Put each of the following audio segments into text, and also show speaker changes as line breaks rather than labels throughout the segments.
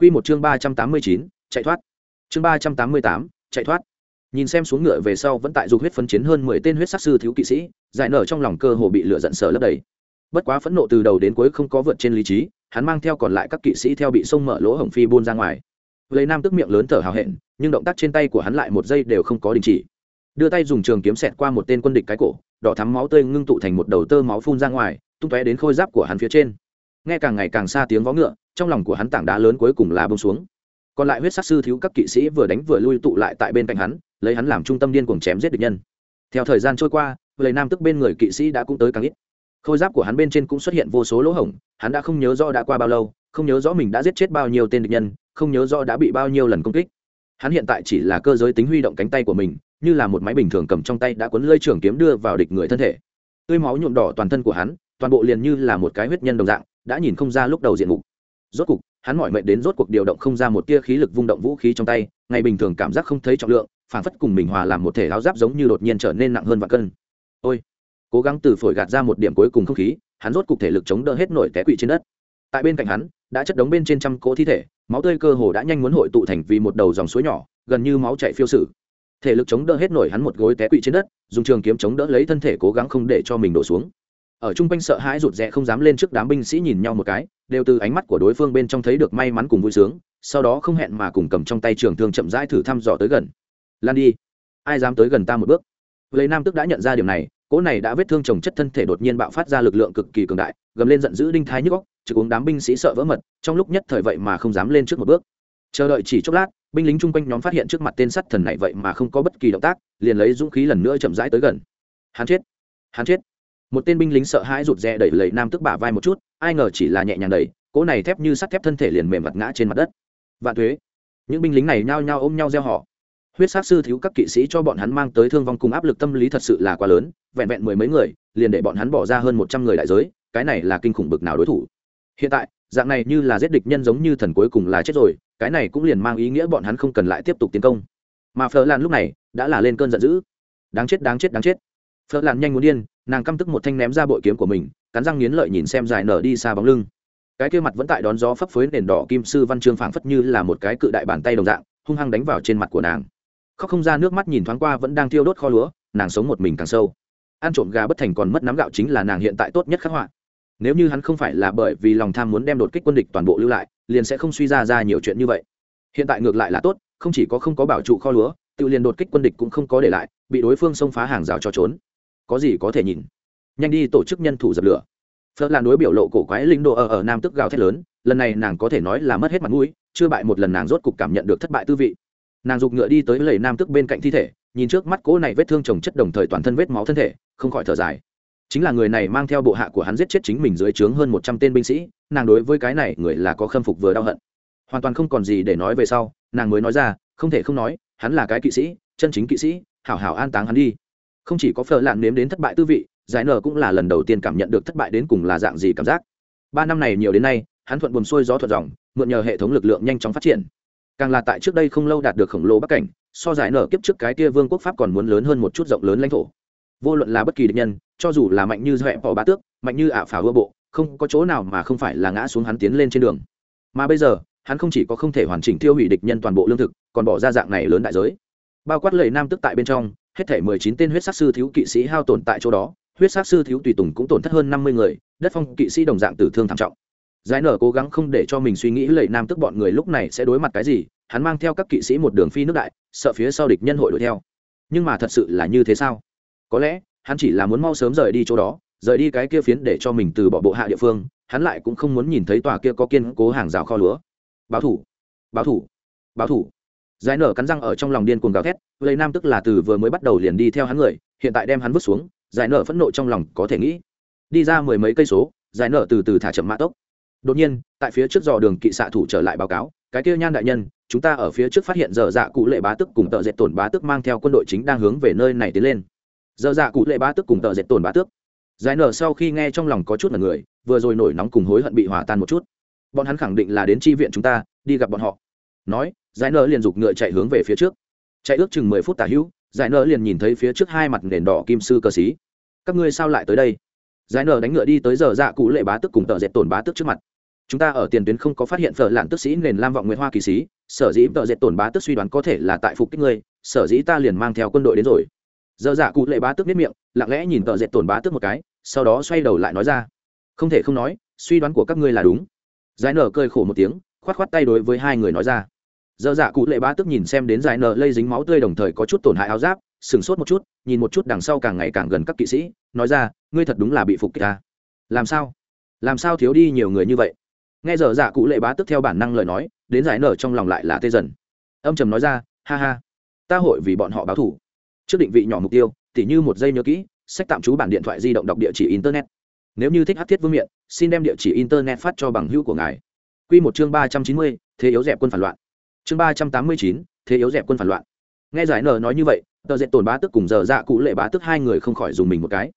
Quy một chương ba trăm tám mươi chín, chạy thoát. Chương ba trăm tám mươi tám, chạy thoát. Nhìn xem xuống ngựa về sau vẫn tại dục huyết phấn chiến hơn mười tên huyết sắc sư thiếu kỵ sĩ, giải nở trong lòng cơ hồ bị lửa giận sở lấp đầy. Bất quá phẫn nộ từ đầu đến cuối không có vượt trên lý trí, hắn mang theo còn lại các kỵ sĩ theo bị sông mở lỗ hổng phi buôn ra ngoài. Lấy nam tức miệng lớn thở hào hẹn, nhưng động tác trên tay của hắn lại một giây đều không có đình chỉ. Đưa tay dùng trường kiếm xẹt qua một tên quân địch cái cổ, đỏ thắm máu tươi ngưng tụ thành một đầu tơ máu phun ra ngoài, tung tóe đến khôi giáp của hắn phía trên. Nghe càng ngày càng xa tiếng vó ngựa trong lòng của hắn tảng đá lớn cuối cùng là bông xuống. Còn lại huyết sắc sư thiếu các kỵ sĩ vừa đánh vừa lui tụ lại tại bên cạnh hắn, lấy hắn làm trung tâm điên cuồng chém giết địch nhân. Theo thời gian trôi qua, lời nam tức bên người kỵ sĩ đã cũng tới càng ít. Khôi giáp của hắn bên trên cũng xuất hiện vô số lỗ hổng, hắn đã không nhớ rõ đã qua bao lâu, không nhớ rõ mình đã giết chết bao nhiêu tên địch nhân, không nhớ rõ đã bị bao nhiêu lần công kích. Hắn hiện tại chỉ là cơ giới tính huy động cánh tay của mình, như là một máy bình thường cầm trong tay đã cuốn lơi trưởng kiếm đưa vào địch người thân thể. Tươi máu nhuộm đỏ toàn thân của hắn, toàn bộ liền như là một cái huyết nhân đồng dạng, đã nhìn không ra lúc đầu diện mục rốt cục, hắn mỏi mệt đến rốt cuộc điều động không ra một tia khí lực vung động vũ khí trong tay, ngày bình thường cảm giác không thấy trọng lượng phản phất cùng mình hòa làm một thể áo giáp giống như đột nhiên trở nên nặng hơn và cân. Ôi! Cố gắng từ phổi gạt ra một điểm cuối cùng không khí, hắn rốt cục thể lực chống đỡ hết nổi té quỵ trên đất. Tại bên cạnh hắn, đã chất đống bên trên trăm cỗ thi thể, máu tươi cơ hồ đã nhanh muốn hội tụ thành vì một đầu dòng suối nhỏ, gần như máu chảy phiêu sử. Thể lực chống đỡ hết nổi hắn một gối té quỵ trên đất, dùng trường kiếm chống đỡ lấy thân thể cố gắng không để cho mình đổ xuống ở chung quanh sợ hãi rụt rè không dám lên trước đám binh sĩ nhìn nhau một cái, đều từ ánh mắt của đối phương bên trong thấy được may mắn cùng vui sướng, sau đó không hẹn mà cùng cầm trong tay trường thương chậm rãi thử thăm dò tới gần. Lan đi, ai dám tới gần ta một bước? Lấy nam tức đã nhận ra điều này, cỗ này đã vết thương trồng chất thân thể đột nhiên bạo phát ra lực lượng cực kỳ cường đại, gầm lên giận dữ đinh thái nhức góc trực uống đám binh sĩ sợ vỡ mật, trong lúc nhất thời vậy mà không dám lên trước một bước. Chờ đợi chỉ chốc lát, binh lính chung quanh nhóm phát hiện trước mặt tên sắt thần này vậy mà không có bất kỳ động tác, liền lấy dũng khí lần nữa chậm rãi tới gần. Hắn chết hắn chết một tên binh lính sợ hãi rụt rè đẩy lầy nam tức bả vai một chút, ai ngờ chỉ là nhẹ nhàng đẩy, cỗ này thép như sắt thép thân thể liền mềm vật ngã trên mặt đất. Vạn thuế những binh lính này nhao nhao ôm nhau gieo họ. Huyết sát sư thiếu các kỵ sĩ cho bọn hắn mang tới thương vong cùng áp lực tâm lý thật sự là quá lớn, vẹn vẹn mười mấy người, liền để bọn hắn bỏ ra hơn một trăm người đại giới, cái này là kinh khủng bực nào đối thủ. Hiện tại, dạng này như là giết địch nhân giống như thần cuối cùng là chết rồi, cái này cũng liền mang ý nghĩa bọn hắn không cần lại tiếp tục tiến công. Mà phở lan lúc này đã là lên cơn giận dữ. Đáng chết đáng chết đáng chết. Phở lan nhanh muốn điên nàng căm tức một thanh ném ra bội kiếm của mình, cắn răng nghiến lợi nhìn xem dài nở đi xa bóng lưng. Cái kia mặt vẫn tại đón gió phấp phới nền đỏ kim sư văn chương phảng phất như là một cái cự đại bàn tay đồng dạng, hung hăng đánh vào trên mặt của nàng. Khóc không ra nước mắt nhìn thoáng qua vẫn đang thiêu đốt kho lúa, nàng sống một mình càng sâu. Ăn trộm gà bất thành còn mất nắm gạo chính là nàng hiện tại tốt nhất khắc họa. Nếu như hắn không phải là bởi vì lòng tham muốn đem đột kích quân địch toàn bộ lưu lại, liền sẽ không suy ra ra nhiều chuyện như vậy. Hiện tại ngược lại là tốt, không chỉ có không có bảo trụ kho lúa, tự liền đột kích quân địch cũng không có để lại, bị đối phương xông phá hàng rào cho trốn có gì có thể nhìn. Nhanh đi tổ chức nhân thủ dập lửa. Phớt là đối biểu lộ cổ quái linh đồ ở ở nam tức gào thét lớn, lần này nàng có thể nói là mất hết mặt mũi, chưa bại một lần nàng rốt cục cảm nhận được thất bại tư vị. Nàng giục ngựa đi tới lầy nam tức bên cạnh thi thể, nhìn trước mắt cỗ này vết thương chồng chất đồng thời toàn thân vết máu thân thể, không khỏi thở dài. Chính là người này mang theo bộ hạ của hắn giết chết chính mình dưới trướng hơn một trăm tên binh sĩ, nàng đối với cái này người là có khâm phục vừa đau hận. Hoàn toàn không còn gì để nói về sau, nàng mới nói ra, không thể không nói, hắn là cái kỵ sĩ, chân chính kỵ sĩ, hảo hảo an táng hắn đi không chỉ có phở lạn nếm đến thất bại tư vị, giải nở cũng là lần đầu tiên cảm nhận được thất bại đến cùng là dạng gì cảm giác. Ba năm này nhiều đến nay, hắn thuận buồm xuôi gió thuận dòng, mượn nhờ hệ thống lực lượng nhanh chóng phát triển. Càng là tại trước đây không lâu đạt được khổng lồ bắc cảnh, so giải nở kiếp trước cái kia vương quốc pháp còn muốn lớn hơn một chút rộng lớn lãnh thổ. Vô luận là bất kỳ địch nhân, cho dù là mạnh như dọa bỏ bá tước, mạnh như ả phà ưa bộ, không có chỗ nào mà không phải là ngã xuống hắn tiến lên trên đường. Mà bây giờ, hắn không chỉ có không thể hoàn chỉnh tiêu hủy địch nhân toàn bộ lương thực, còn bỏ ra dạng này lớn đại giới. Bao quát lầy nam tức tại bên trong hết thể mười chín tên huyết sắc sư thiếu kỵ sĩ hao tổn tại chỗ đó, huyết sắc sư thiếu tùy tùng cũng tổn thất hơn năm mươi người, đất phong kỵ sĩ đồng dạng tử thương thảm trọng. Giải nở cố gắng không để cho mình suy nghĩ lầy nam tức bọn người lúc này sẽ đối mặt cái gì, hắn mang theo các kỵ sĩ một đường phi nước đại, sợ phía sau địch nhân hội đuổi theo. Nhưng mà thật sự là như thế sao? Có lẽ, hắn chỉ là muốn mau sớm rời đi chỗ đó, rời đi cái kia phiến để cho mình từ bỏ bộ hạ địa phương, hắn lại cũng không muốn nhìn thấy tòa kia có kiên cố hàng rào kho lúa. Báo thủ báo thủ báo thủ giải nở cắn răng ở trong lòng điên cuồng gào thét lấy nam tức là từ vừa mới bắt đầu liền đi theo hắn người, hiện tại đem hắn vứt xuống, giải nở phẫn nộ trong lòng có thể nghĩ. Đi ra mười mấy cây số, giải nở từ từ thả chậm mã tốc. Đột nhiên, tại phía trước dò đường kỵ xạ thủ trở lại báo cáo, cái kia nhan đại nhân, chúng ta ở phía trước phát hiện dở dạ cụ lệ bá tức cùng tợ dệt tổn bá tức mang theo quân đội chính đang hướng về nơi này tiến lên. Dở dạ cụ lệ bá tức cùng tợ dệt tổn bá tước. Giải nở sau khi nghe trong lòng có chút là người, vừa rồi nổi nóng cùng hối hận bị hòa tan một chút. Bọn hắn khẳng định là đến tri viện chúng ta, đi gặp bọn họ nói, giải nợ liền giục ngựa chạy hướng về phía trước. Chạy ước chừng mười phút tả hữu, giải nợ liền nhìn thấy phía trước hai mặt nền đỏ kim sư cơ sĩ. Các ngươi sao lại tới đây? Giải nợ đánh ngựa đi tới giờ dạ cụ lệ bá tức cùng tờ dệt tổn bá tức trước mặt. Chúng ta ở tiền tuyến không có phát hiện phở lạn tức sĩ nền lam vọng nguyễn hoa kỳ sĩ, sở dĩ tờ dệt tổn bá tức suy đoán có thể là tại phục kích ngươi, sở dĩ ta liền mang theo quân đội đến rồi. Giờ dạ cụ lệ bá tức biết miệng, lặng lẽ nhìn tờ dệt tổn bá tức một cái, sau đó xoay đầu lại nói ra. Không thể không nói, suy đoán của các ngươi là đúng. Giải nở cười khổ một tiếng, khoát khoát tay đối với hai người nói ra dơ dạ cụ lệ bá tức nhìn xem đến giải nở lây dính máu tươi đồng thời có chút tổn hại áo giáp sừng sốt một chút, nhìn một chút đằng sau càng ngày càng gần các kỵ sĩ, nói ra, ngươi thật đúng là bị phục kích ta. Làm sao? Làm sao thiếu đi nhiều người như vậy? Nghe giờ dạ cụ lệ bá tức theo bản năng lời nói, đến giải nở trong lòng lại là tê dần. Âm trầm nói ra, ha ha, ta hội vì bọn họ báo thủ trước định vị nhỏ mục tiêu, tỉ như một giây nhớ kỹ, sách tạm trú bản điện thoại di động đọc địa chỉ internet. Nếu như thích hát thiết vương miện, xin đem địa chỉ internet phát cho bằng hữu của ngài. Q một chương ba trăm chín mươi, thế yếu dẹp quân phản loạn chương ba trăm tám mươi chín, thế yếu dẹp quân phản loạn. Nghe giải nở nói như vậy, tờ dệt tổn bá tức cùng giờ dạ cụ lệ bá tức hai người không khỏi dùng mình một cái.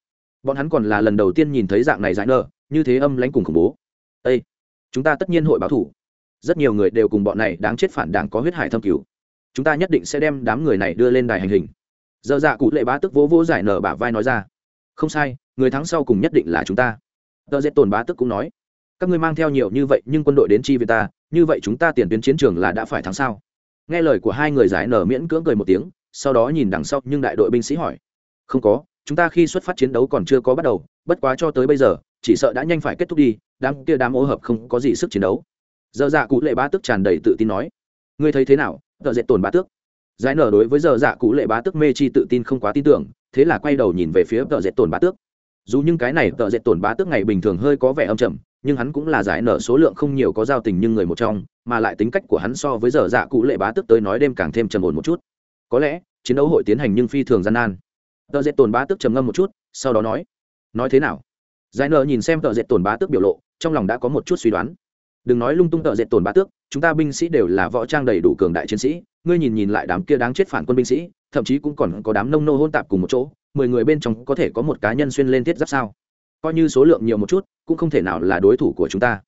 Bọn hắn còn là lần đầu tiên nhìn thấy dạng này giải nở, như thế âm lãnh cùng khủng bố. Ây chúng ta tất nhiên hội báo thủ. Rất nhiều người đều cùng bọn này đáng chết phản đảng có huyết hải thâm cứu chúng ta nhất định sẽ đem đám người này đưa lên đài hành hình. Giờ dạ cụ lệ bá tức vỗ vỗ giải nở bả vai nói ra. Không sai, người thắng sau cùng nhất định là chúng ta. Tờ dệt tồn bá tức cũng nói. Các ngươi mang theo nhiều như vậy, nhưng quân đội đến chi về ta như vậy chúng ta tiền tuyến chiến trường là đã phải thắng sao? Nghe lời của hai người giải nở miễn cưỡng cười một tiếng, sau đó nhìn đằng sau nhưng đại đội binh sĩ hỏi. Không có, chúng ta khi xuất phát chiến đấu còn chưa có bắt đầu, bất quá cho tới bây giờ, chỉ sợ đã nhanh phải kết thúc đi, đám kia đám ô hợp không có gì sức chiến đấu. Giờ dạ cụ lệ bá tước tràn đầy tự tin nói. Ngươi thấy thế nào, Tợ dệt tồn bá tước? Giải nở đối với giờ dạ cụ lệ bá tước mê chi tự tin không quá tin tưởng, thế là quay đầu nhìn về phía Tợ dệt tồn bá tước. Dù những cái này Tợ dệt tồn bá tước ngày bình thường hơi có vẻ âm trầm nhưng hắn cũng là giải nở số lượng không nhiều có giao tình nhưng người một trong, mà lại tính cách của hắn so với giờ dạ cụ lệ bá tước tới nói đêm càng thêm trầm ổn một chút. Có lẽ, chiến đấu hội tiến hành nhưng phi thường gian nan. Tờ dệt tồn bá tước trầm ngâm một chút, sau đó nói nói thế nào? Giải nở nhìn xem tờ dệt tồn bá tước biểu lộ, trong lòng đã có một chút suy đoán. Đừng nói lung tung tờ dệt tồn bá tước, chúng ta binh sĩ đều là võ trang đầy đủ cường đại chiến sĩ, ngươi nhìn nhìn lại đám kia đáng chết phản quân binh sĩ, thậm chí cũng còn có đám nông nô hôn tạp cùng một chỗ, mười người bên trong có thể có một cá nhân xuyên lên thiết giáp sao? Coi như số lượng nhiều một chút, cũng không thể nào là đối thủ của chúng ta.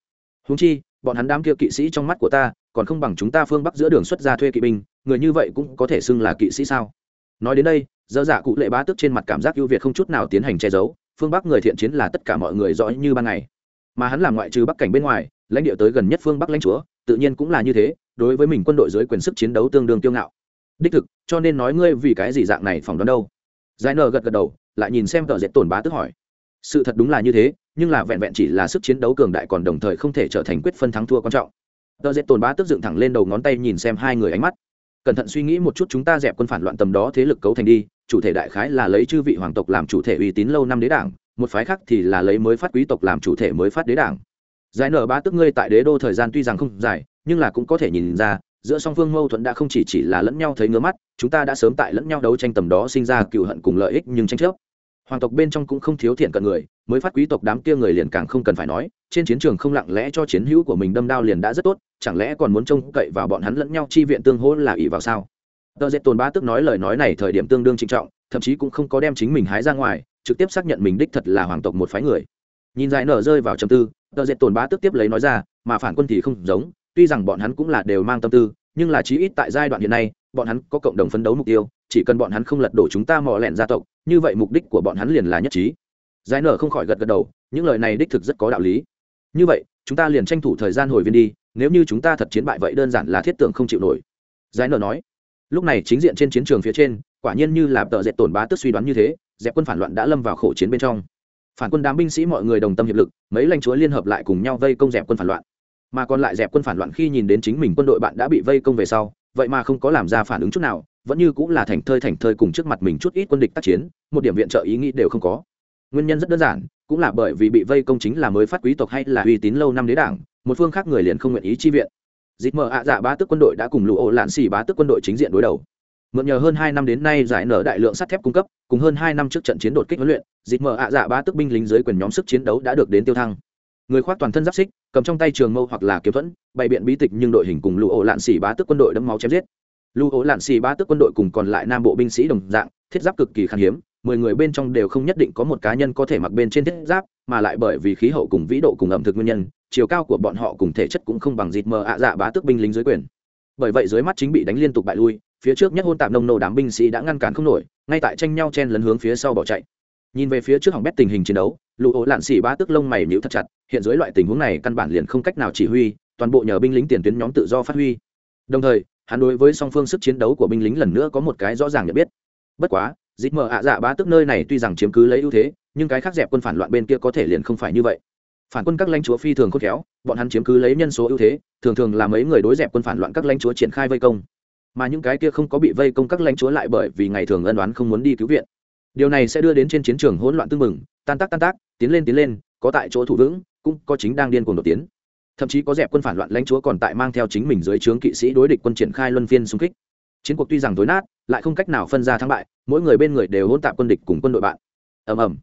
Húng chi, bọn hắn đám kia kỵ sĩ trong mắt của ta, còn không bằng chúng ta phương bắc giữa đường xuất ra thuê kỵ binh, người như vậy cũng có thể xưng là kỵ sĩ sao? Nói đến đây dơ dạ cụ lệ bá tức trên mặt cảm giác ưu việt không chút nào tiến hành che giấu, phương bắc người thiện chiến là tất cả mọi người rõ như ban ngày. Mà hắn làm ngoại trừ bắc cảnh bên ngoài, lãnh địa tới gần nhất phương bắc lãnh chúa, tự nhiên cũng là như thế, đối với mình quân đội dưới quyền sức chiến đấu tương đương kiêu ngạo. Đích thực, cho nên nói ngươi vì cái gì dạng này phỏng đoán đâu? Giải nờ gật gật đầu, lại nhìn xem tờ dệt tổn bá tức hỏi sự thật đúng là như thế, nhưng là vẹn vẹn chỉ là sức chiến đấu cường đại còn đồng thời không thể trở thành quyết phân thắng thua quan trọng. Tờ dễ tồn bá tức dựng thẳng lên đầu ngón tay nhìn xem hai người ánh mắt. Cẩn thận suy nghĩ một chút chúng ta dẹp quân phản loạn tầm đó thế lực cấu thành đi, chủ thể đại khái là lấy chư vị hoàng tộc làm chủ thể uy tín lâu năm đế đảng, một phái khác thì là lấy mới phát quý tộc làm chủ thể mới phát đế đảng. Giải nở ba tức ngươi tại đế đô thời gian tuy rằng không dài, nhưng là cũng có thể nhìn ra, giữa song phương mâu thuẫn đã không chỉ chỉ là lẫn nhau thấy ngứa mắt, chúng ta đã sớm tại lẫn nhau đấu tranh tầm đó sinh ra cựu hận cùng lợi ích nhưng tranh chấp hoàng tộc bên trong cũng không thiếu thiện cận người, mới phát quý tộc đám kia người liền càng không cần phải nói, trên chiến trường không lặng lẽ cho chiến hữu của mình đâm đao liền đã rất tốt, chẳng lẽ còn muốn trông cậy vào bọn hắn lẫn nhau chi viện tương hỗ là ỷ vào sao? Tờ dệt tồn ba tức nói lời nói này thời điểm tương đương trinh trọng, thậm chí cũng không có đem chính mình hái ra ngoài, trực tiếp xác nhận mình đích thật là hoàng tộc một phái người. Nhìn dài nở rơi vào trầm tư, tờ dệt tồn bá tức tiếp lấy nói ra, mà phản quân thì không giống, tuy rằng bọn hắn cũng là đều mang tâm tư, nhưng là chí ít tại giai đoạn hiện nay, bọn hắn có cộng đồng phấn đấu mục tiêu chỉ cần bọn hắn không lật đổ chúng ta mò lẹn gia tộc, như vậy mục đích của bọn hắn liền là nhất trí. Giải nở không khỏi gật gật đầu, những lời này đích thực rất có đạo lý. Như vậy, chúng ta liền tranh thủ thời gian hồi viên đi, nếu như chúng ta thật chiến bại vậy đơn giản là thiết tưởng không chịu nổi. Giải nở nói. Lúc này chính diện trên chiến trường phía trên, quả nhiên như là tợ dệt tổn bá tức suy đoán như thế, dẹp quân phản loạn đã lâm vào khổ chiến bên trong. Phản quân đám binh sĩ mọi người đồng tâm hiệp lực, mấy lãnh chúa liên hợp lại cùng nhau vây công dẹp quân phản loạn. Mà còn lại dẹp quân phản loạn khi nhìn đến chính mình quân đội bạn đã bị vây công về sau, vậy mà không có làm ra phản ứng chút nào vẫn như cũng là thành thơi thành thơi cùng trước mặt mình chút ít quân địch tác chiến, một điểm viện trợ ý nghĩ đều không có. Nguyên nhân rất đơn giản, cũng là bởi vì bị vây công chính là mới phát quý tộc hay là uy tín lâu năm đế đảng, một phương khác người liền không nguyện ý chi viện. Dịp mở ạ dạ bá tức quân đội đã cùng lũ ổ lạn xỉ bá tức quân đội chính diện đối đầu. Mượn nhờ hơn hai năm đến nay giải nở đại lượng sắt thép cung cấp, cùng hơn hai năm trước trận chiến đột kích huấn luyện dịp mở ạ dạ bá tức binh lính dưới quyền nhóm sức chiến đấu đã được đến tiêu thăng. Người khoác toàn thân giáp xích, cầm trong tay trường mâu hoặc là kiếm thuẫn, bày biện bí tịch nhưng đội hình cùng lũ ổ lạn xỉ bá tức quân đội đẫm máu chém giết. Lưu ố lạn xì bá tức quân đội cùng còn lại nam bộ binh sĩ đồng dạng, thiết giáp cực kỳ khan hiếm, mười người bên trong đều không nhất định có một cá nhân có thể mặc bên trên thiết giáp, mà lại bởi vì khí hậu cùng vĩ độ cùng ẩm thực nguyên nhân, chiều cao của bọn họ cùng thể chất cũng không bằng dịt mờ ạ dạ bá tước binh lính dưới quyền. Bởi vậy dưới mắt chính bị đánh liên tục bại lui, phía trước nhất hôn tạp nông nô đám binh sĩ đã ngăn cản không nổi, ngay tại tranh nhau chen lấn hướng phía sau bỏ chạy. Nhìn về phía trước hỏng bét tình hình chiến đấu lụ ổ lạn xỉ ba tức lông mày nhíu thật chặt, hiện dưới loại tình huống này căn bản liền không cách nào chỉ huy, toàn bộ nhờ binh lính tiền tuyến nhóm tự do phát huy. Đồng thời hắn đối với song phương sức chiến đấu của binh lính lần nữa có một cái rõ ràng nhận biết. Bất quá dịp mờ ạ dạ bá tức nơi này tuy rằng chiếm cứ lấy ưu thế, nhưng cái khác dẹp quân phản loạn bên kia có thể liền không phải như vậy. Phản quân các lãnh chúa phi thường khôn khéo, bọn hắn chiếm cứ lấy nhân số ưu thế, thường thường là mấy người đối dẹp quân phản loạn các lãnh chúa triển khai vây công. Mà những cái kia không có bị vây công các lãnh chúa lại bởi vì ngày thường ân đoán không muốn đi cứu viện. Điều này sẽ đưa đến trên chiến trường hỗn loạn tương mừng tan tác tan tác, tiến lên tiến lên, có tại chỗ thủ vững, cũng có chính đang điên cuồng đột tiến thậm chí có dẹp quân phản loạn lãnh chúa còn tại mang theo chính mình dưới trướng kỵ sĩ đối địch quân triển khai luân phiên xung kích. Chiến cuộc tuy rằng tối nát, lại không cách nào phân ra thắng bại, mỗi người bên người đều hỗn tạp quân địch cùng quân đội bạn. Ầm ầm.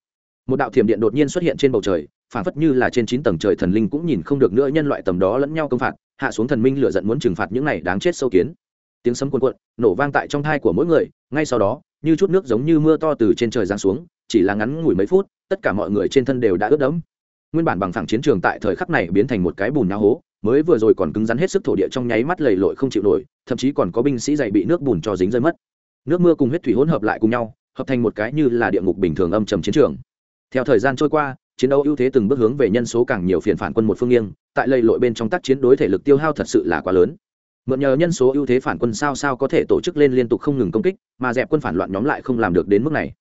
Một đạo thiểm điện đột nhiên xuất hiện trên bầu trời phản phất như là trên chín tầng trời thần linh cũng nhìn không được nữa, nhân loại tầm đó lẫn nhau công phạt, hạ xuống thần minh lựa giận muốn trừng phạt những này đáng chết sâu kiến. Tiếng sấm cuồn cuộn, nổ vang tại trong thai của mỗi người, ngay sau đó, như chút nước giống như mưa to từ trên trời giáng xuống, chỉ là ngắn ngủi mấy phút, tất cả mọi người trên thân đều đã ướt đẫm nguyên bản bằng phẳng chiến trường tại thời khắc này biến thành một cái bùn nhão hố, mới vừa rồi còn cứng rắn hết sức thổ địa trong nháy mắt lầy lội không chịu nổi, thậm chí còn có binh sĩ dày bị nước bùn cho dính rơi mất. Nước mưa cùng huyết thủy hỗn hợp lại cùng nhau, hợp thành một cái như là địa ngục bình thường âm trầm chiến trường. Theo thời gian trôi qua, chiến đấu ưu thế từng bước hướng về nhân số càng nhiều phiền phản quân một phương nghiêng, tại lầy lội bên trong tác chiến đối thể lực tiêu hao thật sự là quá lớn. Mượn nhờ nhân số ưu thế phản quân sao sao có thể tổ chức lên liên tục không ngừng công kích, mà dẹp quân phản loạn nhóm lại không làm được đến mức này.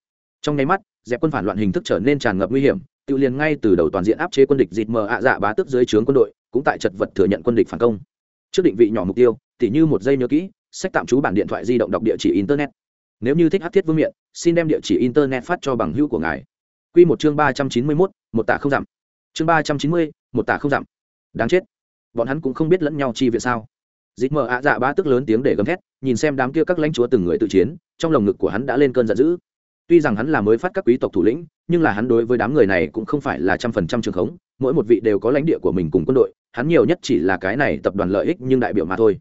Trong nháy mắt, dẹp quân phản loạn hình thức trở nên tràn ngập nguy hiểm tự liền ngay từ đầu toàn diện áp chế quân địch dịt mờ ạ dạ bá tức dưới trướng quân đội, cũng tại chật vật thừa nhận quân địch phản công. Trước định vị nhỏ mục tiêu, tỉ như một giây nhớ kỹ, sách tạm trú bản điện thoại di động đọc địa chỉ internet. Nếu như thích hát thiết vương miện, xin đem địa chỉ internet phát cho bằng hữu của ngài. Q một chương ba trăm chín mươi mốt, một tạ không giảm. Chương ba trăm chín mươi, một tạ không giảm. Đáng chết. Bọn hắn cũng không biết lẫn nhau chi viện sao. Dịt mờ ạ dạ bá tức lớn tiếng để gầm thét, nhìn xem đám kia các lãnh chúa từng người tự chiến, trong lồng ngực của hắn đã lên cơn giận dữ tuy rằng hắn là mới phát các quý tộc thủ lĩnh, nhưng là hắn đối với đám người này cũng không phải là trăm phần trăm trường khống, mỗi một vị đều có lãnh địa của mình cùng quân đội, hắn nhiều nhất chỉ là cái này tập đoàn lợi ích nhưng đại biểu mà thôi.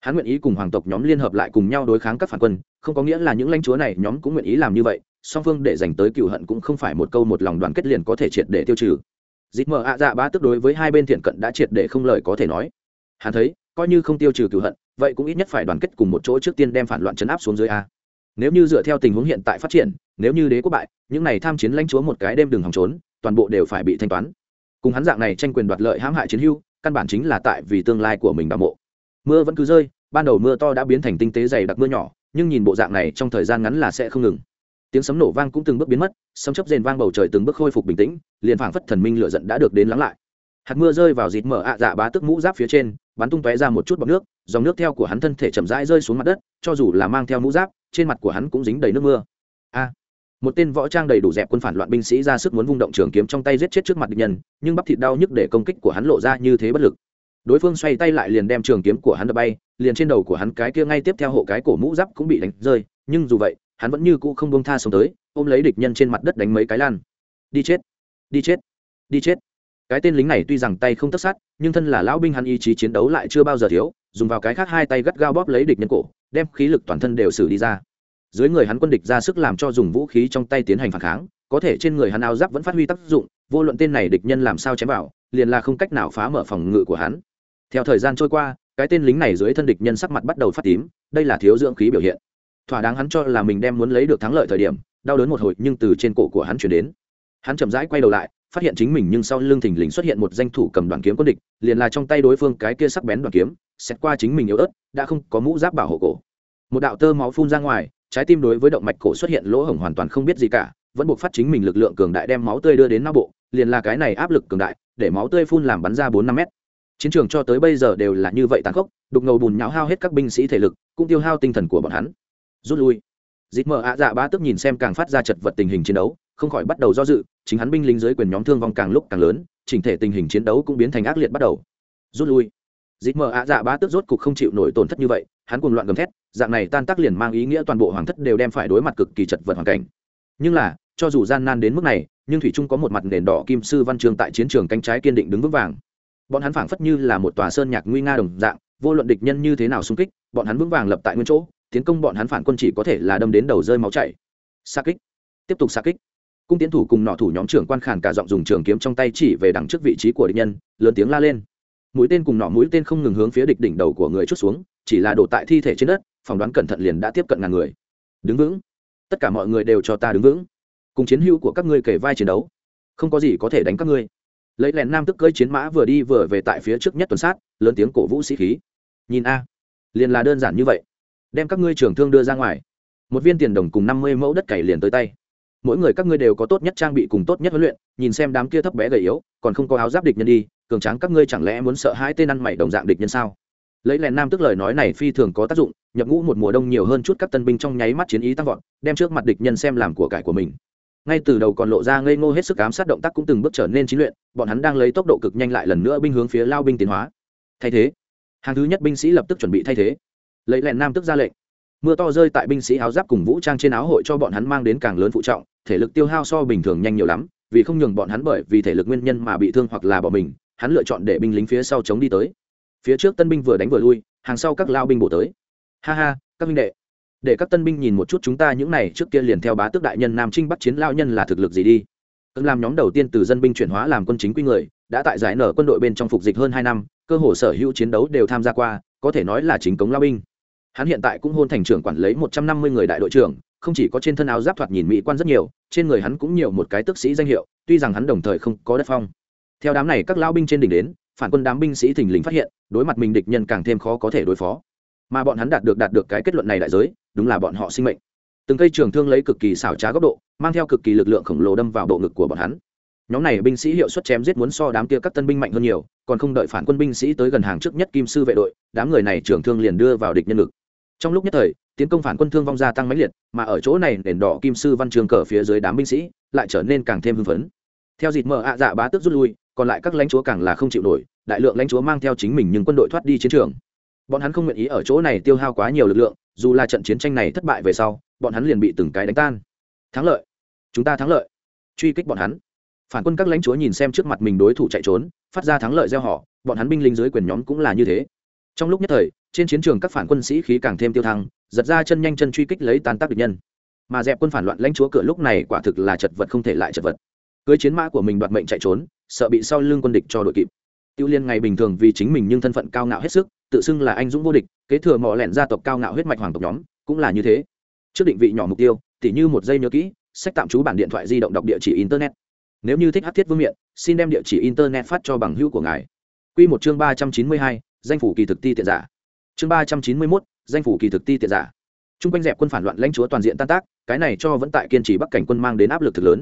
Hắn nguyện ý cùng hoàng tộc nhóm liên hợp lại cùng nhau đối kháng các phản quân, không có nghĩa là những lãnh chúa này nhóm cũng nguyện ý làm như vậy, song phương để dành tới cựu hận cũng không phải một câu một lòng đoàn kết liền có thể triệt để tiêu trừ. Dịp mở ạ dạ ba tức đối với hai bên thiện cận đã triệt để không lời có thể nói. Hắn thấy, coi như không tiêu trừ cựu hận, vậy cũng ít nhất phải đoàn kết cùng một chỗ trước tiên đem phản loạn chấn áp xuống dưới a. Nếu như dựa theo tình huống hiện tại phát triển nếu như đế quốc bại, những này tham chiến lãnh chúa một cái đêm đường hòng trốn, toàn bộ đều phải bị thanh toán. Cùng hắn dạng này tranh quyền đoạt lợi hãm hại chiến hưu căn bản chính là tại vì tương lai của mình đạo mộ. Mưa vẫn cứ rơi, ban đầu mưa to đã biến thành tinh tế dày đặc mưa nhỏ, nhưng nhìn bộ dạng này trong thời gian ngắn là sẽ không ngừng. Tiếng sấm nổ vang cũng từng bước biến mất, sấm chấp rền vang bầu trời từng bước khôi phục bình tĩnh, liền phảng phất thần minh lựa giận đã được đến lắng lại. Hạt mưa rơi vào dịt mở ạ dạ bá tức mũ giáp phía trên, bắn tung tóe ra một chút bọt nước, dòng nước theo của hắn thân thể chậm rãi rơi xuống mặt đất, cho dù là mang theo mũ giáp, trên mặt của hắn cũng dính đầy nước mưa. A! Một tên võ trang đầy đủ dẹp quân phản loạn binh sĩ ra sức muốn vung động trường kiếm trong tay giết chết trước mặt địch nhân, nhưng bắp thịt đau nhức để công kích của hắn lộ ra như thế bất lực. Đối phương xoay tay lại liền đem trường kiếm của hắn đập bay, liền trên đầu của hắn cái kia ngay tiếp theo hộ cái cổ mũ giáp cũng bị đánh rơi, nhưng dù vậy, hắn vẫn như cũ không buông tha sống tới, ôm lấy địch nhân trên mặt đất đánh mấy cái lan. Đi chết đi chết đi chết. Cái tên lính này tuy rằng tay không tất sát, nhưng thân là lão binh hắn ý chí chiến đấu lại chưa bao giờ thiếu, dùng vào cái khác hai tay gắt gao bóp lấy địch nhân cổ, đem khí lực toàn thân đều xử đi ra dưới người hắn quân địch ra sức làm cho dùng vũ khí trong tay tiến hành phản kháng, có thể trên người hắn áo giáp vẫn phát huy tác dụng, vô luận tên này địch nhân làm sao chém vào, liền là không cách nào phá mở phòng ngự của hắn. Theo thời gian trôi qua, cái tên lính này dưới thân địch nhân sắc mặt bắt đầu phát tím, đây là thiếu dưỡng khí biểu hiện. Thỏa đáng hắn cho là mình đem muốn lấy được thắng lợi thời điểm, đau đớn một hồi nhưng từ trên cổ của hắn chuyển đến. Hắn chậm rãi quay đầu lại, phát hiện chính mình nhưng sau lưng thình lình xuất hiện một danh thủ cầm đoàn kiếm quân địch, liền là trong tay đối phương cái kia sắc bén đoàn kiếm xét qua chính mình yếu ớt, đã không có mũ giáp bảo hộ cổ. Một đạo tơ máu phun ra ngoài trái tim đối với động mạch cổ xuất hiện lỗ hổng hoàn toàn không biết gì cả, vẫn buộc phát chính mình lực lượng cường đại đem máu tươi đưa đến não bộ, liền là cái này áp lực cường đại, để máu tươi phun làm bắn ra bốn năm mét. Chiến trường cho tới bây giờ đều là như vậy tàn khốc, đục ngầu bùn nhão hao hết các binh sĩ thể lực, cũng tiêu hao tinh thần của bọn hắn. Rút lui. Dịp mở ạ dạ ba tức nhìn xem càng phát ra chật vật tình hình chiến đấu, không khỏi bắt đầu do dự, chính hắn binh lính dưới quyền nhóm thương vong càng lúc càng lớn, chỉnh thể tình hình chiến đấu cũng biến thành ác liệt bắt đầu. Rút lui. Dịp mở ạ dạ ba tức rốt cục không chịu nổi tổn thất như vậy hắn cuồng loạn gầm thét, dạng này tan tác liền mang ý nghĩa toàn bộ hoàng thất đều đem phải đối mặt cực kỳ chật vật hoàn cảnh. Nhưng là, cho dù gian nan đến mức này, nhưng thủy trung có một mặt nền đỏ kim sư văn trường tại chiến trường cánh trái kiên định đứng vững vàng. Bọn hắn phảng phất như là một tòa sơn nhạc nguy nga đồng dạng, vô luận địch nhân như thế nào xung kích, bọn hắn vững vàng lập tại nguyên chỗ, tiến công bọn hắn phản quân chỉ có thể là đâm đến đầu rơi máu chảy. Xa kích. Tiếp tục xa kích. Cung tiến thủ cùng nọ thủ nhóm trưởng quan khản cả giọng dùng trường kiếm trong tay chỉ về đằng trước vị trí của địch nhân, lớn tiếng la lên. Mũi tên cùng nọ mũi tên không ngừng hướng phía địch đỉnh đầu của người chút xuống chỉ là đổ tại thi thể trên đất, phỏng đoán cẩn thận liền đã tiếp cận ngàn người. Đứng vững. Tất cả mọi người đều cho ta đứng vững. Cùng chiến hữu của các ngươi kể vai chiến đấu. Không có gì có thể đánh các ngươi. Lấy lẹn nam tức cưỡi chiến mã vừa đi vừa về tại phía trước nhất tuần sát, lớn tiếng cổ vũ sĩ khí. Nhìn a, liền là đơn giản như vậy. Đem các ngươi trưởng thương đưa ra ngoài. Một viên tiền đồng cùng năm mươi mẫu đất cày liền tới tay. Mỗi người các ngươi đều có tốt nhất trang bị cùng tốt nhất huấn luyện, nhìn xem đám kia thấp bé gầy yếu, còn không có áo giáp địch nhân đi, cường tráng các ngươi chẳng lẽ muốn sợ hai tên ăn mày đồng dạng địch nhân sao? Lấy lèn nam tức lời nói này phi thường có tác dụng, nhập ngũ một mùa đông nhiều hơn chút các tân binh trong nháy mắt chiến ý tăng vọt, đem trước mặt địch nhân xem làm của cải của mình. Ngay từ đầu còn lộ ra ngây ngô hết sức ám sát động tác cũng từng bước trở nên trí luyện, bọn hắn đang lấy tốc độ cực nhanh lại lần nữa binh hướng phía lao binh tiến hóa. Thay thế. Hàng thứ nhất binh sĩ lập tức chuẩn bị thay thế. Lấy lèn nam tức ra lệnh. Mưa to rơi tại binh sĩ áo giáp cùng vũ trang trên áo hội cho bọn hắn mang đến càng lớn phụ trọng, thể lực tiêu hao so bình thường nhanh nhiều lắm, vì không nhường bọn hắn bởi vì thể lực nguyên nhân mà bị thương hoặc là bỏ mình, hắn lựa chọn để binh lính phía sau chống đi tới phía trước tân binh vừa đánh vừa lui, hàng sau các lao binh bổ tới. Ha ha, các binh đệ. Để các tân binh nhìn một chút chúng ta những này trước kia liền theo bá tước đại nhân nam trinh bắt chiến lao nhân là thực lực gì đi. Cơn làm nhóm đầu tiên từ dân binh chuyển hóa làm quân chính quy người, đã tại giải nở quân đội bên trong phục dịch hơn hai năm, cơ hồ sở hữu chiến đấu đều tham gia qua, có thể nói là chính cống lao binh. Hắn hiện tại cũng hôn thành trưởng quản lấy một trăm năm mươi người đại đội trưởng, không chỉ có trên thân áo giáp thoạt nhìn mỹ quan rất nhiều, trên người hắn cũng nhiều một cái tức sĩ danh hiệu, tuy rằng hắn đồng thời không có đất phong. Theo đám này các lao binh trên đỉnh đến phản quân đám binh sĩ thình lình phát hiện, đối mặt mình địch nhân càng thêm khó có thể đối phó. Mà bọn hắn đạt được đạt được cái kết luận này đại giới, đúng là bọn họ sinh mệnh. Từng cây trường thương lấy cực kỳ xảo trá góc độ, mang theo cực kỳ lực lượng khổng lồ đâm vào bộ ngực của bọn hắn. Nhóm này binh sĩ hiệu suất chém giết muốn so đám kia các tân binh mạnh hơn nhiều, còn không đợi phản quân binh sĩ tới gần hàng trước nhất kim sư vệ đội, đám người này trường thương liền đưa vào địch nhân ngực. Trong lúc nhất thời, tiến công phản quân thương vong gia tăng mãnh liệt, mà ở chỗ này, nền đỏ kim sư văn trường cờ phía dưới đám binh sĩ lại trở nên càng thêm hưng phấn. Theo dịp mở ạ dạ bá tước rút lui còn lại các lãnh chúa càng là không chịu nổi, đại lượng lãnh chúa mang theo chính mình nhưng quân đội thoát đi chiến trường. Bọn hắn không nguyện ý ở chỗ này tiêu hao quá nhiều lực lượng, dù là trận chiến tranh này thất bại về sau, bọn hắn liền bị từng cái đánh tan. Thắng lợi. Chúng ta thắng lợi. Truy kích bọn hắn. Phản quân các lãnh chúa nhìn xem trước mặt mình đối thủ chạy trốn, phát ra thắng lợi gieo họ, bọn hắn binh lính dưới quyền nhóm cũng là như thế. Trong lúc nhất thời, trên chiến trường các phản quân sĩ khí càng thêm tiêu thăng, giật ra chân nhanh chân truy kích lấy tan tác địch nhân. Mà dẹp quân phản loạn lãnh chúa cửa lúc này quả thực là chật vật không thể lại chật vật cưới chiến mã của mình đoạt mệnh chạy trốn, sợ bị sau lưng quân địch cho đội kịp. Tiêu liên ngày bình thường vì chính mình nhưng thân phận cao ngạo hết sức, tự xưng là anh dũng vô địch, kế thừa mọ lẹn gia tộc cao ngạo huyết mạch hoàng tộc nhóm, cũng là như thế. Trước định vị nhỏ mục tiêu, tỉ như một giây nhớ kỹ, sách tạm trú bản điện thoại di động đọc địa chỉ internet. Nếu như thích hát thiết vương miện, xin đem địa chỉ internet phát cho bằng hữu của ngài. Q một chương ba trăm chín mươi hai, danh phủ kỳ thực ti tiện giả. Chương ba trăm chín mươi mốt, danh phủ kỳ thực ti tiện giả. T r u n g quanh dẹp quân phản loạn lãnh chúa toàn diện tan tác, cái này cho vẫn tại kiên trì bắc cảnh quân mang đến áp lực thực lớn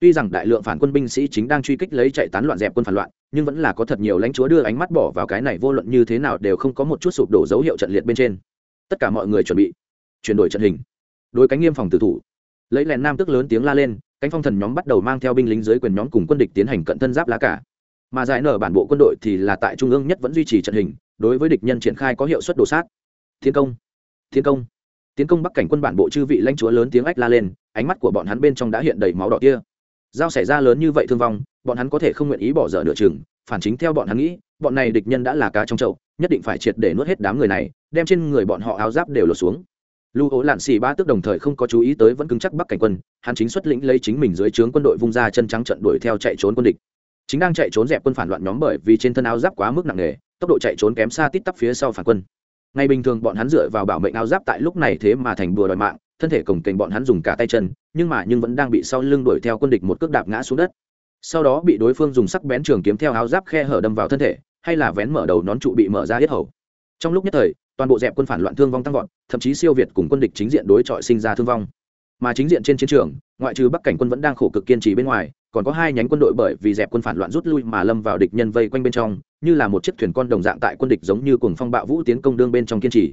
tuy rằng đại lượng phản quân binh sĩ chính đang truy kích lấy chạy tán loạn dẹp quân phản loạn, nhưng vẫn là có thật nhiều lãnh chúa đưa ánh mắt bỏ vào cái này vô luận như thế nào đều không có một chút sụp đổ dấu hiệu trận liệt bên trên. Tất cả mọi người chuẩn bị, chuyển đổi trận hình. Đối cánh nghiêm phòng tử thủ, lấy lèn nam tức lớn tiếng la lên, cánh phong thần nhóm bắt đầu mang theo binh lính dưới quyền nhóm cùng quân địch tiến hành cận thân giáp lá cả. Mà giải nở bản bộ quân đội thì là tại trung ương nhất vẫn duy trì trận hình, đối với địch nhân triển khai có hiệu suất đồ sát. Thiên công thiên công, tiến công bắc cảnh quân bản bộ chư vị lãnh chúa lớn tiếng ách la lên, ánh mắt của bọn hắn bên trong đã hiện đầy máu đỏ kia giao xảy ra lớn như vậy thương vong, bọn hắn có thể không nguyện ý bỏ dở nửa chừng, phản chính theo bọn hắn nghĩ, bọn này địch nhân đã là cá trong chậu, nhất định phải triệt để nuốt hết đám người này, đem trên người bọn họ áo giáp đều lột xuống. Lưu ố lạn xì ba tức đồng thời không có chú ý tới vẫn cứng chắc bắc cảnh quân, hắn chính xuất lĩnh lấy chính mình dưới trướng quân đội vung ra chân trắng trận đuổi theo chạy trốn quân địch. Chính đang chạy trốn dẹp quân phản loạn nhóm bởi vì trên thân áo giáp quá mức nặng nề, tốc độ chạy trốn kém xa tít tắp phía sau phản quân. Ngày bình thường bọn hắn dựa vào bảo mệnh áo giáp tại lúc này thế mà thành bùa đòi mạng thân thể cổng kềnh bọn hắn dùng cả tay chân, nhưng mà nhưng vẫn đang bị sau lưng đuổi theo quân địch một cước đạp ngã xuống đất. Sau đó bị đối phương dùng sắc bén trường kiếm theo áo giáp khe hở đâm vào thân thể, hay là vén mở đầu nón trụ bị mở ra hết hầu. Trong lúc nhất thời, toàn bộ dẹp quân phản loạn thương vong tăng vọt, thậm chí siêu việt cùng quân địch chính diện đối chọi sinh ra thương vong. Mà chính diện trên chiến trường, ngoại trừ bắc cảnh quân vẫn đang khổ cực kiên trì bên ngoài, còn có hai nhánh quân đội bởi vì dẹp quân phản loạn rút lui mà lâm vào địch nhân vây quanh bên trong, như là một chiếc thuyền con đồng dạng tại quân địch giống như cùng phong bạo vũ tiến công đương bên trong kiên trì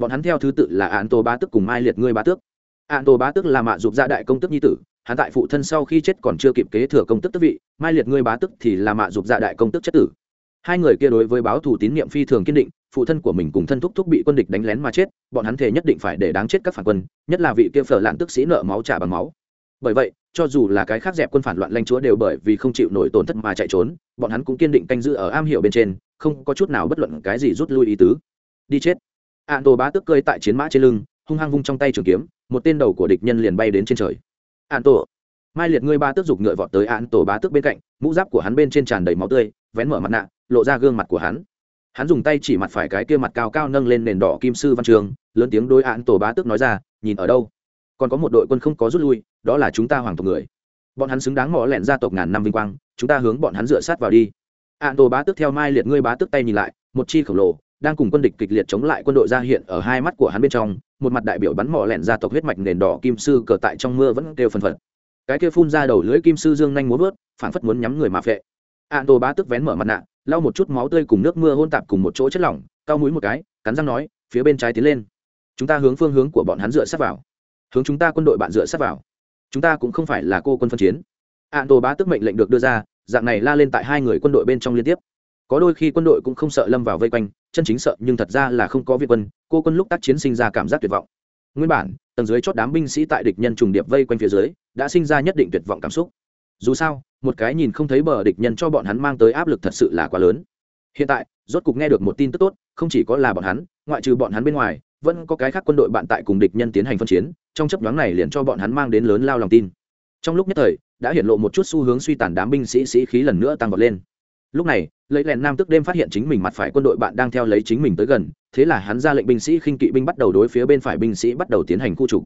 bọn hắn theo thứ tự là an tô bá tước cùng mai liệt ngươi bá tước. An tô bá tước là mạ dục gia đại công tước nhi tử, hắn tại phụ thân sau khi chết còn chưa kịp kế thừa công tước tước vị, mai liệt ngươi bá tước thì là mạ dục gia đại công tước chất tử. Hai người kia đối với báo thủ tín nhiệm phi thường kiên định, phụ thân của mình cùng thân thúc thúc bị quân địch đánh lén mà chết, bọn hắn thể nhất định phải để đáng chết các phản quân, nhất là vị kia phở lạn tức sĩ nợ máu trả bằng máu. Bởi vậy, cho dù là cái khác dẹp quân phản loạn lanh chúa đều bởi vì không chịu nổi tổn thất mà chạy trốn, bọn hắn cũng kiên định canh giữ ở am hiểu bên trên, không có chút nào bất luận cái gì rút lui ý tứ. Đi chết an tổ bá tức cơi tại chiến mã trên lưng hung hăng vung trong tay trường kiếm một tên đầu của địch nhân liền bay đến trên trời. an tổ, mai liệt ngươi ba tước giục ngựa vọt tới an tổ bá tước bên cạnh mũ giáp của hắn bên trên tràn đầy máu tươi vén mở mặt nạ lộ ra gương mặt của hắn. Hắn dùng tay chỉ mặt phải cái kia mặt cao cao nâng lên nền đỏ kim sư văn trường lớn tiếng đối án tổ bá tước nói ra nhìn ở đâu? Còn có một đội quân không có rút lui đó là chúng ta hoàng tộc người. Bọn hắn xứng đáng mỏ lẹn gia tộc ngàn năm vinh quang chúng ta hướng bọn hắn dựa sát vào đi. ạn tổ bá tước theo mai liệt ngươi bá tước tay nhìn lại một chi khổng lồ đang cùng quân địch kịch liệt chống lại quân đội ra hiện ở hai mắt của hắn bên trong, một mặt đại biểu bắn mỏ lẹn gia tộc huyết mạch nền đỏ kim sư cờ tại trong mưa vẫn kêu phân phật. Cái kia phun ra đầu lưỡi kim sư dương nhanh muốn vớt, phản phất muốn nhắm người mà phệ. Ạn tô bá tức vén mở mặt nạ, lau một chút máu tươi cùng nước mưa hôn tạp cùng một chỗ chất lỏng cao mũi một cái, cắn răng nói, phía bên trái tiến lên. Chúng ta hướng phương hướng của bọn hắn dựa sát vào. Hướng chúng ta quân đội bạn dựa sát vào. Chúng ta cũng không phải là cô quân phân chiến. Ạn tô bá tức mệnh lệnh được đưa ra, dạng này la lên tại hai người quân đội bên trong liên tiếp. Có đôi khi quân đội cũng không sợ lâm vào vây quanh chân chính sợ nhưng thật ra là không có việt quân, cô quân lúc tác chiến sinh ra cảm giác tuyệt vọng. Nguyên bản, tầng dưới chót đám binh sĩ tại địch nhân trùng điệp vây quanh phía dưới, đã sinh ra nhất định tuyệt vọng cảm xúc. Dù sao, một cái nhìn không thấy bờ địch nhân cho bọn hắn mang tới áp lực thật sự là quá lớn. Hiện tại, rốt cục nghe được một tin tức tốt, không chỉ có là bọn hắn, ngoại trừ bọn hắn bên ngoài, vẫn có cái khác quân đội bạn tại cùng địch nhân tiến hành phân chiến, trong chấp đoán này liền cho bọn hắn mang đến lớn lao lòng tin. Trong lúc nhất thời, đã hiện lộ một chút xu hướng suy tàn đám binh sĩ sĩ khí lần nữa tăng vọt lên lúc này lấy lèn nam tức đêm phát hiện chính mình mặt phải quân đội bạn đang theo lấy chính mình tới gần, thế là hắn ra lệnh binh sĩ khinh kỵ binh bắt đầu đối phía bên phải binh sĩ bắt đầu tiến hành khu trục.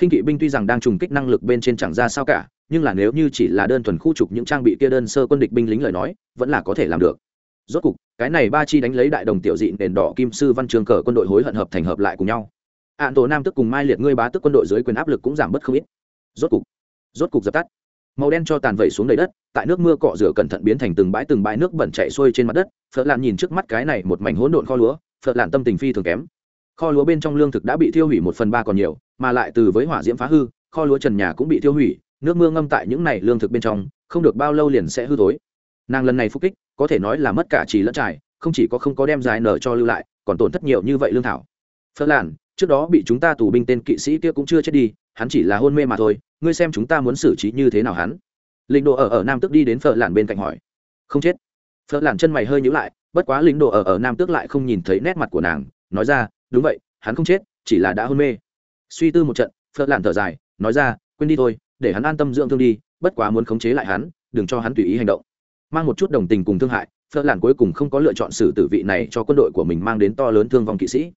Khinh kỵ binh tuy rằng đang trùng kích năng lực bên trên chẳng ra sao cả, nhưng là nếu như chỉ là đơn thuần khu trục những trang bị kia đơn sơ quân địch binh lính lời nói, vẫn là có thể làm được. Rốt cục, cái này ba chi đánh lấy đại đồng tiểu dị nền đỏ kim sư văn trường cờ quân đội hối hận hợp thành hợp lại cùng nhau. Ạn tổ nam tức cùng mai liệt ngươi bá tức quân đội dưới quyền áp lực cũng giảm bớt không ít. Rốt cục rốt cục dập tắt màu đen cho tàn vẩy xuống đầy đất, tại nước mưa cọ rửa cẩn thận biến thành từng bãi từng bãi nước bẩn chạy xuôi trên mặt đất, phật lạn nhìn trước mắt cái này một mảnh hỗn độn kho lúa, phật lạn tâm tình phi thường kém. Kho lúa bên trong lương thực đã bị thiêu hủy một phần ba còn nhiều, mà lại từ với hỏa diễm phá hư, kho lúa trần nhà cũng bị thiêu hủy, nước mưa ngâm tại những này lương thực bên trong, không được bao lâu liền sẽ hư tối nàng lần này phục kích, có thể nói là mất cả trì lẫn trải, không chỉ có không có đem dài nở cho lưu lại, còn tổn thất nhiều như vậy lương thảo. Phật lạn trước đó bị chúng ta tù binh tên kỵ sĩ kia cũng chưa chết đi, hắn chỉ là hôn mê mà thôi, ngươi xem chúng ta muốn xử trí như thế nào hắn? Linh đồ ở ở nam tước đi đến phở làn bên cạnh hỏi. Không chết. Phở làn chân mày hơi nhữ lại, bất quá lính đồ ở ở nam tước lại không nhìn thấy nét mặt của nàng, nói ra, đúng vậy, hắn không chết, chỉ là đã hôn mê. Suy tư một trận, phở làn thở dài, nói ra, quên đi thôi, để hắn an tâm dưỡng thương đi, bất quá muốn khống chế lại hắn, đừng cho hắn tùy ý hành động. Mang một chút đồng tình cùng thương hại, phở làn cuối cùng không có lựa chọn xử tử vị này cho quân đội của mình mang đến to lớn thương vong kỵ sĩ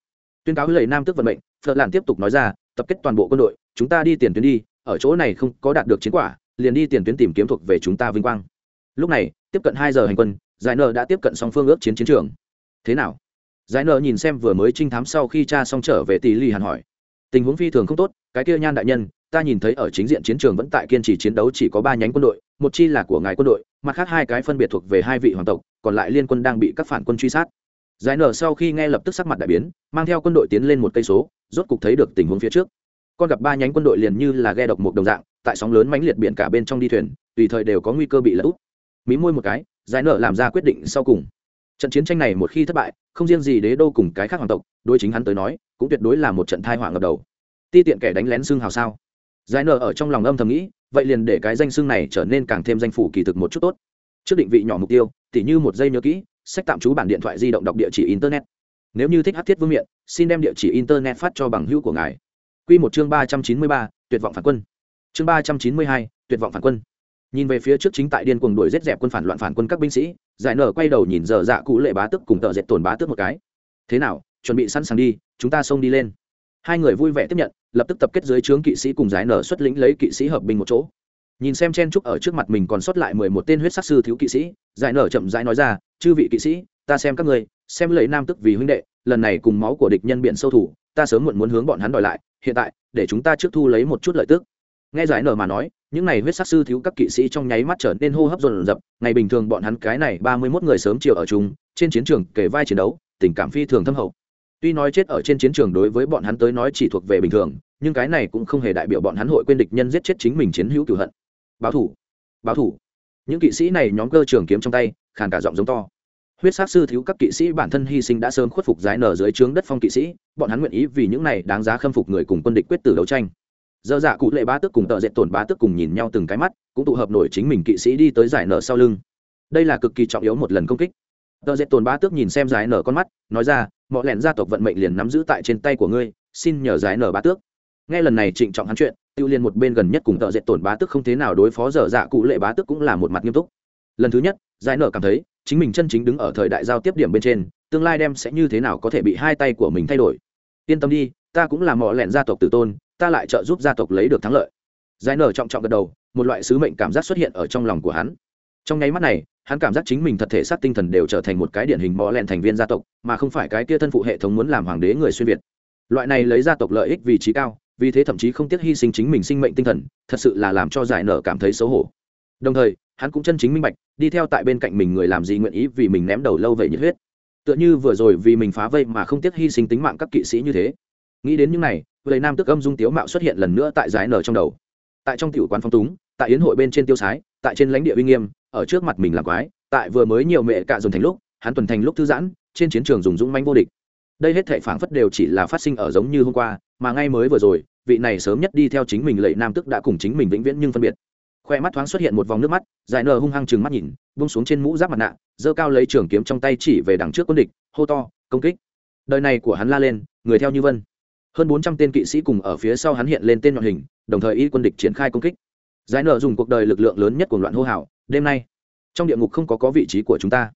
tuyên cáo lời nam tước vận mệnh phở làn tiếp tục nói ra, tập kết toàn bộ quân đội, chúng ta đi tiền tuyến đi, ở chỗ này không có đạt được chiến quả, liền đi tiền tuyến tìm kiếm thuộc về chúng ta vinh quang. Lúc này, tiếp cận hai giờ hành quân, giải nợ đã tiếp cận song phương ước chiến chiến trường. Thế nào? Giải nợ nhìn xem vừa mới trinh thám sau khi cha xong trở về tỷ lì hàn hỏi. Tình huống phi thường không tốt, cái kia nhan đại nhân, ta nhìn thấy ở chính diện chiến trường vẫn tại kiên trì chiến đấu chỉ có ba nhánh quân đội, một chi là của ngài quân đội, mặt khác hai cái phân biệt thuộc về hai vị hoàng tộc, còn lại liên quân đang bị các phản quân truy sát giải nở sau khi nghe lập tức sắc mặt đại biến, mang theo quân đội tiến lên một cây số, rốt cục thấy được tình huống phía trước. Con gặp ba nhánh quân đội liền như là ghe độc một đồng dạng, tại sóng lớn mãnh liệt biển cả bên trong đi thuyền, tùy thời đều có nguy cơ bị lỡ úp. Mí môi một cái, giải nở làm ra quyết định sau cùng. Trận chiến tranh này một khi thất bại, không riêng gì đế đô cùng cái khác hoàng tộc, đối chính hắn tới nói, cũng tuyệt đối là một trận thai họa ngập đầu. Ti tiện kẻ đánh lén xương hào sao? Giải nở ở trong lòng âm thầm nghĩ, vậy liền để cái danh xương này trở nên càng thêm danh phủ kỳ thực một chút tốt. Trước định vị nhỏ mục tiêu, tỉ như một giây nhớ kỹ sách tạm trú bản điện thoại di động đọc địa chỉ internet. Nếu như thích hát thiết vương miện, xin đem địa chỉ internet phát cho bằng hữu của ngài. Q một chương ba trăm chín mươi ba, tuyệt vọng phản quân. Chương ba trăm chín mươi hai, tuyệt vọng phản quân. Nhìn về phía trước chính tại điên cuồng đuổi giết dẹp quân phản loạn phản quân các binh sĩ, giải nở quay đầu nhìn giờ dạ cụ lệ bá tức cùng tợ dệt tổn bá tức một cái. Thế nào, chuẩn bị sẵn sàng đi, chúng ta xông đi lên. Hai người vui vẻ tiếp nhận, lập tức tập kết dưới trướng kỵ sĩ cùng giải nở xuất lĩnh lấy kỵ sĩ hợp binh một chỗ. Nhìn xem chen trúc ở trước mặt mình còn sót lại mười một tên huyết sắc sư thiếu kỵ sĩ, giải nở chậm rãi nói ra chư vị kỵ sĩ, ta xem các ngươi, xem lấy nam tức vì huynh đệ, lần này cùng máu của địch nhân biển sâu thủ, ta sớm muộn muốn hướng bọn hắn đòi lại, hiện tại, để chúng ta trước thu lấy một chút lợi tức. Nghe giải nở mà nói, những này huyết sắc sư thiếu các kỵ sĩ trong nháy mắt trở nên hô hấp dồn dập, ngày bình thường bọn hắn cái này ba mươi mốt người sớm chiều ở chúng trên chiến trường kể vai chiến đấu, tình cảm phi thường thâm hậu. Tuy nói chết ở trên chiến trường đối với bọn hắn tới nói chỉ thuộc về bình thường, nhưng cái này cũng không hề đại biểu bọn hắn hội quên địch nhân giết chết chính mình chiến hữu cửu hận. Báo thủ báo thủ. Những kỵ sĩ này nhóm cơ trường kiếm trong tay khàn cả giọng giống to. Huyết sát sư thiếu các kỵ sĩ bản thân hy sinh đã sớm khuất phục giải nở dưới trướng đất phong kỵ sĩ, bọn hắn nguyện ý vì những này đáng giá khâm phục người cùng quân địch quyết tử đấu tranh. Dơ dạ cụ lệ bá tức cùng tợ dệt tổn bá tức cùng nhìn nhau từng cái mắt, cũng tụ hợp nổi chính mình kỵ sĩ đi tới giải nở sau lưng. Đây là cực kỳ trọng yếu một lần công kích. Tợ dệt tổn bá tước nhìn xem giải nở con mắt, nói ra mọi lẻn gia tộc vận mệnh liền nắm giữ tại trên tay của ngươi, xin nhờ giải nở bá tước. Nghe lần này trịnh trọng hắn chuyện, tiêu liên một bên gần nhất cùng tợ dệt tổn bá tước không thế nào đối phó dở dạ cụ lệ bá tước cũng là một mặt nghiêm túc lần thứ nhất, giải nở cảm thấy chính mình chân chính đứng ở thời đại giao tiếp điểm bên trên, tương lai đem sẽ như thế nào có thể bị hai tay của mình thay đổi. Yên tâm đi, ta cũng là mọi lẹn gia tộc tử tôn, ta lại trợ giúp gia tộc lấy được thắng lợi. Giải nở trọng trọng gật đầu, một loại sứ mệnh cảm giác xuất hiện ở trong lòng của hắn. Trong nháy mắt này, hắn cảm giác chính mình thật thể xác tinh thần đều trở thành một cái điển hình mò lẹn thành viên gia tộc, mà không phải cái kia thân phụ hệ thống muốn làm hoàng đế người xuyên việt. Loại này lấy gia tộc lợi ích vị trí cao, vì thế thậm chí không tiếc hy sinh chính mình sinh mệnh tinh thần, thật sự là làm cho giải nở cảm thấy xấu hổ. Đồng thời hắn cũng chân chính minh bạch, đi theo tại bên cạnh mình người làm gì nguyện ý vì mình ném đầu lâu vậy nhiệt huyết. Tựa như vừa rồi vì mình phá vây mà không tiếc hy sinh tính mạng các kỵ sĩ như thế. Nghĩ đến những này lời nam tức âm dung tiếu mạo xuất hiện lần nữa tại giải nở trong đầu. Tại trong tiểu quán phong túng, tại yến hội bên trên tiêu sái, tại trên lãnh địa uy nghiêm, ở trước mặt mình là quái, tại vừa mới nhiều mẹ cạ dồn thành lúc, hắn tuần thành lúc thư giãn, trên chiến trường dùng dũng manh vô địch. Đây hết thể phảng phất đều chỉ là phát sinh ở giống như hôm qua, mà ngay mới vừa rồi, vị này sớm nhất đi theo chính mình lệ nam tức đã cùng chính mình vĩnh viễn nhưng phân biệt khoe mắt thoáng xuất hiện một vòng nước mắt giải nờ hung hăng chừng mắt nhìn bung xuống trên mũ giáp mặt nạ, giơ cao lấy trường kiếm trong tay chỉ về đằng trước quân địch, hô to, công kích! Đời này của hắn la lên, người theo như vân. Hơn bốn trăm tên kỵ sĩ cùng ở phía sau hắn hiện lên tên nhọn hình, đồng thời y quân địch triển khai công kích. Giải nở dùng cuộc đời lực lượng lớn nhất của loạn hô hào, đêm nay, trong địa ngục không có có vị trí của chúng ta.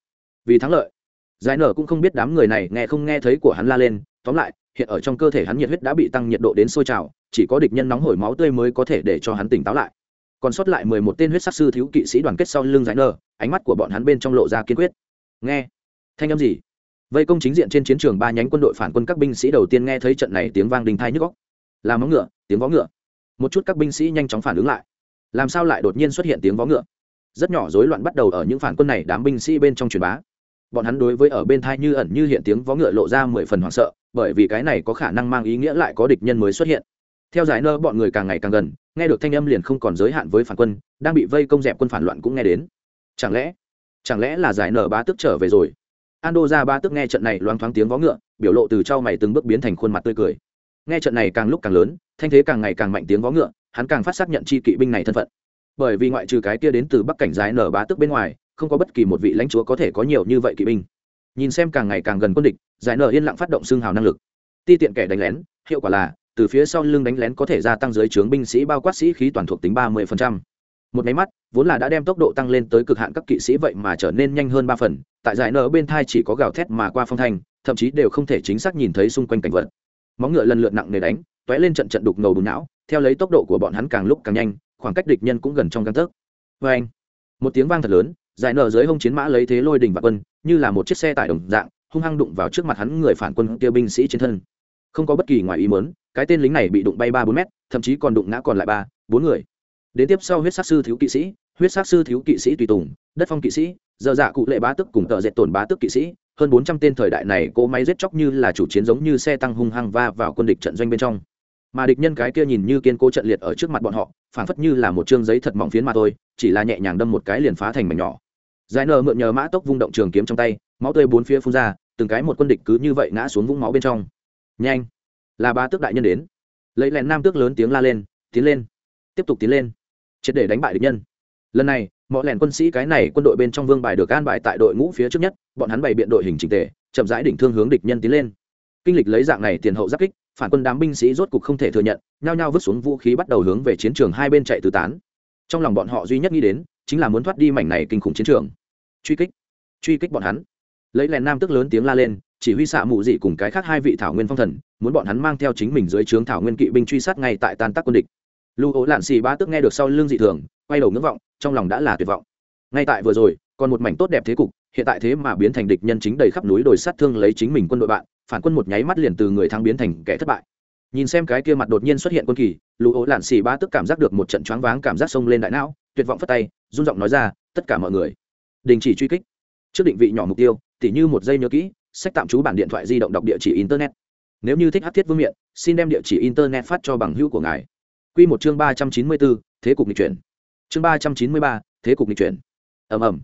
Vì thắng lợi, giải nở cũng không biết đám người này nghe không nghe thấy của hắn la lên, tóm lại, hiện ở trong cơ thể hắn nhiệt huyết đã bị tăng nhiệt độ đến sôi trào, chỉ có địch nhân nóng hổi máu tươi mới có thể để cho hắn tỉnh táo lại còn sót lại mười một tên huyết sắc sư thiếu kỵ sĩ đoàn kết sau lưng giải nở, ánh mắt của bọn hắn bên trong lộ ra kiên quyết. Nghe. Thanh âm gì? Vây công chính diện trên chiến trường ba nhánh quân đội phản quân các binh sĩ đầu tiên nghe thấy trận này tiếng vang đình thai nhức góc là móng ngựa, tiếng vó ngựa. Một chút các binh sĩ nhanh chóng phản ứng lại. Làm sao lại đột nhiên xuất hiện tiếng vó ngựa? Rất nhỏ rối loạn bắt đầu ở những phản quân này, đám binh sĩ bên trong truyền bá. Bọn hắn đối với ở bên thai như ẩn như hiện tiếng vó ngựa lộ ra mười phần hoảng sợ, bởi vì cái này có khả năng mang ý nghĩa lại có địch nhân mới xuất hiện. Theo giải nơ bọn người càng ngày càng gần nghe được thanh âm liền không còn giới hạn với phản quân, đang bị vây công dẹp quân phản loạn cũng nghe đến. Chẳng lẽ chẳng lẽ là giải nở bá tức trở về rồi? Ando ra ba tức nghe trận này loáng thoáng tiếng vó ngựa, biểu lộ từ trao mày từng bước biến thành khuôn mặt tươi cười. Nghe trận này càng lúc càng lớn, thanh thế càng ngày càng mạnh tiếng vó ngựa, hắn càng phát xác nhận chi kỵ binh này thân phận. Bởi vì ngoại trừ cái kia đến từ bắc cảnh giải nở bá tức bên ngoài, không có bất kỳ một vị lãnh chúa có thể có nhiều như vậy kỵ binh. Nhìn xem càng ngày càng gần quân địch, giải nở yên lặng phát động xương hào năng lực. Ti tiện kẻ đánh lén, hiệu quả là từ phía sau lưng đánh lén có thể gia tăng dưới trướng binh sĩ bao quát sĩ khí toàn thuộc tính ba mươi một máy mắt, vốn là đã đem tốc độ tăng lên tới cực hạn các kỵ sĩ vậy mà trở nên nhanh hơn ba phần, tại giải nở bên thai chỉ có gào thét mà qua phong thanh, thậm chí đều không thể chính xác nhìn thấy xung quanh cảnh vật. Móng ngựa lần lượt nặng nề đánh t lên trận trận đục ngầu bùn não, theo lấy tốc độ của bọn hắn càng lúc càng nhanh, khoảng cách địch nhân cũng gần trong căn tấc. Vê anh, một tiếng vang thật lớn, giải nở dưới hông chiến mã lấy thế lôi đình và quân, như là một chiếc xe tải đồng dạng, hung hăng đụng vào trước mặt hắn người phản quân kia binh sĩ trên thân không có bất kỳ ngoài ý mớn cái tên lính này bị đụng bay ba bốn mét, thậm chí còn đụng ngã còn lại ba, bốn người. Đến tiếp sau huyết sát sư thiếu kỵ sĩ, huyết sát sư thiếu kỵ sĩ tùy tùng, đất phong kỵ sĩ, giờ dạ cụ lệ bá tức cùng tờ dệt tổn bá tức kỵ sĩ, hơn bốn trăm tên thời đại này cỗ máy giết chóc như là chủ chiến giống như xe tăng hung hăng va vào quân địch trận doanh bên trong. Mà địch nhân cái kia nhìn như kiên cố trận liệt ở trước mặt bọn họ, phảng phất như là một chương giấy thật mỏng phiến mà thôi, chỉ là nhẹ nhàng đâm một cái liền phá thành mảnh nhỏ. Giải nờ mượn nhờ mã tốc vung động trường kiếm trong tay, máu tươi bốn phía phun ra, từng cái một quân địch cứ như vậy ngã xuống vũng máu bên trong nhanh. Là ba tước đại nhân đến. Lấy lẹn nam tước lớn tiếng la lên, tiến lên. Tiếp tục tiến lên. Triệt để đánh bại địch nhân. Lần này, mọi lẹn quân sĩ cái này quân đội bên trong vương bài được an bài tại đội ngũ phía trước nhất, bọn hắn bày biện đội hình trình tề, chậm rãi đỉnh thương hướng địch nhân tiến lên. Kinh lịch lấy dạng này tiền hậu giáp kích, phản quân đám binh sĩ rốt cục không thể thừa nhận, nhao nhao vứt xuống vũ khí bắt đầu hướng về chiến trường hai bên chạy tứ tán. Trong lòng bọn họ duy nhất nghĩ đến, chính là muốn thoát đi mảnh này kinh khủng chiến trường. Truy kích. Truy kích bọn hắn. Lấy lèn nam tức lớn tiếng la lên chỉ huy xạ mụ dị cùng cái khác hai vị thảo nguyên phong thần, muốn bọn hắn mang theo chính mình dưới trướng thảo nguyên kỵ binh truy sát ngay tại tan tác quân địch. Lưu ố lạn xì ba tức nghe được sau lưng dị thường, quay đầu ngưỡng vọng, trong lòng đã là tuyệt vọng. Ngay tại vừa rồi, còn một mảnh tốt đẹp thế cục, hiện tại thế mà biến thành địch nhân chính đầy khắp núi đồi sát thương lấy chính mình quân đội bạn, phản quân một nháy mắt liền từ người thắng biến thành kẻ thất bại. Nhìn xem cái kia mặt đột nhiên xuất hiện quân kỳ lũ ố lạn xì ba tức cảm giác được một trận choáng váng cảm giác sông lên đại não, tuyệt vọng phất tay, run giọng nói ra, tất cả mọi người, đình chỉ truy kích. Trước định vị nhỏ mục tiêu, tỉ như một giây nhớ kỹ sách tạm trú bản điện thoại di động đọc địa chỉ internet. Nếu như thích hát thiết vương miện, xin đem địa chỉ internet phát cho bằng hữu của ngài. Q một chương ba trăm chín mươi bốn, thế cục nghịch chuyển. Chương ba trăm chín mươi ba, thế cục nghịch chuyển. Ầm ầm.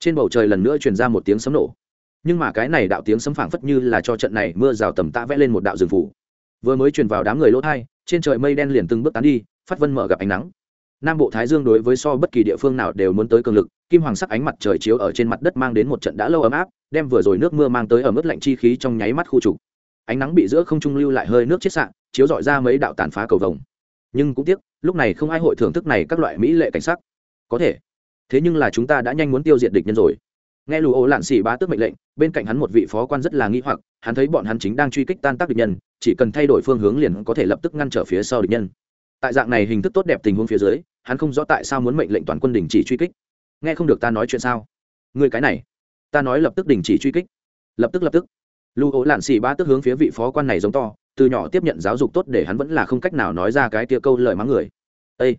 Trên bầu trời lần nữa truyền ra một tiếng sấm nổ. Nhưng mà cái này đạo tiếng sấm phảng phất như là cho trận này mưa rào tầm tã vẽ lên một đạo rừng phủ. Vừa mới truyền vào đám người lỗ thai, trên trời mây đen liền từng bước tán đi, phát vân mở gặp ánh nắng nam bộ thái dương đối với so bất kỳ địa phương nào đều muốn tới cường lực, kim hoàng sắc ánh mặt trời chiếu ở trên mặt đất mang đến một trận đã lâu ấm áp, đem vừa rồi nước mưa mang tới ở mức lạnh chi khí trong nháy mắt khu trục. Ánh nắng bị giữa không trung lưu lại hơi nước chết sạn chiếu dọi ra mấy đạo tàn phá cầu vồng. Nhưng cũng tiếc, lúc này không ai hội thưởng thức này các loại mỹ lệ cảnh sắc. Có thể. Thế nhưng là chúng ta đã nhanh muốn tiêu diệt địch nhân rồi. Nghe lù ô lạn xỉ bá tước mệnh lệnh, bên cạnh hắn một vị phó quan rất là nghi hoặc, hắn thấy bọn hắn chính đang truy kích tan tác địch nhân, chỉ cần thay đổi phương hướng liền có thể lập tức ngăn trở phía sau địch nhân tại dạng này hình thức tốt đẹp tình huống phía dưới, hắn không rõ tại sao muốn mệnh lệnh toàn quân đình chỉ truy kích. Nghe không được ta nói chuyện sao? Người cái này, ta nói lập tức đình chỉ truy kích. Lập tức lập tức. Lưu ố lạn xì ba tức hướng phía vị phó quan này giống to, từ nhỏ tiếp nhận giáo dục tốt để hắn vẫn là không cách nào nói ra cái tia câu lời mắng người. Ây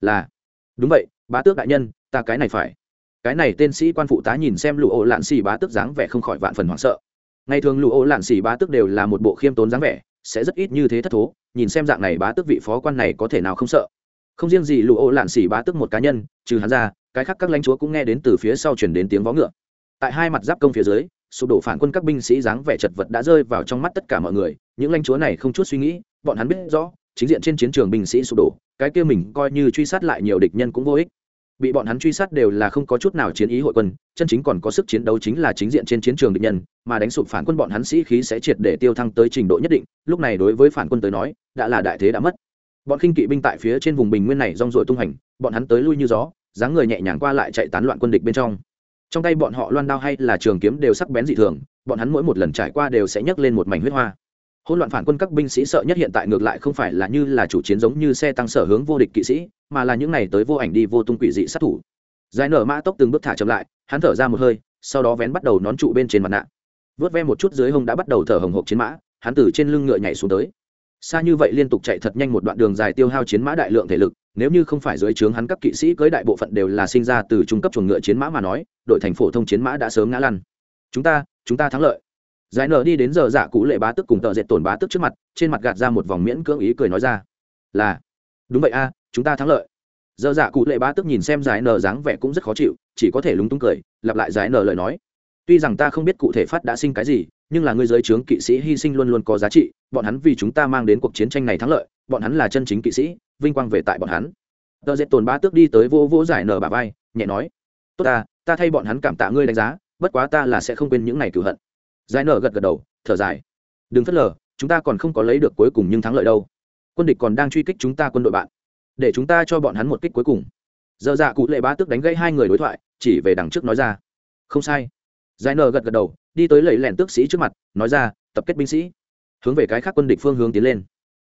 là, đúng vậy, bá tước đại nhân, ta cái này phải. Cái này tên sĩ quan phụ tá nhìn xem lụ ô lạn xì bá tước dáng vẻ không khỏi vạn phần hoảng sợ. Ngày thường lụ ô lạn xì bá tước đều là một bộ khiêm tốn dáng vẻ sẽ rất ít như thế thất thố, nhìn xem dạng này bá tước vị phó quan này có thể nào không sợ. Không riêng gì lụ ô lạn xỉ bá tước một cá nhân, trừ hắn ra, cái khác các lãnh chúa cũng nghe đến từ phía sau chuyển đến tiếng vó ngựa. Tại hai mặt giáp công phía dưới, sụp đổ phản quân các binh sĩ dáng vẻ chật vật đã rơi vào trong mắt tất cả mọi người, những lãnh chúa này không chút suy nghĩ, bọn hắn biết rõ, chính diện trên chiến trường binh sĩ sụp đổ, cái kia mình coi như truy sát lại nhiều địch nhân cũng vô ích bị bọn hắn truy sát đều là không có chút nào chiến ý hội quân, chân chính còn có sức chiến đấu chính là chính diện trên chiến trường địch nhân, mà đánh sụp phản quân bọn hắn sĩ khí sẽ triệt để tiêu thăng tới trình độ nhất định, lúc này đối với phản quân tới nói, đã là đại thế đã mất. Bọn khinh kỵ binh tại phía trên vùng bình nguyên này rong ruổi tung hành, bọn hắn tới lui như gió, dáng người nhẹ nhàng qua lại chạy tán loạn quân địch bên trong. Trong tay bọn họ loan đao hay là trường kiếm đều sắc bén dị thường, bọn hắn mỗi một lần trải qua đều sẽ nhấc lên một mảnh huyết hoa hỗn loạn phản quân các binh sĩ sợ nhất hiện tại ngược lại không phải là như là chủ chiến giống như xe tăng sở hướng vô địch kỵ sĩ, mà là những này tới vô ảnh đi vô tung quỷ dị sát thủ. Giải nở mã tốc từng bước thả chậm lại, hắn thở ra một hơi, sau đó vén bắt đầu nón trụ bên trên mặt nạ. Vớt ve một chút dưới hông đã bắt đầu thở hồng hộc chiến mã, hắn từ trên lưng ngựa nhảy xuống tới. Xa như vậy liên tục chạy thật nhanh một đoạn đường dài tiêu hao chiến mã đại lượng thể lực, nếu như không phải dưới trướng hắn các kỵ sĩ cưới đại bộ phận đều là sinh ra từ trung cấp chuồng ngựa chiến mã mà nói, đội thành phổ thông chiến mã đã sớm ngã lăn. Chúng ta chúng ta thắng lợi giải nở đi đến giờ dạ cụ lệ bá tức cùng tợ dệt tổn bá tức trước mặt, trên mặt gạt ra một vòng miễn cưỡng ý cười nói ra. Là, đúng vậy a, chúng ta thắng lợi. Giờ dạ cụ lệ bá tức nhìn xem giải nở dáng vẻ cũng rất khó chịu, chỉ có thể lúng túng cười, lặp lại giải nở lời nói. Tuy rằng ta không biết cụ thể phát đã sinh cái gì, nhưng là người giới trướng kỵ sĩ hy sinh luôn luôn có giá trị, bọn hắn vì chúng ta mang đến cuộc chiến tranh này thắng lợi, bọn hắn là chân chính kỵ sĩ, vinh quang về tại bọn hắn. Tờ dệt tồn bá tước đi tới vô vô giải nở bà vai, nhẹ nói. Tốt ta ta thay bọn hắn cảm tạ ngươi đánh giá, bất quá ta là sẽ không quên những ngày cửu hận giải nở gật gật đầu, thở dài. Đừng phớt lờ, chúng ta còn không có lấy được cuối cùng nhưng thắng lợi đâu. Quân địch còn đang truy kích chúng ta quân đội bạn. Để chúng ta cho bọn hắn một kích cuối cùng. Dơ dạ cụ lệ bá tức đánh gây hai người đối thoại, chỉ về đằng trước nói ra. Không sai. Giải nờ gật gật đầu, đi tới lầy lẻn tước sĩ trước mặt, nói ra, tập kết binh sĩ. Hướng về cái khác quân địch phương hướng tiến lên.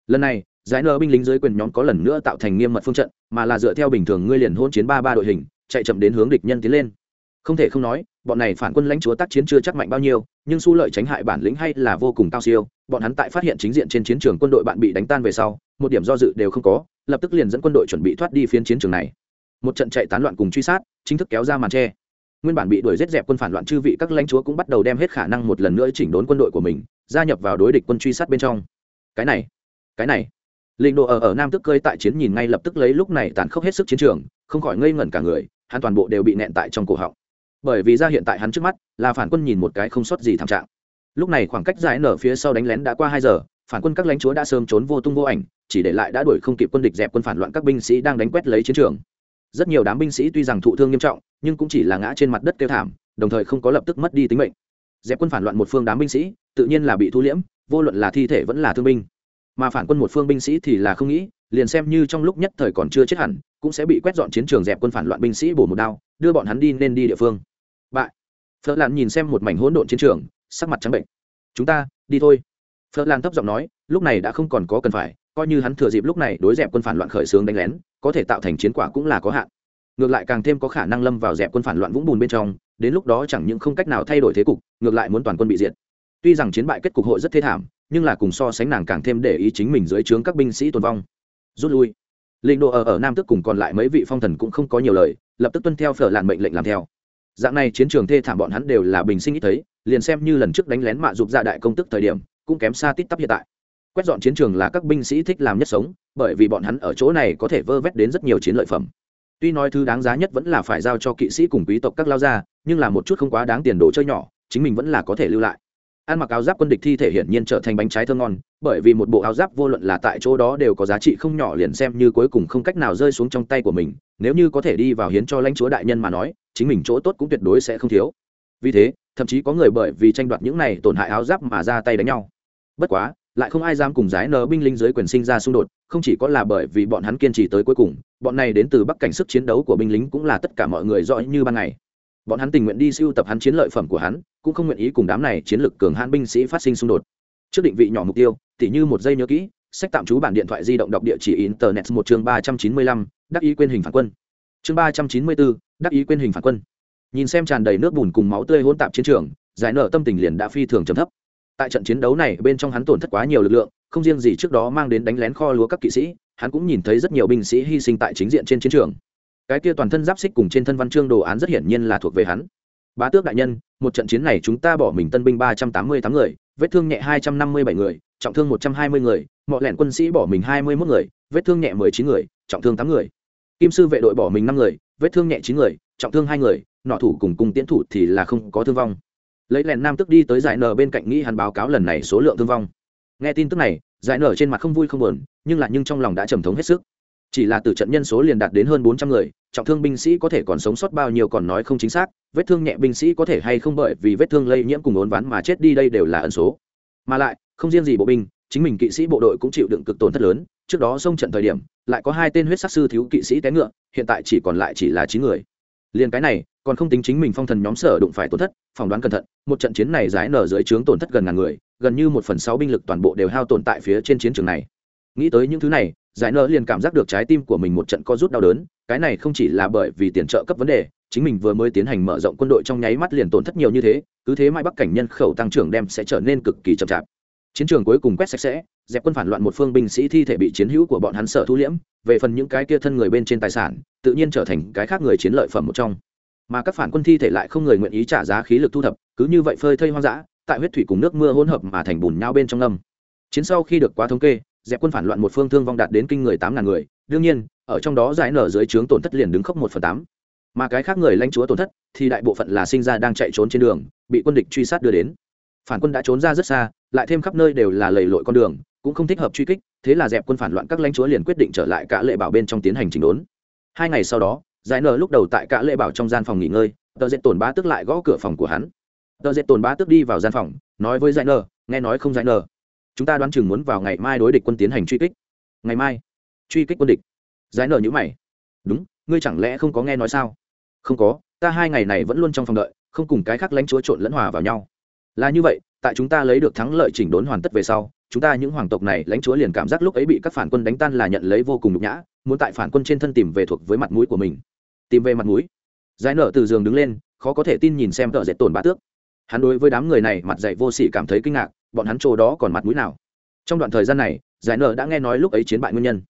Lần này, giải nờ binh lính dưới quyền nhóm có lần nữa tạo thành nghiêm mật phương trận, mà là dựa theo bình thường ngươi liền hôn chiến ba ba đội hình, chạy chậm đến hướng địch nhân tiến lên. Không thể không nói bọn này phản quân lãnh chúa tác chiến chưa chắc mạnh bao nhiêu, nhưng su lợi tránh hại bản lĩnh hay là vô cùng cao siêu. Bọn hắn tại phát hiện chính diện trên chiến trường quân đội bạn bị đánh tan về sau, một điểm do dự đều không có, lập tức liền dẫn quân đội chuẩn bị thoát đi phiến chiến trường này. Một trận chạy tán loạn cùng truy sát, chính thức kéo ra màn tre. Nguyên bản bị đuổi giết dẹp quân phản loạn chư vị các lãnh chúa cũng bắt đầu đem hết khả năng một lần nữa chỉnh đốn quân đội của mình, gia nhập vào đối địch quân truy sát bên trong. Cái này cái này. Linh độ ở ở nam tức cơi tại chiến nhìn ngay lập tức lấy lúc này tàn khốc hết sức chiến trường, không khỏi ngây ngẩn cả người, hắn toàn bộ đều bị nẹn tại trong cổ họng bởi vì ra hiện tại hắn trước mắt là phản quân nhìn một cái không sót gì thảm trạng. Lúc này khoảng cách giải nở phía sau đánh lén đã qua hai giờ, phản quân các lãnh chúa đã sớm trốn vô tung vô ảnh, chỉ để lại đã đuổi không kịp quân địch dẹp quân phản loạn các binh sĩ đang đánh quét lấy chiến trường. Rất nhiều đám binh sĩ tuy rằng thụ thương nghiêm trọng, nhưng cũng chỉ là ngã trên mặt đất kêu thảm, đồng thời không có lập tức mất đi tính mệnh. Dẹp quân phản loạn một phương đám binh sĩ, tự nhiên là bị thu liễm, vô luận là thi thể vẫn là thương binh. Mà phản quân một phương binh sĩ thì là không nghĩ, liền xem như trong lúc nhất thời còn chưa chết hẳn, cũng sẽ bị quét dọn chiến trường dẹp quân phản loạn binh sĩ bổ một đao, đưa bọn hắn đi nên đi địa phương bại. Phở lan nhìn xem một mảnh hỗn độn chiến trường, sắc mặt trắng bệnh. Chúng ta, đi thôi. Phở lan thấp giọng nói, lúc này đã không còn có cần phải, coi như hắn thừa dịp lúc này đối dẹp quân phản loạn khởi xướng đánh lén, có thể tạo thành chiến quả cũng là có hạn. Ngược lại càng thêm có khả năng lâm vào dẹp quân phản loạn vũng bùn bên trong, đến lúc đó chẳng những không cách nào thay đổi thế cục, ngược lại muốn toàn quân bị diệt. Tuy rằng chiến bại kết cục hội rất thê thảm, nhưng là cùng so sánh nàng càng thêm để ý chính mình dưới trướng các binh sĩ tồn vong. Rút lui. Lệnh độ ở ở nam tức cùng còn lại mấy vị phong thần cũng không có nhiều lời, lập tức tuân theo phở làn mệnh lệnh làm theo dạng này chiến trường thê thảm bọn hắn đều là bình sinh ít thấy, liền xem như lần trước đánh lén mạ dục ra đại công tức thời điểm, cũng kém xa tít tắp hiện tại. Quét dọn chiến trường là các binh sĩ thích làm nhất sống, bởi vì bọn hắn ở chỗ này có thể vơ vét đến rất nhiều chiến lợi phẩm. Tuy nói thứ đáng giá nhất vẫn là phải giao cho kỵ sĩ cùng quý tộc các lao gia, nhưng là một chút không quá đáng tiền đồ chơi nhỏ, chính mình vẫn là có thể lưu lại. Ăn mặc áo giáp quân địch thi thể hiển nhiên trở thành bánh trái thơ ngon, bởi vì một bộ áo giáp vô luận là tại chỗ đó đều có giá trị không nhỏ liền xem như cuối cùng không cách nào rơi xuống trong tay của mình, nếu như có thể đi vào hiến cho lãnh chúa đại nhân mà nói chính mình chỗ tốt cũng tuyệt đối sẽ không thiếu. Vì thế, thậm chí có người bởi vì tranh đoạt những này tổn hại áo giáp mà ra tay đánh nhau. Bất quá, lại không ai dám cùng giái nờ binh lính dưới quyền sinh ra xung đột, không chỉ có là bởi vì bọn hắn kiên trì tới cuối cùng, bọn này đến từ bắc cảnh sức chiến đấu của binh lính cũng là tất cả mọi người rõ như ban ngày. Bọn hắn tình nguyện đi siêu tập hắn chiến lợi phẩm của hắn, cũng không nguyện ý cùng đám này chiến lược cường hãn binh sĩ phát sinh xung đột. Trước định vị nhỏ mục tiêu, tỉ như một giây nhớ kỹ, sách tạm trú bản điện thoại di động đọc địa chỉ internet một chương ba trăm chín mươi lăm, đắc ý quên hình phản quân chương ba trăm chín mươi bốn, đắc ý quên hình phản quân. Nhìn xem tràn đầy nước bùn cùng máu tươi hỗn tạp chiến trường, giải nở tâm tình liền đã phi thường trầm thấp. Tại trận chiến đấu này, bên trong hắn tổn thất quá nhiều lực lượng, không riêng gì trước đó mang đến đánh lén kho lúa các kỵ sĩ, hắn cũng nhìn thấy rất nhiều binh sĩ hy sinh tại chính diện trên chiến trường. Cái kia toàn thân giáp xích cùng trên thân văn chương đồ án rất hiển nhiên là thuộc về hắn. Bá tước đại nhân, một trận chiến này chúng ta bỏ mình tân binh ba trăm tám mươi tám người, vết thương nhẹ hai trăm năm mươi bảy người, trọng thương một trăm hai mươi người mọi lẻn quân sĩ bỏ mình hai mươi mốt người, vết thương nhẹ mười chín người, trọng thương tám người kim sư vệ đội bỏ mình năm người, vết thương nhẹ chín người, trọng thương hai người, nọ thủ cùng cùng tiến thủ thì là không có thương vong. Lấy lèn nam tức đi tới giải nở bên cạnh nghĩ hắn báo cáo lần này số lượng thương vong. Nghe tin tức này, giải nở trên mặt không vui không buồn, nhưng là nhưng trong lòng đã trầm thống hết sức. Chỉ là từ trận nhân số liền đạt đến hơn bốn trăm người, trọng thương binh sĩ có thể còn sống sót bao nhiêu còn nói không chính xác, vết thương nhẹ binh sĩ có thể hay không bởi vì vết thương lây nhiễm cùng ốn ván mà chết đi đây đều là ẩn số. Mà lại, không riêng gì bộ binh, chính mình kỵ sĩ bộ đội cũng chịu đựng cực tổn thất lớn trước đó xông trận thời điểm, lại có hai tên huyết sắc sư thiếu kỵ sĩ té ngựa, hiện tại chỉ còn lại chỉ là chín người. Liền cái này, còn không tính chính mình phong thần nhóm sở đụng phải tổn thất, phỏng đoán cẩn thận, một trận chiến này giải nở dưới trướng tổn thất gần ngàn người, gần như một phần sáu binh lực toàn bộ đều hao tồn tại phía trên chiến trường này. Nghĩ tới những thứ này, giải nở liền cảm giác được trái tim của mình một trận co rút đau đớn, cái này không chỉ là bởi vì tiền trợ cấp vấn đề, chính mình vừa mới tiến hành mở rộng quân đội trong nháy mắt liền tổn thất nhiều như thế, cứ thế mãi bắc cảnh nhân khẩu tăng trưởng đem sẽ trở nên cực kỳ chậm chạp. Chiến trường cuối cùng quét sạch sẽ dẹp quân phản loạn một phương binh sĩ thi thể bị chiến hữu của bọn hắn sở thu liễm, về phần những cái kia thân người bên trên tài sản, tự nhiên trở thành cái khác người chiến lợi phẩm một trong. Mà các phản quân thi thể lại không người nguyện ý trả giá khí lực thu thập, cứ như vậy phơi thây hoang dã, tại huyết thủy cùng nước mưa hỗn hợp mà thành bùn nhau bên trong lâm chiến sau khi được quá thống kê, dẹp quân phản loạn một phương thương vong đạt đến kinh người tám ngàn người, đương nhiên, ở trong đó giải nở dưới trướng tổn thất liền đứng khốc một phần tám. Mà cái khác người lãnh chúa tổn thất, thì đại bộ phận là sinh ra đang chạy trốn trên đường, bị quân địch truy sát đưa đến. Phản quân đã trốn ra rất xa, lại thêm khắp nơi đều là lầy lội con đường cũng không thích hợp truy kích, thế là dẹp quân phản loạn các lãnh chúa liền quyết định trở lại cả lệ bảo bên trong tiến hành chỉnh đốn. Hai ngày sau đó, giải nở lúc đầu tại cả lệ bảo trong gian phòng nghỉ ngơi, tờ dệt tổn bá tức lại gõ cửa phòng của hắn. Tờ dệt tổn bá tức đi vào gian phòng, nói với giải nở, nghe nói không giải nở, chúng ta đoán chừng muốn vào ngày mai đối địch quân tiến hành truy kích. Ngày mai? Truy kích quân địch? Giải nở nhữ mày. Đúng, ngươi chẳng lẽ không có nghe nói sao? Không có, ta hai ngày này vẫn luôn trong phòng đợi, không cùng cái khác lãnh chúa trộn lẫn hòa vào nhau. Là như vậy, tại chúng ta lấy được thắng lợi chỉnh đốn hoàn tất về sau chúng ta những hoàng tộc này lãnh chúa liền cảm giác lúc ấy bị các phản quân đánh tan là nhận lấy vô cùng nhục nhã, muốn tại phản quân trên thân tìm về thuộc với mặt mũi của mình. Tìm về mặt mũi? Giải nở từ giường đứng lên, khó có thể tin nhìn xem tợ dệt tổn bá tước. Hắn đối với đám người này mặt dạy vô sỉ cảm thấy kinh ngạc, bọn hắn chỗ đó còn mặt mũi nào? Trong đoạn thời gian này, giải nở đã nghe nói lúc ấy chiến bại nguyên nhân.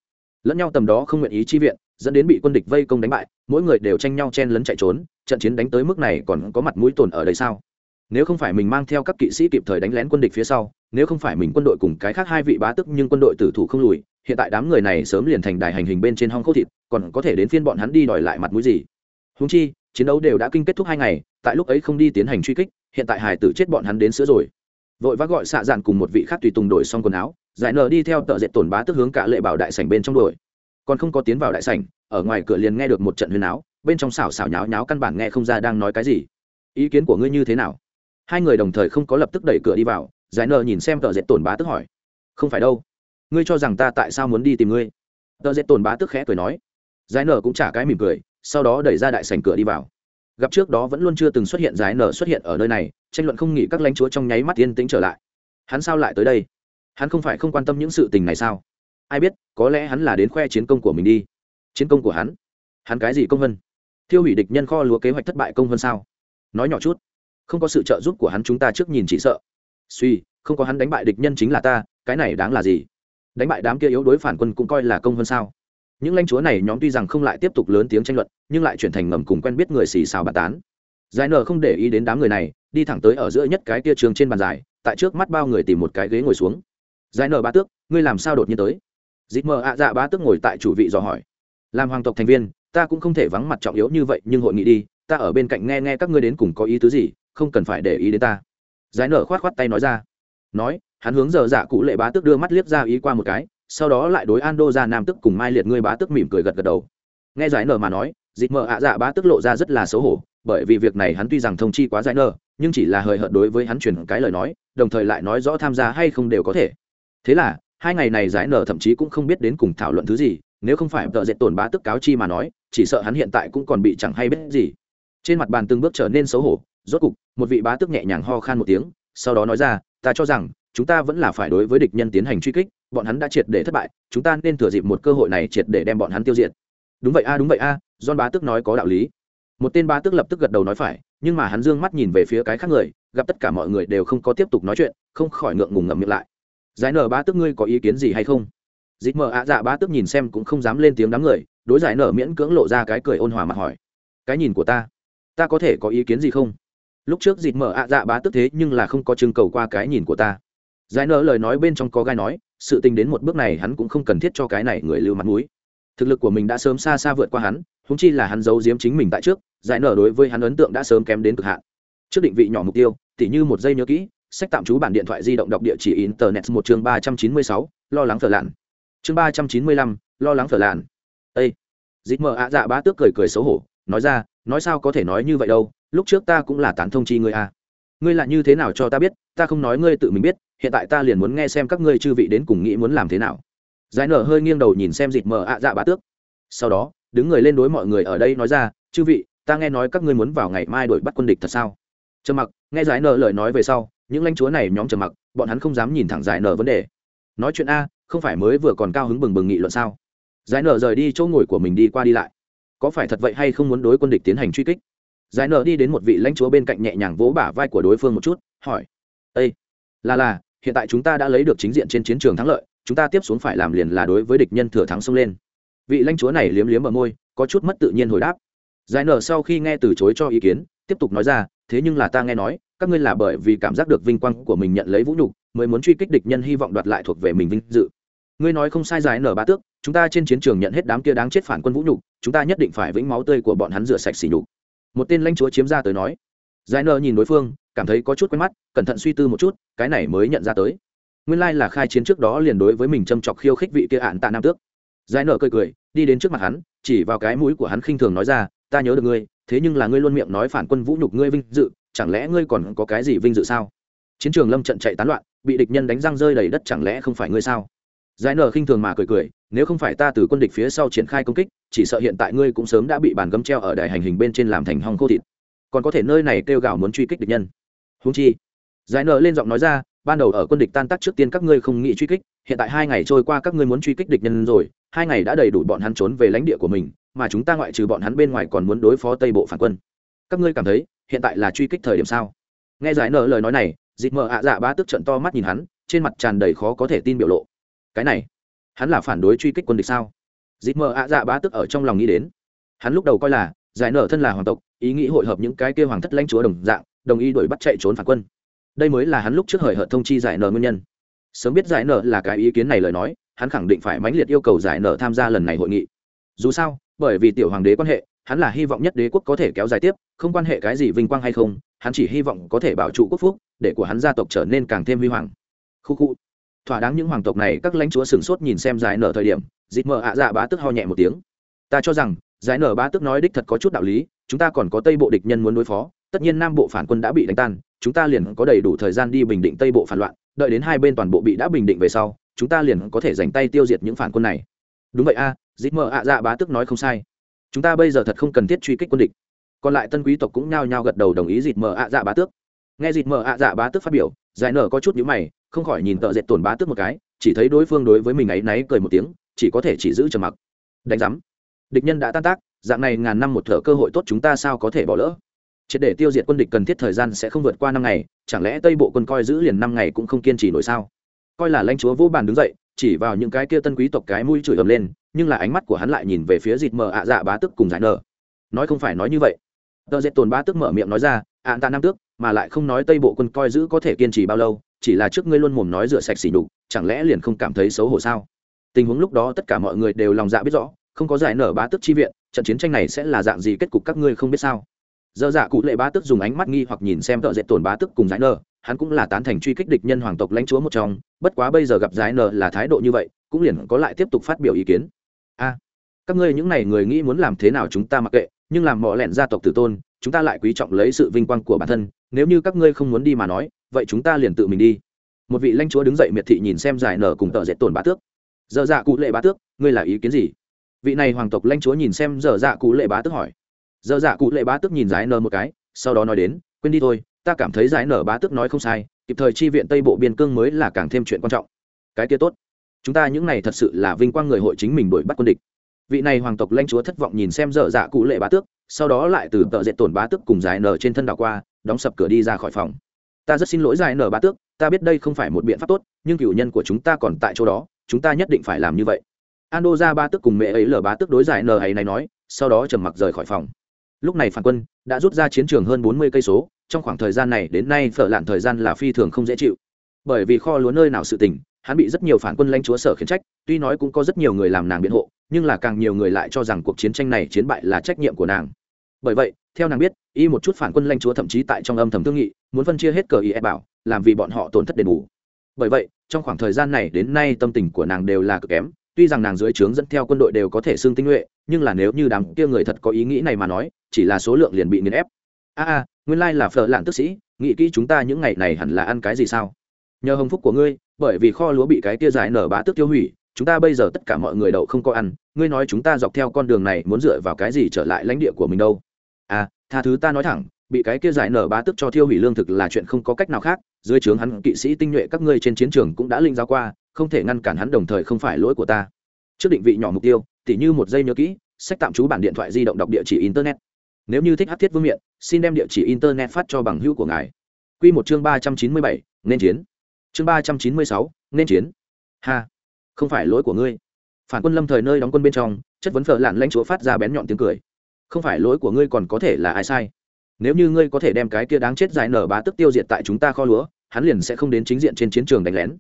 Lẫn nhau tầm đó không nguyện ý chi viện, dẫn đến bị quân địch vây công đánh bại, mỗi người đều tranh nhau chen lấn chạy trốn, trận chiến đánh tới mức này còn có mặt mũi tồn ở đây sao? Nếu không phải mình mang theo các kỵ sĩ kịp thời đánh lén quân địch phía sau, nếu không phải mình quân đội cùng cái khác hai vị bá tức nhưng quân đội tử thủ không lùi, hiện tại đám người này sớm liền thành đài hành hình bên trên hong khô thịt, còn có thể đến phiên bọn hắn đi đòi lại mặt mũi gì. Húng chi, chiến đấu đều đã kinh kết thúc hai ngày, tại lúc ấy không đi tiến hành truy kích, hiện tại hải tử chết bọn hắn đến sữa rồi. Vội vã gọi xạ dạn cùng một vị khác tùy tùng đổi xong quần áo, giải nờ đi theo tợ dệt tổn bá tức hướng cả lệ bảo đại sảnh bên trong đuổi. Còn không có tiến vào đại sảnh, ở ngoài cửa liền nghe được một trận huyền áo bên trong xảo xảo nháo nháo căn bản nghe không ra đang nói cái gì. Ý kiến của ngươi như thế nào? Hai người đồng thời không có lập tức đẩy cửa đi vào, giải nờ nhìn xem tờ dệt tổn bá tức hỏi. Không phải đâu. Ngươi cho rằng ta tại sao muốn đi tìm ngươi? Tờ dệt tổn bá tức khẽ cười nói. Giải nờ cũng trả cái mỉm cười, sau đó đẩy ra đại sảnh cửa đi vào. Gặp trước đó vẫn luôn chưa từng xuất hiện giải nở xuất hiện ở nơi này, tranh luận không nghĩ các lãnh chúa trong nháy mắt yên tĩnh trở lại. Hắn sao lại tới đây? Hắn không phải không quan tâm những sự tình này sao? Ai biết, có lẽ hắn là đến khoe chiến công của mình đi. Chiến công của hắn? Hắn cái gì công vân thiêu hủy địch nhân kho lúa kế hoạch thất bại công vân sao? Nói nhỏ chút không có sự trợ giúp của hắn chúng ta trước nhìn chỉ sợ. Suy, không có hắn đánh bại địch nhân chính là ta, cái này đáng là gì? Đánh bại đám kia yếu đối phản quân cũng coi là công hơn sao? Những lãnh chúa này nhóm tuy rằng không lại tiếp tục lớn tiếng tranh luận, nhưng lại chuyển thành ngầm cùng quen biết người xì xào bàn tán. Giải nở không để ý đến đám người này, đi thẳng tới ở giữa nhất cái kia trường trên bàn dài tại trước mắt bao người tìm một cái ghế ngồi xuống. Giải nở bá tước, ngươi làm sao đột nhiên tới? Dịp mờ ạ dạ bá tước ngồi tại chủ vị dò hỏi. Làm hoàng tộc thành viên, ta cũng không thể vắng mặt trọng yếu như vậy, nhưng hội nghị đi, ta ở bên cạnh nghe nghe các ngươi đến cùng có ý tứ gì? Không cần phải để ý đến ta. Giải nở khoát khoát tay nói ra. Nói, hắn hướng giờ dạ cụ lệ bá tước đưa mắt liếc ra ý qua một cái, sau đó lại đối an đô ra nam tức cùng mai liệt ngươi bá tức mỉm cười gật gật đầu. Nghe giải nở mà nói dịp mờ ạ dạ bá tức lộ ra rất là xấu hổ, bởi vì việc này hắn tuy rằng thông chi quá giải nở, nhưng chỉ là hời hợt đối với hắn truyền cái lời nói, đồng thời lại nói rõ tham gia hay không đều có thể. Thế là, hai ngày này giải nở thậm chí cũng không biết đến cùng thảo luận thứ gì, nếu không phải tợ dệt tổn bá tức cáo chi mà nói, chỉ sợ hắn hiện tại cũng còn bị chẳng hay biết gì. Trên mặt bàn từng bước trở nên xấu hổ rốt cục, một vị bá tước nhẹ nhàng ho khan một tiếng, sau đó nói ra, ta cho rằng, chúng ta vẫn là phải đối với địch nhân tiến hành truy kích, bọn hắn đã triệt để thất bại, chúng ta nên thừa dịp một cơ hội này triệt để đem bọn hắn tiêu diệt. Đúng vậy a, đúng vậy a don bá tước nói có đạo lý. Một tên bá tước lập tức gật đầu nói phải, nhưng mà hắn dương mắt nhìn về phía cái khác người, gặp tất cả mọi người đều không có tiếp tục nói chuyện, không khỏi ngượng ngùng ngậm miệng lại. Giải nở bá tước ngươi có ý kiến gì hay không? Dịch mờ ạ dạ bá tước nhìn xem cũng không dám lên tiếng đám người, đối giải nở miễn cưỡng lộ ra cái cười ôn hòa mặt hỏi. Cái nhìn của ta ta có thể có ý kiến gì không? Lúc trước dịt mở ạ dạ bá tức thế nhưng là không có trưng cầu qua cái nhìn của ta. Giải nở lời nói bên trong có gai nói, sự tình đến một bước này hắn cũng không cần thiết cho cái này người lưu mặt mũi. Thực lực của mình đã sớm xa xa vượt qua hắn húng chi là hắn giấu giếm chính mình tại trước, giải nở đối với hắn ấn tượng đã sớm kém đến cực hạn. Trước định vị nhỏ mục tiêu, tỉ như một giây nhớ kỹ, sách tạm trú bản điện thoại di động đọc địa chỉ internet một chương ba trăm chín mươi sáu, lo lắng phở lạn. Chương ba trăm chín mươi lăm, lo lắng phở lạn. Ây dịt mờ ạ dạ bá tước cười cười xấu hổ, nói ra, nói sao có thể nói như vậy đâu lúc trước ta cũng là tán thông chi ngươi a à. ngươi là như thế nào cho ta biết, ta không nói ngươi tự mình biết, hiện tại ta liền muốn nghe xem các ngươi chư vị đến cùng nghĩ muốn làm thế nào. Giải nở hơi nghiêng đầu nhìn xem dịp mờ ạ dạ bá tước. Sau đó, đứng người lên đối mọi người ở đây nói ra, chư vị, ta nghe nói các ngươi muốn vào ngày mai đuổi bắt quân địch thật sao? Trầm mặc, nghe giải nở lời nói về sau, những lãnh chúa này nhóm trầm mặc, bọn hắn không dám nhìn thẳng giải nở vấn đề. Nói chuyện a, không phải mới vừa còn cao hứng bừng bừng nghị luận sao? Giải nở rời đi chỗ ngồi của mình đi qua đi lại. Có phải thật vậy hay không muốn đối quân địch tiến hành truy kích? Giải nở đi đến một vị lãnh chúa bên cạnh nhẹ nhàng vỗ bả vai của đối phương một chút, hỏi ây là là, hiện tại chúng ta đã lấy được chính diện trên chiến trường thắng lợi, chúng ta tiếp xuống phải làm liền là đối với địch nhân thừa thắng xông lên. Vị lãnh chúa này liếm liếm ở môi, có chút mất tự nhiên hồi đáp. Giải nở sau khi nghe từ chối cho ý kiến, tiếp tục nói ra, thế nhưng là ta nghe nói, các ngươi là bởi vì cảm giác được vinh quang của mình nhận lấy vũ nhục, mới muốn truy kích địch nhân hy vọng đoạt lại thuộc về mình vinh dự. Ngươi nói không sai giải nở ba tước, chúng ta trên chiến trường nhận hết đám kia đáng chết phản quân vũ nhục, chúng ta nhất định phải vĩnh máu tươi của bọn hắn rửa sạch xỉ nhục một tên lãnh chúa chiếm ra tới nói. Giải nợ nhìn đối phương, cảm thấy có chút quen mắt, cẩn thận suy tư một chút, cái này mới nhận ra tới. Nguyên lai là khai chiến trước đó liền đối với mình châm chọc khiêu khích vị kia ạn tạ nam tước. Giải nợ cười cười, đi đến trước mặt hắn, chỉ vào cái mũi của hắn khinh thường nói ra, ta nhớ được ngươi, thế nhưng là ngươi luôn miệng nói phản quân vũ nhục ngươi vinh dự, chẳng lẽ ngươi còn có cái gì vinh dự sao? Chiến trường lâm trận chạy tán loạn, bị địch nhân đánh răng rơi đầy đất chẳng lẽ không phải ngươi sao? Giải nở khinh thường mà cười cười, nếu không phải ta từ quân địch phía sau triển khai công kích chỉ sợ hiện tại ngươi cũng sớm đã bị bàn gấm treo ở đài hành hình bên trên làm thành hong khô thịt. Còn có thể nơi này kêu gào muốn truy kích địch nhân. Húng chi, giải nợ lên giọng nói ra, ban đầu ở quân địch tan tác trước tiên các ngươi không nghĩ truy kích, hiện tại hai ngày trôi qua các ngươi muốn truy kích địch nhân rồi, hai ngày đã đầy đủ bọn hắn trốn về lãnh địa của mình, mà chúng ta ngoại trừ bọn hắn bên ngoài còn muốn đối phó tây bộ phản quân. Các ngươi cảm thấy, hiện tại là truy kích thời điểm sao? Nghe giải nợ lời nói này dịp mờ ạ dạ ba tức trận to mắt nhìn hắn, trên mặt tràn đầy khó có thể tin biểu lộ. Cái này, hắn là phản đối truy kích quân địch sao? Dịp mờ ạ dạ bá tức ở trong lòng nghĩ đến. Hắn lúc đầu coi là, giải nở thân là hoàng tộc, ý nghĩ hội hợp những cái kêu hoàng thất lãnh chúa đồng dạng, đồng ý đuổi bắt chạy trốn phản quân. Đây mới là hắn lúc trước hời hợt thông chi giải nở nguyên nhân. Sớm biết giải nở là cái ý kiến này lời nói, hắn khẳng định phải mãnh liệt yêu cầu giải nở tham gia lần này hội nghị. Dù sao, bởi vì tiểu hoàng đế quan hệ, hắn là hy vọng nhất đế quốc có thể kéo dài tiếp, không quan hệ cái gì vinh quang hay không, hắn chỉ hy vọng có thể bảo trụ quốc phúc, để của hắn gia tộc trở nên càng thêm huy hoàng. Khu khu. Thỏa đáng những hoàng tộc này, các lãnh chúa sửng sốt nhìn xem giải nở thời điểm dịt mờ ạ dạ bá tức ho nhẹ một tiếng. Ta cho rằng giải nở bá tức nói đích thật có chút đạo lý chúng ta còn có tây bộ địch nhân muốn đối phó tất nhiên nam bộ phản quân đã bị đánh tan chúng ta liền có đầy đủ thời gian đi bình định tây bộ phản loạn đợi đến hai bên toàn bộ bị đã bình định về sau chúng ta liền có thể dành tay tiêu diệt những phản quân này. Đúng vậy a à, dịp mờ ạ dạ bá tức nói không sai. Chúng ta bây giờ thật không cần thiết truy kích quân địch. Còn lại tân quý tộc cũng nhao nhao gật đầu đồng ý dịt mờ ạ dạ bá tước. Nghe dịt mờ ạ dạ bá tước phát biểu giải nở có chút nhữ mày không khỏi nhìn tợ dệt tổn bá tước một cái chỉ thấy đối phương đối với mình ấy náy cười một tiếng chỉ có thể chỉ giữ trầm mặc. Đánh giám. Địch nhân đã tan tác, dạng này ngàn năm một thở cơ hội tốt chúng ta sao có thể bỏ lỡ? Triệt để tiêu diệt quân địch cần thiết thời gian sẽ không vượt qua năm ngày, chẳng lẽ tây bộ quân coi giữ liền năm ngày cũng không kiên trì nổi sao? Coi là lãnh chúa vô bàn đứng dậy, chỉ vào những cái kia tân quý tộc cái mũi chửi ầm lên, nhưng là ánh mắt của hắn lại nhìn về phía dịt mờ ạ dạ bá tức cùng giải nở nói không phải nói như vậy. Tờ dệt tồn bá tức mở miệng nói ra, ạ ta nam tước, mà lại không nói tây bộ quân coi giữ có thể kiên trì bao lâu, chỉ là trước ngươi luôn mồm nói rửa sạch xỉ đục chẳng lẽ liền không cảm thấy xấu hổ sao? Tình huống lúc đó tất cả mọi người đều lòng dạ biết rõ, không có giải nở bá tức chi viện, trận chiến tranh này sẽ là dạng gì kết cục các ngươi không biết sao? Dơ dạ cụ lệ bá tức dùng ánh mắt nghi hoặc nhìn xem tợ dệt tổn bá tức cùng giải nở, hắn cũng là tán thành truy kích địch nhân hoàng tộc lãnh chúa một trong, bất quá bây giờ gặp giải nở là thái độ như vậy, cũng liền có lại tiếp tục phát biểu ý kiến. A, các ngươi những này người nghĩ muốn làm thế nào chúng ta mặc kệ, nhưng làm mỏ lẹn gia tộc tử tôn, chúng ta lại quý trọng lấy sự vinh quang của bản thân, nếu như các ngươi không muốn đi mà nói, vậy chúng ta liền tự mình đi. Một vị lãnh chúa đứng dậy miệt thị nhìn xem giải nở cùng tợ dệt tổn bá tước dở dạ cụ lệ bá tước, ngươi là ý kiến gì? Vị này hoàng tộc lãnh chúa nhìn xem dở dạ cụ lệ bá tước hỏi. Dở dạ cụ lệ bá tước nhìn giải nở một cái, sau đó nói đến, quên đi thôi, ta cảm thấy giải nở bá tước nói không sai, kịp thời chi viện tây bộ biên cương mới là càng thêm chuyện quan trọng. Cái kia tốt. Chúng ta những này thật sự là vinh quang người hội chính mình đuổi bắt quân địch. Vị này hoàng tộc lãnh chúa thất vọng nhìn xem dở dạ cụ lệ bá tước, sau đó lại từ tợ dệt tổn bá tước cùng giải nở trên thân đảo qua, đóng sập cửa đi ra khỏi phòng. Ta rất xin lỗi giải nở bá tước, ta biết đây không phải một biện pháp tốt, nhưng cửu nhân của chúng ta còn tại chỗ đó chúng ta nhất định phải làm như vậy. Ando ra ba tức cùng mẹ ấy lờ bá tức đối giải nờ ấy này nói, sau đó trầm mặc rời khỏi phòng. Lúc này phản quân đã rút ra chiến trường hơn bốn mươi cây số, trong khoảng thời gian này đến nay phở lạn thời gian là phi thường không dễ chịu. Bởi vì kho lúa nơi nào sự tình, hắn bị rất nhiều phản quân lãnh chúa sở khiển trách, tuy nói cũng có rất nhiều người làm nàng biện hộ, nhưng là càng nhiều người lại cho rằng cuộc chiến tranh này chiến bại là trách nhiệm của nàng. Bởi vậy, theo nàng biết, y một chút phản quân lãnh chúa thậm chí tại trong âm thầm thương nghị, muốn phân chia hết cờ y e bảo, làm vì bọn họ tổn thất đền bù bởi vậy, trong khoảng thời gian này đến nay tâm tình của nàng đều là cực kém. Tuy rằng nàng dưới trướng dẫn theo quân đội đều có thể xương tinh nhuệ, nhưng là nếu như đám kia người thật có ý nghĩ này mà nói, chỉ là số lượng liền bị nghiền ép. A a, nguyên lai là phở lạng tức sĩ, nghĩ kỹ chúng ta những ngày này hẳn là ăn cái gì sao? Nhờ hồng phúc của ngươi, bởi vì kho lúa bị cái kia giải nở bá tức tiêu hủy, chúng ta bây giờ tất cả mọi người đậu không có ăn, ngươi nói chúng ta dọc theo con đường này muốn dựa vào cái gì trở lại lãnh địa của mình đâu? À tha thứ ta nói thẳng bị cái kia giải nở bá tức cho thiêu hủy lương thực là chuyện không có cách nào khác, dưới trướng hắn kỵ sĩ tinh nhuệ các ngươi trên chiến trường cũng đã linh giao qua, không thể ngăn cản hắn đồng thời không phải lỗi của ta. Trước định vị nhỏ mục tiêu, tỉ như một giây nhớ kỹ, sách tạm trú bản điện thoại di động đọc địa chỉ internet. Nếu như thích hát thiết vương miện, xin đem địa chỉ internet phát cho bằng hữu của ngài. Q một chương ba trăm chín mươi bảy, nên chiến. Chương ba trăm chín mươi sáu, nên chiến. Ha, không phải lỗi của ngươi. Phản quân lâm thời nơi đóng quân bên trong, chất vấn phở lạn lãnh chúa phát ra bén nhọn tiếng cười. Không phải lỗi của ngươi còn có thể là ai sai nếu như ngươi có thể đem cái kia đáng chết giải nở bá tức tiêu diệt tại chúng ta kho lúa, hắn liền sẽ không đến chính diện trên chiến trường đánh lén.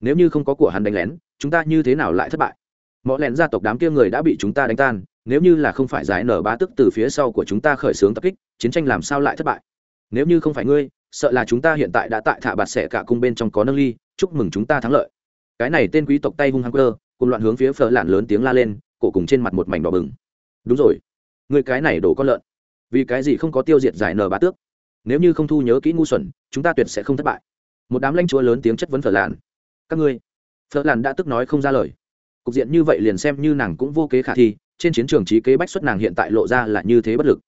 Nếu như không có của hắn đánh lén, chúng ta như thế nào lại thất bại? Mọi lẹn gia tộc đám kia người đã bị chúng ta đánh tan, nếu như là không phải giải nở bá tức từ phía sau của chúng ta khởi xướng tập kích, chiến tranh làm sao lại thất bại? Nếu như không phải ngươi, sợ là chúng ta hiện tại đã tại thả bạt xẻ cả cung bên trong có nâng ly, chúc mừng chúng ta thắng lợi. Cái này tên quý tộc tay hung hăng cơ cùng loạn hướng phía phở lạn lớn tiếng la lên, cổ cùng trên mặt một mảnh đỏ bừng. Đúng rồi. Người cái này đổ con lợn vì cái gì không có tiêu diệt giải nở bá tước? Nếu như không thu nhớ kỹ ngu xuẩn, chúng ta tuyệt sẽ không thất bại. Một đám lãnh chúa lớn tiếng chất vấn phở lạn. Các ngươi? Phở lạn đã tức nói không ra lời. Cục diện như vậy liền xem như nàng cũng vô kế khả thi, trên chiến trường trí kế bách xuất nàng hiện tại lộ ra là như thế bất lực.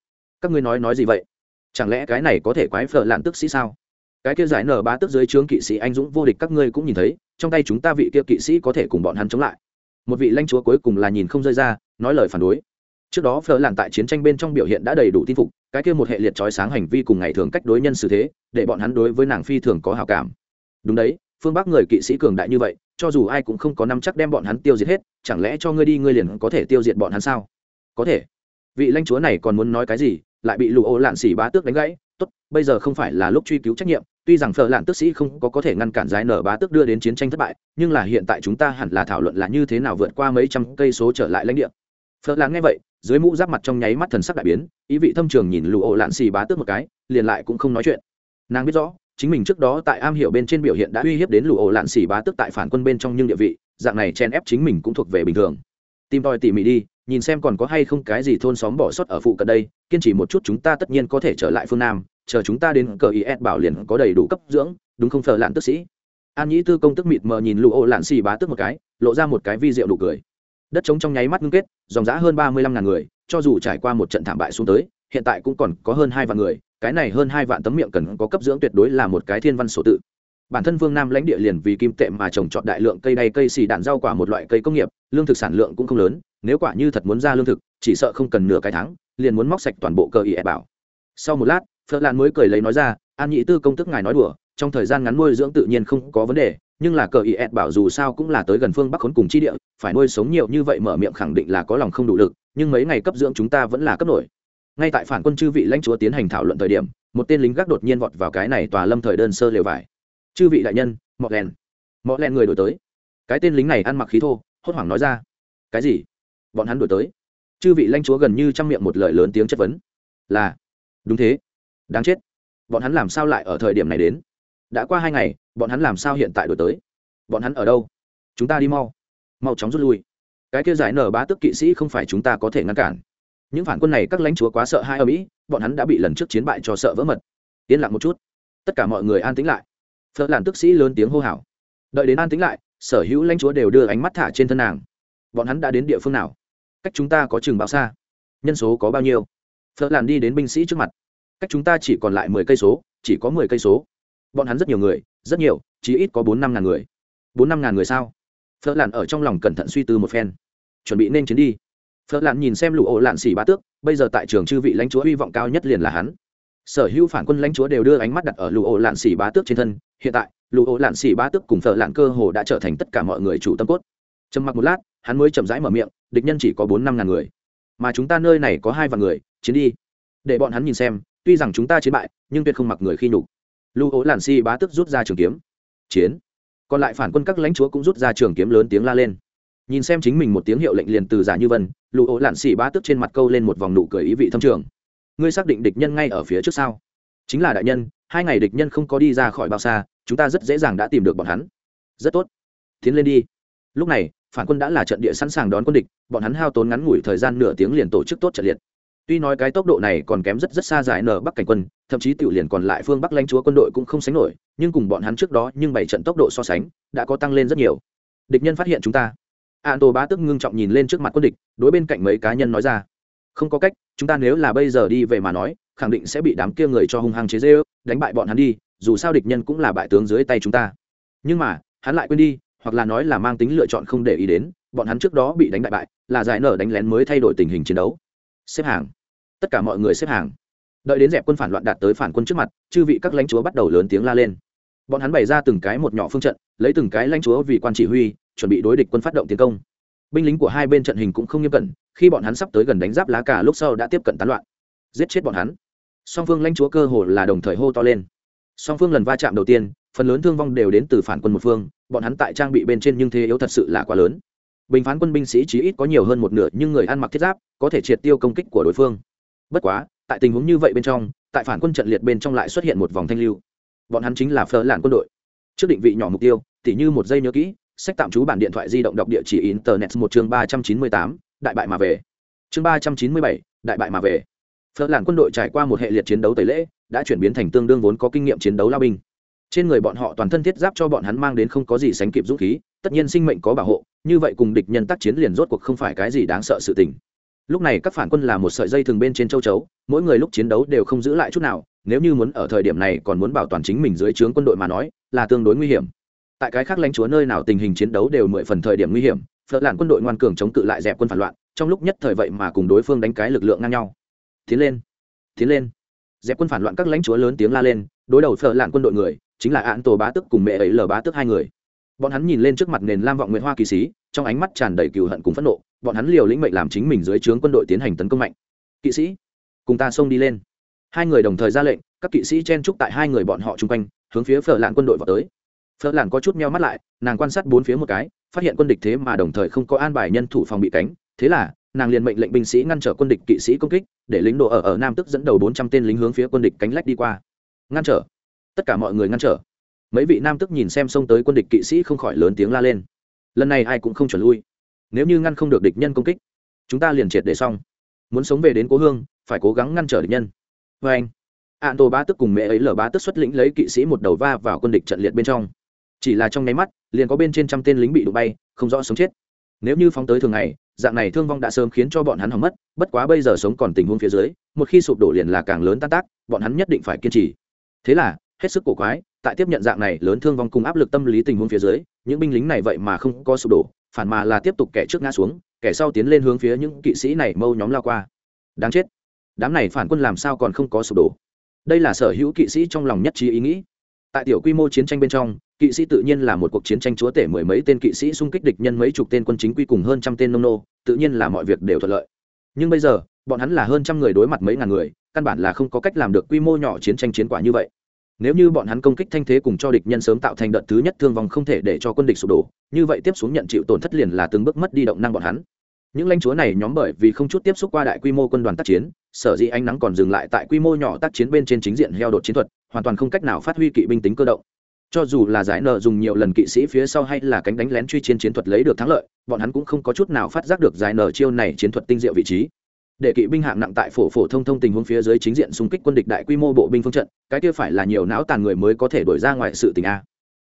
Các ngươi nói nói gì vậy? Chẳng lẽ cái này có thể quái phở lạn tức sĩ sao? Cái kia giải nở bá tức dưới trướng kỵ sĩ anh dũng vô địch các ngươi cũng nhìn thấy, trong tay chúng ta vị kia kỵ sĩ có thể cùng bọn hắn chống lại. Một vị lãnh chúa cuối cùng là nhìn không rơi ra, nói lời phản đối trước đó phở lạn tại chiến tranh bên trong biểu hiện đã đầy đủ tin phục, cái kia một hệ liệt trói sáng hành vi cùng ngày thường cách đối nhân xử thế, để bọn hắn đối với nàng phi thường có hào cảm. Đúng đấy, phương bắc người kỵ sĩ cường đại như vậy, cho dù ai cũng không có năm chắc đem bọn hắn tiêu diệt hết, chẳng lẽ cho ngươi đi ngươi liền có thể tiêu diệt bọn hắn sao? Có thể. Vị lãnh chúa này còn muốn nói cái gì, lại bị lụ ô lạn xỉ bá tước đánh gãy, tốt, bây giờ không phải là lúc truy cứu trách nhiệm, tuy rằng phở lạn tức sĩ không có có thể ngăn cản giải nở bá tước đưa đến chiến tranh thất bại, nhưng là hiện tại chúng ta hẳn là thảo luận là như thế nào vượt qua mấy trăm cây số trở lại lãnh địa. Phở lạn nghe vậy dưới mũ giáp mặt trong nháy mắt thần sắc đại biến, ý vị thâm trường nhìn lụ ổ lạn xì bá tước một cái, liền lại cũng không nói chuyện. Nàng biết rõ, chính mình trước đó tại am hiểu bên trên biểu hiện đã uy hiếp đến lụ ổ lạn xì bá tước tại phản quân bên trong nhưng địa vị, dạng này chen ép chính mình cũng thuộc về bình thường. Tìm tòi tỉ mỉ đi, nhìn xem còn có hay không cái gì thôn xóm bỏ sót ở phụ cận đây, kiên trì một chút chúng ta tất nhiên có thể trở lại phương nam, chờ chúng ta đến cờ is bảo liền có đầy đủ cấp dưỡng, đúng không thờ lạn tức sĩ? An nhĩ tư công tức mịt mờ nhìn lụ ổ lạn xì bá tức một cái, lộ ra một cái vi rượu đủ cười đất trống trong nháy mắt ngưng kết, dòng giã hơn ba mươi lăm ngàn người, cho dù trải qua một trận thảm bại xuống tới, hiện tại cũng còn có hơn hai vạn người, cái này hơn hai vạn tấm miệng cần có cấp dưỡng tuyệt đối là một cái thiên văn sổ tự. Bản thân vương nam lãnh địa liền vì kim tệ mà trồng trọt đại lượng cây đay, cây xì đạn rau quả một loại cây công nghiệp, lương thực sản lượng cũng không lớn, nếu quả như thật muốn ra lương thực, chỉ sợ không cần nửa cái tháng, liền muốn móc sạch toàn bộ cơ ý ẹ bảo. Sau một lát, phật lan mới cười lấy nói ra, an nhị tư công tức ngài nói đùa, trong thời gian ngắn nuôi dưỡng tự nhiên không có vấn đề nhưng là cờ ý bảo dù sao cũng là tới gần phương bắc khốn cùng chi địa, phải nuôi sống nhiều như vậy mở miệng khẳng định là có lòng không đủ lực, nhưng mấy ngày cấp dưỡng chúng ta vẫn là cấp nổi. Ngay tại phản quân chư vị lãnh chúa tiến hành thảo luận thời điểm, một tên lính gác đột nhiên vọt vào cái này tòa lâm thời đơn sơ lều vải. Chư vị đại nhân, mọ len mọ len người đổi tới. Cái tên lính này ăn mặc khí thô, hốt hoảng nói ra. Cái gì? Bọn hắn đổi tới. Chư vị lãnh chúa gần như chăm miệng một lời lớn tiếng chất vấn. Là. Đúng thế. Đáng chết. Bọn hắn làm sao lại ở thời điểm này đến? Đã qua hai ngày, bọn hắn làm sao hiện tại đổi tới? Bọn hắn ở đâu? Chúng ta đi mau. Mau chóng rút lui. Cái kia giải nở bá tức kỵ sĩ không phải chúng ta có thể ngăn cản. Những phản quân này các lãnh chúa quá sợ hai ở mỹ bọn hắn đã bị lần trước chiến bại cho sợ vỡ mật. Yên lặng một chút. Tất cả mọi người an tĩnh lại. Phật làn tức sĩ lớn tiếng hô hào. Đợi đến an tĩnh lại, sở hữu lãnh chúa đều đưa ánh mắt thả trên thân nàng. Bọn hắn đã đến địa phương nào? Cách chúng ta có chừng bao xa? Nhân số có bao nhiêu? Phật làn đi đến binh sĩ trước mặt. Cách chúng ta chỉ còn lại mười cây số, chỉ có mười cây số bọn hắn rất nhiều người, rất nhiều, chí ít có bốn năm ngàn người. Bốn năm ngàn người sao? Phở lạn ở trong lòng cẩn thận suy tư một phen. Chuẩn bị nên chiến đi. Phở lạn nhìn xem lũ ổ lạn xỉ bá tước, bây giờ tại trường chư vị lãnh chúa hy vọng cao nhất liền là hắn. Sở hữu phản quân lãnh chúa đều đưa ánh mắt đặt ở lũ ổ lạn xỉ bá tước trên thân. Hiện tại, lũ ổ lạn xỉ bá tước cùng phở lạn cơ hồ đã trở thành tất cả mọi người chủ tâm cốt. Trầm mặc một lát, hắn mới chậm rãi mở miệng, địch nhân chỉ có bốn năm ngàn người. Mà chúng ta nơi này có hai vạn người, chiến đi. Để bọn hắn nhìn xem, tuy rằng chúng ta chiến bại, nhưng tuyệt không mặc người khi nhục lưu ố làn si bá tức rút ra trường kiếm. Chiến. Còn lại phản quân các lãnh chúa cũng rút ra trường kiếm lớn tiếng la lên. Nhìn xem chính mình một tiếng hiệu lệnh liền từ giả như vân lưu ố làn si bá tức trên mặt câu lên một vòng nụ cười ý vị thâm trường. Ngươi xác định địch nhân ngay ở phía trước sau chính là đại nhân, hai ngày địch nhân không có đi ra khỏi bao xa, chúng ta rất dễ dàng đã tìm được bọn hắn. Rất tốt. Tiến lên đi. Lúc này, phản quân đã là trận địa sẵn sàng đón quân địch, bọn hắn hao tốn ngắn ngủi thời gian nửa tiếng liền tổ chức tốt trận liệt tuy nói cái tốc độ này còn kém rất rất xa giải nở bắc cảnh quân, thậm chí tiểu liền còn lại phương bắc lãnh chúa quân đội cũng không sánh nổi, nhưng cùng bọn hắn trước đó, nhưng bảy trận tốc độ so sánh, đã có tăng lên rất nhiều. Địch nhân phát hiện chúng ta. An tô bá tức ngưng trọng nhìn lên trước mặt quân địch, đối bên cạnh mấy cá nhân nói ra. Không có cách, chúng ta nếu là bây giờ đi về mà nói, khẳng định sẽ bị đám kia người cho hung hăng chế dê đánh bại bọn hắn đi, dù sao địch nhân cũng là bại tướng dưới tay chúng ta. Nhưng mà, hắn lại quên đi, hoặc là nói là mang tính lựa chọn không để ý đến, bọn hắn trước đó bị đánh bại bại, là giải nở đánh lén mới thay đổi tình hình chiến đấu. Xếp hàng tất cả mọi người xếp hàng. Đợi đến dẹp quân phản loạn đạt tới phản quân trước mặt, chư vị các lãnh chúa bắt đầu lớn tiếng la lên. Bọn hắn bày ra từng cái một nhỏ phương trận, lấy từng cái lãnh chúa vì quan chỉ huy, chuẩn bị đối địch quân phát động tiến công. Binh lính của hai bên trận hình cũng không nghiêm cẩn, khi bọn hắn sắp tới gần đánh giáp lá cả lúc sau đã tiếp cận tán loạn. Giết chết bọn hắn. Song phương lãnh chúa cơ hồ là đồng thời hô to lên. Song phương lần va chạm đầu tiên, phần lớn thương vong đều đến từ phản quân một phương, bọn hắn tại trang bị bên trên nhưng thế yếu thật sự là quá lớn. Bình phán quân binh sĩ chí ít có nhiều hơn một nửa, nhưng người ăn mặc thiết giáp có thể triệt tiêu công kích của đối phương bất quá, tại tình huống như vậy bên trong, tại phản quân trận liệt bên trong lại xuất hiện một vòng thanh lưu. Bọn hắn chính là phở làn quân đội. Trước định vị nhỏ mục tiêu, tỉ như một giây nhớ kỹ, sách tạm trú bản điện thoại di động đọc địa chỉ internet một chương ba trăm chín mươi tám, đại bại mà về. Chương ba trăm chín mươi bảy, đại bại mà về. Phở làn quân đội trải qua một hệ liệt chiến đấu tẩy lễ, đã chuyển biến thành tương đương vốn có kinh nghiệm chiến đấu lao binh. Trên người bọn họ toàn thân thiết giáp cho bọn hắn mang đến không có gì sánh kịp dũng khí, tất nhiên sinh mệnh có bảo hộ, như vậy cùng địch nhân tác chiến liền rốt cuộc không phải cái gì đáng sợ sự tình lúc này các phản quân là một sợi dây thường bên trên châu chấu, mỗi người lúc chiến đấu đều không giữ lại chút nào, nếu như muốn ở thời điểm này còn muốn bảo toàn chính mình dưới trướng quân đội mà nói, là tương đối nguy hiểm. Tại cái khác lãnh chúa nơi nào tình hình chiến đấu đều mười phần thời điểm nguy hiểm, phật lạn quân đội ngoan cường chống cự lại dẹp quân phản loạn, trong lúc nhất thời vậy mà cùng đối phương đánh cái lực lượng ngang nhau. Tiến lên tiến lên. Dẹp quân phản loạn các lãnh chúa lớn tiếng la lên, đối đầu phật lạn quân đội người, chính là án tổ bá tức cùng mẹ ấy lờ bá tức hai người. Bọn hắn nhìn lên trước mặt nền lam vọng nguyện hoa kỳ sĩ trong ánh mắt tràn đầy cừu hận cùng phẫn nộ bọn hắn liều lĩnh mệnh làm chính mình dưới trướng quân đội tiến hành tấn công mạnh. Kỵ sĩ, cùng ta xông đi lên. Hai người đồng thời ra lệnh, các kỵ sĩ chen trúc tại hai người bọn họ chung quanh, hướng phía phở lạn quân đội vào tới. Phở lạn có chút meo mắt lại, nàng quan sát bốn phía một cái, phát hiện quân địch thế mà đồng thời không có an bài nhân thủ phòng bị cánh. Thế là, nàng liền mệnh lệnh binh sĩ ngăn trở quân địch kỵ sĩ công kích, để lính đồ ở ở nam tức dẫn đầu bốn trăm tên lính hướng phía quân địch cánh lách đi qua. Ngăn trở. Tất cả mọi người ngăn trở. Mấy vị nam tức nhìn xem xông tới quân địch kỵ sĩ không khỏi lớn tiếng la lên. Lần này ai cũng không chuẩn lui nếu như ngăn không được địch nhân công kích, chúng ta liền triệt để xong. Muốn sống về đến cố hương, phải cố gắng ngăn trở địch nhân. Vê anh ạn tổ ba tức cùng mẹ ấy lở ba tức xuất lĩnh lấy kỵ sĩ một đầu va vào quân địch trận liệt bên trong. Chỉ là trong nháy mắt, liền có bên trên trăm tên lính bị đụng bay, không rõ sống chết. Nếu như phóng tới thường ngày, dạng này thương vong đã sớm khiến cho bọn hắn hỏng mất, bất quá bây giờ sống còn tình huống phía dưới, một khi sụp đổ liền là càng lớn tan tác, bọn hắn nhất định phải kiên trì. Thế là, hết sức cổ quái, tại tiếp nhận dạng này lớn thương vong cùng áp lực tâm lý tình huống phía dưới, những binh lính này vậy mà không có sụp đổ phản mà là tiếp tục kẻ trước ngã xuống, kẻ sau tiến lên hướng phía những kỵ sĩ này mâu nhóm lao qua. Đáng chết. Đám này phản quân làm sao còn không có sụp đổ? Đây là sở hữu kỵ sĩ trong lòng nhất trí ý nghĩ. Tại tiểu quy mô chiến tranh bên trong, kỵ sĩ tự nhiên là một cuộc chiến tranh chúa tể mười mấy tên kỵ sĩ xung kích địch nhân mấy chục tên quân chính quy cùng hơn trăm tên nông nô, tự nhiên là mọi việc đều thuận lợi. Nhưng bây giờ, bọn hắn là hơn trăm người đối mặt mấy ngàn người, căn bản là không có cách làm được quy mô nhỏ chiến tranh chiến quả như vậy nếu như bọn hắn công kích thanh thế cùng cho địch nhân sớm tạo thành đợt thứ nhất thương vong không thể để cho quân địch sụp đổ, như vậy tiếp xuống nhận chịu tổn thất liền là từng bước mất đi động năng bọn hắn. Những lãnh chúa này nhóm bởi vì không chút tiếp xúc qua đại quy mô quân đoàn tác chiến, sở dĩ ánh nắng còn dừng lại tại quy mô nhỏ tác chiến bên trên chính diện heo đột chiến thuật, hoàn toàn không cách nào phát huy kỵ binh tính cơ động. Cho dù là giải nợ dùng nhiều lần kỵ sĩ phía sau hay là cánh đánh lén truy chiến chiến thuật lấy được thắng lợi, bọn hắn cũng không có chút nào phát giác được giải nợ chiêu này chiến thuật tinh diệu vị trí để kỵ binh hạng nặng tại phổ phổ thông thông tình huống phía dưới chính diện xung kích quân địch đại quy mô bộ binh phương trận, cái kia phải là nhiều não tàn người mới có thể đổi ra ngoài sự tình a.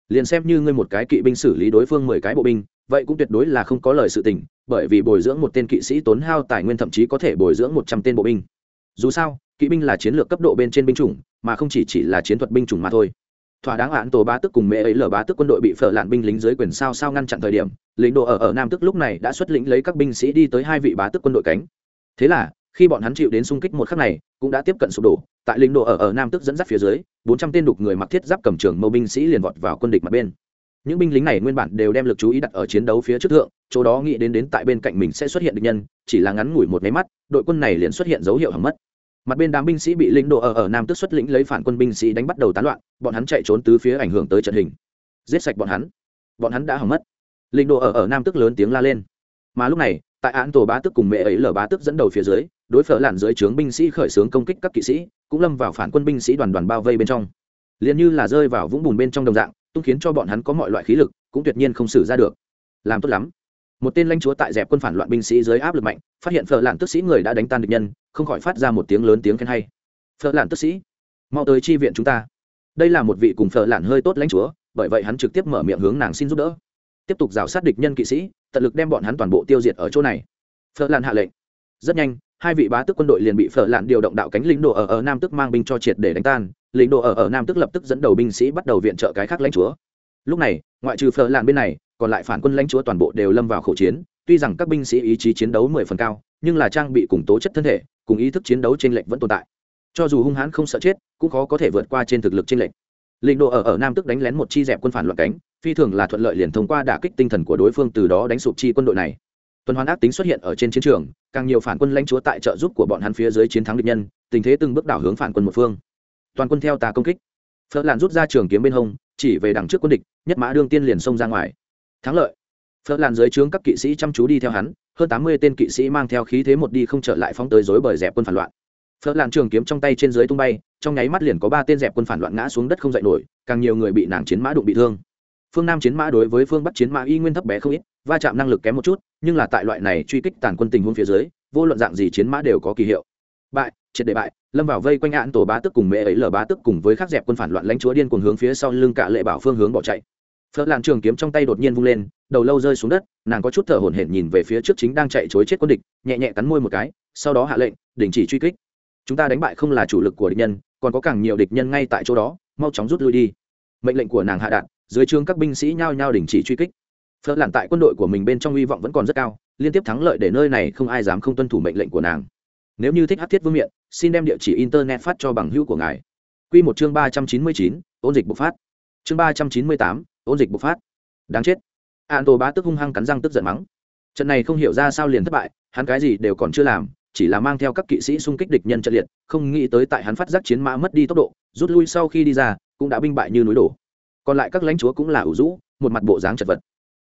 Liền xem như ngươi một cái kỵ binh xử lý đối phương mười cái bộ binh, vậy cũng tuyệt đối là không có lời sự tình, bởi vì bồi dưỡng một tên kỵ sĩ tốn hao tài nguyên thậm chí có thể bồi dưỡng một trăm tên bộ binh. Dù sao, kỵ binh là chiến lược cấp độ bên trên binh chủng, mà không chỉ chỉ là chiến thuật binh chủng mà thôi. Thỏa đáng án tổ ba tức cùng mẹ ấy lở ba tức quân đội bị phở lạn binh lính dưới quyền sao sao ngăn chặn thời điểm, lính độ ở ở nam tức lúc này đã xuất lĩnh lấy các binh sĩ đi tới hai vị bá tức quân đội cánh thế là, khi bọn hắn chịu đến xung kích một khắc này, cũng đã tiếp cận sụp đổ, tại lính độ ở ở nam tức dẫn dắt phía dưới, bốn trăm tên đục người mặc thiết giáp cầm trường mâu binh sĩ liền vọt vào quân địch mặt bên. Những binh lính này nguyên bản đều đem lực chú ý đặt ở chiến đấu phía trước thượng, chỗ đó nghĩ đến đến tại bên cạnh mình sẽ xuất hiện địch nhân, chỉ là ngắn ngủi một máy mắt, đội quân này liền xuất hiện dấu hiệu hỏng mất. Mặt bên đám binh sĩ bị linh độ ở ở nam tức xuất lĩnh lấy phản quân binh sĩ đánh bắt đầu tán loạn, bọn hắn chạy trốn tứ phía ảnh hưởng tới trận hình. Giết sạch bọn hắn. Bọn hắn đã hỏng mất. Linh độ ở ở nam tức lớn tiếng la lên. Mà lúc này tại án tổ bá tức cùng mẹ ấy lở bá tức dẫn đầu phía dưới, đối phở làn dưới trướng binh sĩ khởi xướng công kích các kỵ sĩ, cũng lâm vào phản quân binh sĩ đoàn đoàn bao vây bên trong. Liền như là rơi vào vũng bùn bên trong đồng dạng, tung khiến cho bọn hắn có mọi loại khí lực, cũng tuyệt nhiên không xử ra được. Làm tốt lắm. Một tên lãnh chúa tại dẹp quân phản loạn binh sĩ dưới áp lực mạnh, phát hiện phở lạn tức sĩ người đã đánh tan địch nhân, không khỏi phát ra một tiếng lớn tiếng khen hay. Phở lạn tức sĩ, mau tới chi viện chúng ta. Đây là một vị cùng phở lạn hơi tốt lãnh chúa, bởi vậy hắn trực tiếp mở miệng hướng nàng xin giúp đỡ. Tiếp tục rào sát địch nhân kỵ sĩ tận lực đem bọn hắn toàn bộ tiêu diệt ở chỗ này. Phở lạn hạ lệnh. Rất nhanh, hai vị bá tức quân đội liền bị phở lạn điều động đạo cánh lính đồ ở ở nam tức mang binh cho triệt để đánh tan. Lính đồ ở ở nam tức lập tức dẫn đầu binh sĩ bắt đầu viện trợ cái khác lãnh chúa. Lúc này, ngoại trừ phở lạn bên này, còn lại phản quân lãnh chúa toàn bộ đều lâm vào khẩu chiến. Tuy rằng các binh sĩ ý chí chiến đấu mười phần cao, nhưng là trang bị cùng tố chất thân thể, cùng ý thức chiến đấu trên lệnh vẫn tồn tại. Cho dù hung hãn không sợ chết, cũng khó có thể vượt qua trên thực lực trên lệnh lính độ ở ở nam tức đánh lén một chi dẹp quân phản loạn cánh phi thường là thuận lợi liền thông qua đả kích tinh thần của đối phương từ đó đánh sụp chi quân đội này. Tuần hoàn ác tính xuất hiện ở trên chiến trường, càng nhiều phản quân lãnh chúa tại trợ giúp của bọn hắn phía dưới chiến thắng địch nhân, tình thế từng bước đảo hướng phản quân một phương. Toàn quân theo tà công kích. Phớt làn rút ra trường kiếm bên hông, chỉ về đằng trước quân địch, nhất mã đương tiên liền xông ra ngoài. Thắng lợi. Phớt làn dưới trướng các kỵ sĩ chăm chú đi theo hắn, hơn tám mươi tên kỵ sĩ mang theo khí thế một đi không trở lại phóng tới dối bởi dẹp quân phản loạn. Phớt làn trường kiếm trong tay trên dưới tung bay, trong nháy mắt liền có ba tên dẹp quân phản loạn ngã xuống đất không dậy nổi, càng nhiều người bị nàng chiến mã đụng bị thương phương nam chiến mã đối với phương bắc chiến mã y nguyên thấp bé không ít, va chạm năng lực kém một chút, nhưng là tại loại này truy kích tàn quân tình huống phía dưới, vô luận dạng gì chiến mã đều có kỳ hiệu. Bại, triệt để bại, lâm vào vây quanh án tổ bá tức cùng mẹ ấy lờ bá tức cùng với khắc dẹp quân phản loạn lãnh chúa điên cuồng hướng phía sau lưng cả lệ bảo phương hướng bỏ chạy. Phớt làn trường kiếm trong tay đột nhiên vung lên, đầu lâu rơi xuống đất, nàng có chút thở hổn hển nhìn về phía trước chính đang chạy chối chết quân địch, nhẹ nhẹ cắn môi một cái, sau đó hạ lệnh, đình chỉ truy kích. Chúng ta đánh bại không là chủ lực của địch nhân, còn có càng nhiều địch nhân ngay tại chỗ đó, mau chóng rút lui đi. Mệnh lệnh của nàng hạ đạn dưới trướng các binh sĩ nhao nhao đình chỉ truy kích. Phớt làn tại quân đội của mình bên trong hy vọng vẫn còn rất cao, liên tiếp thắng lợi để nơi này không ai dám không tuân thủ mệnh lệnh của nàng. Nếu như thích hát thiết vương miện, xin đem địa chỉ internet phát cho bằng hữu của ngài. Q một chương ba trăm chín mươi chín, ôn dịch bộc phát. Chương ba trăm chín mươi tám, ôn dịch bộc phát. Đáng chết. An tổ bá tức hung hăng cắn răng tức giận mắng. Trận này không hiểu ra sao liền thất bại, hắn cái gì đều còn chưa làm, chỉ là mang theo các kỵ sĩ xung kích địch nhân trận liệt, không nghĩ tới tại hắn phát giác chiến mã mất đi tốc độ, rút lui sau khi đi ra, cũng đã binh bại như núi đổ còn lại các lãnh chúa cũng là ủ rũ, một mặt bộ dáng chật vật.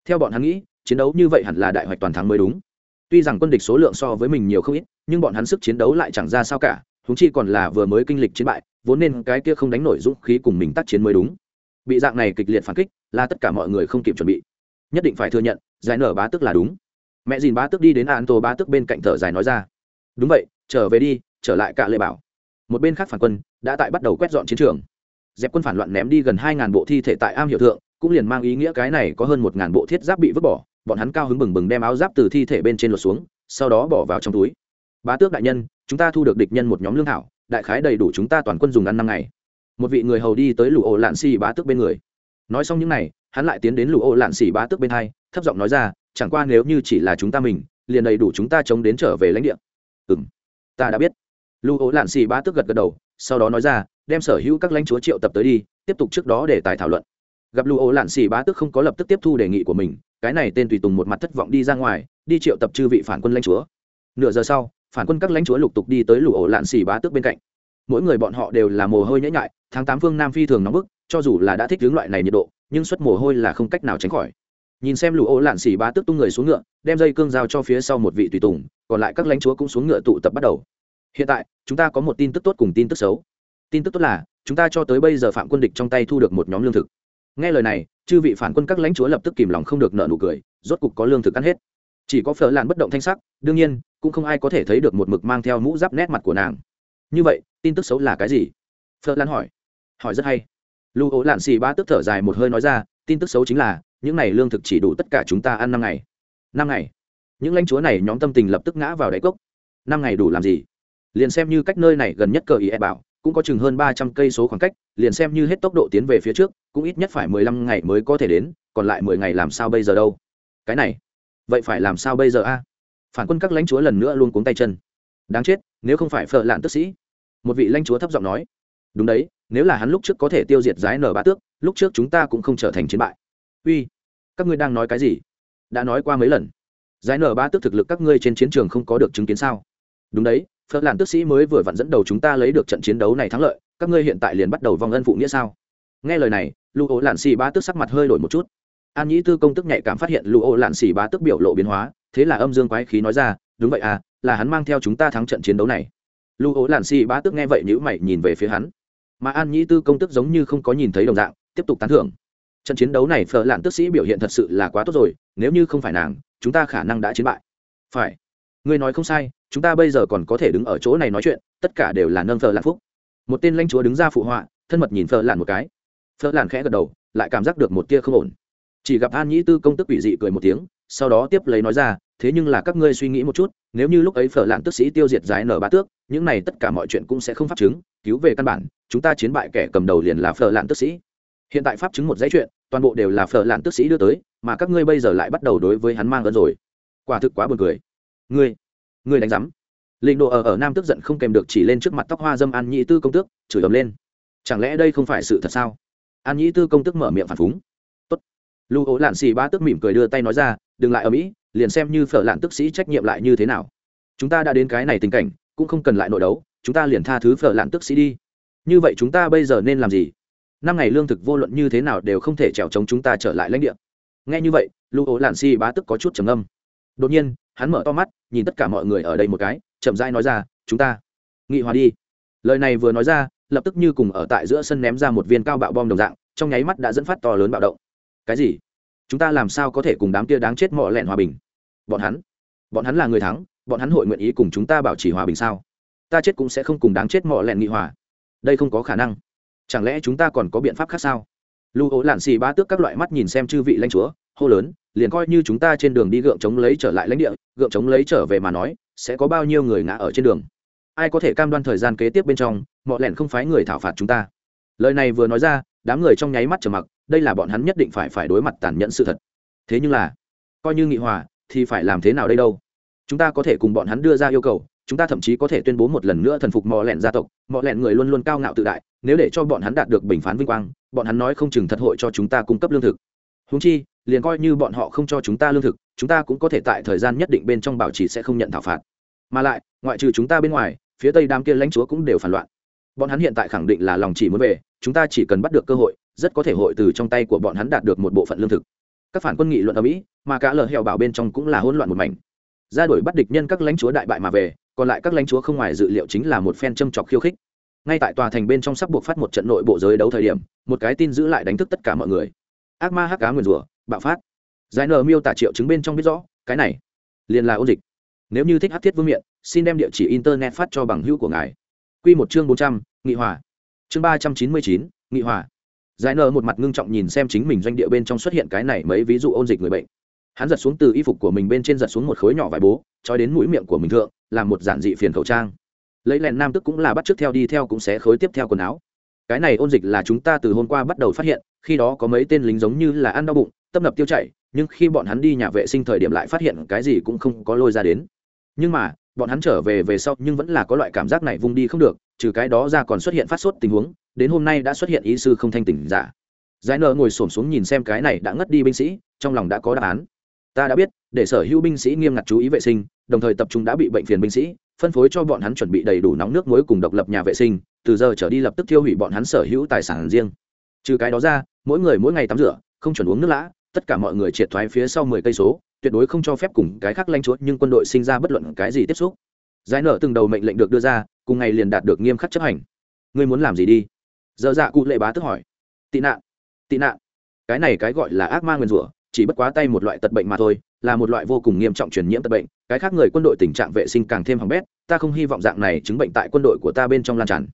Theo bọn hắn nghĩ, chiến đấu như vậy hẳn là đại hoạch toàn thắng mới đúng. Tuy rằng quân địch số lượng so với mình nhiều không ít, nhưng bọn hắn sức chiến đấu lại chẳng ra sao cả húng chi còn là vừa mới kinh lịch chiến bại, vốn nên cái kia không đánh nổi dũng khí cùng mình tác chiến mới đúng. Bị dạng này kịch liệt phản kích, là tất cả mọi người không kịp chuẩn bị. Nhất định phải thừa nhận, giải nở bá tức là đúng. Mẹ dìn bá tức đi đến an tô bá tức bên cạnh thở dài nói ra. Đúng vậy, trở về đi, trở lại cả lệ bảo. Một bên khác phản quân đã tại bắt đầu quét dọn chiến trường dẹp quân phản loạn ném đi gần hai ngàn bộ thi thể tại am hiệu thượng, cũng liền mang ý nghĩa cái này có hơn một ngàn bộ thiết giáp bị vứt bỏ, bọn hắn cao hứng bừng bừng đem áo giáp từ thi thể bên trên lột xuống, sau đó bỏ vào trong túi. Bá tước đại nhân, chúng ta thu được địch nhân một nhóm lương thảo, đại khái đầy đủ chúng ta toàn quân dùng ăn năm ngày. Một vị người hầu đi tới lũ ổ lạn xì bá tước bên người. Nói xong những n à y hắn lại tiến đến lũ ổ lạn xì bá tước bên hai, thấp giọng nói ra, chẳng qua nếu như chỉ là chúng ta mình, liền đầy đủ chúng ta chống đến trở về lãnh địa. Ừ m ta đã biết. Lũ ổ lạn xì bá tước gật gật đầu sau đó nói ra, đem sở hữu các lãnh chúa triệu tập tới đi, tiếp tục trước đó để tài thảo luận. Gặp lũ ổ lạn xì bá tước không có lập tức tiếp thu đề nghị của mình, cái này tên tùy tùng một mặt thất vọng đi ra ngoài, đi triệu tập chư vị phản quân lãnh chúa. Nửa giờ sau, phản quân các lãnh chúa lục tục đi tới lũ ổ lạn xì bá tước bên cạnh. Mỗi người bọn họ đều là mồ hôi nhễ nhại, tháng tám phương nam phi thường nóng bức, cho dù là đã thích hướng loại này nhiệt độ, nhưng suất mồ hôi là không cách nào tránh khỏi. Nhìn xem lũ ổ lạn xì bá tước tung người xuống ngựa, đem dây cương giao cho phía sau một vị tùy tùng, còn lại các lãnh chúa cũng xuống ngựa tụ tập bắt đầu hiện tại, chúng ta có một tin tức tốt cùng tin tức xấu. Tin tức tốt là, chúng ta cho tới bây giờ phạm quân địch trong tay thu được một nhóm lương thực. Nghe lời này, chư vị phản quân các lãnh chúa lập tức kìm lòng không được nợ nụ cười, rốt cục có lương thực ăn hết. Chỉ có phở làn bất động thanh sắc, đương nhiên, cũng không ai có thể thấy được một mực mang theo mũ giáp nét mặt của nàng. Như vậy, tin tức xấu là cái gì? Phở lan hỏi. Hỏi rất hay. Lưu ố lạn xì ba tức thở dài một hơi nói ra, tin tức xấu chính là, những này lương thực chỉ đủ tất cả chúng ta ăn năm ngày. Năm ngày. Những lãnh chúa này nhóm tâm tình lập tức ngã vào đáy cốc. Năm ngày đủ làm gì? Liền xem như cách nơi này gần nhất cờ ý e bảo, cũng có chừng hơn ba trăm cây số khoảng cách, liền xem như hết tốc độ tiến về phía trước, cũng ít nhất phải mười lăm ngày mới có thể đến, còn lại mười ngày làm sao bây giờ đâu? Cái này, vậy phải làm sao bây giờ a? Phản quân các lãnh chúa lần nữa luôn cuống tay chân. Đáng chết, nếu không phải phở lạn tức sĩ. Một vị lãnh chúa thấp giọng nói. Đúng đấy, nếu là hắn lúc trước có thể tiêu diệt giái nở bá tước, lúc trước chúng ta cũng không trở thành chiến bại. Uy, các ngươi đang nói cái gì? Đã nói qua mấy lần. Giái nở ba tước thực lực các ngươi trên chiến trường không có được chứng kiến sao? Đúng đấy phật làn tước sĩ mới vừa vặn dẫn đầu chúng ta lấy được trận chiến đấu này thắng lợi, các ngươi hiện tại liền bắt đầu vòng ân phụ nghĩa sao? Nghe lời này lưu Ô lạn xì bá Tức sắc mặt hơi đổi một chút. An nhĩ tư công tức nhạy cảm phát hiện lưu Ô lạn xì bá Tức biểu lộ biến hóa, thế là âm dương quái khí nói ra, đúng vậy à là hắn mang theo chúng ta thắng trận chiến đấu này. Lưu Ô lạn xì bá Tức nghe vậy nhữ mày nhìn về phía hắn. Mà an nhĩ tư công tức giống như không có nhìn thấy đồng dạng, tiếp tục tán thưởng. Trận chiến đấu này phở lạn tức sĩ biểu hiện thật sự là quá tốt rồi, nếu như không phải nàng, chúng ta khả năng đã chiến bại. Phải. Ngươi nói không sai chúng ta bây giờ còn có thể đứng ở chỗ này nói chuyện, tất cả đều là nâng thờ lạn phúc. Một tên lãnh chúa đứng ra phụ họa, thân mật nhìn thờ lạn một cái. Thờ lạn khẽ gật đầu, lại cảm giác được một tia không ổn. Chỉ gặp an nhĩ tư công tức ủy dị cười một tiếng, sau đó tiếp lấy nói ra, thế nhưng là các ngươi suy nghĩ một chút, nếu như lúc ấy phở lạn tức sĩ tiêu diệt giải nở bá tước, những này tất cả mọi chuyện cũng sẽ không pháp chứng, cứu về căn bản, chúng ta chiến bại kẻ cầm đầu liền là phở lạn tức sĩ. Hiện tại pháp chứng một dãy chuyện, toàn bộ đều là phở lạn tức sĩ đưa tới, mà các ngươi bây giờ lại bắt đầu đối với hắn mang ơn rồi. Quả thực quá buồn cười. Ngươi ngươi đánh giám. Lịnh độ ở ở nam tức giận không kèm được chỉ lên trước mặt tóc hoa dâm an nhĩ tư công tước, chửi ầm lên. Chẳng lẽ đây không phải sự thật sao? An nhĩ tư công tước mở miệng phản phúng. Tốt. Lưu ố lạn xì ba tức mỉm cười đưa tay nói ra, đừng lại ở mỹ, liền xem như phở lạn tức sĩ trách nhiệm lại như thế nào. Chúng ta đã đến cái này tình cảnh, cũng không cần lại nội đấu, chúng ta liền tha thứ phở lạn tức sĩ đi. Như vậy chúng ta bây giờ nên làm gì? Năm ngày lương thực vô luận như thế nào đều không thể trèo chống chúng ta trở lại lãnh địa. Nghe như vậy, lưu ố lạn xì bá tức có chút trầm âm đột nhiên hắn mở to mắt, nhìn tất cả mọi người ở đây một cái, chậm rãi nói ra, chúng ta, nghị hòa đi. Lời này vừa nói ra, lập tức như cùng ở tại giữa sân ném ra một viên cao bạo bom đồng dạng, trong nháy mắt đã dẫn phát to lớn bạo động. Cái gì? Chúng ta làm sao có thể cùng đám kia đáng chết mọ lẹn hòa bình? Bọn hắn bọn hắn là người thắng, bọn hắn hội nguyện ý cùng chúng ta bảo trì hòa bình sao? Ta chết cũng sẽ không cùng đáng chết mọ lẹn nghị hòa. Đây không có khả năng. Chẳng lẽ chúng ta còn có biện pháp khác sao? Lưu ố lạn xì ba tước các loại mắt nhìn xem chư vị lãnh chúa, hô lớn liền coi như chúng ta trên đường đi gượng chống lấy trở lại lãnh địa, gượng chống lấy trở về mà nói, sẽ có bao nhiêu người ngã ở trên đường? Ai có thể cam đoan thời gian kế tiếp bên trong, mọi lẻn không phái người thảo phạt chúng ta? Lời này vừa nói ra, đám người trong nháy mắt trở mặc, đây là bọn hắn nhất định phải phải đối mặt tàn nhẫn sự thật. Thế nhưng là, coi như nghị hòa, thì phải làm thế nào đây đâu? Chúng ta có thể cùng bọn hắn đưa ra yêu cầu, chúng ta thậm chí có thể tuyên bố một lần nữa thần phục mò lẹn gia tộc mò lẹn người luôn luôn cao ngạo tự đại, nếu để cho bọn hắn đạt được bình phán vinh quang, bọn hắn nói không chừng thật hội cho chúng ta cung cấp lương thực húng chi, liền coi như bọn họ không cho chúng ta lương thực, chúng ta cũng có thể tại thời gian nhất định bên trong bảo trì sẽ không nhận thảo phạt. Mà lại, ngoại trừ chúng ta bên ngoài, phía tây đám kia lãnh chúa cũng đều phản loạn. Bọn hắn hiện tại khẳng định là lòng chỉ muốn về, chúng ta chỉ cần bắt được cơ hội, rất có thể hội từ trong tay của bọn hắn đạt được một bộ phận lương thực. Các phản quân nghị luận ở mỹ, mà cả lờ heo bảo bên trong cũng là hỗn loạn một mảnh. Ra đổi bắt địch nhân các lãnh chúa đại bại mà về, còn lại các lãnh chúa không ngoài dự liệu chính là một phen châm chọc khiêu khích. Ngay tại tòa thành bên trong sắp buộc phát một trận nội bộ giới đấu thời điểm, một cái tin giữ lại đánh thức tất cả mọi người ác ma hắc cá nguyền rủa, bạo phát. Giải nờ miêu tả triệu chứng bên trong biết rõ, cái này liền là ôn dịch. Nếu như thích hát thiết vương miện, xin đem địa chỉ internet phát cho bằng hữu của ngài. Q một chương bốn trăm, nghị hòa. Chương ba trăm chín mươi chín, nghị hòa. Giải nờ một mặt ngưng trọng nhìn xem chính mình doanh địa bên trong xuất hiện cái này mấy ví dụ ôn dịch người bệnh. Hắn giật xuống từ y phục của mình bên trên giật xuống một khối nhỏ vải bố, trói đến mũi miệng của mình thượng, làm một giản dị phiền khẩu trang. Lấy lẹn nam tức cũng là bắt t r ư ớ c theo đi theo cũng sẽ khối tiếp theo quần áo cái này ôn dịch là chúng ta từ hôm qua bắt đầu phát hiện, khi đó có mấy tên lính giống như là ăn đau bụng, tấp nập tiêu chảy, nhưng khi bọn hắn đi nhà vệ sinh thời điểm lại phát hiện cái gì cũng không có lôi ra đến. Nhưng mà, bọn hắn trở về về sau nhưng vẫn là có loại cảm giác này vung đi không được, trừ cái đó ra còn xuất hiện phát sốt tình huống, đến hôm nay đã xuất hiện ý sư không thanh tỉnh giả. Giải nợ ngồi s ổ m xuống nhìn xem cái này đã ngất đi binh sĩ, trong lòng đã có đáp án. Ta đã biết, để sở hữu binh sĩ nghiêm ngặt chú ý vệ sinh, đồng thời tập trung đã bị bệnh phiền binh sĩ, phân phối cho bọn hắn chuẩn bị đầy đủ nóng nước muối cùng độc lập nhà vệ sinh từ giờ trở đi lập tức tiêu hủy bọn hắn sở hữu tài sản riêng. Trừ cái đó ra, mỗi người mỗi ngày tắm rửa, không chuẩn uống nước lã, tất cả mọi người triệt thoái phía sau mười cây số, tuyệt đối không cho phép cùng cái khác lanh chúa nhưng quân đội sinh ra bất luận cái gì tiếp xúc. Giải nở từng đầu mệnh lệnh được đưa ra, cùng ngày liền đạt được nghiêm khắc chấp hành. Ngươi muốn làm gì đi? Giờ dạ cụ lệ bá tức hỏi. Tị nạn tị nạn. Cái này cái gọi là ác ma nguyên rủa, chỉ bất quá tay một loại tật bệnh mà thôi, là một loại vô cùng nghiêm trọng truyền nhiễm tật bệnh. Cái khác người quân đội tình trạng vệ sinh càng thêm hỏng bét, ta không hy vọng dạng này chứng bệnh tại quân đội của ta bên trong lan tràn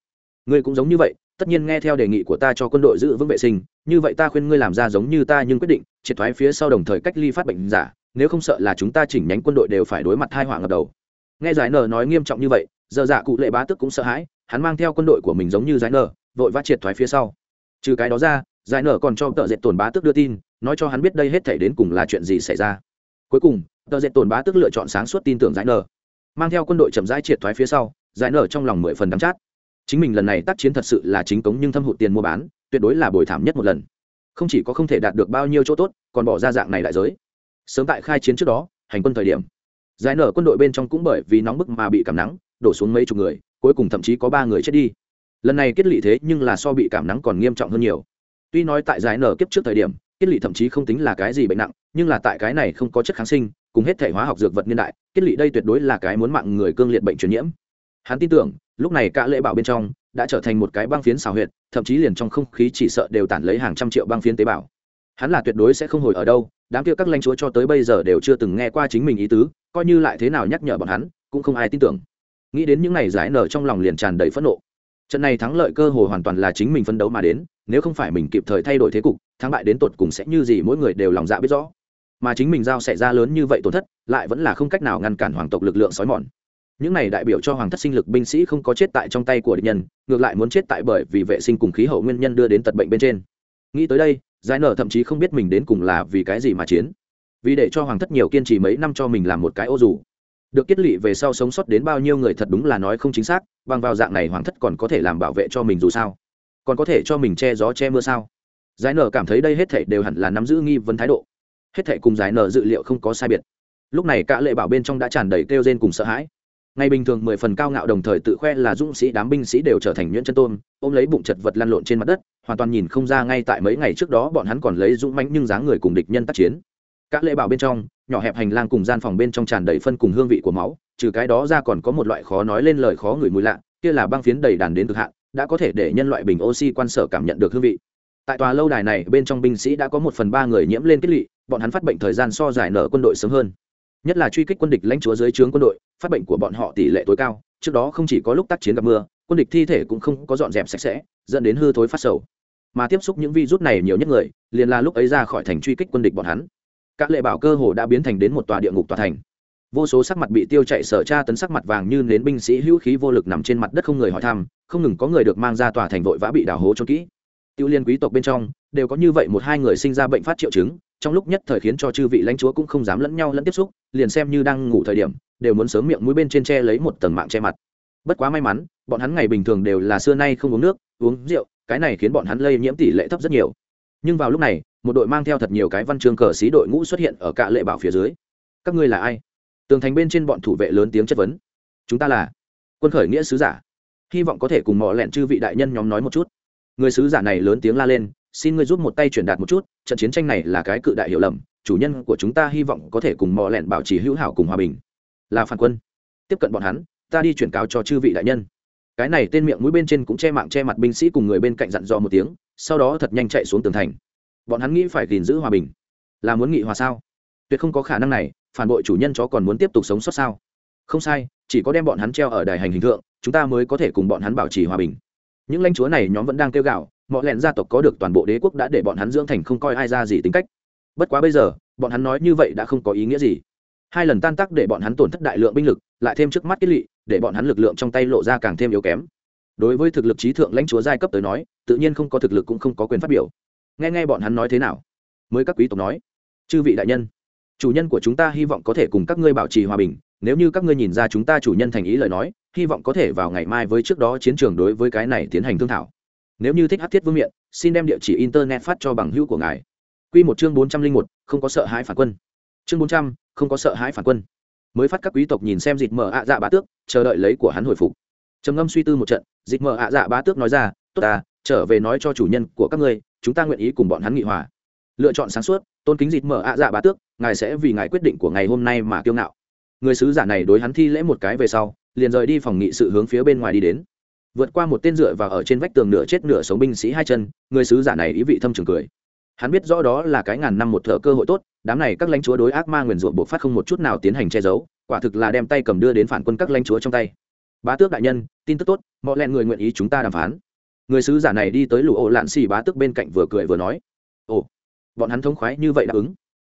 ngươi cũng giống như vậy, tất nhiên nghe theo đề nghị của ta cho quân đội giữ vững vệ sinh, như vậy ta khuyên ngươi làm ra giống như ta nhưng quyết định, triệt thoái phía sau đồng thời cách ly phát bệnh giả, nếu không sợ là chúng ta chỉnh nhánh quân đội đều phải đối mặt hai họa ngập đầu. Nghe giải nở nói nghiêm trọng như vậy, giờ dạ cụ lệ bá tức cũng sợ hãi, hắn mang theo quân đội của mình giống như giải nở vội vã triệt thoái phía sau. Trừ cái đó ra, giải nở còn cho tợ dệt tổn bá tước đưa tin, nói cho hắn biết đây hết thể đến cùng là chuyện gì xảy ra. Cuối cùng tợ dệt tổn bá tước lựa chọn sáng suốt tin tưởng giải nở mang theo quân đội chậm rãi triệt thoái phía sau, giải nở trong lòng mười phần đắm chát chính mình lần này tác chiến thật sự là chính cống nhưng thâm hụt tiền mua bán, tuyệt đối là bồi thảm nhất một lần. Không chỉ có không thể đạt được bao nhiêu chỗ tốt, còn bỏ ra dạng này đại giới. Sớm tại khai chiến trước đó, hành quân thời điểm, giải nở quân đội bên trong cũng bởi vì nóng bức mà bị cảm nắng, đổ xuống mấy chục người, cuối cùng thậm chí có ba người chết đi. Lần này kết lị thế nhưng là so bị cảm nắng còn nghiêm trọng hơn nhiều. Tuy nói tại giải nở kiếp trước thời điểm, kết lị thậm chí không tính là cái gì bệnh nặng, nhưng là tại cái này không có chất kháng sinh, cùng hết thể hóa học dược vật niên đại, kết lị đây tuyệt đối là cái muốn mạng người cương liệt bệnh truyền nhiễm. Hắn tin tưởng lúc này cả lễ bảo bên trong đã trở thành một cái băng phiến xào huyệt, thậm chí liền trong không khí chỉ sợ đều tản lấy hàng trăm triệu băng phiến tế bào. Hắn là tuyệt đối sẽ không hồi ở đâu, đám kia các lãnh chúa cho tới bây giờ đều chưa từng nghe qua chính mình ý tứ, coi như lại thế nào nhắc nhở bọn hắn, cũng không ai tin tưởng. Nghĩ đến những ngày giải nở trong lòng liền tràn đầy phẫn nộ. Trận này thắng lợi cơ hồ hoàn toàn là chính mình phấn đấu mà đến, nếu không phải mình kịp thời thay đổi thế cục, thắng bại đến tột cùng sẽ như gì mỗi người đều lòng dạ biết rõ. Mà chính mình giao xảy ra lớn như vậy tổn thất, lại vẫn là không cách nào ngăn cản hoàng tộc lực lượng sói mòn những này đại biểu cho hoàng thất sinh lực binh sĩ không có chết tại trong tay của địch nhân, ngược lại muốn chết tại bởi vì vệ sinh cùng khí hậu nguyên nhân đưa đến tật bệnh bên trên. Nghĩ tới đây, giải nở thậm chí không biết mình đến cùng là vì cái gì mà chiến. Vì để cho hoàng thất nhiều kiên trì mấy năm cho mình làm một cái ô dù. Được kết lị về sau sống sót đến bao nhiêu người thật đúng là nói không chính xác, bằng vào dạng này hoàng thất còn có thể làm bảo vệ cho mình dù sao? Còn có thể cho mình che gió che mưa sao? Giải nở cảm thấy đây hết thể đều hẳn là nắm giữ nghi vấn thái độ. Hết thể cùng giải nở dự liệu không có sai biệt. Lúc này cả lệ bảo bên trong đã tràn đầy kêu rên cùng sợ hãi ngày bình thường mười phần cao ngạo đồng thời tự khoe là dũng sĩ đám binh sĩ đều trở thành nhuyễn chân tôn, ôm lấy bụng chật vật lăn lộn trên mặt đất, hoàn toàn nhìn không ra ngay tại mấy ngày trước đó bọn hắn còn lấy dũng mãnh nhưng dáng người cùng địch nhân tác chiến. Các lễ bảo bên trong, nhỏ hẹp hành lang cùng gian phòng bên trong tràn đầy phân cùng hương vị của máu, trừ cái đó ra còn có một loại khó nói lên lời khó người mùi lạ, kia là băng phiến đầy đàn đến cực hạn, đã có thể để nhân loại bình oxy quan sở cảm nhận được hương vị. Tại tòa lâu đài này, bên trong binh sĩ đã có một phần ba người nhiễm lên kết lị bọn hắn phát bệnh thời gian so giải nở quân đội sớm hơn nhất là truy kích quân địch lãnh chúa dưới trướng quân đội, phát bệnh của bọn họ tỷ lệ tối cao, trước đó không chỉ có lúc tác chiến gặp mưa, quân địch thi thể cũng không có dọn dẹp sạch sẽ, dẫn đến hư thối phát sầu. Mà tiếp xúc những virus này nhiều nhất người, liền là lúc ấy ra khỏi thành truy kích quân địch bọn hắn. Các lệ bảo cơ hồ đã biến thành đến một tòa địa ngục tòa thành. Vô số sắc mặt bị tiêu chạy sở tra tấn sắc mặt vàng như nến binh sĩ hữu khí vô lực nằm trên mặt đất không người hỏi thăm, không ngừng có người được mang ra tòa thành vội vã bị đào hố cho kỹ. Tiêu liên quý tộc bên trong, đều có như vậy một hai người sinh ra bệnh phát triệu chứng trong lúc nhất thời khiến cho chư vị lãnh chúa cũng không dám lẫn nhau lẫn tiếp xúc, liền xem như đang ngủ thời điểm, đều muốn sớm miệng mũi bên trên che lấy một tầng mạng che mặt. Bất quá may mắn, bọn hắn ngày bình thường đều là xưa nay không uống nước, uống rượu, cái này khiến bọn hắn lây nhiễm tỷ lệ thấp rất nhiều. Nhưng vào lúc này, một đội mang theo thật nhiều cái văn chương cờ xí đội ngũ xuất hiện ở cạ lệ bảo phía dưới. Các ngươi là ai? Tường thành bên trên bọn thủ vệ lớn tiếng chất vấn. Chúng ta là quân khởi nghĩa sứ giả. Hy vọng có thể cùng mò lẹn chư vị đại nhân nhóm nói một chút. Người sứ giả này lớn tiếng la lên xin ngươi giúp một tay truyền đạt một chút, trận chiến tranh này là cái cự đại hiểu lầm, chủ nhân của chúng ta hy vọng có thể cùng mò lẹn bảo trì hữu hảo cùng hòa bình. Là phản quân. Tiếp cận bọn hắn, ta đi chuyển cáo cho chư vị đại nhân. Cái này tên miệng mũi bên trên cũng che mạng che mặt binh sĩ cùng người bên cạnh dặn dò một tiếng, sau đó thật nhanh chạy xuống tường thành. Bọn hắn nghĩ phải gìn giữ hòa bình. Là muốn nghị hòa sao? Tuyệt không có khả năng này, phản bội chủ nhân chó còn muốn tiếp tục sống sót sao? Không sai, chỉ có đem bọn hắn treo ở đài hành hình thượng, chúng ta mới có thể cùng bọn hắn bảo trì hòa bình. Những lãnh chúa này nhóm vẫn đang kêu gạo mọi lẹn gia tộc có được toàn bộ đế quốc đã để bọn hắn dưỡng thành không coi ai ra gì tính cách. Bất quá bây giờ, bọn hắn nói như vậy đã không có ý nghĩa gì. Hai lần tan tác để bọn hắn tổn thất đại lượng binh lực, lại thêm trước mắt kết lỵ, để bọn hắn lực lượng trong tay lộ ra càng thêm yếu kém. Đối với thực lực trí thượng lãnh chúa giai cấp tới nói, tự nhiên không có thực lực cũng không có quyền phát biểu. Nghe nghe bọn hắn nói thế nào? Mới các quý tộc nói. Chư vị đại nhân, chủ nhân của chúng ta hy vọng có thể cùng các ngươi bảo trì hòa bình. Nếu như các ngươi nhìn ra chúng ta chủ nhân thành ý lời nói, hy vọng có thể vào ngày mai với trước đó chiến trường đối với cái này tiến hành thương thảo nếu như thích hát thiết vương miện, xin đem địa chỉ internet phát cho bằng hữu của ngài. Q một chương bốn trăm linh một, không có sợ hãi phản quân. Chương bốn trăm, không có sợ hãi phản quân. Mới phát các quý tộc nhìn xem dịt mở ạ dạ bá tước, chờ đợi lấy của hắn hồi phục. Trầm ngâm suy tư một trận dịt mở ạ dạ bá tước nói ra, tốt ta, trở về nói cho chủ nhân của các ngươi, chúng ta nguyện ý cùng bọn hắn nghị hòa. Lựa chọn sáng suốt, tôn kính dịt mở ạ dạ bá tước, ngài sẽ vì ngài quyết định của ngày hôm nay mà kiêu ngạo. Người sứ giả này đối hắn thi lễ một cái về sau, liền rời đi phòng nghị sự hướng phía bên ngoài đi đến vượt qua một tên dựa và ở trên vách tường nửa chết nửa sống binh sĩ hai chân, người sứ giả này ý vị thâm trường cười. Hắn biết rõ đó là cái ngàn năm một thợ cơ hội tốt, đám này các lãnh chúa đối ác ma nguyền rủa buộc phát không một chút nào tiến hành che giấu, quả thực là đem tay cầm đưa đến phản quân các lãnh chúa trong tay. Bá tước đại nhân, tin tức tốt, mọi lẹn người nguyện ý chúng ta đàm phán. Người sứ giả này đi tới lụ ổ lạn xì bá tước bên cạnh vừa cười vừa nói. Ồ, bọn hắn thống khoái như vậy đáp ứng.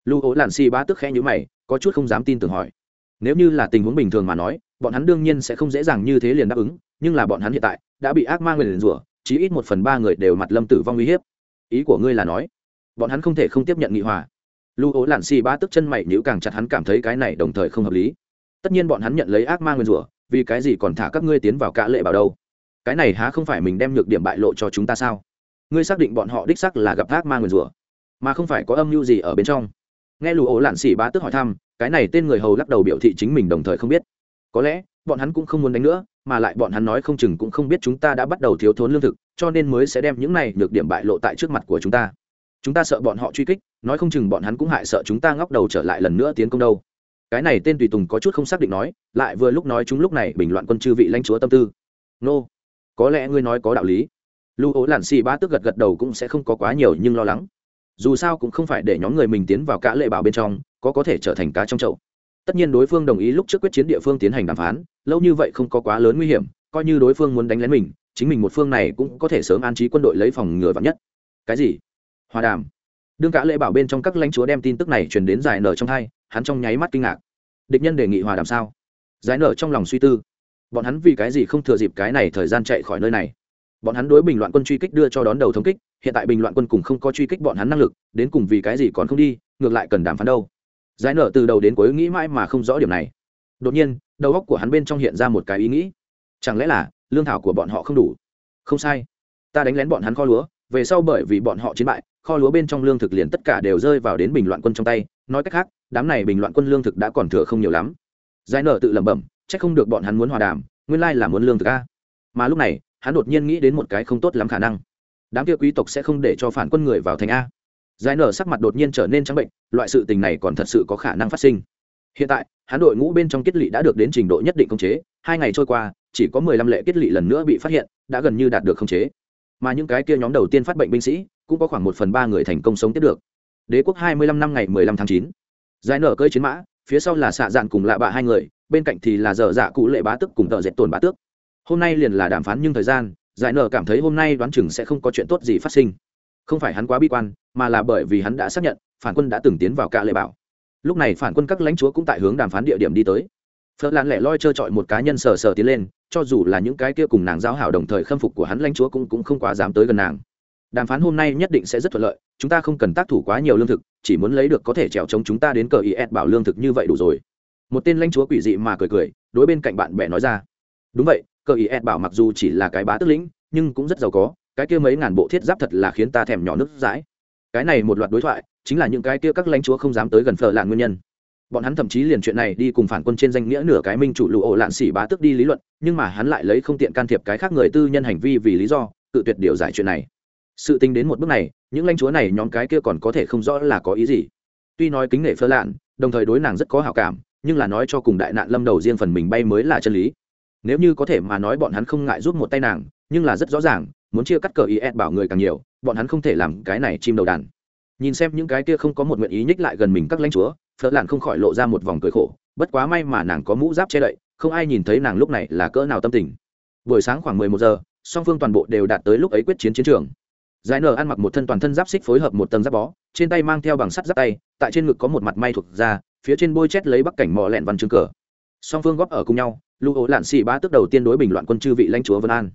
Lụ ổ lạn xì bá tước khẽ nhữ mày, có chút không dám tin tưởng hỏi. Nếu như là tình huống bình thường mà nói bọn hắn đương nhiên sẽ không dễ dàng như thế liền đáp ứng, nhưng là bọn hắn hiện tại đã bị ác ma nguyền rủa, chí ít một phần ba người đều mặt lâm tử vong uy hiếp. Ý của ngươi là nói, bọn hắn không thể không tiếp nhận nghị hòa. Lưu ố lạn xì ba tức chân mày nhữ càng chặt hắn cảm thấy cái này đồng thời không hợp lý. Tất nhiên bọn hắn nhận lấy ác ma nguyên rủa, vì cái gì còn thả các ngươi tiến vào cả lệ bảo đâu? Cái này há không phải mình đem nhược điểm bại lộ cho chúng ta sao? Ngươi xác định bọn họ đích sắc là gặp ác ma nguyên rủa, mà không phải có âm mưu gì ở bên trong. Nghe lù ố lạn xì bá tức hỏi thăm, cái này tên người hầu lắc đầu biểu thị chính mình đồng thời không biết có lẽ, bọn hắn cũng không muốn đánh nữa, mà lại bọn hắn nói không chừng cũng không biết chúng ta đã bắt đầu thiếu thốn lương thực, cho nên mới sẽ đem những này nhược điểm bại lộ tại trước mặt của chúng ta. Chúng ta sợ bọn họ truy kích, nói không chừng bọn hắn cũng hại sợ chúng ta ngóc đầu trở lại lần nữa tiến công đâu. Cái này tên tùy tùng có chút không xác định nói, lại vừa lúc nói chúng lúc này bình loạn quân chư vị lãnh chúa tâm tư. Nô、no. có lẽ ngươi nói có đạo lý. Lưu ố lản xì ba tức gật gật đầu cũng sẽ không có quá nhiều nhưng lo lắng. Dù sao cũng không phải để nhóm người mình tiến vào cả lệ bảo bên trong, có có thể trở thành cá trong chậu tất nhiên đối phương đồng ý lúc trước quyết chiến địa phương tiến hành đàm phán, lâu như vậy không có quá lớn nguy hiểm, coi như đối phương muốn đánh lén mình, chính mình một phương này cũng có thể sớm an trí quân đội lấy phòng ngừa vắn nhất. Cái gì? Hòa đàm. Đương cả lễ bảo bên trong các lãnh chúa đem tin tức này truyền đến giải nở trong hai hắn trong nháy mắt kinh ngạc. Địch nhân đề nghị hòa đàm sao? Giải nở trong lòng suy tư. Bọn hắn vì cái gì không thừa dịp cái này thời gian chạy khỏi nơi này? Bọn hắn đối bình loạn quân truy kích đưa cho đón đầu thống kích, hiện tại bình loạn quân cùng không có truy kích bọn hắn năng lực, đến cùng vì cái gì còn không đi, ngược lại cần đàm phán đâu? Giải nở từ đầu đến cuối nghĩ mãi mà không rõ điểm này. Đột nhiên, đầu óc của hắn bên trong hiện ra một cái ý nghĩ. Chẳng lẽ là, lương thảo của bọn họ không đủ? Không sai. Ta đánh lén bọn hắn kho lúa, về sau bởi vì bọn họ chiến bại, kho lúa bên trong lương thực liền tất cả đều rơi vào đến bình loạn quân trong tay. Nói cách khác, đám này bình loạn quân lương thực đã còn thừa không nhiều lắm. Giải nở tự lẩm bẩm c h ắ c không được bọn hắn muốn hòa đàm, nguyên lai là muốn lương thực a. Mà lúc này, hắn đột nhiên nghĩ đến một cái không tốt lắm khả năng. Đám kia quý tộc sẽ không để cho phản quân người vào thành a giải nở sắc mặt đột nhiên trở nên trắng bệnh, loại sự tình này còn thật sự có khả năng phát sinh. Hiện tại, hắn đội ngũ bên trong kết lị đã được đến trình độ nhất định khống chế, hai ngày trôi qua, chỉ có mười lăm lệ kết lị lần nữa bị phát hiện, đã gần như đạt được khống chế. Mà những cái kia nhóm đầu tiên phát bệnh binh sĩ, cũng có khoảng một phần ba người thành công sống tiếp được. Đế quốc hai mươi lăm năm ngày mười lăm tháng chín. Giải nở cơi chiến mã, phía sau là xạ dạn cùng lạ bạ hai người, bên cạnh thì là dở dạ cụ lệ bá tức cùng tợ dệt tồn bá tước. Hôm nay liền là đàm phán nhưng thời gian, giải nở cảm thấy hôm nay đoán chừng sẽ không có chuyện tốt gì phát sinh không phải hắn quá bi quan, mà là bởi vì hắn đã xác nhận, phản quân đã từng tiến vào cả lệ bảo. Lúc này phản quân các lãnh chúa cũng tại hướng đàm phán địa điểm đi tới. Phật lan lẻ loi trơ trọi một cá nhân sờ sờ tiến lên, cho dù là những cái kia cùng nàng giao hảo đồng thời khâm phục của hắn lãnh chúa cũng cũng không quá dám tới gần nàng. Đàm phán hôm nay nhất định sẽ rất thuận lợi, chúng ta không cần tác thủ quá nhiều lương thực, chỉ muốn lấy được có thể trèo chống chúng ta đến cờ is bảo lương thực như vậy đủ rồi. Một tên lãnh chúa quỷ dị mà cười cười, đối bên cạnh bạn bè nói ra. Đúng vậy, cờ is bảo mặc dù chỉ là cái bá tức lĩnh, nhưng cũng rất giàu có cái kia mấy ngàn bộ thiết giáp thật là khiến ta thèm nhỏ nước dãi. Cái này một loạt đối thoại, chính là những cái kia các lãnh chúa không dám tới gần phở lạn nguyên nhân. Bọn hắn thậm chí liền chuyện này đi cùng phản quân trên danh nghĩa nửa cái minh chủ lụ ổ lạn xỉ bá tức đi lý luận, nhưng mà hắn lại lấy không tiện can thiệp cái khác người tư nhân hành vi vì lý do tự tuyệt điều giải chuyện này. Sự tính đến một bước này, những lãnh chúa này nhóm cái kia còn có thể không rõ là có ý gì. Tuy nói kính nể phơ lạn, đồng thời đối nàng rất có hảo cảm, nhưng là nói cho cùng đại nạn lâm đầu riêng phần mình bay mới là chân lý. Nếu như có thể mà nói bọn hắn không ngại giúp một tay nàng, nhưng là rất rõ ràng muốn chia cắt cờ is bảo người càng nhiều, bọn hắn không thể làm cái này chim đầu đàn. Nhìn xem những cái kia không có một nguyện ý nhích lại gần mình các lãnh chúa phở làn không khỏi lộ ra một vòng cười khổ, bất quá may mà nàng có mũ giáp che đậy, không ai nhìn thấy nàng lúc này là cỡ nào tâm tình. Buổi sáng khoảng mười một giờ, song phương toàn bộ đều đạt tới lúc ấy quyết chiến chiến trường. Giải nở ăn mặc một thân toàn thân giáp xích phối hợp một tầng giáp bó, trên tay mang theo bằng sắt giáp tay, tại trên ngực có một mặt may thuộc ra, phía trên bôi chét lấy bắc cảnh mò lẹn văn chương cờ. Song phương góp ở cùng nhau lưu ố lạn xì bá tức đầu tiên đối bình loạn quân chư vị lãnh chúa vân an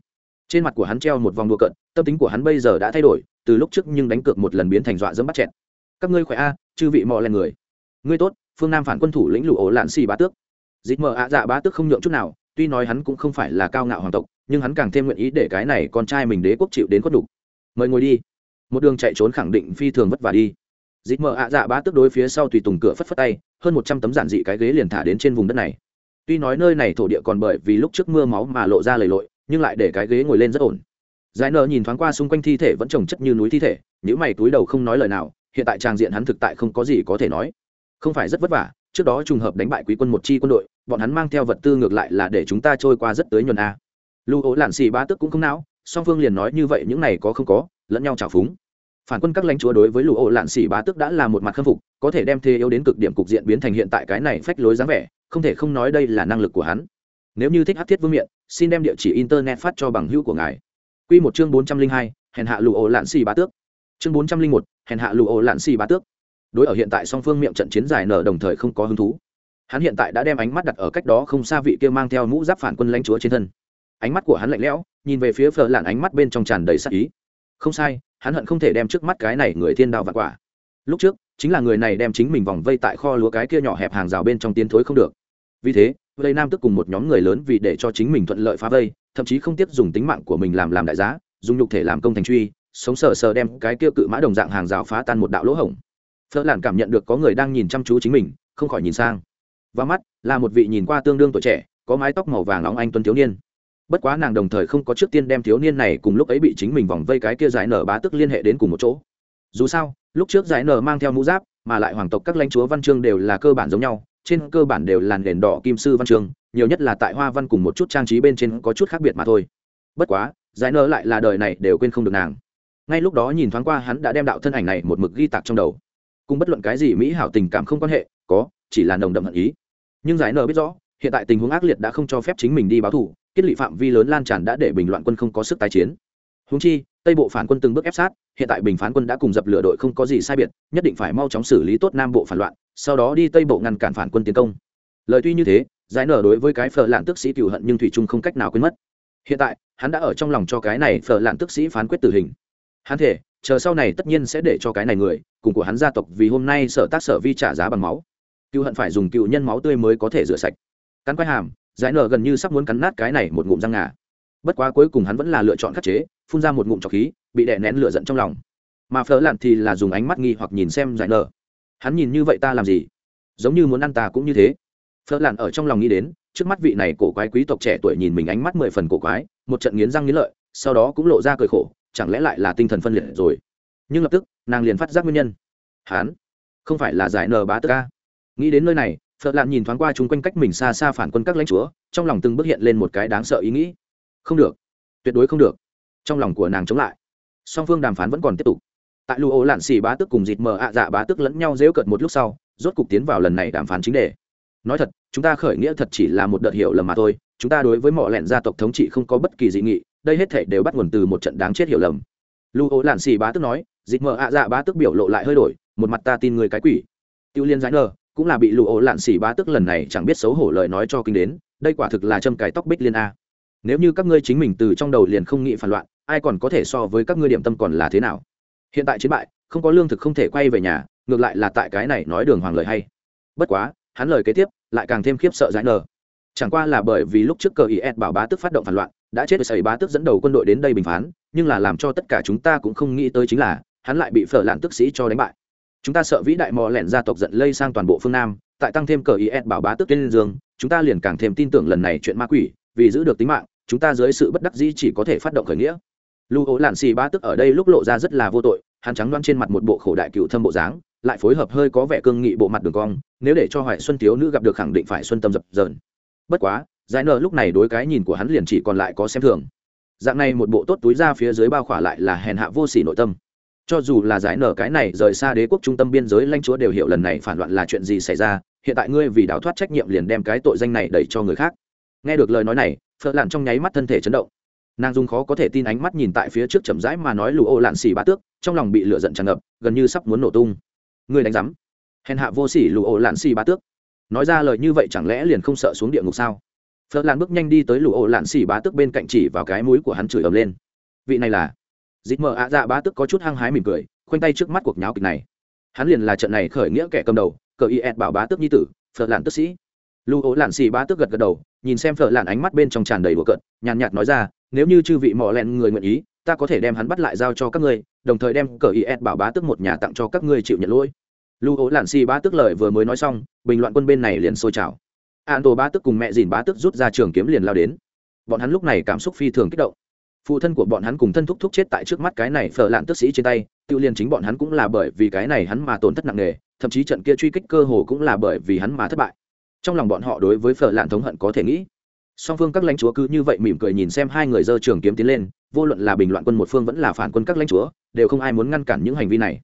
trên mặt của hắn treo một vòng đùa cận tâm tính của hắn bây giờ đã thay đổi, từ lúc trước nhưng đánh cược một lần biến thành dọa dẫm bắt chẹn các ngươi khỏe a, chư vị mọi lẹn người. Ngươi tốt, phương nam phản quân thủ lĩnh lụ ổ lạn xì bá tước. Dịp mờ ạ dạ bá tước không nhượng chút nào, tuy nói hắn cũng không phải là cao ngạo hoàng tộc, nhưng hắn càng thêm nguyện ý để cái này con trai mình đế quốc chịu đến quất đục mời ngồi đi. Một đường chạy trốn khẳng định phi thường vất vả đi. Dịp mờ ạ dạ bá tước đối phía sau tùy tùng cửa phất phất tay, hơn một trăm tấm giản dị cái ghế liền thả đến trên vùng đất này. Tuy nói nơi này thổ địa còn bởi vì lúc trước mưa máu mà lộ ra lầy lội nhưng lại để cái ghế ngồi lên rất ổn. Giải nợ nhìn thoáng qua xung quanh thi thể vẫn trồng chất như núi thi thể những mày túi đầu không nói lời nào, hiện tại trang diện hắn thực tại không có gì có thể nói. Không phải rất vất vả, trước đó trùng hợp đánh bại quý quân một chi quân đội, bọn hắn mang theo vật tư ngược lại là để chúng ta trôi qua rất tới nhuần a. Lưu ố lạn xì ba tức cũng không não song phương liền nói như vậy những này có không có, lẫn nhau trào phúng. Phản quân các lãnh chúa đối với lũ ổ lạn xỉ bá tức đã là một mặt khâm phục, có thể đem thế yếu đến cực điểm cục diện biến thành hiện tại cái này phách lối dáng vẻ, không thể không nói đây là năng lực của hắn nếu như thích hát thiết vương miện, xin đem địa chỉ internet phát cho bằng hữu của ngài. Q một chương bốn trăm linh hai, hèn hạ lụ ổ lạn xì bá tước. Chương bốn trăm linh một, hèn hạ lụ ổ lạn xì bá tước. Đối ở hiện tại song phương miệng trận chiến giải nở đồng thời không có hứng thú. Hắn hiện tại đã đem ánh mắt đặt ở cách đó không xa vị kia mang theo mũ giáp phản quân lãnh chúa trên thân. Ánh mắt của hắn lạnh lẽo, nhìn về phía phở lạn ánh mắt bên trong tràn đầy sắc ý. Không sai, hắn hận không thể đem trước mắt cái này người thiên đạo vạn quả. Lúc trước, chính là người này đem chính mình vòng vây tại kho lúa cái kia nhỏ hẹp hàng rào bên trong tiến thối không được. Vì thế vây nam tức cùng một nhóm người lớn vì để cho chính mình thuận lợi phá vây, thậm chí không tiếp dùng tính mạng của mình làm làm đại giá, dùng nhục thể làm công thành truy, sống sờ sờ đem cái kia cự mã đồng dạng hàng rào phá tan một đạo lỗ hổng. Phở lạn cảm nhận được có người đang nhìn chăm chú chính mình, không khỏi nhìn sang. Và mắt là một vị nhìn qua tương đương tuổi trẻ, có mái tóc màu vàng óng anh tuấn thiếu niên. Bất quá nàng đồng thời không có trước tiên đem thiếu niên này cùng lúc ấy bị chính mình vòng vây cái kia giải nở bá tức liên hệ đến cùng một chỗ. Dù sao, lúc trước giải nở mang theo mũ giáp, mà lại hoàng tộc các lãnh chúa văn chương đều là cơ bản giống nhau trên cơ bản đều là nền đỏ kim sư văn trường, nhiều nhất là tại hoa văn cùng một chút trang trí bên trên có chút khác biệt mà thôi. Bất quá, giải nở lại là đời này đều quên không được nàng. Ngay lúc đó nhìn thoáng qua hắn đã đem đạo thân ảnh này một mực ghi tạc trong đầu. Cùng bất luận cái gì mỹ hảo tình cảm không quan hệ, có, chỉ là nồng đậm hận ý. Nhưng giải nở biết rõ, hiện tại tình huống ác liệt đã không cho phép chính mình đi báo thù, kết lị phạm vi lớn lan tràn đã để bình loạn quân không có sức tái chiến. Húng chi, tây bộ phản quân từng bước ép sát hiện tại bình phán quân đã cùng dập lửa đội không có gì sai biệt, nhất định phải mau chóng xử lý tốt nam bộ phản loạn, sau đó đi tây bộ ngăn cản phản quân tiến công. Lời tuy như thế, giải nở đối với cái phở lạn tức sĩ cựu hận nhưng thủy trung không cách nào quên mất. Hiện tại, hắn đã ở trong lòng cho cái này phở lạn tức sĩ phán quyết tử hình. Hắn thể chờ sau này tất nhiên sẽ để cho cái này người, cùng của hắn gia tộc vì hôm nay sở tác sở vi trả giá bằng máu. Cựu hận phải dùng cựu nhân máu tươi mới có thể rửa sạch. Cắn quay hàm, giải nở gần như sắp muốn cắn nát cái này một ngụm răng ngà bất quá cuối cùng hắn vẫn là lựa chọn khắc chế, phun ra một ngụm trọc khí, bị đè nén lửa giận trong lòng. Mà phở lặn thì là dùng ánh mắt nghi hoặc nhìn xem giải nở. Hắn nhìn như vậy ta làm gì? Giống như muốn ăn ta cũng như thế. Phở lặn ở trong lòng nghĩ đến, trước mắt vị này cổ quái quý tộc trẻ tuổi nhìn mình ánh mắt mười phần cổ quái, một trận nghiến răng nghiến lợi, sau đó cũng lộ ra cười khổ, chẳng lẽ lại là tinh thần phân liệt rồi? Nhưng lập tức, nàng liền phát giác nguyên nhân. Hắn, không phải là giải nở bá tức ca. Nghĩ đến nơi này, phở lạn nhìn thoáng qua chung quanh cách mình xa xa phản quân các lãnh chúa, trong lòng từng bước hiện lên một cái đáng sợ ý nghĩ không được. Tuyệt đối không được. Trong lòng của nàng chống lại. Song phương đàm phán vẫn còn tiếp tục. Tại lưu ô lạn xì bá tức cùng dịt mờ ạ dạ bá tức lẫn nhau dễu cợt một lúc sau, rốt cục tiến vào lần này đàm phán chính đề. Nói thật, chúng ta khởi nghĩa thật chỉ là một đợt hiểu lầm mà thôi, chúng ta đối với mọi lẹn gia tộc thống trị không có bất kỳ dị nghị, đây hết thể đều bắt nguồn từ một trận đáng chết hiểu lầm. Lưu ô lạn xì bá tức nói dịt mờ ạ dạ bá tức biểu lộ lại hơi đổi, một mặt ta tin người cái quỷ. Tiêu liên giải nờ, cũng là bị lưu ô lạn xì bá tức lần này chẳng biết xấu hổ lời nói cho kinh đến, đây quả thực là châm cái tóc bích liên a nếu như các ngươi chính mình từ trong đầu liền không nghĩ phản loạn, ai còn có thể so với các ngươi điểm tâm còn là thế nào? Hiện tại chiến bại, không có lương thực không thể quay về nhà, ngược lại là tại cái này nói đường hoàng lời hay. Bất quá, hắn lời kế tiếp lại càng thêm khiếp sợ giải nờ chẳng qua là bởi vì lúc trước cờ is bảo bá tức phát động phản loạn, đã chết với sầy bá tức dẫn đầu quân đội đến đây bình phán, nhưng là làm cho tất cả chúng ta cũng không nghĩ tới chính là, hắn lại bị phở lạn tức sĩ cho đánh bại. Chúng ta sợ vĩ đại mò lẹn gia tộc giận lây sang toàn bộ phương nam, tại tăng thêm cờ is bảo bá tức lên dương chúng ta liền càng thêm tin tưởng lần này chuyện ma quỷ, vì giữ được tính mạng chúng ta dưới sự bất đắc dĩ chỉ có thể phát động khởi nghĩa. Lưu ố lạn xì bá tức ở đây lúc lộ ra rất là vô tội, hắn trắng loan trên mặt một bộ khổ đại cựu thâm bộ dáng, lại phối hợp hơi có vẻ cương nghị bộ mặt đường cong, nếu để cho hoài xuân thiếu nữ gặp được khẳng định phải xuân tâm dập dờn. Bất quá, giải nợ lúc này đối cái nhìn của hắn liền chỉ còn lại có xem thường. Dạng này một bộ tốt túi ra phía dưới bao khỏa lại là hèn hạ vô sỉ nội tâm. Cho dù là giải nở cái này rời xa đế quốc trung tâm biên giới lãnh chúa đều hiểu lần này phản loạn là chuyện gì xảy ra, hiện tại ngươi vì đào thoát trách nhiệm liền đem cái tội danh này đẩy cho người khác. Nghe được lời nói này phở lạn trong nháy mắt thân thể chấn động. Nàng dung khó có thể tin ánh mắt nhìn tại phía trước chậm rãi mà nói lù ô lạn xì bá tước, trong lòng bị lửa giận tràn ngập, gần như sắp muốn nổ tung. Người đánh giám, hèn hạ vô sỉ lù ô lạn xì bá tước. Nói ra lời như vậy chẳng lẽ liền không sợ xuống địa ngục sao? Phở lạn bước nhanh đi tới lù ô lạn xì bá tước bên cạnh chỉ vào cái mũi của hắn chửi ầm lên. Vị này là dịp mờ ạ dạ bá tước có chút hăng hái mỉm cười, khoanh tay trước mắt cuộc nháo kịch này. Hắn liền là trận này khởi nghĩa kẻ cầm đầu, cờ y ẹt bảo bá tước nhi tử, phở lạn tức sĩ lưu ố lạn xì bá tức gật gật đầu, nhìn xem phở lạn ánh mắt bên trong tràn đầy bừa cợt, nhàn nhạt nói ra, nếu như chư vị mò lẹn người nguyện ý, ta có thể đem hắn bắt lại giao cho các ngươi, đồng thời đem cờ is bảo bá tức một nhà tặng cho các ngươi chịu nhận lỗi. Lưu ố lạn xì bá tức lời vừa mới nói xong, bình loạn quân bên này liền sôi trào. An tổ bá tức cùng mẹ dìn bá tức rút ra trường kiếm liền lao đến. Bọn hắn lúc này cảm xúc phi thường kích động. Phụ thân của bọn hắn cùng thân thúc thúc chết tại trước mắt cái này phở lạn tức sĩ trên tay, tự liền chính bọn hắn cũng là bởi vì cái này hắn mà tổn thất nặng nề, thậm chí trận kia truy kích cơ hồ cũng là bởi vì hắn mà thất bại trong lòng bọn họ đối với phở lạn thống hận có thể nghĩ. Song phương các lãnh chúa cứ như vậy mỉm cười nhìn xem hai người dơ trường kiếm tiến lên, vô luận là bình loạn quân một phương vẫn là phản quân các lãnh chúa, đều không ai muốn ngăn cản những hành vi này.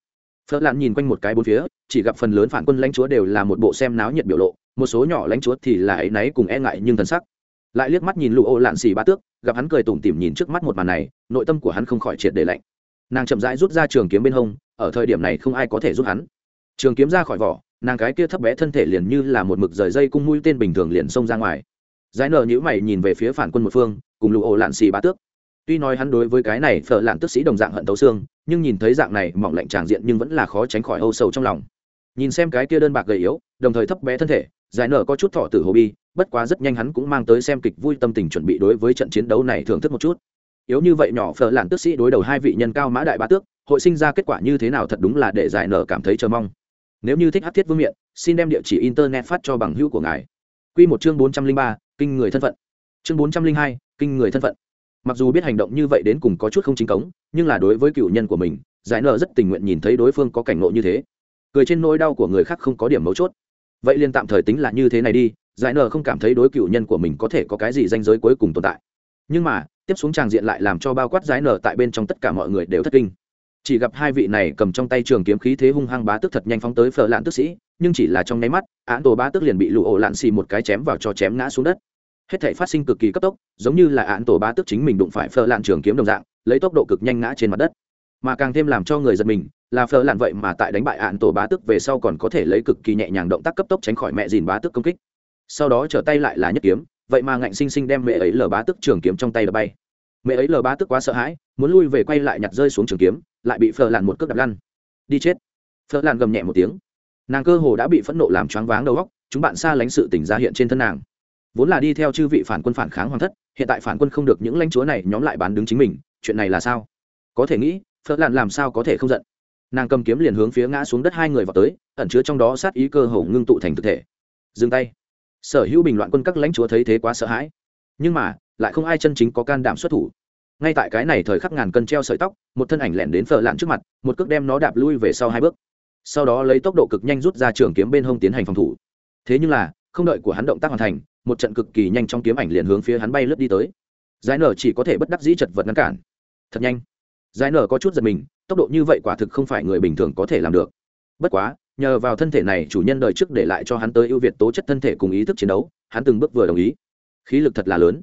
Phở lạn nhìn quanh một cái bốn phía, chỉ gặp phần lớn phản quân lãnh chúa đều là một bộ xem náo nhiệt biểu lộ, một số nhỏ lãnh chúa thì là ấy náy cùng e ngại nhưng thần sắc. Lại liếc mắt nhìn lụ ô lạn xì ba tước, gặp hắn cười tủm tỉm nhìn trước mắt một màn này, nội tâm của hắn không khỏi triệt để lạnh. Nàng chậm rãi rút ra trường kiếm bên hông, ở thời điểm này không ai có thể giúp hắn. Trường kiếm ra khỏi vỏ nàng cái kia thấp bé thân thể liền như là một mực rời dây cung mũi tên bình thường liền xông ra ngoài. Giải nở nhữ mày nhìn về phía phản quân một phương, cùng lụ ổ lạn xì bá tước. Tuy nói hắn đối với cái này phở lạn tức sĩ đồng dạng hận tấu xương, nhưng nhìn thấy dạng này mỏng lạnh tràng diện nhưng vẫn là khó tránh khỏi âu sầu trong lòng. Nhìn xem cái kia đơn bạc gầy yếu, đồng thời thấp bé thân thể, giải nở có chút thọ tử hồ bi, bất quá rất nhanh hắn cũng mang tới xem kịch vui tâm tình chuẩn bị đối với trận chiến đấu này thưởng thức một chút. Yếu như vậy nhỏ phở lạn tức sĩ đối đầu hai vị nhân cao mã đại bá tước, hội sinh ra kết quả như thế nào thật đúng là để giải nở cảm thấy chờ mong nếu như thích hát thiết vương miện, xin đem địa chỉ internet phát cho bằng hữu của ngài. Quy một chương bốn trăm linh ba, kinh người thân phận. Chương bốn trăm linh hai, kinh người thân phận. Mặc dù biết hành động như vậy đến cùng có chút không chính cống, nhưng là đối với cựu nhân của mình, giải nở rất tình nguyện nhìn thấy đối phương có cảnh ngộ như thế. Cười trên nỗi đau của người khác không có điểm mấu chốt. Vậy liền tạm thời tính là như thế này đi, giải nở không cảm thấy đối cựu nhân của mình có thể có cái gì danh giới cuối cùng tồn tại. Nhưng mà, tiếp xuống tràng diện lại làm cho bao quát giải nở tại bên trong tất cả mọi người đều thất kinh chỉ gặp hai vị này cầm trong tay trường kiếm khí thế hung hăng bá tức thật nhanh phóng tới phở lạn tức sĩ, nhưng chỉ là trong nháy mắt, án tổ bá tức liền bị lụ ổ lạn xì một cái chém vào cho chém ngã xuống đất. Hết thể phát sinh cực kỳ cấp tốc, giống như là án tổ bá tức chính mình đụng phải phở lạn trường kiếm đồng dạng, lấy tốc độ cực nhanh ngã trên mặt đất. Mà càng thêm làm cho người giật mình, là phở lạn vậy mà tại đánh bại án tổ bá tức về sau còn có thể lấy cực kỳ nhẹ nhàng động tác cấp tốc tránh khỏi mẹ dìn bá tức công kích. Sau đó trở tay lại là nhất kiếm, vậy mà ngạnh sinh sinh đem mẹ ấy lờ bá tức trường kiếm trong tay đập bay. Mẹ ấy lờ bá tức quá sợ hãi, muốn lui về quay lại nhặt rơi xuống trường kiếm lại bị phở lạn một cước đập lăn. Đi chết. Phở lạn gầm nhẹ một tiếng. Nàng cơ hồ đã bị phẫn nộ làm choáng váng đầu óc, chúng bạn xa lánh sự tỉnh ra hiện trên thân nàng. Vốn là đi theo chư vị phản quân phản kháng hoàng thất, hiện tại phản quân không được những lãnh chúa này nhóm lại bán đứng chính mình, chuyện này là sao? Có thể nghĩ phớt lạn làm sao có thể không giận? Nàng cầm kiếm liền hướng phía ngã xuống đất hai người vào tới, ẩn chứa trong đó sát ý cơ hồ ngưng tụ thành thực thể. Dừng tay. Sở hữu bình loạn quân các lãnh chúa thấy thế quá sợ hãi. Nhưng mà, lại không ai chân chính có can đảm xuất thủ ngay tại cái này thời khắc ngàn cân treo sợi tóc, một thân ảnh lẻn đến phở lạn trước mặt, một cước đem nó đạp lui về sau hai bước. Sau đó lấy tốc độ cực nhanh rút ra trường kiếm bên hông tiến hành phòng thủ. Thế nhưng là, không đợi của hắn động tác hoàn thành, một trận cực kỳ nhanh trong kiếm ảnh liền hướng phía hắn bay lướt đi tới. Giải nở chỉ có thể bất đắc dĩ chật vật ngăn cản. Thật nhanh. Giải nở có chút giật mình, tốc độ như vậy quả thực không phải người bình thường có thể làm được. Bất quá, nhờ vào thân thể này chủ nhân đời trước để lại cho hắn tới ưu việt tố chất thân thể cùng ý thức chiến đấu, hắn từng bước vừa đồng ý. Khí lực thật là lớn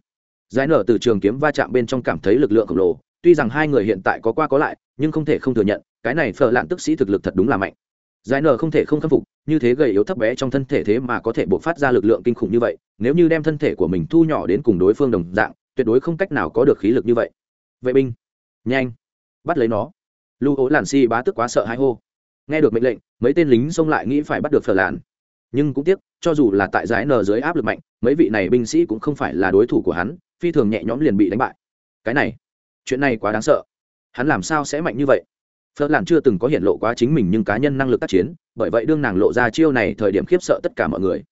giải nở từ trường kiếm va chạm bên trong cảm thấy lực lượng khổng lồ, tuy rằng hai người hiện tại có qua có lại, nhưng không thể không thừa nhận, cái này phở lạn tức sĩ thực lực thật đúng là mạnh. Giải nở không thể không khâm phục, như thế gầy yếu thấp bé trong thân thể thế mà có thể bộc phát ra lực lượng kinh khủng như vậy, nếu như đem thân thể của mình thu nhỏ đến cùng đối phương đồng dạng, tuyệt đối không cách nào có được khí lực như vậy. Vệ binh, nhanh, bắt lấy nó. Lưu ố làn si bá tức quá sợ hãi hô. Nghe được mệnh lệnh, mấy tên lính xông lại nghĩ phải bắt được phở làn nhưng cũng tiếc, cho dù là tại giải nở dưới áp lực mạnh, mấy vị này binh sĩ cũng không phải là đối thủ của hắn phi thường nhẹ nhõm liền bị đánh bại. Cái này, chuyện này quá đáng sợ. Hắn làm sao sẽ mạnh như vậy? Phớt làn chưa từng có hiện lộ quá chính mình nhưng cá nhân năng lực tác chiến, bởi vậy đương nàng lộ ra chiêu này thời điểm khiếp sợ tất cả mọi người.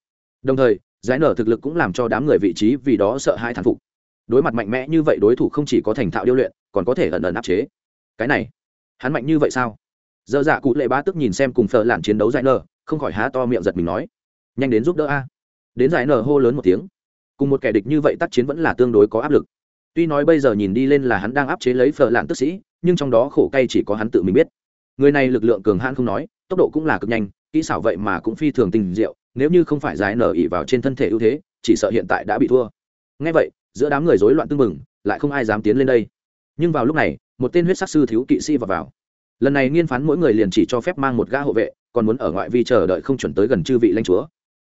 Đồng thời, giải nở thực lực cũng làm cho đám người vị trí vì đó sợ hai thán phục. Đối mặt mạnh mẽ như vậy đối thủ không chỉ có thành thạo điêu luyện, còn có thể ẩn ẩn áp chế. Cái này, hắn mạnh như vậy sao? Dơ dạ cụ lệ bá tức nhìn xem cùng phở làn chiến đấu giải nở, không khỏi há to miệng giật mình nói. Nhanh đến giúp đỡ a. Đến giải nở hô lớn một tiếng cùng một kẻ địch như vậy tác chiến vẫn là tương đối có áp lực. Tuy nói bây giờ nhìn đi lên là hắn đang áp chế lấy phở lạn tức sĩ nhưng trong đó khổ cay chỉ có hắn tự mình biết. Người này lực lượng cường hãn không nói tốc độ cũng là cực nhanh kỹ xảo vậy mà cũng phi thường tình diệu nếu như không phải giải nở ỉ vào trên thân thể ưu thế chỉ sợ hiện tại đã bị thua. Ngay vậy giữa đám người rối loạn tưng mừng, lại không ai dám tiến lên đây. Nhưng vào lúc này một tên huyết sắc sư thiếu kỵ sĩ vào, vào. Lần này nghiên phán mỗi người liền chỉ cho phép mang một gã hộ vệ còn muốn ở ngoại vi chờ đợi không chuẩn tới gần chư vị lãnh chúa.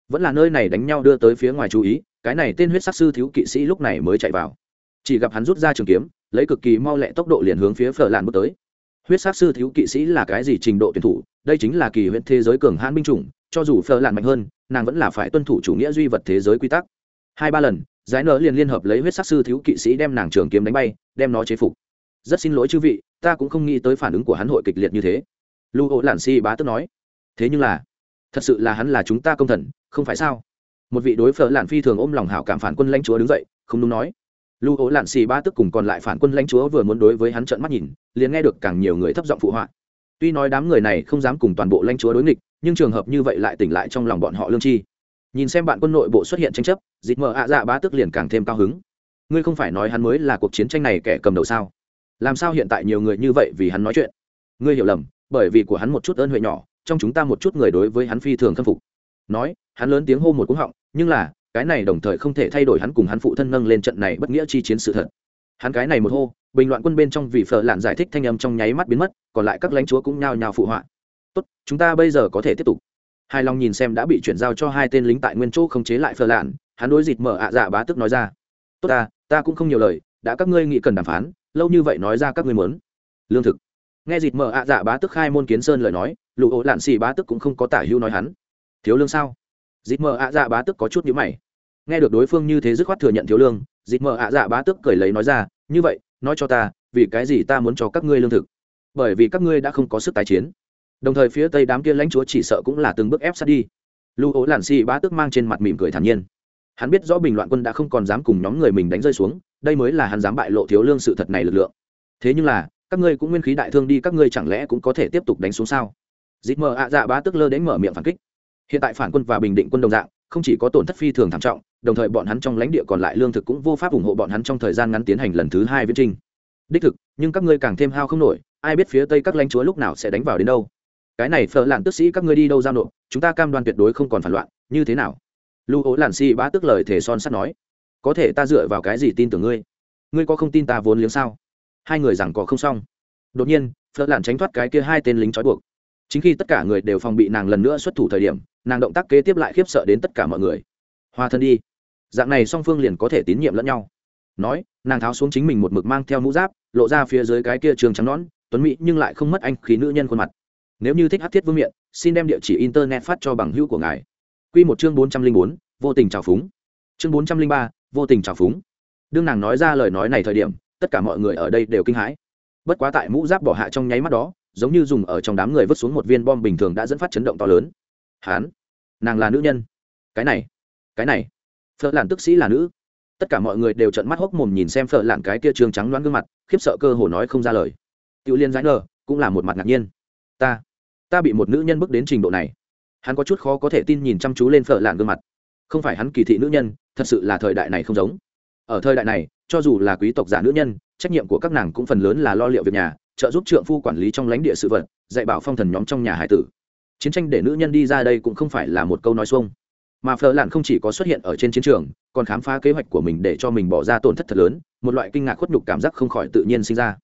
Vẫn là nơi này đánh nhau đưa tới phía ngoài chú ý cái này tên huyết sắc sư thiếu kỵ sĩ lúc này mới chạy vào. Chỉ gặp hắn rút ra trường kiếm, lấy cực kỳ mau lẹ tốc độ liền hướng phía phở làn bước tới. Huyết sắc sư thiếu kỵ sĩ là cái gì trình độ tuyển thủ? Đây chính là kỳ huyện thế giới cường hãn binh chủng, cho dù phở làn mạnh hơn, nàng vẫn là phải tuân thủ chủ nghĩa duy vật thế giới quy tắc. Hai ba lần, giải nở liền liên hợp lấy huyết sắc sư thiếu kỵ sĩ đem nàng trường kiếm đánh bay, đem nó chế phục. Rất xin lỗi chư vị, ta cũng không nghĩ tới phản ứng của hắn hội kịch liệt như thế. Lưu hộ lản si bá tức nói. Thế nhưng là, thật sự là hắn là chúng ta công thần, không phải sao? Một vị đối phở lạn phi thường ôm lòng hảo cảm phản quân lãnh chúa đứng dậy, không đúng nói. Lưu ố lạn xì ba tức cùng còn lại phản quân lãnh chúa vừa muốn đối với hắn trợn mắt nhìn, liền nghe được càng nhiều người thấp giọng phụ họa. Tuy nói đám người này không dám cùng toàn bộ lãnh chúa đối nghịch, nhưng trường hợp như vậy lại tỉnh lại trong lòng bọn họ lương chi. Nhìn xem bạn quân nội bộ xuất hiện tranh chấp, dịch mờ ạ dạ bá tức liền càng thêm cao hứng. Ngươi không phải nói hắn mới là cuộc chiến tranh này kẻ cầm đầu sao? Làm sao hiện tại nhiều người như vậy vì hắn nói chuyện? Ngươi hiểu lầm, bởi vì của hắn một chút ơn huệ nhỏ, trong chúng ta một chút người đối với hắn phi thường khâm phục nói, hắn lớn tiếng hô một cúng họng, nhưng là, cái này đồng thời không thể thay đổi hắn cùng hắn phụ thân nâng lên trận này bất nghĩa chi chiến sự thật. Hắn cái này một hô, bình loạn quân bên trong vì phở lạn giải thích thanh âm trong nháy mắt biến mất, còn lại các lãnh chúa cũng nhao nhao phụ họa. Tốt, chúng ta bây giờ có thể tiếp tục. Hài lòng nhìn xem đã bị chuyển giao cho hai tên lính tại nguyên chỗ không chế lại phờ lạn, hắn đối dịt mở ạ dạ bá tức nói ra. Tốt ta ta cũng không nhiều lời, đã các ngươi nghĩ cần đàm phán, lâu như vậy nói ra các ngươi muốn. Lương thực. Nghe dịt mở ạ dạ bá tức khai môn kiến sơn lời nói lụ ổ lạn xì bá tức cũng không có tả hữu nói hắn thiếu lương sao? Dịp mở ạ dạ bá tức có chút nhíu mày. Nghe được đối phương như thế dứt khoát thừa nhận thiếu lương dịp mở ạ dạ bá tức cười lấy nói ra, như vậy, nói cho ta, vì cái gì ta muốn cho các ngươi lương thực? Bởi vì các ngươi đã không có sức tái chiến. Đồng thời phía tây đám kia lãnh chúa chỉ sợ cũng là từng bước ép sát đi. Lưu ố làn xì bá tức mang trên mặt mỉm cười thản nhiên. Hắn biết rõ bình loạn quân đã không còn dám cùng nhóm người mình đánh rơi xuống, đây mới là hắn dám bại lộ thiếu lương sự thật này lực lượng. Thế nhưng là, các ngươi cũng nguyên khí đại thương đi, các ngươi chẳng lẽ cũng có thể tiếp tục đánh xuống sao? Dịp mờ ạ dạ bá tức lơ đến mở miệng phản kích hiện tại phản quân và bình định quân đồng dạng, không chỉ có tổn thất phi thường thảm trọng, đồng thời bọn hắn trong lãnh địa còn lại lương thực cũng vô pháp ủng hộ bọn hắn trong thời gian ngắn tiến hành lần thứ hai viễn trinh đích thực, nhưng các ngươi càng thêm hao không nổi, ai biết phía tây các lãnh chúa lúc nào sẽ đánh vào đến đâu. Cái này phở lạn tức sĩ các ngươi đi đâu giao nộp, chúng ta cam đoan tuyệt đối không còn phản loạn, như thế nào? Lưu ố lạn si bá tức lời thể son sắt nói. Có thể ta dựa vào cái gì tin tưởng ngươi? Ngươi có không tin ta vốn liếng sao? Hai người rằng có không xong. Đột nhiên, phở lạn tránh thoát cái kia hai tên lính trói buộc. Chính khi tất cả người đều phòng bị nàng lần nữa xuất thủ thời điểm nàng động tác kế tiếp lại khiếp sợ đến tất cả mọi người. Hòa thân đi. Dạng này song phương liền có thể tín nhiệm lẫn nhau. Nói, nàng tháo xuống chính mình một mực mang theo mũ giáp, lộ ra phía dưới cái kia trường trắng nón tuấn mỹ nhưng lại không mất anh khí nữ nhân khuôn mặt. Nếu như thích hát thiết vương miện, xin đem địa chỉ internet phát cho bằng hữu của ngài. Q một chương bốn trăm linh bốn, vô tình trào phúng. Chương bốn trăm linh ba, vô tình trào phúng. Đương nàng nói ra lời nói này thời điểm, tất cả mọi người ở đây đều kinh hãi. Bất quá tại mũ giáp bỏ hạ trong nháy mắt đó, giống như dùng ở trong đám người vứt xuống một viên bom bình thường đã dẫn phát chấn động to lớn hán. Nàng là nữ nhân. Cái này cái này. Phở làn tức sĩ là nữ. Tất cả mọi người đều trợn mắt hốc mồm nhìn xem phở làn cái kia trường trắng loáng gương mặt, khiếp sợ cơ hồ nói không ra lời. Tiểu liên giãi nở, cũng là một mặt ngạc nhiên. Ta ta bị một nữ nhân bước đến trình độ này. Hắn có chút khó có thể tin nhìn chăm chú lên phở làn gương mặt. Không phải hắn kỳ thị nữ nhân, thật sự là thời đại này không giống. Ở thời đại này, cho dù là quý tộc giả nữ nhân, trách nhiệm của các nàng cũng phần lớn là lo liệu việc nhà, trợ giúp trượng phu quản lý trong lãnh địa sự vật, dạy bảo phong thần nhóm trong nhà hải tử chiến tranh để nữ nhân đi ra đây cũng không phải là một câu nói xuông. Mà phở lạn không chỉ có xuất hiện ở trên chiến trường, còn khám phá kế hoạch của mình để cho mình bỏ ra tổn thất thật lớn, một loại kinh ngạc khuất nhục cảm giác không khỏi tự nhiên sinh ra.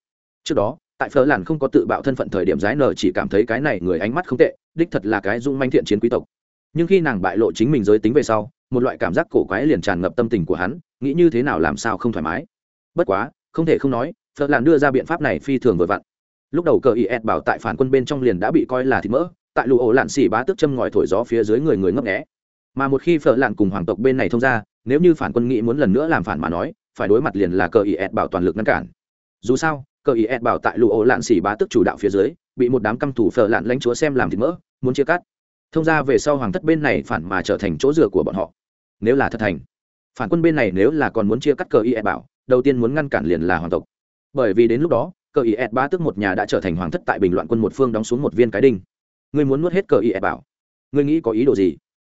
Trước đó, tại phở lạn không có tự bạo thân phận thời điểm giái nở chỉ cảm thấy cái này người ánh mắt không tệ, đích thật là cái dung manh thiện chiến quý tộc. Nhưng khi nàng bại lộ chính mình giới tính về sau, một loại cảm giác cổ quái liền tràn ngập tâm tình của hắn, nghĩ như thế nào làm sao không thoải mái. Bất quá, không thể không nói, phở lạn đưa ra biện pháp này phi thường vừa vặn. Lúc đầu cờ is bảo tại phản quân bên trong liền đã bị coi là thịt mỡ tại lụ ổ lạn xỉ bá tức châm ngòi thổi gió phía dưới người người ngấp nghẽ mà một khi phở lạn cùng hoàng tộc bên này thông ra, nếu như phản quân nghĩ muốn lần nữa làm phản mà nói, phải đối mặt liền là cờ is bảo toàn lực ngăn cản. Dù sao, cờ is bảo tại lụ ổ lạn xỉ bá tức chủ đạo phía dưới, bị một đám căm thủ phở lạn lãnh chúa xem làm thịt mỡ, muốn chia cắt. Thông ra về sau hoàng thất bên này phản mà trở thành chỗ dựa của bọn họ. Nếu là thật thành, phản quân bên này nếu là còn muốn chia cắt cờ is bảo, đầu tiên muốn ngăn cản liền là hoàng tộc. Bởi vì đến lúc đó, cờ is ba tức một nhà đã trở thành hoàng thất tại bình loạn quân một phương đóng xuống một viên cái đinh ngươi muốn nuốt hết cờ ép bảo. Ngươi nghĩ có ý đồ gì?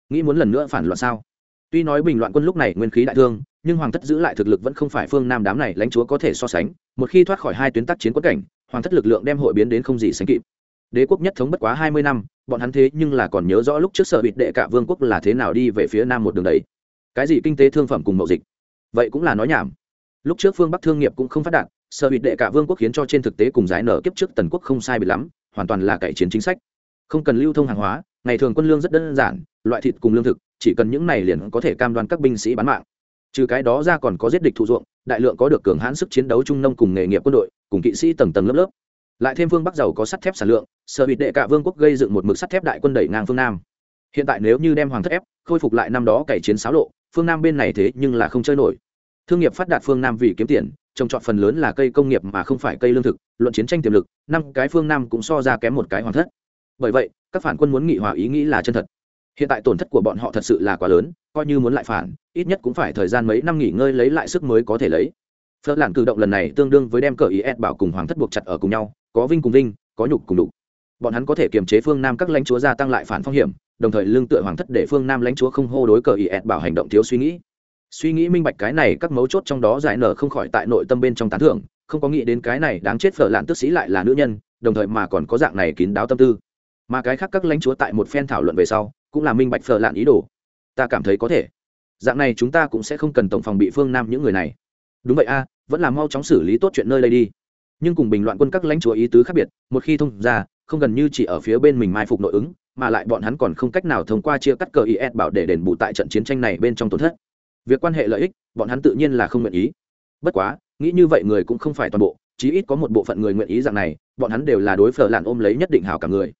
Nghĩ muốn lần nữa phản loạn sao? Tuy nói bình loạn quân lúc này nguyên khí đại thương, nhưng hoàng thất giữ lại thực lực vẫn không phải phương nam đám này lãnh chúa có thể so sánh. Một khi thoát khỏi hai tuyến tác chiến quất cảnh, hoàng thất lực lượng đem hội biến đến không gì sánh kịp. Đế quốc nhất thống bất quá hai mươi năm, bọn hắn thế nhưng là còn nhớ rõ lúc trước sở bịt đệ cả vương quốc là thế nào đi về phía nam một đường đấy. Cái gì kinh tế thương phẩm cùng mậu dịch? Vậy cũng là nói nhảm. Lúc trước phương bắc thương nghiệp cũng không phát đạt sở bịt đệ cả vương quốc khiến cho trên thực tế cùng giải nở kiếp trước tần quốc không sai bị lắm, hoàn toàn là cải chiến chính sách không cần lưu thông hàng hóa, ngày thường quân lương rất đơn giản, loại thịt cùng lương thực, chỉ cần những này liền có thể cam đoan các binh sĩ bán mạng. Trừ cái đó ra còn có giết địch thụ ruộng, đại lượng có được cường hãn sức chiến đấu trung nông cùng nghề nghiệp quân đội, cùng kỵ sĩ tầng tầng lớp lớp. Lại thêm phương bắc giàu có sắt thép sản lượng, sở bị đệ cả vương quốc gây dựng một mực sắt thép đại quân đẩy ngang phương nam. Hiện tại nếu như đem hoàng thất ép, khôi phục lại năm đó cải chiến xáo lộ, phương nam bên này thế nhưng là không chơi nổi. Thương nghiệp phát đạt phương nam vì kiếm tiền, trồng trọt phần lớn là cây công nghiệp mà không phải cây lương thực, luận chiến tranh tiềm lực, năm cái phương nam cũng so ra kém một cái hoàng thất bởi vậy, các phản quân muốn nghị hòa ý nghĩ là chân thật. Hiện tại tổn thất của bọn họ thật sự là quá lớn, coi như muốn lại phản, ít nhất cũng phải thời gian mấy năm nghỉ ngơi lấy lại sức mới có thể lấy. Phớt làn cử động lần này tương đương với đem cờ ý ed bảo cùng hoàng thất buộc chặt ở cùng nhau, có vinh cùng vinh, có nhục cùng đục bọn hắn có thể kiềm chế phương nam các lãnh chúa gia tăng lại phản phong hiểm, đồng thời lương tựa hoàng thất để phương nam lãnh chúa không hô đối cờ ý ed bảo hành động thiếu suy nghĩ. Suy nghĩ minh bạch cái này, các mấu chốt trong đó giải nở không khỏi tại nội tâm bên trong tán thưởng, không có nghĩ đến cái này đáng chết phở lạn tức sĩ lại là nữ nhân, đồng thời mà còn có dạng này kín đáo tâm tư mà cái khác các lãnh chúa tại một phen thảo luận về sau, cũng là minh bạch phở lạn ý đồ. Ta cảm thấy có thể. Dạng này chúng ta cũng sẽ không cần tổng phòng bị phương nam những người này. Đúng vậy a, vẫn là mau chóng xử lý tốt chuyện nơi đây đi. Nhưng cùng bình loạn quân các lãnh chúa ý tứ khác biệt, một khi thông ra, không gần như chỉ ở phía bên mình mai phục nội ứng, mà lại bọn hắn còn không cách nào thông qua chia cắt cờ is bảo để đền bù tại trận chiến tranh này bên trong tổn thất. Việc quan hệ lợi ích, bọn hắn tự nhiên là không nguyện ý. Bất quá, nghĩ như vậy người cũng không phải toàn bộ, chí ít có một bộ phận người nguyện ý dạng này, bọn hắn đều là đối phở làn ôm lấy nhất định hảo cả người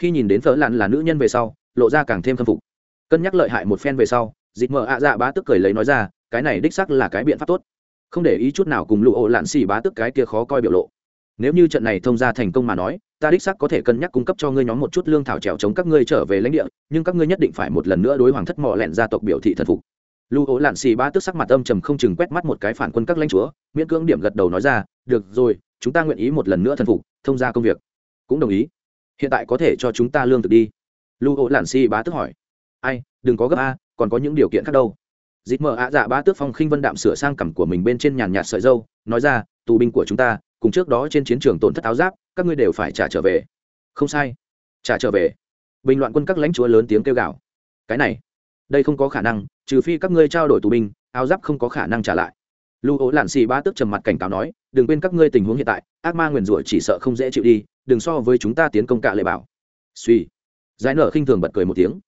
khi nhìn đến phở lạn là nữ nhân về sau, lộ ra càng thêm khâm phục. Cân nhắc lợi hại một phen về sau dịp mờ ạ dạ bá tức cười lấy nói ra, cái này đích sắc là cái biện pháp tốt. Không để ý chút nào cùng lụ ổ lạn xì bá tức cái kia khó coi biểu lộ. Nếu như trận này thông ra thành công mà nói, ta đích sắc có thể cân nhắc cung cấp cho ngươi nhóm một chút lương thảo trèo chống các ngươi trở về lãnh địa, nhưng các ngươi nhất định phải một lần nữa đối hoàng thất mỏ lẹn gia tộc biểu thị thần phục. Lưu ố lạn xì bá tức sắc mặt âm trầm không chừng quét mắt một cái phản quân các lãnh chúa, miễn cưỡng điểm gật đầu nói ra, được rồi, chúng ta nguyện ý một lần nữa thần phục, thông ra công việc. Cũng đồng ý hiện tại có thể cho chúng ta lương thực đi. Lưu hộ lạn Si bá tức hỏi. Ai, đừng có gấp a, còn có những điều kiện khác đâu. Dịp mở ạ dạ bá tước phong khinh vân đạm sửa sang cằm của mình bên trên nhàn nhạt sợi dâu, nói ra, tù binh của chúng ta, cùng trước đó trên chiến trường tổn thất áo giáp, các ngươi đều phải trả trở về. Không sai. Trả trở về. Bình loạn quân các lãnh chúa lớn tiếng kêu gào. Cái này, đây không có khả năng, trừ phi các ngươi trao đổi tù binh, áo giáp không có khả năng trả lại. Lưu ố lạn xì ba tức trầm mặt cảnh cáo nói, đừng quên các ngươi tình huống hiện tại, ác ma nguyền rủa chỉ sợ không dễ chịu đi đừng so với chúng ta tiến công cạ lệ bảo. Suy. Giải nở khinh thường bật cười một tiếng.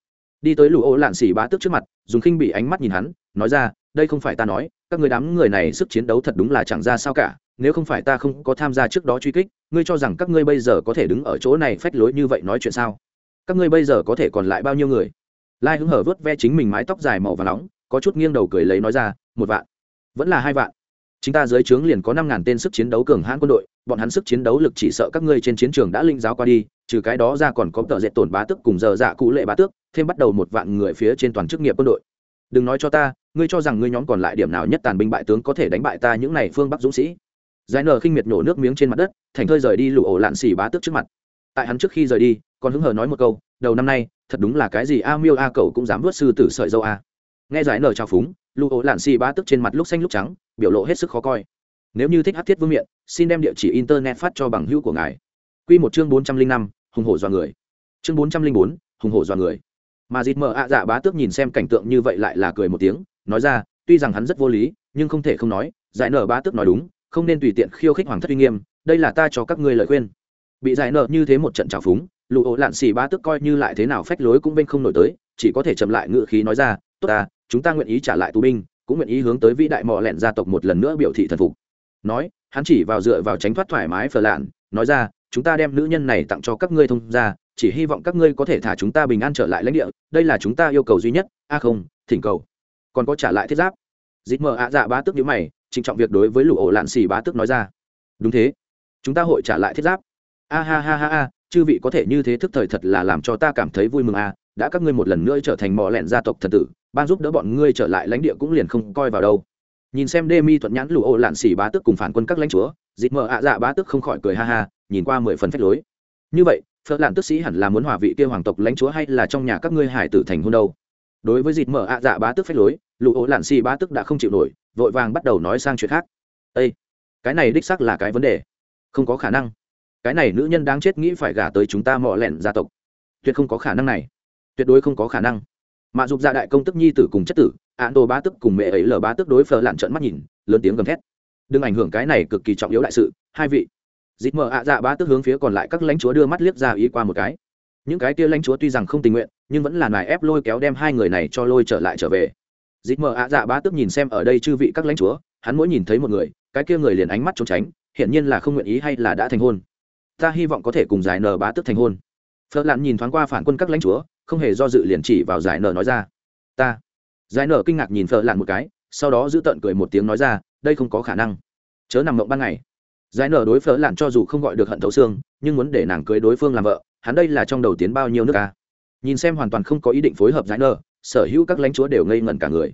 Đi tới lũ ô lạn xỉ bá tước trước mặt, dùng khinh bị ánh mắt nhìn hắn, nói ra, đây không phải ta nói, các người đám người này sức chiến đấu thật đúng là chẳng ra sao cả, nếu không phải ta không có tham gia trước đó truy kích, ngươi cho rằng các ngươi bây giờ có thể đứng ở chỗ này phách lối như vậy nói chuyện sao? Các ngươi bây giờ có thể còn lại bao nhiêu người? Lai hứng hở vớt ve chính mình mái tóc dài màu và nóng, có chút nghiêng đầu cười lấy nói ra, một vạn. Vẫn là hai vạn chúng ta dưới trướng liền có năm ngàn tên sức chiến đấu cường hãn quân đội, bọn hắn sức chiến đấu lực chỉ sợ các ngươi trên chiến trường đã linh giáo qua đi, trừ cái đó ra còn có tờ dệt tổn bá tước cùng giờ dạ cụ lệ bá tước, thêm bắt đầu một vạn người phía trên toàn chức nghiệp quân đội. Đừng nói cho ta, ngươi cho rằng ngươi nhóm còn lại điểm nào nhất tàn binh bại tướng có thể đánh bại ta những này phương bắc dũng sĩ? Giải nở khinh miệt nổ nước miếng trên mặt đất, thành thơi rời đi lụ ổ lạn xỉ bá tước trước mặt. Tại hắn trước khi rời đi, còn hứng hờ nói một câu, đầu năm nay, thật đúng là cái gì a miêu a cậu cũng dám vớt sư tử sợi dâu a. Nghe giải nở trao phúng lưu ố lạn xì bá tước trên mặt lúc xanh lúc trắng, biểu lộ hết sức khó coi. Nếu như thích hát thiết vương miện, xin đem địa chỉ internet phát cho bằng hữu của ngài. Q một chương bốn trăm linh năm, hùng hổ dọa người. Chương bốn trăm linh bốn, hùng hổ dọa người. Mà dịt mờ ạ dạ bá tước nhìn xem cảnh tượng như vậy lại là cười một tiếng, nói ra, tuy rằng hắn rất vô lý, nhưng không thể không nói, giải nở bá tước nói đúng, không nên tùy tiện khiêu khích hoàng thất uy nghiêm, đây là ta cho các ngươi lời khuyên. Bị giải nở như thế một trận trào phúng lụ ổ lạn xì bá tước coi như lại thế nào phách lối cũng bên không nổi tới, chỉ có thể chậm lại ngự khí nói ra, tốt ta chúng ta nguyện ý trả lại tù binh, cũng nguyện ý hướng tới vĩ đại mò lẹn gia tộc một lần nữa biểu thị thần phục. Nói, hắn chỉ vào dựa vào tránh thoát thoải mái phở lạn, nói ra, chúng ta đem nữ nhân này tặng cho các ngươi thông ra chỉ hy vọng các ngươi có thể thả chúng ta bình an trở lại lãnh địa, đây là chúng ta yêu cầu duy nhất, a không, thỉnh cầu. Còn có trả lại thiết giáp. Dịp mờ ạ dạ bá tức nhữ mày, trịnh trọng việc đối với lũ ổ lạn xì bá tức nói ra. Đúng thế, chúng ta hội trả lại thiết giáp. A ha ha ha ha, chư vị có thể như thế thức thời thật là làm cho ta cảm thấy vui mừng a đã các ngươi một lần nữa trở thành mỏ lẹn gia tộc thần tử, ban giúp đỡ bọn ngươi trở lại lãnh địa cũng liền không coi vào đâu. Nhìn xem đê mi thuận nhãn lụ ô lạn xỉ bá tức cùng phản quân các lãnh chúa dịp mờ ạ dạ bá tức không khỏi cười ha ha, nhìn qua mười phần phách lối. Như vậy, phật lạn tức sĩ hẳn là muốn hòa vị kia hoàng tộc lãnh chúa hay là trong nhà các ngươi hải tử thành hôn đâu? Đối với dịp mở ạ dạ bá tức phách lối lụ ô lạn xỉ bá tức đã không chịu nổi, vội vàng bắt đầu nói sang chuyện khác. Ây cái này đích xác là cái vấn đề. Không có khả năng. Cái này nữ nhân đáng chết nghĩ phải gả tới chúng ta mọ lẹn gia tộc. Tuyệt không có khả năng này tuyệt đối không có khả năng. Mạ dục gia đại công tức nhi tử cùng chất tử, án đồ bá tức cùng mẹ ấy lờ bá tức đối phờ lạn trợn mắt nhìn, lớn tiếng gầm thét. Đừng ảnh hưởng cái này cực kỳ trọng yếu đại sự, hai vị. Dịp mở ạ dạ bá tức hướng phía còn lại các lãnh chúa đưa mắt liếc ra ý qua một cái. Những cái kia lãnh chúa tuy rằng không tình nguyện, nhưng vẫn là nài ép lôi kéo đem hai người này cho lôi trở lại trở về. Dịp mở ạ dạ bá tức nhìn xem ở đây chư vị các lãnh chúa, hắn mỗi nhìn thấy một người, cái kia người liền ánh mắt trốn tránh, hiển nhiên là không nguyện ý hay là đã thành hôn. Ta hy vọng có thể cùng giải nờ bá tức thành hôn. Phật lặn nhìn thoáng qua phản quân các lãnh chúa không hề do dự liền chỉ vào giải Nở nói ra. Ta. Giải Nở kinh ngạc nhìn phở lặn một cái, sau đó giữ tận cười một tiếng nói ra, đây không có khả năng. Chớ nằm mộng ban ngày. Giải nở đối phở lạn cho dù không gọi được hận thấu xương, nhưng muốn để nàng cưới đối phương làm vợ, hắn đây là trong đầu tiến bao nhiêu nước ta nhìn xem hoàn toàn không có ý định phối hợp giải nở, sở hữu các lãnh chúa đều ngây ngẩn cả người.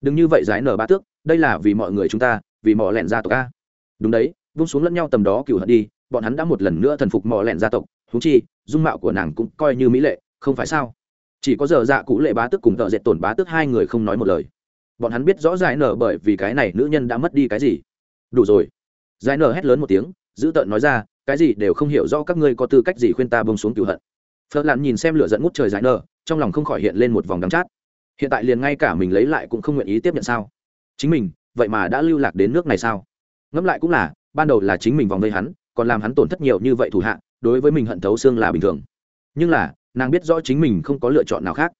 Đừng như vậy giải nở ba tước, đây là vì mọi người chúng ta, vì mỏ lẹn gia tộc a. đúng đấy, vung xuống lẫn nhau tầm đó cựu hận đi, bọn hắn đã một lần nữa thần phục mỏ lẹn gia tộc thú chi, dung mạo của nàng cũng coi như mỹ lệ, không phải sao? Chỉ có giờ dạ cũ lệ bá tức cùng tợ dệt tổn bá tức hai người không nói một lời. Bọn hắn biết rõ giải nở bởi vì cái này nữ nhân đã mất đi cái gì. Đủ rồi. Giải nở hét lớn một tiếng, giữ tợn nói ra, cái gì đều không hiểu rõ các ngươi có tư cách gì khuyên ta bông xuống cửu hận. Phật lặn nhìn xem lửa dẫn ngút trời giải nở, trong lòng không khỏi hiện lên một vòng đắng chát. Hiện tại liền ngay cả mình lấy lại cũng không nguyện ý tiếp nhận sao? Chính mình, vậy mà đã lưu lạc đến nước này sao? Ngẫm lại cũng là, ban đầu là chính mình vòng vây hắn, còn làm hắn tổn thất nhiều như vậy thủ hạ, đối với mình hận thấu xương là bình thường. Nhưng là nàng biết rõ chính mình không có lựa chọn nào khác.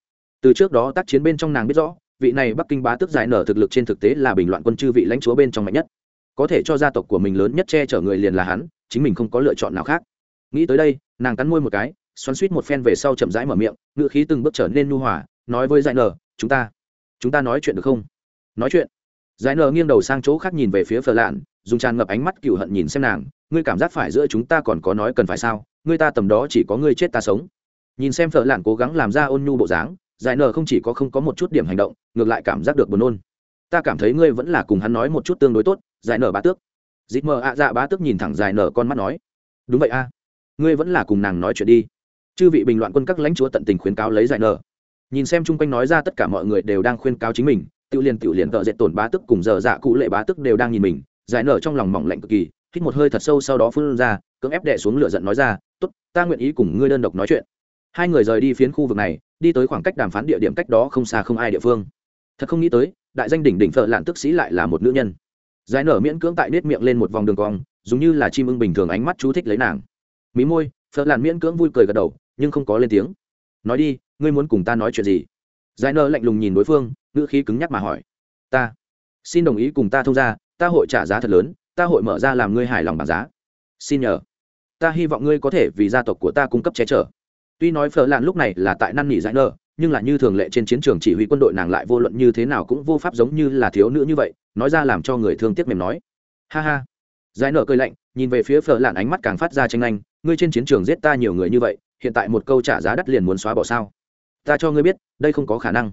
Từ trước đó tác chiến bên trong nàng biết rõ, vị này bắc kinh bá tước giải nở thực lực trên thực tế là bình loạn quân chư vị lãnh chúa bên trong mạnh nhất. Có thể cho gia tộc của mình lớn nhất che chở người liền là hắn, chính mình không có lựa chọn nào khác. Nghĩ tới đây, nàng cắn môi một cái, xoắn suýt một phen về sau chậm rãi mở miệng ngự khí từng bước trở nên nhu hòa, nói với giải nở, chúng ta chúng ta nói chuyện được không? Nói chuyện? Giải nở nghiêng đầu sang chỗ khác nhìn về phía phờ lạn, dùng tràn ngập ánh mắt cựu hận nhìn xem nàng, ngươi cảm giác phải giữa chúng ta còn có nói cần phải sao? Ngươi ta tầm đó chỉ có ngươi chết ta sống nhìn xem phở lạn cố gắng làm ra ôn nhu bộ dáng, giải nở không chỉ có không có một chút điểm hành động, ngược lại cảm giác được buồn nôn. Ta cảm thấy ngươi vẫn là cùng hắn nói một chút tương đối tốt, giải nở bá tước. Dịp mờ ạ dạ bá tước nhìn thẳng giải nở con mắt nói. Đúng vậy a. Ngươi vẫn là cùng nàng nói chuyện đi. Chư vị bình loạn quân các lãnh chúa tận tình khuyến cáo lấy giải nở. Nhìn xem chung quanh nói ra tất cả mọi người đều đang khuyên cáo chính mình tự liền tự liền tợ dệt tổn bá tức cùng giờ dạ cụ lệ bá tức đều đang nhìn mình, giải nở trong lòng mỏng lạnh cực kỳ, hít một hơi thật sâu sau đó phun ra, cưỡng ép đệ xuống lửa giận nói ra, tốt, ta nguyện ý cùng ngươi đơn độc nói chuyện hai người rời đi phiến khu vực này, đi tới khoảng cách đàm phán địa điểm cách đó không xa không ai địa phương. Thật không nghĩ tới, đại danh đỉnh đỉnh phở lạn tức sĩ lại là một nữ nhân. Giải nở miễn cưỡng tại nết miệng lên một vòng đường cong giống như là chim ưng bình thường ánh mắt chú thích lấy nàng. Mí môi, phở lạn miễn cưỡng vui cười gật đầu, nhưng không có lên tiếng. Nói đi, ngươi muốn cùng ta nói chuyện gì? Giải nở lạnh lùng nhìn đối phương, ngữ khí cứng nhắc mà hỏi. Ta. Xin đồng ý cùng ta thông ra ta hội trả giá thật lớn, ta hội mở ra làm ngươi hài lòng bằng giá. Xin nhờ. Ta hy vọng ngươi có thể vì gia tộc của ta cung cấp che chở tuy nói phở lạn lúc này là tại năn nỉ giải nơ nhưng là như thường lệ trên chiến trường chỉ huy quân đội nàng lại vô luận như thế nào cũng vô pháp giống như là thiếu nữ như vậy, nói ra làm cho người thương tiếc mềm nói. Ha ha. Giải nở cười lạnh, nhìn về phía phở lạn ánh mắt càng phát ra tranh anh ngươi trên chiến trường giết ta nhiều người như vậy, hiện tại một câu trả giá đắt liền muốn xóa bỏ sao? Ta cho ngươi biết, đây không có khả năng.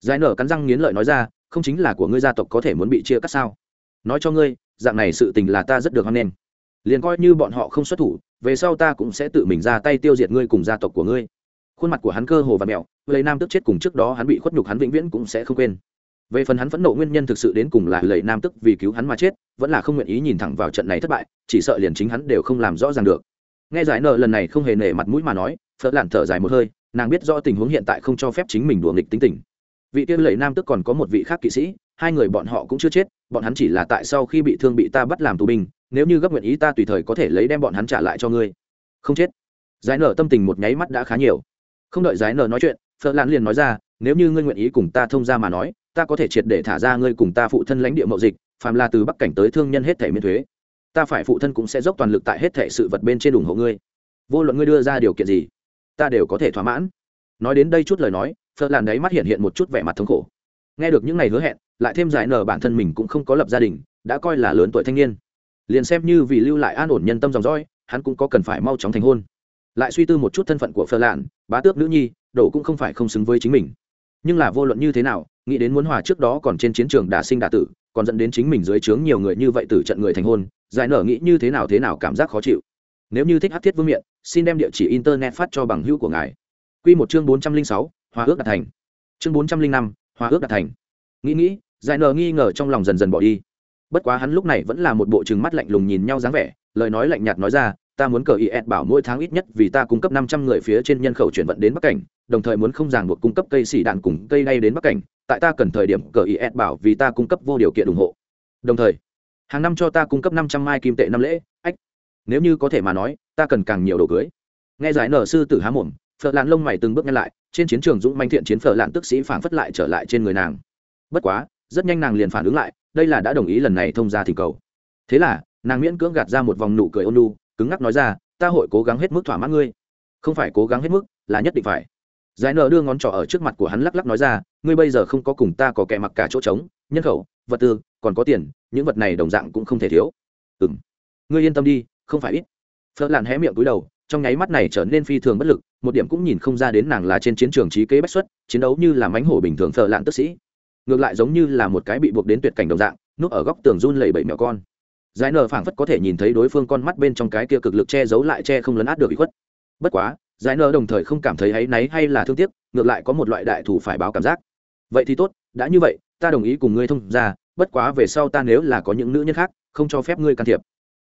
Giải nở cắn răng nghiến lợi nói ra, không chính là của ngươi gia tộc có thể muốn bị chia cắt sao? Nói cho ngươi, dạng này sự tình là ta rất được hoan nghênh. Liền coi như bọn họ không xuất thủ về sau ta cũng sẽ tự mình ra tay tiêu diệt ngươi cùng gia tộc của ngươi. Khuôn mặt của hắn cơ hồ và mẹo, lấy nam tức chết cùng trước đó hắn bị khuất nhục hắn vĩnh viễn cũng sẽ không quên. Về phần hắn phẫn nộ nguyên nhân thực sự đến cùng là lầy nam tức vì cứu hắn mà chết, vẫn là không nguyện ý nhìn thẳng vào trận này thất bại, chỉ sợ liền chính hắn đều không làm rõ ràng được. Nghe giải nợ lần này không hề nể mặt mũi mà nói, phớt lản thở dài một hơi, nàng biết rõ tình huống hiện tại không cho phép chính mình đùa nghịch tính tình. Vị tiên lầy nam tức còn có một vị khác kỵ sĩ, hai người bọn họ cũng chưa chết, bọn hắn chỉ là tại sau khi bị thương bị ta bắt làm tù binh nếu như gấp nguyện ý ta tùy thời có thể lấy đem bọn hắn trả lại cho ngươi. Không chết. Giải nở tâm tình một nháy mắt đã khá nhiều. Không đợi giải nở nói chuyện, Phở lan liền nói ra, nếu như ngươi nguyện ý cùng ta thông ra mà nói, ta có thể triệt để thả ra ngươi cùng ta phụ thân lãnh địa mậu dịch, phàm là từ bắc cảnh tới thương nhân hết thể miễn thuế. Ta phải phụ thân cũng sẽ dốc toàn lực tại hết thể sự vật bên trên ủng hộ ngươi. Vô luận ngươi đưa ra điều kiện gì, ta đều có thể thỏa mãn. Nói đến đây chút lời nói phật lan đấy mắt hiện hiện một chút vẻ mặt thống khổ. Nghe được những ngày hứa hẹn, lại thêm giải nở bản thân mình cũng không có lập gia đình, đã coi là lớn tuổi thanh niên liền xem như vì lưu lại an ổn nhân tâm dòng dõi, hắn cũng có cần phải mau chóng thành hôn. Lại suy tư một chút thân phận của phờ lạn, bá tước nữ nhi, đổ cũng không phải không xứng với chính mình. Nhưng là vô luận như thế nào, nghĩ đến muốn hòa trước đó còn trên chiến trường đả sinh đả tử, còn dẫn đến chính mình dưới trướng nhiều người như vậy từ trận người thành hôn, giải nở nghĩ như thế nào thế nào cảm giác khó chịu. Nếu như thích hát thiết vương miện, xin đem địa chỉ internet phát cho bằng hữu của ngài. Q một chương bốn trăm linh sáu, hòa ước đạt thành. Chương bốn trăm linh năm, hòa ước đạt thành. Nghĩ nghĩ, giải nở nghi ngờ trong lòng dần dần bỏ đi bất quá hắn lúc này vẫn là một bộ trừng mắt lạnh lùng nhìn nhau dáng vẻ, lời nói lạnh nhạt nói ra, ta muốn cờ is bảo mỗi tháng ít nhất vì ta cung cấp năm trăm người phía trên nhân khẩu chuyển vận đến bắc cảnh, đồng thời muốn không ràng buộc cung cấp cây xỉ đạn cùng cây đay đến bắc cảnh, tại ta cần thời điểm cờ is bảo vì ta cung cấp vô điều kiện ủng hộ. Đồng thời, hàng năm cho ta cung cấp năm trăm mai kim tệ năm lễ, ách, nếu như có thể mà nói, ta cần càng nhiều đồ cưới. Nghe giải nở sư tử há mồm, phở lạn lông mày từng bước ngăn lại, trên chiến trường dũng manh thiện chiến phở lạn tức sĩ phảng phất lại trở lại trên người nàng. Bất quá, rất nhanh nàng liền phản ứng lại đây là đã đồng ý lần này thông ra thỉnh cầu. Thế là, nàng miễn cưỡng gạt ra một vòng nụ cười ôn lu cứng ngắc nói ra, ta hội cố gắng hết mức thỏa mãn ngươi. Không phải cố gắng hết mức, là nhất định phải. Giải nở đưa ngón trỏ ở trước mặt của hắn lắc lắc nói ra, ngươi bây giờ không có cùng ta có kẻ mặc cả chỗ trống, nhân khẩu, vật tư, còn có tiền, những vật này đồng dạng cũng không thể thiếu. Ừ m ngươi yên tâm đi, không phải ít. Phớt làn hé miệng cúi đầu, trong nháy mắt này trở nên phi thường bất lực, một điểm cũng nhìn không ra đến nàng là trên chiến trường trí kế bách xuất, chiến đấu như là mánh hổ bình thường phở lạn tức sĩ ngược lại giống như là một cái bị buộc đến tuyệt cảnh đồng dạng, núp ở góc tường run lẩy bẩy mẹo con. Giải nở phảng phất có thể nhìn thấy đối phương con mắt bên trong cái kia cực lực che giấu lại che không lấn át được bị khuất. Bất quá, giải nở đồng thời không cảm thấy áy náy hay là thương tiếc, ngược lại có một loại đại thủ phải báo cảm giác. Vậy thì tốt, đã như vậy, ta đồng ý cùng ngươi thông ra, bất quá về sau ta nếu là có những nữ nhân khác, không cho phép ngươi can thiệp.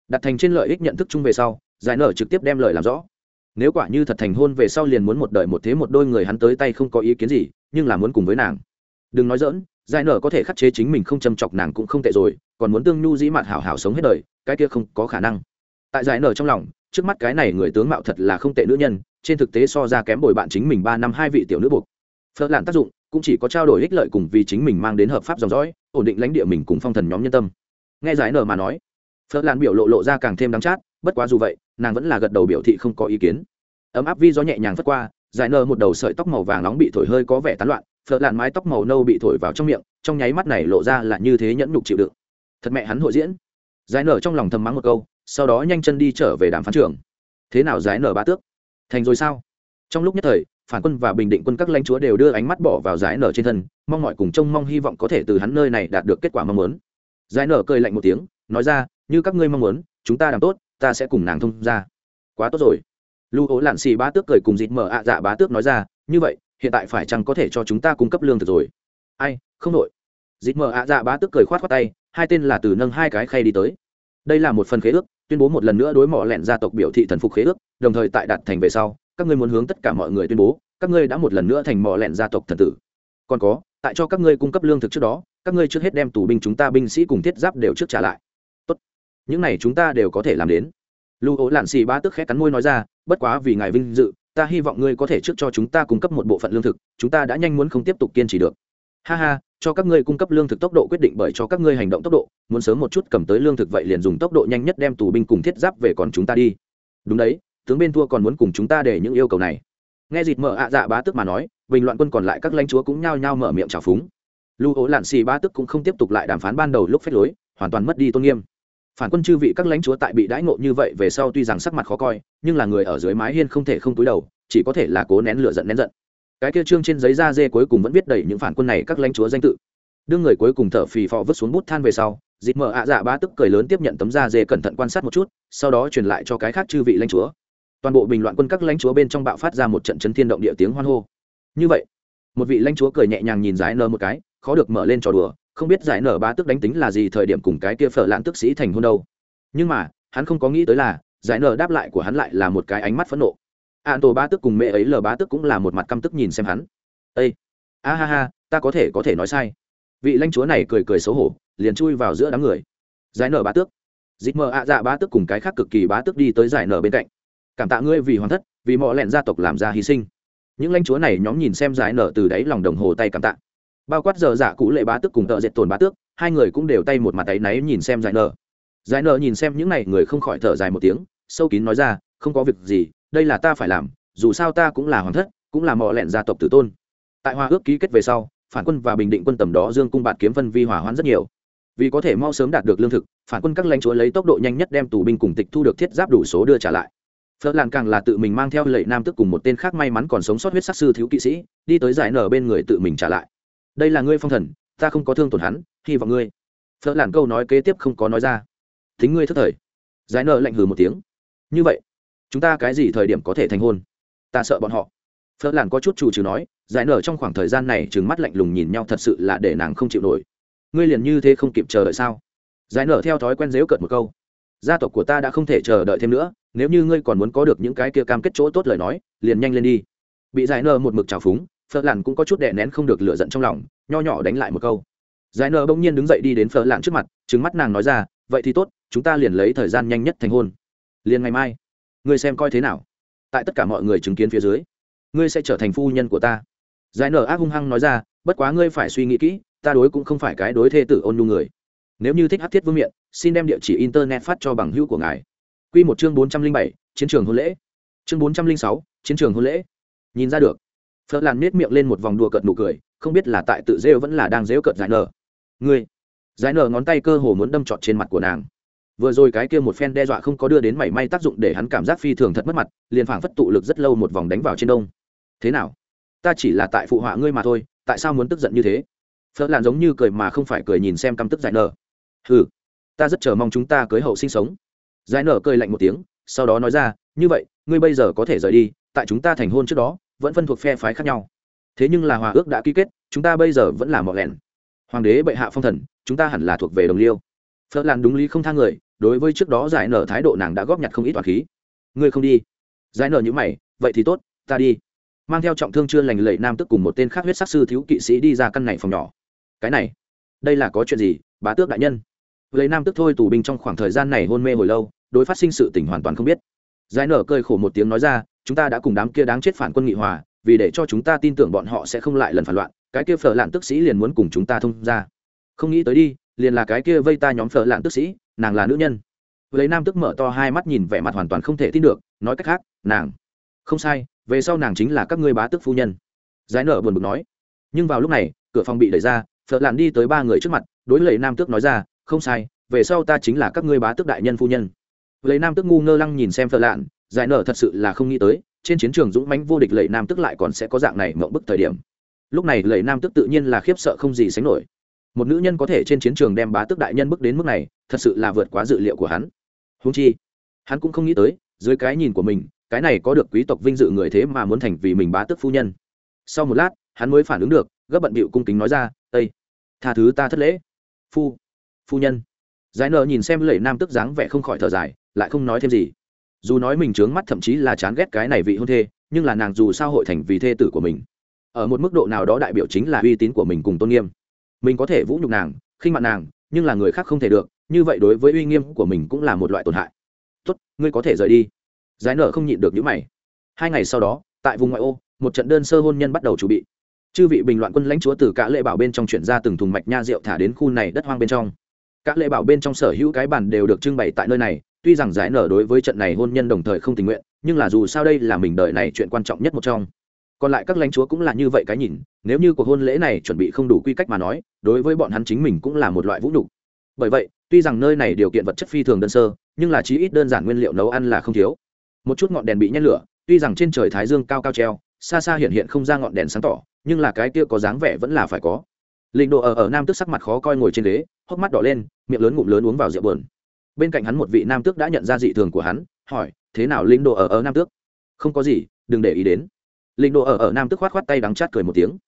Đặt thành trên lợi ích nhận thức chung về sau, giải nở trực tiếp đem lời làm rõ. Nếu quả như thật thành hôn về sau liền muốn một đời một thế một đôi người hắn tới tay không có ý kiến gì, nhưng là muốn cùng với nàng. Đừng nói dỡn giải nở có thể khắc chế chính mình không châm chọc nàng cũng không tệ rồi, còn muốn tương nhu dĩ mạn hảo hảo sống hết đời, cái kia không có khả năng. Tại giải nở trong lòng, trước mắt cái này người tướng mạo thật là không tệ nữ nhân, trên thực tế so ra kém bồi bạn chính mình ba năm hai vị tiểu nữ buộc. Phớt làn tác dụng, cũng chỉ có trao đổi ích lợi cùng vì chính mình mang đến hợp pháp dòng dõi, ổn định lãnh địa mình cùng phong thần nhóm nhân tâm. Nghe giải nở mà nói, phớt làn biểu lộ lộ ra càng thêm đắng chát, bất quá dù vậy, nàng vẫn là gật đầu biểu thị không có ý kiến. Ấm áp vi gió nhẹ nhàng phất qua, giải nở một đầu sợi tóc màu vàng nóng bị thổi hơi có vẻ tán loạn phớt lạn mái tóc màu nâu bị thổi vào trong miệng, trong nháy mắt này lộ ra là như thế nhẫn nhục chịu đựng. Thật mẹ hắn hội diễn. Giải nở trong lòng thầm mắng một câu, sau đó nhanh chân đi trở về đàm phán trường thế nào giải nở ba tước? Thành rồi sao? Trong lúc nhất thời, phản quân và bình định quân các lãnh chúa đều đưa ánh mắt bỏ vào giải nở trên thân, mong mọi cùng trông mong hy vọng có thể từ hắn nơi này đạt được kết quả mong muốn. Giải nở cười lạnh một tiếng, nói ra, như các ngươi mong muốn, chúng ta làm tốt, ta sẽ cùng nàng thông ra quá tốt rồi. Lưu ố lạn xì bá tước cười cùng dịt mở ạ dạ bá tước nói ra, như vậy hiện tại phải chăng có thể cho chúng ta cung cấp lương thực rồi? Ai, không đội dịp mở ạ dạ bá tước cười khoát khoát tay, hai tên là từ nâng hai cái khay đi tới. Đây là một phần khế ước, tuyên bố một lần nữa đối mỏ lẹn gia tộc biểu thị thần phục khế ước, đồng thời tại đạt thành về sau, các ngươi muốn hướng tất cả mọi người tuyên bố, các ngươi đã một lần nữa thành mỏ lẹn gia tộc thần tử. Còn có, tại cho các ngươi cung cấp lương thực trước đó, các ngươi trước hết đem tù binh chúng ta binh sĩ cùng thiết giáp đều trước trả lại. Tốt. Những này chúng ta đều có thể làm đến. Lưu ố lạn xì ba tức khét cắn môi nói ra, bất quá vì ngài vinh dự ta hy vọng ngươi có thể trước cho chúng ta cung cấp một bộ phận lương thực, chúng ta đã nhanh muốn không tiếp tục kiên trì được. Ha ha, cho các ngươi cung cấp lương thực tốc độ quyết định bởi cho các ngươi hành động tốc độ, muốn sớm một chút cầm tới lương thực vậy liền dùng tốc độ nhanh nhất đem tù binh cùng thiết giáp về còn chúng ta đi. Đúng đấy, tướng bên thua còn muốn cùng chúng ta để những yêu cầu này. Nghe dịt mở ạ dạ bá tức mà nói, bình loạn quân còn lại các lãnh chúa cũng nhao nhao mở miệng trào phúng. Lưu ố lạn xì bá tức cũng không tiếp tục lại đàm phán ban đầu lúc phép lối, hoàn toàn mất đi tôn nghiêm phản quân chư vị các lãnh chúa tại bị đãi ngộ như vậy về sau tuy rằng sắc mặt khó coi, nhưng là người ở dưới mái hiên không thể không túi đầu, chỉ có thể là cố nén lửa giận nén giận. Cái kia trương trên giấy da dê cuối cùng vẫn viết đầy những phản quân này các lãnh chúa danh tự. Đương người cuối cùng thở phì phò vứt xuống bút than về sau dịp mở ạ dạ ba tức cười lớn tiếp nhận tấm da dê cẩn thận quan sát một chút, sau đó truyền lại cho cái khác chư vị lãnh chúa. Toàn bộ bình loạn quân các lãnh chúa bên trong bạo phát ra một trận chấn thiên động địa tiếng hoan hô. Như vậy, một vị lãnh chúa cười nhẹ nhàng nhìn giải nơ một cái, khó được mở lên trò đùa không biết giải nở ba tức đánh tính là gì thời điểm cùng cái kia phở lạn tức sĩ thành hôn đâu. Nhưng mà, hắn không có nghĩ tới là, giải nở đáp lại của hắn lại là một cái ánh mắt phẫn nộ. An tổ ba tức cùng mẹ ấy lờ ba tức cũng là một mặt căm tức nhìn xem hắn. Ây a ha ha, ta có thể có thể nói sai. Vị lãnh chúa này cười cười xấu hổ, liền chui vào giữa đám người. Giải nở bá tước. Dịch mờ ạ dạ bá tước cùng cái khác cực kỳ bá tước đi tới giải nở bên cạnh. Cảm tạ ngươi vì hoàn thất, vì mọi lẹn gia tộc làm ra hy sinh. Những lãnh chúa này nhóm nhìn xem giải nở từ đáy lòng đồng hồ tay cảm tạ bao quát giờ giả cũ lệ bá tước cùng tợ dệt tồn bá tước, hai người cũng đều tay một mặt tay náy nhìn xem giải nợ giải nợ nhìn xem những này, người không khỏi thở dài một tiếng, sâu kín nói ra, không có việc gì, đây là ta phải làm, dù sao ta cũng là hoàng thất, cũng là mọi lẹn gia tộc tử tôn. Tại hoa ước ký kết về sau, phản quân và bình định quân tầm đó dương cung bạt kiếm phân vi hỏa hoãn rất nhiều. Vì có thể mau sớm đạt được lương thực, phản quân các lãnh chúa lấy tốc độ nhanh nhất đem tù binh cùng tịch thu được thiết giáp đủ số đưa trả lại. Phớt làn càng là tự mình mang theo lệ nam tức cùng một tên khác may mắn còn sống sót huyết sắc sư thiếu kỵ sĩ, đi tới giải nở bên người tự mình trả lại đây là ngươi phong thần, ta không có thương tổn hắn, hy vọng ngươi. Phớt làn câu nói kế tiếp không có nói ra. Thính ngươi thất thời. Giải nở lạnh hừ một tiếng. Như vậy, chúng ta cái gì thời điểm có thể thành hôn? Ta sợ bọn họ. Phớt làn có chút chủ trừ nói, giải nở trong khoảng thời gian này trừng mắt lạnh lùng nhìn nhau thật sự là để nàng không chịu nổi. Ngươi liền như thế không kịp chờ đợi sao? Giải nở theo thói quen dếu cợt một câu. Gia tộc của ta đã không thể chờ đợi thêm nữa, nếu như ngươi còn muốn có được những cái kia cam kết chỗ tốt lời nói, liền nhanh lên đi. Bị giải nở một mực trào phúng phở lặn cũng có chút đè nén không được lửa giận trong lòng, nho nhỏ đánh lại một câu. Giải nờ bỗng nhiên đứng dậy đi đến phở lặn trước mặt, trừng mắt nàng nói ra, vậy thì tốt, chúng ta liền lấy thời gian nhanh nhất thành hôn. Liền ngày mai, ngươi xem coi thế nào. Tại tất cả mọi người chứng kiến phía dưới, ngươi sẽ trở thành phu nhân của ta. Giải nở ác hung hăng nói ra, bất quá ngươi phải suy nghĩ kỹ, ta đối cũng không phải cái đối thê tử ôn nhu người. Nếu như thích hát thiết vương miện, xin đem địa chỉ internet phát cho bằng hữu của ngài. Q một chương bốn trăm linh bảy, chiến trường hôn lễ. Chương bốn trăm linh sáu, chiến trường hôn lễ. Nhìn ra được phớt lan nết miệng lên một vòng đùa cợt nụ cười, không biết là tại tự rêu vẫn là đang rêu cợt giải nở. Ngươi, giải nở ngón tay cơ hồ muốn đâm trọt trên mặt của nàng. Vừa rồi cái kia một phen đe dọa không có đưa đến mảy may tác dụng để hắn cảm giác phi thường thật mất mặt, liền phảng phất tụ lực rất lâu một vòng đánh vào trên đông. Thế nào? Ta chỉ là tại phụ họa ngươi mà thôi, tại sao muốn tức giận như thế? Phớt lan giống như cười mà không phải cười nhìn xem căm tức giải nở. Ừ ta rất chờ mong chúng ta cưới hậu sinh sống. Giải nở cười lạnh một tiếng, sau đó nói ra, như vậy, ngươi bây giờ có thể rời đi, tại chúng ta thành hôn trước đó vẫn phân thuộc phe phái khác nhau. Thế nhưng là hòa ước đã ký kết, chúng ta bây giờ vẫn là mọi lẹn hoàng đế bệ hạ phong thần, chúng ta hẳn là thuộc về đồng liêu. Phớt làn đúng lý không thang người, đối với trước đó giải nở thái độ nàng đã góp nhặt không ít toàn khí. Ngươi không đi. Giải nở như mày, vậy thì tốt, ta đi. Mang theo trọng thương chưa lành lệ nam tức cùng một tên khác huyết sắc sư thiếu kỵ sĩ đi ra căn này phòng nhỏ. Cái này, đây là có chuyện gì, bá tước đại nhân? Lấy nam tức thôi tù binh trong khoảng thời gian này hôn mê hồi lâu, đối phát sinh sự tình hoàn toàn không biết. Giải nở cười khổ một tiếng nói ra chúng ta đã cùng đám kia đáng chết phản quân nghị hòa, vì để cho chúng ta tin tưởng bọn họ sẽ không lại lần phản loạn, cái kia phở lạn tức sĩ liền muốn cùng chúng ta thông ra không nghĩ tới đi, liền là cái kia vây ta nhóm phở lạn tức sĩ, nàng là nữ nhân. Lấy nam tức mở to hai mắt nhìn vẻ mặt hoàn toàn không thể tin được, nói cách khác, nàng. Không sai, về sau nàng chính là các ngươi bá tức phu nhân. Giải nở buồn bực nói. Nhưng vào lúc này, cửa phòng bị đẩy ra, phở lạn đi tới ba người trước mặt, đối lấy nam tước nói ra, không sai, về sau ta chính là các ngươi bá tước đại nhân phu nhân. Lấy nam tước ngu ngơ lăng nhìn xem phở lạn giải nở thật sự là không nghĩ tới, trên chiến trường dũng mãnh vô địch lệ nam Tức lại còn sẽ có dạng này mộng bức thời điểm. Lúc này lệ nam Tức tự nhiên là khiếp sợ không gì sánh nổi. Một nữ nhân có thể trên chiến trường đem bá tước đại nhân bước đến mức này, thật sự là vượt quá dự liệu của hắn. Húng chi, hắn cũng không nghĩ tới, dưới cái nhìn của mình, cái này có được quý tộc vinh dự người thế mà muốn thành vì mình bá tước phu nhân. Sau một lát, hắn mới phản ứng được, gấp bận bịu cung kính nói ra ây tha thứ ta thất lễ. Phu phu nhân. Giải nợ nhìn xem lệ nam tức dáng vẻ không khỏi thở dài, lại không nói thêm gì dù nói mình trướng mắt thậm chí là chán ghét cái này vị hôn thê, nhưng là nàng dù sao hội thành vì thê tử của mình. Ở một mức độ nào đó đại biểu chính là uy tín của mình cùng tôn nghiêm. Mình có thể vũ nhục nàng, khinh mặt nàng, nhưng là người khác không thể được, như vậy đối với uy nghiêm của mình cũng là một loại tổn hại. Tốt, ngươi có thể rời đi. Giải nợ không nhịn được những mày. Hai ngày sau đó, tại vùng ngoại ô, một trận đơn sơ hôn nhân bắt đầu chuẩn bị. Chư vị bình loạn quân lãnh chúa từ cả lệ bảo bên trong chuyển ra từng thùng mạch nha rượu thả đến khu này đất hoang bên trong. Các lệ bảo bên trong sở hữu cái bản đều được trưng bày tại nơi này tuy rằng giải nở đối với trận này hôn nhân đồng thời không tình nguyện, nhưng là dù sao đây là mình đợi này chuyện quan trọng nhất một trong. Còn lại các lãnh chúa cũng là như vậy cái nhìn, nếu như cuộc hôn lễ này chuẩn bị không đủ quy cách mà nói, đối với bọn hắn chính mình cũng là một loại vũ nhục. Bởi vậy, tuy rằng nơi này điều kiện vật chất phi thường đơn sơ, nhưng là chí ít đơn giản nguyên liệu nấu ăn là không thiếu. Một chút ngọn đèn bị nhét lửa, tuy rằng trên trời thái dương cao cao treo, xa xa hiện hiện không ra ngọn đèn sáng tỏ, nhưng là cái kia có dáng vẻ vẫn là phải có. Lịnh độ ở ở nam tức sắc mặt khó coi ngồi trên ghế, hốc mắt đỏ lên, miệng lớn ngụm lớn uống vào rượu bờn bên cạnh hắn một vị nam tước đã nhận ra dị thường của hắn, hỏi, thế nào linh độ ở ở nam tước? Không có gì, đừng để ý đến. Linh độ ở ở nam tước khoát khoát tay đắng chát cười một tiếng.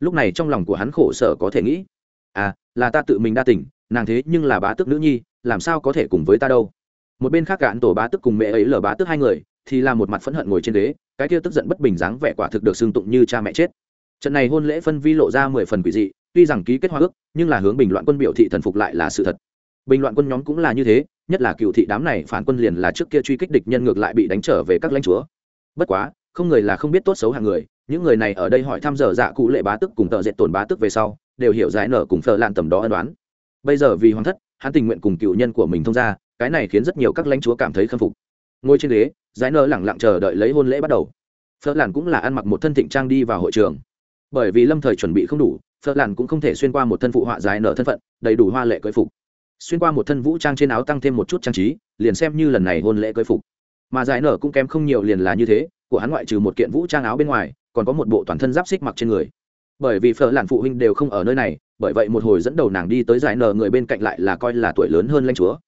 Lúc này trong lòng của hắn khổ sở có thể nghĩ à là ta tự mình đa tình, nàng thế nhưng là bá tước nữ nhi, làm sao có thể cùng với ta đâu? Một bên khác cạn tổ bá tước cùng mẹ ấy lờ bá tước hai người, thì là một mặt phẫn hận ngồi trên ghế, cái kia tức giận bất bình dáng vẻ quả thực được xưng tụng như cha mẹ chết. Trận này hôn lễ phân vi lộ ra mười phần quỷ dị, tuy rằng ký kết hoa ước, nhưng là hướng bình loạn quân biểu thị thần phục lại là sự thật bình loạn quân nhóm cũng là như thế, nhất là cựu thị đám này phản quân liền là trước kia truy kích địch nhân ngược lại bị đánh trở về các lãnh chúa. Bất quá, không người là không biết tốt xấu hàng người, những người này ở đây hỏi thăm dở dạ cụ lệ bá tức cùng tợ dệt tổn bá tức về sau, đều hiểu giải nở cùng phờ lạn tầm đó ân đoán bây giờ vì hoàng thất, hắn tình nguyện cùng cựu nhân của mình thông ra cái này khiến rất nhiều các lãnh chúa cảm thấy khâm phục. Ngồi trên ghế, giải nở lẳng lặng chờ đợi lấy hôn lễ bắt đầu. Phờ lạn cũng là ăn mặc một thân thịnh trang đi vào hội trường. Bởi vì lâm thời chuẩn bị không đủ, phờ lạn cũng không thể xuyên qua một thân phụ họa giải nở thân phận, đầy đủ hoa lệ cưỡi phục xuyên qua một thân vũ trang trên áo tăng thêm một chút trang trí, liền xem như lần này hôn lễ cưới phục. Mà giải nở cũng kém không nhiều liền là như thế, của hắn ngoại trừ một kiện vũ trang áo bên ngoài, còn có một bộ toàn thân giáp xích mặc trên người. Bởi vì phở làn phụ huynh đều không ở nơi này, bởi vậy một hồi dẫn đầu nàng đi tới giải nở người bên cạnh lại là coi là tuổi lớn hơn lãnh chúa.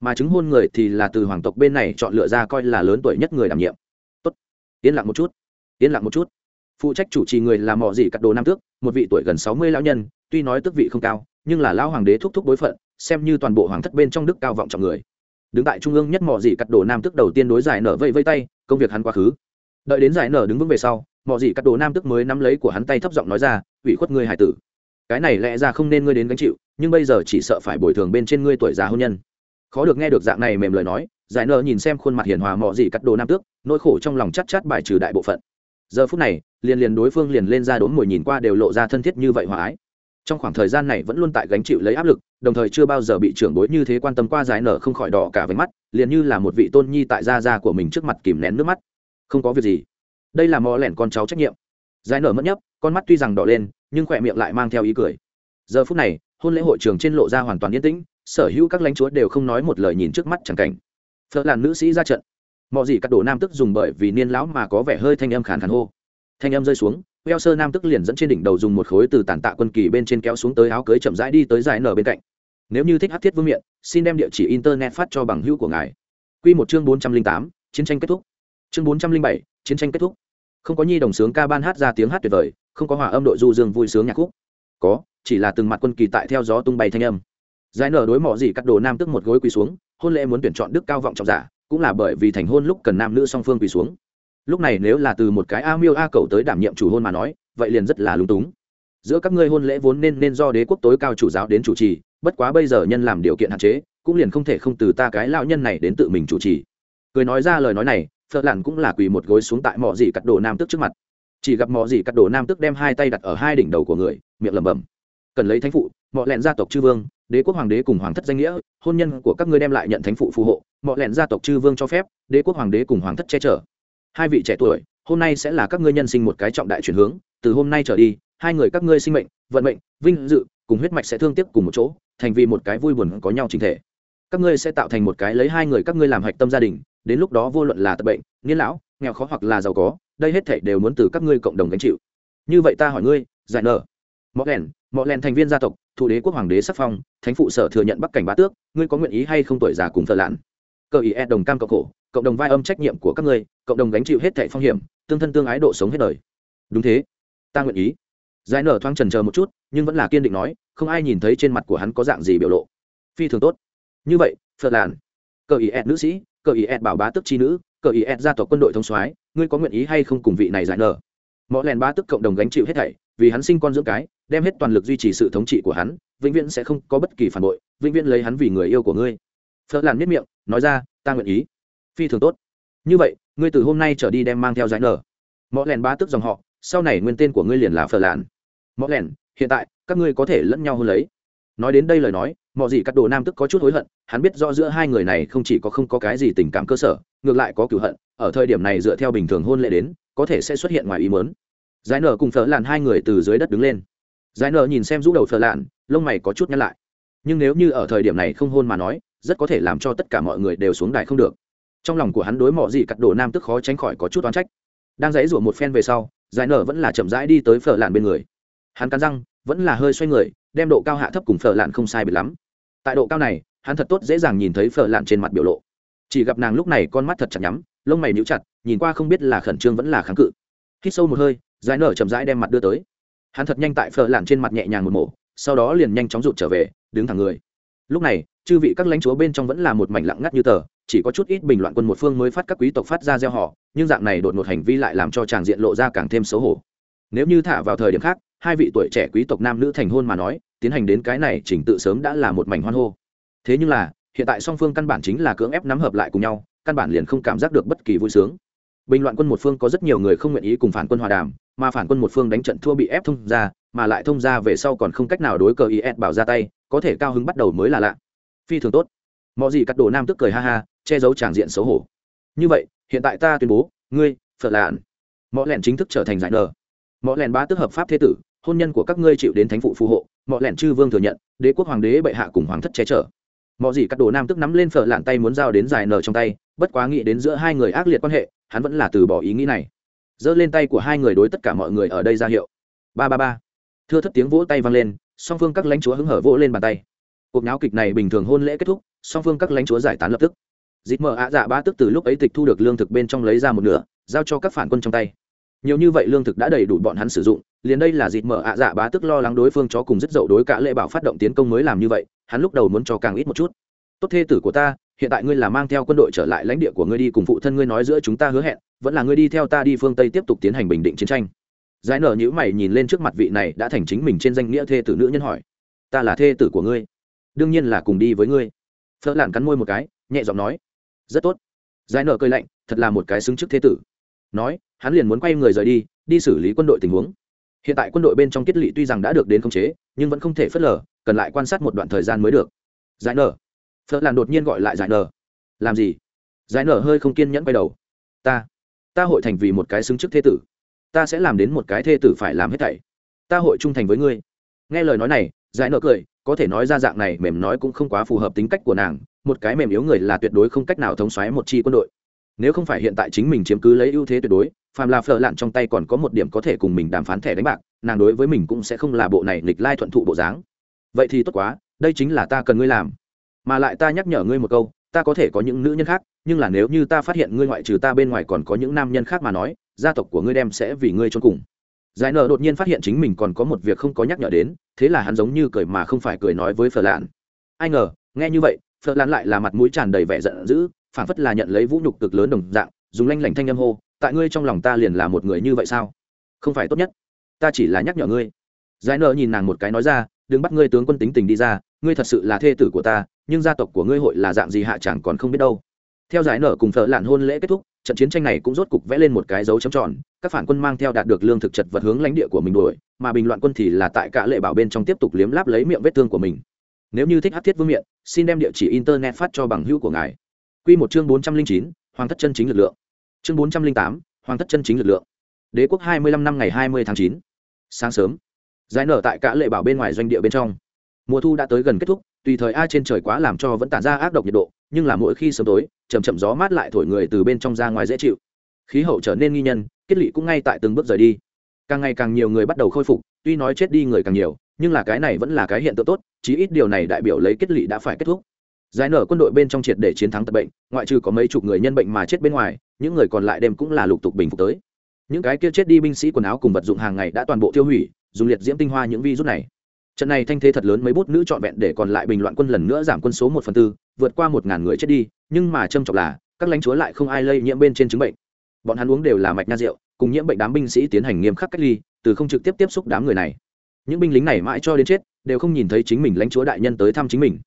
Mà chứng hôn người thì là từ hoàng tộc bên này chọn lựa ra coi là lớn tuổi nhất người đảm nhiệm. Tốt, yên lặng một chút, yên lặng một chút. Phụ trách chủ trì người là mỏ gì cắt đồ nam tước, một vị tuổi gần sáu mươi lão nhân, tuy nói tước vị không cao, nhưng là lão hoàng đế thúc thúc bối phận xem như toàn bộ hoàng thất bên trong đức cao vọng trọng người. Đứng tại trung ương nhất mọi dị cắt đồ nam tức đầu tiên đối giải nở vây vây tay, công việc hắn quá khứ. Đợi đến giải nở đứng vững về sau mọi dị cắt đồ nam tức mới nắm lấy của hắn tay thấp giọng nói ra, ủy khuất ngươi hải tử. Cái này lẽ ra không nên ngươi đến gánh chịu, nhưng bây giờ chỉ sợ phải bồi thường bên trên ngươi tuổi già hôn nhân. Khó được nghe được dạng này mềm lời nói, giải nở nhìn xem khuôn mặt hiền hòa mọi dị cắt đồ nam tước, nỗi khổ trong lòng chắc chát bài trừ đại bộ phận. Giờ phút này, liền liền đối phương liền lên ra đốn mồi nhìn qua đều lộ ra thân thiết như vậy hòa ái trong khoảng thời gian này vẫn luôn tại gánh chịu lấy áp lực, đồng thời chưa bao giờ bị trưởng bối như thế quan tâm qua giải nở không khỏi đỏ cả váy mắt, liền như là một vị tôn nhi tại gia gia của mình trước mặt kìm nén nước mắt. Không có việc gì. Đây là mò lẻn con cháu trách nhiệm. Giải nở mất nhấp, con mắt tuy rằng đỏ lên, nhưng khỏe miệng lại mang theo ý cười. Giờ phút này, hôn lễ hội trường trên lộ ra hoàn toàn yên tĩnh, sở hữu các lãnh chúa đều không nói một lời nhìn trước mắt chẳng cảnh. Phớt làn nữ sĩ ra trận. Mọi gì các đồ nam tức dùng bởi vì niên lão mà có vẻ hơi thanh âm khàn khàn hô. Thanh âm rơi xuống Weo sơ nam tức liền dẫn trên đỉnh đầu dùng một khối từ tàn tạ quân kỳ bên trên kéo xuống tới áo cưới chậm rãi đi tới giải nở bên cạnh. Nếu như thích hát thiết vương miện, xin đem địa chỉ internet phát cho bằng hữu của ngài. Quy một chương bốn trăm linh tám, chiến tranh kết thúc. Chương bốn trăm linh bảy, chiến tranh kết thúc. Không có nhi đồng sướng ca ban hát ra tiếng hát tuyệt vời, không có hòa âm đội du dương vui sướng nhạc khúc. Có, chỉ là từng mặt quân kỳ tại theo gió tung bay thanh âm. Giải nở đối mọ gì cắt đồ nam tức một gối quỳ xuống, hôn lễ muốn tuyển chọn đức cao vọng trọng giả, cũng là bởi vì thành hôn lúc cần nam nữ song phương quỳ xuống lúc này nếu là từ một cái a miêu a cầu tới đảm nhiệm chủ hôn mà nói, vậy liền rất là lúng túng. Giữa các ngươi hôn lễ vốn nên nên do đế quốc tối cao chủ giáo đến chủ trì, bất quá bây giờ nhân làm điều kiện hạn chế, cũng liền không thể không từ ta cái lão nhân này đến tự mình chủ trì. Cười nói ra lời nói này, phật lặn cũng là quỳ một gối xuống tại mỏ dị cắt đồ nam tức trước mặt. Chỉ gặp mỏ dị cắt đồ nam tức đem hai tay đặt ở hai đỉnh đầu của người, miệng lẩm bẩm. Cần lấy thánh phụ, mọ lẹn gia tộc chư vương, đế quốc hoàng đế cùng hoàng thất danh nghĩa, hôn nhân của các ngươi đem lại nhận thánh phụ phù hộ, mọ lẹn gia tộc chư vương cho phép, đế quốc hoàng đế cùng hoàng thất che chở hai vị trẻ tuổi hôm nay sẽ là các ngươi nhân sinh một cái trọng đại chuyển hướng từ hôm nay trở đi hai người các ngươi sinh mệnh vận mệnh vinh dự cùng huyết mạch sẽ thương tiếc cùng một chỗ thành vì một cái vui buồn có nhau trình thể. Các ngươi sẽ tạo thành một cái lấy hai người các ngươi làm hạch tâm gia đình đến lúc đó vô luận là tập bệnh niên lão nghèo khó hoặc là giàu có đây hết thể đều muốn từ các ngươi cộng đồng gánh chịu. Như vậy ta hỏi ngươi giải nở. Mọ lẻn mọ lẻn thành viên gia tộc thủ đế quốc hoàng đế sắc phong thánh phụ sở thừa nhận bắc cảnh bá tước ngươi có nguyện ý hay không tuổi già cùng thợ lặn, cờ ý e đồng cam cộng khổ cộng đồng vai âm trách nhiệm của các ngươi, cộng đồng gánh chịu hết thẻ phong hiểm, tương thân tương ái độ sống hết đời. Đúng thế. Ta nguyện ý. Giải nở thoáng trần chờ một chút, nhưng vẫn là kiên định nói, không ai nhìn thấy trên mặt của hắn có dạng gì biểu lộ. Phi thường tốt. Như vậy, phật làn cờ ý ed nữ sĩ, cờ ý ed bảo bá tức chi nữ, cờ ý ed gia tộc quân đội thông soái, ngươi có nguyện ý hay không cùng vị này giải nở? Mọi lèn bá tức cộng đồng gánh chịu hết thảy, vì hắn sinh con dưỡng cái, đem hết toàn lực duy trì sự thống trị của hắn, vĩnh viễn sẽ không có bất kỳ phản bội, vĩnh viễn lấy hắn vì người yêu của ngươi. Phật làn miết miệng, nói ra, ta nguyện ý phi thường tốt. Như vậy ngươi từ hôm nay trở đi đem mang theo giải nở. Mõ lèn bá tức dòng họ sau này nguyên tên của ngươi liền là phật lạn, mõ lèn hiện tại các ngươi có thể lẫn nhau hơn lấy. Nói đến đây lời nói mọi gì cắt đồ nam tức có chút hối hận hắn biết rõ giữa hai người này không chỉ có không có cái gì tình cảm cơ sở ngược lại có cửu hận ở thời điểm này dựa theo bình thường hôn lệ đến có thể sẽ xuất hiện ngoài ý mớn giải nở cùng phở lạn hai người từ dưới đất đứng lên. Giải nở nhìn xem rũ đầu phở lạn, lông mày có chút nhăn lại. Nhưng nếu như ở thời điểm này không hôn mà nói rất có thể làm cho tất cả mọi người đều xuống đài không được trong lòng của hắn đối mọi gì cắt đồ nam tức khó tránh khỏi có chút oán trách. Đang dãy rủa một phen về sau, giải nở vẫn là chậm rãi đi tới phở làn bên người. Hắn cắn răng, vẫn là hơi xoay người, đem độ cao hạ thấp cùng phở lạn không sai biệt lắm. Tại độ cao này, hắn thật tốt dễ dàng nhìn thấy phở lạn trên mặt biểu lộ. Chỉ gặp nàng lúc này con mắt thật chặt nhắm, lông mày níu chặt, nhìn qua không biết là khẩn trương vẫn là kháng cự. Hít sâu một hơi, giải nở chậm rãi đem mặt đưa tới. Hắn thật nhanh tại phở lạn trên mặt nhẹ nhàng một mổ, sau đó liền nhanh chóng rụt trở về, đứng thẳng người. Lúc này, chư vị các lãnh chúa bên trong vẫn là một mảnh lặng ngắt như tờ chỉ có chút ít bình loạn quân một phương mới phát các quý tộc phát ra gieo họ, nhưng dạng này đột ngột hành vi lại làm cho tràng diện lộ ra càng thêm xấu hổ. Nếu như thả vào thời điểm khác, hai vị tuổi trẻ quý tộc nam nữ thành hôn mà nói, tiến hành đến cái này chỉnh tự sớm đã là một mảnh hoan hô. Thế nhưng là, hiện tại song phương căn bản chính là cưỡng ép nắm hợp lại cùng nhau, căn bản liền không cảm giác được bất kỳ vui sướng. Bình loạn quân một phương có rất nhiều người không nguyện ý cùng phản quân hòa đàm, mà phản quân một phương đánh trận thua bị ép thông ra, mà lại thông ra về sau còn không cách nào đối cờ is bảo ra tay, có thể cao hứng bắt đầu mới là lạ. Phi thường tốt. Mọi gì cắt đồ nam tức cười ha ha che giấu tràng diện xấu hổ. Như vậy, hiện tại ta tuyên bố, ngươi, phật lạn mọi lẹn chính thức trở thành giải nờ. Mọi lẹn ba tức hợp pháp thế tử, hôn nhân của các ngươi chịu đến thánh phụ phù hộ mọi lẹn chư vương thừa nhận, đế quốc hoàng đế bệ hạ cùng hoàng thất che chở. Mọi gì các đồ nam tức nắm lên phở lạn tay muốn giao đến giải nở trong tay, bất quá nghĩ đến giữa hai người ác liệt quan hệ, hắn vẫn là từ bỏ ý nghĩ này. Giơ lên tay của hai người đối tất cả mọi người ở đây ra hiệu. Ba ba ba. Thưa thất tiếng vỗ tay vang lên, song phương các lãnh chúa hứng hở vỗ lên bàn tay. Cuộc náo kịch này bình thường hôn lễ kết thúc, song phương các lãnh chúa giải tán lập tức dịp mở ạ dạ ba tức từ lúc ấy tịch thu được lương thực bên trong lấy ra một nửa, giao cho các phản quân trong tay. Nhiều như vậy lương thực đã đầy đủ bọn hắn sử dụng, liền đây là dịp mở ạ dạ bá tức lo lắng đối phương chó cùng rất dậu đối cả lệ bảo phát động tiến công mới làm như vậy, hắn lúc đầu muốn cho càng ít một chút. Tốt thê tử của ta, hiện tại ngươi là mang theo quân đội trở lại lãnh địa của ngươi đi cùng phụ thân ngươi nói giữa chúng ta hứa hẹn, vẫn là ngươi đi theo ta đi phương tây tiếp tục tiến hành bình định chiến tranh. Giải nở nhữ mày nhìn lên trước mặt vị này đã thành chính mình trên danh nghĩa thê tử nữ nhân hỏi. Ta là thê tử của ngươi, đương nhiên là cùng đi với ngươi. Phớt lạn cắn môi một cái, nhẹ giọng nói rất tốt. Giải nở cười lạnh, thật là một cái xứng trước thế tử. Nói, hắn liền muốn quay người rời đi đi xử lý quân đội tình huống. Hiện tại quân đội bên trong kết lỵ tuy rằng đã được đến khống chế, nhưng vẫn không thể phớt lờ, cần lại quan sát một đoạn thời gian mới được. Giải nở. Phớt làn đột nhiên gọi lại giải nở. Làm gì? Giải nở hơi không kiên nhẫn quay đầu. Ta ta hội thành vì một cái xứng chức thế tử. Ta sẽ làm đến một cái thê tử phải làm hết thảy. Ta hội trung thành với ngươi. Nghe lời nói này, giải nở cười, có thể nói ra dạng này mềm nói cũng không quá phù hợp tính cách của nàng một cái mềm yếu người là tuyệt đối không cách nào thống xoáy một chi quân đội. Nếu không phải hiện tại chính mình chiếm cứ lấy ưu thế tuyệt đối phàm là phở lạn trong tay còn có một điểm có thể cùng mình đàm phán thẻ đánh bạc, nàng đối với mình cũng sẽ không là bộ này nghịch lai thuận thụ bộ dáng. Vậy thì tốt quá, đây chính là ta cần ngươi làm. Mà lại ta nhắc nhở ngươi một câu, ta có thể có những nữ nhân khác, nhưng là nếu như ta phát hiện ngươi ngoại trừ ta bên ngoài còn có những nam nhân khác mà nói, gia tộc của ngươi đem sẽ vì ngươi trốn cùng. Giải nợ đột nhiên phát hiện chính mình còn có một việc không có nhắc nhở đến, thế là hắn giống như cười mà không phải cười nói với phở lạn. Ai ngờ, nghe như vậy phở lạn lại là mặt mũi tràn đầy vẻ giận dữ phản phất là nhận lấy vũ nhục cực lớn đồng dạng, dùng lanh lảnh thanh âm hô, tại ngươi trong lòng ta liền là một người như vậy sao? Không phải tốt nhất, ta chỉ là nhắc nhở ngươi. Giải nợ nhìn nàng một cái nói ra, đừng bắt ngươi tướng quân tính tình đi ra, ngươi thật sự là thê tử của ta, nhưng gia tộc của ngươi hội là dạng gì hạ chẳng còn không biết đâu. Theo giải nợ cùng thợ lạn hôn lễ kết thúc, trận chiến tranh này cũng rốt cục vẽ lên một cái dấu chấm tròn, các phản quân mang theo đạt được lương thực chật vật hướng lãnh địa của mình đuổi, mà bình loạn quân thì là tại cả lệ bảo bên trong tiếp tục liếm láp lấy miệng vết thương của mình nếu như thích hát thiết vương miện, xin đem địa chỉ internet phát cho bằng hữu của ngài. Q một chương bốn trăm linh chín, hoàng thất chân chính lực lượng. Chương bốn trăm linh tám, hoàng thất chân chính lực lượng. Đế quốc hai mươi lăm năm ngày hai mươi tháng chín. Sáng sớm, giải nở tại cả lệ bảo bên ngoài doanh địa bên trong. Mùa thu đã tới gần kết thúc, tùy thời a trên trời quá làm cho vẫn tản ra ác độc nhiệt độ, nhưng là mỗi khi sớm tối chầm chậm gió mát lại thổi người từ bên trong ra ngoài dễ chịu. Khí hậu trở nên nghi nhân, kết lị cũng ngay tại từng bước rời đi. Càng ngày càng nhiều người bắt đầu khôi phục, tuy nói chết đi người càng nhiều nhưng là cái này vẫn là cái hiện tượng tốt, chí ít điều này đại biểu lấy kết lị đã phải kết thúc. Giải nở quân đội bên trong triệt để chiến thắng tật bệnh, ngoại trừ có mấy chục người nhân bệnh mà chết bên ngoài, những người còn lại đêm cũng là lục tục bình phục tới. Những cái kia chết đi binh sĩ quần áo cùng vật dụng hàng ngày đã toàn bộ tiêu hủy, dùng liệt diễm tinh hoa những virus này. Trận này thanh thế thật lớn, mấy bút nữ trọn vẹn để còn lại bình loạn quân lần nữa giảm quân số một phần tư, vượt qua một ngàn người chết đi, nhưng mà trâm trọng là, các lãnh chúa lại không ai lây nhiễm bên trên chứng bệnh. Bọn hắn uống đều là mạch nha rượu, cùng nhiễm bệnh đám binh sĩ tiến hành nghiêm khắc cách ly, từ không trực tiếp tiếp xúc đám người này những binh lính này mãi cho đến chết, đều không nhìn thấy chính mình lãnh chúa đại nhân tới thăm chính mình.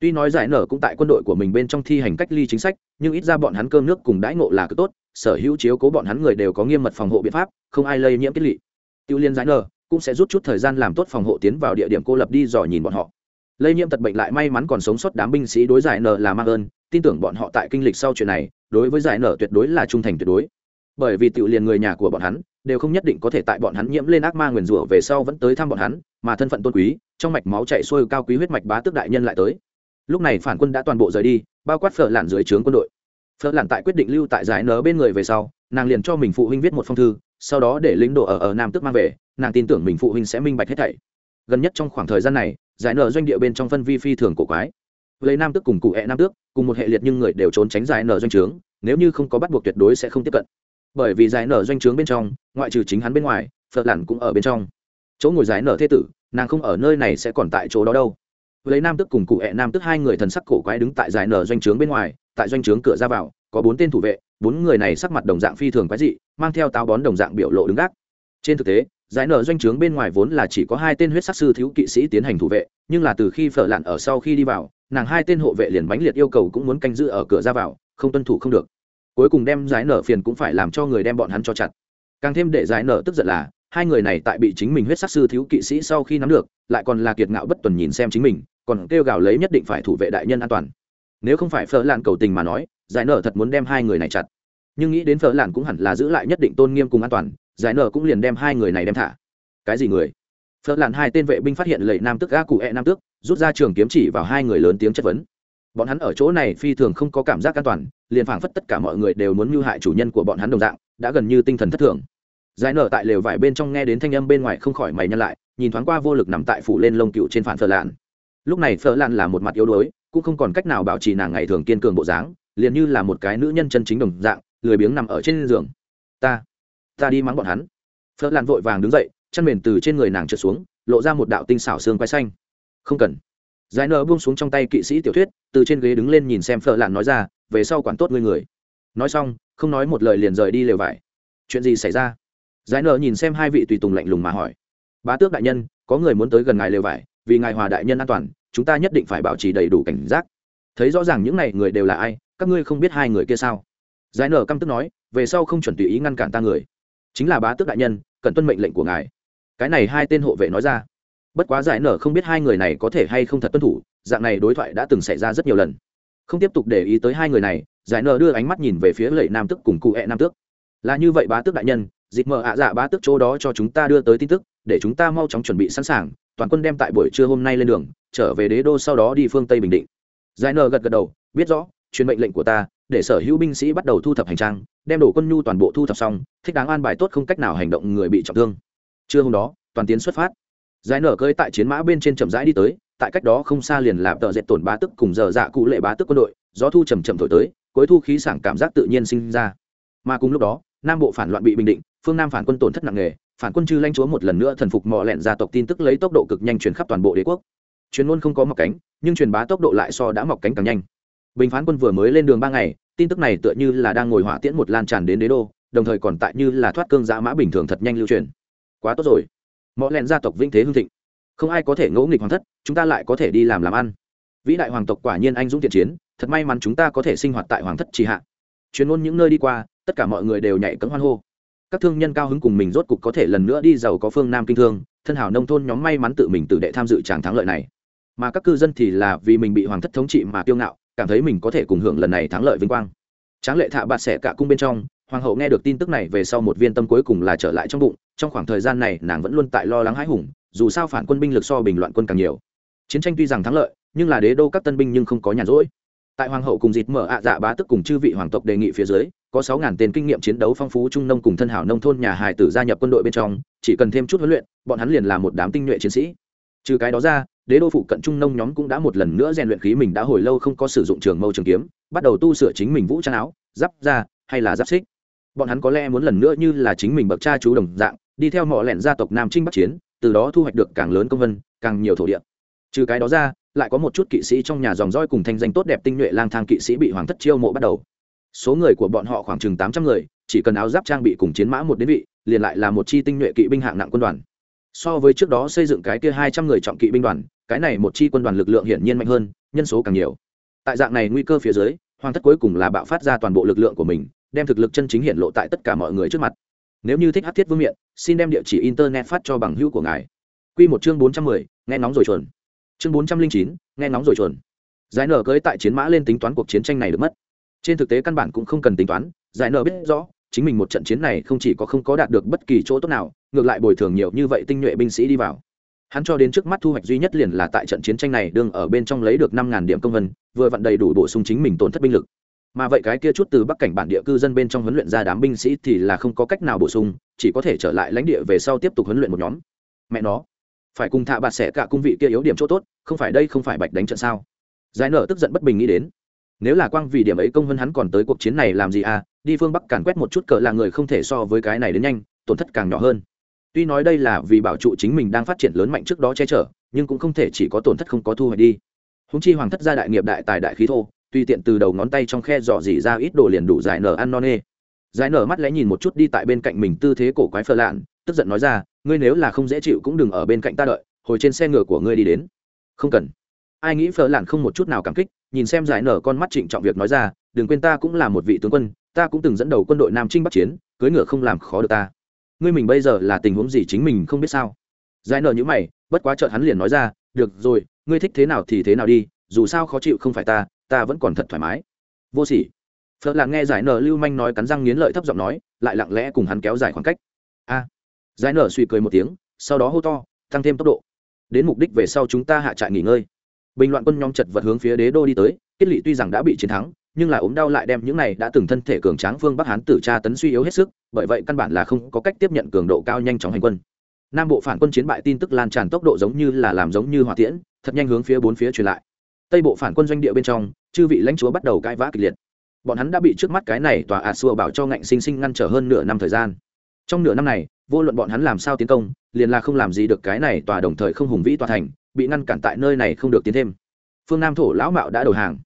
Tuy nói giải nở cũng tại quân đội của mình bên trong thi hành cách ly chính sách, nhưng ít ra bọn hắn cơm nước cùng đãi ngộ là cứ tốt, sở hữu chiếu cố bọn hắn người đều có nghiêm mật phòng hộ biện pháp, không ai lây nhiễm kết lị. Tiêu liên giải nở cũng sẽ rút chút thời gian làm tốt phòng hộ tiến vào địa điểm cô lập đi dò nhìn bọn họ. Lây nhiễm tật bệnh lại may mắn còn sống sót đám binh sĩ đối giải nở là mang ơn, tin tưởng bọn họ tại kinh lịch sau chuyện này, đối với giải nở tuyệt đối là trung thành tuyệt đối bởi vì tiểu liền người nhà của bọn hắn, đều không nhất định có thể tại bọn hắn nhiễm lên ác ma nguyền rủa về sau vẫn tới thăm bọn hắn, mà thân phận tôn quý, trong mạch máu chạy xuôi cao quý huyết mạch bá tước đại nhân lại tới. Lúc này phản quân đã toàn bộ rời đi, bao quát phở lạn dưới trướng quân đội. Phở lạn tại quyết định lưu tại giải nở bên người về sau, nàng liền cho mình phụ huynh viết một phong thư, sau đó để lính đồ ở ở nam tước mang về, nàng tin tưởng mình phụ huynh sẽ minh bạch hết thảy. Gần nhất trong khoảng thời gian này, giải nở doanh địa bên trong phân vi phi thường cổ quái. Lấy nam tước cùng cụ hẹ nam tước, cùng một hệ liệt nhưng người đều trốn tránh giải nở doanh trướng, nếu như không có bắt buộc tuyệt đối sẽ không tiếp cận bởi vì giải nở doanh trướng bên trong, ngoại trừ chính hắn bên ngoài, phật lặn cũng ở bên trong. Chỗ ngồi giải nở thế tử, nàng không ở nơi này sẽ còn tại chỗ đó đâu. Lấy nam tức cùng cụ hẹ nam tức hai người thần sắc cổ quái đứng tại giải nở doanh trướng bên ngoài, tại doanh trướng cửa ra vào, có bốn tên thủ vệ, bốn người này sắc mặt đồng dạng phi thường quái dị, mang theo táo bón đồng dạng biểu lộ đứng gác. Trên thực tế, giải nở doanh trướng bên ngoài vốn là chỉ có hai tên huyết sắc sư thiếu kỵ sĩ tiến hành thủ vệ, nhưng là từ khi phở lặn ở sau khi đi vào, nàng hai tên hộ vệ liền bánh liệt yêu cầu cũng muốn canh giữ ở cửa ra vào, không tuân thủ không được cuối cùng đem giải nở phiền cũng phải làm cho người đem bọn hắn cho chặt. Càng thêm để giải nở tức giận là, hai người này tại bị chính mình huyết sắc sư thiếu kỵ sĩ sau khi nắm được, lại còn là kiệt ngạo bất tuần nhìn xem chính mình, còn kêu gào lấy nhất định phải thủ vệ đại nhân an toàn. Nếu không phải phở lạn cầu tình mà nói, giải nở thật muốn đem hai người này chặt. Nhưng nghĩ đến phở lạn cũng hẳn là giữ lại nhất định tôn nghiêm cùng an toàn, giải nở cũng liền đem hai người này đem thả. Cái gì người? Phở lạn hai tên vệ binh phát hiện lầy nam tức ga cụ e nam tước, rút ra trường kiếm chỉ vào hai người lớn tiếng chất vấn. Bọn hắn ở chỗ này phi thường không có cảm giác an toàn liền phảng phất tất cả mọi người đều muốn mưu hại chủ nhân của bọn hắn đồng dạng, đã gần như tinh thần thất thường. Giải nở tại lều vải bên trong nghe đến thanh âm bên ngoài không khỏi mày nhăn lại, nhìn thoáng qua vô lực nằm tại phủ lên lông cựu trên phản phở lạn. Lúc này phở lạn là một mặt yếu đuối, cũng không còn cách nào bảo trì nàng ngày thường kiên cường bộ dáng, liền như là một cái nữ nhân chân chính đồng dạng, lười biếng nằm ở trên giường. Ta ta đi mắng bọn hắn. Phở lạn vội vàng đứng dậy chăn mền từ trên người nàng trượt xuống, lộ ra một đạo tinh xảo xương quay xanh. Không cần giải nở buông xuống trong tay kỵ sĩ tiểu thuyết, từ trên ghế đứng lên nhìn xem phở lạn nói ra, về sau quản tốt ngươi người. Nói xong, không nói một lời liền rời đi lều vải. Chuyện gì xảy ra? Giải nở nhìn xem hai vị tùy tùng lạnh lùng mà hỏi. Bá tước đại nhân, có người muốn tới gần ngài lều vải, vì ngài hòa đại nhân an toàn, chúng ta nhất định phải bảo trì đầy đủ cảnh giác. Thấy rõ ràng những này người đều là ai, các ngươi không biết hai người kia sao? Giải nở căm tức nói, về sau không chuẩn tùy ý ngăn cản ta người. Chính là bá tước đại nhân, cần tuân mệnh lệnh của ngài. Cái này hai tên hộ vệ nói ra bất quá giải nở không biết hai người này có thể hay không thật tuân thủ, dạng này đối thoại đã từng xảy ra rất nhiều lần. Không tiếp tục để ý tới hai người này, giải nở đưa ánh mắt nhìn về phía lệ nam tức cùng cụ hẹ nam tước. Là như vậy bá tước đại nhân, dịch mở ạ dạ bá tước chỗ đó cho chúng ta đưa tới tin tức, để chúng ta mau chóng chuẩn bị sẵn sàng, toàn quân đem tại buổi trưa hôm nay lên đường, trở về đế đô sau đó đi phương tây bình định. Giải nở gật gật đầu, biết rõ, truyền mệnh lệnh của ta, để sở hữu binh sĩ bắt đầu thu thập hành trang, đem đổ quân nhu toàn bộ thu thập xong, thích đáng an bài tốt không cách nào hành động người bị trọng thương. Trưa hôm đó, toàn tiến xuất phát giải nở cơi tại chiến mã bên trên chậm rãi đi tới, tại cách đó không xa liền làm tợ dệt tổn bá tức cùng giờ dạ cụ lệ bá tức quân đội, gió thu chầm chậm thổi tới, cuối thu khí sảng cảm giác tự nhiên sinh ra. Mà cùng lúc đó, nam bộ phản loạn bị bình định, phương nam phản quân tổn thất nặng nề, phản quân chư lanh chúa một lần nữa thần phục mò lẹn gia tộc tin tức lấy tốc độ cực nhanh truyền khắp toàn bộ đế quốc. Truyền ngôn không có mọc cánh, nhưng truyền bá tốc độ lại so đã mọc cánh càng nhanh. Bình phán quân vừa mới lên đường ba ngày, tin tức này tựa như là đang ngồi hỏa tiễn một lan tràn đến đế đô, đồng thời còn tại như là thoát cương giã mã bình thường thật nhanh lưu truyền. Quá tốt rồi mọi lẹn gia tộc vinh thế hương thịnh. Không ai có thể ngẫu nghịch hoàng thất, chúng ta lại có thể đi làm làm ăn. Vĩ đại hoàng tộc quả nhiên anh dũng thiện chiến, thật may mắn chúng ta có thể sinh hoạt tại hoàng thất trì hạ. Chuyên môn những nơi đi qua, tất cả mọi người đều nhảy cấm hoan hô. Các thương nhân cao hứng cùng mình rốt cục có thể lần nữa đi giàu có phương nam kinh thương, thân hảo nông thôn nhóm may mắn tự mình tự đệ tham dự tràng thắng lợi này. Mà các cư dân thì là vì mình bị hoàng thất thống trị mà kiêu ngạo, cảm thấy mình có thể cùng hưởng lần này thắng lợi vinh quang. Tráng lệ thạ bạt xẻ cả cung bên trong hoàng hậu nghe được tin tức này về sau một viên tâm cuối cùng là trở lại trong bụng, trong khoảng thời gian này nàng vẫn luôn tại lo lắng hãi hùng, dù sao phản quân binh lực so bình loạn quân càng nhiều. Chiến tranh tuy rằng thắng lợi, nhưng là đế đô các tân binh nhưng không có nhàn rỗi. Tại hoàng hậu cùng dịt mở ạ dạ bá tức cùng chư vị hoàng tộc đề nghị phía dưới, có sáu ngàn tên kinh nghiệm chiến đấu phong phú trung nông cùng thân hảo nông thôn nhà hài tử gia nhập quân đội bên trong, chỉ cần thêm chút huấn luyện, bọn hắn liền là một đám tinh nhuệ chiến sĩ. Trừ cái đó ra, đế đô phụ cận trung nông nhóm cũng đã một lần nữa rèn luyện khí mình đã hồi lâu không có sử dụng trường mâu trường kiếm, bắt đầu tu sửa chính mình vũ trang áo, giáp da, hay là giáp xích bọn hắn có lẽ muốn lần nữa như là chính mình bậc cha chú đồng dạng, đi theo mọi lẹn gia tộc nam trinh bắc chiến, từ đó thu hoạch được càng lớn công vân, càng nhiều thổ địa. Trừ cái đó ra, lại có một chút kỵ sĩ trong nhà dòng roi cùng thanh danh tốt đẹp tinh nhuệ lang thang kỵ sĩ bị hoàng thất chiêu mộ bắt đầu. Số người của bọn họ khoảng chừng tám trăm người, chỉ cần áo giáp trang bị cùng chiến mã một đến vị, liền lại là một chi tinh nhuệ kỵ binh hạng nặng quân đoàn. So với trước đó xây dựng cái kia hai trăm người trọng kỵ binh đoàn, cái này một chi quân đoàn lực lượng hiển nhiên mạnh hơn, nhân số càng nhiều. Tại dạng này nguy cơ phía dưới, hoàng thất cuối cùng là bạo phát ra toàn bộ lực lượng của mình đem thực lực chân chính hiện lộ tại tất cả mọi người trước mặt. Nếu như thích hát thiết vương miện, xin đem địa chỉ internet phát cho bằng hữu của ngài. Q một chương bốn trăm mười, nghe nóng rồi chuẩn. Chương bốn trăm linh chín, nghe nóng rồi chuẩn. Giải nở cưới tại chiến mã lên tính toán cuộc chiến tranh này được mất. Trên thực tế căn bản cũng không cần tính toán, giải nở biết rõ, chính mình một trận chiến này không chỉ có không có đạt được bất kỳ chỗ tốt nào, ngược lại bồi thường nhiều như vậy tinh nhuệ binh sĩ đi vào. Hắn cho đến trước mắt thu hoạch duy nhất liền là tại trận chiến tranh này đương ở bên trong lấy được năm ngàn điểm công vân, vừa vặn đầy đủ bổ sung chính mình tổn thất binh lực mà vậy cái kia chút từ bắc cảnh bản địa cư dân bên trong huấn luyện ra đám binh sĩ thì là không có cách nào bổ sung, chỉ có thể trở lại lãnh địa về sau tiếp tục huấn luyện một nhóm. Mẹ nó, phải cùng thạ bạt xẻ cả cung vị kia yếu điểm chỗ tốt, không phải đây không phải bạch đánh trận sao? Giải nở tức giận bất bình nghĩ đến. Nếu là quang vì điểm ấy công hơn hắn còn tới cuộc chiến này làm gì à? Đi phương bắc càn quét một chút cỡ là người không thể so với cái này đến nhanh, tổn thất càng nhỏ hơn. Tuy nói đây là vì bảo trụ chính mình đang phát triển lớn mạnh trước đó che chở, nhưng cũng không thể chỉ có tổn thất không có thu hoạch đi. Húng chi hoàng thất gia đại nghiệp đại tài đại khí thô tùy tiện từ đầu ngón tay trong khe dò dỉ ra ít đồ liền đủ giải nở ăn non nê. Giải nở mắt lẽ nhìn một chút đi tại bên cạnh mình tư thế cổ quái phờ lạn, tức giận nói ra, ngươi nếu là không dễ chịu cũng đừng ở bên cạnh ta đợi, hồi trên xe ngựa của ngươi đi đến. Không cần. Ai nghĩ phờ lạn không một chút nào cảm kích, nhìn xem giải nở con mắt trịnh trọng việc nói ra, đừng quên ta cũng là một vị tướng quân, ta cũng từng dẫn đầu quân đội nam trinh bắc chiến cưới ngựa không làm khó được ta. Ngươi mình bây giờ là tình huống gì chính mình không biết sao? Giải nở như mày, bất quá chợt hắn liền nói ra, được rồi, ngươi thích thế nào thì thế nào đi, dù sao khó chịu không phải ta ta vẫn còn thật thoải mái. Vô sỉ. Phật là nghe giải nở lưu manh nói cắn răng nghiến lợi thấp giọng nói, lại lặng lẽ cùng hắn kéo dài khoảng cách. A. Giải nở suy cười một tiếng, sau đó hô to, tăng thêm tốc độ. Đến mục đích về sau chúng ta hạ trại nghỉ ngơi. Bình loạn quân nhóm chật vật hướng phía đế đô đi tới kết lị tuy rằng đã bị chiến thắng, nhưng là ốm đau lại đem những này đã từng thân thể cường tráng phương bắc hán tử tra tấn suy yếu hết sức, bởi vậy căn bản là không có cách tiếp nhận cường độ cao nhanh chóng hành quân. Nam bộ phản quân chiến bại tin tức lan tràn tốc độ giống như là làm giống như hỏa tiễn, thật nhanh hướng phía bốn phía truyền lại tây bộ phản quân doanh địa bên trong, chư vị lãnh chúa bắt đầu cãi vã kịch liệt. Bọn hắn đã bị trước mắt cái này tòa ạt xua bảo cho ngạnh sinh sinh ngăn trở hơn nửa năm thời gian. Trong nửa năm này, vô luận bọn hắn làm sao tiến công, liền là không làm gì được cái này tòa đồng thời không hùng vĩ tòa thành, bị ngăn cản tại nơi này không được tiến thêm. Phương nam thổ lão mạo đã đầu hàng.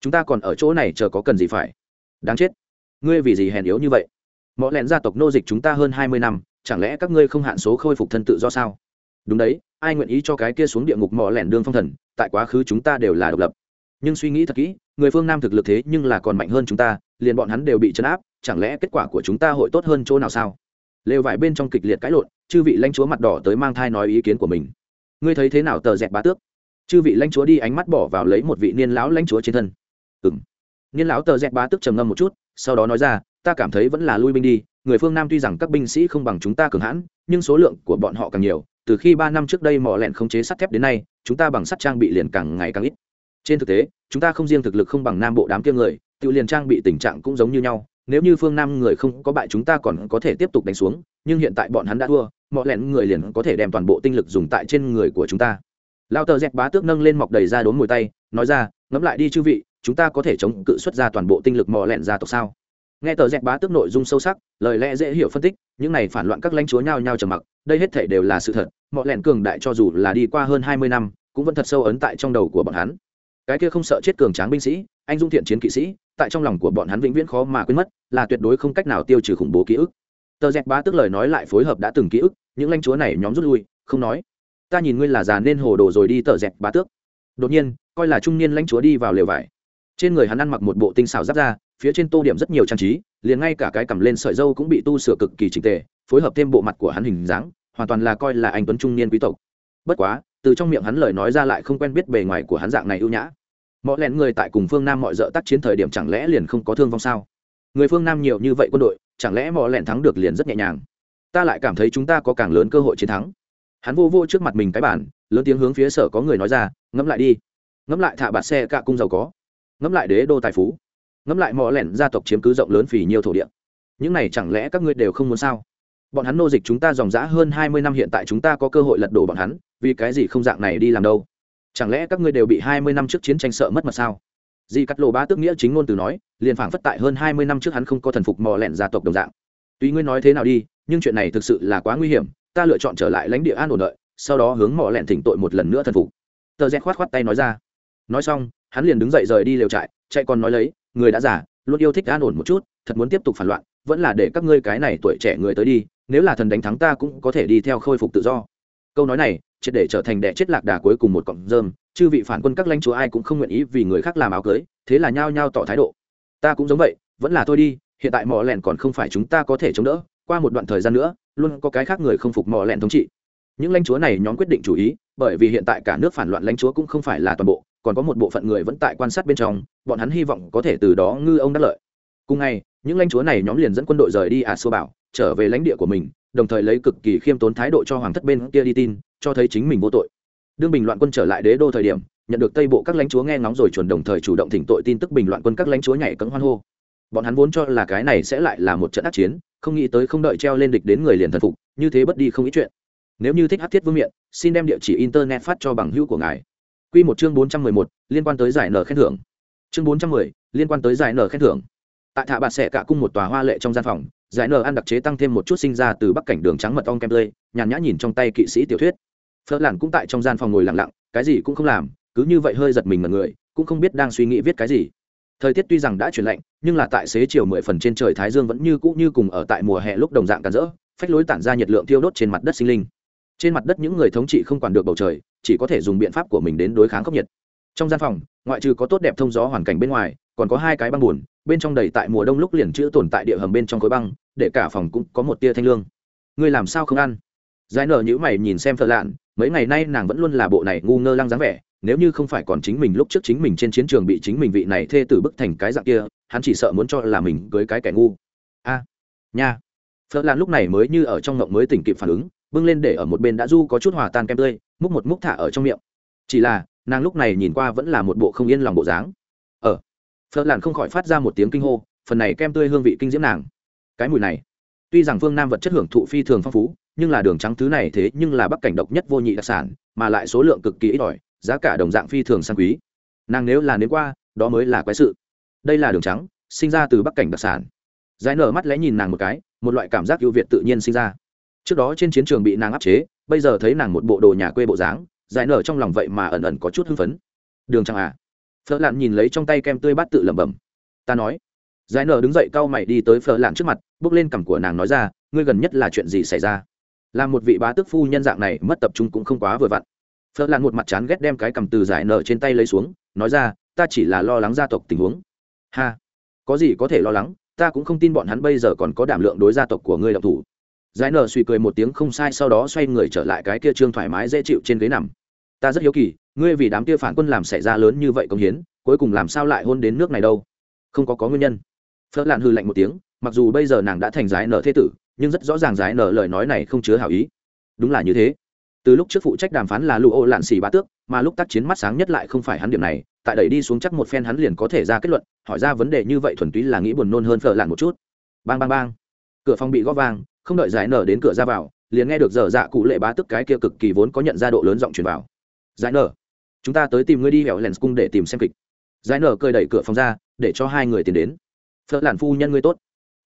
Chúng ta còn ở chỗ này chờ có cần gì phải? Đáng chết. Ngươi vì gì hèn yếu như vậy? Mọi lẹn gia tộc nô dịch chúng ta hơn hai mươi năm, chẳng lẽ các ngươi không hạn số khôi phục thân tự do sao? Đúng đấy, ai nguyện ý cho cái kia xuống địa ngục mỏ lẻn đương phong thần tại quá khứ chúng ta đều là độc lập. Nhưng suy nghĩ thật kỹ, người phương nam thực lực thế nhưng là còn mạnh hơn chúng ta, liền bọn hắn đều bị chấn áp, chẳng lẽ kết quả của chúng ta hội tốt hơn chỗ nào sao? Lều vải bên trong kịch liệt cãi lộn, chư vị lãnh chúa mặt đỏ tới mang thai nói ý kiến của mình. Ngươi thấy thế nào tờ dẹt bá tước? Chư vị lãnh chúa đi ánh mắt bỏ vào lấy một vị niên lão lãnh chúa trên thân. Ừng niên lão tờ dẹt bá tước trầm ngâm một chút, sau đó nói ra, ta cảm thấy vẫn là lui binh đi, người phương nam tuy rằng các binh sĩ không bằng chúng ta cường hãn, nhưng số lượng của bọn họ càng nhiều từ khi ba năm trước đây mỏ lẹn không chế sắt thép đến nay, chúng ta bằng sắt trang bị liền càng ngày càng ít. Trên thực tế, chúng ta không riêng thực lực không bằng nam bộ đám kia người, tự liền trang bị tình trạng cũng giống như nhau. Nếu như phương nam người không có bại chúng ta còn có thể tiếp tục đánh xuống, nhưng hiện tại bọn hắn đã thua mọi lẹn người liền có thể đem toàn bộ tinh lực dùng tại trên người của chúng ta. Lao tờ dẹt bá tước nâng lên mọc đầy ra đốn mùi tay nói ra, ngẫm lại đi chư vị, chúng ta có thể chống cự xuất ra toàn bộ tinh lực mò lẹn ra tộc sao? Nghe tờ dẹt bá tước nội dung sâu sắc, lời lẽ dễ hiểu phân tích, những này phản loạn các lãnh chúa nhao nhau trầm mặc, đây hết thể đều là sự thật mọi lẹn cường đại cho dù là đi qua hơn hai mươi năm, cũng vẫn thật sâu ấn tại trong đầu của bọn hắn. Cái kia không sợ chết cường tráng binh sĩ, anh dung thiện chiến kỵ sĩ, tại trong lòng của bọn hắn vĩnh viễn khó mà quên mất, là tuyệt đối không cách nào tiêu trừ khủng bố ký ức. Tờ dẹt bá tức lời nói lại phối hợp đã từng ký ức, những lãnh chúa này nhóm rút lui, không nói. Ta nhìn ngươi là già nên hồ đồ rồi đi tờ dẹt bá tước. Đột nhiên, coi là trung niên lãnh chúa đi vào lều vải. Trên người hắn ăn mặc một bộ tinh xảo giáp ra phía trên tô điểm rất nhiều trang trí, liền ngay cả cái cầm lên sợi dâu cũng bị tu sửa cực kỳ trình tề, phối hợp thêm bộ mặt của hắn hình dáng, hoàn toàn là coi là anh tuấn trung niên quý tộc. Bất quá, từ trong miệng hắn lời nói ra lại không quen biết bề ngoài của hắn dạng này ưu nhã. Mọi lẹn người tại cùng phương nam mọi dợ tác chiến thời điểm chẳng lẽ liền không có thương vong sao? Người phương nam nhiều như vậy quân đội, chẳng lẽ mọi lẹn thắng được liền rất nhẹ nhàng? Ta lại cảm thấy chúng ta có càng lớn cơ hội chiến thắng. Hắn vô vô trước mặt mình cái bản lớn tiếng hướng phía sở có người nói ra, ngẫm lại đi. Ngẫm lại thả bạt xe cạ cung giàu có. Ngẫm lại đế đô tài phú ngẫm lại mò lẻn gia tộc chiếm cứ rộng lớn vì nhiều thổ địa. Những này chẳng lẽ các ngươi đều không muốn sao? Bọn hắn nô dịch chúng ta dòng dã hơn hai mươi năm hiện tại chúng ta có cơ hội lật đổ bọn hắn, vì cái gì không dạng này đi làm đâu? Chẳng lẽ các ngươi đều bị hai mươi năm trước chiến tranh sợ mất mật sao? Di cắt lộ bá tức nghĩa chính ngôn từ nói, liền phảng phất tại hơn hai mươi năm trước hắn không có thần phục mò lẻn gia tộc đồng dạng. Tuy ngươi nói thế nào đi, nhưng chuyện này thực sự là quá nguy hiểm, ta lựa chọn trở lại lãnh địa an ổn đợi, sau đó hướng mò lẻn thỉnh tội một lần nữa thần phục. Tờ rẽ khoát khoát tay nói ra. Nói xong, hắn liền đứng dậy rời đi lều trại, chạy còn nói lấy người đã già, luôn yêu thích an ổn một chút, thật muốn tiếp tục phản loạn, vẫn là để các ngươi cái này tuổi trẻ người tới đi, nếu là thần đánh thắng ta cũng có thể đi theo khôi phục tự do. Câu nói này, triệt để trở thành đệ chết lạc đà cuối cùng một cọng rơm, chư vị phản quân các lãnh chúa ai cũng không nguyện ý vì người khác làm áo cưới, thế là nhao nhao tỏ thái độ. Ta cũng giống vậy, vẫn là thôi đi, hiện tại mỏ lẹn còn không phải chúng ta có thể chống đỡ, qua một đoạn thời gian nữa, luôn có cái khác người không phục mỏ lẹn thống trị. Những lãnh chúa này nhóm quyết định chủ ý, bởi vì hiện tại cả nước phản loạn lãnh chúa cũng không phải là toàn bộ còn có một bộ phận người vẫn tại quan sát bên trong, bọn hắn hy vọng có thể từ đó ngư ông đắc lợi. Cùng ngày, những lãnh chúa này nhóm liền dẫn quân đội rời đi ả à xô bảo, trở về lãnh địa của mình, đồng thời lấy cực kỳ khiêm tốn thái độ cho hoàng thất bên kia đi tin, cho thấy chính mình vô tội. Đương bình loạn quân trở lại đế đô thời điểm, nhận được tây bộ các lãnh chúa nghe ngóng rồi chuẩn đồng thời chủ động thỉnh tội tin tức bình loạn quân các lãnh chúa nhảy cẫng hoan hô. Bọn hắn vốn cho là cái này sẽ lại là một trận ác chiến, không nghĩ tới không đợi treo lên địch đến người liền thần phục, như thế bất đi không ít chuyện. Nếu như thích hát thiết vương miện, xin đem địa chỉ internet phát cho bằng hữu của ngài. Quy một chương 411, liên quan tới giải nở khen thưởng. Chương 410, liên quan tới giải nở khen thưởng. Tại thả bạt sẽ cả cung một tòa hoa lệ trong gian phòng, giải nở ăn đặc chế tăng thêm một chút sinh ra từ bắc cảnh đường trắng mật ong kem tươi, nhàn nhã nhìn trong tay kỵ sĩ tiểu thuyết. Phớt Lạn cũng tại trong gian phòng ngồi lặng lặng, cái gì cũng không làm, cứ như vậy hơi giật mình mà người, cũng không biết đang suy nghĩ viết cái gì. Thời tiết tuy rằng đã chuyển lạnh, nhưng là tại xế chiều mười phần trên trời thái dương vẫn như cũ như cùng ở tại mùa hè lúc đồng dạng càn rỡ, phách lối tản ra nhiệt lượng thiêu đốt trên mặt đất sinh linh. Trên mặt đất những người thống trị không quản được bầu trời, chỉ có thể dùng biện pháp của mình đến đối kháng khốc nhiệt. Trong gian phòng ngoại trừ có tốt đẹp thông gió hoàn cảnh bên ngoài còn có hai cái băng buồn bên trong đầy tại mùa đông lúc liền chữ tồn tại địa hầm bên trong khối băng để cả phòng cũng có một tia thanh lương. Ngươi làm sao không ăn? Giải nở nhữ mày nhìn xem thợ lạn mấy ngày nay nàng vẫn luôn là bộ này ngu ngơ lăng dáng vẻ nếu như không phải còn chính mình lúc trước chính mình trên chiến trường bị chính mình vị này thê tử bức thành cái dạng kia hắn chỉ sợ muốn cho là mình cưới cái kẻ ngu. A nha. Phật lan lúc này mới như ở trong ngộng mới tỉnh kịp phản ứng bưng lên để ở một bên đã du có chút hòa tan kem tươi, múc một múc thả ở trong miệng. Chỉ là, nàng lúc này nhìn qua vẫn là một bộ không yên lòng bộ dáng. Ờ phật làn không khỏi phát ra một tiếng kinh hô, phần này kem tươi hương vị kinh diễm nàng. Cái mùi này, tuy rằng phương nam vật chất hưởng thụ phi thường phong phú, nhưng là đường trắng thứ này thế nhưng là bắc cảnh độc nhất vô nhị đặc sản, mà lại số lượng cực kỳ ít ỏi, giá cả đồng dạng phi thường sang quý. Nàng nếu là nếu qua, đó mới là quái sự. Đây là đường trắng, sinh ra từ bắc cảnh đặc sản. Giải nở mắt lẽ nhìn nàng một cái, một loại cảm giác ưu việt tự nhiên sinh ra trước đó trên chiến trường bị nàng áp chế, bây giờ thấy nàng một bộ đồ nhà quê bộ dáng, giải nở trong lòng vậy mà ẩn ẩn có chút hưng phấn. Đường chẳng à phở lạn nhìn lấy trong tay kem tươi bát tự lẩm bẩm. Ta nói. Giải nở đứng dậy cau mày đi tới phở lạn trước mặt, bước lên cằm của nàng nói ra, ngươi gần nhất là chuyện gì xảy ra? Làm một vị bá tước phu nhân dạng này mất tập trung cũng không quá vừa vặn. Phở lạn một mặt chán ghét đem cái cằm từ giải nở trên tay lấy xuống, nói ra, ta chỉ là lo lắng gia tộc tình huống. Ha, có gì có thể lo lắng, ta cũng không tin bọn hắn bây giờ còn có đảm lượng đối gia tộc của ngươi độc thủ giải nở suy cười một tiếng không sai, sau đó xoay người trở lại cái kia trương thoải mái dễ chịu trên ghế nằm. Ta rất hiếu kỳ, ngươi vì đám kia phản quân làm xảy ra lớn như vậy công hiến, cuối cùng làm sao lại hôn đến nước này đâu? Không có có nguyên nhân. Phớt lạn hư lạnh một tiếng, mặc dù bây giờ nàng đã thành giải nở thế tử, nhưng rất rõ ràng giải nở lời nói này không chứa hảo ý. Đúng là như thế. Từ lúc trước phụ trách đàm phán là lụ ô lạn xì bá tước, mà lúc tác chiến mắt sáng nhất lại không phải hắn điểm này, tại đẩy đi xuống chắc một phen hắn liền có thể ra kết luận, hỏi ra vấn đề như vậy thuần túy là nghĩ buồn nôn hơn phở lạn một chút. Bang bang bang. Cửa phòng bị gõ vang không đợi giải nở đến cửa ra vào, liền nghe được dở dạ cụ lệ bá tức cái kia cực kỳ vốn có nhận ra độ lớn giọng truyền vào. Giải nở, chúng ta tới tìm ngươi đi hẻo lens cung để tìm xem kịch. Giải nở cơi đẩy cửa phòng ra, để cho hai người tiến đến. Phở lản phu nhân ngươi tốt.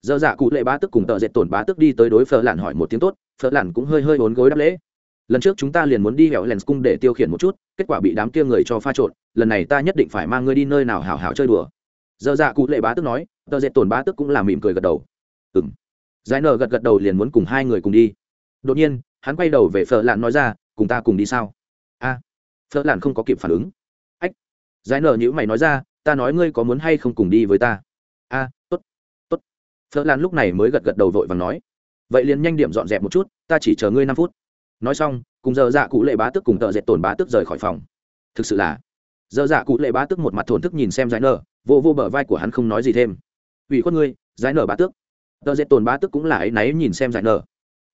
Dở dạ cụ lệ bá tức cùng tợ dệt tổn bá tức đi tới đối phở lản hỏi một tiếng tốt, phở lản cũng hơi hơi ốn gối đáp lễ. Lần trước chúng ta liền muốn đi hẻo lens cung để tiêu khiển một chút, kết quả bị đám kia người cho pha trộn, lần này ta nhất định phải mang ngươi đi nơi nào hảo hảo chơi đùa. Dở dạ cụ lệ bá tức nói, tợ dệt tổn bá tức cũng là mỉm cười gật đầu. Ừng giải nở gật gật đầu liền muốn cùng hai người cùng đi. Đột nhiên hắn quay đầu về phở lạn nói ra cùng ta cùng đi sao? A. À, phở lạn không có kịp phản ứng. Ách. Giải nở nhữ mày nói ra ta nói ngươi có muốn hay không cùng đi với ta? A à, tốt tốt. Phở lạn lúc này mới gật gật đầu vội và nói vậy liền nhanh điểm dọn dẹp một chút ta chỉ chờ ngươi năm phút. Nói xong cùng giờ dạ cụ lệ bá tức cùng tợ dệt tổn bá tức rời khỏi phòng. Thực sự là giờ dạ cụ lệ bá tức một mặt thổn thức nhìn xem giải nở vô vô bờ vai của hắn không nói gì thêm. Ủy khuất ngươi giải nở bá tước tờ dễ tồn bá tức cũng là ấy náy nhìn xem giải nở.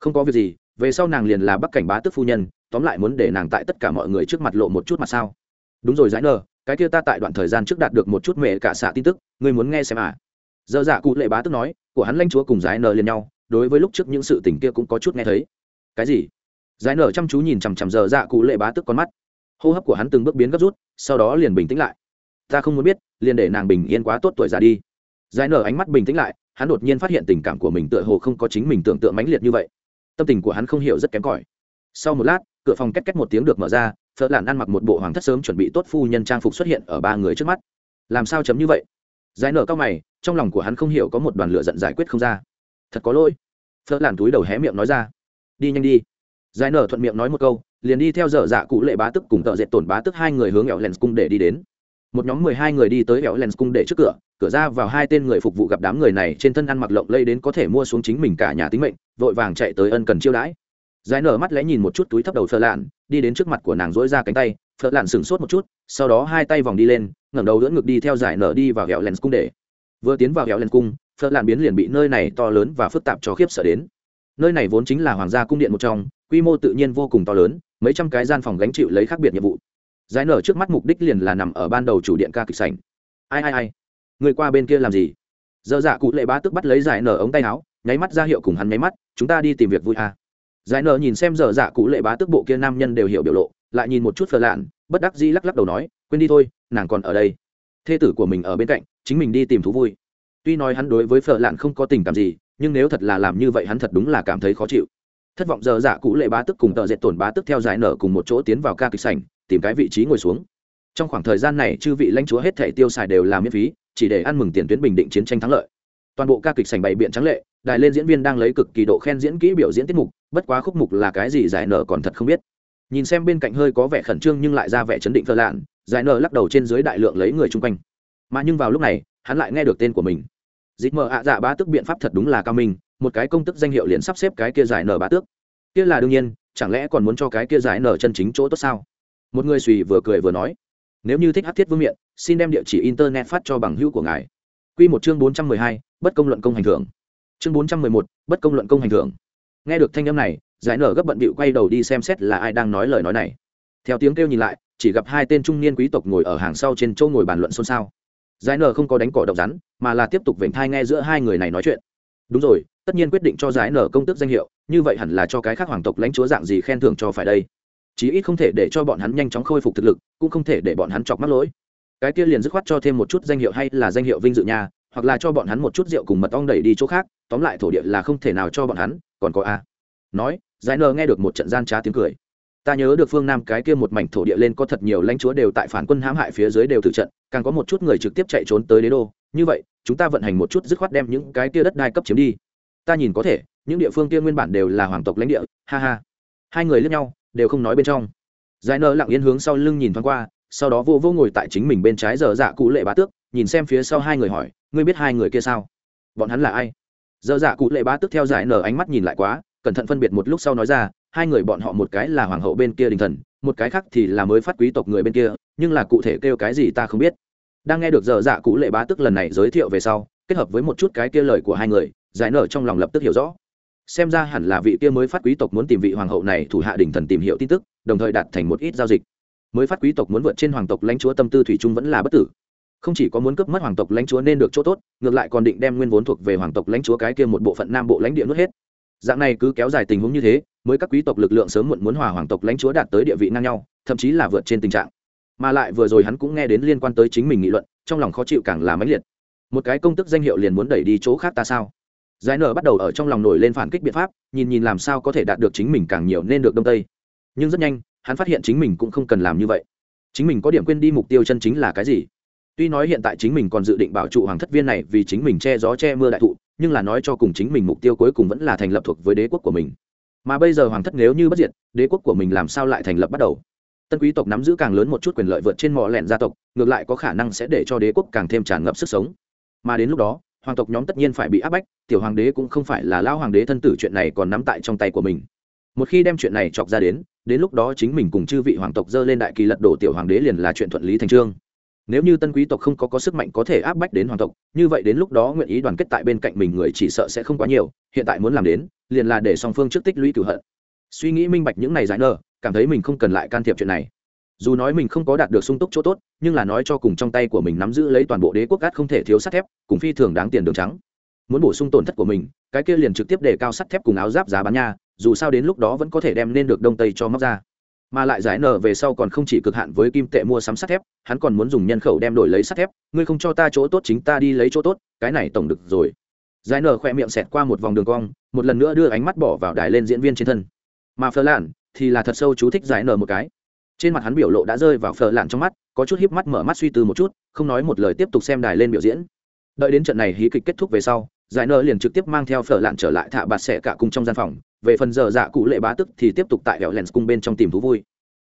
Không có việc gì, về sau nàng liền là bắc cảnh bá tức phu nhân, tóm lại muốn để nàng tại tất cả mọi người trước mặt lộ một chút mặt sao. Đúng rồi giải nở, cái kia ta tại đoạn thời gian trước đạt được một chút mẹ cả xạ tin tức, ngươi muốn nghe xem à? Giờ dạ cụ lệ bá tức nói, của hắn lãnh chúa cùng giải nở liền nhau, đối với lúc trước những sự tình kia cũng có chút nghe thấy. Cái gì? Giải nở chăm chú nhìn chằm chằm giờ dạ cụ lệ bá tức con mắt. Hô hấp của hắn từng bước biến gấp rút, sau đó liền bình tĩnh lại. Ta không muốn biết, liền để nàng bình yên quá tốt tuổi già đi. Giải nở ánh mắt bình tĩnh lại hắn đột nhiên phát hiện tình cảm của mình tựa hồ không có chính mình tưởng tượng mãnh liệt như vậy. Tâm tình của hắn không hiểu rất kém cỏi. Sau một lát, cửa phòng két két một tiếng được mở ra phớt làn ăn mặc một bộ hoàng thất sớm chuẩn bị tốt phu nhân trang phục xuất hiện ở ba người trước mắt. Làm sao chấm như vậy? Giải nở cao mày, trong lòng của hắn không hiểu có một đoàn lửa giận giải quyết không ra. Thật có lỗi. Phớt làn túi đầu hé miệng nói ra. Đi nhanh đi. Giải nở thuận miệng nói một câu, liền đi theo dở dạ cụ lệ bá tức cùng tợ dệt tổn bá tức hai người hướng ẻo lens cung để đi đến một nhóm mười hai người đi tới hẻo lens cung để trước cửa cửa ra vào hai tên người phục vụ gặp đám người này trên thân ăn mặc lộng lây đến có thể mua xuống chính mình cả nhà tính mệnh, vội vàng chạy tới ân cần chiêu đãi. Giải nở mắt lẽ nhìn một chút túi thấp đầu phở lạn, đi đến trước mặt của nàng dỗi ra cánh tay, phở lạn sửng sốt một chút, sau đó hai tay vòng đi lên, ngẩng đầu đỡ ngực đi theo giải nở đi vào hẻo lens cung để. Vừa tiến vào hẻo lens cung, phở lạn biến liền bị nơi này to lớn và phức tạp cho khiếp sợ đến. Nơi này vốn chính là hoàng gia cung điện một trong, quy mô tự nhiên vô cùng to lớn, mấy trăm cái gian phòng gánh chịu lấy khác biệt nhiệm vụ giải nở trước mắt mục đích liền là nằm ở ban đầu chủ điện ca kịch sảnh. Ai ai ai? Người qua bên kia làm gì? Dơ dạ cụ lệ bá tức bắt lấy giải nở ống tay áo, nháy mắt ra hiệu cùng hắn nháy mắt, chúng ta đi tìm việc vui à. giải nở nhìn xem dơ dạ cụ lệ bá tức bộ kia nam nhân đều hiểu biểu lộ, lại nhìn một chút phờ lạn, bất đắc dĩ lắc lắc đầu nói, quên đi thôi, nàng còn ở đây. Thê tử của mình ở bên cạnh, chính mình đi tìm thú vui. Tuy nói hắn đối với phờ lạn không có tình cảm gì, nhưng nếu thật là làm như vậy hắn thật đúng là cảm thấy khó chịu. Thất vọng giờ giả dạ cụ lệ bá tức cùng tợ dệt tổn bá tức theo giải nở cùng một chỗ tiến vào ca kịch sảnh tìm cái vị trí ngồi xuống. Trong khoảng thời gian này, chư vị lãnh chúa hết thảy tiêu xài đều làm miễn phí, chỉ để ăn mừng tiền tuyến bình định chiến tranh thắng lợi. Toàn bộ ca kịch sảnh bày biện trắng lệ đài lên diễn viên đang lấy cực kỳ độ khen diễn kỹ biểu diễn tiết mục, bất quá khúc mục là cái gì giải nở còn thật không biết. Nhìn xem bên cạnh hơi có vẻ khẩn trương nhưng lại ra vẻ chấn định thơ lạn, giải nở lắc đầu trên dưới đại lượng lấy người chung quanh. Mà nhưng vào lúc này, hắn lại nghe được tên của mình. Dịp mờ ạ dạ bá tức biện pháp thật đúng là cao minh, một cái công tức danh hiệu liền sắp xếp cái kia giải nở bá tước. Kia là đương nhiên, chẳng lẽ còn muốn cho cái kia giải nở chân chính chỗ tốt sao? Một người suy vừa cười vừa nói, nếu như thích hát thiết vương miện, xin đem địa chỉ internet phát cho bằng hữu của ngài. Q một chương bốn trăm mười hai, bất công luận công hành thưởng. Chương bốn trăm mười một, bất công luận công hành thưởng. Nghe được thanh âm này, giải nở gấp bận bịu quay đầu đi xem xét là ai đang nói lời nói này. Theo tiếng kêu nhìn lại, chỉ gặp hai tên trung niên quý tộc ngồi ở hàng sau trên chỗ ngồi bàn luận xôn xao. Giải nở không có đánh cỏ độc rắn, mà là tiếp tục vểnh thai nghe giữa hai người này nói chuyện. Đúng rồi, tất nhiên quyết định cho giải nở công tức danh hiệu, như vậy hẳn là cho cái khác hoàng tộc lãnh chúa dạng gì khen thưởng cho phải đây chí ít không thể để cho bọn hắn nhanh chóng khôi phục thực lực, cũng không thể để bọn hắn chọc mắc lỗi. Cái kia liền dứt khoát cho thêm một chút danh hiệu hay là danh hiệu vinh dự nha, hoặc là cho bọn hắn một chút rượu cùng mật ong đẩy đi chỗ khác, tóm lại thổ địa là không thể nào cho bọn hắn, còn có a. Nói, giải nờ nghe được một trận gian trá tiếng cười. Ta nhớ được phương nam cái kia một mảnh thổ địa lên có thật nhiều lãnh chúa đều tại phản quân hãm hại phía dưới đều tử trận, càng có một chút người trực tiếp chạy trốn tới đế đô. Như vậy, chúng ta vận hành một chút dứt khoát đem những cái kia đất đai cấp chiếm đi. Ta nhìn có thể, những địa phương kia nguyên bản đều là hoàng tộc lãnh địa, ha ha. Hai người lướt nhau đều không nói bên trong. Giải nơ lặng yên hướng sau lưng nhìn thoáng qua, sau đó vô vô ngồi tại chính mình bên trái giờ dạ cụ lệ bá tước, nhìn xem phía sau hai người hỏi, ngươi biết hai người kia sao? Bọn hắn là ai? Giờ dạ cụ lệ bá tước theo giải nở ánh mắt nhìn lại quá, cẩn thận phân biệt một lúc sau nói ra, hai người bọn họ một cái là hoàng hậu bên kia đình thần, một cái khác thì là mới phát quý tộc người bên kia, nhưng là cụ thể kêu cái gì ta không biết. Đang nghe được giờ dạ cụ lệ bá tước lần này giới thiệu về sau, kết hợp với một chút cái kia lời của hai người, giải nở trong lòng lập tức hiểu rõ xem ra hẳn là vị kia mới phát quý tộc muốn tìm vị hoàng hậu này thủ hạ đình thần tìm hiểu tin tức, đồng thời đạt thành một ít giao dịch. Mới phát quý tộc muốn vượt trên hoàng tộc lãnh chúa tâm tư thủy chung vẫn là bất tử. Không chỉ có muốn cướp mất hoàng tộc lãnh chúa nên được chỗ tốt, ngược lại còn định đem nguyên vốn thuộc về hoàng tộc lãnh chúa cái kia một bộ phận nam bộ lãnh địa nuốt hết. Dạng này cứ kéo dài tình huống như thế, mới các quý tộc lực lượng sớm muộn muốn hòa hoàng tộc lãnh chúa đạt tới địa vị ngang nhau, thậm chí là vượt trên tình trạng. Mà lại vừa rồi hắn cũng nghe đến liên quan tới chính mình nghị luận, trong lòng khó chịu càng là mãnh liệt. Một cái công tức danh hiệu liền muốn đẩy đi chỗ khác ta sao? Giải nở bắt đầu ở trong lòng nổi lên phản kích biện pháp, nhìn nhìn làm sao có thể đạt được chính mình càng nhiều nên được đông tây. Nhưng rất nhanh, hắn phát hiện chính mình cũng không cần làm như vậy. Chính mình có điểm quên đi mục tiêu chân chính là cái gì? Tuy nói hiện tại chính mình còn dự định bảo trụ hoàng thất viên này vì chính mình che gió che mưa đại thụ, nhưng là nói cho cùng chính mình mục tiêu cuối cùng vẫn là thành lập thuộc với đế quốc của mình. Mà bây giờ hoàng thất nếu như bất diệt, đế quốc của mình làm sao lại thành lập bắt đầu? Tân quý tộc nắm giữ càng lớn một chút quyền lợi vượt trên mọi lẹn gia tộc, ngược lại có khả năng sẽ để cho đế quốc càng thêm tràn ngập sức sống. Mà đến lúc đó hoàng tộc nhóm tất nhiên phải bị áp bách, tiểu hoàng đế cũng không phải là lao hoàng đế thân tử, chuyện này còn nắm tại trong tay của mình. Một khi đem chuyện này chọc ra đến đến lúc đó chính mình cùng chư vị hoàng tộc dơ lên đại kỳ lật đổ tiểu hoàng đế liền là chuyện thuận lý thành trương. Nếu như tân quý tộc không có có sức mạnh có thể áp bách đến hoàng tộc, như vậy đến lúc đó nguyện ý đoàn kết tại bên cạnh mình người chỉ sợ sẽ không quá nhiều, hiện tại muốn làm đến, liền là để song phương trước tích lũy cửu hận. Suy nghĩ minh bạch những này giải nơ, cảm thấy mình không cần lại can thiệp chuyện này dù nói mình không có đạt được sung túc chỗ tốt, nhưng là nói cho cùng trong tay của mình nắm giữ lấy toàn bộ đế quốc gắt không thể thiếu sắt thép, cùng phi thường đáng tiền đường trắng. Muốn bổ sung tổn thất của mình, cái kia liền trực tiếp để cao sắt thép cùng áo giáp giá bán nha, dù sao đến lúc đó vẫn có thể đem nên được đông tây cho móc ra. Mà lại giải nở về sau còn không chỉ cực hạn với kim tệ mua sắm sắt thép, hắn còn muốn dùng nhân khẩu đem đổi lấy sắt thép, ngươi không cho ta chỗ tốt chính ta đi lấy chỗ tốt, cái này tổng được rồi. Giải nở khoe miệng xẹt qua một vòng đường cong, một lần nữa đưa ánh mắt bỏ vào đài lên diễn viên trên thân. Mà phờ lạn thì là thật sâu chú thích giải nở một cái trên mặt hắn biểu lộ đã rơi vào phờ lạn trong mắt, có chút hiếp mắt mở mắt suy tư một chút, không nói một lời tiếp tục xem đài lên biểu diễn. Đợi đến trận này hí kịch kết thúc về sau, giải nở liền trực tiếp mang theo phở lạn trở lại thả bạt xẻ cả cùng trong gian phòng, về phần giờ dạ cụ lệ bá tức thì tiếp tục tại hẻo lens cung bên trong tìm thú vui.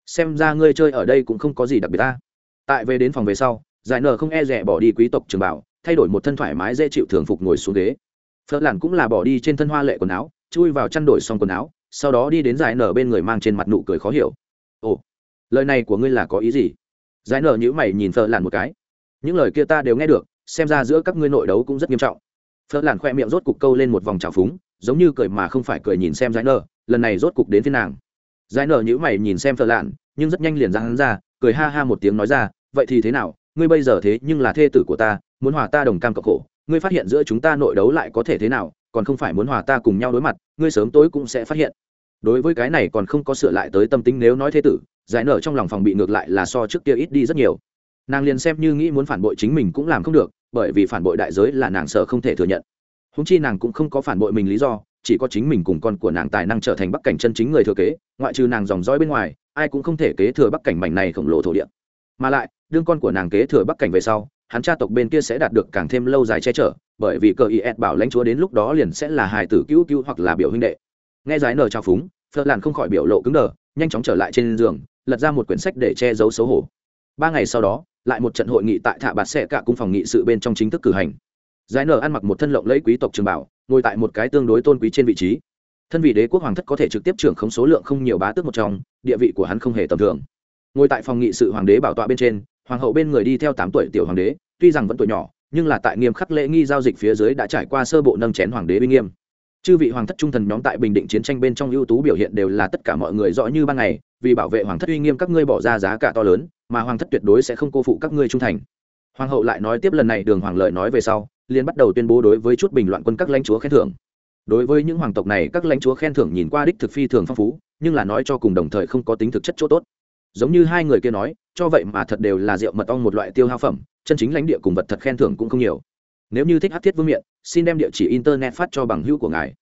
Xem ra ngươi chơi ở đây cũng không có gì đặc biệt ta. Tại về đến phòng về sau, giải nở không e rẻ bỏ đi quý tộc trường bảo thay đổi một thân thoải mái dễ chịu thường phục ngồi xuống ghế. Phở lạn cũng là bỏ đi trên thân hoa lệ quần áo, chui vào chăn đổi xong quần áo, sau đó đi đến giải nở bên người mang trên mặt nụ cười khó hiểu. Ồ lời này của ngươi là có ý gì? Giải nở nhữ mày nhìn phở lạn một cái. Những lời kia ta đều nghe được, xem ra giữa các ngươi nội đấu cũng rất nghiêm trọng. Phở lạn khoe miệng rốt cục câu lên một vòng trào phúng, giống như cười mà không phải cười nhìn xem giải nở, lần này rốt cục đến phía nàng. Giải nở nhữ mày nhìn xem phở lạn, nhưng rất nhanh liền ra hắn ra, cười ha ha một tiếng nói ra, vậy thì thế nào? Ngươi bây giờ thế nhưng là thê tử của ta, muốn hòa ta đồng cam cộng khổ. Ngươi phát hiện giữa chúng ta nội đấu lại có thể thế nào, còn không phải muốn hòa ta cùng nhau đối mặt, ngươi sớm tối cũng sẽ phát hiện. Đối với cái này còn không có sửa lại tới tâm tính nếu nói thế tử giải nở trong lòng phòng bị ngược lại là so trước kia ít đi rất nhiều. Nàng liền xem như nghĩ muốn phản bội chính mình cũng làm không được, bởi vì phản bội đại giới là nàng sợ không thể thừa nhận. Húng chi nàng cũng không có phản bội mình lý do, chỉ có chính mình cùng con của nàng tài năng trở thành bắc cảnh chân chính người thừa kế, ngoại trừ nàng dòng dõi bên ngoài, ai cũng không thể kế thừa bắc cảnh mảnh này khổng lồ thổ địa. Mà lại, đương con của nàng kế thừa bắc cảnh về sau, hắn cha tộc bên kia sẽ đạt được càng thêm lâu dài che chở, bởi vì cờ is bảo lãnh chúa đến lúc đó liền sẽ là hài tử cứu cứu hoặc là biểu huynh đệ. Nghe giải nở trao phúng, phật làn không khỏi biểu lộ cứng đờ nhanh chóng trở lại trên giường, lật ra một quyển sách để che giấu xấu hổ. Ba ngày sau đó, lại một trận hội nghị tại thạ bạt xe cả cung phòng nghị sự bên trong chính thức cử hành. Giải nở ăn mặc một thân lộng lẫy quý tộc trường bảo, ngồi tại một cái tương đối tôn quý trên vị trí. Thân vị đế quốc hoàng thất có thể trực tiếp trưởng không số lượng không nhiều bá tước một trong, địa vị của hắn không hề tầm thường. Ngồi tại phòng nghị sự hoàng đế bảo tọa bên trên, hoàng hậu bên người đi theo tám tuổi tiểu hoàng đế, tuy rằng vẫn tuổi nhỏ, nhưng là tại nghiêm khắc lễ nghi giao dịch phía dưới đã trải qua sơ bộ nâng chén hoàng đế uy nghiêm chư vị hoàng thất trung thần nhóm tại bình định chiến tranh bên trong ưu tú biểu hiện đều là tất cả mọi người rõ như ban ngày, vì bảo vệ hoàng thất uy nghiêm các ngươi bỏ ra giá cả to lớn, mà hoàng thất tuyệt đối sẽ không cô phụ các ngươi trung thành. Hoàng hậu lại nói tiếp lần này đường hoàng lợi nói về sau liên bắt đầu tuyên bố đối với chút bình loạn quân các lãnh chúa khen thưởng. Đối với những hoàng tộc này, các lãnh chúa khen thưởng nhìn qua đích thực phi thường phong phú, nhưng là nói cho cùng đồng thời không có tính thực chất chỗ tốt. Giống như hai người kia nói, cho vậy mà thật đều là rượu mật ong một loại tiêu hao phẩm, chân chính lãnh địa cùng vật thật khen thưởng cũng không nhiều nếu như thích hát thiết vương miện, xin đem địa chỉ internet phát cho bằng hữu của ngài.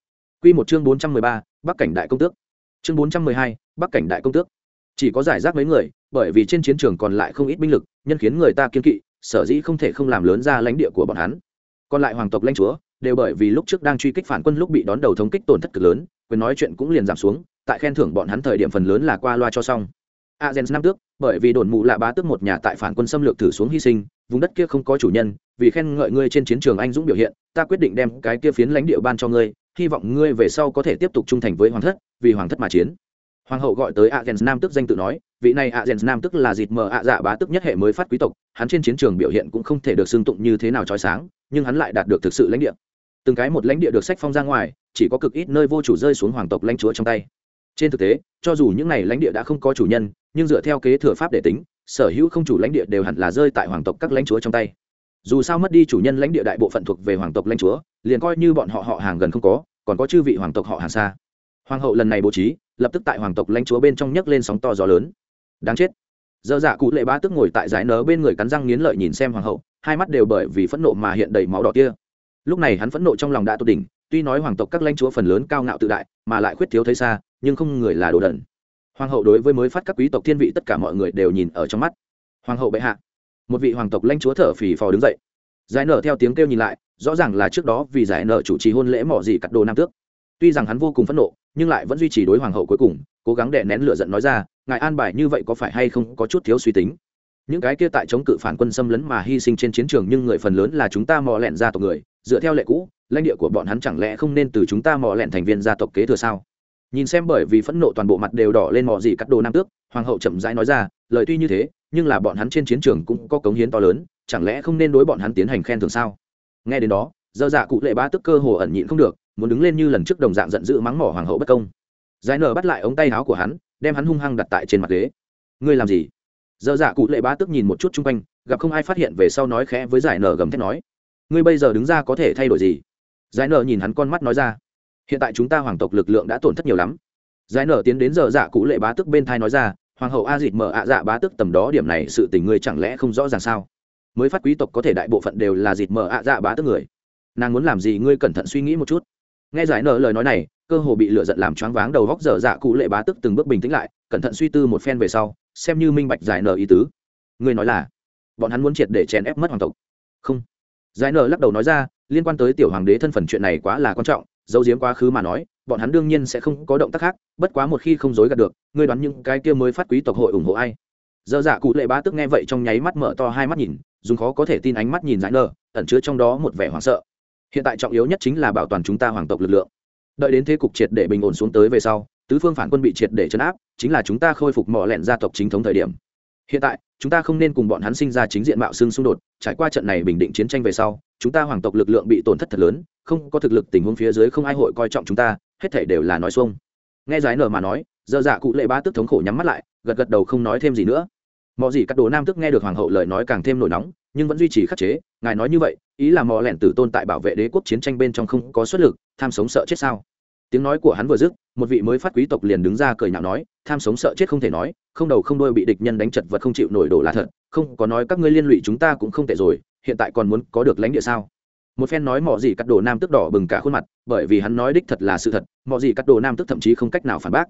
Q một chương bốn trăm mười ba, bắc cảnh đại công tước. Chương bốn trăm mười hai, bắc cảnh đại công tước. Chỉ có giải rác mấy người, bởi vì trên chiến trường còn lại không ít binh lực, nhân khiến người ta kiên kỵ, sở dĩ không thể không làm lớn ra lãnh địa của bọn hắn. Còn lại hoàng tộc lãnh chúa, đều bởi vì lúc trước đang truy kích phản quân lúc bị đón đầu thống kích tổn thất cực lớn, quyền nói chuyện cũng liền giảm xuống, tại khen thưởng bọn hắn thời điểm phần lớn là qua loa cho xong. Athens năm tước, bởi vì đồn mù lạ bá tước một nhà tại phản quân xâm lược thử xuống hy sinh, vùng đất kia không có chủ nhân, vì khen ngợi ngươi trên chiến trường anh dũng biểu hiện, ta quyết định đem cái kia phiến lãnh địa ban cho ngươi, hy vọng ngươi về sau có thể tiếp tục trung thành với hoàng thất, vì hoàng thất mà chiến. Hoàng hậu gọi tới Athens nam tước danh tự nói, vị này Athens nam tước là dịt mờ A dạ bá tước nhất hệ mới phát quý tộc, hắn trên chiến trường biểu hiện cũng không thể được xưng tụng như thế nào chói sáng, nhưng hắn lại đạt được thực sự lãnh địa. Từng cái một lãnh địa được sách phong ra ngoài, chỉ có cực ít nơi vô chủ rơi xuống hoàng tộc lãnh chúa trong tay trên thực tế, cho dù những n à y lãnh địa đã không có chủ nhân, nhưng dựa theo kế thừa pháp để tính, sở hữu không chủ lãnh địa đều hẳn là rơi tại hoàng tộc các lãnh chúa trong tay. Dù sao mất đi chủ nhân lãnh địa đại bộ phận thuộc về hoàng tộc lãnh chúa, liền coi như bọn họ họ hàng gần không có, còn có chư vị hoàng tộc họ hàng xa. Hoàng hậu lần này bố trí, lập tức tại hoàng tộc lãnh chúa bên trong nhấc lên sóng to gió lớn. Đáng chết. Dơ dạ cụ lệ bá tức ngồi tại giải nớ bên người cắn răng nghiến lợi nhìn xem hoàng hậu, hai mắt đều bởi vì phẫn nộ mà hiện đầy máu đỏ kia. Lúc này hắn phẫn nộ trong lòng đã tốt đỉnh, tuy nói hoàng tộc các lãnh chúa phần lớn cao ngạo tự đại, mà lại khuyết thiếu thấy xa nhưng không người là đồ đần. Hoàng hậu đối với mới phát các quý tộc thiên vị tất cả mọi người đều nhìn ở trong mắt. Hoàng hậu bệ hạ. Một vị hoàng tộc lãnh chúa thở phì phò đứng dậy. Giải nở theo tiếng kêu nhìn lại, rõ ràng là trước đó vì giải nở chủ trì hôn lễ mỏ gì cắt đồ nam tước. Tuy rằng hắn vô cùng phẫn nộ, nhưng lại vẫn duy trì đối hoàng hậu cuối cùng, cố gắng đè nén lửa giận nói ra, ngài an bài như vậy có phải hay không có chút thiếu suy tính? Những cái kia tại chống cự phản quân xâm lấn mà hy sinh trên chiến trường nhưng người phần lớn là chúng ta mò lẹn gia tộc người, dựa theo lệ cũ, lãnh địa của bọn hắn chẳng lẽ không nên từ chúng ta mò lẹn thành viên gia tộc kế thừa sao? Nhìn xem bởi vì phẫn nộ toàn bộ mặt đều đỏ lên mò gì cắt đồ nam tước, hoàng hậu chậm rãi nói ra, lời tuy như thế, nhưng là bọn hắn trên chiến trường cũng có cống hiến to lớn, chẳng lẽ không nên đối bọn hắn tiến hành khen thưởng sao? Nghe đến đó, dơ dạ cụ lệ bá tức cơ hồ ẩn nhịn không được, muốn đứng lên như lần trước đồng dạng giận dữ mắng mỏ hoàng hậu bất công. Giải nở bắt lại ống tay áo của hắn, đem hắn hung hăng đặt tại trên mặt ghế. Ngươi làm gì? Dơ dạ cụ lệ bá tức nhìn một chút chung quanh, gặp không ai phát hiện về sau nói khẽ với giải nở gầm thét nói. Ngươi bây giờ đứng ra có thể thay đổi gì? Giải nở nhìn hắn con mắt nói ra hiện tại chúng ta hoàng tộc lực lượng đã tổn thất nhiều lắm. Giải nở tiến đến giờ dạ cụ lệ bá tức bên thai nói ra, hoàng hậu a dịt mở ạ dạ bá tức tầm đó, điểm này sự tình ngươi chẳng lẽ không rõ ràng sao? Mới phát quý tộc có thể đại bộ phận đều là dịt mở ạ dạ bá tức người. Nàng muốn làm gì ngươi cẩn thận suy nghĩ một chút. Nghe giải nở lời nói này, cơ hồ bị lựa giận làm choáng váng đầu góc dở dạ cụ lệ bá tức từng bước bình tĩnh lại, cẩn thận suy tư một phen về sau, xem như minh bạch giải nở ý tứ. Ngươi nói là, bọn hắn muốn triệt để chèn ép mất hoàng tộc. Không. Giải nở lắc đầu nói ra, liên quan tới tiểu hoàng đế thân phận chuyện này quá là quan trọng dấu diếm quá khứ mà nói, bọn hắn đương nhiên sẽ không có động tác khác, bất quá một khi không dối gạt được, ngươi đoán những cái kia mới phát quý tộc hội ủng hộ ai? Dơ dạ cụ lệ bá tức nghe vậy trong nháy mắt mở to hai mắt nhìn, dùng khó có thể tin ánh mắt nhìn dãi nở ẩn chứa trong đó một vẻ hoảng sợ. Hiện tại trọng yếu nhất chính là bảo toàn chúng ta hoàng tộc lực lượng. Đợi đến thế cục triệt để bình ổn xuống tới về sau, tứ phương phản quân bị triệt để chấn áp, chính là chúng ta khôi phục mỏ lẹn gia tộc chính thống thời điểm. Hiện tại, chúng ta không nên cùng bọn hắn sinh ra chính diện mạo xương xung đột, trải qua trận này bình định chiến tranh về sau, chúng ta hoàng tộc lực lượng bị tổn thất thật lớn không có thực lực tình huống phía dưới không ai hội coi trọng chúng ta, hết thể đều là nói xuông. Nghe giải nở mà nói, dơ dạ cụ lệ ba tức thống khổ nhắm mắt lại, gật gật đầu không nói thêm gì nữa. Mọi gì các đồ nam tức nghe được hoàng hậu lời nói càng thêm nổi nóng, nhưng vẫn duy trì khắc chế, ngài nói như vậy, ý là mò lẻn tử tôn tại bảo vệ đế quốc chiến tranh bên trong không có xuất lực, tham sống sợ chết sao? Tiếng nói của hắn vừa dứt, một vị mới phát quý tộc liền đứng ra cười nhạo nói, tham sống sợ chết không thể nói, không đầu không đôi bị địch nhân đánh chật vật không chịu nổi đổ là thật, không có nói các ngươi liên lụy chúng ta cũng không tệ rồi, hiện tại còn muốn có được lãnh địa sao? Một phen nói mọ gì cắt đồ nam tức đỏ bừng cả khuôn mặt, bởi vì hắn nói đích thật là sự thật, mọ gì cắt đồ nam tức thậm chí không cách nào phản bác.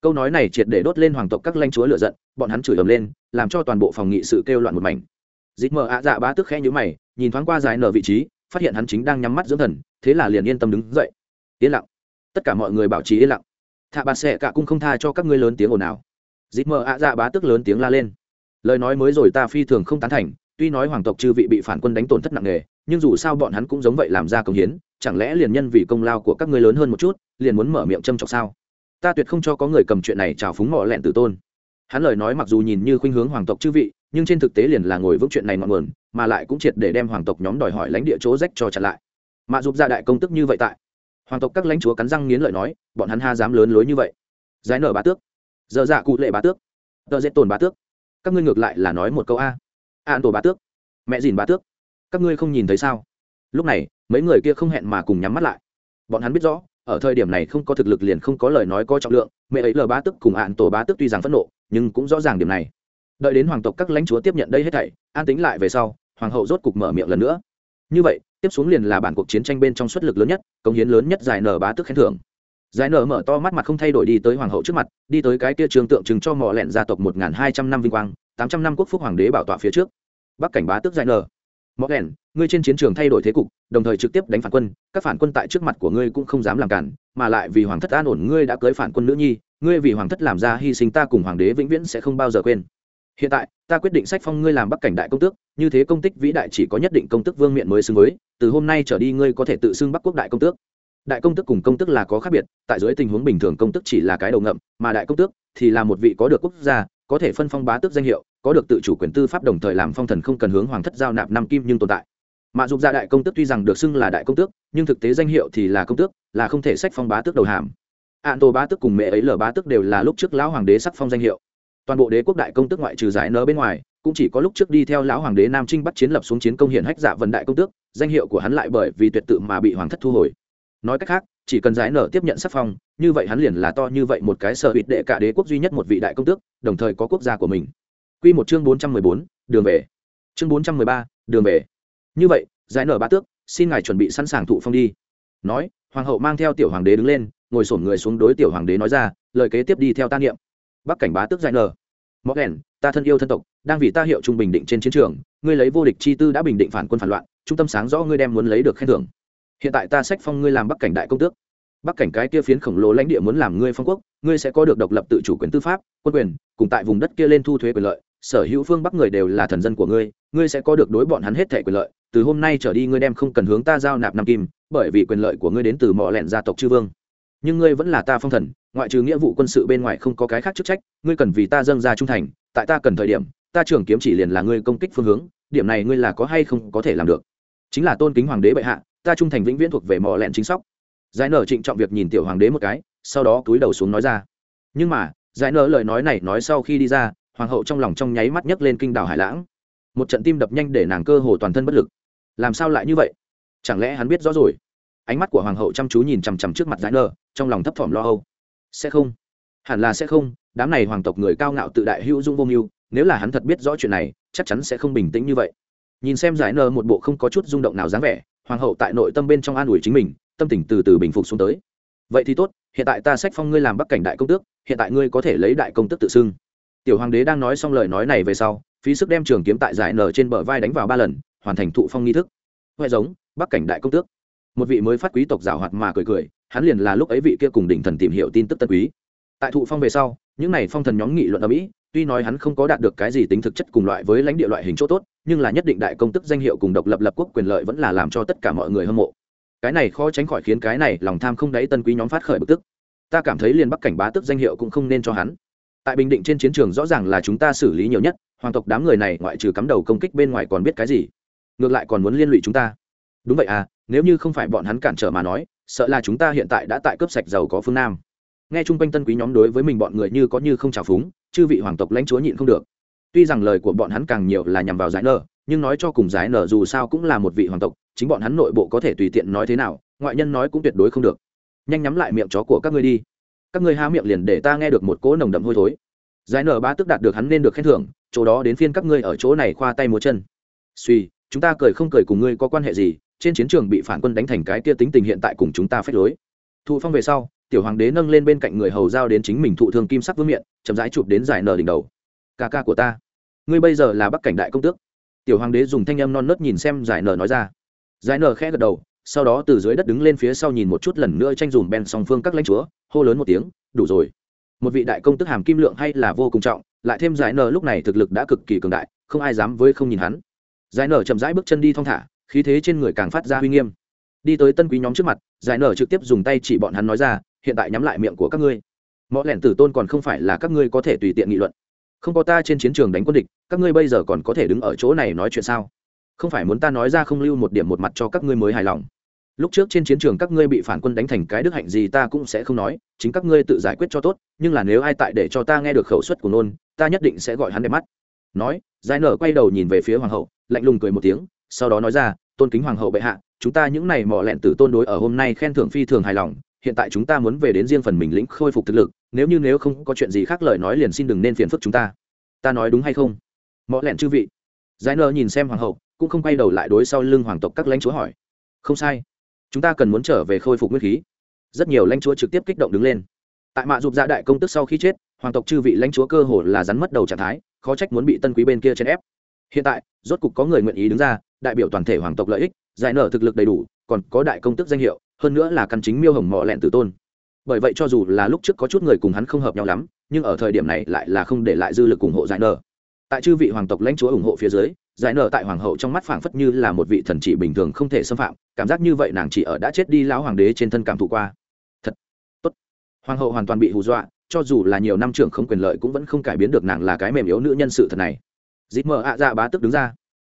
Câu nói này triệt để đốt lên hoàng tộc các lãnh chúa lựa giận, bọn hắn chửi ầm lên, làm cho toàn bộ phòng nghị sự kêu loạn một mảnh. Dịp mờ ạ dạ bá tức khẽ nhíu mày, nhìn thoáng qua dài nở vị trí, phát hiện hắn chính đang nhắm mắt dưỡng thần, thế là liền yên tâm đứng dậy. Yên lặng. Tất cả mọi người bảo trì yên lặng. Thạ bà sẽ cả cung không tha cho các ngươi lớn tiếng ồn ào. Dịp mờ ạ dạ bá tức lớn tiếng la lên. Lời nói mới rồi ta phi thường không tán thành, tuy nói hoàng tộc chư vị bị phản quân đánh tổn thất nặng nề nhưng dù sao bọn hắn cũng giống vậy làm ra công hiến, chẳng lẽ liền nhân vì công lao của các ngươi lớn hơn một chút, liền muốn mở miệng châm chọc sao? Ta tuyệt không cho có người cầm chuyện này trào phúng mọ lẹn tử tôn. Hắn lời nói mặc dù nhìn như khuynh hướng hoàng tộc chư vị, nhưng trên thực tế liền là ngồi vững chuyện này ngọn nguồn, mà lại cũng triệt để đem hoàng tộc nhóm đòi hỏi lãnh địa chỗ rách cho chặn lại. Mạ giúp ra đại công tức như vậy tại. Hoàng tộc các lãnh chúa cắn răng nghiến lợi nói, bọn hắn ha dám lớn lối như vậy. Giải nở bá tước. Dơ dạ cụ lệ bá tước. Tờ dễ tồn bá tước. Các ngươi ngược lại là nói một câu a. An tổ bá tước. Mẹ dìn bá tước các ngươi không nhìn thấy sao? Lúc này, mấy người kia không hẹn mà cùng nhắm mắt lại. Bọn hắn biết rõ, ở thời điểm này không có thực lực liền không có lời nói có trọng lượng, mẹ ấy lờ bá tức cùng ạn tổ bá tức tuy rằng phẫn nộ, nhưng cũng rõ ràng điểm này. Đợi đến hoàng tộc các lãnh chúa tiếp nhận đây hết thảy, an tính lại về sau, hoàng hậu rốt cục mở miệng lần nữa. Như vậy, tiếp xuống liền là bản cuộc chiến tranh bên trong suất lực lớn nhất công hiến lớn nhất giải nở bá tức khen thưởng. Giải nở mở to mắt mặt không thay đổi đi tới hoàng hậu trước mặt, đi tới cái kia trường tượng trưng cho mỏ lẹn gia tộc một nghìn hai trăm năm vinh quang, tám trăm năm quốc phúc hoàng đế bảo tọa phía trước. Bắc cảnh bá tức giải nở. Mộc lẹn ngươi trên chiến trường thay đổi thế cục, đồng thời trực tiếp đánh phản quân, các phản quân tại trước mặt của ngươi cũng không dám làm cản, mà lại vì hoàng thất an ổn ngươi đã cưới phản quân nữ nhi, ngươi vì hoàng thất làm ra hy sinh ta cùng hoàng đế vĩnh viễn sẽ không bao giờ quên. Hiện tại, ta quyết định sách phong ngươi làm bắc cảnh đại công tước, như thế công tích vĩ đại chỉ có nhất định công Tước vương miện mới xứng với, từ hôm nay trở đi ngươi có thể tự xưng bắc quốc đại công tước. Đại công tước cùng công tước là có khác biệt, tại dưới tình huống bình thường công tước chỉ là cái đầu ngậm, mà đại công tước thì là một vị có được quốc gia có thể phân phong bá tước danh hiệu, có được tự chủ quyền tư pháp đồng thời làm phong thần không cần hướng hoàng thất giao nạp năm kim nhưng tồn tại. Mạ dục gia đại công tước tuy rằng được xưng là đại công tước, nhưng thực tế danh hiệu thì là công tước, là không thể sách phong bá tước đầu hàm. Ạn tổ bá tước cùng mẹ ấy lờ bá tước đều là lúc trước lão hoàng đế sắc phong danh hiệu. Toàn bộ đế quốc đại công tước ngoại trừ giải nớ bên ngoài, cũng chỉ có lúc trước đi theo lão hoàng đế nam trinh bắt chiến lập xuống chiến công hiển hách dạ vần đại công tước, danh hiệu của hắn lại bởi vì tuyệt tự mà bị hoàng thất thu hồi. Nói cách khác chỉ cần giải nở tiếp nhận sắc phong, như vậy hắn liền là to như vậy một cái sở hữu đệ cả đế quốc duy nhất một vị đại công tước, đồng thời có quốc gia của mình. Quy một chương bốn trăm mười bốn, đường về. Chương bốn trăm mười ba, đường về. Như vậy, giải nở ba tước, xin ngài chuẩn bị sẵn sàng thụ phong đi. Nói, hoàng hậu mang theo tiểu hoàng đế đứng lên, ngồi xổm người xuống đối tiểu hoàng đế nói ra, lời kế tiếp đi theo ta niệm. Bắc cảnh bá tước giải nở. Morgan ta thân yêu thân tộc, đang vì ta hiệu trung bình định trên chiến trường, ngươi lấy vô địch chi tư đã bình định phản quân phản loạn, trung tâm sáng rõ ngươi đem muốn lấy được khen thưởng hiện tại ta sách phong ngươi làm bắc cảnh đại công tước. Bắc cảnh cái kia phiến khổng lồ lãnh địa muốn làm ngươi phong quốc, ngươi sẽ có được độc lập tự chủ quyền tư pháp, quân quyền, cùng tại vùng đất kia lên thu thuế quyền lợi, sở hữu phương bắc người đều là thần dân của ngươi ngươi sẽ có được đối bọn hắn hết thẻ quyền lợi, từ hôm nay trở đi ngươi đem không cần hướng ta giao nạp năm kim, bởi vì quyền lợi của ngươi đến từ mọi lẹn gia tộc chư vương. Nhưng ngươi vẫn là ta phong thần, ngoại trừ nghĩa vụ quân sự bên ngoài không có cái khác chức trách, ngươi cần vì ta dâng ra trung thành, tại ta cần thời điểm, ta trưởng kiếm chỉ liền là ngươi công kích phương hướng, điểm này ngươi là có hay không có thể làm được. Chính là tôn kính hoàng đế bệ hạ ta trung thành vĩnh viễn thuộc về mỏ lẹn chính sóc. Giải nở trịnh trọng việc nhìn tiểu hoàng đế một cái, sau đó cúi đầu xuống nói ra. Nhưng mà, giải nở lời nói này nói sau khi đi ra, hoàng hậu trong lòng trong nháy mắt nhấc lên kinh đảo hải lãng. Một trận tim đập nhanh để nàng cơ hồ toàn thân bất lực. Làm sao lại như vậy? Chẳng lẽ hắn biết rõ rồi? Ánh mắt của hoàng hậu chăm chú nhìn chằm chằm trước mặt giải nở, trong lòng thấp thỏm lo âu. Sẽ không. Hẳn là sẽ không, đám này hoàng tộc người cao ngạo tự đại hữu dung vô mưu, nếu là hắn thật biết rõ chuyện này, chắc chắn sẽ không bình tĩnh như vậy. Nhìn xem giải nở một bộ không có chút rung động nào dáng vẻ hoàng hậu tại nội tâm bên trong an ủi chính mình, tâm tình từ từ bình phục xuống tới. Vậy thì tốt, hiện tại ta sách phong ngươi làm bắc cảnh đại công tước, hiện tại ngươi có thể lấy đại công tước tự xưng. Tiểu hoàng đế đang nói xong lời nói này về sau, phí sức đem trường kiếm tại giải nở trên bờ vai đánh vào ba lần, hoàn thành thụ phong nghi thức. Huệ giống, bắc cảnh đại công tước. Một vị mới phát quý tộc giảo hoạt mà cười cười, hắn liền là lúc ấy vị kia cùng đỉnh thần tìm hiểu tin tức tân quý. Tại thụ phong về sau, những này phong thần nhóm nghị luận ở mỹ, tuy nói hắn không có đạt được cái gì tính thực chất cùng loại với lãnh địa loại hình chỗ tốt nhưng là nhất định đại công tức danh hiệu cùng độc lập lập quốc quyền lợi vẫn là làm cho tất cả mọi người hâm mộ. Cái này khó tránh khỏi khiến cái này lòng tham không đáy tân quý nhóm phát khởi bực tức. Ta cảm thấy liền bắc cảnh bá tức danh hiệu cũng không nên cho hắn. Tại bình định trên chiến trường rõ ràng là chúng ta xử lý nhiều nhất, hoàng tộc đám người này ngoại trừ cắm đầu công kích bên ngoài còn biết cái gì? Ngược lại còn muốn liên lụy chúng ta. Đúng vậy à nếu như không phải bọn hắn cản trở mà nói, sợ là chúng ta hiện tại đã tại cướp sạch giàu có phương nam. Nghe chung quanh tân quý nhóm đối với mình bọn người như có như không trào phúng, chư vị hoàng tộc lãnh chúa nhịn không được tuy rằng lời của bọn hắn càng nhiều là nhằm vào giải nở, nhưng nói cho cùng giải nở dù sao cũng là một vị hoàng tộc, chính bọn hắn nội bộ có thể tùy tiện nói thế nào, ngoại nhân nói cũng tuyệt đối không được. Nhanh nhắm lại miệng chó của các ngươi đi. Các ngươi há miệng liền để ta nghe được một cỗ nồng đậm hôi thối. Giải nở ba tức đạt được hắn nên được khen thưởng, chỗ đó đến phiên các ngươi ở chỗ này khoa tay múa chân. Suy, chúng ta cười không cười cùng ngươi có quan hệ gì? Trên chiến trường bị phản quân đánh thành cái kia tính tình hiện tại cùng chúng ta phép lối. Thụ phong về sau, tiểu hoàng đế nâng lên bên cạnh người hầu giao đến chính mình thụ thương kim sắc vương miệng chậm rãi chụp đến giải nở đỉnh đầu ca ca của ta. Ngươi bây giờ là bắc cảnh đại công tước. Tiểu hoàng đế dùng thanh âm non nớt nhìn xem giải nở nói ra. Giải nở khẽ gật đầu, sau đó từ dưới đất đứng lên phía sau nhìn một chút lần nữa tranh dùm bèn song phương các lãnh chúa, hô lớn một tiếng, đủ rồi. Một vị đại công tức hàm kim lượng hay là vô cùng trọng, lại thêm giải nở lúc này thực lực đã cực kỳ cường đại, không ai dám với không nhìn hắn. Giải nở chậm rãi bước chân đi thong thả, khí thế trên người càng phát ra uy nghiêm. Đi tới tân quý nhóm trước mặt, giải nở trực tiếp dùng tay chỉ bọn hắn nói ra, hiện tại nhắm lại miệng của các ngươi. Mọi lẻn tử tôn còn không phải là các ngươi có thể tùy tiện nghị luận không có ta trên chiến trường đánh quân địch, các ngươi bây giờ còn có thể đứng ở chỗ này nói chuyện sao? Không phải muốn ta nói ra không lưu một điểm một mặt cho các ngươi mới hài lòng. Lúc trước trên chiến trường các ngươi bị phản quân đánh thành cái đức hạnh gì ta cũng sẽ không nói, chính các ngươi tự giải quyết cho tốt, nhưng là nếu ai tại để cho ta nghe được khẩu suất của nôn, ta nhất định sẽ gọi hắn đẹp mắt. Nói, giải nở quay đầu nhìn về phía hoàng hậu, lạnh lùng cười một tiếng, sau đó nói ra, tôn kính hoàng hậu bệ hạ, chúng ta những này mỏ lẹn tử tôn đối ở hôm nay khen thưởng phi thường hài lòng, hiện tại chúng ta muốn về đến riêng phần mình lĩnh khôi phục thực lực nếu như nếu không có chuyện gì khác lời nói liền xin đừng nên phiền phức chúng ta. Ta nói đúng hay không? Mỏ lẹn chư vị. Giải nở nhìn xem hoàng hậu, cũng không quay đầu lại đối sau lưng hoàng tộc các lãnh chúa hỏi. Không sai. Chúng ta cần muốn trở về khôi phục nguyên khí. Rất nhiều lãnh chúa trực tiếp kích động đứng lên. Tại mạ dục gia đại công tức sau khi chết, hoàng tộc chư vị lãnh chúa cơ hồ là rắn mất đầu trạng thái, khó trách muốn bị tân quý bên kia chèn ép. Hiện tại, rốt cục có người nguyện ý đứng ra, đại biểu toàn thể hoàng tộc lợi ích, giải nở thực lực đầy đủ, còn có đại công tức danh hiệu, hơn nữa là căn chính miêu hồng mọ lẹn tử tôn bởi vậy cho dù là lúc trước có chút người cùng hắn không hợp nhau lắm, nhưng ở thời điểm này lại là không để lại dư lực ủng hộ giải nở. Tại chư vị hoàng tộc lãnh chúa ủng hộ phía dưới, giải nở tại hoàng hậu trong mắt phảng phất như là một vị thần chỉ bình thường không thể xâm phạm, cảm giác như vậy nàng chỉ ở đã chết đi lão hoàng đế trên thân cảm thụ qua. Thật tốt. Hoàng hậu hoàn toàn bị hù dọa, cho dù là nhiều năm trưởng không quyền lợi cũng vẫn không cải biến được nàng là cái mềm yếu nữ nhân sự thật này. Dít mờ ạ dạ bá tức đứng ra.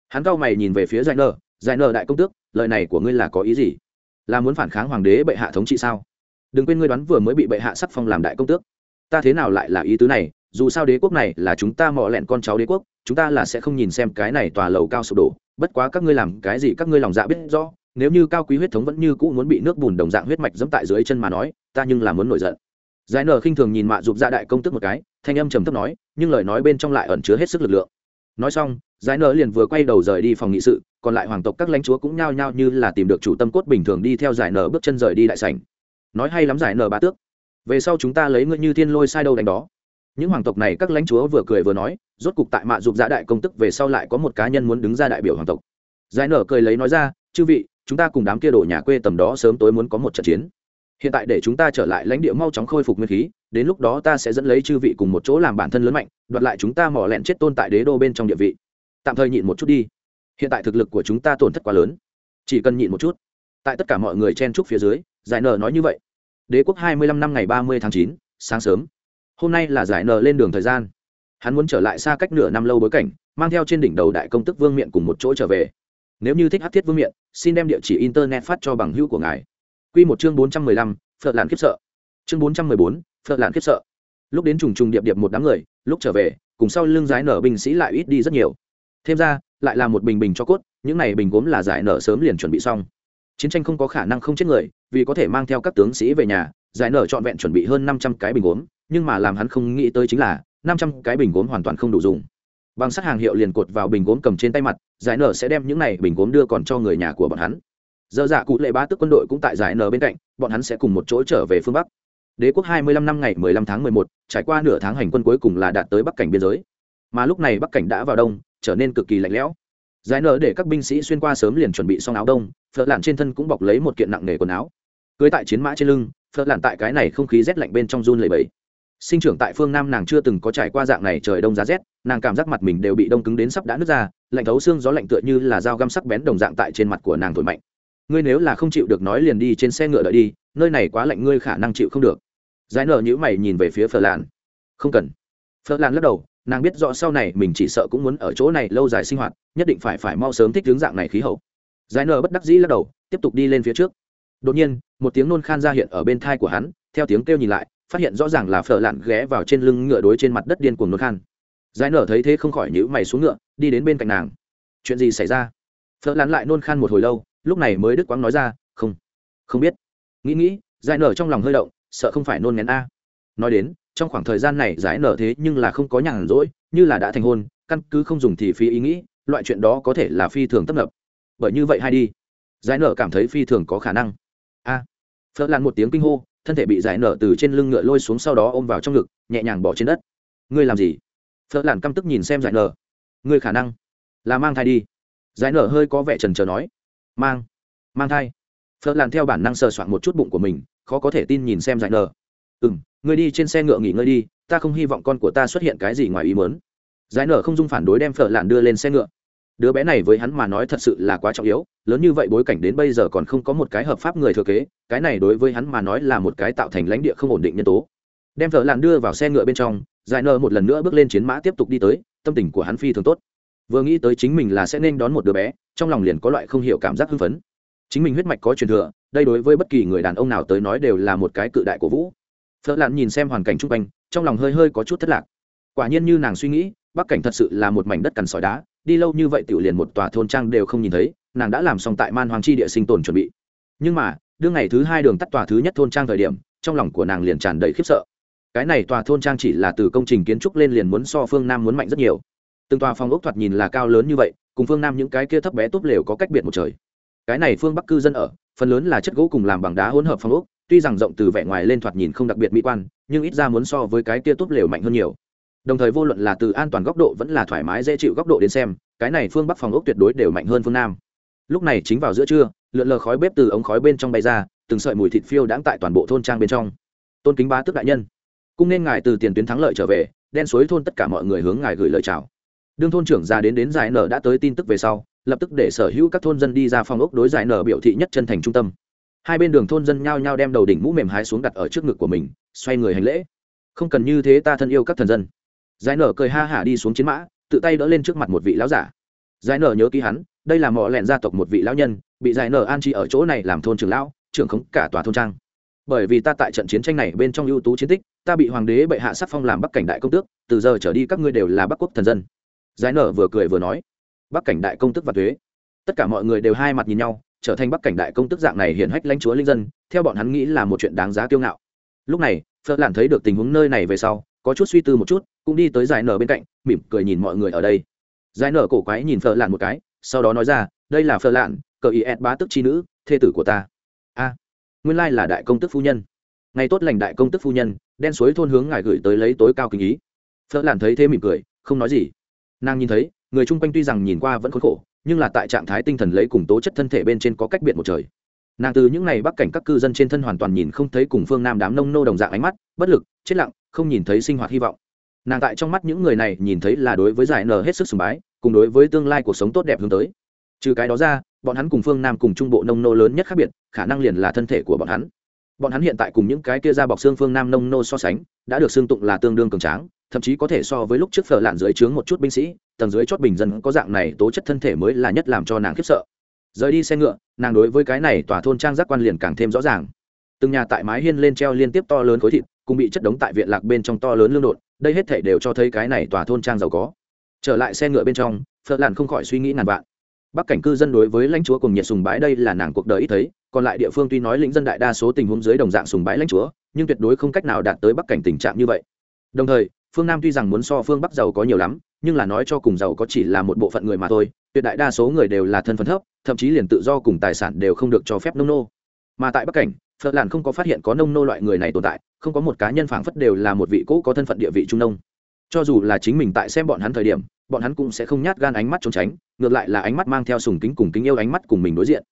Hắn cau mày nhìn về phía giải nở. Giải nở đại công tước, lời này của ngươi là có ý gì? Là muốn phản kháng hoàng đế bệ hạ thống trị sao? Đừng quên ngươi đoán vừa mới bị bệ hạ sắc phong làm đại công tước. Ta thế nào lại là ý tứ này? Dù sao đế quốc này là chúng ta mò lẹn con cháu đế quốc, chúng ta là sẽ không nhìn xem cái này tòa lầu cao sụp đổ. Bất quá các ngươi làm cái gì các ngươi lòng dạ biết rõ. Nếu như cao quý huyết thống vẫn như cũ muốn bị nước bùn đồng dạng huyết mạch dẫm tại dưới chân mà nói, ta nhưng là muốn nổi giận. Giải nở khinh thường nhìn mạ dục dạ đại công tức một cái, thanh âm trầm thấp nói, nhưng lời nói bên trong lại ẩn chứa hết sức lực lượng. Nói xong, giải nở liền vừa quay đầu rời đi phòng nghị sự, còn lại hoàng tộc các lãnh chúa cũng nhao nhao như là tìm được chủ tâm cốt bình thường đi theo giải nở bước chân rời đi đại sảnh nói hay lắm giải nở ba tước. Về sau chúng ta lấy ngươi như thiên lôi sai đâu đánh đó. Những hoàng tộc này các lãnh chúa vừa cười vừa nói, rốt cục tại mạ dục giã đại công tức về sau lại có một cá nhân muốn đứng ra đại biểu hoàng tộc. Giải nở cười lấy nói ra, chư vị, chúng ta cùng đám kia đổ nhà quê tầm đó sớm tối muốn có một trận chiến. Hiện tại để chúng ta trở lại lãnh địa mau chóng khôi phục nguyên khí, đến lúc đó ta sẽ dẫn lấy chư vị cùng một chỗ làm bản thân lớn mạnh, đoạt lại chúng ta mỏ lẹn chết tôn tại đế đô bên trong địa vị. Tạm thời nhịn một chút đi. Hiện tại thực lực của chúng ta tổn thất quá lớn. Chỉ cần nhịn một chút. Tại tất cả mọi người chen trúc phía dưới giải nờ nói như vậy. Đế quốc hai mươi lăm năm ngày ba mươi tháng chín, sáng sớm. Hôm nay là giải nờ lên đường thời gian. Hắn muốn trở lại xa cách nửa năm lâu bối cảnh, mang theo trên đỉnh đầu đại công tức vương miện cùng một chỗ trở về. Nếu như thích hát thiết vương miện, xin đem địa chỉ internet phát cho bằng hữu của ngài. Q một chương bốn trăm mười lăm, phật làn khiếp sợ. Chương bốn trăm mười bốn, phật làn khiếp sợ. Lúc đến trùng trùng điệp điệp một đám người, lúc trở về, cùng sau lưng giải nở binh sĩ lại ít đi rất nhiều. Thêm ra, lại là một bình bình cho cốt, những này bình gốm là giải nở sớm liền chuẩn bị xong chiến tranh không có khả năng không chết người, vì có thể mang theo các tướng sĩ về nhà, giải nở trọn vẹn chuẩn bị hơn năm trăm cái bình gốm, nhưng mà làm hắn không nghĩ tới chính là, năm trăm cái bình gốm hoàn toàn không đủ dùng. Bằng sắt hàng hiệu liền cột vào bình gốm cầm trên tay mặt, giải nở sẽ đem những này bình gốm đưa còn cho người nhà của bọn hắn. Giờ dạ cụ lệ bá tức quân đội cũng tại giải nở bên cạnh, bọn hắn sẽ cùng một chỗ trở về phương bắc. Đế quốc hai mươi lăm năm ngày mười lăm tháng mười một, trải qua nửa tháng hành quân cuối cùng là đạt tới bắc cảnh biên giới. Mà lúc này bắc cảnh đã vào đông, trở nên cực kỳ lạnh lẽo giải nở để các binh sĩ xuyên qua sớm liền chuẩn bị xong áo đông, Phở lạn trên thân cũng bọc lấy một kiện nặng nề quần áo. Cưới tại chiến mã trên lưng, phở lạn tại cái này không khí rét lạnh bên trong run lầy bẫy sinh trưởng tại phương nam nàng chưa từng có trải qua dạng này trời đông giá rét, nàng cảm giác mặt mình đều bị đông cứng đến sắp đã nứt ra, lạnh thấu xương gió lạnh tựa như là dao găm sắc bén đồng dạng tại trên mặt của nàng thổi mạnh. Ngươi nếu là không chịu được nói liền đi trên xe ngựa đợi đi, nơi này quá lạnh ngươi khả năng chịu không được. Giải nở nhữ mày nhìn về phía phở làn không cần. Phở làn lắc đầu nàng biết rõ sau này mình chỉ sợ cũng muốn ở chỗ này lâu dài sinh hoạt, nhất định phải phải mau sớm thích hướng dạng này khí hậu. Giải nở bất đắc dĩ lắc đầu, tiếp tục đi lên phía trước. Đột nhiên, một tiếng nôn khan ra hiện ở bên thai của hắn, theo tiếng kêu nhìn lại, phát hiện rõ ràng là phở lặn ghé vào trên lưng ngựa đối trên mặt đất điên cuồng nôn khan. Giải nở thấy thế không khỏi nhữ mày xuống ngựa, đi đến bên cạnh nàng. Chuyện gì xảy ra? Phở lặn lại nôn khan một hồi lâu, lúc này mới đức quang nói ra, không không biết. Nghĩ nghĩ, giải nở trong lòng hơi động, sợ không phải nôn ngén a. Nói đến trong khoảng thời gian này giải nở thế nhưng là không có nhàn rỗi, như là đã thành hôn, căn cứ không dùng thì phí ý nghĩ, loại chuyện đó có thể là phi thường tấp nập. Bởi như vậy hay đi. Giải nở cảm thấy phi thường có khả năng. A. À. phớt lan một tiếng kinh hô, thân thể bị giải nở từ trên lưng ngựa lôi xuống sau đó ôm vào trong ngực, nhẹ nhàng bỏ trên đất. Ngươi làm gì? Phớt lan căm tức nhìn xem giải nở. Ngươi khả năng là mang thai đi. Giải nở hơi có vẻ trần trờ nói. Mang. Mang thai. Phớt lan theo bản năng sờ soạn một chút bụng của mình, khó có thể tin nhìn xem giải nở ừ m đi trên xe ngựa nghỉ ngơi đi, ta không hy vọng con của ta xuất hiện cái gì ngoài ý mớn giải nở không dung phản đối đem phở lạn đưa lên xe ngựa. Đứa bé này với hắn mà nói thật sự là quá trọng yếu, lớn như vậy bối cảnh đến bây giờ còn không có một cái hợp pháp người thừa kế, cái này đối với hắn mà nói là một cái tạo thành lãnh địa không ổn định nhân tố. Đem phở lạn đưa vào xe ngựa bên trong, giải nở một lần nữa bước lên chiến mã tiếp tục đi tới, tâm tình của hắn phi thường tốt. Vừa nghĩ tới chính mình là sẽ nên đón một đứa bé, trong lòng liền có loại không hiểu cảm giác hưng phấn. Chính mình huyết mạch có truyền thừa, đây đối với bất kỳ người đàn ông nào tới nói đều là một cái cự đại của vũ phở lạn nhìn xem hoàn cảnh chung quanh, trong lòng hơi hơi có chút thất lạc. Quả nhiên như nàng suy nghĩ, bắc cảnh thật sự là một mảnh đất cằn sỏi đá, đi lâu như vậy tiểu liền một tòa thôn trang đều không nhìn thấy, nàng đã làm xong tại man hoàng chi địa sinh tồn chuẩn bị. Nhưng mà, đương ngày thứ hai đường tắt tòa thứ nhất thôn trang thời điểm, trong lòng của nàng liền tràn đầy khiếp sợ. Cái này tòa thôn trang chỉ là từ công trình kiến trúc lên liền muốn so phương nam muốn mạnh rất nhiều. Từng tòa phòng ốc thoạt nhìn là cao lớn như vậy, cùng phương nam những cái kia thấp bé tốt lều có cách biệt một trời. Cái này phương bắc cư dân ở, phần lớn là chất gỗ cùng làm bằng đá hỗn hợp phòng ốc tuy rằng rộng từ vẻ ngoài lên thoạt nhìn không đặc biệt mỹ quan, nhưng ít ra muốn so với cái kia tốt lều mạnh hơn nhiều. Đồng thời vô luận là từ an toàn góc độ vẫn là thoải mái, dễ chịu góc độ đến xem, cái này phương bắc phòng ốc tuyệt đối đều mạnh hơn phương nam. Lúc này chính vào giữa trưa, lượn lờ khói bếp từ ống khói bên trong bay ra, từng sợi mùi thịt phiêu đãng tại toàn bộ thôn trang bên trong. Tôn kính bá tước đại nhân, cung nên ngài từ tiền tuyến thắng lợi trở về, đen suối thôn tất cả mọi người hướng ngài gửi lời chào. Đương thôn trưởng già đến đến giải nở đã tới tin tức về sau, lập tức để sở hữu các thôn dân đi ra phòng ốc đối giải nở biểu thị nhất chân thành trung tâm hai bên đường thôn dân nhao nhao đem đầu đỉnh mũ mềm hái xuống đặt ở trước ngực của mình, xoay người hành lễ. Không cần như thế ta thân yêu các thần dân. Giải nở cười ha hả đi xuống chiến mã, tự tay đỡ lên trước mặt một vị lão giả. Giải nở nhớ ký hắn, đây là mỏ lẹn gia tộc một vị lão nhân, bị giải nở an chi ở chỗ này làm thôn trưởng lão, trưởng khống cả tòa thôn trang. Bởi vì ta tại trận chiến tranh này bên trong ưu tú chiến tích, ta bị hoàng đế bệ hạ sắc phong làm bắc cảnh đại công tước, từ giờ trở đi các ngươi đều là bắc quốc thần dân. Giải nở vừa cười vừa nói, bắc cảnh đại công tước và thuế. Tất cả mọi người đều hai mặt nhìn nhau trở thành bắc cảnh đại công tước dạng này hiển hách lãnh chúa linh dân, theo bọn hắn nghĩ là một chuyện đáng giá kiêu ngạo. Lúc này, phật lản thấy được tình huống nơi này về sau, có chút suy tư một chút, cũng đi tới giải nở bên cạnh, mỉm cười nhìn mọi người ở đây. Giải nở cổ quái nhìn phật lản một cái, sau đó nói ra, đây là phật lản cờ ý ed bá tức chi nữ, thê tử của ta. A, nguyên lai là đại công tức phu nhân. Ngày tốt lành đại công tức phu nhân, đen suối thôn hướng ngài gửi tới lấy tối cao kinh ý. Phật lản thấy thế mỉm cười, không nói gì. Nàng nhìn thấy, người chung quanh tuy rằng nhìn qua vẫn khốn khổ nhưng là tại trạng thái tinh thần lấy cùng tố chất thân thể bên trên có cách biệt một trời. Nàng từ những ngày bắc cảnh các cư dân trên thân hoàn toàn nhìn không thấy cùng phương nam đám nông nô đồng dạng ánh mắt, bất lực, chết lặng, không nhìn thấy sinh hoạt hy vọng. Nàng tại trong mắt những người này nhìn thấy là đối với giải nở hết sức sùng bái, cùng đối với tương lai cuộc sống tốt đẹp hướng tới. Trừ cái đó ra, bọn hắn cùng phương nam cùng trung bộ nông nô lớn nhất khác biệt, khả năng liền là thân thể của bọn hắn. Bọn hắn hiện tại cùng những cái kia ra bọc xương phương nam nông nô so sánh, đã được xương tụng là tương đương cường tráng, thậm chí có thể so với lúc trước phở lạn dưới trướng một chút binh sĩ tầng dưới chót bình dân có dạng này tố chất thân thể mới là nhất làm cho nàng khiếp sợ. Rời đi xe ngựa, nàng đối với cái này tòa thôn trang giác quan liền càng thêm rõ ràng. Từng nhà tại mái hiên lên treo liên tiếp to lớn khối thịt, cùng bị chất đống tại viện lạc bên trong to lớn lương đột đây hết thể đều cho thấy cái này tòa thôn trang giàu có. Trở lại xe ngựa bên trong, phật làn không khỏi suy nghĩ ngàn vạn. Bắc cảnh cư dân đối với lãnh chúa cùng nhiệt sùng bái đây là nàng cuộc đời ít thấy, còn lại địa phương tuy nói lĩnh dân đại đa số tình huống dưới đồng dạng sùng bái lãnh chúa, nhưng tuyệt đối không cách nào đạt tới bắc cảnh tình trạng như vậy. Đồng thời, phương nam tuy rằng muốn so phương bắc giàu có nhiều lắm nhưng là nói cho cùng giàu có chỉ là một bộ phận người mà thôi, tuyệt đại đa số người đều là thân phận thấp, thậm chí liền tự do cùng tài sản đều không được cho phép nông nô. Mà tại bắc cảnh, phật làn không có phát hiện có nông nô loại người này tồn tại, không có một cá nhân phảng phất đều là một vị cũ có thân phận địa vị trung nông. Cho dù là chính mình tại xem bọn hắn thời điểm, bọn hắn cũng sẽ không nhát gan ánh mắt trốn tránh, ngược lại là ánh mắt mang theo sùng kính cùng kính yêu ánh mắt cùng mình đối diện.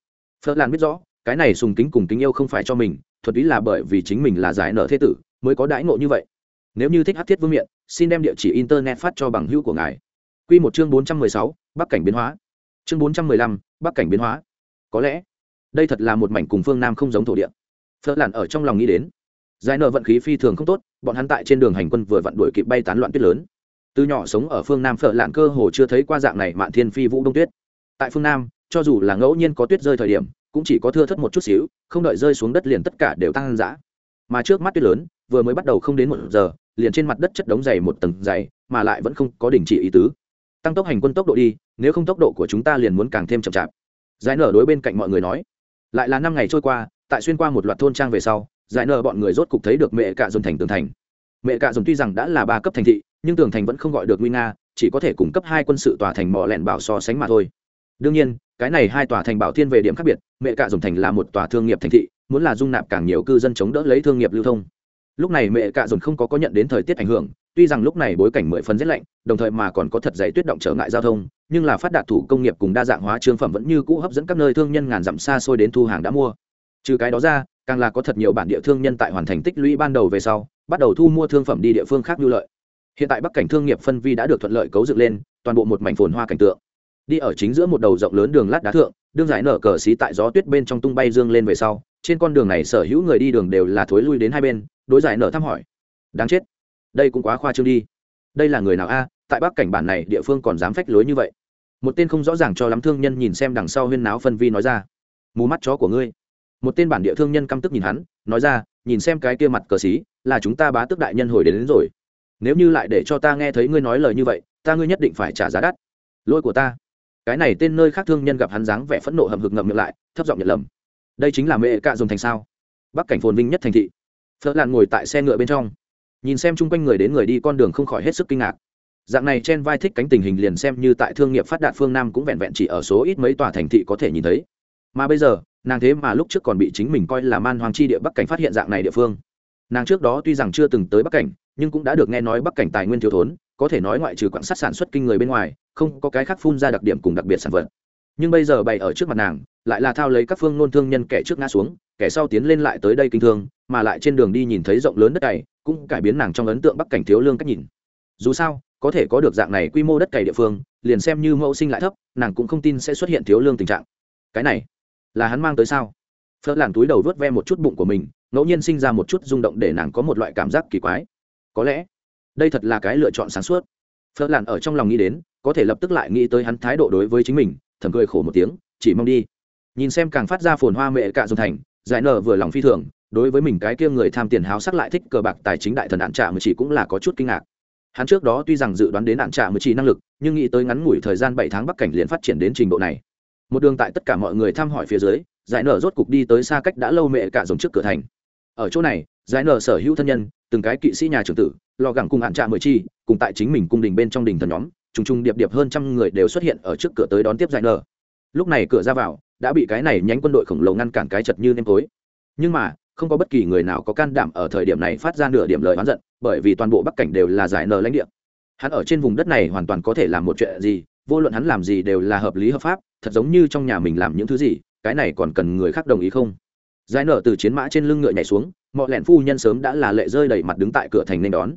Phật lan biết rõ, cái này sùng kính cùng kính yêu không phải cho mình, thuật ý là bởi vì chính mình là giải nợ thế tử, mới có đãi ngộ như vậy nếu như thích hát thiết vương miện, xin đem địa chỉ internet phát cho bằng hữu của ngài. Q một chương bốn trăm mười sáu, bắc cảnh biến hóa. Chương bốn trăm mười lăm, bắc cảnh biến hóa. Có lẽ, đây thật là một mảnh cùng phương nam không giống thổ địa. Phật lan ở trong lòng nghĩ đến. Giải nợ vận khí phi thường không tốt, bọn hắn tại trên đường hành quân vừa vặn đuổi kịp bay tán loạn tuyết lớn. Từ nhỏ sống ở phương nam phở lạn cơ hồ chưa thấy qua dạng này mạn thiên phi vũ đông tuyết. Tại phương nam, cho dù là ngẫu nhiên có tuyết rơi thời điểm, cũng chỉ có thưa thất một chút xíu, không đợi rơi xuống đất liền tất cả đều tăng dã. Mà trước mắt tuyết lớn, vừa mới bắt đầu không đến một giờ liền trên mặt đất chất đống dày một tầng dày, mà lại vẫn không có đình chỉ ý tứ. Tăng tốc hành quân tốc độ đi, nếu không tốc độ của chúng ta liền muốn càng thêm chậm chạp. Giải nở đối bên cạnh mọi người nói. Lại là năm ngày trôi qua, tại xuyên qua một loạt thôn trang về sau, giải nở bọn người rốt cục thấy được mẹ cạ dồn thành tường thành. Mẹ cạ dồn tuy rằng đã là ba cấp thành thị, nhưng tường thành vẫn không gọi được nguy nga, chỉ có thể cung cấp hai quân sự tòa thành mỏ lẹn bảo so sánh mà thôi. Đương nhiên, cái này hai tòa thành bảo thiên về điểm khác biệt, mẹ cạ dùng thành là một tòa thương nghiệp thành thị, muốn là dung nạp càng nhiều cư dân chống đỡ lấy thương nghiệp lưu thông lúc này mẹ cạ dồn không có có nhận đến thời tiết ảnh hưởng, tuy rằng lúc này bối cảnh mười phần rét lạnh, đồng thời mà còn có thật dày tuyết động trở ngại giao thông, nhưng là phát đạt thủ công nghiệp cùng đa dạng hóa trương phẩm vẫn như cũ hấp dẫn các nơi thương nhân ngàn dặm xa xôi đến thu hàng đã mua. Trừ cái đó ra, càng là có thật nhiều bản địa thương nhân tại hoàn thành tích lũy ban đầu về sau, bắt đầu thu mua thương phẩm đi địa phương khác nhu lợi. Hiện tại bắc cảnh thương nghiệp phân vi đã được thuận lợi cấu dựng lên, toàn bộ một mảnh phồn hoa cảnh tượng. Đi ở chính giữa một đầu rộng lớn đường lát đá thượng, đương giải nở cờ xí tại gió tuyết bên trong tung bay dương lên về sau, trên con đường này sở hữu người đi đường đều là thối lui đến hai bên đối giải nở thăm hỏi. Đáng chết. Đây cũng quá khoa trương đi. Đây là người nào a? Tại bắc cảnh bản này địa phương còn dám phách lối như vậy. Một tên không rõ ràng cho lắm thương nhân nhìn xem đằng sau huyên náo phân vi nói ra. Mù mắt chó của ngươi. Một tên bản địa thương nhân căm tức nhìn hắn nói ra nhìn xem cái kia mặt cờ xí là chúng ta bá tước đại nhân hồi đến, đến rồi. Nếu như lại để cho ta nghe thấy ngươi nói lời như vậy ta ngươi nhất định phải trả giá đắt. Lỗi của ta. Cái này tên nơi khác thương nhân gặp hắn dáng vẻ phẫn nộ hầm hực ngậm miệng lại thấp giọng nhận lầm. Đây chính là mẹ cạ dùng thành sao? Bắc cảnh phồn vinh nhất thành thị phớt lạn ngồi tại xe ngựa bên trong. Nhìn xem chung quanh người đến người đi con đường không khỏi hết sức kinh ngạc. Dạng này trên vai thích cánh tình hình liền xem như tại thương nghiệp phát đạt phương nam cũng vẹn vẹn chỉ ở số ít mấy tòa thành thị có thể nhìn thấy. Mà bây giờ, nàng thế mà lúc trước còn bị chính mình coi là man hoàng chi địa bắc cảnh phát hiện dạng này địa phương. Nàng trước đó tuy rằng chưa từng tới bắc cảnh, nhưng cũng đã được nghe nói bắc cảnh tài nguyên thiếu thốn, có thể nói ngoại trừ quảng sắt sản xuất kinh người bên ngoài, không có cái khác phun ra đặc điểm cùng đặc biệt sản vật nhưng bây giờ bày ở trước mặt nàng, lại là thao lấy các phương nôn thương nhân kẻ trước ngã xuống, kẻ sau tiến lên lại tới đây kinh thương, mà lại trên đường đi nhìn thấy rộng lớn đất cày, cũng cải biến nàng trong ấn tượng bắc cảnh thiếu lương cách nhìn. Dù sao, có thể có được dạng này quy mô đất cày địa phương, liền xem như mẫu sinh lại thấp, nàng cũng không tin sẽ xuất hiện thiếu lương tình trạng. Cái này, là hắn mang tới sao? Phớt làn túi đầu vớt ve một chút bụng của mình, ngẫu nhiên sinh ra một chút rung động để nàng có một loại cảm giác kỳ quái. Có lẽ, đây thật là cái lựa chọn sáng suốt. Phớt làn ở trong lòng nghĩ đến, có thể lập tức lại nghĩ tới hắn thái độ đối với chính mình thầm cười khổ một tiếng, chỉ mong đi. Nhìn xem càng phát ra phồn hoa mẹ cạ dùng thành, giải nở vừa lòng phi thường, đối với mình cái kia người tham tiền háo sắc lại thích cờ bạc tài chính đại thần đạn trả mới chỉ cũng là có chút kinh ngạc. Hắn trước đó tuy rằng dự đoán đến đạn trả mới chỉ năng lực, nhưng nghĩ tới ngắn ngủi thời gian bảy tháng bắc cảnh liền phát triển đến trình độ này. Một đường tại tất cả mọi người thăm hỏi phía dưới, giải nở rốt cục đi tới xa cách đã lâu mẹ cả dùng trước cửa thành. Ở chỗ này, giải nở sở hữu thân nhân, từng cái kỵ sĩ nhà trưởng tử, lò gẳng cùng hạn trạ mười chi cùng tại chính mình cung đình bên trong đình thần nhóm trùng trùng điệp điệp hơn trăm người đều xuất hiện ở trước cửa tới đón tiếp giải nở. Lúc này cửa ra vào, đã bị cái này nhánh quân đội khổng lồ ngăn cản cái chật như nêm tối. Nhưng mà, không có bất kỳ người nào có can đảm ở thời điểm này phát ra nửa điểm lời oán giận, bởi vì toàn bộ bắc cảnh đều là giải nở lãnh địa. Hắn ở trên vùng đất này hoàn toàn có thể làm một chuyện gì, vô luận hắn làm gì đều là hợp lý hợp pháp, thật giống như trong nhà mình làm những thứ gì, cái này còn cần người khác đồng ý không? Giải nở từ chiến mã trên lưng ngựa nhảy xuống, mọi lẹn phu nhân sớm đã là lệ rơi đầy mặt đứng tại cửa thành nên đón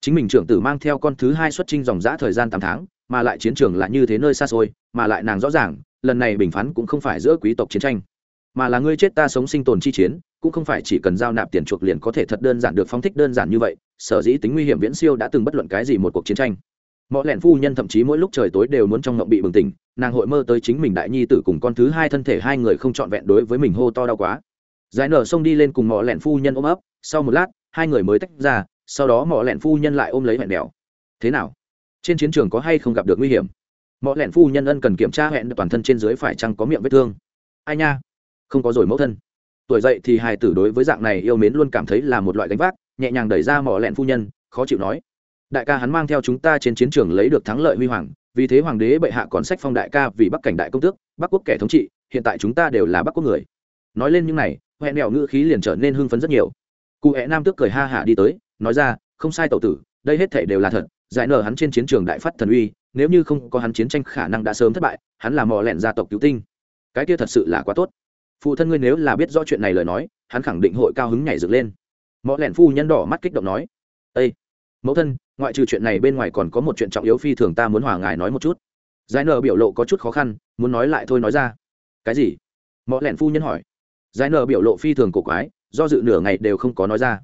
chính mình trưởng tử mang theo con thứ hai xuất trinh dòng giã thời gian tám tháng, mà lại chiến trường là như thế nơi xa xôi, mà lại nàng rõ ràng, lần này bình phán cũng không phải giữa quý tộc chiến tranh. Mà là ngươi chết ta sống sinh tồn chi chiến, cũng không phải chỉ cần giao nạp tiền chuộc liền có thể thật đơn giản được phóng thích đơn giản như vậy, sở dĩ tính nguy hiểm viễn siêu đã từng bất luận cái gì một cuộc chiến tranh. Mọi lẻn phu nhân thậm chí mỗi lúc trời tối đều muốn trong ngộng bị bừng tỉnh, nàng hội mơ tới chính mình đại nhi tử cùng con thứ hai thân thể hai người không trọn vẹn đối với mình hô to đau quá. Giải nở xông đi lên cùng mọi lẻn phu nhân ôm ấp, sau một lát, hai người mới tách ra sau đó mỏ lẹn phu nhân lại ôm lấy hẹn đèo. Thế nào? Trên chiến trường có hay không gặp được nguy hiểm? Mỏ lẹn phu nhân ân cần kiểm tra hẹn toàn thân trên dưới phải chăng có miệng vết thương. Ai nha? Không có rồi mẫu thân. Tuổi dậy thì hài tử đối với dạng này yêu mến luôn cảm thấy là một loại gánh vác, nhẹ nhàng đẩy ra mỏ lẹn phu nhân, khó chịu nói. Đại ca hắn mang theo chúng ta trên chiến trường lấy được thắng lợi huy hoàng, vì thế hoàng đế bệ hạ còn sách phong đại ca vì bắc cảnh đại công tước, bắc quốc kẻ thống trị, hiện tại chúng ta đều là bắc quốc người. Nói lên những này huệ đèo ngữ khí liền trở nên hưng phấn rất nhiều. Cụ hẹ nam tước cười ha hả đi tới nói ra, không sai tẩu tử, đây hết thể đều là thật, giải nở hắn trên chiến trường đại phát thần uy, nếu như không có hắn chiến tranh khả năng đã sớm thất bại, hắn là mò lẹn gia tộc cứu tinh. Cái kia thật sự là quá tốt. Phụ thân ngươi nếu là biết rõ chuyện này lời nói, hắn khẳng định hội cao hứng nhảy dựng lên. Mò lẹn phu nhân đỏ mắt kích động nói ây mẫu thân, ngoại trừ chuyện này bên ngoài còn có một chuyện trọng yếu phi thường ta muốn hòa ngài nói một chút. Giải nở biểu lộ có chút khó khăn, muốn nói lại thôi nói ra. Cái gì? Mọ lẹn phu nhân hỏi. Giải nở biểu lộ phi thường cổ quái, do dự nửa ngày đều không có nói ra.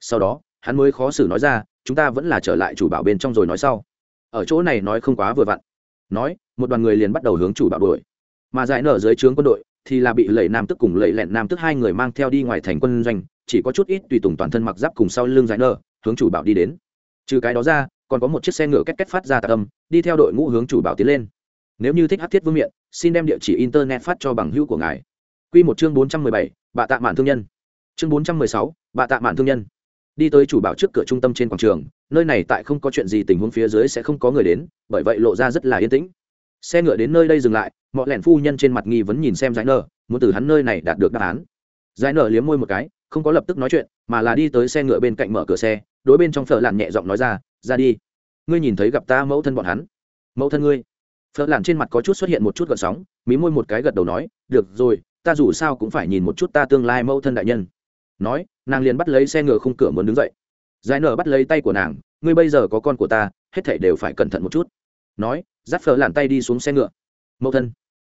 Sau đó hắn mới khó xử nói ra, chúng ta vẫn là trở lại chủ bảo bên trong rồi nói sau. Ở chỗ này nói không quá vừa vặn. Nói, một đoàn người liền bắt đầu hướng chủ bảo đuổi. Mà giải nở dưới trướng quân đội thì là bị lẩy nam tức cùng lẩy lẹn nam tức hai người mang theo đi ngoài thành quân doanh, chỉ có chút ít tùy tùng toàn thân mặc giáp cùng sau lưng giải nở, hướng chủ bảo đi đến. Trừ cái đó ra, còn có một chiếc xe ngựa két két phát ra tạc âm, đi theo đội ngũ hướng chủ bảo tiến lên. Nếu như thích hát thiết vương miện, xin đem địa chỉ internet phát cho bằng hữu của ngài. Q một chương bốn trăm mười bảy, bạ tạ mạn thương nhân. Chương bốn trăm mười sáu, bạ tạ mạn thương nhân đi tới chủ bảo trước cửa trung tâm trên quảng trường, nơi này tại không có chuyện gì tình huống phía dưới sẽ không có người đến, bởi vậy lộ ra rất là yên tĩnh. Xe ngựa đến nơi đây dừng lại mọi lẻn phu nhân trên mặt nghi vấn nhìn xem giải nở, muốn từ hắn nơi này đạt được đáp án. Giải nở liếm môi một cái, không có lập tức nói chuyện, mà là đi tới xe ngựa bên cạnh mở cửa xe, đối bên trong phở làn nhẹ giọng nói ra ra đi. Ngươi nhìn thấy gặp ta mẫu thân bọn hắn. Mẫu thân ngươi? Phở làn trên mặt có chút xuất hiện một chút gợn sóng, mí môi một cái gật đầu nói, được rồi, ta dù sao cũng phải nhìn một chút ta tương lai mẫu thân đại nhân nói, nàng liền bắt lấy xe ngựa khung cửa muốn đứng dậy. Giải nở bắt lấy tay của nàng, ngươi bây giờ có con của ta, hết thảy đều phải cẩn thận một chút. Nói, dắt phở làn tay đi xuống xe ngựa. Mẫu thân,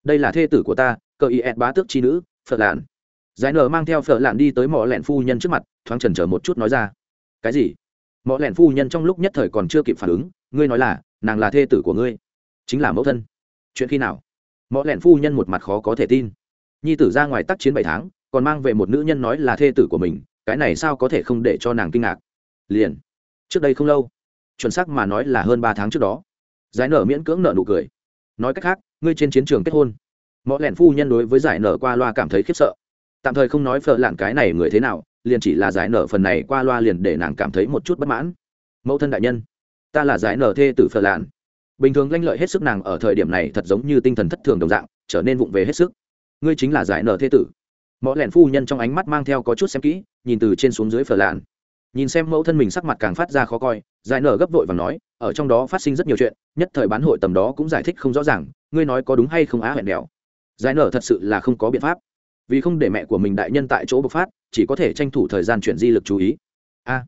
đây là thê tử của ta, cờ ý ẹt bá tước chi nữ, phở làn giải nở mang theo phở làn đi tới mỏ lẹn phu nhân trước mặt, thoáng chần chờ một chút nói ra. Cái gì? Mỏ lẹn phu nhân trong lúc nhất thời còn chưa kịp phản ứng, ngươi nói là, nàng là thê tử của ngươi, chính là mẫu thân. Chuyện khi nào? Mỏ lẹn phu nhân một mặt khó có thể tin. Nhi tử ra ngoài tác chiến bảy tháng còn mang về một nữ nhân nói là thê tử của mình, cái này sao có thể không để cho nàng kinh ngạc? Liền, trước đây không lâu, chuẩn xác mà nói là hơn ba tháng trước đó, giải nở miễn cưỡng nợ nụ cười. Nói cách khác, ngươi trên chiến trường kết hôn mọi lẹn phu nhân đối với giải nở qua loa cảm thấy khiếp sợ. Tạm thời không nói phở lạn cái này người thế nào, liền chỉ là giải nở phần này qua loa liền để nàng cảm thấy một chút bất mãn. Mẫu thân đại nhân, ta là giải nở thê tử phở lạn. Bình thường lanh lợi hết sức nàng ở thời điểm này thật giống như tinh thần thất thường đồng dạng, trở nên vụng về hết sức. Ngươi chính là giải nở thê tử mõ lẻn phu nhân trong ánh mắt mang theo có chút xem kỹ nhìn từ trên xuống dưới phở lạn. Nhìn xem mẫu thân mình sắc mặt càng phát ra khó coi giải nở gấp vội và nói ở trong đó phát sinh rất nhiều chuyện nhất thời bán hội tầm đó cũng giải thích không rõ ràng ngươi nói có đúng hay không á hẹn đèo? Giải nở thật sự là không có biện pháp. Vì không để mẹ của mình đại nhân tại chỗ bộc phát chỉ có thể tranh thủ thời gian chuyển di lực chú ý. A. À,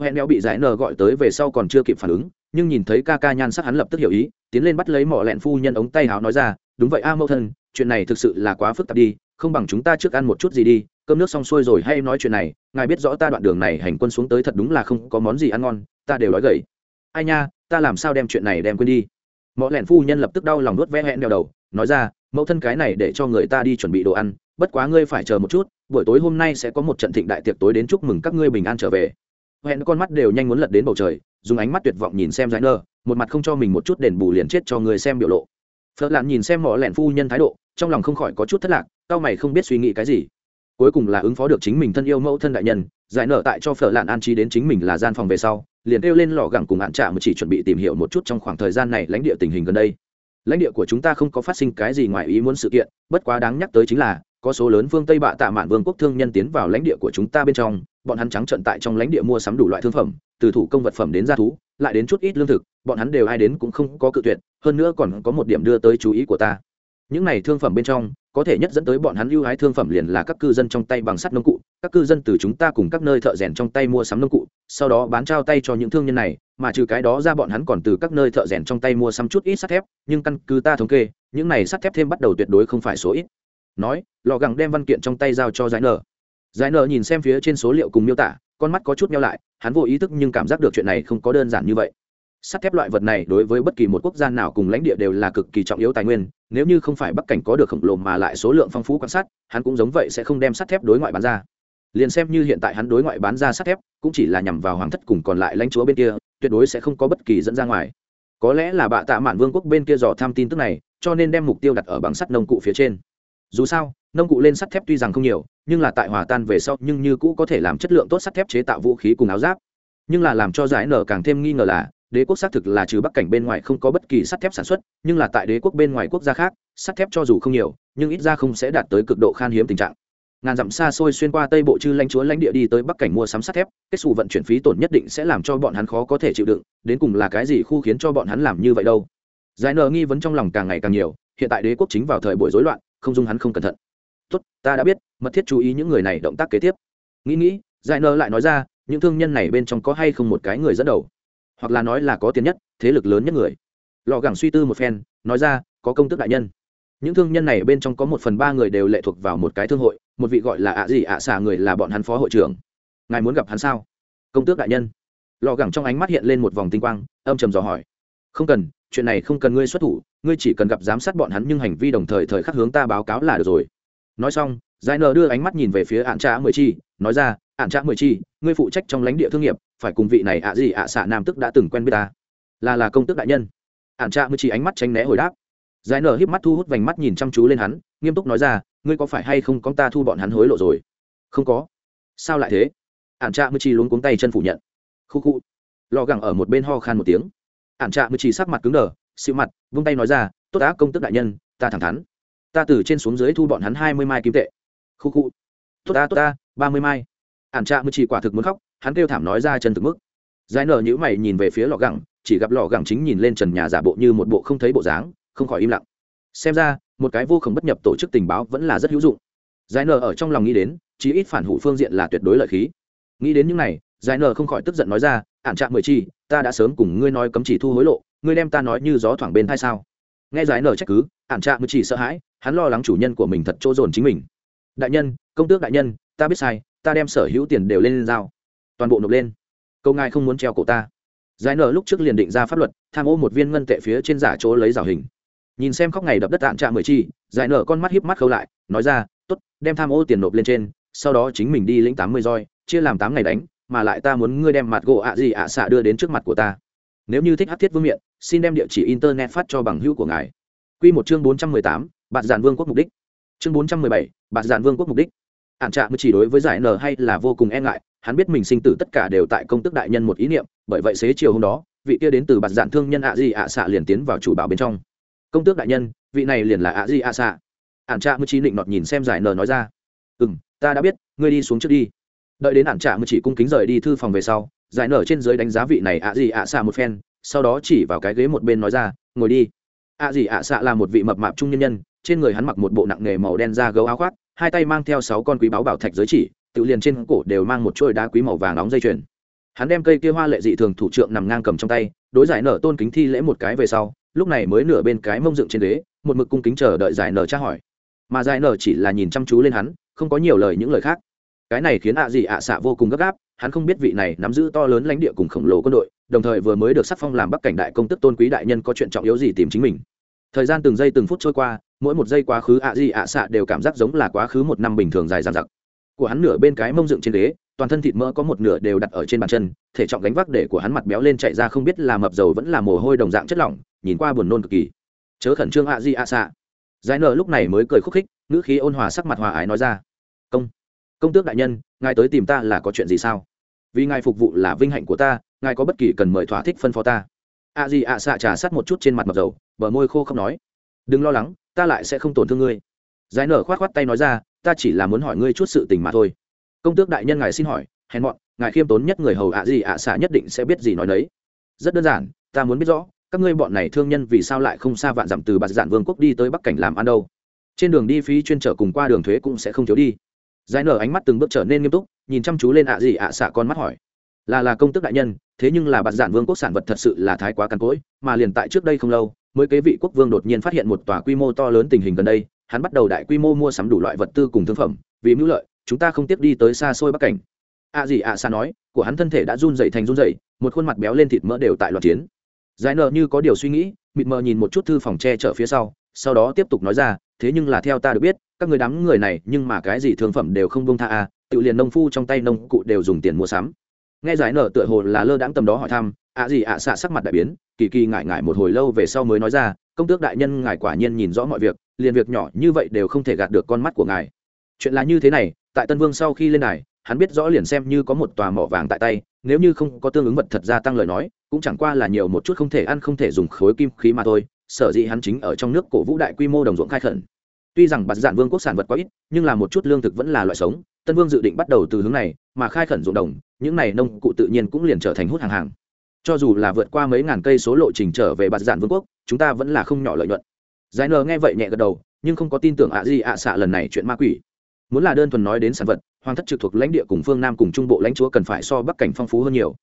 hẹn đeo bị giải Nở gọi tới về sau còn chưa kịp phản ứng nhưng nhìn thấy ca ca nhan sắc hắn lập tức hiểu ý tiến lên bắt lấy mỏ lẹn phu nhân ống tay háo nói ra đúng vậy a mẫu thân chuyện này thực sự là quá phức tạp đi, không bằng chúng ta trước ăn một chút gì đi, cơm nước xong xuôi rồi hay nói chuyện này, ngài biết rõ ta đoạn đường này hành quân xuống tới thật đúng là không có món gì ăn ngon, ta đều nói gầy. Ai nha, ta làm sao đem chuyện này đem quên đi? Mỏ lẹn phu nhân lập tức đau lòng nuốt vẽ hẹn đeo đầu, nói ra, mẫu thân cái này để cho người ta đi chuẩn bị đồ ăn, bất quá ngươi phải chờ một chút, buổi tối hôm nay sẽ có một trận thịnh đại tiệc tối đến chúc mừng các ngươi bình an trở về. Hẹn con mắt đều nhanh muốn lật đến bầu trời, dùng ánh mắt tuyệt vọng nhìn xem giải nơ, một mặt không cho mình một chút đền bù liền chết cho người xem biểu lộ. Phật lạn nhìn xem mỏ lẹn phu nhân thái độ trong lòng không khỏi có chút thất lạc, cao mày không biết suy nghĩ cái gì. Cuối cùng là ứng phó được chính mình thân yêu mẫu thân đại nhân, giải nở tại cho phở lạn an trí đến chính mình là gian phòng về sau, liền kêu lên lò gẳng cùng hạn trả mà chỉ chuẩn bị tìm hiểu một chút trong khoảng thời gian này lãnh địa tình hình gần đây. Lãnh địa của chúng ta không có phát sinh cái gì ngoài ý muốn sự kiện, bất quá đáng nhắc tới chính là, có số lớn phương tây bạ tạ mạn vương quốc thương nhân tiến vào lãnh địa của chúng ta bên trong, bọn hắn trắng trận tại trong lãnh địa mua sắm đủ loại thương phẩm, từ thủ công vật phẩm đến gia thú, lại đến chút ít lương thực, bọn hắn đều ai đến cũng không có cự tuyệt, hơn nữa còn có một điểm đưa tới chú ý của ta những này thương phẩm bên trong, có thể nhất dẫn tới bọn hắn ưu ái thương phẩm liền là các cư dân trong tay bằng sắt nông cụ. Các cư dân từ chúng ta cùng các nơi thợ rèn trong tay mua sắm nông cụ, sau đó bán trao tay cho những thương nhân này, mà trừ cái đó ra bọn hắn còn từ các nơi thợ rèn trong tay mua sắm chút ít sắt thép, nhưng căn cứ ta thống kê, những này sắt thép thêm bắt đầu tuyệt đối không phải số ít. Nói, lò gẳng đem văn kiện trong tay giao cho giải nở. Giải nở nhìn xem phía trên số liệu cùng miêu tả, con mắt có chút nhau lại, hắn vô ý thức nhưng cảm giác được chuyện này không có đơn giản như vậy. Sắt thép loại vật này đối với bất kỳ một quốc gia nào cùng lãnh địa đều là cực kỳ trọng yếu tài nguyên nếu như không phải bắc cảnh có được khổng lồ mà lại số lượng phong phú quan sát, hắn cũng giống vậy sẽ không đem sắt thép đối ngoại bán ra. Liền xem như hiện tại hắn đối ngoại bán ra sắt thép, cũng chỉ là nhằm vào hoàng thất cùng còn lại lãnh chúa bên kia, tuyệt đối sẽ không có bất kỳ dẫn ra ngoài. Có lẽ là bạ tạ mạn vương quốc bên kia dò tham tin tức này, cho nên đem mục tiêu đặt ở bằng sắt nông cụ phía trên. Dù sao, nông cụ lên sắt thép tuy rằng không nhiều, nhưng là tại hòa tan về sau nhưng như cũ có thể làm chất lượng tốt sắt thép chế tạo vũ khí cùng áo giáp. Nhưng là làm cho giải nở càng thêm nghi ngờ là đế quốc xác thực là trừ bắc cảnh bên ngoài không có bất kỳ sắt thép sản xuất, nhưng là tại đế quốc bên ngoài quốc gia khác, sắt thép cho dù không nhiều, nhưng ít ra không sẽ đạt tới cực độ khan hiếm tình trạng. Ngàn dặm xa xôi xuyên qua tây bộ chư lãnh chúa lãnh địa đi tới bắc cảnh mua sắm sắt thép, kết xù vận chuyển phí tổn nhất định sẽ làm cho bọn hắn khó có thể chịu đựng, đến cùng là cái gì khu khiến cho bọn hắn làm như vậy đâu. Giải nở nghi vấn trong lòng càng ngày càng nhiều, hiện tại đế quốc chính vào thời buổi rối loạn, không dung hắn không cẩn thận. Tốt, ta đã biết, mật thiết chú ý những người này động tác kế tiếp. Nghĩ nghĩ, giải nở lại nói ra, những thương nhân này bên trong có hay không một cái người dẫn đầu? Hoặc là nói là có tiền nhất, thế lực lớn nhất người. Lò gẳng suy tư một phen, nói ra, có công tước đại nhân. Những thương nhân này bên trong có một phần ba người đều lệ thuộc vào một cái thương hội, một vị gọi là ạ gì ạ xả người là bọn hắn phó hội trưởng. Ngài muốn gặp hắn sao? Công tước đại nhân. Lò gẳng trong ánh mắt hiện lên một vòng tinh quang, âm trầm dò hỏi. Không cần, chuyện này không cần ngươi xuất thủ, ngươi chỉ cần gặp giám sát bọn hắn nhưng hành vi đồng thời thời khắc hướng ta báo cáo là được rồi. Nói xong giải nờ đưa ánh mắt nhìn về phía ạn trá mười chi, nói ra, ạn trá mười chi, ngươi phụ trách trong lãnh địa thương nghiệp phải cùng vị này ạ gì ạ xạ nam tức đã từng quen biết ta. Là là công tức đại nhân. Ạn trạ mới chi ánh mắt tránh né hồi đáp. Giải nở híp mắt thu hút vành mắt nhìn chăm chú lên hắn, nghiêm túc nói ra, ngươi có phải hay không con ta thu bọn hắn hối lộ rồi? Không có. Sao lại thế? Ạn trạ mới chi luống cuống tay chân phủ nhận. Khu khu. Lò gẳng ở một bên ho khan một tiếng. Ạn trạ mới chi sắc mặt cứng đờ xịu mặt, vung tay nói ra, tốt đã, công tức đại nhân, ta thẳng thắn. Ta từ trên xuống dưới thu bọn hắn hai mươi mai kim tệ. Khu khu. Tốt ta tốt ta ba mươi mai. Ạn trạ mới chỉ quả thực muốn khóc hắn kêu thảm nói ra chân thực mức. Giải nở nhữ mày nhìn về phía lò gẳng, chỉ gặp lò gẳng chính nhìn lên trần nhà giả bộ như một bộ không thấy bộ dáng, không khỏi im lặng. Xem ra, một cái vô khổng bất nhập tổ chức tình báo vẫn là rất hữu dụng. Giải nở ở trong lòng nghĩ đến, chí ít phản hủ phương diện là tuyệt đối lợi khí. Nghĩ đến những này, giải nở không khỏi tức giận nói ra ạn trạm mười chi, ta đã sớm cùng ngươi nói cấm chỉ thu hối lộ, ngươi đem ta nói như gió thoảng bên hay sao? Nghe giải nở trách cứ ạn trạm mười chi sợ hãi, hắn lo lắng chủ nhân của mình thật chỗ dồn chính mình. Đại nhân, công tước đại nhân, ta biết sai, ta đem sở hữu tiền đều lên giao toàn bộ nộp lên. Câu ngài không muốn treo cổ ta. Giải nở lúc trước liền định ra pháp luật, tham ô một viên ngân tệ phía trên giả chỗ lấy rào hình. Nhìn xem khóc ngày đập đất tạm trạm mười chi, giải nở con mắt híp mắt khâu lại, nói ra t ố t đem tham ô tiền nộp lên trên, sau đó chính mình đi lĩnh tám mươi roi, chia làm tám ngày đánh, mà lại ta muốn ngươi đem mặt gỗ ạ gì ạ xạ đưa đến trước mặt của ta. Nếu như thích hát thiết vương miện, xin đem địa chỉ internet phát cho bằng hữu của ngài. Q một chương bốn trăm mười tám bạn giản vương quốc mục đích. Chương bốn trăm mười bảy bạn giản vương quốc mục đích. Ạn trạm mới chỉ đối với giải n hay là vô cùng e ngại hắn biết mình sinh tử tất cả đều tại công tức đại nhân một ý niệm, bởi vậy xế chiều hôm đó, vị kia đến từ bạt giản thương nhân ạ gì ạ xạ liền tiến vào chủ bảo bên trong. Công tước đại nhân, vị này liền là ạ gì ạ xạ. Ản trạ mưu trí định nọt nhìn xem giải nờ nói ra. Ừ m ta đã biết, ngươi đi xuống trước đi. Đợi đến Ản trạ mưu chỉ cung kính rời đi thư phòng về sau, giải nở trên dưới đánh giá vị này ạ gì ạ xạ một phen, sau đó chỉ vào cái ghế một bên nói ra, ngồi đi. Ạ gì ạ xạ là một vị mập mạp trung nhân nhân, trên người hắn mặc một bộ nặng nghề màu đen da gấu áo khoác, hai tay mang theo sáu con quý báo bảo thạch giới chỉ tự liền trên cổ đều mang một chuôi đá quý màu vàng nóng dây chuyền. Hắn đem cây kia hoa lệ dị thường thủ trưởng nằm ngang cầm trong tay, đối giải nở tôn kính thi lễ một cái về sau, lúc này mới nửa bên cái mông dựng trên ghế, một mực cung kính chờ đợi giải nở tra hỏi. Mà giải nở chỉ là nhìn chăm chú lên hắn, không có nhiều lời những lời khác. Cái này khiến ạ gì ạ xạ vô cùng gấp gáp, hắn không biết vị này nắm giữ to lớn lãnh địa cùng khổng lồ quân đội, đồng thời vừa mới được sắc phong làm bắc cảnh đại công tức tôn quý đại nhân có chuyện trọng yếu gì tìm chính mình. Thời gian từng giây từng phút trôi qua, mỗi một giây quá khứ ạ gì ạ xạ đều cảm giác giống là quá khứ một năm bình thường dài dằng dặc của hắn nửa bên cái mông dựng trên ghế, toàn thân thịt mỡ có một nửa đều đặt ở trên bàn chân, thể trọng gánh vác để của hắn mặt béo lên chạy ra không biết là mập dầu vẫn là mồ hôi đồng dạng chất lỏng, nhìn qua buồn nôn cực kỳ. Chớ khẩn trương ạ di ạ xạ giải nở lúc này mới cười khúc khích, ngữ khí ôn hòa sắc mặt hòa ái nói ra. Công công tước đại nhân, ngài tới tìm ta là có chuyện gì sao? Vì ngài phục vụ là vinh hạnh của ta, ngài có bất kỳ cần mời thỏa thích phân phó ta? Ạ di ạ xạ trà sát một chút trên mặt mập dầu, bờ môi khô không nói. Đừng lo lắng, ta lại sẽ không tổn thương ngươi. Giải nở khoát khoát tay nói ra ta chỉ là muốn hỏi ngươi chút sự tình mà thôi. Công tước đại nhân ngài xin hỏi, hèn mọn, ngài khiêm tốn nhất người hầu ạ gì ạ xạ nhất định sẽ biết gì nói đấy rất đơn giản, ta muốn biết rõ, các ngươi bọn này thương nhân vì sao lại không xa vạn dặm từ bạt giản vương quốc đi tới bắc cảnh làm ăn đâu? Trên đường đi phí chuyên trở cùng qua đường thuế cũng sẽ không thiếu đi. Giải nở ánh mắt từng bước trở nên nghiêm túc, nhìn chăm chú lên ạ gì ạ xạ con mắt hỏi. Là là công tức đại nhân, thế nhưng là bạt giản vương quốc sản vật thật sự là thái quá cằn cỗi, mà liền tại trước đây không lâu, mới kế vị quốc vương đột nhiên phát hiện một tòa quy mô to lớn tình hình gần đây hắn bắt đầu đại quy mô mua sắm đủ loại vật tư cùng thương phẩm, vì mưu lợi, chúng ta không tiếp đi tới xa xôi bắc cảnh. À gì à sa nói, của hắn thân thể đã run dậy thành run dậy một khuôn mặt béo lên thịt mỡ đều tại loạt chiến. Giải nở như có điều suy nghĩ, mịt mờ nhìn một chút thư phòng tre chở phía sau sau đó tiếp tục nói ra, thế nhưng là theo ta được biết, các người đám người này, nhưng mà cái gì thương phẩm đều không bông tha à tự liền nông phu trong tay nông cụ đều dùng tiền mua sắm. Nghe giải nở tựa hồ là lơ đãng tầm đó hỏi thăm ạ gì ạ xạ sắc mặt đại biến, kỳ kỳ ngại ngại một hồi lâu về sau mới nói ra, công tước đại nhân ngài quả nhiên nhìn rõ mọi việc liền việc nhỏ như vậy đều không thể gạt được con mắt của ngài. Chuyện là như thế này, tại tân vương sau khi lên đài, hắn biết rõ liền xem như có một tòa mỏ vàng tại tay, nếu như không có tương ứng vật thật gia tăng lời nói, cũng chẳng qua là nhiều một chút không thể ăn không thể dùng khối kim khí mà thôi, sở dĩ hắn chính ở trong nước cổ vũ đại quy mô đồng ruộng khai khẩn. Tuy rằng bạt giản vương quốc sản vật quá ít, nhưng là một chút lương thực vẫn là loại sống, tân vương dự định bắt đầu từ hướng này, mà khai khẩn ruộng đồng, những này nông cụ tự nhiên cũng liền trở thành hút hàng hàng. Cho dù là vượt qua mấy ngàn cây số lộ trình trở về bạt giản vương quốc, chúng ta vẫn là không nhỏ lợi nhuận giải nờ nghe vậy nhẹ gật đầu, nhưng không có tin tưởng ạ gì ạ xạ lần này chuyện ma quỷ. Muốn là đơn thuần nói đến sản vật, hoàng thất trực thuộc lãnh địa cùng phương nam cùng trung bộ lãnh chúa cần phải so bắc cảnh phong phú hơn nhiều.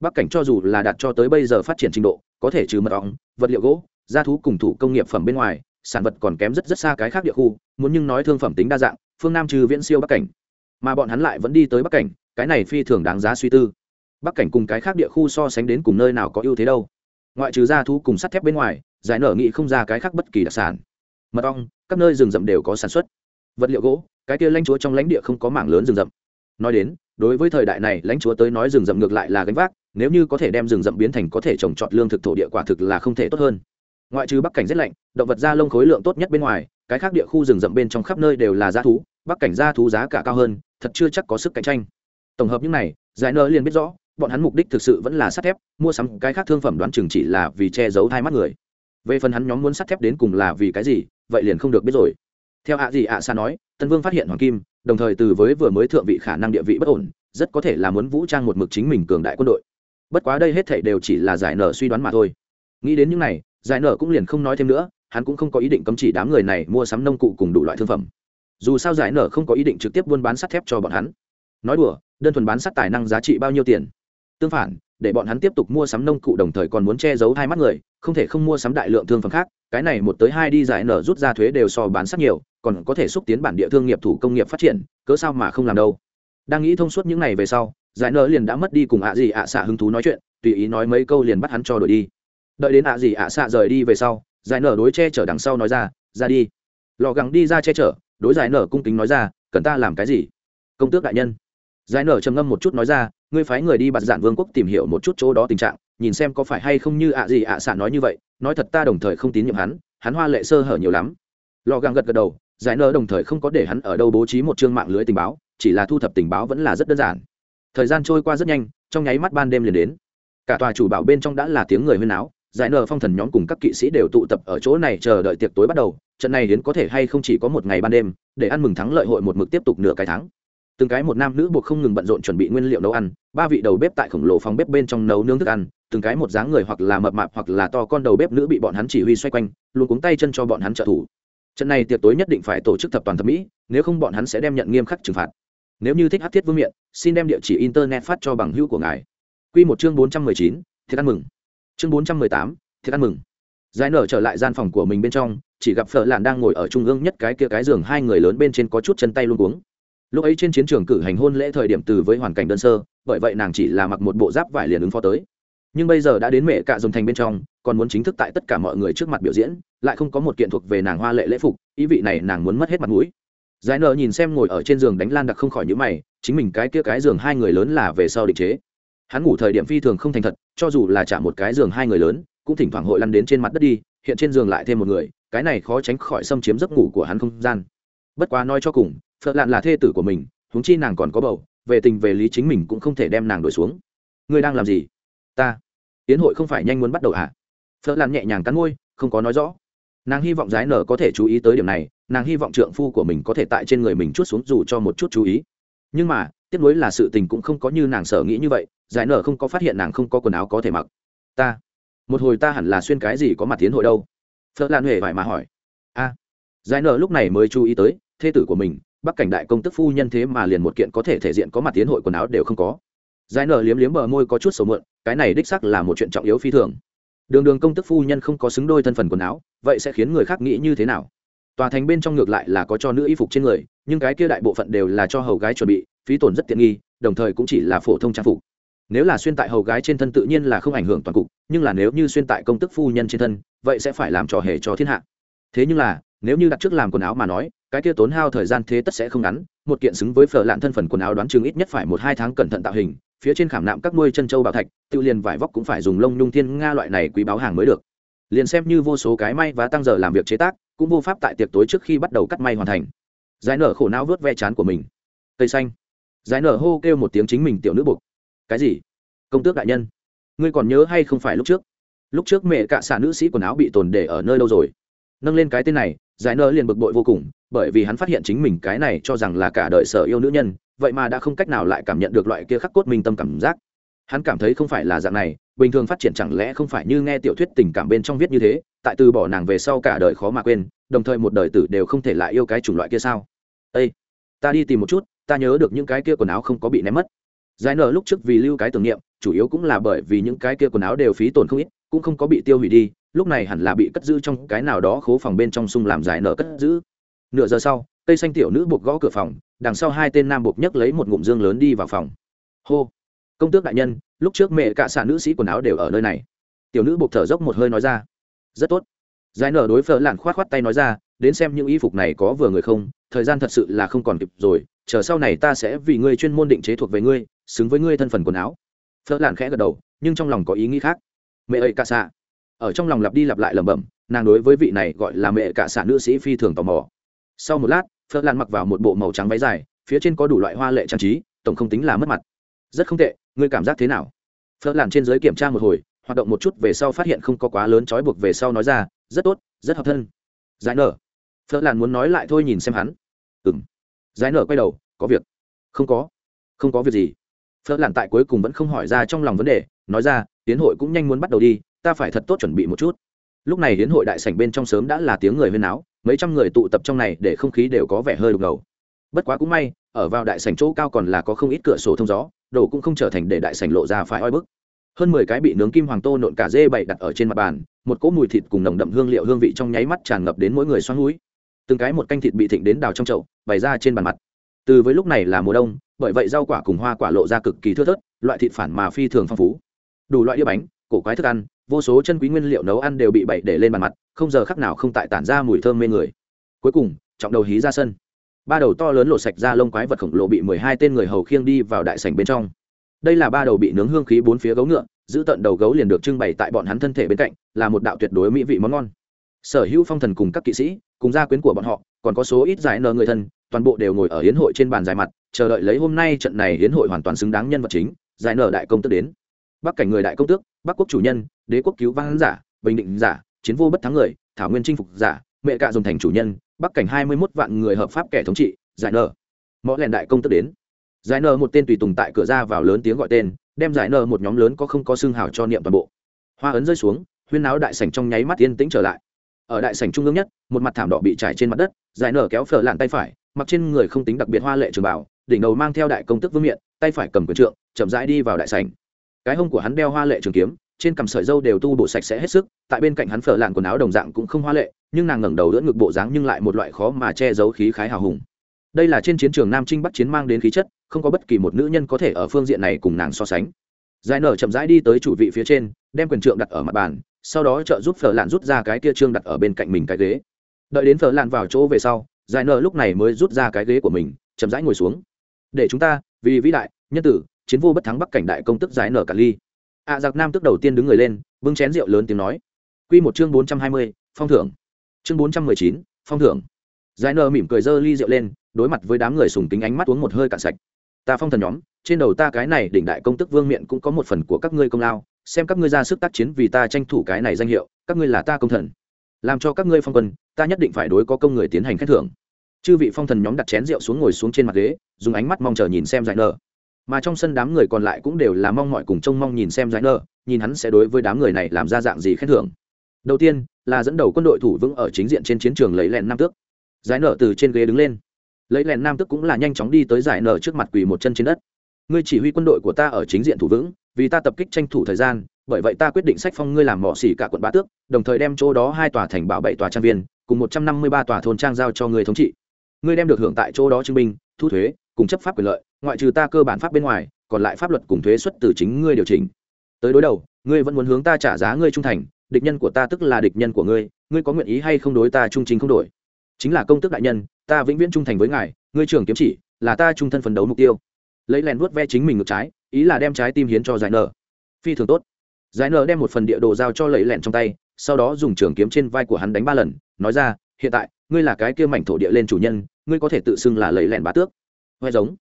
Bắc cảnh cho dù là đạt cho tới bây giờ phát triển trình độ, có thể trừ mật ong, vật liệu gỗ, gia thú cùng thủ công nghiệp phẩm bên ngoài, sản vật còn kém rất rất xa cái khác địa khu, muốn nhưng nói thương phẩm tính đa dạng, phương nam trừ viễn siêu bắc cảnh. Mà bọn hắn lại vẫn đi tới bắc cảnh, cái này phi thường đáng giá suy tư. Bắc cảnh cùng cái khác địa khu so sánh đến cùng nơi nào có ưu thế đâu. Ngoại trừ gia thú cùng sắt thép bên ngoài giải nở nghĩ không ra cái khác bất kỳ đặc sản. Mật ong, các nơi rừng rậm đều có sản xuất. Vật liệu gỗ, cái kia lãnh chúa trong lãnh địa không có mảng lớn rừng rậm. Nói đến, đối với thời đại này, lãnh chúa tới nói rừng rậm ngược lại là gánh vác, nếu như có thể đem rừng rậm biến thành có thể trồng trọt lương thực thổ địa quả thực là không thể tốt hơn. Ngoại trừ bắc cảnh rét lạnh, động vật da lông khối lượng tốt nhất bên ngoài, cái khác địa khu rừng rậm bên trong khắp nơi đều là g thú, bắc cảnh da thú giá cả cao hơn, thật chưa chắc có sức cạnh tranh. Tổng hợp những này, giải nơ liền biết rõ, bọn hắn mục đích thực sự vẫn là sắt thép, mua sắm cái khác thương phẩm đoán chừng chỉ là vì che giấu hai mắt người về phần hắn nhóm muốn sắt thép đến cùng là vì cái gì, vậy liền không được biết rồi. Theo ạ gì ạ xa nói, tân vương phát hiện hoàng kim, đồng thời từ với vừa mới thượng vị khả năng địa vị bất ổn, rất có thể là muốn vũ trang một mực chính mình cường đại quân đội. Bất quá đây hết thể đều chỉ là giải nở suy đoán mà thôi. Nghĩ đến những này, giải nở cũng liền không nói thêm nữa, hắn cũng không có ý định cấm chỉ đám người này mua sắm nông cụ cùng đủ loại thương phẩm. Dù sao giải nở không có ý định trực tiếp buôn bán sắt thép cho bọn hắn. Nói đùa, đơn thuần bán sắt tài năng giá trị bao nhiêu tiền? Tương phản, để bọn hắn tiếp tục mua sắm nông cụ đồng thời còn muốn che giấu hai mắt người không thể không mua sắm đại lượng thương phẩm khác, cái này một tới hai đi giải nở rút ra thuế đều so bán sắt nhiều, còn có thể xúc tiến bản địa thương nghiệp thủ công nghiệp phát triển, cớ sao mà không làm đâu. Đang nghĩ thông suốt những ngày về sau, giải nở liền đã mất đi cùng ạ gì ạ xạ hứng thú nói chuyện, tùy ý nói mấy câu liền bắt hắn cho đổi đi. Đợi đến ạ gì ạ xạ rời đi về sau, giải nở đối che chở đằng sau nói ra ra đi. Lò gắng đi ra che chở, đối giải nở cung kính nói ra, cần ta làm cái gì? Công tước đại nhân. Giải nở trầm ngâm một chút nói ra, ngươi phái người đi bạt giản vương quốc tìm hiểu một chút chỗ đó tình trạng nhìn xem có phải hay không như ạ gì ạ xạ nói như vậy, nói thật ta đồng thời không tín nhiệm hắn hắn hoa lệ sơ hở nhiều lắm. Lò gàng gật gật đầu, giải nở đồng thời không có để hắn ở đâu bố trí một chương mạng lưới tình báo, chỉ là thu thập tình báo vẫn là rất đơn giản. Thời gian trôi qua rất nhanh, trong nháy mắt ban đêm liền đến. Cả tòa chủ bảo bên trong đã là tiếng người huyên áo giải nở phong thần nhóm cùng các kỵ sĩ đều tụ tập ở chỗ này chờ đợi tiệc tối bắt đầu, trận này đến có thể hay không chỉ có một ngày ban đêm, để ăn mừng thắng lợi hội một mực tiếp tục nửa cái tháng. Từng cái một nam nữ buộc không ngừng bận rộn chuẩn bị nguyên liệu nấu ăn, ba vị đầu bếp tại khổng lồ phòng bếp bên trong nấu nướng thức ăn từng cái một dáng người hoặc là mập mạp hoặc là to con đầu bếp nữ bị bọn hắn chỉ huy xoay quanh, luôn cuống tay chân cho bọn hắn trợ thủ. Trận này tiệc tối nhất định phải tổ chức thập toàn thẩm mỹ, nếu không bọn hắn sẽ đem nhận nghiêm khắc trừng phạt. Nếu như thích hát thiết vương miện, xin đem địa chỉ internet phát cho bằng hữu của ngài. Q một chương bốn trăm mười chín, thiệt ăn mừng. Chương bốn trăm mười tám, thiệt ăn mừng. Giải nở trở lại gian phòng của mình bên trong, chỉ gặp phở lạn đang ngồi ở trung ương nhất cái kia cái giường, hai người lớn bên trên có chút chân tay luôn cuống. Lúc ấy trên chiến trường cử hành hôn lễ thời điểm từ với hoàn cảnh đơn sơ, bởi vậy nàng chỉ là mặc một bộ giáp vải liền ứng phó tới nhưng bây giờ đã đến mẹ cạ dòng thành bên trong, còn muốn chính thức tại tất cả mọi người trước mặt biểu diễn, lại không có một kiện thuộc về nàng hoa lệ lễ phục, ý vị này nàng muốn mất hết mặt mũi. Giải nợ nhìn xem ngồi ở trên giường đánh lan đặc không khỏi những mày, chính mình cái kia cái giường hai người lớn là về sau định chế. Hắn ngủ thời điểm phi thường không thành thật, cho dù là chạm một cái giường hai người lớn, cũng thỉnh thoảng hội lăn đến trên mặt đất đi, hiện trên giường lại thêm một người, cái này khó tránh khỏi xâm chiếm giấc ngủ của hắn không gian. Bất quá nói cho cùng, phật lạn là thê tử của mình, huống chi nàng còn có bầu, về tình về lý chính mình cũng không thể đem nàng đổi xuống. Ngươi đang làm gì? Ta tiến hội không phải nhanh muốn bắt đầu à? Phở lan nhẹ nhàng cắn môi, không có nói rõ. Nàng hy vọng giái nở có thể chú ý tới điểm này, nàng hy vọng trượng phu của mình có thể tại trên người mình chút xuống dù cho một chút chú ý. Nhưng mà tiếp nối là sự tình cũng không có như nàng sở nghĩ như vậy giải nở không có phát hiện nàng không có quần áo có thể mặc. Ta, một hồi ta hẳn là xuyên cái gì có mặt tiến hội đâu? Phở lan huệ vải mà hỏi. A. Giải nở lúc này mới chú ý tới, thê tử của mình, bắc cảnh đại công tức phu nhân thế mà liền một kiện có thể thể diện có mặt tiến hội quần áo đều không có giải nở liếm liếm bờ môi có chút sầu mượn, cái này đích sắc là một chuyện trọng yếu phi thường. Đường đường công tức phu nhân không có xứng đôi thân phần quần áo, vậy sẽ khiến người khác nghĩ như thế nào? Tòa thành bên trong ngược lại là có cho nữ y phục trên người, nhưng cái kia đại bộ phận đều là cho hầu gái chuẩn bị, phí tổn rất tiện nghi, đồng thời cũng chỉ là phổ thông trang phục. Nếu là xuyên tại hầu gái trên thân tự nhiên là không ảnh hưởng toàn cục, nhưng là nếu như xuyên tại công tức phu nhân trên thân, vậy sẽ phải làm trò hề cho thiên hạ. Thế nhưng là, nếu như đặt trước làm quần áo mà nói, cái kia tốn hao thời gian thế tất sẽ không ngắn, một kiện xứng với phở lạn thân phần quần áo đoán chừng ít nhất phải một hai tháng cẩn thận tạo hình phía trên khảm nạm các nuôi chân châu bảo thạch, tự liền vải vóc cũng phải dùng lông nhung thiên nga loại này quý báo hàng mới được. Liền xem như vô số cái may và tăng giờ làm việc chế tác, cũng vô pháp tại tiệc tối trước khi bắt đầu cắt may hoàn thành. Giải nở khổ não vớt ve chán của mình. Cây xanh. Giải nở hô kêu một tiếng chính mình tiểu nữ buộc cái gì? Công tước đại nhân. Ngươi còn nhớ hay không phải lúc trước? Lúc trước mẹ cạ xạ nữ sĩ quần áo bị tồn để ở nơi đâu rồi? Nâng lên cái tên này, giải nở liền bực bội vô cùng, bởi vì hắn phát hiện chính mình cái này cho rằng là cả đời sở yêu nữ nhân vậy mà đã không cách nào lại cảm nhận được loại kia khắc cốt minh tâm cảm giác. Hắn cảm thấy không phải là dạng này, bình thường phát triển chẳng lẽ không phải như nghe tiểu thuyết tình cảm bên trong viết như thế, tại từ bỏ nàng về sau cả đời khó mà quên, đồng thời một đời tử đều không thể lại yêu cái chủng loại kia sao? Ây ta đi tìm một chút, ta nhớ được những cái kia quần áo không có bị ném mất. Giải nở lúc trước vì lưu cái tưởng niệm, chủ yếu cũng là bởi vì những cái kia quần áo đều phí tổn không ít, cũng không có bị tiêu hủy đi, lúc này hẳn là bị cất giữ trong cái nào đó khố phòng bên trong sung làm giải nở cất giữ. Nửa giờ sau, cây xanh tiểu nữ buộc gõ cửa phòng đằng sau hai tên nam buộc nhấc lấy một ngụm dương lớn đi vào phòng. Hô. Công tước đại nhân, lúc trước mẹ cả xạ nữ sĩ quần áo đều ở nơi này. Tiểu nữ buộc thở dốc một hơi nói ra. Rất tốt. Giải nở đối phở lạn khoát khoát tay nói ra, đến xem những y phục này có vừa người không, thời gian thật sự là không còn kịp rồi, chờ sau này ta sẽ vì ngươi chuyên môn định chế thuộc về ngươi, xứng với ngươi thân phần quần áo. Phở lạn khẽ gật đầu, nhưng trong lòng có ý nghĩ khác. Mẹ ơi cả xạ. Ở trong lòng lặp đi lặp lại lẩm bẩm, nàng đối với vị này gọi là mẹ cả xạ nữ sĩ phi thường tò mò. Sau một lát phớt lan mặc vào một bộ màu trắng váy dài, phía trên có đủ loại hoa lệ trang trí, tổng không tính là mất mặt. Rất không tệ, ngươi cảm giác thế nào? Phớt lan trên giới kiểm tra một hồi, hoạt động một chút về sau phát hiện không có quá lớn trói buộc về sau nói ra, rất tốt, rất hợp thân. Giải nở. Phớt lan muốn nói lại thôi nhìn xem hắn. Ừng giải nở quay đầu, có việc. Không có. Không có việc gì. Phớt lan tại cuối cùng vẫn không hỏi ra trong lòng vấn đề, nói ra, tiến hội cũng nhanh muốn bắt đầu đi, ta phải thật tốt chuẩn bị một chút lúc này hiến hội đại sảnh bên trong sớm đã là tiếng người huyên náo, mấy trăm người tụ tập trong này để không khí đều có vẻ hơi đục ngầu. Bất quá cũng may, ở vào đại sảnh chỗ cao còn là có không ít cửa sổ thông gió, đồ cũng không trở thành để đại sảnh lộ ra phải oi bức. Hơn mười cái bị nướng kim hoàng tô nộn cả dê bày đặt ở trên mặt bàn, một cỗ mùi thịt cùng nồng đậm hương liệu hương vị trong nháy mắt tràn ngập đến mỗi người xoắn núi. Từng cái một canh thịt bị thịnh đến đào trong chậu, bày ra trên bàn mặt. Từ với lúc này là mùa đông, bởi vậy rau quả cùng hoa quả lộ ra cực kỳ thưa thớt, loại thịt phản mà phi thường phong phú. Đủ loại đĩa bánh, cổ quái thức ăn vô số chân quý nguyên liệu nấu ăn đều bị bày để lên bàn mặt, không giờ khắc nào không tại tản ra mùi thơm mê người. Cuối cùng, trọng đầu hí ra sân. Ba đầu to lớn lộ sạch ra lông quái vật khổng lồ bị mười hai tên người hầu khiêng đi vào đại sảnh bên trong. Đây là ba đầu bị nướng hương khí bốn phía gấu ngựa, giữ tận đầu gấu liền được trưng bày tại bọn hắn thân thể bên cạnh, là một đạo tuyệt đối mỹ vị món ngon. Sở hữu phong thần cùng các kỵ sĩ, cùng gia quyến của bọn họ, còn có số ít giải nở người thân, toàn bộ đều ngồi ở hiến hội trên bàn dài mặt, chờ đợi lấy hôm nay trận này hiến hội hoàn toàn xứng đáng nhân vật chính, giải nở đại công tức đến bắc cảnh người đại công tước, bắc quốc chủ nhân, đế quốc cứu vãn giả, bình định giả, chiến vô bất thắng người, thảo nguyên chinh phục giả, mẹ cạ dùng thành chủ nhân, bắc cảnh hai mươi mốt vạn người hợp pháp kẻ thống trị, giải nờ mõ lèn đại công tước đến. Giải nờ một tên tùy tùng tại cửa ra vào lớn tiếng gọi tên, đem giải nờ một nhóm lớn có không có xương hào cho niệm toàn bộ. Hoa ấn rơi xuống, huyên náo đại sảnh trong nháy mắt yên tĩnh trở lại. Ở đại sảnh trung ương nhất, một mặt thảm đỏ bị trải trên mặt đất, giải nở kéo phở lạn tay phải, mặc trên người không tính đặc biệt hoa lệ trường bảo đỉnh đầu mang theo đại công tức vương miện, tay phải cầm quyền trượng, chậm rãi đi vào đại sảnh cái hông của hắn đeo hoa lệ trường kiếm, trên cằm sợi dâu đều tu bổ sạch sẽ hết sức, tại bên cạnh hắn phở lạn quần áo đồng dạng cũng không hoa lệ, nhưng nàng ngẩng đầu đỡ ngực bộ dáng nhưng lại một loại khó mà che giấu khí khái hào hùng. Đây là trên chiến trường nam trinh bắc chiến mang đến khí chất, không có bất kỳ một nữ nhân có thể ở phương diện này cùng nàng so sánh. Giải nở chậm rãi đi tới chủ vị phía trên, đem quyền trượng đặt ở mặt bàn, sau đó trợ giúp phở lạn rút ra cái kia trương đặt ở bên cạnh mình cái ghế. Đợi đến phở lạn vào chỗ về sau, giải nở lúc này mới rút ra cái ghế của mình, chậm rãi ngồi xuống. Để chúng ta, vì vĩ đại, nhân tử chiến vô bất thắng bắc cảnh đại công tức giải nở cả ly. Ạ à, giặc nam tức đầu tiên đứng người lên bưng chén rượu lớn tiếng nói. Q một chương bốn trăm hai mươi phong thưởng. Chương bốn trăm mười chín phong thưởng. Giải nở mỉm cười dơ ly rượu lên đối mặt với đám người sùng tính ánh mắt uống một hơi cạn sạch. Ta phong thần nhóm trên đầu ta cái này đỉnh đại công tức vương miện cũng có một phần của các ngươi công lao xem các ngươi ra sức tác chiến vì ta tranh thủ cái này danh hiệu các ngươi là ta công thần. Làm cho các ngươi phong quân ta nhất định phải đối có công người tiến hành khen thưởng. Chư vị phong thần nhóm đặt chén rượu xuống ngồi xuống trên mặt ghế dùng ánh mắt mong chờ nhìn xem giải nở mà trong sân đám người còn lại cũng đều là mong mọi cùng trông mong nhìn xem giải nơ nhìn hắn sẽ đối với đám người này làm ra dạng gì khen thưởng. Đầu tiên, là dẫn đầu quân đội thủ vững ở chính diện trên chiến trường lấy lẹn nam tước. Giải nở từ trên ghế đứng lên. Lấy lẹn nam tước cũng là nhanh chóng đi tới giải nở trước mặt quỳ một chân trên đất. Ngươi chỉ huy quân đội của ta ở chính diện thủ vững, vì ta tập kích tranh thủ thời gian, bởi vậy ta quyết định sách phong ngươi làm mỏ xỉ cả quận bá tước, đồng thời đem chỗ đó hai tòa thành bảo bảy tòa trang viên, cùng một trăm năm mươi ba tòa thôn trang giao cho ngươi thống trị. Ngươi đem được hưởng tại chỗ đó chứng minh, thu thuế, cùng chấp pháp quyền lợi ngoại trừ ta cơ bản pháp bên ngoài, còn lại pháp luật cùng thuế xuất từ chính ngươi điều chỉnh. Tới đối đầu, ngươi vẫn muốn hướng ta trả giá ngươi trung thành, địch nhân của ta tức là địch nhân của ngươi ngươi có nguyện ý hay không đối ta trung chính không đổi? Chính là công tước đại nhân, ta vĩnh viễn trung thành với ngài, ngươi trưởng kiếm chỉ, là ta trung thân phấn đấu mục tiêu. Lấy lèn vuốt ve chính mình ngược trái, ý là đem trái tim hiến cho giải nở. Phi thường tốt. Giải nở đem một phần địa đồ giao cho lấy lẹn trong tay, sau đó dùng trường kiếm trên vai của hắn đánh ba lần, nói ra, hiện tại, ngươi là cái kia mảnh thổ địa lên chủ nhân, ngươi có thể tự xưng là lấy lẹn bá tước. Hoe giống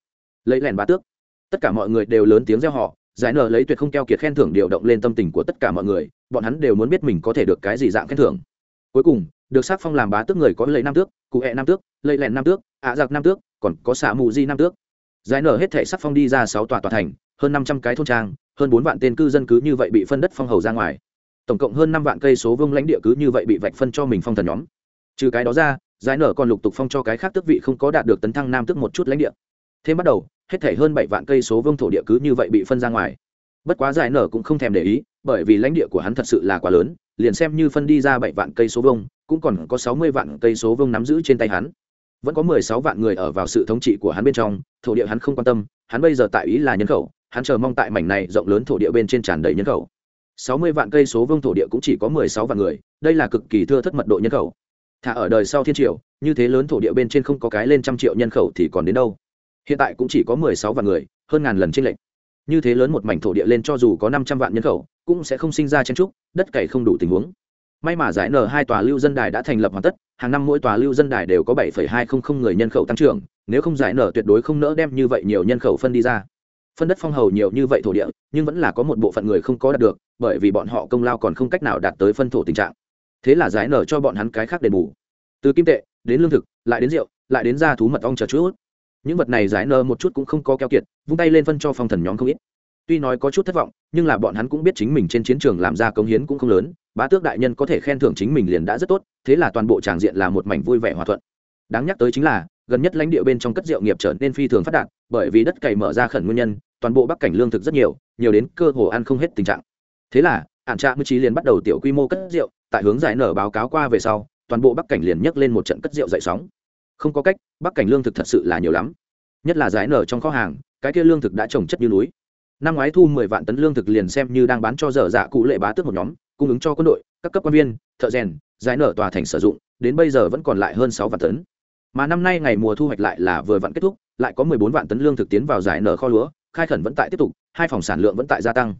lấy lẹn bá tước. Tất cả mọi người đều lớn tiếng reo họ giải nở lấy tuyệt không keo kiệt khen thưởng điều động lên tâm tình của tất cả mọi người, bọn hắn đều muốn biết mình có thể được cái gì dạng khen thưởng. Cuối cùng, được sắc phong làm bá tước người có lấy nam tước, cụ hẹ nam tước, lấy lẹn nam tước, ạ giặc nam tước, còn có xạ mù di nam tước. Giải nở hết thể sắc phong đi ra sáu tòa tòa thành, hơn năm trăm cái thôn trang, hơn bốn vạn tên cư dân cứ như vậy bị phân đất phong hầu ra ngoài. Tổng cộng hơn năm vạn cây số vương lãnh địa cứ như vậy bị vạch phân cho mình phong thần nhóm. Trừ cái đó ra, giải nở còn lục tục phong cho cái khác tước vị không có đạt được tấn thăng nam tước một chút lãnh địa. Thêm bắt đầu hết thể hơn bảy vạn cây số vương thổ địa cứ như vậy bị phân ra ngoài. Bất quá giải nở cũng không thèm để ý bởi vì lãnh địa của hắn thật sự là quá lớn liền xem như phân đi ra bảy vạn cây số vương cũng còn có sáu mươi vạn cây số vương nắm giữ trên tay hắn. Vẫn có mười sáu vạn người ở vào sự thống trị của hắn bên trong thổ địa hắn không quan tâm hắn bây giờ tại ý là nhân khẩu hắn chờ mong tại mảnh này rộng lớn thổ địa bên trên tràn đầy nhân khẩu. Sáu mươi vạn cây số vương thổ địa cũng chỉ có mười sáu vạn người đây là cực kỳ thưa thất mật độ nhân khẩu. Thả ở đời sau thiên triều, như thế lớn thổ địa bên trên không có cái lên trăm triệu nhân khẩu thì còn đến đâu? Hiện tại cũng chỉ có mười sáu vạn người, hơn ngàn lần trên lệnh như thế lớn một mảnh thổ địa lên cho dù có năm trăm vạn nhân khẩu, cũng sẽ không sinh ra chen trúc đất cày không đủ tình huống. May mà giải nở hai tòa lưu dân đài đã thành lập hoàn tất, hàng năm mỗi tòa lưu dân đài đều có bảy hai trăm linh người nhân khẩu tăng trưởng, nếu không giải nở tuyệt đối không nỡ đem như vậy nhiều nhân khẩu phân đi ra. Phân đất phong hầu nhiều như vậy thổ địa, nhưng vẫn là có một bộ phận người không có đạt được, bởi vì bọn họ công lao còn không cách nào đạt tới phân thổ tình trạng. Thế là giải nở cho bọn hắn cái khác đền bù. Từ kim tệ, đến lương thực, lại đến rượu, lại đến gia thú mật ong chờ chút những vật này giải nở một chút cũng không có keo kiệt, vung tay lên phân cho phong thần nhóm không ít. Tuy nói có chút thất vọng, nhưng là bọn hắn cũng biết chính mình trên chiến trường làm ra công hiến cũng không lớn, bá tước đại nhân có thể khen thưởng chính mình liền đã rất tốt, thế là toàn bộ tràng diện là một mảnh vui vẻ hòa thuận. Đáng nhắc tới chính là, gần nhất lãnh địa bên trong cất rượu nghiệp trở nên phi thường phát đạt, bởi vì đất cày mở ra khẩn nguyên nhân, toàn bộ bắc cảnh lương thực rất nhiều nhiều đến cơ hồ ăn không hết tình trạng. Thế là ản trạ mới trí liền bắt đầu tiểu quy mô cất rượu, tại hướng giải nở báo cáo qua về sau, toàn bộ bắc cảnh liền nhấc lên một trận cất rượu dậy sóng không có cách, bắc cảnh lương thực thật sự là nhiều lắm. Nhất là giải nở trong kho hàng, cái kia lương thực đã trồng chất như núi. Năm ngoái thu mười vạn tấn lương thực liền xem như đang bán cho dở dạ cụ lệ bá tước một nhóm, cung ứng cho quân đội, các cấp quan viên, thợ rèn, giải nở tòa thành sử dụng, đến bây giờ vẫn còn lại hơn sáu vạn tấn. Mà năm nay ngày mùa thu hoạch lại là vừa vặn kết thúc, lại có mười bốn vạn tấn lương thực tiến vào giải nở kho lúa, khai khẩn vẫn tại tiếp tục, hai phòng sản lượng vẫn tại gia tăng.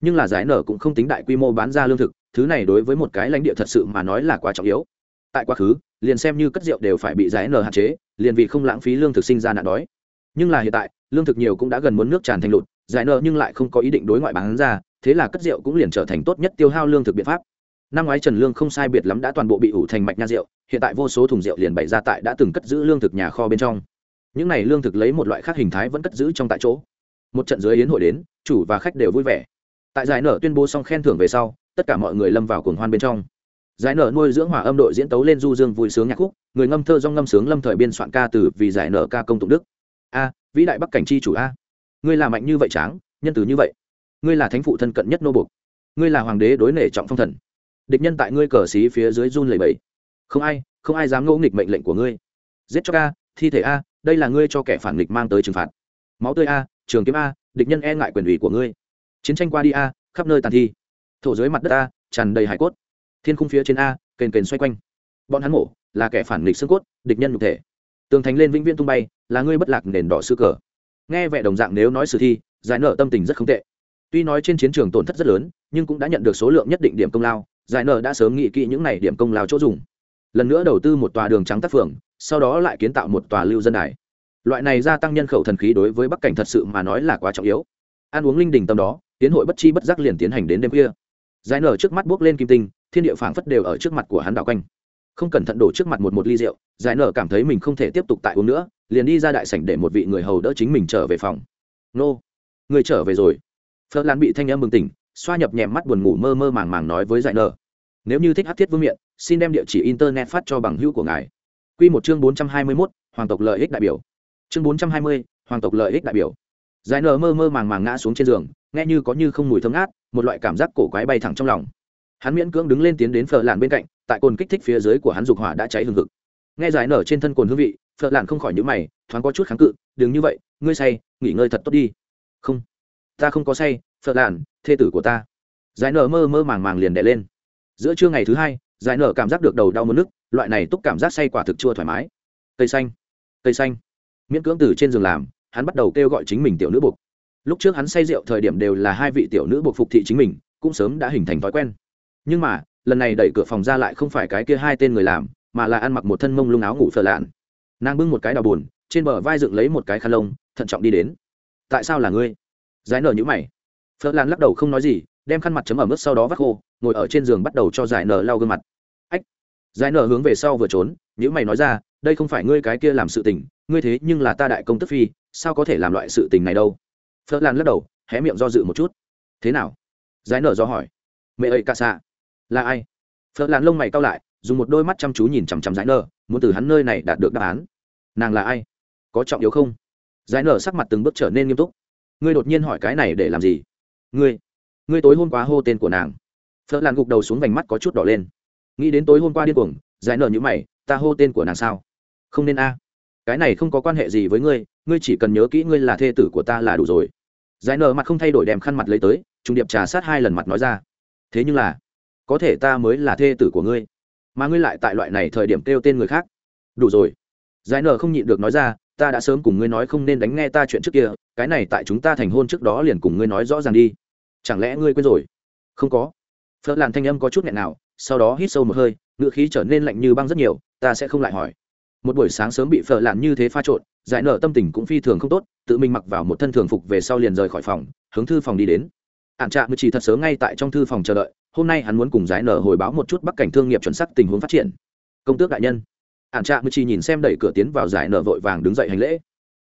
Nhưng là giải nở cũng không tính đại quy mô bán ra lương thực, thứ này đối với một cái lãnh địa thật sự mà nói là quá trọng yếu tại quá khứ, liền xem như cất rượu đều phải bị giải nở hạn chế, liền vì không lãng phí lương thực sinh ra nạn đói. Nhưng là hiện tại, lương thực nhiều cũng đã gần muốn nước tràn thành lụt, giải nợ nhưng lại không có ý định đối ngoại bán ra, thế là cất rượu cũng liền trở thành tốt nhất tiêu hao lương thực biện pháp. Năm ngoái trần lương không sai biệt lắm đã toàn bộ bị ủ thành mạch nha rượu, hiện tại vô số thùng rượu liền bày ra tại đã từng cất giữ lương thực nhà kho bên trong. Những này lương thực lấy một loại khác hình thái vẫn cất giữ trong tại chỗ. Một trận dưới yến hội đến, chủ và khách đều vui vẻ. Tại giải nở tuyên bố xong khen thưởng về sau, tất cả mọi người lâm vào cuồng hoan bên trong giải nở nuôi dưỡng hòa âm đội diễn tấu lên du dương vui sướng nhạc khúc, người ngâm thơ do ngâm sướng lâm thời biên soạn ca từ vì giải nở ca công tụng đức. A, vĩ đại bắc cảnh chi chủ a. Ngươi là mạnh như vậy tráng, nhân từ như vậy. Ngươi là thánh phụ thân cận nhất nô bục ngươi là hoàng đế đối nể trọng phong thần. Địch nhân tại ngươi cờ xí phía dưới run lầy bẫy không ai không ai dám ngẫu nghịch mệnh lệnh của ngươi. Giết cho a, thi thể a, đây là ngươi cho kẻ phản nghịch mang tới trừng phạt. Máu tươi a, trường kiếm a, địch nhân e ngại quyền ủy của ngươi. Chiến tranh qua đi a, khắp nơi tàn thi. Thổ dưới mặt đất a, tràn đầy hải cốt thiên khung phía trên a, kền kền xoay quanh. Bọn hắn mổ, là kẻ phản nghịch xương cốt, địch nhân nhục thể. Tường thành lên vĩnh viễn tung bay, là ngươi bất lạc nền đỏ sư cờ. Nghe vẻ đồng dạng nếu nói sử thi, giải nợ tâm tình rất không tệ. Tuy nói trên chiến trường tổn thất rất lớn, nhưng cũng đã nhận được số lượng nhất định điểm công lao, giải nợ đã sớm nghĩ kỹ những này điểm công lao chỗ dùng. Lần nữa đầu tư một tòa đường trắng tác phường, sau đó lại kiến tạo một tòa lưu dân đài. Loại này gia tăng nhân khẩu thần khí đối với bắc cảnh thật sự mà nói là quá trọng yếu. Ăn uống linh đình tâm đó, tiến hội bất chi bất giác liền tiến hành đến đêm khuya. Giải nở trước mắt bước lên kim tinh thiên địa phảng phất đều ở trước mặt của hắn đảo quanh không cẩn thận đổ trước mặt một một ly rượu giải nở cảm thấy mình không thể tiếp tục tại uống nữa liền đi ra đại sảnh để một vị người hầu đỡ chính mình trở về phòng nô người trở về rồi phớt lan bị thanh em bừng tỉnh xoa nhập nhèm mắt buồn ngủ mơ mơ màng màng nói với giải nở nếu như thích hát thiết vương miện xin đem địa chỉ internet phát cho bằng hữu của ngài Quy một chương bốn trăm hai mươi mốt hoàng tộc lợi ích đại biểu. Chương bốn trăm hai mươi, hoàng tộc lợi ích đại biểu. Giải nở mơ mơ màng màng ngã xuống trên giường, nghe như có như không mùi thơm ngát, một loại cảm giác cổ quái bay thẳng trong lòng. Hắn miễn cưỡng đứng lên tiến đến phở lạn bên cạnh, tại cồn kích thích phía dưới của hắn dục hỏa đã cháy hừng hực. Nghe giải nở trên thân cồn hương vị, phở lạn không khỏi nhíu mày, thoáng có chút kháng cự, đừng như vậy, ngươi say, nghỉ ngơi thật tốt đi. Không, ta không có say, phở lạn, thê tử của ta. Giải nở mơ mơ màng màng liền đè lên. Giữa trưa ngày thứ hai, giải nở cảm giác được đầu đau muốn nức, loại này túc cảm giác say quả thực chua thoải mái cây xanh cây xanh miễn cưỡng từ trên giường làm hắn bắt đầu kêu gọi chính mình tiểu nữ buộc lúc trước hắn say rượu thời điểm đều là hai vị tiểu nữ buộc phục thị chính mình cũng sớm đã hình thành thói quen nhưng mà, lần này đẩy cửa phòng ra lại không phải cái kia hai tên người làm, mà là ăn mặc một thân mông lung áo ngủ phờ lạn. Nàng bưng một cái đào bùn trên bờ vai dựng lấy một cái khăn lông, thận trọng đi đến. Tại sao là ngươi? Giải nở nhữ mày. Phờ lạn lắc đầu không nói gì, đem khăn mặt chấm ở mức sau đó vắt khô, ngồi ở trên giường bắt đầu cho giải nở lau gương mặt. Ách. Giải nở hướng về sau vừa trốn nhữ mày nói ra, đây không phải ngươi cái kia làm sự tình, ngươi thế nhưng là ta đại công tức phi, sao có thể làm loại sự tình này đâu? Phớt lan lắc đầu, hé miệng do dự một chút. Thế nào? Giải nở do hỏi. Mẹ ấy ca xạ là ai? Phở lạn lông mày cao lại, dùng một đôi mắt chăm chú nhìn chằm chằm giải nở, muốn từ hắn nơi này đạt được đáp án. Nàng là ai? Có trọng yếu không? Giải nở sắc mặt từng bước trở nên nghiêm túc. Ngươi đột nhiên hỏi cái này để làm gì? Ngươi ngươi tối hôm qua hô tên của nàng. Phở lạn gục đầu xuống vành mắt có chút đỏ lên. Nghĩ đến tối hôm qua điên cuồng, giải nở như mày, ta hô tên của nàng sao? Không nên a. Cái này không có quan hệ gì với ngươi ngươi chỉ cần nhớ kỹ ngươi là thê tử của ta là đủ rồi. Giải nở mặt không thay đổi đem khăn mặt lấy tới trung điệp trà sát hai lần mặt nói ra. Thế nhưng là có thể ta mới là thê tử của ngươi. Mà ngươi lại tại loại này thời điểm kêu tên người khác. Đủ rồi. Giải nở không nhịn được nói ra, ta đã sớm cùng ngươi nói không nên đánh nghe ta chuyện trước kia, cái này tại chúng ta thành hôn trước đó liền cùng ngươi nói rõ ràng đi. Chẳng lẽ ngươi quên rồi? Không có. Phớt làn thanh âm có chút nghẹn nào, sau đó hít sâu một hơi ngựa khí trở nên lạnh như băng rất nhiều, ta sẽ không lại hỏi. Một buổi sáng sớm bị phở lạn như thế pha trộn, giải nở tâm tình cũng phi thường không tốt, tự mình mặc vào một thân thường phục về sau liền rời khỏi phòng, hướng thư phòng đi đến ạn trạ mới chỉ thật sớm ngay tại trong thư phòng chờ đợi, hôm nay hắn muốn cùng giải nở hồi báo một chút bắc cảnh thương nghiệp chuẩn sắc tình huống phát triển. Công tước đại nhân. Ạn trạ mới chỉ nhìn xem đẩy cửa tiến vào giải nở vội vàng đứng dậy hành lễ.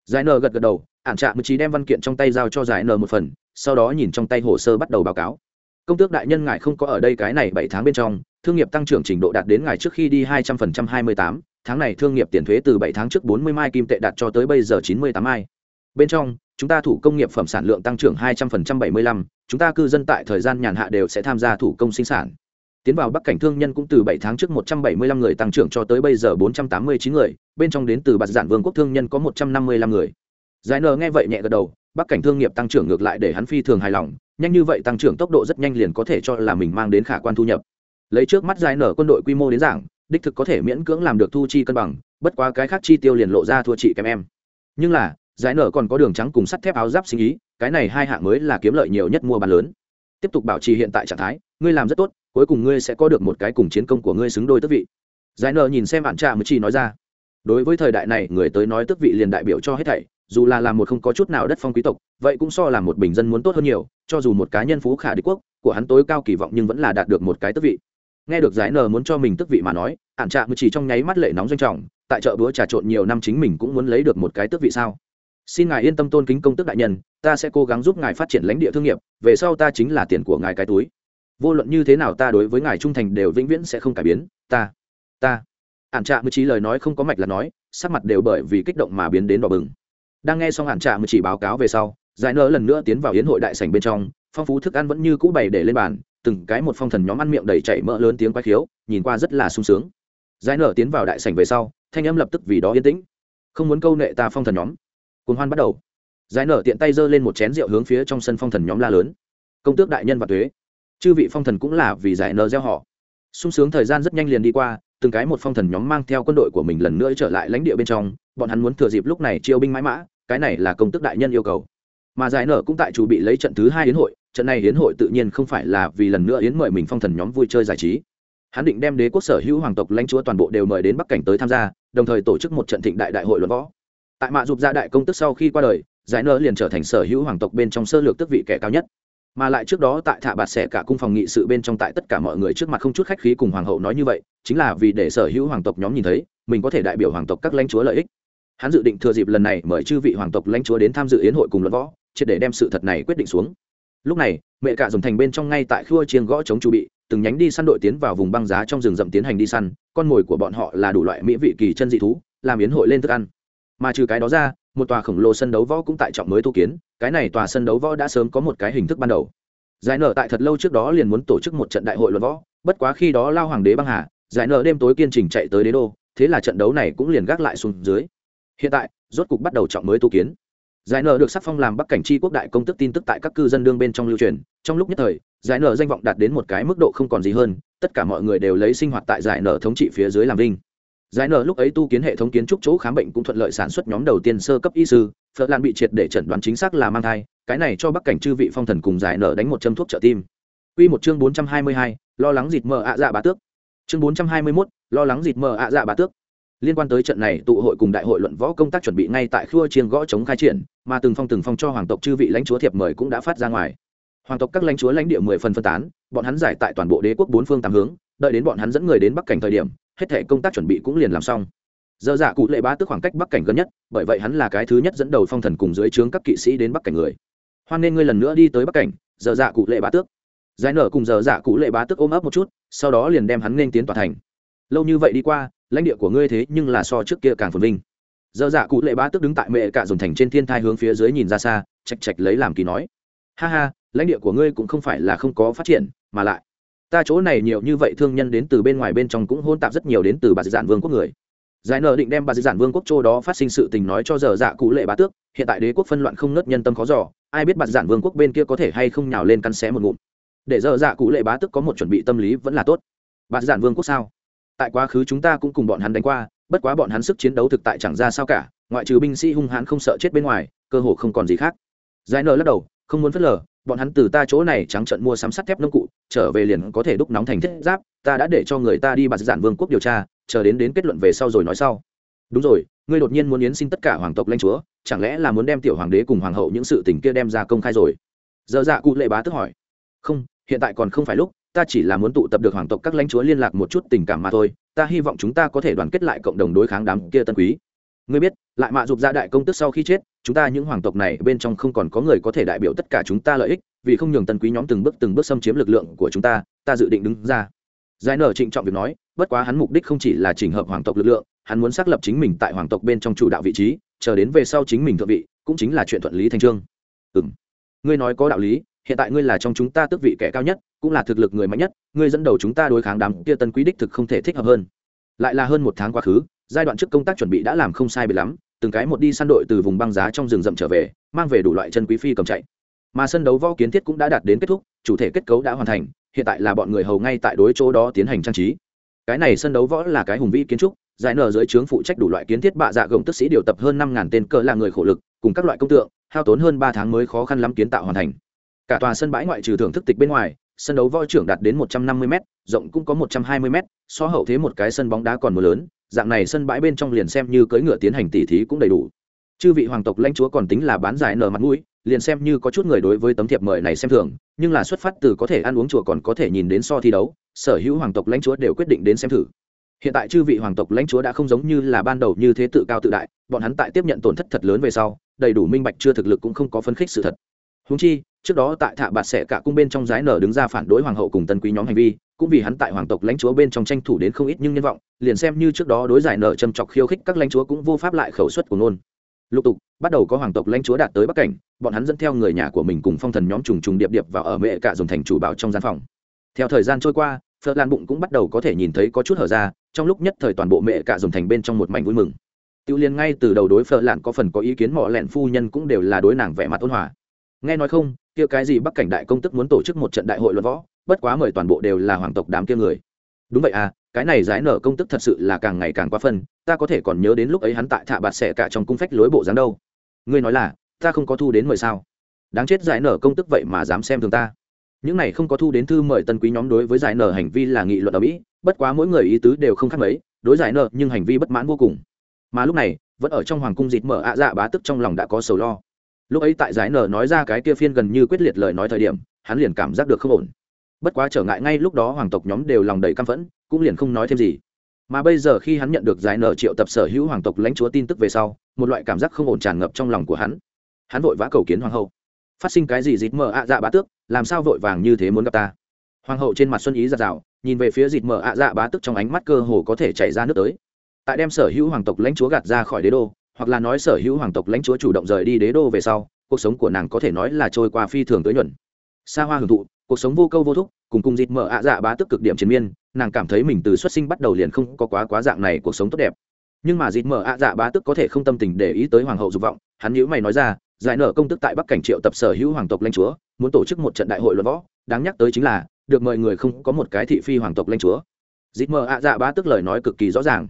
Giải nở gật gật đầu ạn trạ mới chỉ đem văn kiện trong tay giao cho giải nở một phần, sau đó nhìn trong tay hồ sơ bắt đầu báo cáo. Công tước đại nhân ngài không có ở đây cái này bảy tháng bên trong, thương nghiệp tăng trưởng trình độ đạt đến ngài trước khi đi hai trăm phần trăm hai mươi tám, tháng này thương nghiệp tiền thuế từ bảy tháng trước bốn mươi mai kim tệ đạt cho tới bây giờ chín mươi tám mai bên trong, chúng ta thủ công nghiệp phẩm sản lượng tăng trưởng hai trăm phần trăm bảy mươi lăm, chúng ta cư dân tại thời gian nhàn hạ đều sẽ tham gia thủ công sinh sản. Tiến vào bắc cảnh thương nhân cũng từ bảy tháng trước một trăm bảy mươi lăm người tăng trưởng cho tới bây giờ bốn trăm tám mươi chín người, bên trong đến từ bạt giản vương quốc thương nhân có một trăm năm mươi lăm người. Giải nờ nghe vậy nhẹ gật đầu, bắc cảnh thương nghiệp tăng trưởng ngược lại để hắn phi thường hài lòng, nhanh như vậy tăng trưởng tốc độ rất nhanh liền có thể cho là mình mang đến khả quan thu nhập. Lấy trước mắt giải nở quân đội quy mô đến giảng, đích thực có thể miễn cưỡng làm được thu chi cân bằng, bất quá cái khác chi tiêu liền lộ ra thua chị kèm em. Nhưng là giải nở còn có đường trắng cùng sắt thép áo giáp sinh ý, cái này hai hạng mới là kiếm lợi nhiều nhất mua bán lớn. Tiếp tục bảo trì hiện tại trạng thái, ngươi làm rất tốt, cuối cùng ngươi sẽ có được một cái cùng chiến công của ngươi xứng đôi tức vị. Giải nở nhìn xem bạn trà mới chỉ nói ra. Đối với thời đại này, người tới nói tức vị liền đại biểu cho hết thảy, dù là làm một không có chút nào đất phong quý tộc, vậy cũng so làm một bình dân muốn tốt hơn nhiều, cho dù một cá nhân phú khả đế quốc, của hắn tối cao kỳ vọng nhưng vẫn là đạt được một cái tức vị. Nghe được giải nờ muốn cho mình tức vị mà nói ạn trạ chỉ trong nháy mắt lệ nóng doanh trọng, tại chợ búa trà trộn nhiều năm chính mình cũng muốn lấy được một cái tước vị sao? Xin ngài yên tâm tôn kính công tức đại nhân, ta sẽ cố gắng giúp ngài phát triển lãnh địa thương nghiệp, về sau ta chính là tiền của ngài cái túi. Vô luận như thế nào ta đối với ngài trung thành đều vĩnh viễn sẽ không cải biến. Ta ta. Ản trạ mới chỉ lời nói không có mạch là nói, sắc mặt đều bởi vì kích động mà biến đến đỏ bừng. Đang nghe xong ản trạ mới chỉ báo cáo về sau, giải nở lần nữa tiến vào hiến hội đại sảnh bên trong, phong phú thức ăn vẫn như cũ bày để lên bàn, từng cái một phong thần nhóm ăn miệng đầy chảy mỡ lớn tiếng quái khiếu, nhìn qua rất là sung sướng. Giải nở tiến vào đại sảnh về sau, thanh âm lập tức vì đó yên tĩnh. Không muốn câu nệ ta phong thần nhóm cuồng hoan bắt đầu. Giải nở tiện tay giơ lên một chén rượu hướng phía trong sân phong thần nhóm la lớn. Công tước đại nhân và thuế chư vị phong thần cũng là vì giải nở gieo họ. Sung sướng thời gian rất nhanh liền đi qua, từng cái một phong thần nhóm mang theo quân đội của mình lần nữa trở lại lãnh địa bên trong. Bọn hắn muốn thừa dịp lúc này chiêu binh mãi mã, cái này là công tước đại nhân yêu cầu. Mà giải nở cũng tại chủ bị lấy trận thứ hai hiến hội, trận này hiến hội tự nhiên không phải là vì lần nữa yến mời mình phong thần nhóm vui chơi giải trí. Hắn định đem đế quốc sở hữu hoàng tộc lãnh chúa toàn bộ đều mời đến bắc cảnh tới tham gia, đồng thời tổ chức một trận thịnh đại đại hội luận võ tại mạ dục gia đại công tức sau khi qua đời, giải nở liền trở thành sở hữu hoàng tộc bên trong sơ lược tước vị kẻ cao nhất. Mà lại trước đó tại thạ bạt xẻ cả cung phòng nghị sự bên trong tại tất cả mọi người trước mặt không chút khách khí cùng hoàng hậu nói như vậy, chính là vì để sở hữu hoàng tộc nhóm nhìn thấy, mình có thể đại biểu hoàng tộc các lãnh chúa lợi ích. Hắn dự định thừa dịp lần này mời chư vị hoàng tộc lãnh chúa đến tham dự yến hội cùng luận võ, triệt để đem sự thật này quyết định xuống. Lúc này, mẹ cả dùng thành bên trong ngay tại khua chiên gõ chống chu bị, từng nhánh đi săn đội tiến vào vùng băng giá trong rừng rậm tiến hành đi săn, con mồi của bọn họ là đủ loại mỹ vị kỳ chân dị thú, làm yến hội lên thức ăn mà trừ cái đó ra, một tòa khổng lồ sân đấu võ cũng tại trọng mới tu kiến, cái này tòa sân đấu võ đã sớm có một cái hình thức ban đầu. Giải nở tại thật lâu trước đó liền muốn tổ chức một trận đại hội luận võ, bất quá khi đó lao hoàng đế băng hà, giải nở đêm tối kiên trình chạy tới đế đô, thế là trận đấu này cũng liền gác lại xuống dưới. Hiện tại, rốt cục bắt đầu trọng mới tu kiến. Giải nở được sắc phong làm bắc cảnh tri quốc đại công tức tin tức tại các cư dân đương bên trong lưu truyền, trong lúc nhất thời, giải nở danh vọng đạt đến một cái mức độ không còn gì hơn, tất cả mọi người đều lấy sinh hoạt tại giải nở thống trị phía dưới làm vinh giải nở lúc ấy tu kiến hệ thống kiến trúc chỗ khám bệnh cũng thuận lợi sản xuất nhóm đầu tiên sơ cấp y sư phật lan bị triệt để chẩn đoán chính xác là mang thai cái này cho bắc cảnh chư vị phong thần cùng giải nở đánh một châm thuốc trợ tim Quy một chương 422, lo lắng dịt mờ ạ dạ bá tước. Chương 421, lo lắng dịt mờ ạ dạ bá tước. Liên quan tới trận này tụ hội cùng đại hội luận võ công tác chuẩn bị ngay tại khua chiêng gõ chống khai triển, mà từng phong từng phong cho hoàng tộc chư vị lãnh chúa thiệp mời cũng đã phát ra ngoài. Hoàng tộc các lãnh chúa lãnh địa 10 phần phân tán, bọn hắn giải tại toàn bộ đế quốc bốn phương tám hướng, đợi đến bọn hắn dẫn người đến bắc cảnh thời điểm, hết thể công tác chuẩn bị cũng liền làm xong. Giờ dạ cụ lệ bá tức khoảng cách bắc cảnh gần nhất, bởi vậy hắn là cái thứ nhất dẫn đầu phong thần cùng dưới trướng các kỵ sĩ đến bắc cảnh người. Hoan nên ngươi lần nữa đi tới bắc cảnh, giờ dạ cụ lệ bá tước. Giải nở cùng giờ dạ cụ lệ bá tước ôm ấp một chút, sau đó liền đem hắn nên tiến tòa thành. Lâu như vậy đi qua, lãnh địa của ngươi thế nhưng là so trước kia càng phồn vinh. Giờ dạ cụ lệ bá tước đứng tại mẹ cả dồn thành trên thiên thai hướng phía dưới nhìn ra xa, chạch chạch lấy làm kỳ nói. Ha ha, lãnh địa của ngươi cũng không phải là không có phát triển, mà lại ta chỗ này nhiều như vậy thương nhân đến từ bên ngoài bên trong cũng hôn tạp rất nhiều đến từ bà dạn vương quốc người. Giải nợ định đem bà dạn vương quốc châu đó phát sinh sự tình nói cho giờ dạ cụ lệ bá tước, hiện tại đế quốc phân loạn không nớt nhân tâm khó giỏ ai biết bà dạn vương quốc bên kia có thể hay không nhào lên căn xé một ngụm. Để giờ dạ cụ lệ bá tước có một chuẩn bị tâm lý vẫn là tốt. Bà dạn vương quốc sao? Tại quá khứ chúng ta cũng cùng bọn hắn đánh qua, bất quá bọn hắn sức chiến đấu thực tại chẳng ra sao cả, ngoại trừ binh sĩ hung hãn không sợ chết bên ngoài, cơ hồ không còn gì khác. Giải nợ lắc đầu, không muốn phớt lờ bọn hắn từ ta chỗ này trắng trận mua sắm sắt thép nông cụ, trở về liền có thể đúc nóng thành thiết giáp, ta đã để cho người ta đi bạt giản vương quốc điều tra, chờ đến đến kết luận về sau rồi nói sau. Đúng rồi, ngươi đột nhiên muốn yến xin tất cả hoàng tộc lãnh chúa, chẳng lẽ là muốn đem tiểu hoàng đế cùng hoàng hậu những sự tình kia đem ra công khai rồi? Giờ dạ cụ lệ bá tức hỏi. Không, hiện tại còn không phải lúc, ta chỉ là muốn tụ tập được hoàng tộc các lãnh chúa liên lạc một chút tình cảm mà thôi, ta hy vọng chúng ta có thể đoàn kết lại cộng đồng đối kháng đám kia tân quý. Ngươi biết, lại mạ dục gia đại công tức sau khi chết chúng ta những hoàng tộc này bên trong không còn có người có thể đại biểu tất cả chúng ta lợi ích, vì không nhường tân quý nhóm từng bước từng bước xâm chiếm lực lượng của chúng ta ta dự định đứng ra. Giải nở trịnh trọng việc nói, bất quá hắn mục đích không chỉ là chỉnh hợp hoàng tộc lực lượng, hắn muốn xác lập chính mình tại hoàng tộc bên trong chủ đạo vị trí, chờ đến về sau chính mình thượng vị, cũng chính là chuyện thuận lý thành trương. Ừ m ngươi nói có đạo lý, hiện tại ngươi là trong chúng ta tước vị kẻ cao nhất, cũng là thực lực người mạnh nhất, ngươi dẫn đầu chúng ta đối kháng đám kia tân quý đích thực không thể thích hợp hơn. Lại là hơn một tháng quá khứ, giai đoạn trước công tác chuẩn bị đã làm không sai bị lắm từng cái một đi săn đội từ vùng băng giá trong rừng rậm trở về, mang về đủ loại chân quý phi cầm chạy. Mà sân đấu võ kiến thiết cũng đã đạt đến kết thúc, chủ thể kết cấu đã hoàn thành, hiện tại là bọn người hầu ngay tại đối chỗ đó tiến hành trang trí. Cái này sân đấu võ là cái hùng vĩ kiến trúc giải nở dưới trướng phụ trách đủ loại kiến thiết bạ dạ gồng tức sĩ điều tập hơn năm ngàn tên cỡ là người khổ lực, cùng các loại công tượng, hao tốn hơn ba tháng mới khó khăn lắm kiến tạo hoàn thành. Cả tòa sân bãi ngoại trừ thưởng thức tịch bên ngoài, sân đấu võ trưởng đạt đến một trăm năm mươi m rộng cũng có một trăm hai mươi m so hậu thế một cái sân bóng đá còn mưa lớn dạng này sân bãi bên trong liền xem như cưỡi ngựa tiến hành tỉ thí cũng đầy đủ. Chư vị hoàng tộc lãnh chúa còn tính là bán giải nở mặt mũi, liền xem như có chút người đối với tấm thiệp mời này xem thường, nhưng là xuất phát từ có thể ăn uống chùa còn có thể nhìn đến so thi đấu, sở hữu hoàng tộc lãnh chúa đều quyết định đến xem thử. Hiện tại chư vị hoàng tộc lãnh chúa đã không giống như là ban đầu như thế tự cao tự đại, bọn hắn tại tiếp nhận tổn thất thật lớn về sau, đầy đủ minh bạch chưa thực lực cũng không có phấn khích sự thật. Húng chi, trước đó tại thạ bạt sẽ cả cung bên trong giái nở đứng ra phản đối hoàng hậu cùng tân quý nhóm hành vi cũng vì hắn tại hoàng tộc lãnh chúa bên trong tranh thủ đến không ít nhưng nhân vọng, liền xem như trước đó đối giải nợ châm chọc khiêu khích các lãnh chúa cũng vô pháp lại khẩu suất của nôn lục tục, bắt đầu có hoàng tộc lãnh chúa đạt tới bắc cảnh, bọn hắn dẫn theo người nhà của mình cùng phong thần nhóm trùng trùng điệp điệp vào ở mẹ cả dùng thành chủ bảo trong gian phòng. Theo thời gian trôi qua, phật lan bụng cũng bắt đầu có thể nhìn thấy có chút hở ra, trong lúc nhất thời toàn bộ mẹ cả dùng thành bên trong một mảnh vui mừng. Tiêu liên ngay từ đầu đối phật lạn có phần có ý kiến mỏ lẹn phu nhân cũng đều là đối nàng vẻ mặt ôn hòa. Nghe nói không, kia cái gì bắc cảnh đại công tức muốn tổ chức một trận đại hội luận võ bất quá mời toàn bộ đều là hoàng tộc đám kia người. Đúng vậy à cái này giải nở công tức thật sự là càng ngày càng quá phân, ta có thể còn nhớ đến lúc ấy hắn tại thạ bạt xẻ cả trong cung phách lối bộ dáng đâu. Ngươi nói là, ta không có thu đến mời sao? Đáng chết giải nở công tức vậy mà dám xem thường ta. Những này không có thu đến thư mời tân quý nhóm đối với giải nở hành vi là nghị luận ở mỹ, bất quá mỗi người ý tứ đều không khác mấy, đối giải nở nhưng hành vi bất mãn vô cùng. Mà lúc này, vẫn ở trong hoàng cung dịt mở ạ dạ bá tức trong lòng đã có sầu lo. Lúc ấy tại giải nở nói ra cái kia phiên gần như quyết liệt lời nói thời điểm, hắn liền cảm giác được không ổn bất quá trở ngại ngay lúc đó hoàng tộc nhóm đều lòng đầy căm phẫn, cũng liền không nói thêm gì. Mà bây giờ khi hắn nhận được giải nở triệu tập sở hữu hoàng tộc lãnh chúa tin tức về sau, một loại cảm giác không ổn tràn ngập trong lòng của hắn. Hắn vội vã cầu kiến hoàng hậu. Phát sinh cái gì dịt mờ ạ dạ bá tước, làm sao vội vàng như thế muốn gặp ta? Hoàng hậu trên mặt xuân ý ra rào nhìn về phía dịt mở ạ dạ bá tước trong ánh mắt cơ hồ có thể chảy ra nước tới. Tại đem sở hữu hoàng tộc lãnh chúa gạt ra khỏi đế đô, hoặc là nói sở hữu hoàng tộc lãnh chúa chủ động rời đi đế đô về sau, cuộc sống của nàng có thể nói là trôi qua phi thường tới nhuận. Xa hoa hưởng thụ cuộc sống vô câu vô thúc, cùng cùng dịt mở ạ dạ bá tức cực điểm chiến miên, nàng cảm thấy mình từ xuất sinh bắt đầu liền không có quá quá dạng này cuộc sống tốt đẹp. Nhưng mà dịt mở ạ dạ bá tức có thể không tâm tình để ý tới hoàng hậu dục vọng, hắn nhữ mày nói ra, giải nở công tức tại bắc cảnh triệu tập sở hữu hoàng tộc lãnh chúa, muốn tổ chức một trận đại hội luận võ, đáng nhắc tới chính là, được mời người không có một cái thị phi hoàng tộc lãnh chúa. Dịt mở ạ dạ bá tức lời nói cực kỳ rõ ràng.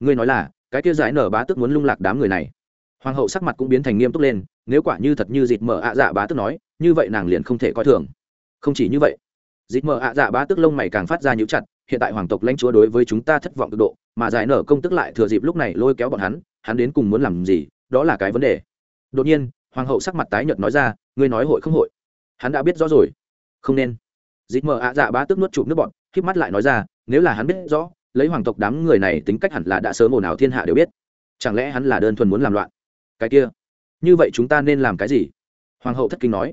Ngươi nói là, cái kia giải nở bá tức muốn lung lạc đám người này. Hoàng hậu sắc mặt cũng biến thành nghiêm túc lên, nếu quả như thật như dịt mở ạ dạ bá tức nói, như vậy nàng liền không thể coi thường không chỉ như vậy. Dịp mờ ạ dạ bá tức lông mày càng phát ra nhũ chặt, hiện tại hoàng tộc lãnh chúa đối với chúng ta thất vọng cực độ, mà giải nở công tức lại thừa dịp lúc này lôi kéo bọn hắn hắn đến cùng muốn làm gì, đó là cái vấn đề. Đột nhiên, hoàng hậu sắc mặt tái nhợt nói ra, ngươi nói hội không hội? Hắn đã biết rõ rồi. Không nên. Dịp mờ ạ dạ bá tức nuốt chụp nước bọn k mắt lại nói ra, nếu là hắn biết rõ, lấy hoàng tộc đám người này tính cách hẳn là đã sớm ồn ào thiên hạ đều biết. Chẳng lẽ hắn là đơn thuần muốn làm loạn? Cái kia, như vậy chúng ta nên làm cái gì? Hoàng hậu thất kinh nói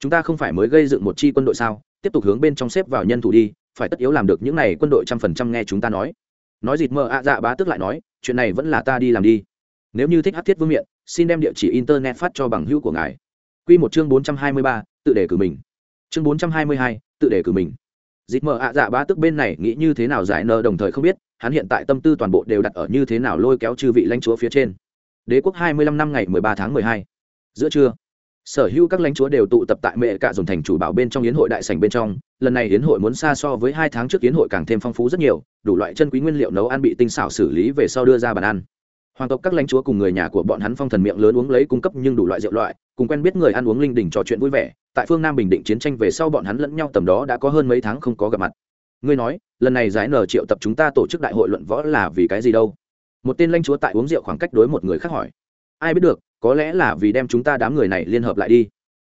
chúng ta không phải mới gây dựng một chi quân đội sao? Tiếp tục hướng bên trong xếp vào nhân thủ đi, phải tất yếu làm được những n à y quân đội trăm phần trăm nghe chúng ta nói. Nói dịt mờ ạ dạ bá tức lại nói, chuyện này vẫn là ta đi làm đi. Nếu như thích hát thiết vương miện, xin đem địa chỉ internet phát cho bằng hữu của ngài. Q một chương bốn trăm hai mươi ba, tự đề cử mình. Chương bốn trăm hai mươi hai, tự đề cử mình. Dịt mờ ạ dạ bá tức bên này nghĩ như thế nào giải nợ đồng thời không biết, hắn hiện tại tâm tư toàn bộ đều đặt ở như thế nào lôi kéo chư vị lãnh chúa phía trên. Đế quốc hai mươi lăm năm ngày mười ba tháng mười hai. Giữa trưa sở hữu các lãnh chúa đều tụ tập tại mẹ cả dồn thành chủ bảo bên trong yến hội đại sành bên trong, lần này yến hội muốn xa so với hai tháng trước yến hội càng thêm phong phú rất nhiều, đủ loại chân quý nguyên liệu nấu ăn bị tinh xảo xử lý về sau đưa ra bàn ăn. Hoàng tộc các lãnh chúa cùng người nhà của bọn hắn phong thần miệng lớn uống lấy cung cấp nhưng đủ loại rượu loại, cùng quen biết người ăn uống linh đình trò chuyện vui vẻ, tại phương nam bình định chiến tranh về sau bọn hắn lẫn nhau tầm đó đã có hơn mấy tháng không có gặp mặt. Ngươi nói, lần này giải nở triệu tập chúng ta tổ chức đại hội luận võ là vì cái gì đâu? Một tên lãnh chúa tại uống rượu khoảng cách đối một người khác hỏi. Ai biết được có lẽ là vì đem chúng ta đám người này liên hợp lại đi.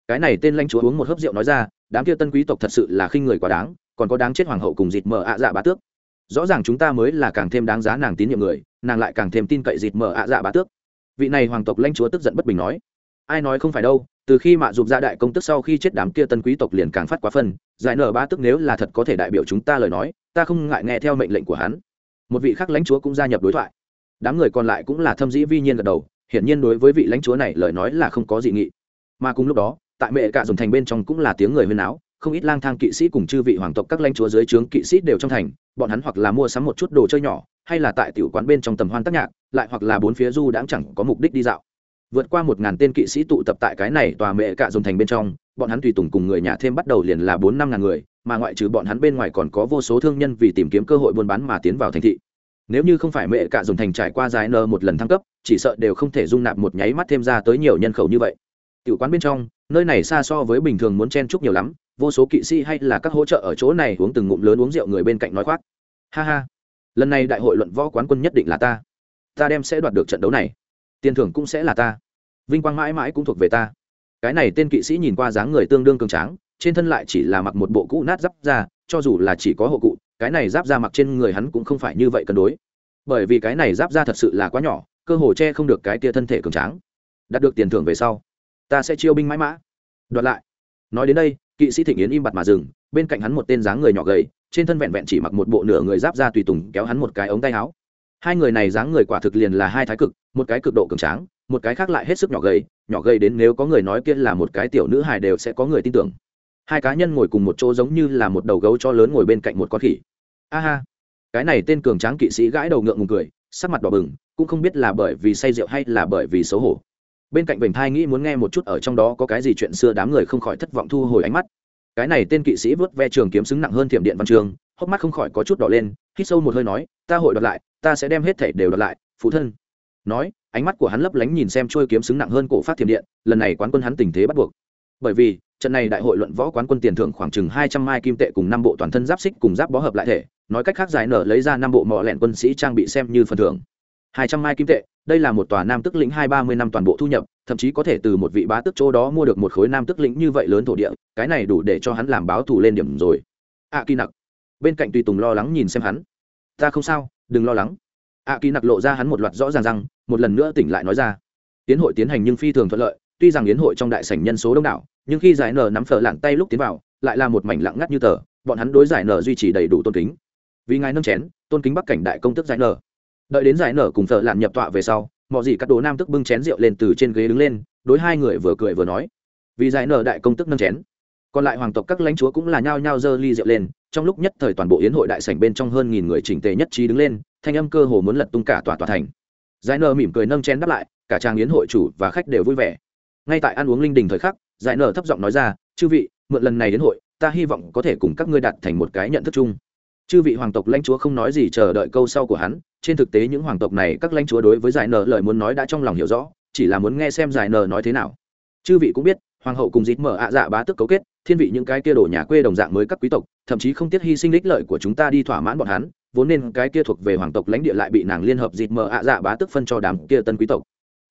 Cái này tên lãnh chúa uống một hớp rượu nói ra, đám kia tân quý tộc thật sự là khinh người quá đáng, còn có đáng chết hoàng hậu cùng dịt mờ ạ dạ bá tước. Rõ ràng chúng ta mới là càng thêm đáng giá nàng tín nhiệm người, nàng lại càng thêm tin cậy dịt mờ ạ dạ bá tước. Vị này hoàng tộc lãnh chúa tức giận bất bình nói, ai nói không phải đâu, từ khi mạ dục gia đại công tức sau khi chết đám kia tân quý tộc liền càng phát quá phân, giải nở ba tức nếu là thật có thể đại biểu chúng ta lời nói, ta không ngại nghe theo mệnh lệnh của hắn. Một vị khác lãnh chúa cũng gia nhập đối thoại. Đám người còn lại cũng là thâm dĩ vi nhiên gật đầu hiển nhiên đối với vị lãnh chúa này lời nói là không có dị nghị. Mà cùng lúc đó, tại mẹ cả dùng thành bên trong cũng là tiếng người huyên áo, không ít lang thang kỵ sĩ cùng chư vị hoàng tộc các lãnh chúa dưới trướng kỵ sĩ đều trong thành, bọn hắn hoặc là mua sắm một chút đồ chơi nhỏ, hay là tại tiểu quán bên trong tầm hoan tác nhạc, lại hoặc là bốn phía du đãng chẳng có mục đích đi dạo. Vượt qua một ngàn tên kỵ sĩ tụ tập tại cái này tòa mẹ Cả dùng thành bên trong, bọn hắn tùy tùng cùng người nhà thêm bắt đầu liền là bốn năm ngàn người, mà ngoại trừ bọn hắn bên ngoài còn có vô số thương nhân vì tìm kiếm cơ hội buôn bán mà tiến vào thành thị. Nếu như không phải mẹ Cả dùng thành trải qua dài nơ một lần thăng cấp chỉ sợ đều không thể dung nạp một nháy mắt thêm ra tới nhiều nhân khẩu như vậy. Tiểu quán bên trong, nơi này xa so với bình thường muốn chen chúc nhiều lắm, vô số kỵ sĩ hay là các hỗ trợ ở chỗ này uống từng ngụm lớn uống rượu người bên cạnh nói khoác. Ha ha, lần này đại hội luận võ quán quân nhất định là ta. Ta đem sẽ đoạt được trận đấu này. Tiền thưởng cũng sẽ là ta. Vinh quang mãi mãi cũng thuộc về ta. Cái này tên kỵ sĩ nhìn qua dáng người tương đương cường tráng, trên thân lại chỉ là mặc một bộ cũ nát giáp ra cho dù là chỉ có hộ cụ, cái này giáp ra mặc trên người hắn cũng không phải như vậy cân đối. Bởi vì cái này giáp ra thật sự là quá nhỏ cơ hồ che không được cái tia thân thể cường tráng. Đạt được tiền thưởng về sau, ta sẽ chiêu binh mãi mã. Đoạt lại. Nói đến đây, kỵ sĩ thịnh yến im bặt mà dừng, bên cạnh hắn một tên dáng người nhỏ gầy, trên thân vẹn vẹn chỉ mặc một bộ nửa người giáp ra tùy tùng kéo hắn một cái ống tay áo. Hai người này dáng người quả thực liền là hai thái cực, một cái cực độ cường tráng, một cái khác lại hết sức nhỏ gầy nhỏ gầy đến nếu có người nói kia là một cái tiểu nữ hài đều sẽ có người tin tưởng. Hai cá nhân ngồi cùng một chỗ giống như là một đầu gấu cho lớn ngồi bên cạnh một con khỉ. A ha. Cái này tên cường tráng kỵ sĩ gãi đầu ngượng ngùng cười sắc mặt đỏ bừng, cũng không biết là bởi vì say rượu hay là bởi vì xấu hổ. Bên cạnh vểnh thai nghĩ muốn nghe một chút ở trong đó có cái gì chuyện xưa đám người không khỏi thất vọng thu hồi ánh mắt. Cái này tên kỵ sĩ vớt ve trường kiếm xứng nặng hơn thiểm điện văn trường, hốc mắt không khỏi có chút đỏ lên, hít sâu một hơi nói, ta hội đoạt lại, ta sẽ đem hết thể đều đoạt lại, phụ thân. Nói, ánh mắt của hắn lấp lánh nhìn xem trôi kiếm xứng nặng hơn cổ phát thiểm điện, lần này quán quân hắn tình thế bắt buộc. Bởi vì trận này đại hội luận võ quán quân tiền thưởng khoảng chừng hai trăm mai kim tệ cùng năm bộ toàn thân giáp xích cùng giáp bó hợp lại thể, nói cách khác giải nở lấy ra năm bộ mỏ lẹn quân sĩ trang bị xem như phần thưởng. Hai trăm mai kim tệ, đây là một tòa nam tức lĩnh hai ba mươi năm toàn bộ thu nhập, thậm chí có thể từ một vị bá tước chỗ đó mua được một khối nam tức lĩnh như vậy lớn thổ địa, cái này đủ để cho hắn làm báo thù lên điểm rồi. A kỳ nặc bên cạnh tùy tùng lo lắng nhìn xem hắn. Ta không sao, đừng lo lắng. A kỳ nặc lộ ra hắn một loạt rõ ràng rằng một lần nữa tỉnh lại nói ra. Tiến hội tiến hành nhưng phi thường thuận lợi, tuy rằng yến hội trong đại sảnh nhân số đông đảo nhưng khi giải nở nắm phở lạng tay lúc tiến vào, lại là một mảnh lặng ngắt như tờ, bọn hắn đối giải nở duy trì đầy đủ tôn kính. Vì ngài nâng chén, tôn kính bắc cảnh đại công tức giải nở. Đợi đến giải nở cùng phở lạng nhập tọa về sau, mọi gì các đồ nam tức bưng chén rượu lên từ trên ghế đứng lên, đối hai người vừa cười vừa nói. Vì giải nở đại công tức nâng chén, còn lại hoàng tộc các lãnh chúa cũng là nhao nhao giơ ly rượu lên, trong lúc nhất thời toàn bộ yến hội đại sảnh bên trong hơn nghìn người chỉnh tề nhất trí đứng lên, thanh âm cơ hồ muốn lật tung cả tòa tòa thành. Giải nở mỉm cười nâng chén đáp lại, cả trang yến hội chủ và khách đều vui vẻ. Ngay tại ăn uống linh đình thời khắc giải nở thấp giọng nói ra, chư vị, mượn lần này đến hội, ta hy vọng có thể cùng các ngươi đạt thành một cái nhận thức chung. Chư vị hoàng tộc lãnh chúa không nói gì chờ đợi câu sau của hắn. Trên thực tế những hoàng tộc này, các lãnh chúa đối với giải nở lời muốn nói đã trong lòng hiểu rõ, chỉ là muốn nghe xem giải nở nói thế nào. Chư vị cũng biết, hoàng hậu cùng dịp mở ạ dạ bá tức cấu kết, thiên vị những cái kia đổ nhà quê đồng dạng mới các quý tộc, thậm chí không tiếc hy sinh đích lợi của chúng ta đi thỏa mãn bọn hắn, vốn nên cái kia thuộc về hoàng tộc lãnh địa lại bị nàng liên hợp dịp mở ạ dạ bá tức phân cho đám kia tân quý tộc.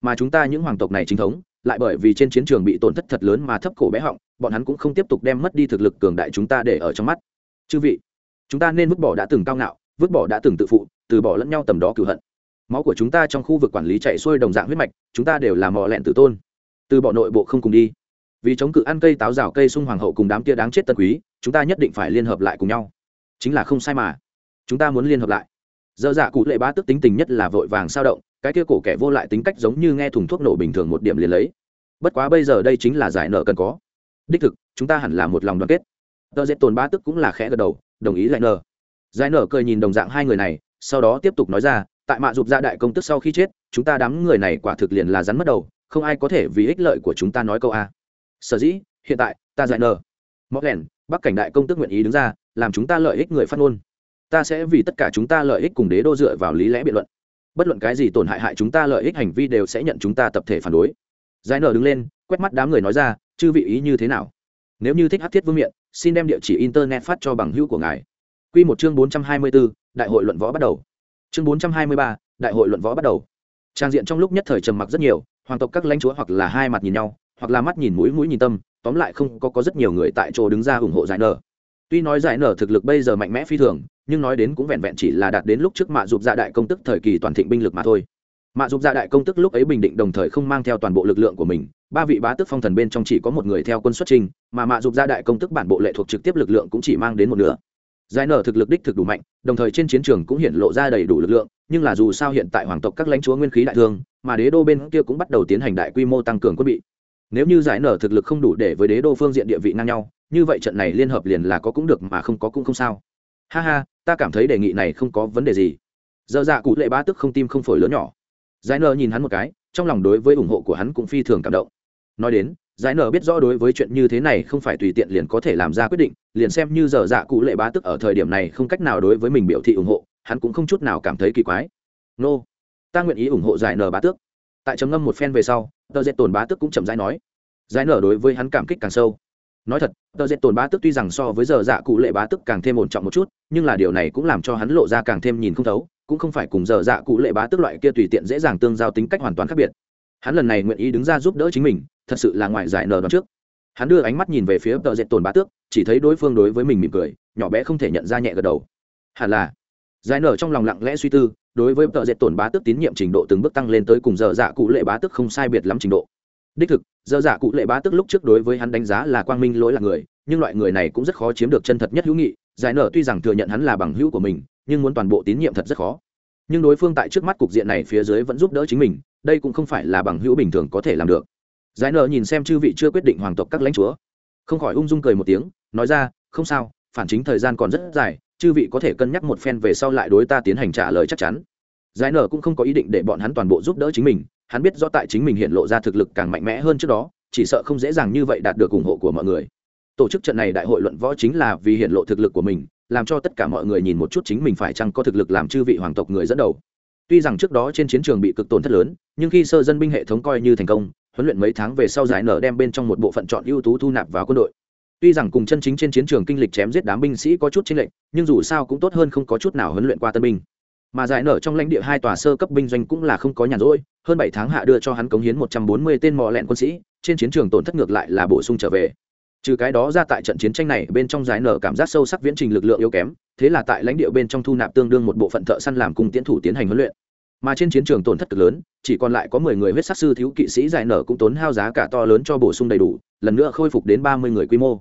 Mà chúng ta những hoàng tộc này chính thống lại bởi vì trên chiến trường bị tổn thất thật lớn mà thấp cổ bé họng, bọn hắn cũng không tiếp tục đem mất đi thực lực cường đại chúng ta để ở trong mắt. Chư vị, chúng ta nên vứt bỏ đã từng cao ngạo, vứt bỏ đã từng tự phụ, từ bỏ lẫn nhau tầm đó cửu hận. Máu của chúng ta trong khu vực quản lý chạy xuôi đồng dạng huyết mạch, chúng ta đều là mò lẹn tử tôn. Từ bỏ nội bộ không cùng đi. Vì chống cự ăn cây táo rào cây sung hoàng hậu cùng đám kia đáng chết tân quý, chúng ta nhất định phải liên hợp lại cùng nhau. Chính là không sai mà. Chúng ta muốn liên hợp lại. Dơ dạ cụ lệ bá tức tính tình nhất là vội vàng sao động cái kia cổ kẻ vô lại tính cách giống như nghe thùng thuốc nổ bình thường một điểm liền lấy. Bất quá bây giờ đây chính là giải nợ cần có. Đích thực, chúng ta hẳn là một lòng đoàn kết. Tờ dễ tồn bá tức cũng là khẽ gật đầu, đồng ý giải nợ. Giải nợ cười nhìn đồng dạng hai người này, sau đó tiếp tục nói ra, tại mạ dục gia đại công tức sau khi chết, chúng ta đám người này quả thực liền là rắn mất đầu, không ai có thể vì ích lợi của chúng ta nói câu a. Sở dĩ, hiện tại, ta giải nợ. Móc lẻn, bắc cảnh đại công tức nguyện ý đứng ra, làm chúng ta lợi ích người phát ngôn. Ta sẽ vì tất cả chúng ta lợi ích cùng đế đô dựa vào lý lẽ biện luận bất luận cái gì tổn hại hại chúng ta lợi ích hành vi đều sẽ nhận chúng ta tập thể phản đối. Giải nở đứng lên quét mắt đám người nói ra chư vị ý như thế nào? Nếu như thích hát thiết vương miện xin đem địa chỉ internet phát cho bằng hữu của ngài. Q một chương bốn trăm hai mươi bốn đại hội luận võ bắt đầu. Chương bốn trăm hai mươi ba đại hội luận võ bắt đầu. Trang diện trong lúc nhất thời trầm mặc rất nhiều hoàng tộc các lãnh chúa hoặc là hai mặt nhìn nhau hoặc là mắt nhìn mũi mũi nhìn tâm tóm lại không có, có rất nhiều người tại chỗ đứng ra ủng hộ giải nở tuy nói giải nở thực lực bây giờ mạnh mẽ phi thường, nhưng nói đến cũng vẹn vẹn chỉ là đạt đến lúc trước mạ dục gia đại công tức thời kỳ toàn thịnh binh lực mà thôi. Mạ dục gia đại công tức lúc ấy bình định đồng thời không mang theo toàn bộ lực lượng của mình, ba vị bá tước phong thần bên trong chỉ có một người theo quân xuất trình, mà mạ dục gia đại công tức bản bộ lệ thuộc trực tiếp lực lượng cũng chỉ mang đến một nửa. Giải nở thực lực đích thực đủ mạnh, đồng thời trên chiến trường cũng hiện lộ ra đầy đủ lực lượng, nhưng là dù sao hiện tại hoàng tộc các lãnh chúa nguyên khí đại thương, mà đế đô bên kia cũng bắt đầu tiến hành đại quy mô tăng cường quân bị. Nếu như giải nở thực lực không đủ để với đế đô phương diện địa vị ngang nhau như vậy trận này liên hợp liền là có cũng được mà không có cũng không sao. Ha ha, ta cảm thấy đề nghị này không có vấn đề gì. Dơ dạ cụ lệ ba tức không tim không phổi lớn nhỏ. Giải nở nhìn hắn một cái, trong lòng đối với ủng hộ của hắn cũng phi thường cảm động. Nói đến, giải nở biết rõ đối với chuyện như thế này không phải tùy tiện liền có thể làm ra quyết định, liền xem như dở dạ cụ lệ bá tức ở thời điểm này không cách nào đối với mình biểu thị ủng hộ, hắn cũng không chút nào cảm thấy kỳ quái. Nô、no. ta nguyện ý ủng hộ giải nở bá tước. Tại trầm ngâm một phen về sau, tờ dệt tồn bá tước cũng chậm rãi nói. Giải nở đối với hắn cảm kích càng sâu nói thật, tờ dệt tồn bá tức tuy rằng so với giờ dạ cụ lệ bá tức càng thêm ổn trọng một chút, nhưng là điều này cũng làm cho hắn lộ ra càng thêm nhìn không thấu, cũng không phải cùng giờ dạ cụ lệ bá tức loại kia tùy tiện dễ dàng tương giao tính cách hoàn toàn khác biệt. Hắn lần này nguyện ý đứng ra giúp đỡ chính mình, thật sự là ngoại giải nờ đón trước. Hắn đưa ánh mắt nhìn về phía tờ dệt tồn bá tước, chỉ thấy đối phương đối với mình mỉm cười, nhỏ bé không thể nhận ra nhẹ gật đầu. Hẳn là, giải nở trong lòng lặng lẽ suy tư, đối với tờ dệt tổn bá tước tín nhiệm trình độ từng bước tăng lên tới cùng giờ dạ cụ lệ bá tước không sai biệt lắm trình độ đích thực giờ dạ cụ lệ bá tức lúc trước đối với hắn đánh giá là quang minh lỗi là người, nhưng loại người này cũng rất khó chiếm được chân thật nhất hữu nghị, giải nở tuy rằng thừa nhận hắn là bằng hữu của mình, nhưng muốn toàn bộ tín nhiệm thật rất khó. Nhưng đối phương tại trước mắt cục diện này phía dưới vẫn giúp đỡ chính mình, đây cũng không phải là bằng hữu bình thường có thể làm được. Giải nở nhìn xem chư vị chưa quyết định hoàng tộc các lãnh chúa, không khỏi ung dung cười một tiếng, nói ra, không sao, phản chính thời gian còn rất dài, chư vị có thể cân nhắc một phen về sau lại đối ta tiến hành trả lời chắc chắn. Giải nở cũng không có ý định để bọn hắn toàn bộ giúp đỡ chính mình hắn biết rõ tại chính mình hiện lộ ra thực lực càng mạnh mẽ hơn trước đó, chỉ sợ không dễ dàng như vậy đạt được ủng hộ của mọi người. Tổ chức trận này đại hội luận võ chính là vì hiện lộ thực lực của mình, làm cho tất cả mọi người nhìn một chút chính mình phải chăng có thực lực làm chư vị hoàng tộc người dẫn đầu. Tuy rằng trước đó trên chiến trường bị cực tổn thất lớn, nhưng khi sơ dân binh hệ thống coi như thành công, huấn luyện mấy tháng về sau giải nở đem bên trong một bộ phận chọn ưu tú thu nạp vào quân đội. Tuy rằng cùng chân chính trên chiến trường kinh lịch chém giết đám binh sĩ có chút chênh lệch, nhưng dù sao cũng tốt hơn không có chút nào huấn luyện qua tân binh mà giải nở trong lãnh địa hai tòa sơ cấp binh doanh cũng là không có nhàn rỗi. Hơn bảy tháng hạ đưa cho hắn cống hiến một trăm bốn mươi tên mò lẹn quân sĩ, trên chiến trường tổn thất ngược lại là bổ sung trở về. Trừ cái đó ra tại trận chiến tranh này, bên trong giải nở cảm giác sâu sắc viễn trình lực lượng yếu kém, thế là tại lãnh địa bên trong thu nạp tương đương một bộ phận thợ săn làm cùng tiến thủ tiến hành huấn luyện. Mà trên chiến trường tổn thất cực lớn, chỉ còn lại có mười người huyết sắc sư thiếu kỵ sĩ giải nở cũng tốn hao giá cả to lớn cho bổ sung đầy đủ, lần nữa khôi phục đến ba mươi người quy mô.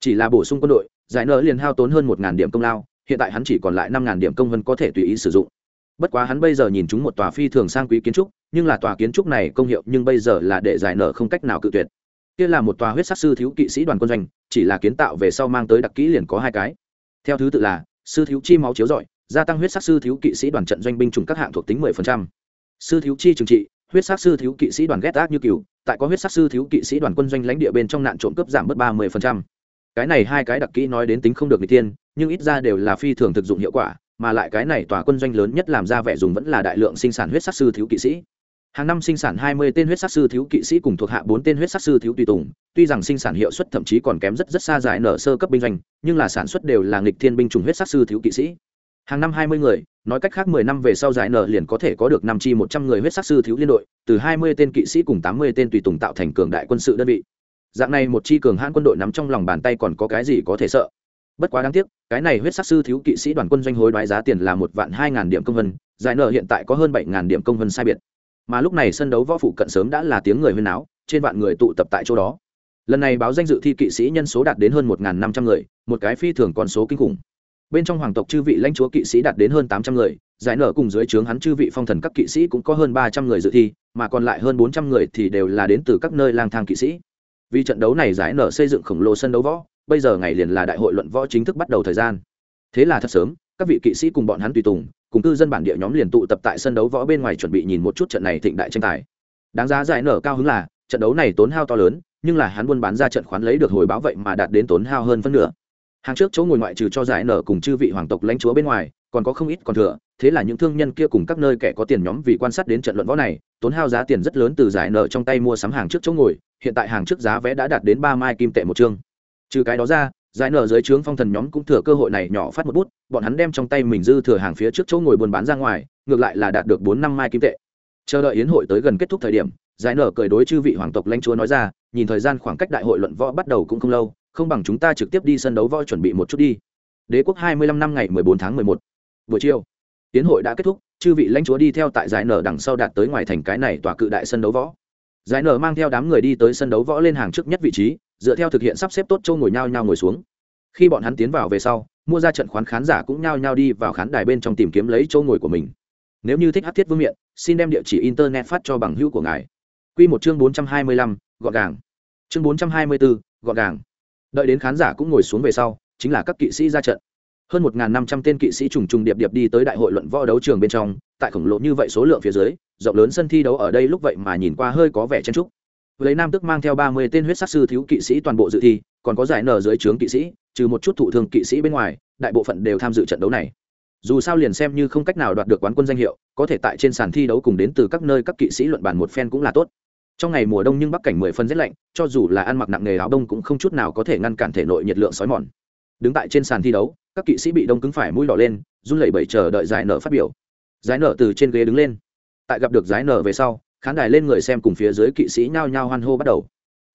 Chỉ là bổ sung quân đội, giải nợ liền hao tốn hơn một điểm công lao hiện tại hắn chỉ còn lại năm điểm công vân có thể tùy ý sử dụng bất quá hắn bây giờ nhìn chúng một tòa phi thường sang quý kiến trúc, nhưng là tòa kiến trúc này công hiệu nhưng bây giờ là để giải nợ không cách nào cự tuyệt kia là một tòa huyết sắc sư thiếu kỵ sĩ đoàn quân doanh, chỉ là kiến tạo về sau mang tới đặc kỹ liền có hai cái theo thứ tự là, sư thiếu chi máu chiếu rọi, gia tăng huyết sắc sư thiếu kỵ sĩ đoàn trận doanh binh chủng các hạng thuộc tính 10%. sư thiếu chi trừng trị, huyết sắc sư thiếu kỵ sĩ đoàn ghét ác như cừu, tại có huyết sắc sư thiếu kỵ sĩ đoàn quân doanh lãnh địa bên trong nạn trộm cướp giảm bớt 30% cái này hai cái đặc kỹ nói đến tính không được người tiên, nhưng ít ra đều là phi thường thực dụng hiệu quả, mà lại cái này tòa quân doanh lớn nhất làm ra vẻ dùng vẫn là đại lượng sinh sản huyết sắc sư thiếu kỵ sĩ. Hàng năm sinh sản 20 tên huyết sắc sư thiếu kỵ sĩ cùng thuộc hạ 4 tên huyết sắc sư thiếu tùy tùng, tuy rằng sinh sản hiệu suất thậm chí còn kém rất rất xa giải nở sơ cấp binh doanh, nhưng là sản xuất đều là nghịch thiên binh chủng huyết sắc sư thiếu kỵ sĩ. Hàng năm 20 người, nói cách khác 10 năm về sau giải nở liền có thể có được năm chi 100 người huyết sắc sư thiếu liên đội, từ 20 tên kỵ sĩ cùng 80 tên tùy tùng tạo thành cường đại quân sự đơn vị dạng này một chi cường hãn quân đội nắm trong lòng bàn tay còn có cái gì có thể sợ? Bất quá đáng tiếc, cái này huyết sắc sư thiếu kỵ sĩ đoàn quân doanh hối đoái giá tiền là một vạn hai ngàn điểm công vân, giải nợ hiện tại có hơn bảy ngàn điểm công vân sai biệt. Mà lúc này sân đấu võ phụ cận sớm đã là tiếng người huyên áo trên vạn người tụ tập tại chỗ đó. Lần này báo danh dự thi kỵ sĩ nhân số đạt đến hơn một ngàn năm trăm người, một cái phi thường con số kinh khủng. Bên trong hoàng tộc chư vị lãnh chúa kỵ sĩ đạt đến hơn tám trăm người, giải nở cùng dưới trướng hắn chư vị phong thần các kỵ sĩ cũng có hơn ba trăm người dự thi, mà còn lại hơn bốn trăm người thì đều là đến từ các nơi lang thang kỵ sĩ vì trận đấu này giải nở xây dựng khổng lồ sân đấu võ, bây giờ ngày liền là đại hội luận võ chính thức bắt đầu thời gian. Thế là thật sớm, các vị kỵ sĩ cùng bọn hắn tùy tùng, cùng cư dân bản địa nhóm liền tụ tập tại sân đấu võ bên ngoài chuẩn bị nhìn một chút trận này thịnh đại tranh tài. Đáng giá giải nở cao hứng là, trận đấu này tốn hao to lớn, nhưng là hắn buôn bán ra trận khoán lấy được hồi báo vậy mà đạt đến tốn hao hơn phân nửa. Hàng trước chỗ ngồi ngoại trừ cho giải nở cùng chư vị hoàng tộc lãnh chúa bên ngoài, còn có không ít còn thừa, thế là những thương nhân kia cùng các nơi kẻ có tiền nhóm vì quan sát đến trận luận võ này, tốn hao giá tiền rất lớn từ giải nợ trong tay mua sắm hàng trước chỗ ngồi hiện tại hàng trước giá vé đã đạt đến ba mai kim tệ một chương. Trừ cái đó ra, giải nở dưới trướng phong thần nhóm cũng thừa cơ hội này nhỏ phát một bút, bọn hắn đem trong tay mình dư thừa hàng phía trước chỗ ngồi buôn bán ra ngoài, ngược lại là đạt được bốn năm mai kim tệ. Chờ đợi yến hội tới gần kết thúc thời điểm, giải nở cười đối chư vị hoàng tộc lãnh chúa nói ra, nhìn thời gian khoảng cách đại hội luận võ bắt đầu cũng không lâu, không bằng chúng ta trực tiếp đi sân đấu võ chuẩn bị một chút đi. Đế quốc hai mươi lăm năm ngày mười bốn tháng mười một. Buổi chiều tiến hội đã kết thúc, chư vị lãnh chúa đi theo tại giải nở đằng sau đạt tới ngoài thành cái này tòa cự đại sân đấu võ giải nở mang theo đám người đi tới sân đấu võ lên hàng trước nhất vị trí, dựa theo thực hiện sắp xếp tốt châu ngồi nhau nhau ngồi xuống. Khi bọn hắn tiến vào về sau, mua ra trận khoán khán giả cũng nhao nhao đi vào khán đài bên trong tìm kiếm lấy chỗ ngồi của mình. Nếu như thích hát thiết vương miện, xin đem địa chỉ internet phát cho bằng hữu của ngài. Q một chương bốn trăm hai mươi lăm, gọn gàng. Chương bốn trăm hai mươi bốn gọn gàng. Đợi đến khán giả cũng ngồi xuống về sau, chính là các kỵ sĩ ra trận hơn một năm trăm tên kỵ sĩ trùng trùng điệp điệp đi tới đại hội luận võ đấu trường bên trong, tại khổng lồ như vậy số lượng phía dưới, rộng lớn sân thi đấu ở đây lúc vậy mà nhìn qua hơi có vẻ chen trúc lấy nam tức mang theo ba mươi tên huyết sắc sư thiếu kỵ sĩ toàn bộ dự thi, còn có giải nở dưới trướng kỵ sĩ, trừ một chút thụ thương kỵ sĩ bên ngoài, đại bộ phận đều tham dự trận đấu này. Dù sao liền xem như không cách nào đoạt được quán quân danh hiệu, có thể tại trên sàn thi đấu cùng đến từ các nơi các kỵ sĩ luận bàn một phen cũng là tốt. Trong ngày mùa đông nhưng bắc cảnh mười phân rét lạnh, cho dù là ăn mặc nặng nghề áo đông cũng không chút nào có thể ngăn cản thể nội nhiệt lượng sói mòn. Đứng tại trên sàn thi đấu các kỵ sĩ bị đông cứng phải mũi đỏ lên, run lẩy bẩy chờ đợi giải nở phát biểu. Giải nở từ trên ghế đứng lên. Tại gặp được giải nở về sau, khán đài lên người xem cùng phía dưới kỵ sĩ nhao nhao hoan hô bắt đầu.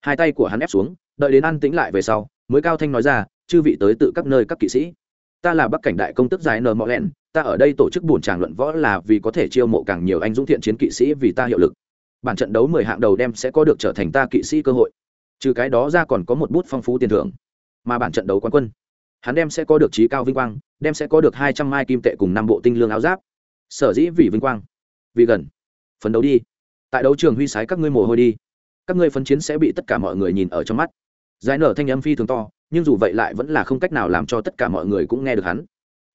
Hai tay của hắn ép xuống, đợi đến ăn tĩnh lại về sau, mới cao thanh nói ra, chư vị tới tự các nơi các kỵ sĩ. Ta là bắc cảnh đại công tức giải nở mọ lẹn, ta ở đây tổ chức bổn tràng luận võ là vì có thể chiêu mộ càng nhiều anh dũng thiện chiến kỵ sĩ vì ta hiệu lực. Bản trận đấu mười hạng đầu đem sẽ có được trở thành ta kỵ sĩ cơ hội. Trừ cái đó ra còn có một bút phong phú tiền thưởng, mà bản trận đấu quán quân hắn đem sẽ có được trí cao vinh quang, đem sẽ có được hai trăm mai kim tệ cùng năm bộ tinh lương áo giáp. Sở dĩ vì vinh quang, vì gần. Phấn đấu đi. Tại đấu trường huy sái các ngươi mồ hôi đi. Các ngươi phấn chiến sẽ bị tất cả mọi người nhìn ở trong mắt. Giải nở thanh âm phi thường to, nhưng dù vậy lại vẫn là không cách nào làm cho tất cả mọi người cũng nghe được hắn.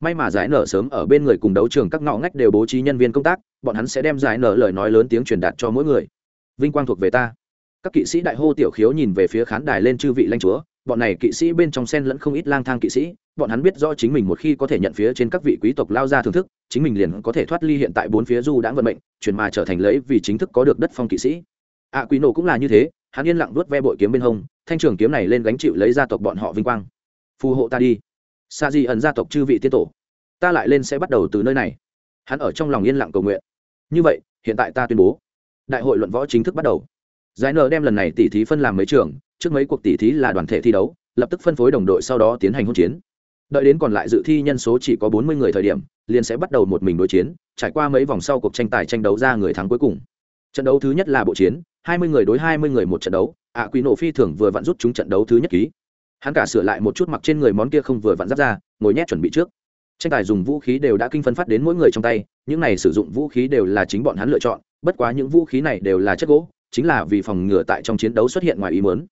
May mà giải nở sớm ở bên người cùng đấu trường các ngõ ngách đều bố trí nhân viên công tác, bọn hắn sẽ đem giải nở lời nói lớn tiếng truyền đạt cho mỗi người. Vinh quang thuộc về ta. Các kỵ sĩ đại hô tiểu khiếu nhìn về phía khán đài lên chư vị lãnh chúa bọn này kỵ sĩ bên trong sen lẫn không ít lang thang kỵ sĩ bọn hắn biết rõ chính mình một khi có thể nhận phía trên các vị quý tộc lao ra thưởng thức chính mình liền có thể thoát ly hiện tại bốn phía du đã vận mệnh chuyển mà trở thành lấy vì chính thức có được đất phong kỵ sĩ. Ạ à, quý nổ cũng là như thế hắn yên lặng đuốt ve bội kiếm bên hông thanh trường kiếm này lên gánh chịu lấy gia tộc bọn họ vinh quang. Phù hộ ta đi. Sa di ẩn gia tộc chư vị tiên tổ ta lại lên sẽ bắt đầu từ nơi này. Hắn ở trong lòng yên lặng cầu nguyện. Như vậy hiện tại ta tuyên bố đại hội luận võ chính thức bắt đầu. Giải nờ đem lần này tỉ thí phân làm mấy trường trước mấy cuộc tỉ thí là đoàn thể thi đấu lập tức phân phối đồng đội sau đó tiến hành hỗn chiến. Đợi đến còn lại dự thi nhân số chỉ có bốn mươi người thời điểm liền sẽ bắt đầu một mình đối chiến trải qua mấy vòng sau cuộc tranh tài tranh đấu ra người thắng cuối cùng. Trận đấu thứ nhất là bộ chiến hai mươi người đối hai mươi người một trận đấu ạ à, quỷ nổ phi thường vừa vặn rút chúng trận đấu thứ nhất ký. Hắn cả sửa lại một chút mặc trên người món kia không vừa vặn giáp ra ngồi nhét chuẩn bị trước. Tranh tài dùng vũ khí đều đã kinh phân phát đến mỗi người trong tay những này sử dụng vũ khí đều là chính bọn hắn lựa chọn bất quá những vũ khí này đều là chất gỗ chính là vì phòng ngừa tại trong chiến đấu xuất hiện ngoài ý mớn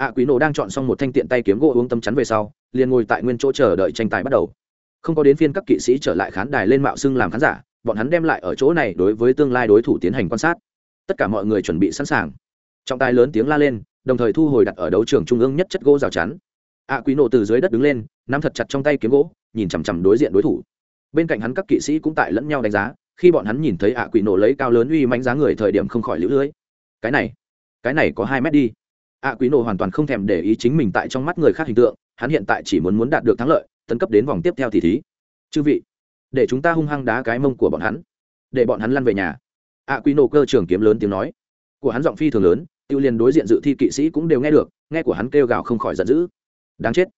ạ quý nổ đang chọn xong một thanh tiện tay kiếm gỗ uống tấm chắn về sau, liền ngồi tại nguyên chỗ chờ đợi tranh tài bắt đầu. Không có đến phiên các kỵ sĩ trở lại khán đài lên mạo xưng làm khán giả, bọn hắn đem lại ở chỗ này đối với tương lai đối thủ tiến hành quan sát. Tất cả mọi người chuẩn bị sẵn sàng. Trọng tài lớn tiếng la lên, đồng thời thu hồi đặt ở đấu trường trung ương nhất chất gỗ rào chắn. Ạ quý nổ từ dưới đất đứng lên, nắm thật chặt trong tay kiếm gỗ, nhìn chằm chằm đối diện đối thủ. Bên cạnh hắn các kỵ sĩ cũng tại lẫn nhau đánh giá, khi bọn hắn nhìn thấy ạ quỷ nổ lấy cao lớn uy mánh giá người thời điểm không khỏi lũ lưới. Cái này cái này có hai mét đi ạ quý nổ hoàn toàn không thèm để ý chính mình tại trong mắt người khác hình tượng, hắn hiện tại chỉ muốn muốn đạt được thắng lợi, tấn cấp đến vòng tiếp theo thì thí. Chư vị, để chúng ta hung hăng đá cái mông của bọn hắn. Để bọn hắn lăn về nhà. Ạ quý nổ cơ trường kiếm lớn tiếng nói. Của hắn giọng phi thường lớn, tiêu liền đối diện dự thi kỵ sĩ cũng đều nghe được, nghe của hắn kêu gào không khỏi giận dữ. Đáng chết.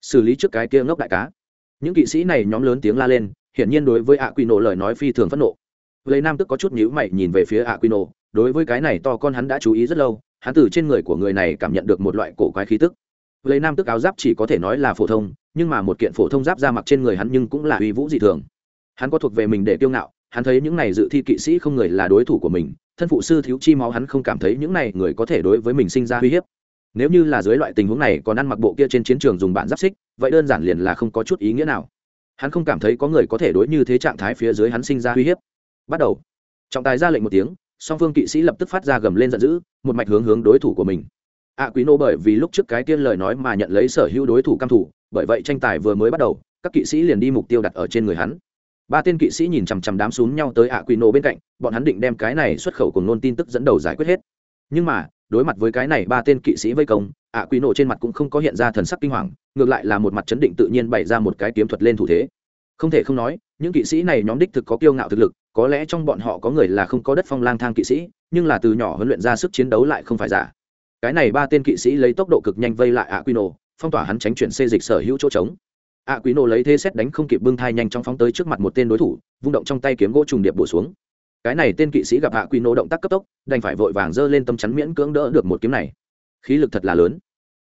Xử lý trước cái kia ngốc đại cá. Những kỵ sĩ này nhóm lớn tiếng la lên, hiển nhiên đối với ạ quy nổ lời nói phi thường phẫn nộ. Lấy nam tức có chút nhíu mày nhìn về phía ạ quy nổ đối với cái này to con hắn đã chú ý rất lâu hắn từ trên người của người này cảm nhận được một loại cổ quái khí tức. Lấy nam tức áo giáp chỉ có thể nói là phổ thông, nhưng mà một kiện phổ thông giáp ra mặc trên người hắn nhưng cũng là uy vũ dị thường. Hắn có thuộc về mình để kiêu ngạo, hắn thấy những này dự thi kỵ sĩ không người là đối thủ của mình, thân phụ sư thiếu chi máu hắn không cảm thấy những này người có thể đối với mình sinh ra uy hiếp. Nếu như là dưới loại tình huống này còn ăn mặc bộ kia trên chiến trường dùng bạn giáp xích, vậy đơn giản liền là không có chút ý nghĩa nào. Hắn không cảm thấy có người có thể đối như thế trạng thái phía dưới hắn sinh ra uy hiếp. Bắt đầu. Trọng tài ra lệnh một tiếng song phương kỵ sĩ lập tức phát ra gầm lên giận dữ, một mạch hướng hướng đối thủ của mình. Ạ quý nô bởi vì lúc trước cái tiên lời nói mà nhận lấy sở hữu đối thủ cam thủ bởi vậy tranh tài vừa mới bắt đầu, các kỵ sĩ liền đi mục tiêu đặt ở trên người hắn. Ba tên kỵ sĩ nhìn chằm chằm đám xúm nhau tới ạ quý nô bên cạnh, bọn hắn định đem cái này xuất khẩu cùng nôn tin tức dẫn đầu giải quyết hết. Nhưng mà, đối mặt với cái này ba tên kỵ sĩ vây công ạ quý Nô trên mặt cũng không có hiện ra thần sắc kinh hoàng, ngược lại là một mặt chấn định tự nhiên bày ra một cái kiếm thuật lên thủ thế. Không thể không nói, những kỵ sĩ này nhóm đích thực có kiêu ngạo thực lực có lẽ trong bọn họ có người là không có đất phong lang thang kỵ sĩ, nhưng là từ nhỏ huấn luyện ra sức chiến đấu lại không phải giả. Cái này ba tên kỵ sĩ lấy tốc độ cực nhanh vây lại ạ quy nổ phong tỏa hắn tránh chuyển xê dịch sở hữu chỗ trống. Ạ quý nổ lấy thế xét đánh không kịp bưng thai nhanh trong phóng tới trước mặt một tên đối thủ, vung động trong tay kiếm gỗ trùng điệp bổ xuống. Cái này tên kỵ sĩ gặp ạ quy nổ động tác cấp tốc, đành phải vội vàng giơ lên tâm chắn miễn cưỡng đỡ được một kiếm này. Khí lực thật là lớn.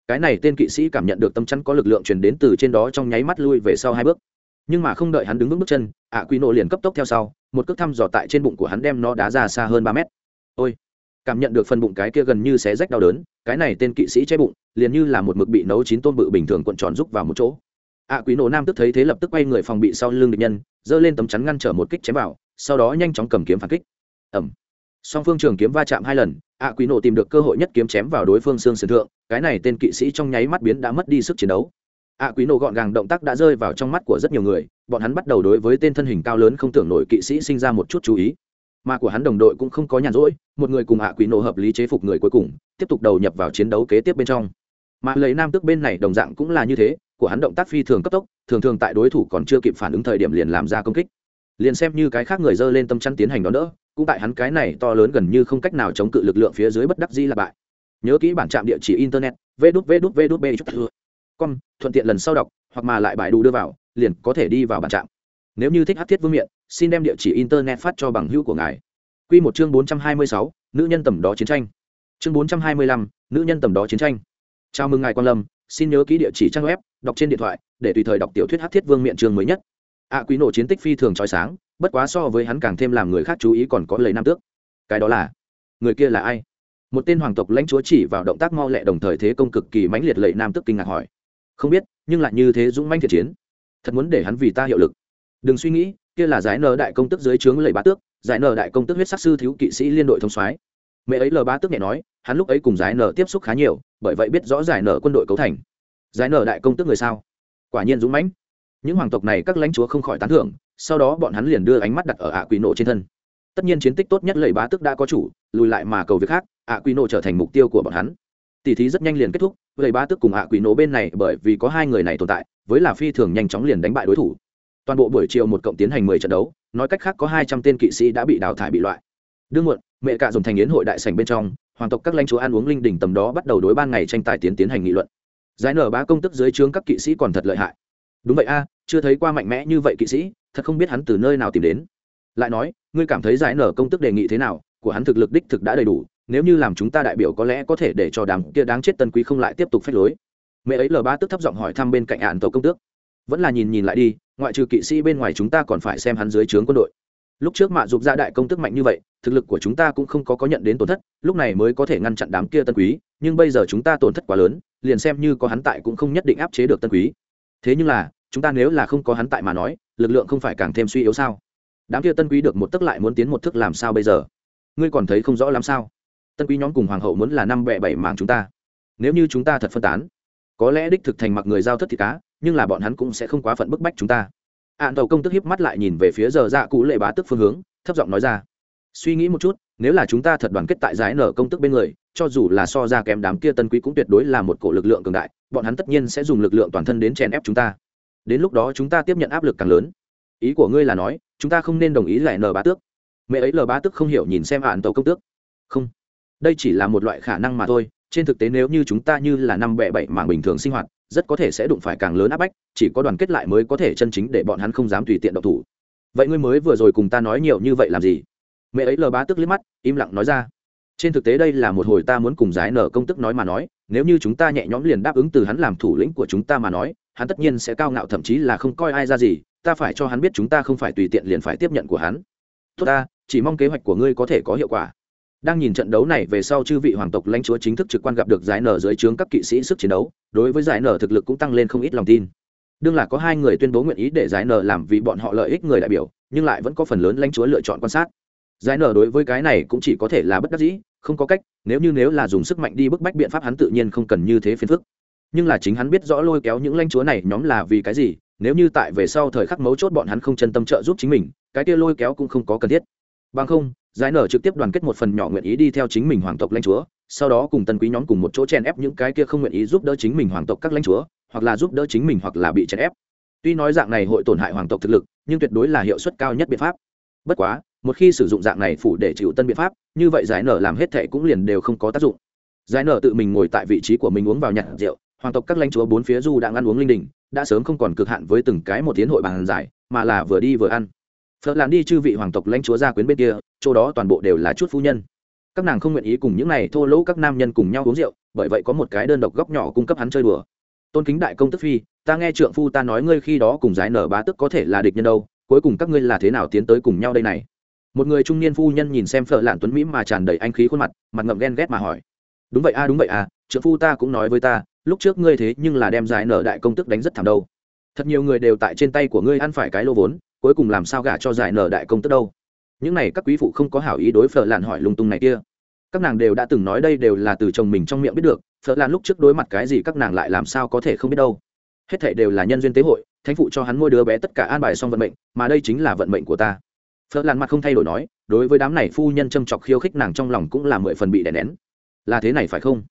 Cái này tên kỵ sĩ cảm nhận được tâm chắn có lực lượng truyền đến từ trên đó trong nháy mắt lui về sau hai bước. Nhưng mà không đợi hắn đứng vững bước chân ạ quy nổ liền cấp tốc theo sau một cước thăm dò tại trên bụng của hắn đem nó đá ra xa hơn ba mét. Ôi, cảm nhận được phần bụng cái kia gần như xé rách đau đớn, cái này tên kỵ sĩ che bụng, liền như là một mực bị nấu chín tôm bự bình thường cuộn tròn rúc vào một chỗ. Ạ quý nổ nam tức thấy thế lập tức quay người phòng bị sau lưng địch nhân, giơ lên tấm chắn ngăn trở một kích chém vào, sau đó nhanh chóng cầm kiếm phản kích. Ẩm song phương trường kiếm va chạm hai lần ạ quý nổ tìm được cơ hội nhất kiếm chém vào đối phương xương sườn thượng, cái này tên kỵ sĩ trong nháy mắt biến đã mất đi sức chiến đấu ạ à, quý nổ gọn gàng động tác đã rơi vào trong mắt của rất nhiều người, bọn hắn bắt đầu đối với tên thân hình cao lớn không tưởng nổi kỵ sĩ sinh ra một chút chú ý. Mà của hắn đồng đội cũng không có nhàn rỗi, một người cùng ạ à, quý nổ hợp lý chế phục người cuối cùng, tiếp tục đầu nhập vào chiến đấu kế tiếp bên trong. Mà lấy nam tức bên này đồng dạng cũng là như thế, của hắn động tác phi thường cấp tốc, thường thường tại đối thủ còn chưa kịp phản ứng thời điểm liền làm ra công kích. Liền xem như cái khác người dơ lên tâm chắn tiến hành đón đỡ, cũng tại hắn cái này to lớn gần như không cách nào chống cự lực lượng phía dưới bất đắc di là bại. Nhớ kỹ bản trạm địa chỉ internet vê đút vê đút vê đút bê chút con thuận tiện lần sau đọc, hoặc mà lại bài đủ đưa vào, liền có thể đi vào bản trạm nếu như thích hát thiết vương miện, xin đem địa chỉ internet phát cho bằng hữu của ngài. Q một chương bốn trăm hai mươi sáu, nữ nhân tầm đó chiến tranh. Chương bốn trăm hai mươi lăm, nữ nhân tầm đó chiến tranh. Chào mừng ngài quan lâm, xin nhớ ký địa chỉ trang web, đọc trên điện thoại, để tùy thời đọc tiểu thuyết hát thiết vương miện trường mới nhất. Ạ quý nổ chiến tích phi thường trói sáng, bất quá so với hắn càng thêm làm người khác chú ý còn có lời nam tước. Cái đó là, người kia là ai? Một tên hoàng tộc lãnh chúa chỉ vào động tác mau lẹ đồng thời thế công cực kỳ mãnh liệt lệ nam tức kinh ngạc hỏi không biết, nhưng lại như thế dũng manh thiện chiến. Thật muốn để hắn vì ta hiệu lực. Đừng suy nghĩ, kia là giải nờ đại công tức dưới trướng lầy bá tước, giải nờ đại công tức huyết sắc sư thiếu kỵ sĩ liên đội thông soái. Mẹ ấy lờ bá tước nhẹ nói, hắn lúc ấy cùng giải nờ tiếp xúc khá nhiều, bởi vậy biết rõ giải nờ quân đội cấu thành. Giải nờ đại công tức người sao? Quả nhiên dũng mãnh. Những hoàng tộc này các lãnh chúa không khỏi tán thưởng, sau đó bọn hắn liền đưa ánh mắt đặt ở ạ quỷ nộ trên thân. Tất nhiên chiến tích tốt nhất lầy bá tước đã có chủ, lùi lại mà cầu việc khác, ạ quỷ nộ trở thành mục tiêu của bọn hắn. Tỷ thí rất nhanh liền kết thúc lầy ba tức cùng ạ quỷ nổ bên này bởi vì có hai người này tồn tại, với là phi thường nhanh chóng liền đánh bại đối thủ. Toàn bộ buổi chiều một cộng tiến hành mười trận đấu, nói cách khác có hai trăm tên kỵ sĩ đã bị đào thải bị loại. Đương muộn, mẹ cạ dùng thành yến hội đại sảnh bên trong, hoàng tộc các lãnh chúa ăn uống linh đỉnh tầm đó bắt đầu đối ban ngày tranh tài tiến tiến hành nghị luận. Giải nở bá công tức dưới trướng các kỵ sĩ còn thật lợi hại. Đúng vậy a, chưa thấy qua mạnh mẽ như vậy kỵ sĩ, thật không biết hắn từ nơi nào tìm đến. Lại nói, ngươi cảm thấy giải nở công tức đề nghị thế nào, của hắn thực lực đích thực đã đầy đủ nếu như làm chúng ta đại biểu có lẽ có thể để cho đám kia đáng chết tân quý không lại tiếp tục phép lối. Mẹ ấy lờ ba tức thấp giọng hỏi thăm bên cạnh ạn tổ công tước. Vẫn là nhìn nhìn lại đi, ngoại trừ kỵ sĩ bên ngoài chúng ta còn phải xem hắn dưới trướng quân đội. Lúc trước mạ dục ra đại công tức mạnh như vậy, thực lực của chúng ta cũng không có có nhận đến tổn thất, lúc này mới có thể ngăn chặn đám kia tân quý, nhưng bây giờ chúng ta tổn thất quá lớn, liền xem như có hắn tại cũng không nhất định áp chế được tân quý. Thế nhưng là, chúng ta nếu là không có hắn tại mà nói, lực lượng không phải càng thêm suy yếu sao? Đám kia tân quý được một tức lại muốn tiến một thức làm sao bây giờ? Ngươi còn thấy không rõ làm sao? Tân quý nhóm cùng hoàng hậu muốn là năm bẹ bảy mảng chúng ta. Nếu như chúng ta thật phân tán, có lẽ đích thực thành mặc người giao thất thịt cá, nhưng là bọn hắn cũng sẽ không quá phận bức bách chúng ta. Ạn tàu công tức hiếp mắt lại nhìn về phía giờ dạ cụ lệ bá tức phương hướng, thấp giọng nói ra, suy nghĩ một chút, nếu là chúng ta thật đoàn kết tại giải nở công tức bên người, cho dù là so ra kém đám kia tân quý cũng tuyệt đối là một cổ lực lượng cường đại, bọn hắn tất nhiên sẽ dùng lực lượng toàn thân đến chèn ép chúng ta. Đến lúc đó chúng ta tiếp nhận áp lực càng lớn. Ý của ngươi là nói, chúng ta không nên đồng ý lại nở bá tước. Mẹ ấy lờ bá tước không hiểu nhìn xem ạn tàu công tước. Không đây chỉ là một loại khả năng mà thôi, trên thực tế nếu như chúng ta như là năm bẹ bảy mảng bình thường sinh hoạt, rất có thể sẽ đụng phải càng lớn áp bách, chỉ có đoàn kết lại mới có thể chân chính để bọn hắn không dám tùy tiện độc thủ. Vậy ngươi mới vừa rồi cùng ta nói nhiều như vậy làm gì? Mẹ ấy lờ bá tức liếc mắt, im lặng nói ra. Trên thực tế đây là một hồi ta muốn cùng giải nở công tức nói mà nói, nếu như chúng ta nhẹ nhõm liền đáp ứng từ hắn làm thủ lĩnh của chúng ta mà nói, hắn tất nhiên sẽ cao ngạo thậm chí là không coi ai ra gì, ta phải cho hắn biết chúng ta không phải tùy tiện liền phải tiếp nhận của hắn. Tốt ta, chỉ mong kế hoạch của ngươi có thể có hiệu quả đang nhìn trận đấu này về sau chư vị hoàng tộc lãnh chúa chính thức trực quan gặp được giải nở dưới trướng các kỵ sĩ sức chiến đấu, đối với giải nở thực lực cũng tăng lên không ít lòng tin. Đương là có hai người tuyên bố nguyện ý để giải nở làm vì bọn họ lợi ích người đại biểu, nhưng lại vẫn có phần lớn lãnh chúa lựa chọn quan sát. Giải nở đối với cái này cũng chỉ có thể là bất đắc dĩ, không có cách, nếu như nếu là dùng sức mạnh đi bức bách biện pháp hắn tự nhiên không cần như thế phiền phức. Nhưng là chính hắn biết rõ lôi kéo những lãnh chúa này nhóm là vì cái gì, nếu như tại về sau thời khắc mấu chốt bọn hắn không chân tâm trợ giúp chính mình, cái kia lôi kéo cũng không có cần thiết. Bằng không giải nở trực tiếp đoàn kết một phần nhỏ nguyện ý đi theo chính mình hoàng tộc lãnh chúa, sau đó cùng tân quý nhóm cùng một chỗ chèn ép những cái kia không nguyện ý giúp đỡ chính mình hoàng tộc các lãnh chúa, hoặc là giúp đỡ chính mình hoặc là bị chèn ép. Tuy nói dạng này hội tổn hại hoàng tộc thực lực, nhưng tuyệt đối là hiệu suất cao nhất biện pháp. Bất quá, một khi sử dụng dạng này phủ để chịu tân biện pháp, như vậy giải nở làm hết thệ cũng liền đều không có tác dụng. Giải nở tự mình ngồi tại vị trí của mình uống vào nhặt rượu, hoàng tộc các lãnh chúa bốn phía du đang ăn uống linh đình, đã sớm không còn cực hạn với từng cái một tiến hội bàn giải, mà là vừa đi vừa ăn phật làn đi chư vị hoàng tộc lãnh chúa gia quyến bên kia, chỗ đó toàn bộ đều là chút phu nhân. Các nàng không nguyện ý cùng những này thô lỗ các nam nhân cùng nhau uống rượu, bởi vậy có một cái đơn độc góc nhỏ cung cấp hắn chơi đùa. Tôn kính đại công tức phi, ta nghe trượng phu ta nói ngươi khi đó cùng giải nở bá tức có thể là địch nhân đâu, cuối cùng các ngươi là thế nào tiến tới cùng nhau đây này? Một người trung niên phu nhân nhìn xem phở lạn tuấn mỹ mà tràn đầy anh khí khuôn mặt mặt ngậm ghen ghét mà hỏi. Đúng vậy a, đúng vậy a, trượng phu ta cũng nói với ta, lúc trước ngươi thế nhưng là đem giải nở đại công tức đánh rất thảm đâu. Thật nhiều người đều tại trên tay của ngươi ăn phải cái lô vốn cuối cùng làm sao gả cho giải nở đại công tức đâu? Những này các quý phụ không có hảo ý đối phở lạn hỏi lung tung này kia. Các nàng đều đã từng nói đây đều là từ chồng mình trong miệng biết được, phở lạn lúc trước đối mặt cái gì các nàng lại làm sao có thể không biết đâu. Hết thảy đều là nhân duyên tế hội, thánh phụ cho hắn nuôi đứa bé tất cả an bài xong vận mệnh, mà đây chính là vận mệnh của ta. Phở lạn mặt không thay đổi nói, đối với đám này phu nhân châm chọc khiêu khích nàng trong lòng cũng là mười phần bị đè nén. Là thế này phải không?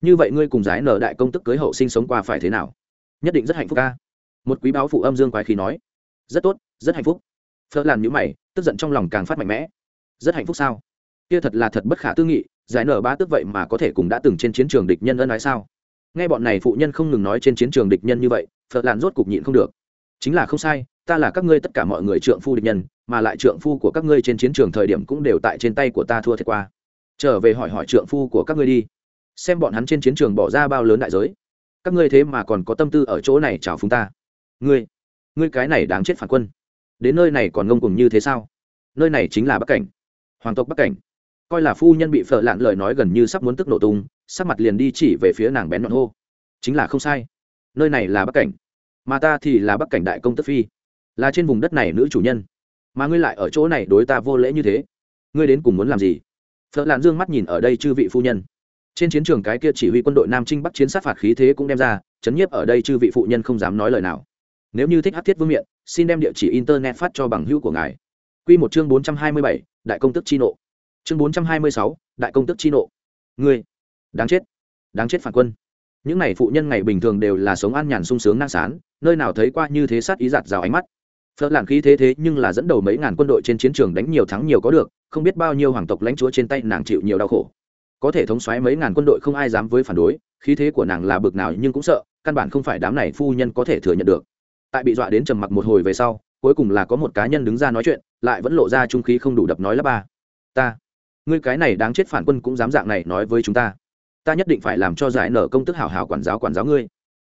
Như vậy ngươi cùng giải nở đại công tức cưới hậu sinh sống qua phải thế nào? Nhất định rất hạnh phúc ca một quý báo phụ âm dương quái khí nói rất tốt, rất hạnh phúc. Phớt làn nhữ mày, tức giận trong lòng càng phát mạnh mẽ. Rất hạnh phúc sao? Kia thật là thật bất khả tư nghị, giải nở ba tức vậy mà có thể cùng đã từng trên chiến trường địch nhân ân ái sao? Nghe bọn này phụ nhân không ngừng nói trên chiến trường địch nhân như vậy phật làn rốt cục nhịn không được. Chính là không sai, ta là các ngươi tất cả mọi người trượng phu địch nhân, mà lại trượng phu của các ngươi trên chiến trường thời điểm cũng đều tại trên tay của ta thua thiệt qua. Trở về hỏi hỏi trượng phu của các ngươi đi. Xem bọn hắn trên chiến trường bỏ ra bao lớn đại giới. Các ngươi thế mà còn có tâm tư ở chỗ này chào phúng ta. Ngươi ngươi cái này đáng chết phản quân. Đến nơi này còn ngông cùng như thế sao? Nơi này chính là bắc cảnh. Hoàng tộc bắc cảnh. Coi là phu nhân bị phở lạn lời nói gần như sắp muốn tức nổ tung, sắc mặt liền đi chỉ về phía nàng bén nhọn hô. Chính là không sai. Nơi này là bắc cảnh. Mà ta thì là bắc cảnh đại công tức phi. Là trên vùng đất này nữ chủ nhân. Mà ngươi lại ở chỗ này đối ta vô lễ như thế. Ngươi đến cùng muốn làm gì? Phở lạn dương mắt nhìn ở đây chư vị phu nhân. Trên chiến trường cái kia chỉ huy quân đội nam trinh bắc chiến sát phạt khí thế cũng đem ra, chấn nhiếp ở đây chư vị phụ nhân không dám nói lời nào nếu như thích hát thiết vương miện, xin đem địa chỉ internet phát cho bằng hữu của ngài. Q một chương bốn trăm hai mươi bảy, đại công tức chi nộ. Chương bốn trăm hai mươi sáu, đại công tức chi nộ. Ngươi, đáng chết đáng chết phản quân. Những n à y phụ nhân ngày bình thường đều là sống an nhàn sung sướng năng sán, nơi nào thấy qua như thế sát ý giạt rào ánh mắt. Phớt làn khí thế thế nhưng là dẫn đầu mấy ngàn quân đội trên chiến trường đánh nhiều thắng nhiều có được, không biết bao nhiêu hoàng tộc lãnh chúa trên tay nàng chịu nhiều đau khổ. Có thể thống xoáy mấy ngàn quân đội không ai dám với phản đối, khí thế của nàng là bực nào nhưng cũng sợ, căn bản không phải đám này phu nhân có thể thừa nhận được tại bị dọa đến trầm mặc một hồi về sau, cuối cùng là có một cá nhân đứng ra nói chuyện, lại vẫn lộ ra trung khí không đủ đập nói là ba. Ta, ngươi cái này đáng chết phản quân cũng dám dạng này nói với chúng ta. Ta nhất định phải làm cho giải nở công tức hảo hảo quản giáo quản giáo ngươi.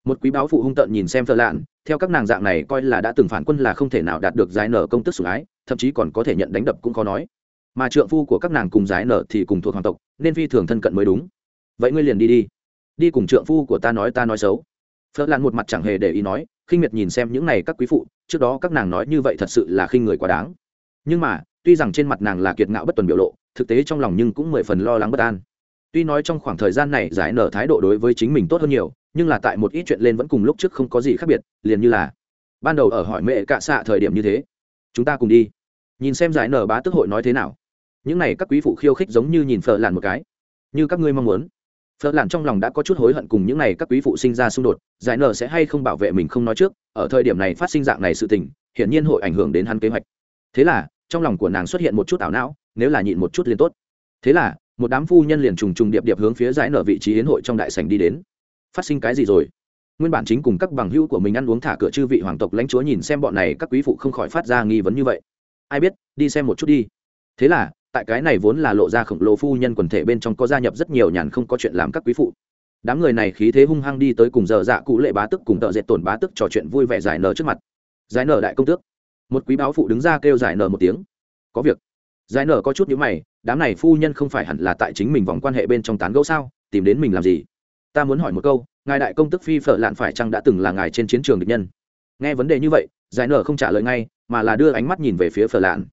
Một quý báo phụ hung tợn nhìn xem thợ lạn, theo các nàng dạng này coi là đã từng phản quân là không thể nào đạt được giải nở công tức sủng ái, thậm chí còn có thể nhận đánh đập cũng khó nói. Mà trượng phu của các nàng cùng giải nở thì cùng thuộc hoàng tộc, nên phi thường thân cận mới đúng. Vậy ngươi liền đi đi. Đi cùng trượng phu của ta nói ta nói xấu. Phớt lan một mặt chẳng hề để ý nói khinh miệt nhìn xem những này các quý phụ, trước đó các nàng nói như vậy thật sự là khinh người quá đáng. Nhưng mà, tuy rằng trên mặt nàng là kiệt ngạo bất tuần biểu lộ, thực tế trong lòng nhưng cũng mười phần lo lắng bất an. Tuy nói trong khoảng thời gian này giải nở thái độ đối với chính mình tốt hơn nhiều, nhưng là tại một ít chuyện lên vẫn cùng lúc trước không có gì khác biệt, liền như là, ban đầu ở hỏi mẹ cạ xạ thời điểm như thế. Chúng ta cùng đi. Nhìn xem giải nở bá tức hội nói thế nào. Những này các quý phụ khiêu khích giống như nhìn phở làn một cái. Như các ngươi mong muốn phở làn trong lòng đã có chút hối hận cùng những này các quý phụ sinh ra xung đột, giải nở sẽ hay không bảo vệ mình không nói trước, ở thời điểm này phát sinh dạng này sự tình, hiển nhiên hội ảnh hưởng đến hắn kế hoạch. Thế là, trong lòng của nàng xuất hiện một chút ảo não, nếu là nhịn một chút liền tốt. Thế là, một đám phu nhân liền trùng trùng điệp điệp hướng phía giải nở vị trí hiến hội trong đại sảnh đi đến. Phát sinh cái gì rồi? Nguyên bản chính cùng các bằng hữu của mình ăn uống thả cửa chư vị hoàng tộc lãnh chúa nhìn xem bọn này các quý phụ không khỏi phát ra nghi vấn như vậy. Ai biết, đi xem một chút đi. Thế là tại cái này vốn là lộ ra khổng lồ phu nhân quần thể bên trong có gia nhập rất nhiều nhàn không có chuyện làm các quý phụ. Đám người này khí thế hung hăng đi tới cùng giờ dạ cụ lệ bá tức cùng tợ dệt tổn bá tức trò chuyện vui vẻ giải nở trước mặt. Giải nở đại công tước. Một quý báo phụ đứng ra kêu giải nở một tiếng. Có việc. Giải nở có chút nhữ mày, đám này phu nhân không phải hẳn là tại chính mình vòng quan hệ bên trong tán gẫu sao? Tìm đến mình làm gì? Ta muốn hỏi một câu, ngài đại công tức phi phở lạn phải chăng đã từng là ngài trên chiến trường địch nhân? Nghe vấn đề như vậy, giải nở không trả lời ngay, mà là đưa ánh mắt nhìn về phía phở lạn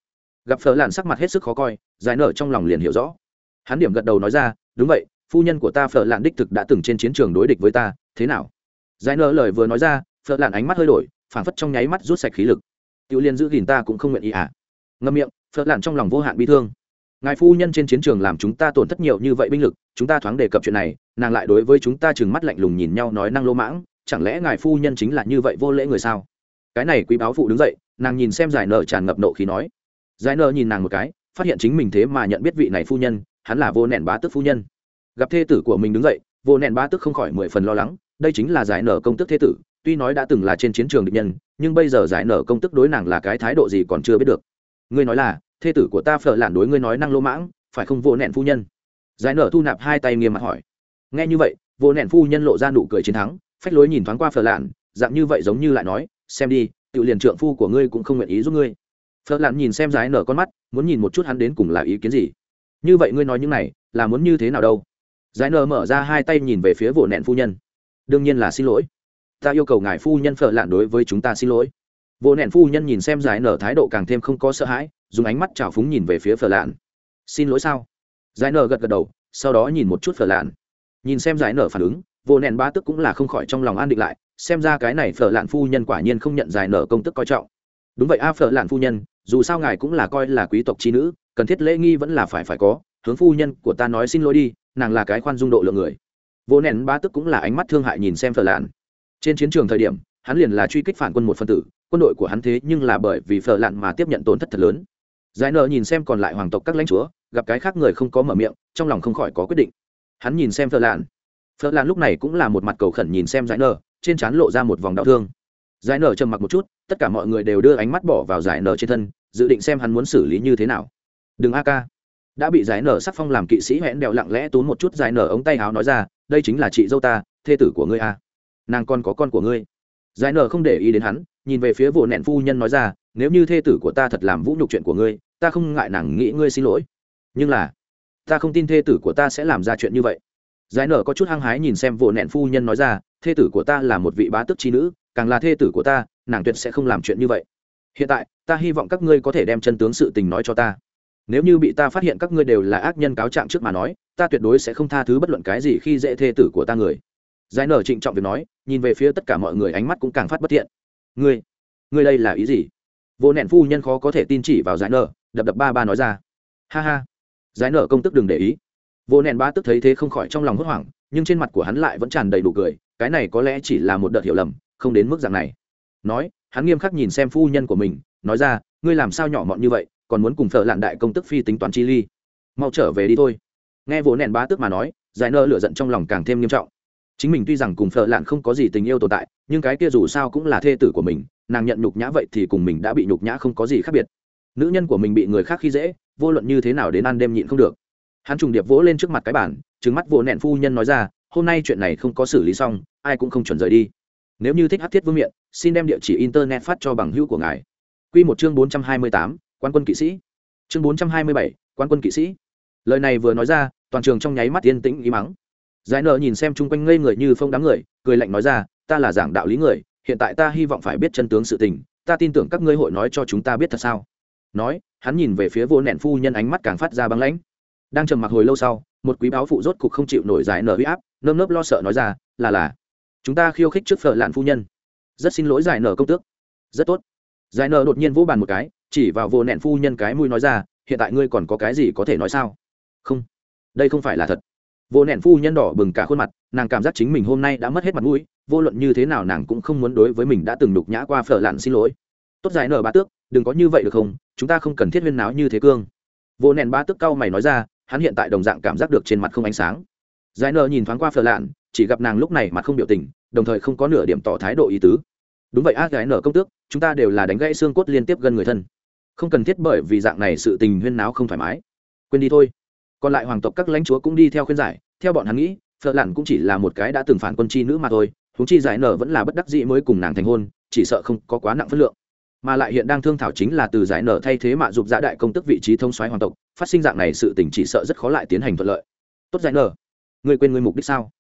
gặp phở lạn sắc mặt hết sức khó coi, giải nở trong lòng liền hiểu rõ. Hắn điểm gật đầu nói ra, đúng vậy, phu nhân của ta phở lạn đích thực đã từng trên chiến trường đối địch với ta, thế nào? Giải nở lời vừa nói ra, phở lạn ánh mắt hơi đổi, phảng phất trong nháy mắt rút sạch khí lực. Tiểu liên giữ gìn ta cũng không nguyện ý à? Ngâm miệng, phở lạn trong lòng vô hạn bi thương. Ngài phu nhân trên chiến trường làm chúng ta tổn thất nhiều như vậy binh lực, chúng ta thoáng đề cập chuyện này, nàng lại đối với chúng ta chừng mắt lạnh lùng nhìn nhau nói năng lô mãng, chẳng lẽ ngài phu nhân chính là như vậy vô lễ người sao? Cái này quý báo phụ đứng dậy, nàng nhìn xem giải nở tràn ngập nộ khí nói giải nợ nhìn nàng một cái, phát hiện chính mình thế mà nhận biết vị này phu nhân, hắn là vô nẹn bá tức phu nhân. Gặp thê tử của mình đứng dậy, vô nẹn bá tức không khỏi mười phần lo lắng, đây chính là giải nợ công tức thế tử, tuy nói đã từng là trên chiến trường địch nhân, nhưng bây giờ giải nợ công tức đối nàng là cái thái độ gì còn chưa biết được. Ngươi nói là, thê tử của ta phở lản đối ngươi nói năng lỗ mãng, phải không vô nẹn phu nhân? Giải nở thu nạp hai tay nghiêm mặt hỏi. Nghe như vậy, vô nẹn phu nhân lộ ra nụ cười chiến thắng, phách lối nhìn thoáng qua phở lản dạng như vậy giống như lại nói, xem đi tự liền trượng phu của ngươi cũng không nguyện ý giúp ngươi phở Lạn nhìn xem giải nở con mắt, muốn nhìn một chút hắn đến cùng là ý kiến gì. Như vậy ngươi nói những này, là muốn như thế nào đâu? Giải nở mở ra hai tay nhìn về phía Vụ nẹn phu nhân. Đương nhiên là xin lỗi. Ta yêu cầu ngài phu nhân phở lạn đối với chúng ta xin lỗi. Vụ nẹn phu nhân nhìn xem giải nở thái độ càng thêm không có sợ hãi, dùng ánh mắt trào phúng nhìn về phía phở lạn. Xin lỗi sao? Giải nở gật gật đầu, sau đó nhìn một chút phở lạn. Nhìn xem giải nở phản ứng Vụ nẹn ba tức cũng là không khỏi trong lòng an định lại, xem ra cái này phở lạn phu nhân quả nhiên không nhận giải nở công tức coi trọng đúng vậy, a phở lạn phu nhân, dù sao ngài cũng là coi là quý tộc trí nữ, cần thiết lễ nghi vẫn là phải phải có. Hướng phu nhân của ta nói xin lỗi đi, nàng là cái khoan dung độ lượng người. Vô nén ba tức cũng là ánh mắt thương hại nhìn xem phở lạn. Trên chiến trường thời điểm, hắn liền là truy kích phản quân một phân tử, quân đội của hắn thế nhưng là bởi vì phở lạn mà tiếp nhận tổn thất thật lớn. Giải nợ nhìn xem còn lại hoàng tộc các lãnh chúa, gặp cái khác người không có mở miệng, trong lòng không khỏi có quyết định. Hắn nhìn xem phở lạn. Phở lạn lúc này cũng là một mặt cầu khẩn nhìn xem giải nợ, trên trán lộ ra một vòng đau thương. Giải nợ trầm mặc một chút tất cả mọi người đều đưa ánh mắt bỏ vào giải nở trên thân, dự định xem hắn muốn xử lý như thế nào. Đừng a ca đã bị giải nở sắc phong làm kỵ sĩ hẹn đèo lặng lẽ tốn một chút giải nở ống tay áo nói ra, đây chính là chị dâu ta, thê tử của ngươi a. Nàng còn có con của ngươi. Giải nở không để ý đến hắn, nhìn về phía vụ nẹn phu nhân nói ra, nếu như thê tử của ta thật làm vũ nhục chuyện của ngươi, ta không ngại nàng nghĩ ngươi xin lỗi. Nhưng là, ta không tin thê tử của ta sẽ làm ra chuyện như vậy. Giải nở có chút hăng hái nhìn xem vụ nẹn phu nhân nói ra, thê tử của ta là một vị bá tức trí nữ, càng là thê tử của ta nàng tuyệt sẽ không làm chuyện như vậy. Hiện tại, ta hy vọng các ngươi có thể đem chân tướng sự tình nói cho ta. Nếu như bị ta phát hiện các ngươi đều là ác nhân cáo trạng trước mà nói, ta tuyệt đối sẽ không tha thứ bất luận cái gì khi dễ thê tử của ta người. Giải nở trịnh trọng việc nói, nhìn về phía tất cả mọi người ánh mắt cũng càng phát bất thiện. Ngươi ngươi đây là ý gì? Vô nẹn phu nhân khó có thể tin chỉ vào giải nở, đập đập ba ba nói ra. Ha ha. Giải nở công tức đừng để ý. Vô nẹn ba tức thấy thế không khỏi trong lòng hốt hoảng, nhưng trên mặt của hắn lại vẫn tràn đầy đủ cười, cái này có lẽ chỉ là một đợt hiểu lầm, không đến mức dạng này nói, hắn nghiêm khắc nhìn xem phu nhân của mình, nói ra, ngươi làm sao nhỏ mọn như vậy, còn muốn cùng thợ lạn đại công tức phi tính toán chi ly. Mau trở về đi thôi. Nghe vỗ nẹn bá tức mà nói, giải nơ lựa giận trong lòng càng thêm nghiêm trọng. Chính mình tuy rằng cùng thợ lạn không có gì tình yêu tồn tại, nhưng cái kia dù sao cũng là thê tử của mình, nàng nhận nhục nhã vậy thì cùng mình đã bị nhục nhã không có gì khác biệt. Nữ nhân của mình bị người khác khi dễ, vô luận như thế nào đến ăn đêm nhịn không được. Hắn trùng điệp vỗ lên trước mặt cái bản trứng mắt vỗ nẹn phu nhân nói ra, hôm nay chuyện này không có xử lý xong, ai cũng không chuẩn rời đi nếu như thích hát thiết vương miện, xin đem địa chỉ internet phát cho bằng hữu của ngài. Q một chương bốn trăm hai mươi tám quan quân kỵ sĩ. Chương bốn trăm hai mươi bảy quan quân kỵ sĩ. Lời này vừa nói ra, toàn trường trong nháy mắt yên tĩnh ý mắng. Giải nợ nhìn xem chung quanh ngây người như phong đám người, cười lạnh nói ra, ta là giảng đạo lý người, hiện tại ta hy vọng phải biết chân tướng sự tình, ta tin tưởng các ngươi hội nói cho chúng ta biết thật sao? Nói, hắn nhìn về phía vô nẹn phu nhân ánh mắt càng phát ra băng lãnh. Đang trầm mặc hồi lâu sau, một quý báo phụ rốt cục không chịu nổi giải nở huy áp, nơm nớp lo sợ nói ra, là là chúng ta khiêu khích trước phở lạn phu nhân. Rất xin lỗi giải nở công tước. Rất tốt. Giải nở đột nhiên vỗ bàn một cái, chỉ vào vô nẹn phu nhân cái mũi nói ra, hiện tại ngươi còn có cái gì có thể nói sao? Không. Đây không phải là thật. Vô nẹn phu nhân đỏ bừng cả khuôn mặt, nàng cảm giác chính mình hôm nay đã mất hết mặt mũi, vô luận như thế nào nàng cũng không muốn đối với mình đã từng đục nhã qua phở lạn xin lỗi. Tốt giải nở ba tước, đừng có như vậy được không? Chúng ta không cần thiết huyên náo như thế cương. Vô nẹn ba tước cau mày nói ra, hắn hiện tại đồng dạng cảm giác được trên mặt không ánh sáng. Giải nở nhìn thoáng qua phở lạn chỉ gặp nàng lúc này mà không biểu tình, đồng thời không có nửa điểm tỏ thái độ ý tứ. Đúng vậy, a gái nở công tước, chúng ta đều là đánh gãy xương cốt liên tiếp gần người thân. Không cần thiết bởi vì dạng này sự tình huyên náo không thoải mái. Quên đi thôi. Còn lại hoàng tộc các lãnh chúa cũng đi theo khuyên giải, theo bọn hắn nghĩ, phật lặn cũng chỉ là một cái đã từng phản quân chi nữ mà thôi, huống chi giải nở vẫn là bất đắc dĩ mới cùng nàng thành hôn, chỉ sợ không có quá nặng phất lượng. Mà lại hiện đang thương thảo chính là từ giải nở thay thế mạ dục giã đại công tức vị trí thông xoáy hoàng tộc, phát sinh dạng này sự tình chỉ sợ rất khó lại tiến hành thuận lợi. Tốt giải nở, người quên người mục đích sao?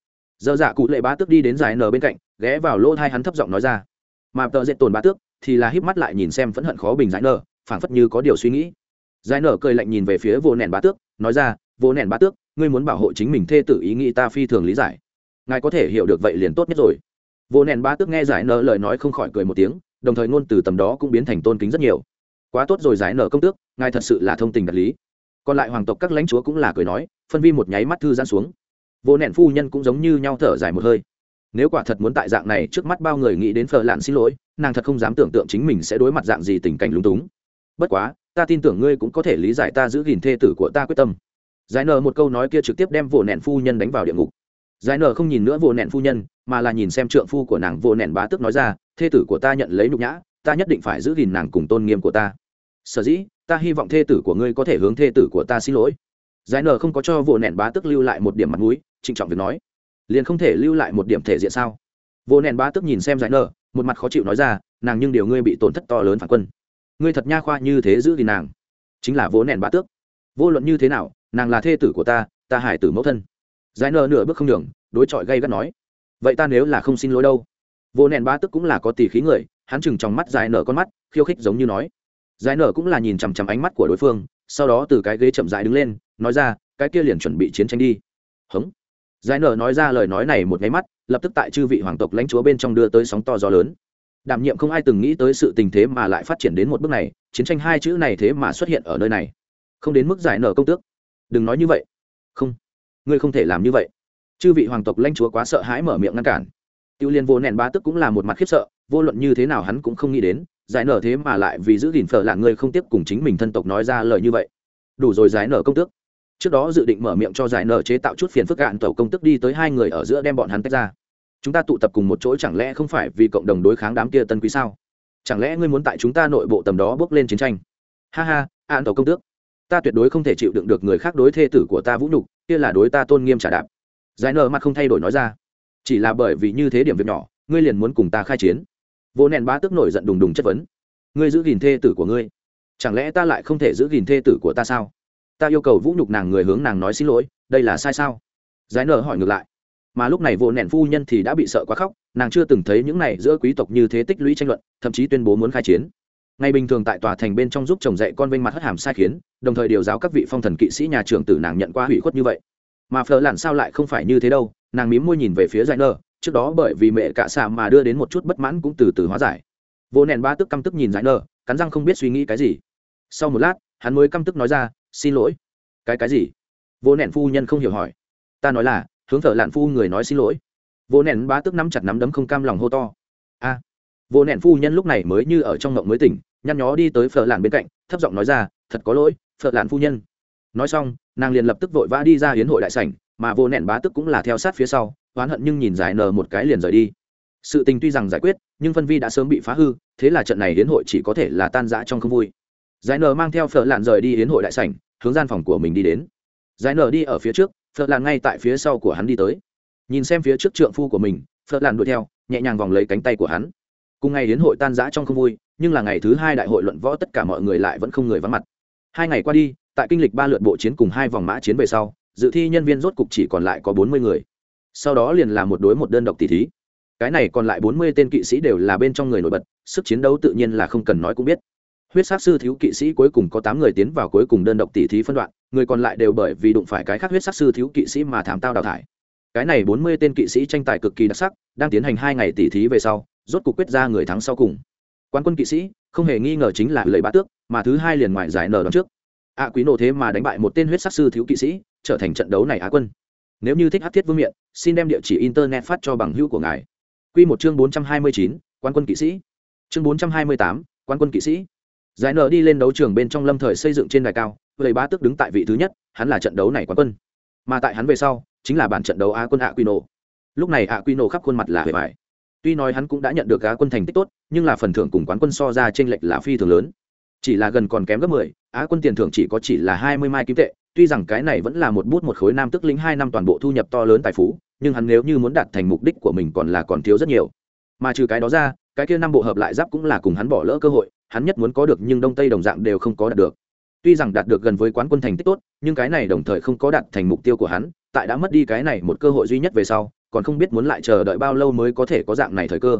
Giờ dạ cụ lệ bá tước đi đến giải nở bên cạnh, ghé vào lỗ thai hắn thấp giọng nói ra. Mà tợ dệt tồn bá tước thì là híp mắt lại nhìn xem phẫn hận khó bình giải nở, phảng phất như có điều suy nghĩ. Giải nở cười lạnh nhìn về phía vô nền bá tước, nói ra, vô nền bá tước, ngươi muốn bảo hộ chính mình thê tử ý nghĩ ta phi thường lý giải. Ngài có thể hiểu được vậy liền tốt nhất rồi. Vô nền bá tước nghe giải nở lời nói không khỏi cười một tiếng, đồng thời ngôn từ tầm đó cũng biến thành tôn kính rất nhiều. Quá tốt rồi giải nở công tước, ngài thật sự là thông tình đạt lý. Còn lại hoàng tộc các lãnh chúa cũng là cười nói, phân vi một nháy mắt thư giãn xuống vô nện phu nhân cũng giống như nhau thở dài một hơi. Nếu quả thật muốn tại dạng này trước mắt bao người nghĩ đến phờ lạn xin lỗi, nàng thật không dám tưởng tượng chính mình sẽ đối mặt dạng gì tình cảnh lúng túng. Bất quá, ta tin tưởng ngươi cũng có thể lý giải ta giữ gìn thê tử của ta quyết tâm. Giải nở một câu nói kia trực tiếp đem vô nện phu nhân đánh vào địa ngục. Giải nở không nhìn nữa vô nện phu nhân, mà là nhìn xem trượng phu của nàng vô nện bá tức nói ra, thê tử của ta nhận lấy nhục nhã, ta nhất định phải giữ gìn nàng cùng tôn nghiêm của ta. Sở dĩ, ta hy vọng thê tử của ngươi có thể hướng thê tử của ta xin lỗi. Giải nở không có cho vô nện bá tức lưu lại một điểm mặt mũi trịnh trọng việc nói. Liền không thể lưu lại một điểm thể diện sao? Vô nèn bá tức nhìn xem giải nở, một mặt khó chịu nói ra, nàng nhưng điều ngươi bị tổn thất to lớn phản quân. Ngươi thật nha khoa như thế giữ gìn nàng. Chính là vô nèn bá tước. Vô luận như thế nào, nàng là thê tử của ta ta hải tử mẫu thân. Giải nở nửa bước không đường đối chọi gây gắt nói, vậy ta nếu là không xin lỗi đâu? Vô nèn bá tức cũng là có tỷ khí người, hắn chừng trong mắt giải nở con mắt, khiêu khích giống như nói. Giải nở cũng là nhìn chằm chằm ánh mắt của đối phương, sau đó từ cái ghế chậm dại đứng lên, nói ra, cái kia liền chuẩn bị chiến tranh đi. Hống giải nở nói ra lời nói này một nháy mắt, lập tức tại chư vị hoàng tộc lãnh chúa bên trong đưa tới sóng to gió lớn. Đảm nhiệm không ai từng nghĩ tới sự tình thế mà lại phát triển đến một bước này, chiến tranh hai chữ này thế mà xuất hiện ở nơi này. Không đến mức giải nở công tước. Đừng nói như vậy. Không. Ngươi không thể làm như vậy. Chư vị hoàng tộc lãnh chúa quá sợ hãi mở miệng ngăn cản. Tiêu liên vô nẹn ba tức cũng là một mặt khiếp sợ, vô luận như thế nào hắn cũng không nghĩ đến, giải nở thế mà lại vì giữ gìn phở là ngươi không tiếp cùng chính mình thân tộc nói ra lời như vậy. Đủ rồi giải nở công tước trước đó dự định mở miệng cho giải nở chế tạo chút phiền phức gạn tàu công tức đi tới hai người ở giữa đem bọn hắn tách ra. Chúng ta tụ tập cùng một chỗ chẳng lẽ không phải vì cộng đồng đối kháng đám kia tân quý sao? Chẳng lẽ ngươi muốn tại chúng ta nội bộ tầm đó bước lên chiến tranh? Ha ha an tàu công tước. Ta tuyệt đối không thể chịu đựng được người khác đối thê tử của ta vũ nhục, kia là đối ta tôn nghiêm trả đạp. Giải nở mặt không thay đổi nói ra. Chỉ là bởi vì như thế điểm việc nhỏ, ngươi liền muốn cùng ta khai chiến. Vô nèn bá tức nổi giận đùng đùng chất vấn. Ngươi giữ gìn thê tử của ngươi. Chẳng lẽ ta lại không thể giữ gìn thê tử của ta sao? Ta yêu cầu vũ nhục nàng người hướng nàng nói xin lỗi, đây là sai sao? Giải nở hỏi ngược lại. Mà lúc này vô nẹn phu nhân thì đã bị sợ quá khóc, nàng chưa từng thấy những này giữa quý tộc như thế tích lũy tranh luận, thậm chí tuyên bố muốn khai chiến. Ngày bình thường tại tòa thành bên trong giúp chồng dạy con vinh mặt hất hàm sai khiến, đồng thời điều giáo các vị phong thần kỵ sĩ nhà trưởng tử nàng nhận qua hủy khuất như vậy. Mà phở làn sao lại không phải như thế đâu, nàng mím môi nhìn về phía giải nở, trước đó bởi vì mẹ cả xà mà đưa đến một chút bất mãn cũng từ từ hóa giải. Vô nẹn ba tức căm tức nhìn giải nở, cắn răng không biết suy nghĩ cái gì. Sau một lát, hắn mới căm tức nói ra xin lỗi. Cái cái gì? Vô nẹn phu nhân không hiểu hỏi. Ta nói là, hướng thợ lạn phu người nói xin lỗi. Vô nẹn bá tức nắm chặt nắm đấm không cam lòng hô to. A. Vô nẹn phu nhân lúc này mới như ở trong ngộng mới tỉnh, nhăn nhó đi tới phở lạn bên cạnh, thấp giọng nói ra, thật có lỗi, phở lạn phu nhân. Nói xong, nàng liền lập tức vội vã đi ra hiến hội đại sảnh, mà vô nẹn bá tức cũng là theo sát phía sau, oán hận nhưng nhìn giải nờ một cái liền rời đi. Sự tình tuy rằng giải quyết, nhưng phân vi đã sớm bị phá hư, thế là trận này hiến hội chỉ có thể là tan rã trong không vui giải nờ mang theo phở lạn rời đi hiến hội đại sảnh, hướng gian phòng của mình đi đến. Giải nờ đi ở phía trước, phở lạn ngay tại phía sau của hắn đi tới. Nhìn xem phía trước trượng phu của mình, phở lạn đuổi theo, nhẹ nhàng vòng lấy cánh tay của hắn. Cùng ngày đến hội tan rã trong không vui, nhưng là ngày thứ hai đại hội luận võ tất cả mọi người lại vẫn không người vắng mặt. Hai ngày qua đi, tại kinh lịch ba lượt bộ chiến cùng hai vòng mã chiến về sau, dự thi nhân viên rốt cục chỉ còn lại có bốn mươi người. Sau đó liền là một đối một đơn độc tỷ thí. Cái này còn lại bốn mươi tên kỵ sĩ đều là bên trong người nổi bật, sức chiến đấu tự nhiên là không cần nói cũng biết huyết sát sư thiếu kỵ sĩ cuối cùng có tám người tiến vào cuối cùng đơn độc tỷ thí phân đoạn, người còn lại đều bởi vì đụng phải cái khác huyết sát sư thiếu kỵ sĩ mà thảm tao đào thải. Cái này bốn mươi tên kỵ sĩ tranh tài cực kỳ đặc sắc, đang tiến hành hai ngày tỷ thí về sau, rốt cuộc quyết ra người thắng sau cùng. Quan quân kỵ sĩ, không hề nghi ngờ chính là lợi bá tước, mà thứ hai liền ngoại giải nở đón trước. Ạ quý nổ thế mà đánh bại một tên huyết sắc sư thiếu kỵ sĩ, trở thành trận đấu này á quân. Nếu như thích hát thiết vương miện, xin đem địa chỉ internet phát cho bằng hữu của ngài. Q một chương bốn trăm hai mươi chín quan quân kỵ sĩ. Chương bốn trăm hai mươi tám quan quân kỵ sĩ giải nở đi lên đấu trường bên trong lâm thời xây dựng trên đài cao lầy bá tước đứng tại vị thứ nhất, hắn là trận đấu này quán quân. Mà tại hắn về sau, chính là bản trận đấu á quân ạ quy nổ lúc này ạ quy nổ khắp khuôn mặt là hề bài tuy nói hắn cũng đã nhận được á quân thành tích tốt, nhưng là phần thưởng cùng quán quân so ra t r ê n lệch là phi thường lớn. Chỉ là gần còn kém gấp mười á quân tiền thưởng chỉ có chỉ là hai mươi mai kim tệ, tuy rằng cái này vẫn là một bút một khối nam tức lĩnh hai năm toàn bộ thu nhập to lớn tài phú, nhưng hắn nếu như muốn đạt thành mục đích của mình còn là còn thiếu rất nhiều. Mà trừ cái đó ra, cái kia năm bộ hợp lại giáp cũng là cùng hắn bỏ lỡ cơ hội hắn nhất muốn có được nhưng đông tây đồng dạng đều không có đạt được. Tuy rằng đạt được gần với quán quân thành tích tốt, nhưng cái này đồng thời không có đạt thành mục tiêu của hắn, tại đã mất đi cái này một cơ hội duy nhất về sau, còn không biết muốn lại chờ đợi bao lâu mới có thể có dạng này thời cơ.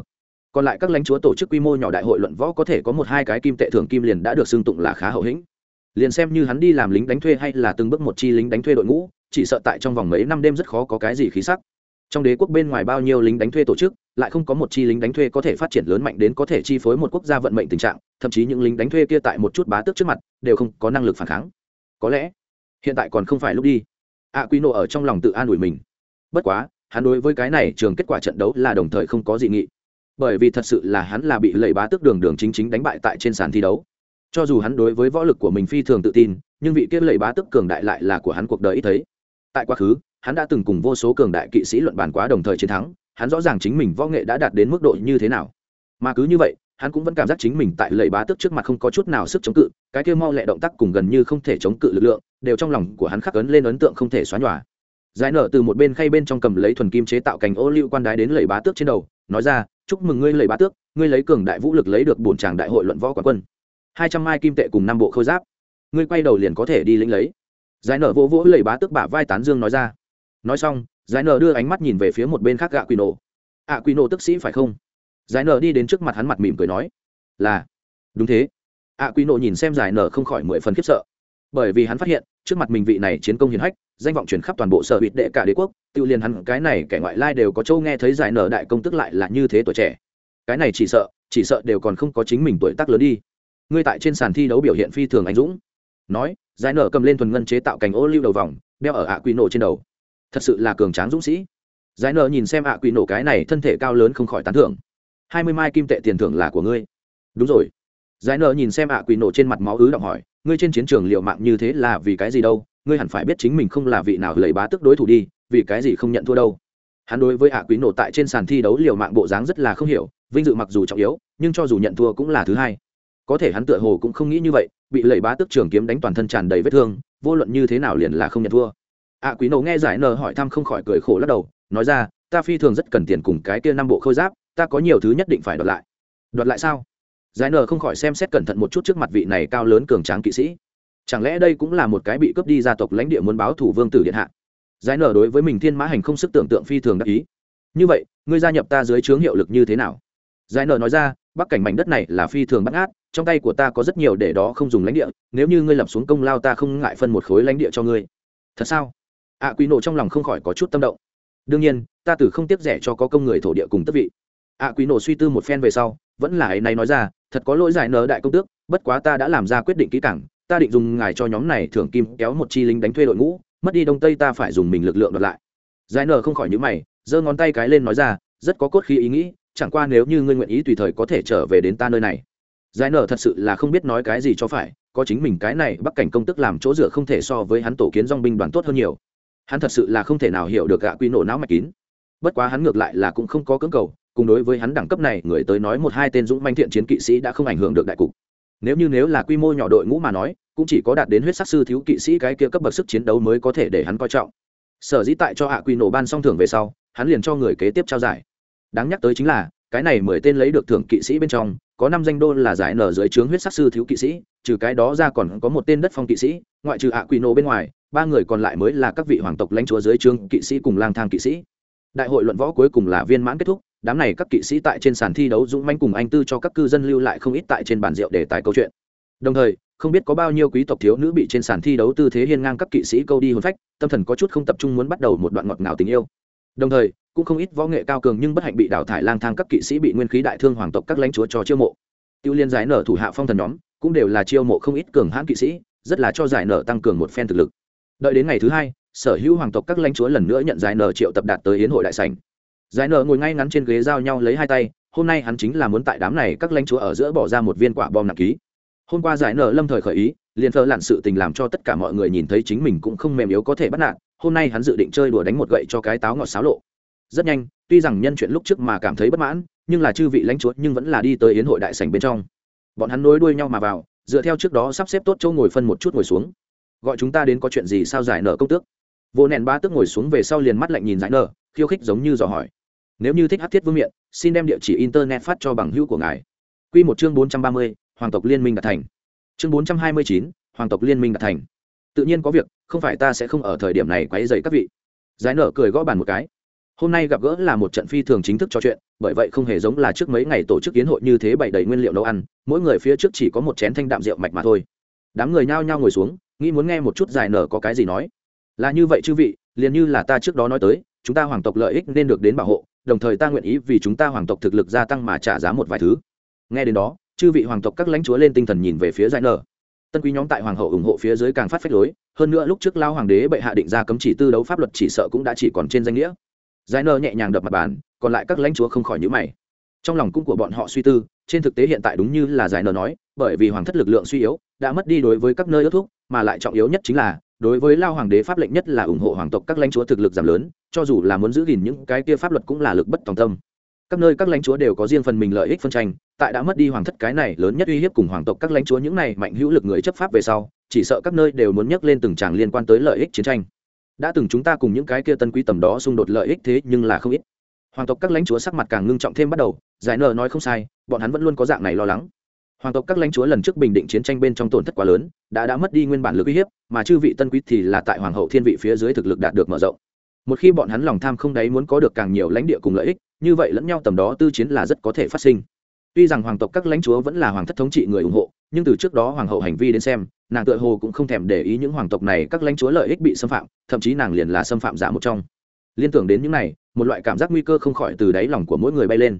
Còn lại các lãnh chúa tổ chức quy mô nhỏ đại hội luận võ có thể có một hai cái kim tệ thường kim liền đã được xưng tụng là khá hậu hĩnh. Liền xem như hắn đi làm lính đánh thuê hay là từng bước một chi lính đánh thuê đội ngũ, chỉ sợ tại trong vòng mấy năm đêm rất khó có cái gì khí sắc trong đế quốc bên ngoài bao nhiêu lính đánh thuê tổ chức, lại không có một chi lính đánh thuê có thể phát triển lớn mạnh đến có thể chi phối một quốc gia vận mệnh tình trạng, thậm chí những lính đánh thuê kia tại một chút bá tước trước mặt, đều không có năng lực phản kháng. Có lẽ, hiện tại còn không phải lúc đi. A quy nộ ở trong lòng tự an ủi mình. Bất quá, hắn đối với cái này trường kết quả trận đấu là đồng thời không có dị nghị. Bởi vì thật sự là hắn là bị lầy bá tước đường đường chính chính đánh bại tại trên sàn thi đấu. Cho dù hắn đối với võ lực của mình phi thường tự tin, nhưng vị kia lầy bá tước cường đại lại là của hắn cuộc đời ít thấy. Tại quá khứ hắn đã từng cùng vô số cường đại kỵ sĩ luận bàn quá đồng thời chiến thắng, hắn rõ ràng chính mình võ nghệ đã đạt đến mức độ như thế nào. Mà cứ như vậy, hắn cũng vẫn cảm giác chính mình tại lầy bá tức trước mặt không có chút nào sức chống cự, cái kia mau lẹ động tác cùng gần như không thể chống cự lực lượng, đều trong lòng của hắn khắc ấn lên ấn tượng không thể xóa nhòa. Giải nở từ một bên khay bên trong cầm lấy thuần kim chế tạo cành ô liu quan đái đến lầy bá tước trên đầu, nói ra, chúc mừng ngươi, lầy bá tước, ngươi lấy cường đại vũ lực lấy được bổn tràng đại hội luận võ quán quân. Hai trăm mai kim tệ cùng năm bộ khôi giáp. Ngươi quay đầu liền có thể đi lĩnh lấy. Giải nở vỗ vỗ lầy bá tước bả vai tán dương nói ra nói xong, giải nở đưa ánh mắt nhìn về phía một bên khác gạ quy nổ ạ quy nổ tức sĩ phải không? Giải nở đi đến trước mặt hắn mặt mỉm cười nói, là. Đúng thế. Ạ quy nổ nhìn xem giải nở không khỏi mười phần khiếp sợ. Bởi vì hắn phát hiện, trước mặt mình vị này chiến công hiền hách, danh vọng truyền khắp toàn bộ sở hữu đệ cả đế quốc, tự liền hắn cái này kẻ ngoại lai đều có châu nghe thấy giải nở đại công tức lại là như thế tuổi trẻ. Cái này chỉ sợ chỉ sợ đều còn không có chính mình tuổi tác lớn đi. Ngươi tại trên sàn thi đấu biểu hiện phi thường anh dũng. Nói, giải nở cầm lên thuần ngân chế tạo cành ô lưu đầu vòng, đeo ở ạ quy nổ trên đầu thật sự là cường tráng dũng sĩ. Giải nợ nhìn xem ạ quỷ nổ cái này, thân thể cao lớn không khỏi tán thưởng. Hai mươi mai kim tệ tiền thưởng là của ngươi. Đúng rồi. Giải nợ nhìn xem ạ quỷ nổ trên mặt máu ứ động hỏi, ngươi trên chiến trường liệu mạng như thế là vì cái gì đâu? Ngươi hẳn phải biết chính mình không là vị nào lầy bá tức đối thủ đi, vì cái gì không nhận thua đâu? Hắn đối với ạ quý nổ tại trên sàn thi đấu liều mạng bộ dáng rất là không hiểu, vinh dự mặc dù trọng yếu, nhưng cho dù nhận thua cũng là thứ hai. Có thể hắn tựa hồ cũng không nghĩ như vậy, bị lầy bá tức trường kiếm đánh toàn thân tràn đầy vết thương, vô luận như thế nào liền là không nhận thua ạ quý nổ nghe giải nờ hỏi thăm không khỏi cười khổ lắc đầu, nói ra, ta phi thường rất cần tiền cùng cái kia năm bộ khôi giáp, ta có nhiều thứ nhất định phải đoạt lại. Đoạt lại sao? Giải nờ không khỏi xem xét cẩn thận một chút trước mặt vị này cao lớn cường tráng kỵ sĩ. Chẳng lẽ đây cũng là một cái bị cướp đi gia tộc lãnh địa muốn báo thủ vương tử điện hạ? Giải nờ đối với mình thiên mã hành không sức tưởng tượng phi thường đắc ý. Như vậy, ngươi gia nhập ta dưới chướng hiệu lực như thế nào? Giải nờ nói ra, bắc cảnh mảnh đất này là phi thường bắt ngát, trong tay của ta có rất nhiều để đó không dùng lãnh địa, nếu như ngươi lập xuống công lao ta không ngại phân một khối lãnh địa cho ngươi. Thật sao? Ạ à, quý nộ trong lòng không khỏi có chút tâm động. Đương nhiên ta từ không tiếc rẻ cho có công người thổ địa cùng tất vị. ạ à, quý nộ suy tư một phen về sau vẫn là ấy này nói ra thật có lỗi giải nở đại công tước bất quá ta đã làm ra quyết định kỹ cảng ta định dùng ngài cho nhóm này thưởng kim kéo một chi lính đánh thuê đội ngũ mất đi đông tây ta phải dùng mình lực lượng đoạt lại. Giải nở không khỏi nhữ mày giơ ngón tay cái lên nói ra rất có cốt khí ý nghĩ chẳng qua nếu như ngươi nguyện ý tùy thời có thể trở về đến ta nơi này. Giải nở thật sự là không biết nói cái gì cho phải có chính mình cái này bắc cảnh công tức làm chỗ dựa không thể so với hắn tổ kiến dong binh đoàn tốt hơn nhiều hắn thật sự là không thể nào hiểu được gạ quy nổ não mạch kín. Bất quá hắn ngược lại là cũng không có cưỡng cầu, cùng đối với hắn đẳng cấp này, người tới nói một hai tên dũng manh thiện chiến kỵ sĩ đã không ảnh hưởng được đại cục. Nếu như nếu là quy mô nhỏ đội ngũ mà nói, cũng chỉ có đạt đến huyết sắc sư thiếu kỵ sĩ cái kia cấp bậc sức chiến đấu mới có thể để hắn coi trọng. Sở dĩ tại cho hạ quy nổ ban song thưởng về sau, hắn liền cho người kế tiếp trao giải. Đáng nhắc tới chính là, cái này mười tên lấy được thưởng kỵ sĩ bên trong, có năm danh đô là giải nở dưới trướng huyết sắc sư thiếu kỵ sĩ, trừ cái đó ra còn có một tên đất phong kỵ sĩ, ngoại trừ hạ quy nổ bên ngoài ba người còn lại mới là các vị hoàng tộc lãnh chúa dưới trướng kỵ sĩ cùng lang thang kỵ sĩ. Đại hội luận võ cuối cùng là viên mãn kết thúc, đám này các kỵ sĩ tại trên sàn thi đấu dũng manh cùng anh tư cho các cư dân lưu lại không ít tại trên bàn rượu để tài câu chuyện. Đồng thời, không biết có bao nhiêu quý tộc thiếu nữ bị trên sàn thi đấu tư thế hiên ngang các kỵ sĩ câu đi hồn phách, tâm thần có chút không tập trung muốn bắt đầu một đoạn ngọt ngào tình yêu. Đồng thời, cũng không ít võ nghệ cao cường nhưng bất hạnh bị đào thải lang thang các kỵ sĩ bị nguyên khí đại thương hoàng tộc các lãnh chúa cho chiêu mộ. Tiêu liên giải nở thủ hạ phong thần nhóm, cũng đều là chiêu mộ không ít cường hãn kỵ sĩ, rất là cho giải nở tăng cường một phen thực lực đợi đến ngày thứ hai, sở hữu hoàng tộc các lãnh chúa lần nữa nhận giải nờ triệu tập đạt tới yến hội đại sảnh. Giải nờ ngồi ngay ngắn trên ghế giao nhau lấy hai tay, hôm nay hắn chính là muốn tại đám này các lãnh chúa ở giữa bỏ ra một viên quả bom nặng ký. Hôm qua giải nờ lâm thời khởi ý, liền thơ lặn sự tình làm cho tất cả mọi người nhìn thấy chính mình cũng không mềm yếu có thể bắt nạt, hôm nay hắn dự định chơi đùa đánh một gậy cho cái táo ngọt xáo lộ. Rất nhanh, tuy rằng nhân chuyện lúc trước mà cảm thấy bất mãn, nhưng là chư vị lãnh chúa nhưng vẫn là đi tới yến hội đại sảnh bên trong. Bọn hắn nối đuôi nhau mà vào, dựa theo trước đó sắp xếp tốt chỗ ngồi phân một chút ngồi xuống gọi chúng ta đến có chuyện gì sao giải nở công tước? Vô nẹn ba tước ngồi xuống về sau liền mắt lạnh nhìn giải nở, khiêu khích giống như dò hỏi. Nếu như thích hát thiết vương miện, xin đem địa chỉ internet phát cho bằng hữu của ngài. Q một chương bốn trăm ba mươi, hoàng tộc liên minh đạt thành. Chương bốn trăm hai mươi chín, hoàng tộc liên minh đạt thành. Tự nhiên có việc, không phải ta sẽ không ở thời điểm này quấy dày các vị. Giải nở cười gõ bàn một cái. Hôm nay gặp gỡ là một trận phi thường chính thức trò chuyện, bởi vậy không hề giống là trước mấy ngày tổ chức kiến hội như thế bày đầy nguyên liệu nấu ăn, mỗi người phía trước chỉ có một chén thanh đạm rượu mạch mà thôi. Đám người nhao nhao ngồi xuống nghĩ muốn nghe một chút giải nở có cái gì nói. Là như vậy chư vị, liền như là ta trước đó nói tới, chúng ta hoàng tộc lợi ích nên được đến bảo hộ, đồng thời ta nguyện ý vì chúng ta hoàng tộc thực lực gia tăng mà trả giá một vài thứ. Nghe đến đó, chư vị hoàng tộc các lãnh chúa lên tinh thần nhìn về phía giải nở. Tân quý nhóm tại hoàng hậu ủng hộ phía dưới càng phát phách lối, hơn nữa lúc trước lao hoàng đế bệ hạ định ra cấm chỉ tư đấu pháp luật chỉ sợ cũng đã chỉ còn trên danh nghĩa. Giải nở nhẹ nhàng đập mặt bàn, còn lại các lãnh chúa không khỏi nhíu mày. Trong lòng cung của bọn họ suy tư, trên thực tế hiện tại đúng như là giải nở nói bởi vì hoàng thất lực lượng suy yếu, đã mất đi đối với các nơi ước thúc, mà lại trọng yếu nhất chính là, đối với lao hoàng đế pháp lệnh nhất là ủng hộ hoàng tộc các lãnh chúa thực lực giảm lớn, cho dù là muốn giữ gìn những cái kia pháp luật cũng là lực bất tòng tâm. Các nơi các lãnh chúa đều có riêng phần mình lợi ích phân tranh, tại đã mất đi hoàng thất cái này lớn nhất uy hiếp cùng hoàng tộc các lãnh chúa những này mạnh hữu lực người chấp pháp về sau, chỉ sợ các nơi đều muốn nhắc lên từng tràng liên quan tới lợi ích chiến tranh. Đã từng chúng ta cùng những cái kia tân quý tầm đó xung đột lợi ích thế nhưng là không ít. Hoàng tộc các lãnh chúa sắc mặt càng ngưng trọng thêm bắt đầu, giải nợ nói không sai, bọn hắn vẫn luôn có dạng này lo lắng hoàng tộc các lãnh chúa lần trước bình định chiến tranh bên trong tổn thất quá lớn, đã đã mất đi nguyên bản lực uy hiếp, mà chư vị tân quý thì là tại hoàng hậu thiên vị phía dưới thực lực đạt được mở rộng. Một khi bọn hắn lòng tham không đáy muốn có được càng nhiều lãnh địa cùng lợi ích, như vậy lẫn nhau tầm đó tư chiến là rất có thể phát sinh. Tuy rằng hoàng tộc các lãnh chúa vẫn là hoàng thất thống trị người ủng hộ, nhưng từ trước đó hoàng hậu hành vi đến xem, nàng tựa hồ cũng không thèm để ý những hoàng tộc này các lãnh chúa lợi ích bị xâm phạm, thậm chí nàng liền là xâm phạm giả một trong. Liên tưởng đến những này, một loại cảm giác nguy cơ không khỏi từ đáy lòng của mỗi người bay lên.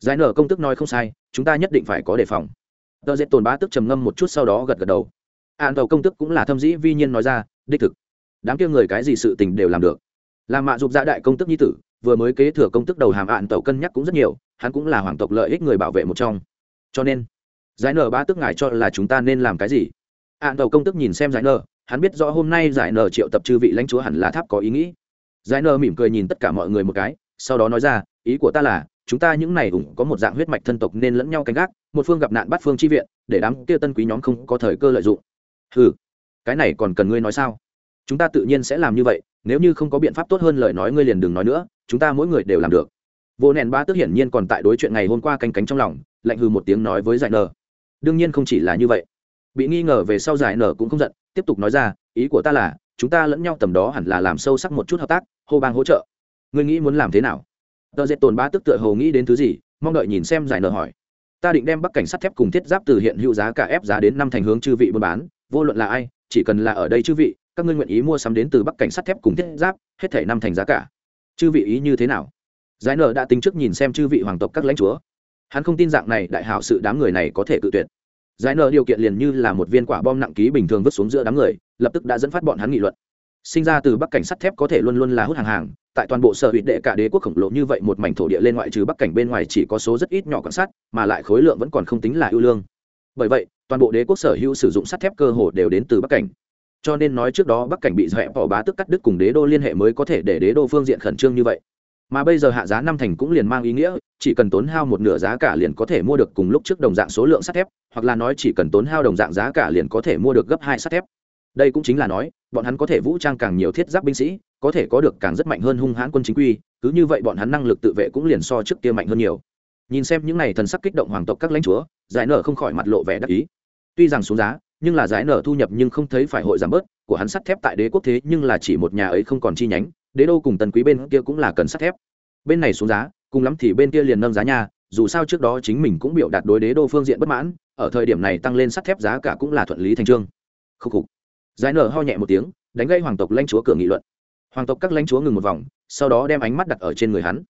Giải nở công tức nói không sai, chúng ta nhất định phải có đề phòng tờ dệt tồn bá tức trầm ngâm một chút sau đó gật gật đầu. An tàu công tức cũng là thâm dĩ vi nhiên nói ra, đích thực, đám kia người cái gì sự tình đều làm được. Làm mạ dục dạ đại công tức nhi tử, vừa mới kế thừa công tức đầu hàm ạn tàu cân nhắc cũng rất nhiều, hắn cũng là hoàng tộc lợi ích người bảo vệ một trong. Cho nên, giải nở ba tức ngài cho là chúng ta nên làm cái gì? Ạn tàu công tức nhìn xem giải nở, hắn biết rõ hôm nay giải nở triệu tập chư vị lãnh chúa hẳn là tháp có ý nghĩ. Giải nở mỉm cười nhìn tất cả mọi người một cái, sau đó nói ra, ý của ta là chúng ta những này ủng có một dạng huyết mạch thân tộc nên lẫn nhau canh gác, một phương gặp nạn bắt phương chi viện, để đám kia tân quý nhóm không có thời cơ lợi dụng. Ừ cái này còn cần ngươi nói sao? Chúng ta tự nhiên sẽ làm như vậy, nếu như không có biện pháp tốt hơn lời nói ngươi liền đừng nói nữa, chúng ta mỗi người đều làm được. Vô nền ba tức hiển nhiên còn tại đối chuyện ngày hôm qua canh cánh trong lòng, lạnh hư một tiếng nói với giải nở. Đương nhiên không chỉ là như vậy. Bị nghi ngờ về sau giải nở cũng không giận, tiếp tục nói ra, ý của ta là, chúng ta lẫn nhau tầm đó hẳn là làm sâu sắc một chút hợp tác, hô bang hỗ trợ. Ngươi nghĩ muốn làm thế nào? Tờ dệt tồn ba tức tựa hồ nghĩ đến thứ gì, mong đợi nhìn xem giải nở hỏi. Ta định đem bắc cảnh sắt thép cùng thiết giáp từ hiện hữu giá cả ép giá đến năm thành hướng chư vị buôn bán, vô luận là ai, chỉ cần là ở đây chư vị, các ngươi nguyện ý mua sắm đến từ bắc cảnh sắt thép cùng thiết giáp, hết thể năm thành giá cả. Chư vị ý như thế nào? Giải nở đã tính trước nhìn xem chư vị hoàng tộc các lãnh chúa. Hắn không tin dạng này đại hảo sự đám người này có thể cự tuyệt. Giải nở điều kiện liền như là một viên quả bom nặng ký bình thường vứt xuống giữa đám người, lập tức đã dẫn phát bọn hắn nghị luận sinh ra từ bắc cảnh sắt thép có thể luôn luôn là hút hàng hàng, tại toàn bộ sở hữu đệ cả đế quốc khổng lồ như vậy một mảnh thổ địa lên ngoại trừ bắc cảnh bên ngoài chỉ có số rất ít nhỏ quan sát mà lại khối lượng vẫn còn không tính là ưu lương. Bởi vậy, toàn bộ đế quốc sở hữu sử dụng sắt thép cơ hồ đều đến từ bắc cảnh. Cho nên nói trước đó bắc cảnh bị dọa bỏ bá tức cắt đứt cùng đế đô liên hệ mới có thể để đế đô phương diện khẩn trương như vậy. Mà bây giờ hạ giá năm thành cũng liền mang ý nghĩa, chỉ cần tốn hao một nửa giá cả liền có thể mua được cùng lúc trước đồng dạng số lượng sắt thép, hoặc là nói chỉ cần tốn hao đồng dạng giá cả liền có thể mua được gấp hai sắt thép. Đây cũng chính là nói bọn hắn có thể vũ trang càng nhiều thiết giáp binh sĩ, có thể có được càng rất mạnh hơn hung hãn quân chính quy, cứ như vậy bọn hắn năng lực tự vệ cũng liền so trước kia mạnh hơn nhiều. Nhìn xem những này thần sắc kích động hoàng tộc các lãnh chúa, giải nở không khỏi mặt lộ vẻ đắc ý. Tuy rằng xuống giá, nhưng là giải nở thu nhập nhưng không thấy phải hội giảm bớt, của hắn sắt thép tại đế quốc thế nhưng là chỉ một nhà ấy không còn chi nhánh, đế đô cùng tần quý bên kia cũng là cần sắt thép. Bên này xuống giá, cùng lắm thì bên kia liền nâng giá nhà dù sao trước đó chính mình cũng biểu đạt đối đế đô phương diện bất mãn, ở thời điểm này tăng lên sắt thép giá cả cũng là thuận lý thành trương. Khúc khục giải nở ho nhẹ một tiếng, đánh gây hoàng tộc lãnh chúa cửa nghị luận. Hoàng tộc các lãnh chúa ngừng một vòng, sau đó đem ánh mắt đặt ở trên người hắn.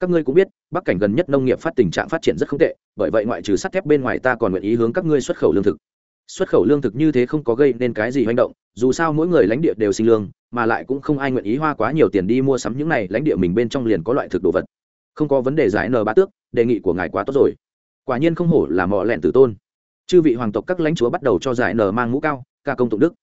Các ngươi cũng biết, bắc cảnh gần nhất nông nghiệp phát tình trạng phát triển rất không tệ, bởi vậy ngoại trừ sắt thép bên ngoài ta còn nguyện ý hướng các ngươi xuất khẩu lương thực. Xuất khẩu lương thực như thế không có gây nên cái gì hành động, dù sao mỗi người lãnh địa đều sinh lương, mà lại cũng không ai nguyện ý hoa quá nhiều tiền đi mua sắm những này lãnh địa mình bên trong liền có loại thực đồ vật. Không có vấn đề giải nờ ba tước, đề nghị của ngài quá tốt rồi. Quả nhiên không hổ là mọ lẹn tử tôn. Chư vị hoàng tộc các lãnh chúa bắt đầu cho giải nờ mang mũ cao, ca công tụng đức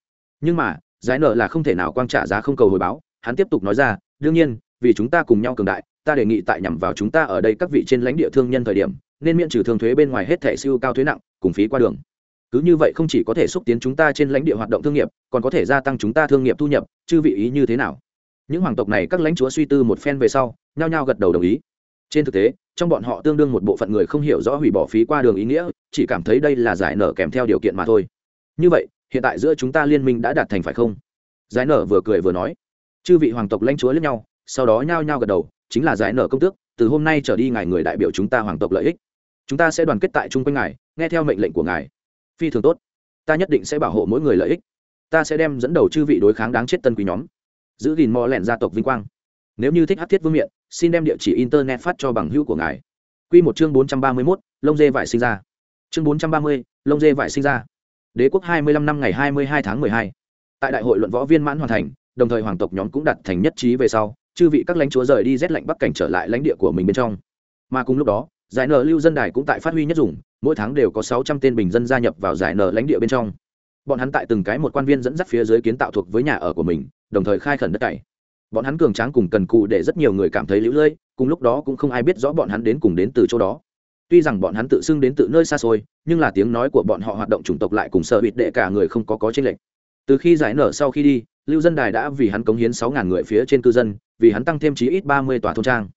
nhưng mà, giải nợ là không thể nào quang trả giá không cầu hồi báo, hắn tiếp tục nói ra, đương nhiên, vì chúng ta cùng nhau cường đại, ta đề nghị tại nhằm vào chúng ta ở đây các vị trên lãnh địa thương nhân thời điểm, nên miễn trừ thương thuế bên ngoài hết thẻ siêu cao thuế nặng, cùng phí qua đường. Cứ như vậy không chỉ có thể xúc tiến chúng ta trên lãnh địa hoạt động thương nghiệp, còn có thể gia tăng chúng ta thương nghiệp thu nhập, chư vị ý như thế nào? Những hoàng tộc này các lãnh chúa suy tư một phen về sau, nhao nhao gật đầu đồng ý. Trên thực tế, trong bọn họ tương đương một bộ phận người không hiểu rõ hủy bỏ phí qua đường ý nghĩa, chỉ cảm thấy đây là giải nở kèm theo điều kiện mà thôi. Như vậy hiện tại giữa chúng ta liên minh đã đạt thành phải không? Giải nở vừa cười vừa nói. Chư vị hoàng tộc lãnh chúa lẫn nhau, sau đó nhao nhao gật đầu, chính là giải nở công tước, từ hôm nay trở đi ngài người đại biểu chúng ta hoàng tộc lợi ích. Chúng ta sẽ đoàn kết tại chung quanh ngài, nghe theo mệnh lệnh của ngài. Phi thường tốt. Ta nhất định sẽ bảo hộ mỗi người lợi ích. Ta sẽ đem dẫn đầu chư vị đối kháng đáng chết tân quý nhóm. Giữ gìn mò lẹn gia tộc vinh quang. Nếu như thích hát thiết vương miện, xin đem địa chỉ internet phát cho bằng hữu của ngài. Q một chương bốn trăm ba mươi mốt, lông dê vải sinh ra. Chương bốn trăm ba mươi, lông dê vải sinh ra đế quốc hai mươi lăm năm ngày hai mươi hai tháng mười hai. Tại đại hội luận võ viên mãn hoàn thành đồng thời hoàng tộc nhóm cũng đặt thành nhất trí về sau chư vị các lãnh chúa rời đi rét lạnh bắc cảnh trở lại lãnh địa của mình bên trong. Mà cùng lúc đó giải nở lưu dân đài cũng tại phát huy nhất dùng mỗi tháng đều có sáu trăm tên bình dân gia nhập vào giải nở lãnh địa bên trong. Bọn hắn tại từng cái một quan viên dẫn dắt phía dưới kiến tạo thuộc với nhà ở của mình đồng thời khai khẩn đất cày. Bọn hắn cường tráng cùng cần cù để rất nhiều người cảm thấy lưu lơi, cùng lúc đó cũng không ai biết rõ bọn hắn đến cùng đến từ chỗ đó tuy rằng bọn hắn tự xưng đến tự nơi xa xôi, nhưng là tiếng nói của bọn họ hoạt động chủng tộc lại cùng sợ bịt đệ cả người không có có tranh lệch. Từ khi giải nở sau khi đi, lưu dân đài đã vì hắn cống hiến sáu ngàn người phía trên cư dân, vì hắn tăng thêm chí ít ba mươi tòa thôn trang.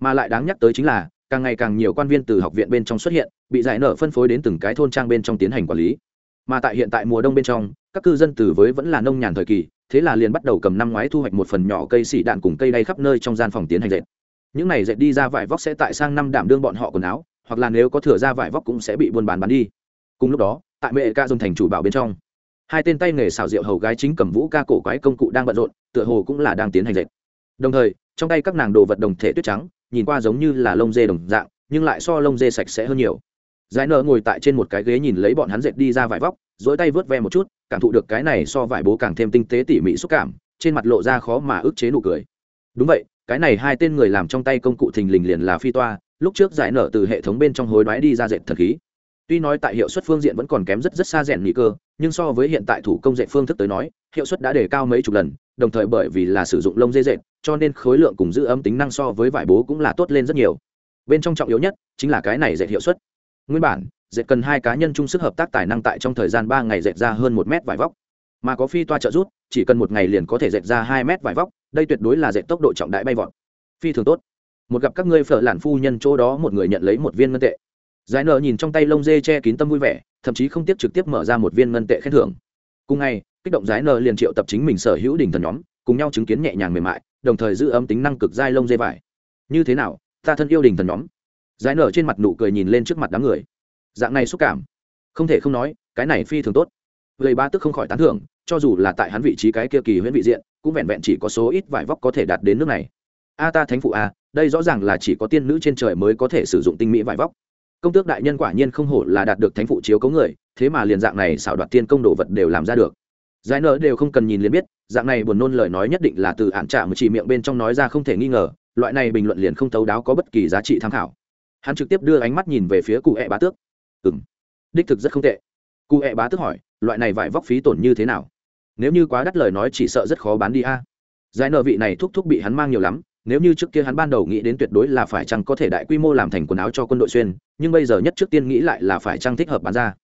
Mà lại đáng nhắc tới chính là, càng ngày càng nhiều quan viên từ học viện bên trong xuất hiện, bị giải nở phân phối đến từng cái thôn trang bên trong tiến hành quản lý. Mà tại hiện tại mùa đông bên trong, các cư dân từ với vẫn là nông nhàn thời kỳ, thế là liền bắt đầu cầm năm ngoái thu hoạch một phần nhỏ cây xỉ đạn cùng cây đay khắp nơi trong gian phòng tiến hành dệt. Những này dệt đi ra vải vóc sẽ tại sang năm đảm đương bọn họ quần áo hoặc là nếu có thừa ra vải vóc cũng sẽ bị buôn bán bán đi. Cùng lúc đó, tại mẹ ca dùng thành chủ bảo bên trong, hai tên tay nghề xào rượu hầu gái chính cầm vũ ca cổ quái công cụ đang bận rộn, tựa hồ cũng là đang tiến hành dệt. Đồng thời, trong tay các nàng đồ vật đồng thể tuyết trắng, nhìn qua giống như là lông dê đồng dạng, nhưng lại so lông dê sạch sẽ hơn nhiều. Giải nợ ngồi tại trên một cái ghế nhìn lấy bọn hắn dệt đi ra vải vóc, dỗi tay vớt ve một chút, cảm thụ được cái này so vải bố càng thêm tinh tế tỉ mỉ xúc cảm, trên mặt lộ ra khó mà ức chế nụ cười. Đúng vậy, cái này hai tên người làm trong tay công cụ thình lình liền là phi toa lúc trước giải nở từ hệ thống bên trong hối đoái đi ra dệt thần khí. Tuy nói tại hiệu suất phương diện vẫn còn kém rất rất xa rèn nghị cơ, nhưng so với hiện tại thủ công dệt phương thức tới nói, hiệu suất đã đề cao mấy chục lần, đồng thời bởi vì là sử dụng lông dê dệt, cho nên khối lượng cùng giữ ấm tính năng so với vải bố cũng là tốt lên rất nhiều. Bên trong trọng yếu nhất chính là cái này dệt hiệu suất. Nguyên bản, dệt cần hai cá nhân chung sức hợp tác tài năng tại trong thời gian ba ngày dệt ra hơn một mét vải vóc. Mà có phi toa trợ rút chỉ cần một ngày liền có thể dệt ra hai mét vải vóc, đây tuyệt đối là dệt tốc độ trọng đại bay vọt. Phi thường tốt một gặp các ngươi phở lản phu nhân chỗ đó một người nhận lấy một viên ngân tệ. Giải nợ nhìn trong tay lông dê che kín tâm vui vẻ, thậm chí không tiếp trực tiếp mở ra một viên ngân tệ khen thưởng. Cùng ngày, kích động giải nợ liền triệu tập chính mình sở hữu đỉnh thần nhóm, cùng nhau chứng kiến nhẹ nhàng mềm mại, đồng thời giữ ấm tính năng cực dai lông dê vải. Như thế nào, ta thân yêu đỉnh thần nhóm? Giải nở trên mặt nụ cười nhìn lên trước mặt đám người. Dạng này xúc cảm. Không thể không nói, cái này phi thường tốt. Gây ba tức không khỏi tán thưởng, cho dù là tại hắn vị trí cái kia kỳ huyễn vị diện, cũng vẹn vẹn chỉ có số ít vải vóc có thể đạt đến nước này. A ta thánh phụ a đây rõ ràng là chỉ có tiên nữ trên trời mới có thể sử dụng tinh mỹ vải vóc. Công tước đại nhân quả nhiên không hổ là đạt được thánh phụ chiếu cấu người, thế mà liền dạng này xảo đoạt tiên công đồ vật đều làm ra được. Giải nở đều không cần nhìn liền biết, dạng này buồn nôn lời nói nhất định là từ ản trả một chỉ miệng bên trong nói ra không thể nghi ngờ, loại này bình luận liền không thấu đáo có bất kỳ giá trị tham khảo. Hắn trực tiếp đưa ánh mắt nhìn về phía cụ hẹ bá tước. Ừ m đích thực rất không tệ. Cụ hẹ bá tước hỏi, loại này vải vóc phí tổn như thế nào? Nếu như quá đắt lời nói chỉ sợ rất khó bán đi a. Giải nợ vị này thúc thúc bị hắn mang nhiều lắm nếu như trước kia hắn ban đầu nghĩ đến tuyệt đối là phải chăng có thể đại quy mô làm thành quần áo cho quân đội xuyên, nhưng bây giờ nhất trước tiên nghĩ lại là phải chăng thích hợp bán ra.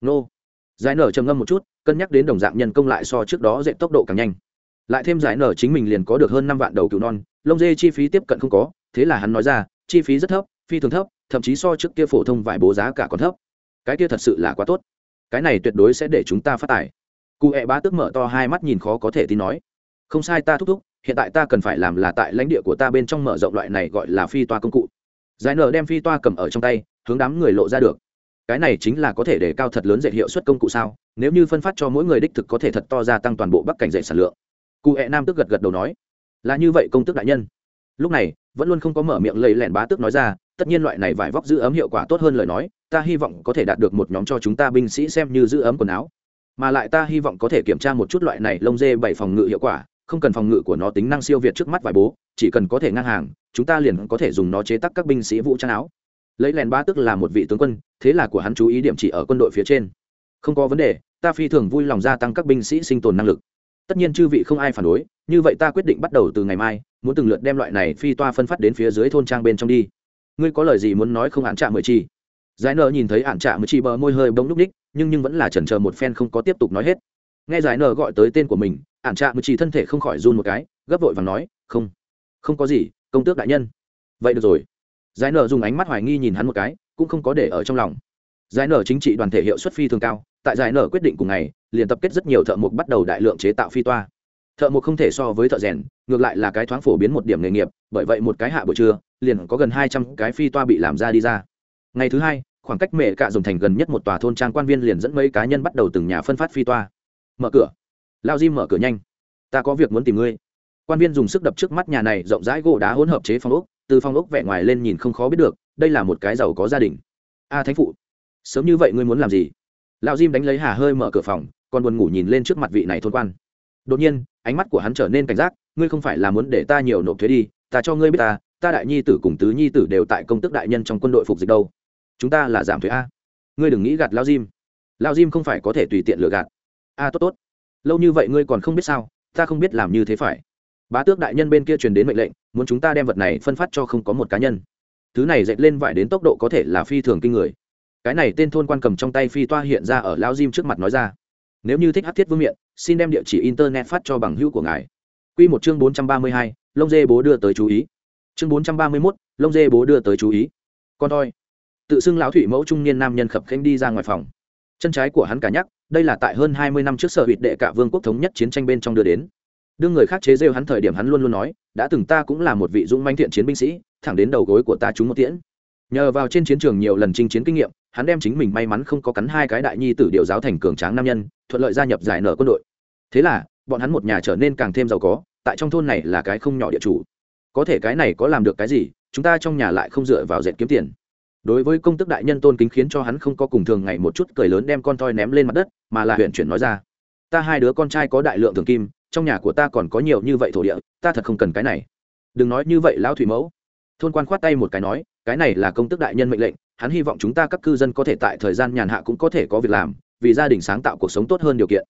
Nô. Giải nở trầm ngâm một chút, cân nhắc đến đồng dạng nhân công lại so trước đó dẹp tốc độ càng nhanh. Lại thêm giải nở chính mình liền có được hơn năm vạn đầu cừu non, lông dê chi phí tiếp cận không có, thế là hắn nói ra, chi phí rất thấp, phi thường thấp, thậm chí so trước kia phổ thông vải bố giá cả còn thấp. Cái kia thật sự là quá tốt. Cái này tuyệt đối sẽ để chúng ta phát tài cụ hẹ bá tức mở to hai mắt nhìn khó có thể tin nói. Không sai ta thúc thúc hiện tại ta cần phải làm là tại lãnh địa của ta bên trong mở rộng loại này gọi là phi toa công cụ. Giải nở đem phi toa cầm ở trong tay, hướng đám người lộ ra được. Cái này chính là có thể để cao thật lớn dạy hiệu suất công cụ sao? Nếu như phân phát cho mỗi người đích thực có thể thật to gia tăng toàn bộ bắc cảnh dạy sản lượng. Cụ hẹ nam tức gật gật đầu nói, là như vậy công tước đại nhân. Lúc này, vẫn luôn không có mở miệng lầy lẻn bá tước nói ra, tất nhiên loại này vải vóc giữ ấm hiệu quả tốt hơn lời nói, ta hy vọng có thể đạt được một nhóm cho chúng ta binh sĩ xem như giữ ấm quần áo. Mà lại ta hy vọng có thể kiểm tra một chút loại này lông dê bảy phòng ngự hiệu quả không cần phòng ngự của nó tính năng siêu việt trước mắt vài bố, chỉ cần có thể ngang hàng, chúng ta liền có thể dùng nó chế tác các binh sĩ vũ trang áo. Lấy lèn ba tức là một vị tướng quân, thế là của hắn chú ý điểm chỉ ở quân đội phía trên. Không có vấn đề, ta phi thường vui lòng gia tăng các binh sĩ sinh tồn năng lực. Tất nhiên chư vị không ai phản đối, như vậy ta quyết định bắt đầu từ ngày mai, muốn từng lượt đem loại này phi toa phân phát đến phía dưới thôn trang bên trong đi. Ngươi có lời gì muốn nói không hạn chạm mười chi? Giải nợ nhìn thấy hạn chạm mười chi bờ môi hơi bông núp ních, nhưng nhưng vẫn là chần chờ một phen không có tiếp tục nói hết. Nghe giải nợ gọi tới tên của mình ản chạm mười chỉ thân thể không khỏi run một cái, gấp vội và nói, không không có gì, công tước đại nhân. Vậy được rồi. Giải nở dùng ánh mắt hoài nghi nhìn hắn một cái, cũng không có để ở trong lòng. Giải nở chính trị đoàn thể hiệu suất phi thường cao, tại giải nở quyết định cùng ngày, liền tập kết rất nhiều thợ mộc bắt đầu đại lượng chế tạo phi toa. Thợ mộc không thể so với thợ rèn, ngược lại là cái thoáng phổ biến một điểm nghề nghiệp, bởi vậy một cái hạ buổi trưa, liền có gần hai trăm cái phi toa bị làm ra đi ra. Ngày thứ hai, khoảng cách mẹ cạ dùng thành gần nhất một tòa thôn trang quan viên liền dẫn mấy cá nhân bắt đầu từng nhà phân phát phi toa. Mở cửa lao di mở cửa nhanh. Ta có việc muốn tìm ngươi. Quan viên dùng sức đập trước mắt nhà này, rộng rãi gỗ đá hỗn hợp chế phong ốc. Từ phong ốc vẻ ngoài lên nhìn không khó biết được, đây là một cái giàu có gia đình. A, thánh phụ, sớm như vậy ngươi muốn làm gì? Lão diêm đánh lấy hà hơi mở cửa phòng, còn buồn ngủ nhìn lên trước mặt vị này thôn quan. Đột nhiên, ánh mắt của hắn trở nên cảnh giác, ngươi không phải là muốn để ta nhiều nộp thuế đi, ta cho ngươi biết ta ta đại nhi tử cùng tứ nhi tử đều tại công tức đại nhân trong quân đội phục dịch đâu. Chúng ta là giảm thuế a. Ngươi đừng nghĩ gạt lao diêm lao diêm không phải có thể tùy tiện lừa gạt. A, tốt tốt lâu như vậy ngươi còn không biết sao, ta không biết làm như thế phải. Bá tước đại nhân bên kia truyền đến mệnh lệnh, muốn chúng ta đem vật này phân phát cho không có một cá nhân. Thứ này dệt lên vải đến tốc độ có thể là phi thường kinh người. Cái này tên thôn quan cầm trong tay phi toa hiện ra ở lao diêm trước mặt nói ra. Nếu như thích hát thiết vương miện, xin đem địa chỉ internet phát cho bằng hữu của ngài. Q một chương bốn trăm ba mươi hai, lông dê bố đưa tới chú ý. Chương bốn trăm ba mươi mốt, lông dê bố đưa tới chú ý. Con thôi tự xưng lão thủy mẫu trung niên nam nhân khập khanh đi ra ngoài phòng. Chân trái của hắn cả nhắc đây là tại hơn hai mươi năm trước sở hụt đệ cả vương quốc thống nhất chiến tranh bên trong đưa đến. Đương người khác chế rêu hắn thời điểm hắn luôn luôn nói, đã từng ta cũng là một vị dũng manh thiện chiến binh sĩ, thẳng đến đầu gối của ta trúng một tiễn. Nhờ vào trên chiến trường nhiều lần chinh chiến kinh nghiệm, hắn đem chính mình may mắn không có cắn hai cái đại nhi tử điều giáo thành cường tráng nam nhân, thuận lợi gia nhập giải nở quân đội. Thế là, bọn hắn một nhà trở nên càng thêm giàu có, tại trong thôn này là cái không nhỏ địa chủ. Có thể cái này có làm được cái gì, chúng ta trong nhà lại không dựa vào dệt kiếm tiền đối với công tức đại nhân tôn kính khiến cho hắn không có cùng thường ngày một chút cười lớn đem con toi ném lên mặt đất, mà là huyện chuyển nói ra, ta hai đứa con trai có đại lượng thường kim, trong nhà của ta còn có nhiều như vậy thổ địa, ta thật không cần cái này. Đừng nói như vậy, lão thủy mẫu. Thôn quan khoát tay một cái nói, cái này là công tức đại nhân mệnh lệnh, hắn hy vọng chúng ta các cư dân có thể tại thời gian nhàn hạ cũng có thể có việc làm, vì gia đình sáng tạo cuộc sống tốt hơn điều kiện.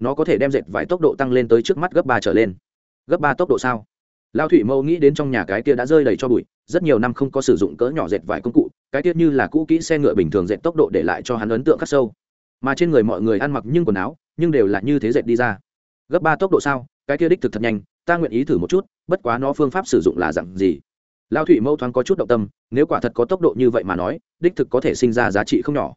Nó có thể đem dệt vải tốc độ tăng lên tới trước mắt gấp ba trở lên. Gấp ba tốc độ sao? Lao thủy mẫu nghĩ đến trong nhà cái kia đã rơi đầy cho bụi, rất nhiều năm không có sử dụng cỡ nhỏ dệt vải công cụ cái kia như là cũ kỹ xe ngựa bình thường dệt tốc độ để lại cho hắn ấn tượng khắc sâu. Mà trên người mọi người ăn mặc nhưng quần áo, nhưng đều là như thế dệt đi ra. Gấp ba tốc độ sao? Cái kia đích thực thật nhanh, ta nguyện ý thử một chút, bất quá nó phương pháp sử dụng là dặn gì? Lao thủy mâu thoáng có chút động tâm, nếu quả thật có tốc độ như vậy mà nói, đích thực có thể sinh ra giá trị không nhỏ.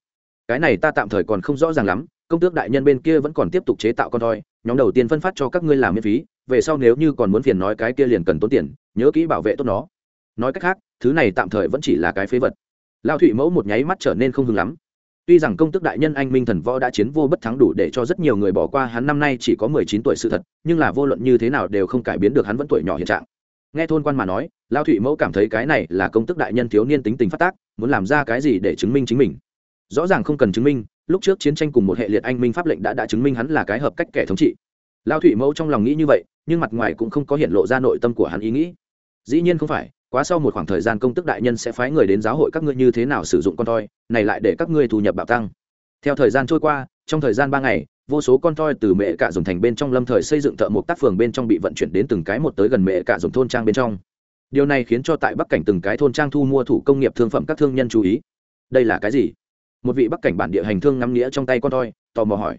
Cái này ta tạm thời còn không rõ ràng lắm, công tước đại nhân bên kia vẫn còn tiếp tục chế tạo con thoi nhóm đầu tiên phân phát cho các ngươi làm miễn phí, về sau nếu như còn muốn phiền nói cái kia liền cần tốn tiền, nhớ kỹ bảo vệ tốt nó. Nói cách khác, thứ này tạm thời vẫn chỉ là cái phế vật lao thụy mẫu một nháy mắt trở nên không hưng lắm. Tuy rằng công tức đại nhân anh minh thần võ đã chiến vô bất thắng đủ để cho rất nhiều người bỏ qua hắn năm nay chỉ có mười chín tuổi sự thật, nhưng là vô luận như thế nào đều không cải biến được hắn vẫn tuổi nhỏ hiện trạng. Nghe thôn quan mà nói lao thụy mẫu cảm thấy cái này là công tức đại nhân thiếu niên tính tình phát tác, muốn làm ra cái gì để chứng minh chính mình. Rõ ràng không cần chứng minh, lúc trước chiến tranh cùng một hệ liệt anh minh pháp lệnh đã đã chứng minh hắn là cái hợp cách kẻ thống trị. Lao thụy mẫu trong lòng nghĩ như vậy, nhưng mặt ngoài cũng không có hiện lộ ra nội tâm của hắn ý nghĩ. Dĩ nhiên không phải quá sau một khoảng thời gian công tức đại nhân sẽ phái người đến giáo hội các ngươi như thế nào sử dụng con toi này lại để các ngươi thu nhập bạo tăng. Theo thời gian trôi qua, trong thời gian ba ngày, vô số con toi từ mẹ cả dùng thành bên trong lâm thời xây dựng thợ một tác phường bên trong bị vận chuyển đến từng cái một tới gần mẹ cả dùng thôn trang bên trong. Điều này khiến cho tại bắc cảnh từng cái thôn trang thu mua thủ công nghiệp thương phẩm các thương nhân chú ý. Đây là cái gì? Một vị bắc cảnh bản địa hành thương ngắm nghĩa trong tay con toi tò mò hỏi.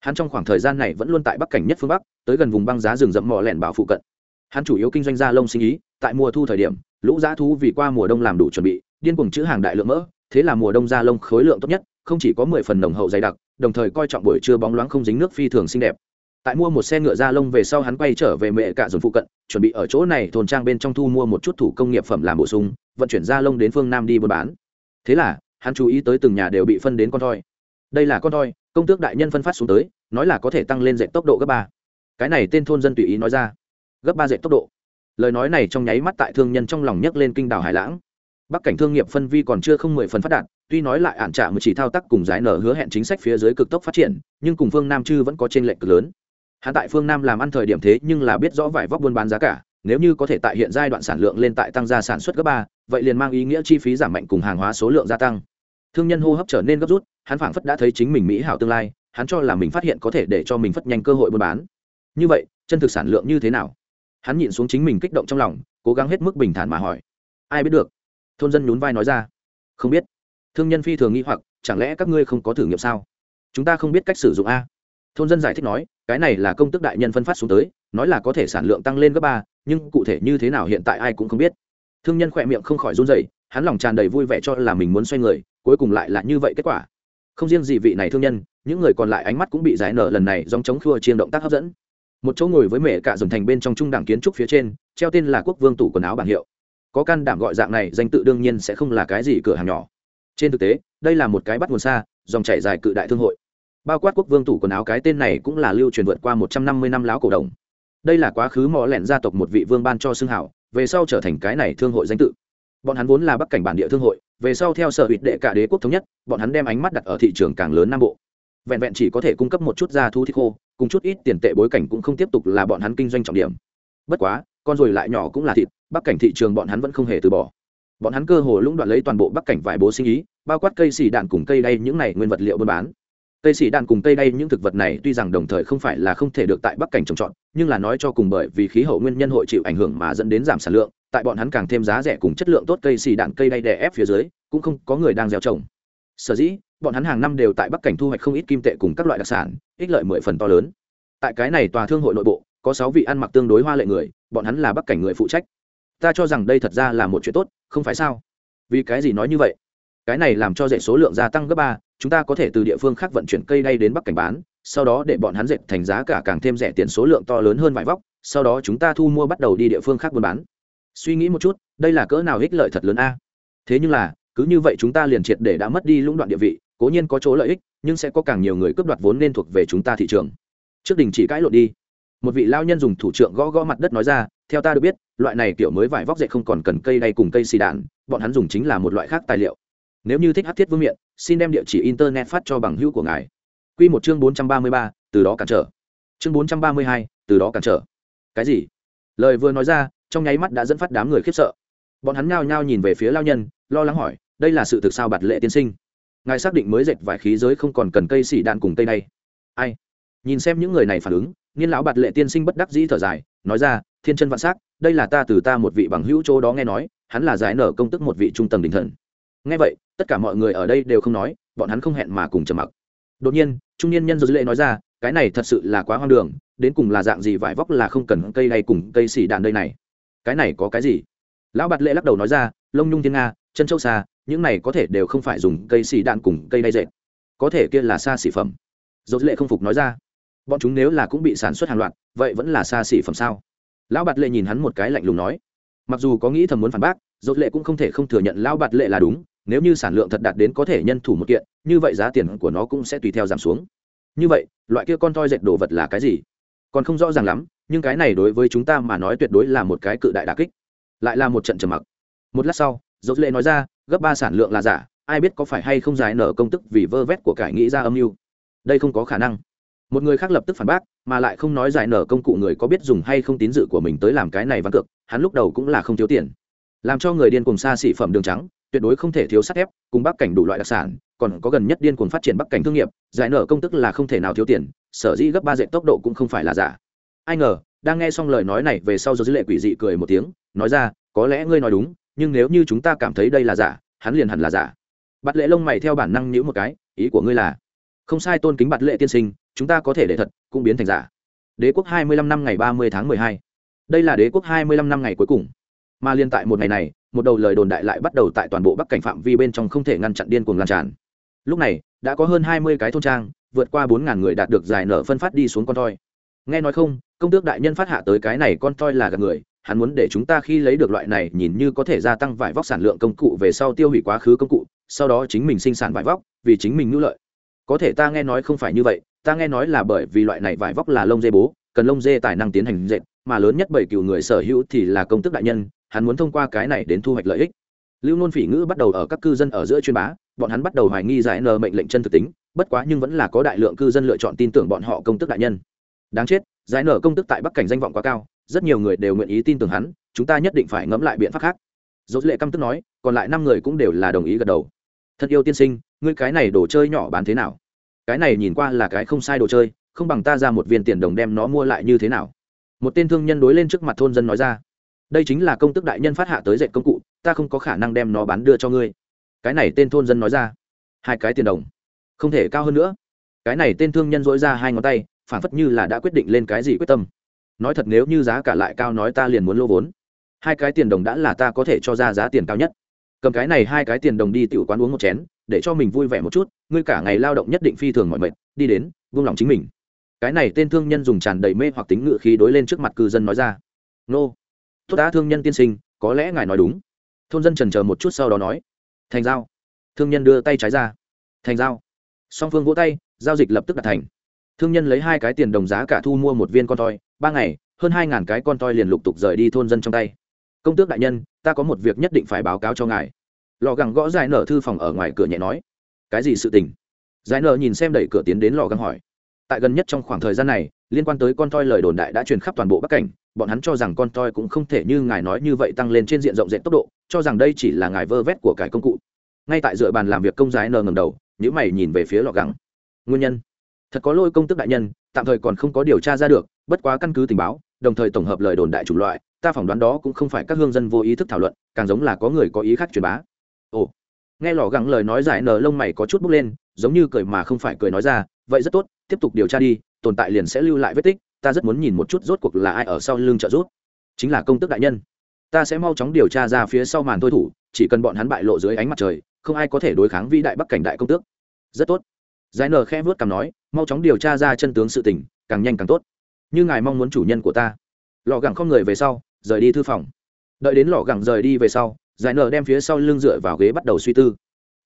Hắn trong khoảng thời gian này vẫn luôn tại bắc cảnh nhất phương bắc, tới gần vùng băng giá rừng rậm mỏ lẻn bảo phụ cận. Hắn chủ yếu kinh doanh gia lông sinh ý, tại mùa thu thời điểm lũ dã thú vì qua mùa đông làm đủ chuẩn bị, điên cuồng chữ hàng đại lượng mỡ, thế là mùa đông da lông khối lượng tốt nhất, không chỉ có mười phần nồng hậu dày đặc, đồng thời coi trọng buổi trưa bóng loáng không dính nước phi thường xinh đẹp. Tại mua một xe ngựa da lông về sau hắn quay trở về mẹ cả dồn phụ cận, chuẩn bị ở chỗ này thôn trang bên trong thu mua một chút thủ công nghiệp phẩm làm bổ sung, vận chuyển da lông đến phương nam đi buôn bán. Thế là, hắn chú ý tới từng nhà đều bị phân đến con thoi đây là con thoi công tước đại nhân phân phát xuống tới, nói là có thể tăng lên dạy tốc độ gấp ba. Cái này tên thôn dân tùy ý nói ra. Gấp ba dạy tốc độ lời nói này trong nháy mắt tại thương nhân trong lòng nhấc lên kinh đảo hải lãng. Bắc cảnh thương nghiệp phân vi còn chưa không mười phần phát đạt, tuy nói lại ản trả một chỉ thao tác cùng giải nở hứa hẹn chính sách phía dưới cực tốc phát triển, nhưng cùng phương nam chư vẫn có trên lệnh cực lớn. Hắn tại phương nam làm ăn thời điểm thế nhưng là biết rõ vải vóc buôn bán giá cả, nếu như có thể tại hiện giai đoạn sản lượng lên tại tăng gia sản xuất gấp ba, vậy liền mang ý nghĩa chi phí giảm mạnh cùng hàng hóa số lượng gia tăng. Thương nhân hô hấp trở nên gấp rút, hắn phảng phất đã thấy chính mình mỹ hảo tương lai, hắn cho là mình phát hiện có thể để cho mình phất nhanh cơ hội buôn bán. Như vậy, chân thực sản lượng như thế nào? Hắn nhịn xuống chính mình kích động trong lòng, cố gắng hết mức bình thản mà hỏi, ai biết được? Thôn dân nhún vai nói ra, không biết. Thương nhân phi thường nghĩ hoặc, chẳng lẽ các ngươi không có thử nghiệm sao? Chúng ta không biết cách sử dụng a. Thôn dân giải thích nói, cái này là công tức đại nhân phân phát xuống tới, nói là có thể sản lượng tăng lên gấp ba, nhưng cụ thể như thế nào hiện tại ai cũng không biết. Thương nhân khỏe miệng không khỏi run rẩy, hắn lòng tràn đầy vui vẻ cho là mình muốn xoay người, cuối cùng lại là như vậy kết quả. Không riêng gì vị này thương nhân, những người còn lại ánh mắt cũng bị giải nở lần này dòng chống khua chiên động tác hấp dẫn một chỗ ngồi với mẹ cả dồn thành bên trong trung đẳng kiến trúc phía trên, treo tên là quốc vương tủ quần áo bảng hiệu. Có can đảm gọi dạng này, danh tự đương nhiên sẽ không là cái gì cửa hàng nhỏ. Trên thực tế, đây là một cái bắt nguồn xa, dòng chảy dài cự đại thương hội. Bao quát quốc vương tủ quần áo cái tên này cũng là lưu truyền vượt qua một trăm năm mươi năm láo cổ đồng đây là quá khứ mò lẹn gia tộc một vị vương ban cho xưng hảo, về sau trở thành cái này thương hội danh tự. Bọn hắn vốn là bắc cảnh bản địa thương hội, về sau theo sở hụt đệ cả đế quốc thống nhất, bọn hắn đem ánh mắt đặt ở thị trường càng lớn nam bộ. Vẹn vẹn chỉ có thể cung cấp một chút da thu thịt khô cùng chút ít tiền tệ bối cảnh cũng không tiếp tục là bọn hắn kinh doanh trọng điểm. Bất quá, con rồi lại nhỏ cũng là thịt, bắc cảnh thị trường bọn hắn vẫn không hề từ bỏ. Bọn hắn cơ hồ lũng đoạn lấy toàn bộ bắc cảnh vải bố sinh ý, bao quát cây xì đạn cùng cây đay những này nguyên vật liệu buôn bán. Cây xì đạn cùng cây đay những thực vật này tuy rằng đồng thời không phải là không thể được tại bắc cảnh trồng trọt, nhưng là nói cho cùng bởi vì khí hậu nguyên nhân hội chịu ảnh hưởng mà dẫn đến giảm sản lượng, tại bọn hắn càng thêm giá rẻ cùng chất lượng tốt cây xì đạn cây đay đè ép phía dưới, cũng không có người đang gieo trồng. Sở dĩ bọn hắn hàng năm đều tại bắc cảnh thu hoạch không ít kim tệ cùng các loại đặc sản, ích lợi mười phần to lớn. Tại cái này tòa thương hội nội bộ, có sáu vị ăn mặc tương đối hoa lệ người, bọn hắn là bắc cảnh người phụ trách. Ta cho rằng đây thật ra là một chuyện tốt, không phải sao? Vì cái gì nói như vậy? Cái này làm cho dạy số lượng gia tăng gấp ba, chúng ta có thể từ địa phương khác vận chuyển cây đay đến bắc cảnh bán, sau đó để bọn hắn dệt thành giá cả càng thêm rẻ tiền số lượng to lớn hơn vải vóc, sau đó chúng ta thu mua bắt đầu đi địa phương khác buôn bán. Suy nghĩ một chút, đây là cỡ nào ích lợi thật lớn a? Thế nhưng là, cứ như vậy chúng ta liền triệt để đã mất đi lũng đoạn địa vị cố nhiên có chỗ lợi ích, nhưng sẽ có càng nhiều người cướp đoạt vốn nên thuộc về chúng ta thị trường. Trước đình chỉ cãi lộn đi. Một vị lao nhân dùng thủ trưởng gõ gõ mặt đất nói ra, theo ta được biết, loại này kiểu mới vải vóc dệt không còn cần cây đay cùng cây xì đạn, bọn hắn dùng chính là một loại khác tài liệu. Nếu như thích hát thiết vương miện, xin đem địa chỉ internet phát cho bằng hữu của ngài. Q một chương bốn trăm ba mươi ba, từ đó cản trở. Chương bốn trăm ba mươi hai, từ đó cản trở. Cái gì? Lời vừa nói ra, trong nháy mắt đã dẫn phát đám người khiếp sợ. Bọn hắn nhao nhao nhìn về phía lao nhân, lo lắng hỏi, đây là sự thực sao bạt lệ tiên sinh? Ngài xác định mới dệt vải khí giới không còn cần cây xỉ đạn cùng cây này ai? Nhìn xem những người này phản ứng, niên lão bạt lệ tiên sinh bất đắc dĩ thở dài, nói ra, thiên chân vạn s á c đây là ta từ ta một vị bằng hữu chỗ đó nghe nói, hắn là giải nở công tức một vị trung tầng đình thần. Nghe vậy, tất cả mọi người ở đây đều không nói, bọn hắn không hẹn mà cùng trầm mặc. Đột nhiên, trung niên nhân dư lệ nói ra, cái này thật sự là quá hoang đường, đến cùng là dạng gì vải vóc là không cần cây này cùng cây xỉ đạn đây này? Cái này có cái gì? Lão bạt lệ lắc đầu nói ra, lông nhung thiên nga, chân châu xa những này có thể đều không phải dùng cây xì đạn cùng cây đay dệt. Có thể kia là xa xỉ phẩm. Dầu lệ không phục nói ra. Bọn chúng nếu là cũng bị sản xuất hàng loạt, vậy vẫn là xa xỉ phẩm sao? Lão bạt lệ nhìn hắn một cái lạnh lùng nói. Mặc dù có nghĩ thầm muốn phản bác dầu lệ cũng không thể không thừa nhận lão bạt lệ là đúng, nếu như sản lượng thật đạt đến có thể nhân thủ một kiện, như vậy giá tiền của nó cũng sẽ tùy theo giảm xuống. Như vậy, loại kia con toi dệt đồ vật là cái gì? Còn không rõ ràng lắm, nhưng cái này đối với chúng ta mà nói tuyệt đối là một cái cự đại đà kích. Lại là một trận trầm mặc. Một lát sau dầu lệ nói ra, gấp ba sản lượng là giả, ai biết có phải hay không giải nở công tức vì vơ vét của cải nghĩ ra âm mưu. Đây không có khả năng. Một người khác lập tức phản bác, mà lại không nói giải nở công cụ người có biết dùng hay không tín dự của mình tới làm cái này văn cược, hắn lúc đầu cũng là không thiếu tiền. Làm cho người điên cùng xa xỉ phẩm đường trắng, tuyệt đối không thể thiếu sắt thép, cùng bắc cảnh đủ loại đặc sản, còn có gần nhất điên cuồng phát triển bắc cảnh thương nghiệp, giải nở công tức là không thể nào thiếu tiền, sở dĩ gấp ba dạy tốc độ cũng không phải là giả. Ai ngờ, đang nghe xong lời nói này về sau do dữ lệ quỷ dị cười một tiếng, nói ra, có lẽ ngươi nói đúng nhưng nếu như chúng ta cảm thấy đây là giả, hắn liền hẳn là giả. Bắt lệ lông mày theo bản năng nhữ một cái, ý của ngươi là, không sai tôn kính bạt lệ tiên sinh, chúng ta có thể để thật, cũng biến thành giả. Đế quốc hai mươi lăm năm ngày ba mươi tháng mười hai. Đây là đế quốc hai mươi lăm năm ngày cuối cùng. Mà liên tại một ngày này, một đầu lời đồn đại lại bắt đầu tại toàn bộ bắc cảnh phạm vi bên trong không thể ngăn chặn điên cuồng lan tràn. Lúc này, đã có hơn hai mươi cái thôn trang, vượt qua bốn ngàn người đạt được giải nở phân phát đi xuống con toi. Nghe nói không, công tước đại nhân phát hạ tới cái này con toi là gặp người hắn muốn để chúng ta khi lấy được loại này nhìn như có thể gia tăng vải vóc sản lượng công cụ về sau tiêu hủy quá khứ công cụ, sau đó chính mình sinh sản vải vóc, vì chính mình ngữ lợi. Có thể ta nghe nói không phải như vậy, ta nghe nói là bởi vì loại này vải vóc là lông dê bố, cần lông dê tài năng tiến hành dệt, mà lớn nhất bảy cựu người sở hữu thì là công tức đại nhân, hắn muốn thông qua cái này đến thu hoạch lợi ích. Lưu nôn phỉ ngữ bắt đầu ở các cư dân ở giữa chuyên bá, bọn hắn bắt đầu hoài nghi giải nờ mệnh lệnh chân thực tính, bất quá nhưng vẫn là có đại lượng cư dân lựa chọn tin tưởng bọn họ công tức đại nhân. Đáng chết, giải nở công tức tại bắc cảnh danh vọng quá cao rất nhiều người đều nguyện ý tin tưởng hắn, chúng ta nhất định phải ngẫm lại biện pháp khác. Dỗ lệ căm tức nói, còn lại năm người cũng đều là đồng ý gật đầu. Thật yêu tiên sinh, ngươi cái này đồ chơi nhỏ bán thế nào? Cái này nhìn qua là cái không sai đồ chơi, không bằng ta ra một viên tiền đồng đem nó mua lại như thế nào? Một tên thương nhân đối lên trước mặt thôn dân nói ra, đây chính là công tức đại nhân phát hạ tới dạy công cụ, ta không có khả năng đem nó bán đưa cho ngươi. Cái này tên thôn dân nói ra, hai cái tiền đồng, không thể cao hơn nữa. Cái này tên thương nhân dỗi ra hai ngón tay, phản phất như là đã quyết định lên cái gì quyết tâm nói thật nếu như giá cả lại cao nói ta liền muốn lô vốn. Hai cái tiền đồng đã là ta có thể cho ra giá tiền cao nhất. Cầm cái này hai cái tiền đồng đi tiểu quán uống một chén, để cho mình vui vẻ một chút, ngươi cả ngày lao động nhất định phi thường mọi mệt, đi đến vung lòng chính mình. Cái này tên thương nhân dùng tràn đầy mê hoặc tính ngự khí đối lên trước mặt cư dân nói ra. Nô, tốt đã thương nhân tiên sinh, có lẽ ngài nói đúng. Thôn dân trần chờ một chút sau đó nói. Thành giao. Thương nhân đưa tay trái ra. Thành giao. Song phương vỗ tay, giao dịch lập tức đặt thành. Thương nhân lấy hai cái tiền đồng giá cả thu mua một viên con toi ba ngày, hơn hai ngàn cái con toi liền lục tục rời đi thôn dân trong tay. Công tước đại nhân, ta có một việc nhất định phải báo cáo cho ngài. Lò gẳng gõ dài nở thư phòng ở ngoài cửa nhẹ nói. Cái gì sự tình? Giải nở nhìn xem đẩy cửa tiến đến lò găng hỏi. Tại gần nhất trong khoảng thời gian này, liên quan tới con toi lời đồn đại đã truyền khắp toàn bộ bắc cảnh, bọn hắn cho rằng con toi cũng không thể như ngài nói như vậy tăng lên trên diện rộng diện tốc độ, cho rằng đây chỉ là ngài vơ vét của cải công cụ. Ngay tại dựa bàn làm việc công giải nờ ngầm đầu những mày nhìn về phía lò găng nguyên nhân? Thật có lôi công tức đại nhân tạm thời còn không có điều tra ra được, bất quá căn cứ tình báo, đồng thời tổng hợp lời đồn đại chủng loại, ta phỏng đoán đó cũng không phải các hương dân vô ý thức thảo luận, càng giống là có người có ý khác truyền bá. Ồ, nghe lò gắng lời nói giải nở lông mày có chút bốc lên, giống như cười mà không phải cười nói ra, vậy rất tốt, tiếp tục điều tra đi, tồn tại liền sẽ lưu lại vết tích, ta rất muốn nhìn một chút rốt cuộc là ai ở sau lưng trợ rút chính là công tức đại nhân. Ta sẽ mau chóng điều tra ra phía sau màn thôi thủ, chỉ cần bọn hắn bại lộ dưới ánh mặt trời, không ai có thể đối kháng vĩ đại bắc cảnh đại công tước. Rất tốt. Giải nở khẽ vớt cằm nói mau chóng điều tra ra chân tướng sự tình, càng nhanh càng tốt. Như ngài mong muốn chủ nhân của ta. Lò gẳng không người về sau, rời đi thư phòng. Đợi đến lò gẳng rời đi về sau, giải nở đem phía sau lưng dựa vào ghế bắt đầu suy tư.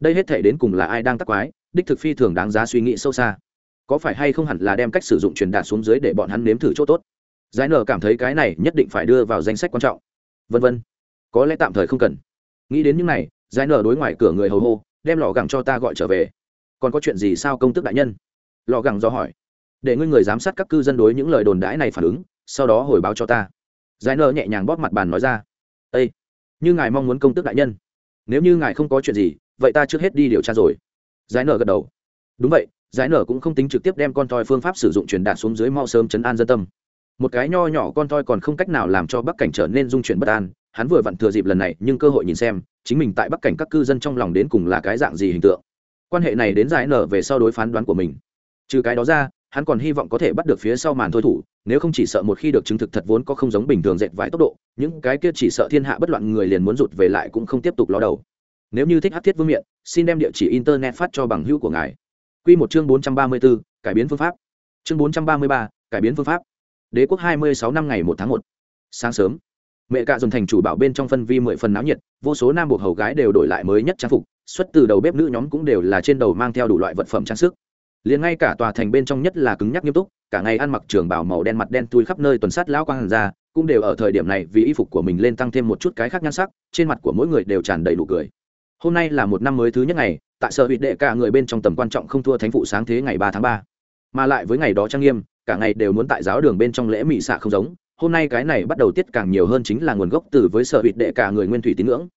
Đây hết thể đến cùng là ai đang tắc quái, đích thực phi thường đáng giá suy nghĩ sâu xa. Có phải hay không hẳn là đem cách sử dụng truyền đạt xuống dưới để bọn hắn nếm thử chỗ tốt? Giải nở cảm thấy cái này nhất định phải đưa vào danh sách quan trọng. Vân vân. Có lẽ tạm thời không cần. Nghĩ đến những này, giải nở đối ngoài cửa người hầu hô, đem lò gẳng cho ta gọi trở về. Còn có chuyện gì sao công tức đại nhân? Lò gẳng do hỏi. Để ngươi người giám sát các cư dân đối những lời đồn đãi này phản ứng, sau đó hồi báo cho ta. Giải nở nhẹ nhàng bóp mặt bàn nói ra. Ây như ngài mong muốn công tức đại nhân. Nếu như ngài không có chuyện gì, vậy ta trước hết đi điều tra rồi. Giải nở gật đầu. Đúng vậy, giải nở cũng không tính trực tiếp đem con toi phương pháp sử dụng truyền đạt xuống dưới mau sớm chấn an dân tâm. Một cái nho nhỏ con toi còn không cách nào làm cho bắc cảnh trở nên dung chuyển bất an, hắn vừa vặn thừa dịp lần này, nhưng cơ hội nhìn xem, chính mình tại bắc cảnh các cư dân trong lòng đến cùng là cái dạng gì hình tượng. Quan hệ này đến giải nở về sau đối phán đoán của mình trừ cái đó ra, hắn còn hy vọng có thể bắt được phía sau màn thôi thủ, nếu không chỉ sợ một khi được chứng thực thật vốn có không giống bình thường dệt vải tốc độ, những cái kia chỉ sợ thiên hạ bất loạn người liền muốn rụt về lại cũng không tiếp tục ló đầu. Nếu như thích hát thiết vương miện, xin đem địa chỉ internet phát cho bằng hữu của ngài. Q một chương bốn trăm ba mươi b ố cải biến phương pháp. Chương bốn trăm ba mươi ba, cải biến phương pháp. Đế quốc hai mươi sáu năm ngày một tháng một. Sáng sớm, mẹ cạ dồn thành chủ bảo bên trong phân vi mười phần náo nhiệt, vô số nam buộc hầu gái đều đổi lại mới nhất trang phục, xuất từ đầu bếp nữ nhóm cũng đều là trên đầu mang theo đủ loại vật phẩm trang sức liền ngay cả tòa thành bên trong nhất là cứng nhắc nghiêm túc, cả ngày ăn mặc trường bảo màu đen mặt đen tui khắp nơi tuần sát lão quang hàn ra, cũng đều ở thời điểm này vì y phục của mình lên tăng thêm một chút cái khác nhan sắc, trên mặt của mỗi người đều tràn đầy đủ cười. Hôm nay là một năm mới thứ nhất ngày, tại sở hụt đệ cả người bên trong tầm quan trọng không thua thánh phụ sáng thế ngày ba tháng ba. Mà lại với ngày đó trang nghiêm, cả ngày đều muốn tại giáo đường bên trong lễ mị xạ không giống, hôm nay cái này bắt đầu tiết càng nhiều hơn chính là nguồn gốc từ với sở hụt đệ cả người nguyên thủy tín ngưỡng.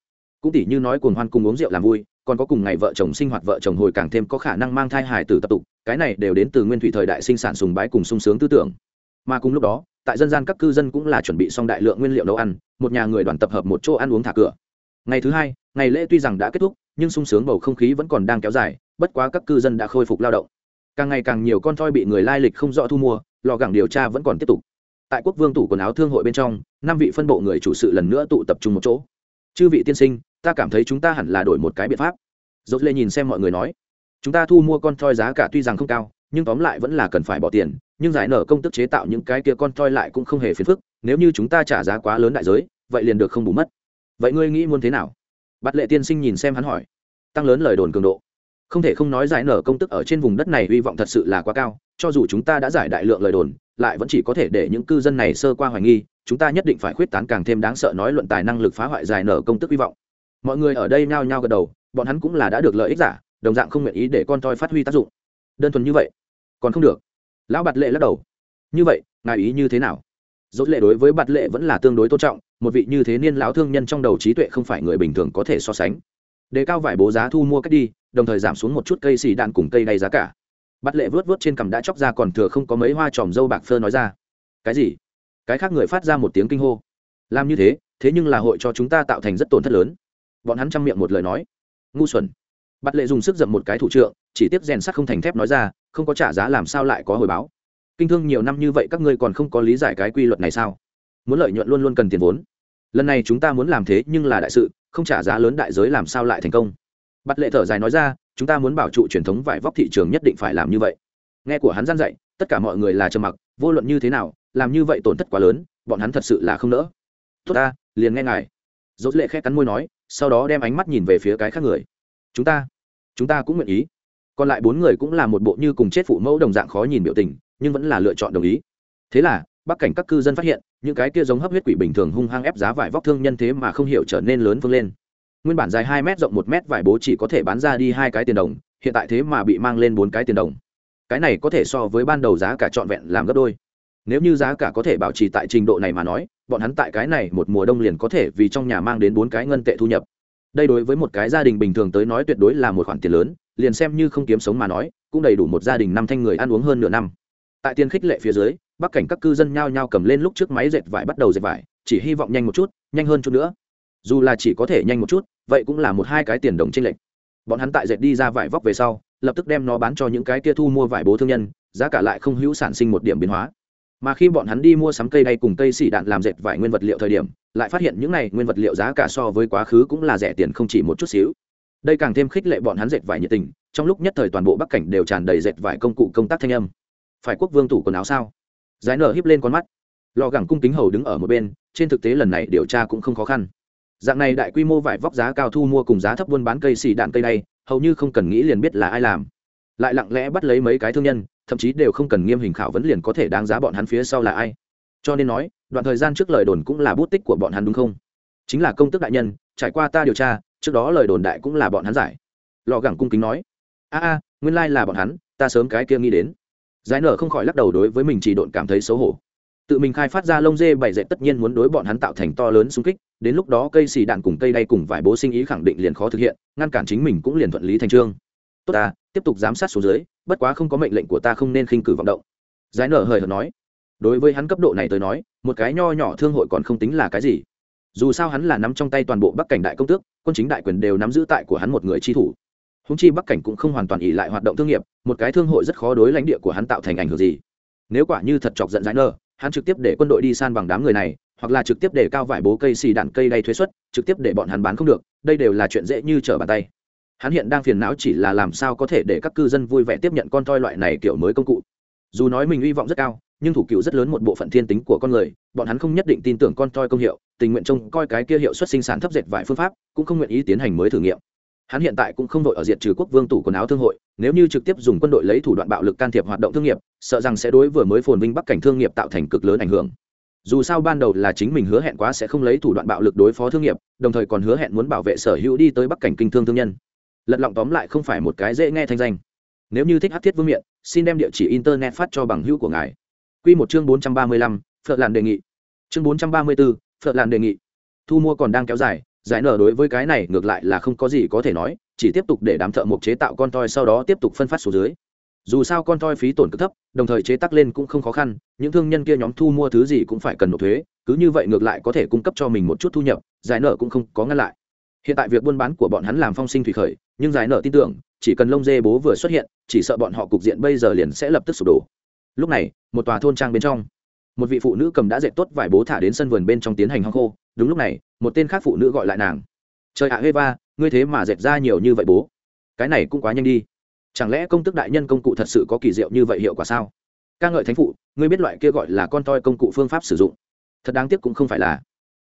Cũng tỷ như nói cuồng hoan cùng uống rượu làm vui còn có cùng ngày vợ chồng sinh hoạt vợ chồng hồi càng thêm có khả năng mang thai hài tử tập tục, cái này đều đến từ nguyên thủy thời đại sinh sản sùng bái cùng sung sướng tư tưởng. Mà cùng lúc đó, tại dân gian các cư dân cũng là chuẩn bị xong đại lượng nguyên liệu nấu ăn, một nhà người đoàn tập hợp một chỗ ăn uống thả cửa. Ngày thứ hai, ngày lễ tuy rằng đã kết thúc, nhưng sung sướng bầu không khí vẫn còn đang kéo dài, bất quá các cư dân đã khôi phục lao động. Càng ngày càng nhiều con thoi bị người lai lịch không rõ thu mua, lò gẳng điều tra vẫn còn tiếp tục. Tại quốc vương tủ quần áo thương hội bên trong, năm vị phân bộ người chủ sự lần nữa tụ tập trung một chỗ. Chư vị tiên sinh ta cảm thấy chúng ta hẳn là đổi một cái biện pháp. Dốt lê nhìn xem mọi người nói. Chúng ta thu mua con toi giá cả tuy rằng không cao, nhưng tóm lại vẫn là cần phải bỏ tiền, nhưng giải nở công tức chế tạo những cái kia con toi lại cũng không hề phiền phức, nếu như chúng ta trả giá quá lớn đại giới, vậy liền được không bù mất. Vậy ngươi nghĩ muốn thế nào? Bắt lệ tiên sinh nhìn xem hắn hỏi. Tăng lớn lời đồn cường độ. Không thể không nói giải nở công tức ở trên vùng đất này hy vọng thật sự là quá cao, cho dù chúng ta đã giải đại lượng lời đồn, lại vẫn chỉ có thể để những cư dân này sơ qua hoài nghi, chúng ta nhất định phải khuyết tán càng thêm đáng sợ nói luận tài năng lực phá hoại giải nở công tức hy vọng mọi người ở đây nhao nhao gật đầu, bọn hắn cũng là đã được lợi ích giả, đồng dạng không nguyện ý để con toi phát huy tác dụng. Đơn thuần như vậy, còn không được. Lão bạt lệ lắc đầu. Như vậy, ngài ý như thế nào? Dốt lệ đối với bạt lệ vẫn là tương đối tôn trọng, một vị như thế niên lão thương nhân trong đầu trí tuệ không phải người bình thường có thể so sánh. Đề cao vải bố giá thu mua cách đi, đồng thời giảm xuống một chút cây xì đạn cùng cây đay giá cả. Bắt lệ vớt vớt trên cằm đã chóc ra còn thừa không có mấy hoa tròm dâu bạc phơ nói ra. Cái gì? Cái khác người phát ra một tiếng kinh hô. Làm như thế thế nhưng là hội cho chúng ta tạo thành rất tổn thất lớn bọn hắn chăm miệng một lời nói. Ngu xuẩn. Bắt lệ dùng sức dậm một cái thủ trượng, chỉ tiếp rèn sắt không thành thép nói ra, không có trả giá làm sao lại có hồi báo. Kinh thương nhiều năm như vậy các ngươi còn không có lý giải cái quy luật này sao? Muốn lợi nhuận luôn luôn cần tiền vốn. Lần này chúng ta muốn làm thế nhưng là đại sự, không trả giá lớn đại giới làm sao lại thành công? Bắt lệ thở dài nói ra, chúng ta muốn bảo trụ truyền thống vải vóc thị trường nhất định phải làm như vậy. Nghe của hắn gian dạy, tất cả mọi người là trầm mặc, vô luận như thế nào, làm như vậy tổn thất quá lớn, bọn hắn thật sự là không nỡ. Tốt ta, liền nghe ngài. Dốt lệ khẽ cắn môi nói sau đó đem ánh mắt nhìn về phía cái khác người. Chúng ta chúng ta cũng nguyện ý. Còn lại bốn người cũng là một bộ như cùng chết phụ mẫu đồng dạng khó nhìn biểu tình, nhưng vẫn là lựa chọn đồng ý. Thế là, bắc cảnh các cư dân phát hiện, những cái kia giống hấp huyết quỷ bình thường hung hăng ép giá vải vóc thương nhân thế mà không hiểu trở nên lớn vươn lên. Nguyên bản dài hai m rộng một m vải bố chỉ có thể bán ra đi hai cái tiền đồng, hiện tại thế mà bị mang lên bốn cái tiền đồng. Cái này có thể so với ban đầu giá cả trọn vẹn làm gấp đôi. Nếu như giá cả có thể bảo trì tại trình độ này mà nói bọn hắn tại cái này một mùa đông liền có thể vì trong nhà mang đến bốn cái ngân tệ thu nhập. Đây đối với một cái gia đình bình thường tới nói tuyệt đối là một khoản tiền lớn, liền xem như không kiếm sống mà nói, cũng đầy đủ một gia đình năm thanh người ăn uống hơn nửa năm. Tại tiền khích lệ phía dưới, bắc cảnh các cư dân nhao nhao cầm lên lúc trước máy dệt vải bắt đầu dệt vải, chỉ hy vọng nhanh một chút, nhanh hơn chút nữa. Dù là chỉ có thể nhanh một chút, vậy cũng là một hai cái tiền đồng trên lệch. Bọn hắn tại dệt đi ra vải vóc về sau, lập tức đem nó bán cho những cái kia thu mua vải bố thương nhân, giá cả lại không hữu sản sinh một điểm biến hóa mà khi bọn hắn đi mua sắm cây đay cùng cây xỉ đạn làm dệt vải nguyên vật liệu thời điểm, lại phát hiện những này nguyên vật liệu giá cả so với quá khứ cũng là rẻ tiền không chỉ một chút xíu. Đây càng thêm khích lệ bọn hắn dệt vải nhiệt tình, trong lúc nhất thời toàn bộ bắc cảnh đều tràn đầy dệt vải công cụ công tác thanh âm. Phải quốc vương tủ quần áo sao? Giải nở híp lên con mắt. Lò gẳng cung kính hầu đứng ở một bên, trên thực tế lần này điều tra cũng không khó khăn. Dạng này đại quy mô vải vóc giá cao thu mua cùng giá thấp buôn bán cây xì đạn cây này hầu như không cần nghĩ liền biết là ai làm lại lặng lẽ bắt lấy mấy cái thương nhân, thậm chí đều không cần nghiêm hình khảo vấn liền có thể đáng giá bọn hắn phía sau là ai. Cho nên nói, đoạn thời gian trước lời đồn cũng là bút tích của bọn hắn đúng không? Chính là công tức đại nhân, trải qua ta điều tra, trước đó lời đồn đại cũng là bọn hắn giải. Lò gẳng cung kính nói, a a, nguyên lai là bọn hắn, ta sớm cái kia nghĩ đến. Giải nở không khỏi lắc đầu đối với mình chỉ độn cảm thấy xấu hổ. Tự mình khai phát ra lông dê bảy dậy tất nhiên muốn đối bọn hắn tạo thành to lớn xung kích, đến lúc đó cây xì đạn cùng cây đay cùng vài bố sinh ý khẳng định liền khó thực hiện, ngăn cản chính mình cũng liền thuận lý thành trương tốt ta, tiếp tục giám sát số dưới, bất quá không có mệnh lệnh của ta không nên khinh cử vọng động. Giải nở hời hợt nói. Đối với hắn cấp độ này tới nói, một cái nho nhỏ thương hội còn không tính là cái gì. Dù sao hắn là nắm trong tay toàn bộ bắc cảnh đại công tước, quân chính đại quyền đều nắm giữ tại của hắn một người chi thủ. Húng chi bắc cảnh cũng không hoàn toàn ỉ lại hoạt động thương nghiệp, một cái thương hội rất khó đối lãnh địa của hắn tạo thành ảnh hưởng gì. Nếu quả như thật chọc giận giải nở, hắn trực tiếp để quân đội đi san bằng đám người này, hoặc là trực tiếp để cao vải bố cây xì đạn cây đay thuế xuất, trực tiếp để bọn hắn bán không được, đây đều là chuyện dễ như trở bàn tay hắn hiện đang phiền não chỉ là làm sao có thể để các cư dân vui vẻ tiếp nhận con toi loại này kiểu mới công cụ. Dù nói mình hy vọng rất cao, nhưng thủ cựu rất lớn một bộ phận thiên tính của con người, bọn hắn không nhất định tin tưởng con toi công hiệu, tình nguyện trông coi cái kia hiệu suất sinh sản thấp dệt vài phương pháp, cũng không nguyện ý tiến hành mới thử nghiệm. Hắn hiện tại cũng không đội ở diện trừ quốc vương tủ quần áo thương hội, nếu như trực tiếp dùng quân đội lấy thủ đoạn bạo lực can thiệp hoạt động thương nghiệp, sợ rằng sẽ đối vừa mới phồn vinh bắc cảnh thương nghiệp tạo thành cực lớn ảnh hưởng. Dù sao ban đầu là chính mình hứa hẹn quá sẽ không lấy thủ đoạn bạo lực đối phó thương nghiệp, đồng thời còn hứa hẹn muốn bảo vệ sở hữu đi tới bắc cảnh kinh thương thương nhân lật lọng tóm lại không phải một cái dễ nghe thanh danh. Nếu như thích hát thiết vương miện, xin đem địa chỉ internet phát cho bằng hữu của ngài. Q một chương bốn trăm ba mươi lăm phật làn đề nghị. Chương bốn trăm ba mươi bốn phật làn đề nghị. Thu mua còn đang kéo dài, giải nở đối với cái này ngược lại là không có gì có thể nói, chỉ tiếp tục để đám thợ mộc chế tạo con toi sau đó tiếp tục phân phát số dưới. Dù sao con toi phí tổn cực thấp, đồng thời chế tác lên cũng không khó khăn, những thương nhân kia nhóm thu mua thứ gì cũng phải cần nộp thuế, cứ như vậy ngược lại có thể cung cấp cho mình một chút thu nhập, giải nợ cũng không có ngăn lại hiện tại việc buôn bán của bọn hắn làm phong sinh thủy khởi nhưng giải nợ tin tưởng chỉ cần lông dê bố vừa xuất hiện chỉ sợ bọn họ cục diện bây giờ liền sẽ lập tức sụp đổ. Lúc này một tòa thôn trang bên trong một vị phụ nữ cầm đã dệt tốt vải bố thả đến sân vườn bên trong tiến hành hong khô. Đúng lúc này một tên khác phụ nữ gọi lại nàng. Trời ạ à, eva ngươi thế mà dệt ra nhiều như vậy bố. Cái này cũng quá nhanh đi. Chẳng lẽ công tức đại nhân công cụ thật sự có kỳ diệu như vậy hiệu quả sao? Ca ngợi thánh phụ ngươi biết loại kia gọi là con toi công cụ phương pháp sử dụng. Thật đáng tiếc cũng không phải là.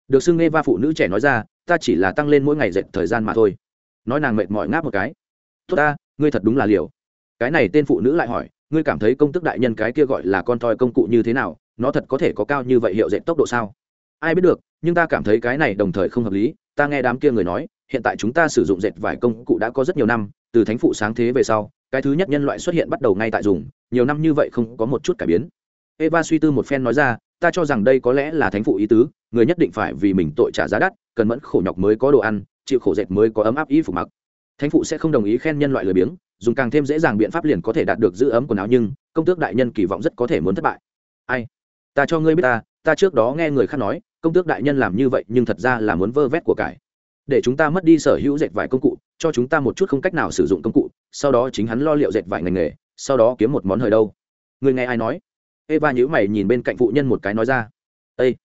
Được xưng nghe va phụ nữ trẻ nói ra ta chỉ là tăng lên mỗi ngày dệt thời gian mà thôi. Nói nàng mệt mỏi ngáp một cái. Tốt ta, ngươi thật đúng là liều. Cái này tên phụ nữ lại hỏi, ngươi cảm thấy công tức đại nhân cái kia gọi là con toi công cụ như thế nào? Nó thật có thể có cao như vậy hiệu dệt tốc độ sao? Ai biết được, nhưng ta cảm thấy cái này đồng thời không hợp lý. Ta nghe đám kia người nói, hiện tại chúng ta sử dụng dệt vải công cụ đã có rất nhiều năm, từ thánh phụ sáng thế về sau, cái thứ nhất nhân loại xuất hiện bắt đầu ngay tại dùng, nhiều năm như vậy không có một chút cải biến. Eva suy tư một phen nói ra, ta cho rằng đây có lẽ là thánh phụ ý tứ, người nhất định phải vì mình tội trả giá đắt cần mẫn khổ nhọc mới có đồ ăn, chịu khổ dệt mới có ấm áp y phục mặc. Thánh phụ sẽ không đồng ý khen nhân loại lười biếng, dùng càng thêm dễ dàng biện pháp liền có thể đạt được giữ ấm quần áo nhưng công tước đại nhân kỳ vọng rất có thể muốn thất bại. Ai? Ta cho ngươi biết ta ta trước đó nghe người khác nói, công tước đại nhân làm như vậy nhưng thật ra là muốn vơ vét của cải. Để chúng ta mất đi sở hữu dệt vải công cụ, cho chúng ta một chút không cách nào sử dụng công cụ, sau đó chính hắn lo liệu dệt vải ngành nghề, sau đó kiếm một món hời đâu. Người nghe ai nói? Eva nhữ mày nhìn bên cạnh phụ nhân một cái nói ra. Ây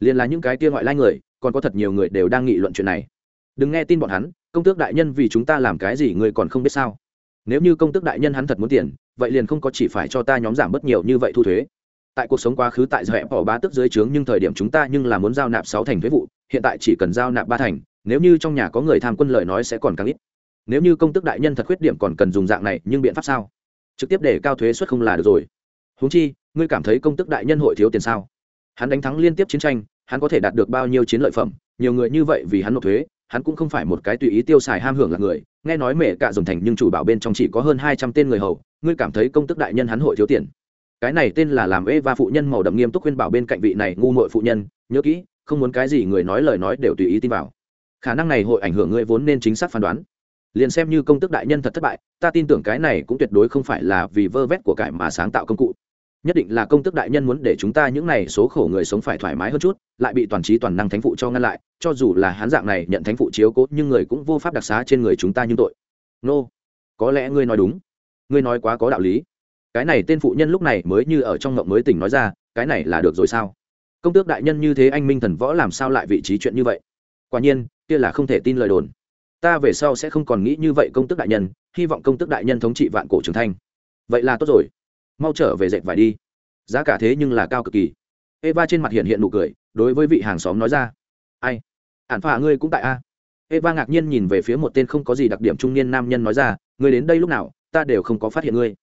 liền là những cái kia ngoại lai người còn có thật nhiều người đều đang nghị luận chuyện này. Đừng nghe tin bọn hắn, công tước đại nhân vì chúng ta làm cái gì người còn không biết sao. Nếu như công tước đại nhân hắn thật muốn tiền, vậy liền không có chỉ phải cho ta nhóm giảm bớt nhiều như vậy thu thuế. Tại cuộc sống quá khứ tại dẹp bỏ bá tức dưới trướng nhưng thời điểm chúng ta nhưng là muốn giao nạp sáu thành thuế vụ, hiện tại chỉ cần giao nạp ba thành, nếu như trong nhà có người tham quân lợi nói sẽ còn càng ít. Nếu như công tước đại nhân thật khuyết điểm còn cần dùng dạng này, nhưng biện pháp sao? Trực tiếp để cao thuế suất không là được rồi. Huống chi, ngươi cảm thấy công tước đại nhân hội thiếu tiền sao? Hắn đánh thắng liên tiếp chiến tranh hắn có thể đạt được bao nhiêu chiến lợi phẩm, nhiều người như vậy vì hắn nộp thuế, hắn cũng không phải một cái tùy ý tiêu xài ham hưởng là người. Nghe nói mẹ cả dùng thành nhưng chủ bảo bên trong chỉ có hơn hai trăm tên người hầu, ngươi cảm thấy công tức đại nhân hắn hội thiếu tiền. Cái này tên là làm ê và phụ nhân màu đậm nghiêm túc khuyên bảo bên cạnh vị này ngu muội phụ nhân, nhớ kỹ, không muốn cái gì người nói lời nói đều tùy ý tin vào. Khả năng này hội ảnh hưởng ngươi vốn nên chính xác phán đoán. Liền xem như công tức đại nhân thật thất bại, ta tin tưởng cái này cũng tuyệt đối không phải là vì vơ vét của cải mà sáng tạo công cụ nhất định là công tước đại nhân muốn để chúng ta những này số khổ người sống phải thoải mái hơn chút, lại bị toàn trí toàn năng thánh phụ cho ngăn lại, cho dù là hán dạng này nhận thánh phụ chiếu cố, nhưng người cũng vô pháp đặc xá trên người chúng ta như tội. Nô、no. có lẽ ngươi nói đúng. Ngươi nói quá có đạo lý. Cái này tên phụ nhân lúc này mới như ở trong ngộng mới tỉnh nói ra, cái này là được rồi sao? Công tước đại nhân như thế anh minh thần võ làm sao lại vị trí chuyện như vậy? Quả nhiên, kia là không thể tin lời đồn. Ta về sau sẽ không còn nghĩ như vậy công tước đại nhân, hy vọng công tước đại nhân thống trị vạn cổ trường thanh. Vậy là tốt rồi mau trở về dệt vải đi. Giá cả thế nhưng là cao cực kỳ. Eva trên mặt hiện hiện nụ cười, đối với vị hàng xóm nói ra. Ai? Ản phà ngươi cũng tại a? Eva ngạc nhiên nhìn về phía một tên không có gì đặc điểm trung niên nam nhân nói ra, ngươi đến đây lúc nào, ta đều không có phát hiện ngươi.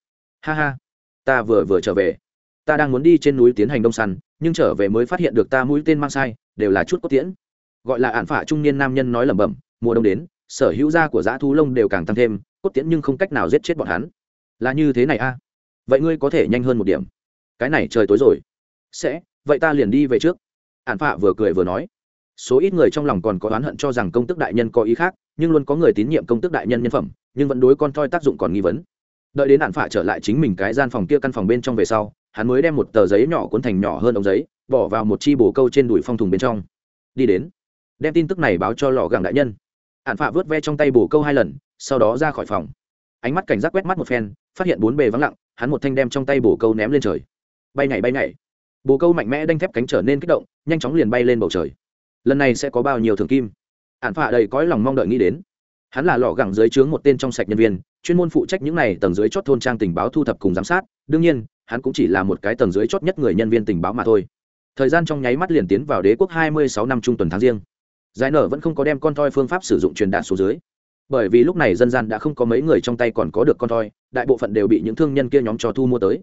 Ha ha, ta vừa vừa trở về. Ta đang muốn đi trên núi tiến hành đông săn, nhưng trở về mới phát hiện được ta mũi tên mang sai, đều là chút cốt tiễn. Gọi là ản phả trung niên nam nhân nói lẩm bẩm, mùa đông đến, sở hữu da của dã thú lông đều càng tăng thêm, cốt tiễn nhưng không cách nào giết chết bọn hắn. Là như thế này a? Vậy ngươi có thể nhanh hơn một điểm. Cái này trời tối rồi. Sẽ, vậy ta liền đi về trước. Ản phạ vừa cười vừa nói. Số ít người trong lòng còn có oán hận cho rằng công tức đại nhân có ý khác, nhưng luôn có người tín nhiệm công tức đại nhân nhân phẩm, nhưng vẫn đối con toi tác dụng còn nghi vấn. Đợi đến ản phạ trở lại chính mình cái gian phòng kia căn phòng bên trong về sau, hắn mới đem một tờ giấy nhỏ cuốn thành nhỏ hơn ống giấy, bỏ vào một chi bồ câu trên đùi phong thùng bên trong. Đi đến, đem tin tức này báo cho lò gàng đại nhân. Ản phạ vớt ve trong tay bồ câu hai lần, sau đó ra khỏi phòng. Ánh mắt cảnh giác quét mắt một phen, phát hiện bốn bề vắng lặng hắn một thanh đem trong tay bồ câu ném lên trời. Bay nhảy bay nhảy. Bồ câu mạnh mẽ đanh thép cánh trở nên kích động, nhanh chóng liền bay lên bầu trời. Lần này sẽ có bao nhiêu thường kim? Ạn phạ đầy cõi lòng mong đợi nghĩ đến. Hắn là lò gẳng dưới trướng một tên trong sạch nhân viên, chuyên môn phụ trách những này tầng dưới chót thôn trang tình báo thu thập cùng giám sát. Đương nhiên, hắn cũng chỉ là một cái tầng dưới chót nhất người nhân viên tình báo mà thôi. Thời gian trong nháy mắt liền tiến vào đế quốc hai mươi sáu năm trung tuần tháng riêng. Giải nở vẫn không có đem con toi phương pháp sử dụng truyền đạt số dưới bởi vì lúc này dân gian đã không có mấy người trong tay còn có được con toi đại bộ phận đều bị những thương nhân kia nhóm cho thu mua tới.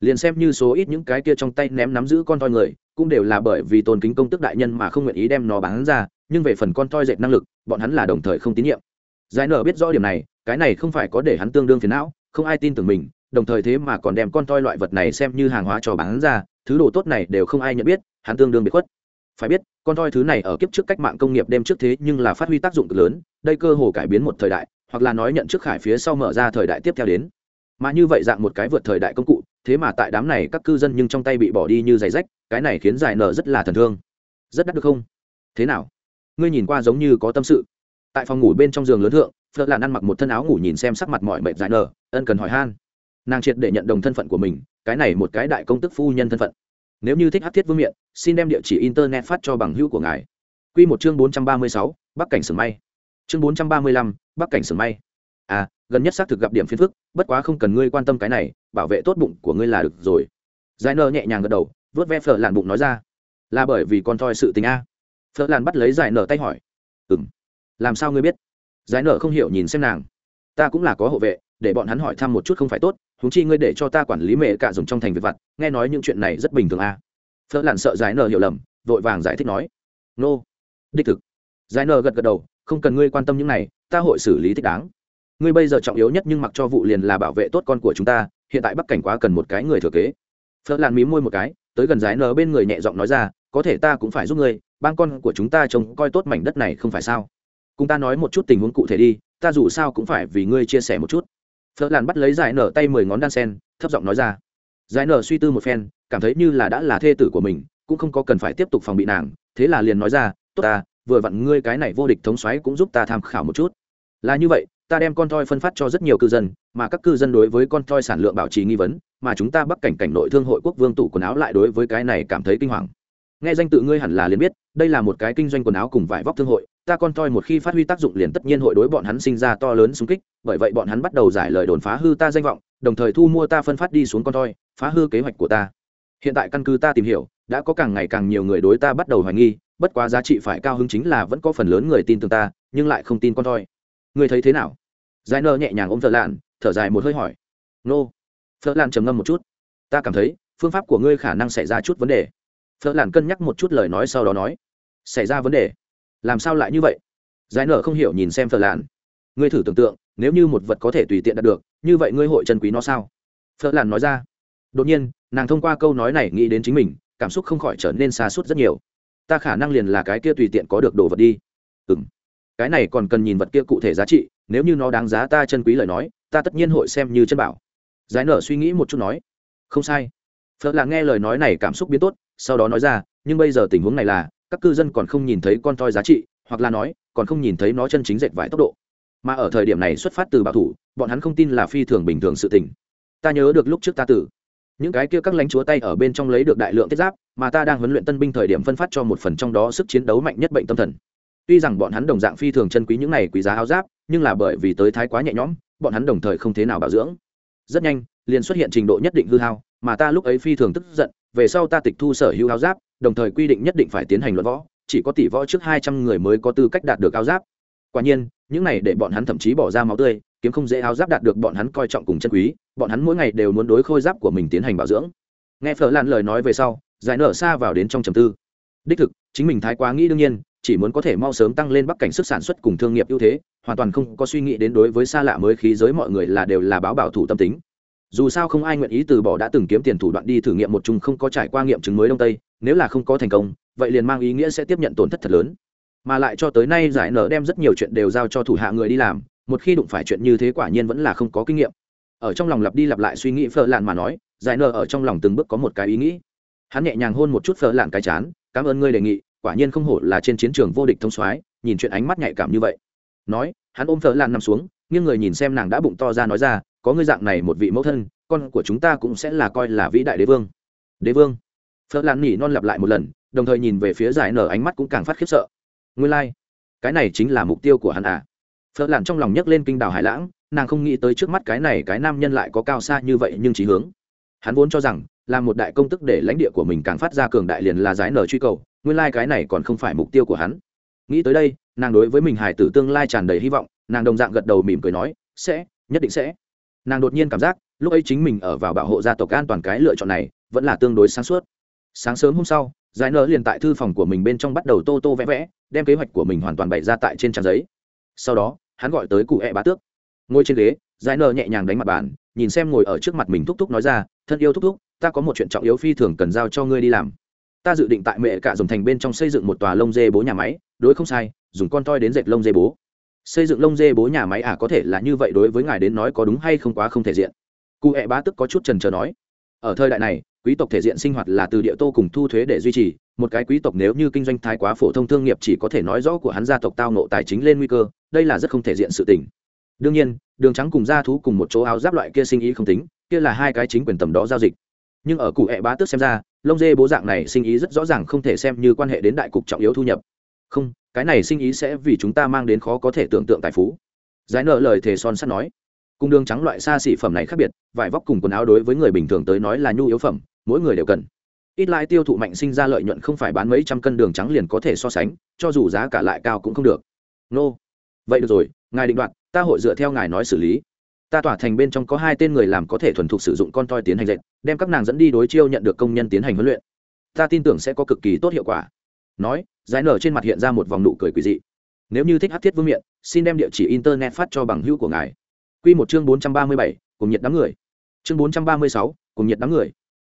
Liền xem như số ít những cái kia trong tay ném nắm giữ con toi người, cũng đều là bởi vì tôn kính công tức đại nhân mà không nguyện ý đem nó bán ra, nhưng về phần con toi dệt năng lực, bọn hắn là đồng thời không tín nhiệm. Giải nở biết rõ điểm này, cái này không phải có để hắn tương đương phiền não, không ai tin tưởng mình, đồng thời thế mà còn đem con toi loại vật này xem như hàng hóa cho bán ra, thứ đồ tốt này đều không ai nhận biết, hắn tương đương bị khuất phải biết, con toi thứ này ở kiếp trước cách mạng công nghiệp đêm trước thế nhưng là phát huy tác dụng cực lớn, đây cơ hồ cải biến một thời đại, hoặc là nói nhận trước khải phía sau mở ra thời đại tiếp theo đến. Mà như vậy dạng một cái vượt thời đại công cụ, thế mà tại đám này các cư dân nhưng trong tay bị bỏ đi như giày rách, cái này khiến giải nở rất là thần thương. Rất đắt được không? Thế nào? Ngươi nhìn qua giống như có tâm sự. Tại phòng ngủ bên trong giường lớn thượng, phật làn ăn mặc một thân áo ngủ nhìn xem sắc mặt mọi mệt giải nở, ân cần hỏi han. Nàng triệt để nhận đồng thân phận của mình, cái này một cái đại công tức phu nhân thân phận nếu như thích hát thiết vương miện, xin đem địa chỉ internet phát cho bằng hữu của ngài. Q một chương bốn trăm ba mươi sáu, bắc cảnh sưởng may. Chương bốn trăm ba mươi lăm, bắc cảnh sưởng may. À gần nhất xác thực gặp điểm phiền phức, bất quá không cần ngươi quan tâm cái này, bảo vệ tốt bụng của ngươi là được rồi. Giải nơ nhẹ nhàng gật đầu vớt ve phở làn bụng nói ra. Là bởi vì con thoi sự tình a. Phở làn bắt lấy giải nở tay hỏi. Ừ m làm sao ngươi biết? Giải nở không hiểu nhìn xem nàng. Ta cũng là có hộ vệ, để bọn hắn hỏi thăm một chút không phải tốt húng chi ngươi để cho ta quản lý mẹ cả dùng trong thành việc vặt nghe nói những chuyện này rất bình thường a phở lặn sợ giải nở hiểu lầm, vội vàng giải thích nói, nô、no. đích thực. Giải nở gật gật đầu, không cần ngươi quan tâm những này, ta hội xử lý thích đáng. Ngươi bây giờ trọng yếu nhất nhưng mặc cho vụ liền là bảo vệ tốt con của chúng ta, hiện tại bắc cảnh quá cần một cái người thừa kế. Phớt lặn mí môi một cái, tới gần giải nở bên người nhẹ giọng nói ra, có thể ta cũng phải giúp ngươi ban con của chúng ta trông coi tốt mảnh đất này không phải sao? Cùng ta nói một chút tình huống cụ thể đi, ta dù sao cũng phải vì ngươi chia sẻ một chút. Phớt lan bắt lấy giải nở tay mười ngón đan sen, thấp giọng nói ra giải nở suy tư một phen, cảm thấy như là đã là thê tử của mình, cũng không có cần phải tiếp tục phòng bị nàng, thế là liền nói ra, tốt ta, vừa vặn ngươi cái này vô địch thống xoáy cũng giúp ta tham khảo một chút. Là như vậy, ta đem con toi phân phát cho rất nhiều cư dân, mà các cư dân đối với con toi sản lượng bảo trì nghi vấn, mà chúng ta bắc cảnh cảnh nội thương hội quốc vương tủ quần áo lại đối với cái này cảm thấy kinh hoàng. Nghe danh tự ngươi hẳn là liền biết, đây là một cái kinh doanh quần áo cùng vải vóc thương hội, ta con toi một khi phát huy tác dụng liền tất nhiên hội đối bọn hắn sinh ra to lớn xung kích, bởi vậy bọn hắn bắt đầu giải lời đồn phá hư ta danh vọng, đồng thời thu mua ta phân phát đi xuống con toi phá hư kế hoạch của ta. Hiện tại căn cứ ta tìm hiểu, đã có càng ngày càng nhiều người đối ta bắt đầu hoài nghi, bất quá giá trị phải cao hứng chính là vẫn có phần lớn người tin tưởng ta, nhưng lại không tin con thoi. Người thấy thế nào? Giải nơ nhẹ nhàng ôm thợ lạn, thở dài một hơi hỏi. Nô. Thợ lạn trầm ngâm một chút. Ta cảm thấy, phương pháp của ngươi khả năng xảy ra chút vấn đề. Thợ lạn cân nhắc một chút lời nói sau đó nói. Xảy ra vấn đề? Làm sao lại như vậy? Giải nở không hiểu nhìn xem thợ lạn. Ngươi thử tưởng tượng, nếu như một vật có thể tùy tiện đạt được, như vậy ngươi hội trần quý nó sao? Thợ lạn nói ra đột nhiên, nàng thông qua câu nói này nghĩ đến chính mình, cảm xúc không khỏi trở nên xa suốt rất nhiều. Ta khả năng liền là cái kia tùy tiện có được đồ vật đi. Ừ m cái này còn cần nhìn vật kia cụ thể giá trị, nếu như nó đáng giá ta chân quý lời nói, ta tất nhiên hội xem như chân bảo. Giải nở suy nghĩ một chút nói. Không sai. Phật là nghe lời nói này cảm xúc biến tốt, sau đó nói ra, nhưng bây giờ tình huống này là, các cư dân còn không nhìn thấy con toi giá trị, hoặc là nói, còn không nhìn thấy nó chân chính dệt vải tốc độ. Mà ở thời điểm này xuất phát từ bảo thủ, bọn hắn không tin là phi thường bình thường sự tình. Ta nhớ được lúc trước ta tử những cái kia các lãnh chúa tay ở bên trong lấy được đại lượng thiết giáp, mà ta đang huấn luyện tân binh thời điểm phân phát cho một phần trong đó sức chiến đấu mạnh nhất bệnh tâm thần. Tuy rằng bọn hắn đồng dạng phi thường chân quý những này quý giá áo giáp, nhưng là bởi vì tới thái quá nhẹ nhõm, bọn hắn đồng thời không thế nào bảo dưỡng. Rất nhanh, liền xuất hiện trình độ nhất định hư hao, mà ta lúc ấy phi thường tức giận, về sau ta tịch thu sở hữu áo giáp, đồng thời quy định nhất định phải tiến hành luận võ, chỉ có tỷ võ trước hai trăm người mới có tư cách đạt được áo giáp. Quả nhiên, những này để bọn hắn thậm chí bỏ ra máu tươi kiếm không dễ áo giáp đạt được bọn hắn coi trọng cùng chân quý, bọn hắn mỗi ngày đều muốn đối khôi giáp của mình tiến hành bảo dưỡng. Nghe phở lan lời nói về sau, giải nở xa vào đến trong trầm tư. Đích thực, chính mình thái quá nghĩ đương nhiên, chỉ muốn có thể mau sớm tăng lên bắc cảnh sức sản xuất cùng thương nghiệp ưu thế, hoàn toàn không có suy nghĩ đến đối với xa lạ mới khí giới mọi người là đều là báo bảo thủ tâm tính. Dù sao không ai nguyện ý từ bỏ đã từng kiếm tiền thủ đoạn đi thử nghiệm một chung không có trải qua nghiệm chứng mới đông tây, nếu là không có thành công, vậy liền mang ý nghĩa sẽ tiếp nhận tổn thất thật lớn. Mà lại cho tới nay giải nở đem rất nhiều chuyện đều giao cho thủ hạ người đi làm một khi đụng phải chuyện như thế quả nhiên vẫn là không có kinh nghiệm. Ở trong lòng lặp đi lặp lại suy nghĩ phở lạn mà nói, giải nở ở trong lòng từng bước có một cái ý nghĩ. Hắn nhẹ nhàng hôn một chút phở lạn cái chán, cảm ơn ngươi đề nghị, quả nhiên không hổ là trên chiến trường vô địch thông soái, nhìn chuyện ánh mắt nhạy cảm như vậy. Nói, hắn ôm phở lạn nằm xuống nhưng người nhìn xem nàng đã bụng to ra nói ra, có ngươi dạng này một vị mẫu thân, con của chúng ta cũng sẽ là coi là vĩ đại đế vương. Đế vương? Phở lạn nỉ non lặp lại một lần, đồng thời nhìn về phía giải nở ánh mắt cũng càng phát khiếp sợ. Ngươi lai、like. cái này chính là mục tiêu của hắn à? Phở lạn trong lòng nhấc lên kinh đảo hải lãng, nàng không nghĩ tới trước mắt cái này cái nam nhân lại có cao xa như vậy nhưng trí hướng. Hắn vốn cho rằng, là một đại công tức để lãnh địa của mình càng phát ra cường đại liền là giải nở truy cầu, nguyên lai、like、cái này còn không phải mục tiêu của hắn. Nghĩ tới đây, nàng đối với mình hải tử tương lai tràn đầy hy vọng, nàng đồng dạng gật đầu mỉm cười nói, sẽ, nhất định sẽ. Nàng đột nhiên cảm giác, lúc ấy chính mình ở vào bảo hộ gia tộc an toàn cái lựa chọn này, vẫn là tương đối sáng suốt. Sáng sớm hôm sau, giải nở liền tại thư phòng của mình bên trong bắt đầu tô tô vẽ vẽ, đem kế hoạch của mình hoàn toàn bày ra tại trên trang giấy. Sau đó hắn gọi tới cụ ẹ bá tước. Ngồi trên ghế, giải nờ nhẹ nhàng đánh mặt bàn, nhìn xem ngồi ở trước mặt mình thúc thúc nói ra, thân yêu thúc thúc, ta có một chuyện trọng yếu phi thường cần giao cho ngươi đi làm. Ta dự định tại mẹ cả dòng thành bên trong xây dựng một tòa lông dê bố nhà máy, đối không sai, dùng con toi đến dệt lông dê bố. Xây dựng lông dê bố nhà máy à có thể là như vậy đối với ngài đến nói có đúng hay không quá không thể diện. Cụ hẹ bá tức có chút trần trờ nói. Ở thời đại này, quý tộc thể diện sinh hoạt là từ địa tô cùng thu thuế để duy trì một cái quý tộc nếu như kinh doanh thái quá phổ thông thương nghiệp chỉ có thể nói rõ của hắn gia tộc tao nộ tài chính lên nguy cơ, đây là rất không thể diện sự tình. Đương nhiên, đường trắng cùng gia thú cùng một chỗ áo giáp loại kia sinh ý không tính, kia là hai cái chính quyền tầm đó giao dịch. Nhưng ở cụ hẹ bá tước xem ra, lông dê bố dạng này sinh ý rất rõ ràng không thể xem như quan hệ đến đại cục trọng yếu thu nhập. Không, cái này sinh ý sẽ vì chúng ta mang đến khó có thể tưởng tượng tài phú. Giải nợ lời thề son sắt nói. Cung đường trắng loại xa xỉ phẩm này khác biệt, vải vóc cùng quần áo đối với người bình thường tới nói là nhu yếu phẩm, mỗi người đều cần ít lại tiêu thụ mạnh sinh ra lợi nhuận không phải bán mấy trăm cân đường trắng liền có thể so sánh, cho dù giá cả lại cao cũng không được. Nô. Vậy được rồi, ngài định đoạt, ta hội dựa theo ngài nói xử lý. Ta tỏa thành bên trong có hai tên người làm có thể thuần thục sử dụng con toi tiến hành dệt, đem các nàng dẫn đi đối chiêu nhận được công nhân tiến hành huấn luyện. Ta tin tưởng sẽ có cực kỳ tốt hiệu quả. Nói, giải nở trên mặt hiện ra một vòng nụ cười quỳ dị. Nếu như thích hát thiết vương miện, xin đem địa chỉ internet phát cho bằng hữu của ngài. Q một chương bốn trăm ba mươi bảy, cùng nhiệt đám người. Chương bốn trăm ba mươi sáu, cùng nhiệt đám người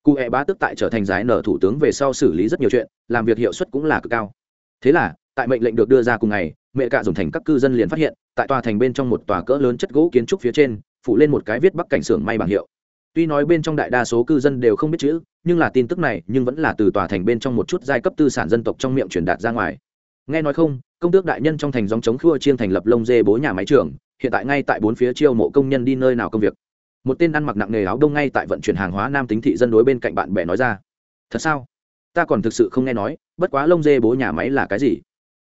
cụ hẹ bá tức tại trở thành giải nở thủ tướng về sau xử lý rất nhiều chuyện, làm việc hiệu suất cũng là cực cao. Thế là, tại mệnh lệnh được đưa ra cùng ngày, mẹ cạ dùng thành các cư dân liền phát hiện, tại tòa thành bên trong một tòa cỡ lớn chất gỗ kiến trúc phía trên phụ lên một cái viết bắc cảnh xưởng may bảng hiệu. Tuy nói bên trong đại đa số cư dân đều không biết chữ, nhưng là tin tức này, nhưng vẫn là từ tòa thành bên trong một chút giai cấp tư sản dân tộc trong miệng truyền đạt ra ngoài. Nghe nói không, công tước đại nhân trong thành dòng chống khua chiên thành lập lông dê bố nhà máy trường hiện tại ngay tại bốn phía chiêu mộ công nhân đi nơi nào công việc một tên ăn mặc nặng nghề áo đông ngay tại vận chuyển hàng hóa nam tính thị dân đối bên cạnh bạn bè nói ra. Thật sao? Ta còn thực sự không nghe nói, bất quá lông dê bố nhà máy là cái gì?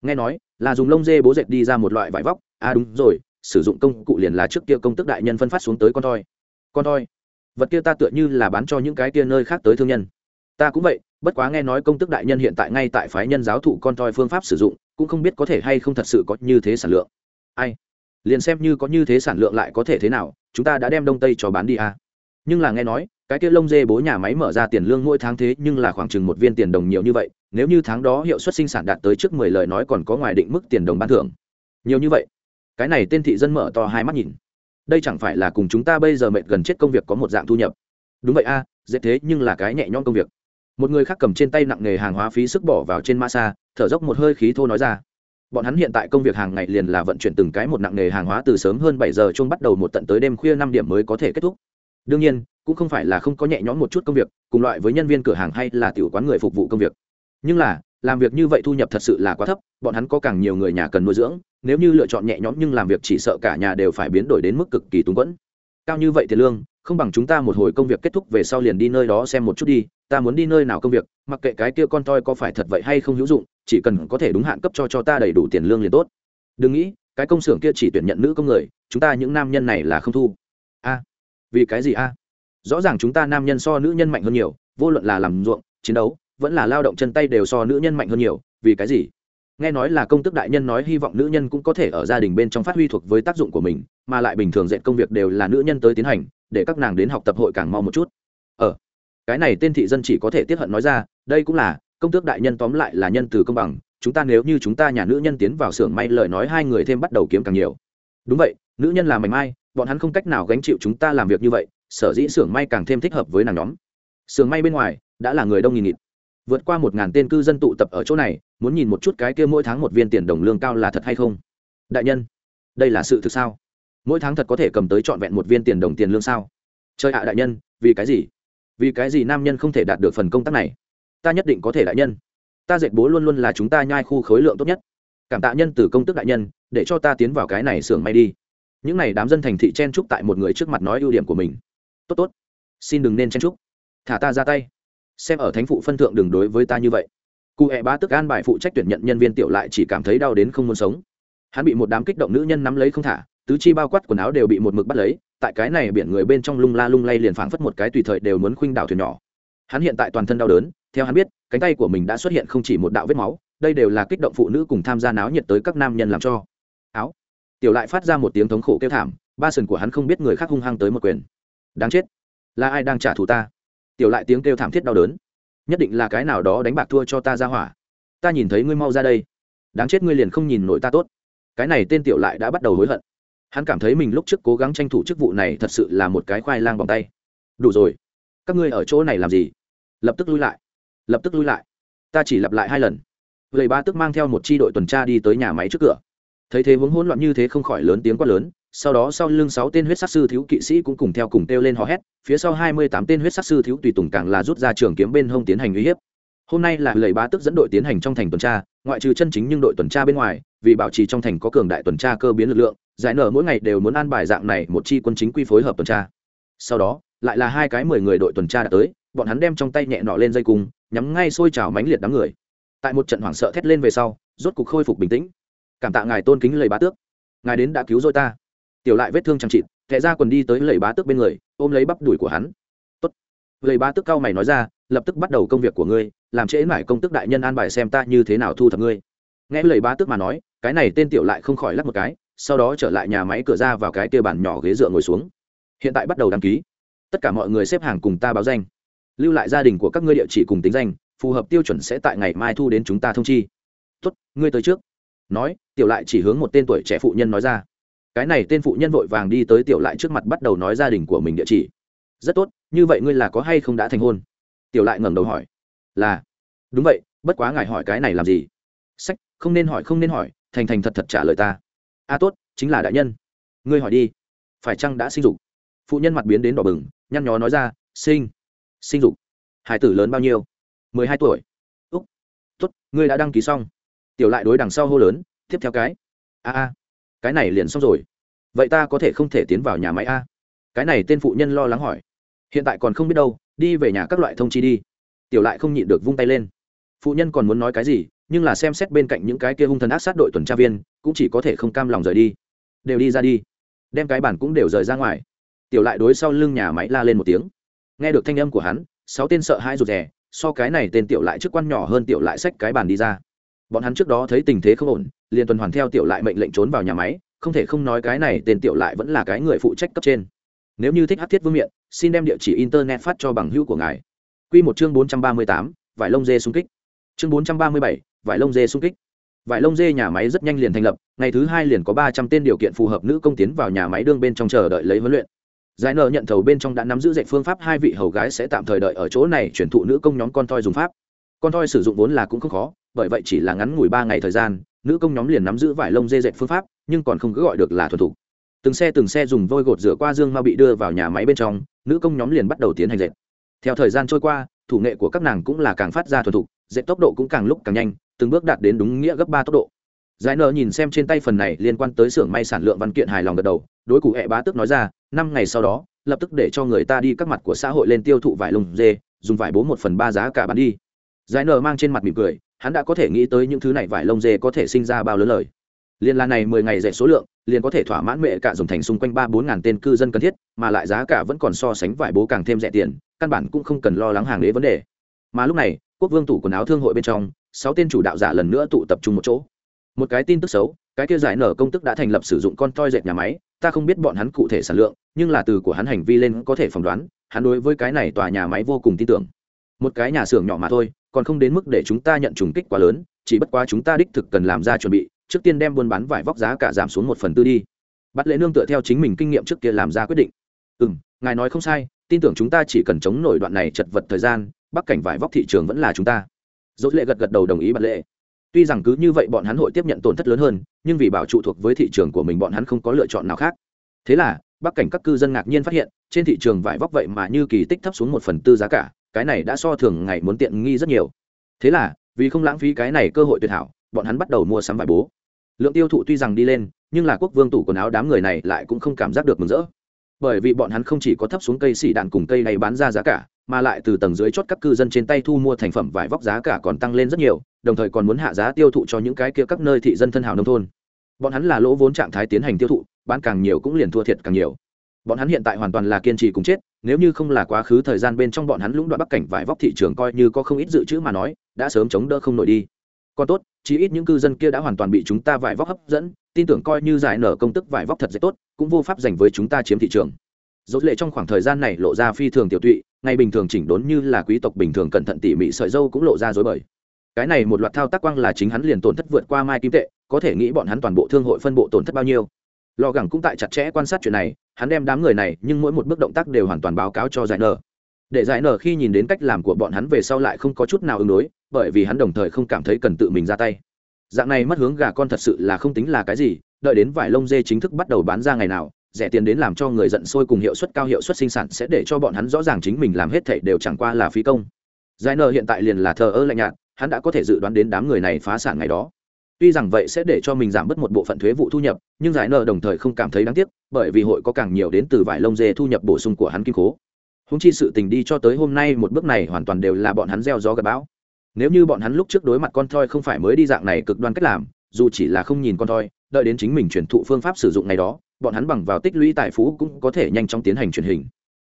Nghe nói là dùng lông dê bố dệt đi ra một loại vải vóc. À đúng rồi, sử dụng công cụ liền là trước kia công tức đại nhân phân phát xuống tới con toi. Con toi? Vật kia ta tựa như là bán cho những cái kia nơi khác tới thương nhân. Ta cũng vậy, bất quá nghe nói công tức đại nhân hiện tại ngay tại phái nhân giáo thụ con toi phương pháp sử dụng, cũng không biết có thể hay không thật sự có như thế sản lượng. Ai? Liền xem như có như thế sản lượng lại có thể thế nào chúng ta đã đem đông tây cho bán đi à. nhưng là nghe nói cái kia lông dê bố nhà máy mở ra tiền lương mỗi tháng thế nhưng là khoảng chừng một viên tiền đồng nhiều như vậy nếu như tháng đó hiệu suất sinh sản đạt tới trước mười lời nói còn có ngoài định mức tiền đồng ban thưởng. Nhiều như vậy. Cái này tên thị dân mở to hai mắt nhìn. Đây chẳng phải là cùng chúng ta bây giờ mệt gần chết công việc có một dạng thu nhập. Đúng vậy a à, dễ thế nhưng là cái nhẹ nhõm công việc. Một người khác cầm trên tay nặng nghề hàng hóa phí sức bỏ vào trên ma xa thở dốc một hơi khí thô nói ra bọn hắn hiện tại công việc hàng ngày liền là vận chuyển từng cái một nặng nghề hàng hóa từ sớm hơn bảy giờ chung bắt đầu một tận tới đêm khuya năm điểm mới có thể kết thúc. Đương nhiên, cũng không phải là không có nhẹ nhõm một chút công việc, cùng loại với nhân viên cửa hàng hay là tiểu quán người phục vụ công việc. Nhưng là, làm việc như vậy thu nhập thật sự là quá thấp, bọn hắn có càng nhiều người nhà cần nuôi dưỡng, nếu như lựa chọn nhẹ nhõm nhưng làm việc chỉ sợ cả nhà đều phải biến đổi đến mức cực kỳ túng quẫn. Cao như vậy tiền lương, không bằng chúng ta một hồi công việc kết thúc về sau liền đi nơi đó xem một chút đi ta muốn đi nơi nào công việc mặc kệ cái kia con toi có phải thật vậy hay không hữu dụng chỉ cần có thể đúng hạn cấp cho cho ta đầy đủ tiền lương liền tốt. Đừng nghĩ cái công xưởng kia chỉ tuyển nhận nữ công người chúng ta những nam nhân này là không thu. A vì cái gì a? Rõ ràng chúng ta nam nhân so nữ nhân mạnh hơn nhiều vô luận là làm ruộng chiến đấu vẫn là lao động chân tay đều so nữ nhân mạnh hơn nhiều vì cái gì? Nghe nói là công tức đại nhân nói hy vọng nữ nhân cũng có thể ở gia đình bên trong phát huy thuộc với tác dụng của mình mà lại bình thường dạy công việc đều là nữ nhân tới tiến hành để các nàng đến học tập hội càng mau một chút. Ở ờ, cái này tên thị dân chỉ có thể tiếp hận nói ra, đây cũng là, công tước đại nhân tóm lại là nhân từ công bằng, chúng ta nếu như chúng ta nhà nữ nhân tiến vào xưởng may lời nói hai người thêm bắt đầu kiếm càng nhiều. Đúng vậy, nữ nhân là mảnh mai, bọn hắn không cách nào gánh chịu chúng ta làm việc như vậy, sở dĩ xưởng may càng thêm thích hợp với nàng nhóm. Xưởng may bên ngoài, đã là người đông nghìn nghịt. Vượt qua một ngàn tên cư dân tụ tập ở chỗ này, muốn nhìn một chút cái kia mỗi tháng một viên tiền đồng lương cao là thật hay không. Đại nhân, đây là sự thực sao? Mỗi tháng thật có thể cầm tới trọn vẹn một viên tiền đồng tiền lương sao? Chơi hạ đại nhân, vì cái gì? Vì cái gì nam nhân không thể đạt được phần công tác này? Ta nhất định có thể đại nhân. Ta dệt bố luôn luôn là chúng ta nhai khu khối lượng tốt nhất. Cảm tạ nhân từ công tức đại nhân, để cho ta tiến vào cái này xưởng may đi. Những n à y đám dân thành thị chen trúc tại một người trước mặt nói ưu điểm của mình. Tốt tốt. Xin đừng nên chen trúc thả ta ra tay. Xem ở thánh phụ phân thượng đừng đối với ta như vậy. Cụ hẹ bá tức an bài phụ trách tuyển nhận nhân viên tiểu lại chỉ cảm thấy đau đến không muốn sống. Hắn bị một đám kích động nữ nhân nắm lấy không thả tứ chi bao quát quần áo đều bị một mực bắt lấy, tại cái này biển người bên trong lung la lung lay liền phảng phất một cái tùy thời đều muốn khuynh đảo thuyền nhỏ. Hắn hiện tại toàn thân đau đớn, theo hắn biết, cánh tay của mình đã xuất hiện không chỉ một đạo vết máu, đây đều là kích động phụ nữ cùng tham gia náo nhiệt tới các nam nhân làm cho. Áo. Tiểu lại phát ra một tiếng thống khổ kêu thảm, ba sừng của hắn không biết người khác hung hăng tới một quyền. Đáng chết. Là ai đang trả thù ta? Tiểu lại tiếng kêu thảm thiết đau đớn. Nhất định là cái nào đó đánh bạc thua cho ta ra hỏa. Ta nhìn thấy ngươi mau ra đây. Đáng chết ngươi liền không nhìn nổi ta tốt. Cái này tên tiểu lại đã bắt đầu hối hận hắn cảm thấy mình lúc trước cố gắng tranh thủ chức vụ này thật sự là một cái khoai lang bằng tay. Đủ rồi. Các ngươi ở chỗ này làm gì? Lập tức lui lại. Lập tức lui lại. Ta chỉ lặp lại hai lần. Lầy ba tức mang theo một c h i đội tuần tra đi tới nhà máy trước cửa. Thấy thế hướng hỗn loạn như thế không khỏi lớn tiếng quát lớn, sau đó sau lưng sáu tên huyết sắc sư thiếu kỵ sĩ cũng cùng theo cùng kêu lên hò hét, phía sau hai mươi tám tên huyết sắc sư thiếu tùy tùng càng là rút ra trường kiếm bên hông tiến hành uy hiếp. Hôm nay là lầy ba tức dẫn đội tiến hành trong thành tuần tra, ngoại trừ chân chính nhưng đội tuần tra bên ngoài, vì bảo trì trong thành có cường đại tuần tra cơ biến lực lượng giải nở mỗi ngày đều muốn an bài dạng này một chi quân chính quy phối hợp tuần tra. Sau đó, lại là hai cái mười người đội tuần tra đã tới, bọn hắn đem trong tay nhẹ nọ lên dây cung, nhắm ngay xôi trào mánh liệt đám người. Tại một trận hoảng sợ thét lên về sau, rốt cục khôi phục bình tĩnh. Cảm tạ ngài tôn kính lầy bá tước. Ngài đến đã cứu rồi ta. Tiểu lại vết thương chẳng chịt thẹ ra quần đi tới lầy bá tước bên người, ôm lấy bắp đùi của hắn. Tốt. Lầy bá tước cao mày nói ra, lập tức bắt đầu công việc của ngươi, làm trễ mải công tức đại nhân an bài xem ta như thế nào thu thập ngươi. Nghe lầy bá tước mà nói, cái này tên tiểu lại không khỏi lắc một cái sau đó trở lại nhà máy cửa ra vào cái kia bàn nhỏ ghế dựa ngồi xuống. Hiện tại bắt đầu đăng ký. Tất cả mọi người xếp hàng cùng ta báo danh. Lưu lại gia đình của các ngươi địa chỉ cùng tính danh, phù hợp tiêu chuẩn sẽ tại ngày mai thu đến chúng ta thông chi. Tốt, ngươi tới trước. Nói, tiểu lại chỉ hướng một tên tuổi trẻ phụ nhân nói ra. Cái này tên phụ nhân vội vàng đi tới tiểu lại trước mặt bắt đầu nói gia đình của mình địa chỉ. Rất tốt, như vậy ngươi là có hay không đã thành hôn? Tiểu lại ngẩng đầu hỏi. Là. Đúng vậy, bất quá ngài hỏi cái này làm gì? Sách, không nên hỏi, không nên hỏi, thành thành thật thật trả lời ta a tốt, chính là đại nhân. Ngươi hỏi đi, phải chăng đã sinh dục? Phụ nhân mặt biến đến đỏ bừng, nhăn nhó nói ra, sinh sinh dục. Hải tử lớn bao nhiêu? Mười hai tuổi. Úc, tốt, ngươi đã đăng ký xong. Tiểu lại đối đằng sau hô lớn, tiếp theo cái. A a, cái này liền xong rồi. Vậy ta có thể không thể tiến vào nhà máy a? Cái này tên phụ nhân lo lắng hỏi. Hiện tại còn không biết đâu, đi về nhà các loại thông chi đi. Tiểu lại không nhịn được vung tay lên. Phụ nhân còn muốn nói cái gì, nhưng là xem xét bên cạnh những cái kia hung thần ác sát đội tuần tra viên cũng chỉ có thể không cam lòng rời đi. Đều đi ra đi. Đem cái bản cũng đều rời ra ngoài. Tiểu lại đối sau lưng nhà máy la lên một tiếng. Nghe được thanh âm của hắn, sáu tên sợ hai rụt rè, so cái này tên tiểu lại trước quan nhỏ hơn tiểu lại xách cái bàn đi ra. Bọn hắn trước đó thấy tình thế không ổn, liền tuần hoàn theo tiểu lại mệnh lệnh trốn vào nhà máy, không thể không nói cái này tên tiểu lại vẫn là cái người phụ trách cấp trên. Nếu như thích hát thiết vương miện, xin đem địa chỉ internet phát cho bằng hữu của ngài. Q một chương bốn trăm ba mươi tám, vải lông dê xung kích. Chương bốn trăm ba mươi bảy, vải lông dê xung kích vải lông dê nhà máy rất nhanh liền thành lập, ngày thứ hai liền có ba trăm tên điều kiện phù hợp nữ công tiến vào nhà máy đương bên trong chờ đợi lấy huấn luyện. Giải nợ nhận thầu bên trong đã nắm giữ dạy phương pháp, hai vị hầu gái sẽ tạm thời đợi ở chỗ này, chuyển thụ nữ công nhóm con toi dùng pháp. Con toi sử dụng vốn là cũng không khó, bởi vậy chỉ là ngắn ngủi ba ngày thời gian, nữ công nhóm liền nắm giữ vải lông dê dạy phương pháp, nhưng còn không cứ gọi được là thuần thục. Từng xe từng xe dùng vôi gột rửa qua dương mau bị đưa vào nhà máy bên trong, nữ công nhóm liền bắt đầu tiến hành dệt theo thời gian trôi qua, thủ nghệ của các nàng cũng là càng phát ra thuần thục dệt tốc độ cũng càng lúc càng nhanh, từng bước đạt đến đúng nghĩa gấp ba tốc độ. Giải nợ nhìn xem trên tay phần này liên quan tới xưởng may sản lượng văn kiện hài lòng gật đầu, đối cụ hẹ bá tức nói ra, năm ngày sau đó, lập tức để cho người ta đi các mặt của xã hội lên tiêu thụ vải lông dê, dùng vải bố một phần ba giá cả bán đi. Giải nợ mang trên mặt mỉm cười, hắn đã có thể nghĩ tới những thứ này vải lông dê có thể sinh ra bao lớn lời. Liên là này mười ngày dạy số lượng, liền có thể thỏa mãn mẹ cả dùng thành xung quanh ba bốn ngàn tên cư dân cần thiết, mà lại giá cả vẫn còn so sánh vải bố càng thêm rẻ tiền, căn bản cũng không cần lo lắng hàng đế vấn đề. Mà lúc này quốc vương tủ quần áo thương hội bên trong, sáu tên chủ đạo giả lần nữa tụ tập trung một chỗ. Một cái tin tức xấu, cái kia giải nở công tức đã thành lập sử dụng con toi dệt nhà máy, ta không biết bọn hắn cụ thể sản lượng, nhưng là từ của hắn hành vi lên có thể phỏng đoán, hắn đối với cái này tòa nhà máy vô cùng tin tưởng. Một cái nhà xưởng nhỏ mà thôi, còn không đến mức để chúng ta nhận trùng kích quá lớn, chỉ bất quá chúng ta đích thực cần làm ra chuẩn bị, trước tiên đem buôn bán vải vóc giá cả giảm xuống một phần tư đi. Bắt lễ nương tựa theo chính mình kinh nghiệm trước kia làm ra quyết định. Ừ ngài nói không sai, tin tưởng chúng ta chỉ cần chống nổi đoạn này chật vật thời gian bắc cảnh vải vóc thị trường vẫn là chúng ta. Dốt lệ gật gật đầu đồng ý bắt lễ tuy rằng cứ như vậy bọn hắn hội tiếp nhận tổn thất lớn hơn, nhưng vì bảo trụ thuộc với thị trường của mình bọn hắn không có lựa chọn nào khác. Thế là, bắc cảnh các cư dân ngạc nhiên phát hiện, trên thị trường vải vóc vậy mà như kỳ tích thấp xuống một phần tư giá cả, cái này đã so thường ngày muốn tiện nghi rất nhiều. Thế là, vì không lãng phí cái này cơ hội tuyệt hảo, bọn hắn bắt đầu mua sắm vải bố. Lượng tiêu thụ tuy rằng đi lên, nhưng là quốc vương tủ quần áo đám người này lại cũng không cảm giác được mừng rỡ. Bởi vì bọn hắn không chỉ có thấp xuống cây xỉ đạn cùng cây này bán ra giá cả mà lại từ tầng dưới chốt các cư dân trên tay thu mua thành phẩm vải vóc giá cả còn tăng lên rất nhiều, đồng thời còn muốn hạ giá tiêu thụ cho những cái kia các nơi thị dân thân hào nông thôn. Bọn hắn là lỗ vốn trạng thái tiến hành tiêu thụ, bán càng nhiều cũng liền thua thiệt càng nhiều. Bọn hắn hiện tại hoàn toàn là kiên trì cùng chết, nếu như không là quá khứ thời gian bên trong bọn hắn lũng đoạn bắc cảnh vải vóc thị trường coi như có không ít dự trữ mà nói, đã sớm chống đỡ không nổi đi. Còn tốt, chí ít những cư dân kia đã hoàn toàn bị chúng ta vải vóc hấp dẫn, tin tưởng coi như giải nở công tức vải vóc thật dễ tốt, cũng vô pháp dành với chúng ta chiếm thị trường. Dốt lệ trong khoảng thời gian này lộ ra phi thường tiểu tụy ngày bình thường chỉnh đốn như là quý tộc bình thường cẩn thận tỉ mỉ sợi dâu cũng lộ ra dối bời. Cái này một loạt thao tác quang là chính hắn liền tổn thất vượt qua mai kim tệ, có thể nghĩ bọn hắn toàn bộ thương hội phân bộ tổn thất bao nhiêu. Lò gẳng cũng tại chặt chẽ quan sát chuyện này, hắn đem đám người này nhưng mỗi một bước động tác đều hoàn toàn báo cáo cho giải nở. Để giải nở khi nhìn đến cách làm của bọn hắn về sau lại không có chút nào ứng đối, bởi vì hắn đồng thời không cảm thấy cần tự mình ra tay. Dạng này mất hướng gà con thật sự là không tính là cái gì, đợi đến vải lông dê chính thức bắt đầu bán ra ngày nào rẻ tiền đến làm cho người giận sôi cùng hiệu suất cao hiệu suất sinh sản sẽ để cho bọn hắn rõ ràng chính mình làm hết thảy đều chẳng qua là phí công. Giải nợ hiện tại liền là thờ ơ lạnh nhạt, hắn đã có thể dự đoán đến đám người này phá sản ngày đó. Tuy rằng vậy sẽ để cho mình giảm bớt một bộ phận thuế vụ thu nhập, nhưng giải nợ đồng thời không cảm thấy đáng tiếc, bởi vì hội có càng nhiều đến từ vải lông dê thu nhập bổ sung của hắn kim cố. Hùng chi sự tình đi cho tới hôm nay một bước này hoàn toàn đều là bọn hắn gieo gió gặp bão. Nếu như bọn hắn lúc trước đối mặt con thoi không phải mới đi dạng này cực đoan cách làm, dù chỉ là không nhìn con thoi, đợi đến chính mình truyền thụ phương pháp sử dụng này đó bọn hắn bằng vào tích lũy tài phú cũng có thể nhanh chóng tiến hành truyền hình.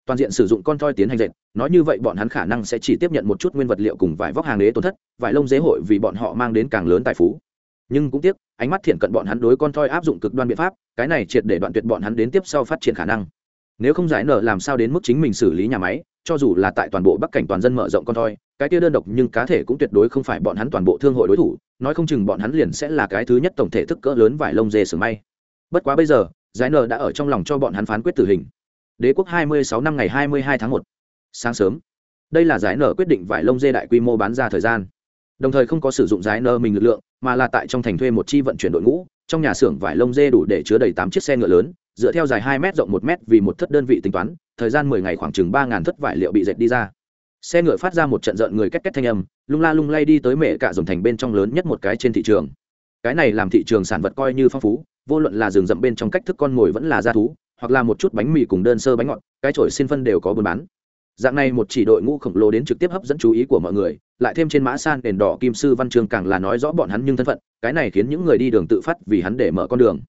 Toàn diện sử dụng con thoi tiến hành dệt, nói như vậy bọn hắn khả năng sẽ chỉ tiếp nhận một chút nguyên vật liệu cùng vải vóc hàng đế tổn thất, vải lông dế hội vì bọn họ mang đến càng lớn tài phú. Nhưng cũng tiếc, ánh mắt thiện cận bọn hắn đối con thoi áp dụng cực đoan biện pháp, cái này triệt để đoạn tuyệt bọn hắn đến tiếp sau phát triển khả năng. Nếu không giải nở làm sao đến mức chính mình xử lý nhà máy, cho dù là tại toàn bộ bắc cảnh toàn dân mở rộng con thoi cái kia đơn độc nhưng cá thể cũng tuyệt đối không phải bọn hắn toàn bộ thương hội đối thủ, nói không chừng bọn hắn liền sẽ là cái thứ nhất tổng thể thức cỡ lớn vải lông dê sửa may. Bất quá bây giờ giải nờ đã ở trong lòng cho bọn hắn phán quyết tử hình. Đế quốc 26 năm ngày 22 tháng 1. sáng sớm. Đây là giải nờ quyết định vải lông dê đại quy mô bán ra thời gian. Đồng thời không có sử dụng giải nờ mình lực lượng, mà là tại trong thành thuê một chi vận chuyển đội ngũ, trong nhà xưởng vải lông dê đủ để chứa đầy tám chiếc xe ngựa lớn, dựa theo dài 2m rộng 1m vì một thất đơn vị tính toán, thời gian mười ngày khoảng chừng ba ngàn thất vải liệu bị dệt đi ra. Xe ngựa phát ra một trận rợn người két két thanh âm, lung la lung lay đi tới mẹ cả dòng thành bên trong lớn nhất một cái trên thị trường. Cái này làm thị trường sản vật coi như phong phú vô luận là rừng rậm bên trong cách thức con mồi vẫn là da thú, hoặc là một chút bánh mì cùng đơn sơ bánh ngọt, cái chổi xin phân đều có buôn bán. Dạng này một chỉ đội ngũ khổng lồ đến trực tiếp hấp dẫn chú ý của mọi người, lại thêm trên mã san đèn đỏ kim sư văn trường càng là nói rõ bọn hắn nhưng thân phận, cái này khiến những người đi đường tự phát vì hắn để mở con đường.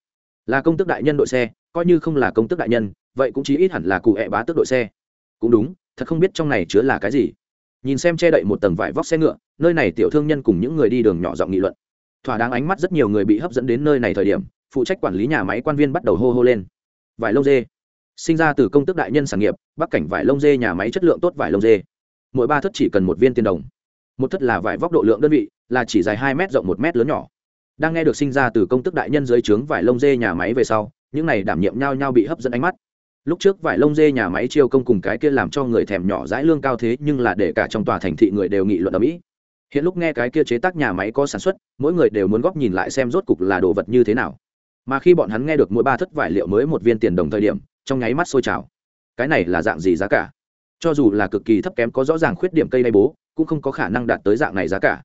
Là công tức đại nhân đội xe, coi như không là công tức đại nhân, vậy cũng chí ít hẳn là cụ hẹ bá tước đội xe. Cũng đúng, thật không biết trong này chứa là cái gì. Nhìn xem che đậy một tầng vải vóc xe ngựa, nơi này tiểu thương nhân cùng những người đi đường nhỏ giọng nghị luận. Thỏa đáng ánh mắt rất nhiều người bị hấp dẫn đến nơi này thời điểm phụ trách quản lý nhà máy quan viên bắt đầu hô hô lên. Vải lông dê. Sinh ra từ công tước đại nhân sản nghiệp, bắc cảnh vải lông dê nhà máy chất lượng tốt vải lông dê. Mỗi ba thất chỉ cần một viên tiền đồng. Một thất là vải vóc độ lượng đơn vị, là chỉ dài hai m rộng một m lớn nhỏ. Đang nghe được sinh ra từ công tước đại nhân dưới trướng vải lông dê nhà máy về sau, những này đảm nhiệm nhau nhau bị hấp dẫn ánh mắt. Lúc trước vải lông dê nhà máy chiêu công cùng cái kia làm cho người thèm nhỏ dãi lương cao thế nhưng là để cả trong tòa thành thị người đều nghị luận ở mỹ. Hiện lúc nghe cái kia chế tác nhà máy có sản xuất, mỗi người đều muốn góp nhìn lại xem rốt cục là đồ vật như thế nào mà khi bọn hắn nghe được mỗi ba thất vải liệu mới một viên tiền đồng thời điểm, trong nháy mắt sôi trào. Cái này là dạng gì giá cả? Cho dù là cực kỳ thấp kém có rõ ràng khuyết điểm cây đay bố, cũng không có khả năng đạt tới dạng này giá cả.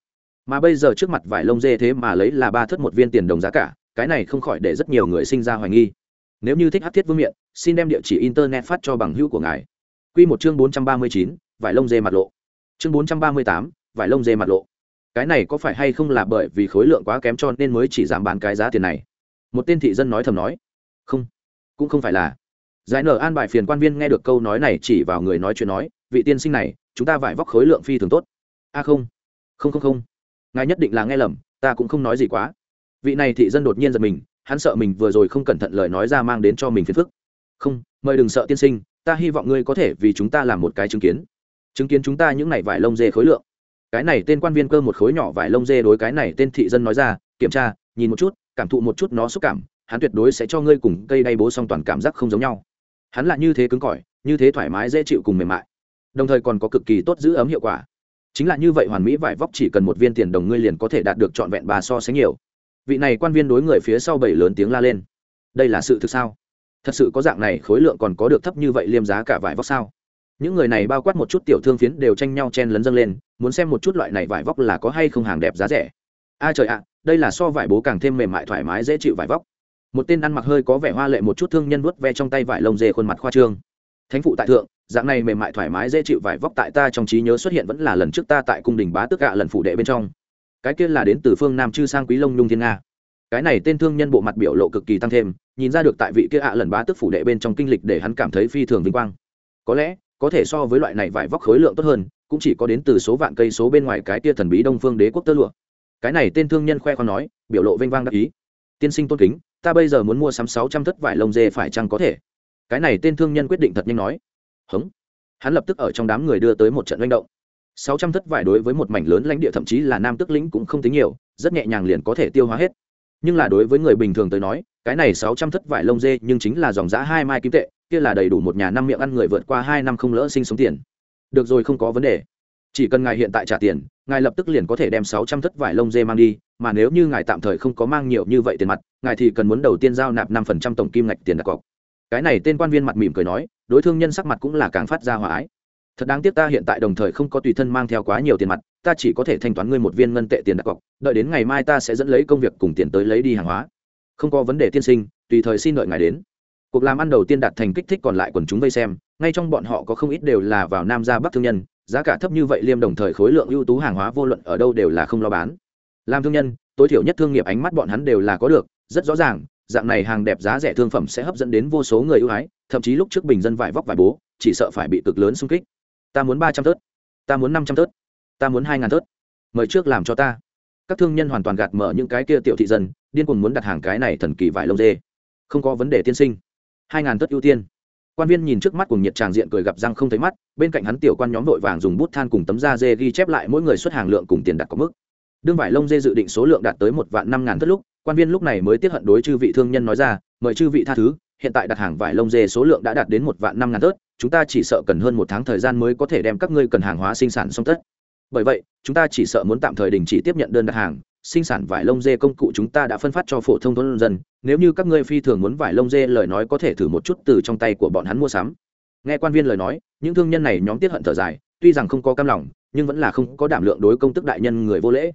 Mà bây giờ trước mặt vải lông dê thế mà lấy là ba thất một viên tiền đồng giá cả, cái này không khỏi để rất nhiều người sinh ra hoài nghi. Nếu như thích hát thiết vương miện, xin đem địa chỉ internet phát cho bằng hữu của ngài. Q một chương bốn trăm ba mươi chín, vải lông dê mặt lộ. Chương bốn trăm ba mươi tám, vải lông dê mặt lộ. Cái này có phải hay không là bởi vì khối lượng quá kém cho nên mới chỉ giảm bán cái giá tiền này? Một tên thị dân nói thầm nói, không, cũng không phải là. Giải nở an bài phiền quan viên nghe được câu nói này chỉ vào người nói chuyện nói, vị tiên sinh này, chúng ta vải vóc khối lượng phi thường tốt. A không không không không. Ngài nhất định là nghe lầm, ta cũng không nói gì quá. Vị này thị dân đột nhiên giật mình, hắn sợ mình vừa rồi không cẩn thận lời nói ra mang đến cho mình phiền phức. Không, mời đừng sợ tiên sinh, ta hy vọng ngươi có thể vì chúng ta làm một cái chứng kiến. Chứng kiến chúng ta những này vải lông dê khối lượng. Cái này tên quan viên cơ một khối nhỏ vải lông dê đối cái này tên thị dân nói ra, kiểm tra, nhìn một chút cảm thụ một chút nó xúc cảm, hắn tuyệt đối sẽ cho ngươi cùng cây đay bố song toàn cảm giác không giống nhau. Hắn là như thế cứng cỏi, như thế thoải mái, dễ chịu cùng mềm mại. Đồng thời còn có cực kỳ tốt giữ ấm hiệu quả. Chính là như vậy hoàn mỹ vải vóc chỉ cần một viên tiền đồng ngươi liền có thể đạt được trọn vẹn bà so sánh nhiều. Vị này quan viên đối người phía sau bảy lớn tiếng la lên. Đây là sự thực sao? Thật sự có dạng này khối lượng còn có được thấp như vậy liêm giá cả vải vóc sao? Những người này bao quát một chút tiểu thương phiến đều tranh nhau chen lấn dâng lên, muốn xem một chút loại này vải vóc là có hay không hàng đẹp giá rẻ. A trời ạ đây là so vải bố càng thêm mềm mại thoải mái dễ chịu vải vóc. Một tên ăn mặc hơi có vẻ hoa lệ một chút thương nhân vuốt ve trong tay vải lông dê khuôn mặt khoa trương. Thánh phụ tại thượng, dạng này mềm mại thoải mái dễ chịu vải vóc tại ta trong trí nhớ xuất hiện vẫn là lần trước ta tại cung đình bá tước gạ lần phủ đệ bên trong. Cái kia là đến từ phương nam chư sang quý lông nhung thiên nga. Cái này tên thương nhân bộ mặt biểu lộ cực kỳ tăng thêm, nhìn ra được tại vị kia ạ lần bá tước phủ đệ bên trong kinh lịch để hắn cảm thấy phi thường vinh quang. Có lẽ, có thể so với loại này vải vóc khối lượng tốt hơn, cũng chỉ có đến từ số vạn cây số bên ngoài cái kia thần bí đông phương đế quốc tơ lụa cái này tên thương nhân khoe khoang nói, biểu lộ vinh vang đắc ý. Tiên sinh tôn kính, ta bây giờ muốn mua sắm sáu trăm thất vải lông dê phải chăng có thể? Cái này tên thương nhân quyết định thật nhanh nói. Hống hắn lập tức ở trong đám người đưa tới một trận manh động. Sáu trăm thất vải đối với một mảnh lớn lãnh địa thậm chí là nam tức lĩnh cũng không tính nhiều, rất nhẹ nhàng liền có thể tiêu hóa hết. Nhưng là đối với người bình thường tới nói, cái này sáu trăm thất vải lông dê nhưng chính là dòng giã hai mai kim tệ, kia là đầy đủ một nhà năm miệng ăn người vượt qua hai năm không lỡ sinh sống tiền. Được rồi, không có vấn đề chỉ cần ngài hiện tại trả tiền, ngài lập tức liền có thể đem sáu trăm thất vải lông dê mang đi, mà nếu như ngài tạm thời không có mang nhiều như vậy tiền mặt, ngài thì cần muốn đầu tiên giao nạp năm phần trăm tổng kim ngạch tiền đặt cọc. Cái này tên quan viên mặt mỉm cười nói, đối thương nhân sắc mặt cũng là càng phát ra hòa ái. Thật đáng tiếc ta hiện tại đồng thời không có tùy thân mang theo quá nhiều tiền mặt, ta chỉ có thể thanh toán ngươi một viên ngân tệ tiền đặt cọc, đợi đến ngày mai ta sẽ dẫn lấy công việc cùng tiền tới lấy đi hàng hóa. Không có vấn đề tiên sinh, tùy thời xin đợi ngài đến. Cuộc làm ăn đầu tiên đạt thành kích thích còn lại quần chúng vây xem, ngay trong bọn họ có không ít đều là vào nam ra bắc thương nhân giá cả thấp như vậy liêm đồng thời khối lượng ưu tú hàng hóa vô luận ở đâu đều là không lo bán. Làm thương nhân, tối thiểu nhất thương nghiệp ánh mắt bọn hắn đều là có được, rất rõ ràng, dạng này hàng đẹp giá rẻ thương phẩm sẽ hấp dẫn đến vô số người ưu ái, thậm chí lúc trước bình dân vải vóc vải bố, chỉ sợ phải bị cực lớn xung kích. Ta muốn ba trăm tớt, ta muốn năm trăm tớt, ta muốn hai ngàn tớt. Mời trước làm cho ta. Các thương nhân hoàn toàn gạt mở những cái kia tiểu thị dân, điên cuồng muốn đặt hàng cái này thần kỳ vải lông dê. Không có vấn đề tiên sinh. Hai ngàn tớt ưu tiên quan viên nhìn trước mắt cùng nhiệt tràng diện cười gặp răng không thấy mắt, bên cạnh hắn tiểu quan nhóm vội vàng dùng bút than cùng tấm da dê ghi chép lại mỗi người xuất hàng lượng cùng tiền đặt có mức đương vải lông dê dự định số lượng đạt tới một vạn năm ngàn thất lúc, quan viên lúc này mới tiếp hận đối chư vị thương nhân nói ra, mời chư vị tha thứ, hiện tại đặt hàng vải lông dê số lượng đã đạt đến một vạn năm ngàn tất. chúng ta chỉ sợ cần hơn một tháng thời gian mới có thể đem các ngươi cần hàng hóa sinh sản xong tất bởi vậy, chúng ta chỉ sợ muốn tạm thời đình chỉ tiếp nhận đơn đặt hàng sinh sản vải lông dê công cụ chúng ta đã phân phát cho phổ thông thôn dân. Nếu như các ngươi phi thường muốn vải lông dê, lời nói có thể thử một chút từ trong tay của bọn hắn mua sắm. Nghe quan viên lời nói, những thương nhân này nhóm tiết hận thở dài, tuy rằng không có cam lòng, nhưng vẫn là không có đảm lượng đối công tức đại nhân người vô lễ.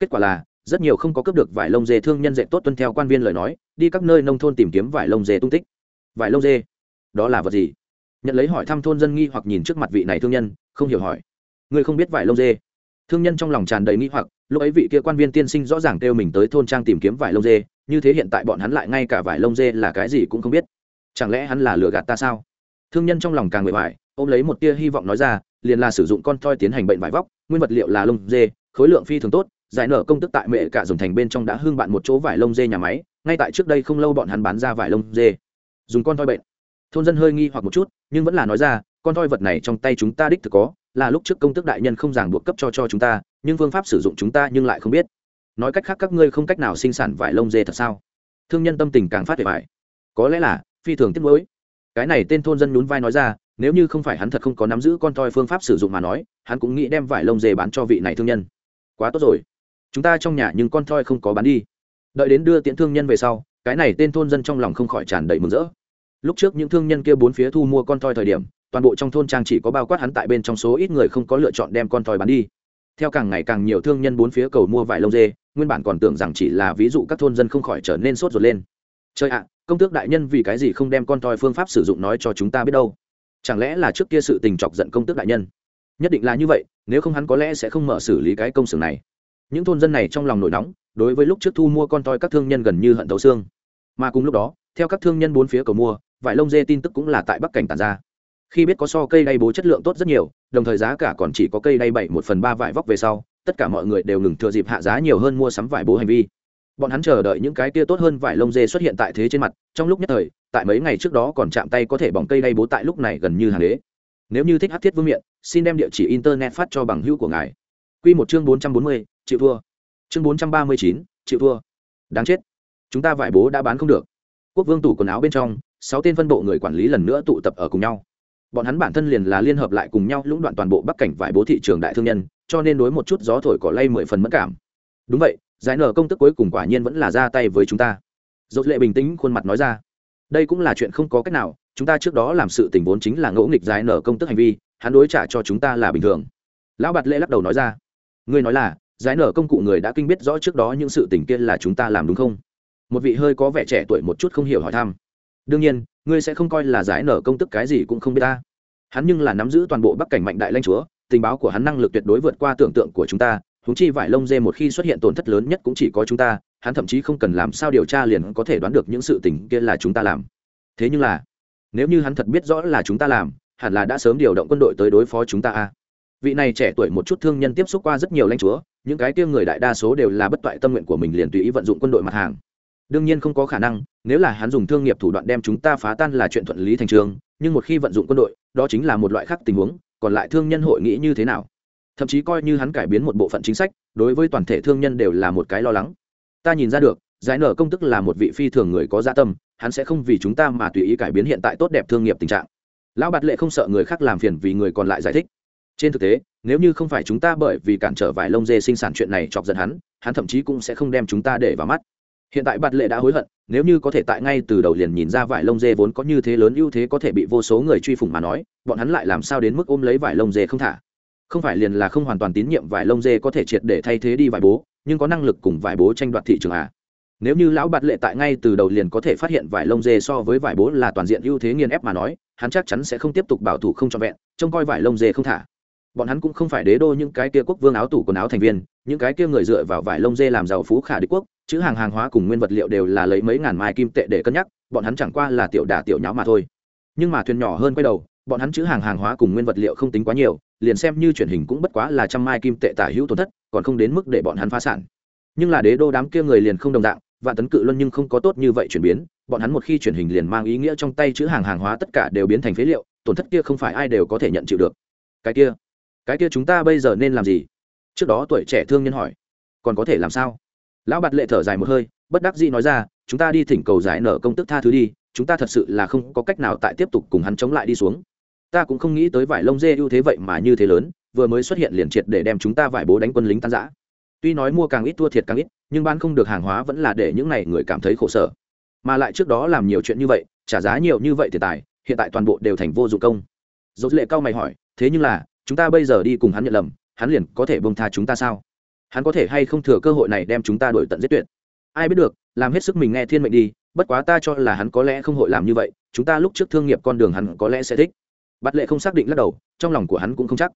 Kết quả là, rất nhiều không có cướp được vải lông dê thương nhân dạy tốt tuân theo quan viên lời nói, đi các nơi nông thôn tìm kiếm vải lông dê tung tích. Vải lông dê? Đó là vật gì? Nhận lấy hỏi thăm thôn dân nghi hoặc nhìn trước mặt vị này thương nhân, không hiểu hỏi. Người không biết vải lông dê? Thương nhân trong lòng tràn đầy nghi hoặc lúc ấy vị kia quan viên tiên sinh rõ ràng kêu mình tới thôn trang tìm kiếm vải lông dê, như thế hiện tại bọn hắn lại ngay cả vải lông dê là cái gì cũng không biết. Chẳng lẽ hắn là lừa gạt ta sao? Thương nhân trong lòng càng ngợi vải ôm lấy một tia hy vọng nói ra, liền là sử dụng con thoi tiến hành bệnh vải vóc, nguyên vật liệu là lông dê, khối lượng phi thường tốt, giải nở công tức tại mẹ cả dùng thành bên trong đã hương bạn một chỗ vải lông dê nhà máy, ngay tại trước đây không lâu bọn hắn bán ra vải lông dê. Dùng con thoi bệnh. Thôn dân hơi nghi hoặc một chút, nhưng vẫn là nói ra, con thoi vật này trong tay chúng ta đích thực có, là lúc trước công tức đại nhân không ràng buộc cấp cho cho chúng ta nhưng phương pháp sử dụng chúng ta nhưng lại không biết. Nói cách khác, các ngươi không cách nào sinh sản vải lông dê thật sao? Thương nhân tâm tình càng phát về vải. Có lẽ là, phi thường tiếc nuối. Cái này tên thôn dân nhún vai nói ra, nếu như không phải hắn thật không có nắm giữ con toi phương pháp sử dụng mà nói, hắn cũng nghĩ đem vải lông dê bán cho vị này thương nhân. Quá tốt rồi. Chúng ta trong nhà nhưng con toi không có bán đi. Đợi đến đưa tiễn thương nhân về sau, cái này tên thôn dân trong lòng không khỏi tràn đầy mừng rỡ. Lúc trước những thương nhân kia bốn phía thu mua con toi thời điểm, toàn bộ trong thôn trang chỉ có bao quát hắn tại bên trong số ít người không có lựa chọn đem con toi bán đi theo càng ngày càng nhiều thương nhân bốn phía cầu mua vải lông dê, nguyên bản còn tưởng rằng chỉ là ví dụ các thôn dân không khỏi trở nên sốt ruột lên. Chơi ạ, công tước đại nhân vì cái gì không đem con toi phương pháp sử dụng nói cho chúng ta biết đâu? Chẳng lẽ là trước kia sự tình chọc giận công tước đại nhân? Nhất định là như vậy, nếu không hắn có lẽ sẽ không mở xử lý cái công xưởng này. Những thôn dân này trong lòng nổi nóng, đối với lúc trước thu mua con toi các thương nhân gần như hận tấu xương. Mà cùng lúc đó, theo các thương nhân bốn phía cầu mua, vải lông dê tin tức cũng là tại bắc cảnh tàn ra khi biết có so cây đay bố chất lượng tốt rất nhiều, đồng thời giá cả còn chỉ có cây đay bảy một phần ba vải vóc về sau, tất cả mọi người đều ngừng thừa dịp hạ giá nhiều hơn mua sắm vải bố hành vi. Bọn hắn chờ đợi những cái kia tốt hơn vải lông dê xuất hiện tại thế trên mặt, trong lúc nhất thời, tại mấy ngày trước đó còn chạm tay có thể bỏng cây đay bố tại lúc này gần như hàng đế. Nếu như thích hát thiết vương miện, xin đem địa chỉ internet phát cho bằng hữu của ngài. Q một chương bốn trăm bốn mươi, chịu thua. Chương bốn trăm ba mươi chín, chịu thua. Đáng chết. Chúng ta vải bố đã bán không được. Quốc vương tủ quần áo bên trong, sáu tên phân bộ người quản lý lần nữa tụ tập ở cùng nhau bọn hắn bản thân liền là liên hợp lại cùng nhau lũng đoạn toàn bộ bắc cảnh vải bố thị trường đại thương nhân, cho nên đối một chút gió thổi cỏ lay mười phần mất cảm. Đúng vậy, giải nở công tức cuối cùng quả nhiên vẫn là ra tay với chúng ta. Dốt lệ bình tĩnh khuôn mặt nói ra. Đây cũng là chuyện không có cách nào, chúng ta trước đó làm sự tình vốn chính là ngẫu nghịch giải nở công tức hành vi, hắn đối trả cho chúng ta là bình thường. Lão bạt lệ lắc đầu nói ra. Ngươi nói là, giải nở công cụ người đã kinh biết rõ trước đó những sự tình kia là chúng ta làm đúng không? Một vị hơi có vẻ trẻ tuổi một chút không hiểu hỏi thăm. Đương nhiên ngươi sẽ không coi là giải nở công tức cái gì cũng không biết ta. Hắn nhưng là nắm giữ toàn bộ bắc cảnh mạnh đại lanh chúa, tình báo của hắn năng lực tuyệt đối vượt qua tưởng tượng của chúng ta húng chi vải lông dê một khi xuất hiện tổn thất lớn nhất cũng chỉ có chúng ta, hắn thậm chí không cần làm sao điều tra liền có thể đoán được những sự tình kia là chúng ta làm. Thế nhưng là, nếu như hắn thật biết rõ là chúng ta làm, hẳn là đã sớm điều động quân đội tới đối phó chúng ta a vị này trẻ tuổi một chút thương nhân tiếp xúc qua rất nhiều lãnh chúa, những cái kia người đại đa số đều là bất toại tâm nguyện của mình liền tùy ý vận dụng quân đội mặt hàng đương nhiên không có khả năng, nếu là hắn dùng thương nghiệp thủ đoạn đem chúng ta phá tan là chuyện thuận lý thành trường, nhưng một khi vận dụng quân đội, đó chính là một loại khác tình huống, còn lại thương nhân hội nghĩ như thế nào? Thậm chí coi như hắn cải biến một bộ phận chính sách, đối với toàn thể thương nhân đều là một cái lo lắng. Ta nhìn ra được, giải nở công tức là một vị phi thường người có gia dạ tâm, hắn sẽ không vì chúng ta mà tùy ý cải biến hiện tại tốt đẹp thương nghiệp tình trạng. Lão bạt lệ không sợ người khác làm phiền vì người còn lại giải thích. Trên thực tế, nếu như không phải chúng ta bởi vì cản trở vài lông dê sinh sản chuyện này chọc giận hắn hắn thậm chí cũng sẽ không đem chúng ta để vào mắt hiện tại bạt lệ đã hối hận, nếu như có thể tại ngay từ đầu liền nhìn ra vải lông dê vốn có như thế lớn ưu thế có thể bị vô số người truy phủng mà nói, bọn hắn lại làm sao đến mức ôm lấy vải lông dê không thả? Không phải liền là không hoàn toàn tín nhiệm vải lông dê có thể triệt để thay thế đi vải bố, nhưng có năng lực cùng vải bố tranh đoạt thị trường à? Nếu như lão bạt lệ tại ngay từ đầu liền có thể phát hiện vải lông dê so với vải bố là toàn diện ưu thế nghiền ép mà nói, hắn chắc chắn sẽ không tiếp tục bảo thủ không trọn vẹn, trông coi vải lông dê không thả bọn hắn cũng không phải đế đô những cái kia quốc vương áo tủ quần áo thành viên, những cái kia người dựa vào vải lông dê làm giàu phú khả đế quốc, chữ hàng hàng hóa cùng nguyên vật liệu đều là lấy mấy ngàn mai kim tệ để cân nhắc, bọn hắn chẳng qua là tiểu đả tiểu nháo mà thôi. Nhưng mà thuyền nhỏ hơn quay đầu, bọn hắn chữ hàng hàng hóa cùng nguyên vật liệu không tính quá nhiều, liền xem như truyền hình cũng bất quá là trăm mai kim tệ tả hữu tổn thất, còn không đến mức để bọn hắn phá sản. Nhưng là đế đô đám kia người liền không đồng dạng, vạn tấn cự luân nhưng không có tốt như vậy chuyển biến, bọn hắn một khi truyền hình liền mang ý nghĩa trong tay chữ hàng hàng hóa tất cả đều biến thành phế liệu, tổn thất kia không phải ai đều có thể nhận chịu được. Cái kia cái kia chúng ta bây giờ nên làm gì? Trước đó tuổi trẻ thương nhân hỏi. Còn có thể làm sao? Lão bạt lệ thở dài một hơi, bất đắc dĩ nói ra, chúng ta đi thỉnh cầu giải nợ công tức tha thứ đi, chúng ta thật sự là không có cách nào tại tiếp tục cùng hắn chống lại đi xuống. Ta cũng không nghĩ tới vải lông dê ưu thế vậy mà như thế lớn, vừa mới xuất hiện liền triệt để đem chúng ta vải bố đánh quân lính tan giã tuy nói mua càng ít thua thiệt càng ít, nhưng bán không được hàng hóa vẫn là để những n à y người cảm thấy khổ sở. Mà lại trước đó làm nhiều chuyện như vậy, trả giá nhiều như vậy thì tài, hiện tại toàn bộ đều thành vô dụng công. Dốt lệ cao mày hỏi, thế nhưng là chúng ta bây giờ đi cùng hắn nhận lầm, hắn liền có thể bông tha chúng ta sao? Hắn có thể hay không thừa cơ hội này đem chúng ta đổi tận giết tuyệt? Ai biết được, làm hết sức mình nghe thiên mệnh đi, bất quá ta cho là hắn có lẽ không hội làm như vậy, chúng ta lúc trước thương nghiệp con đường hắn có lẽ sẽ thích. Bắt lệ không xác định lắc đầu, trong lòng của hắn cũng không chắc.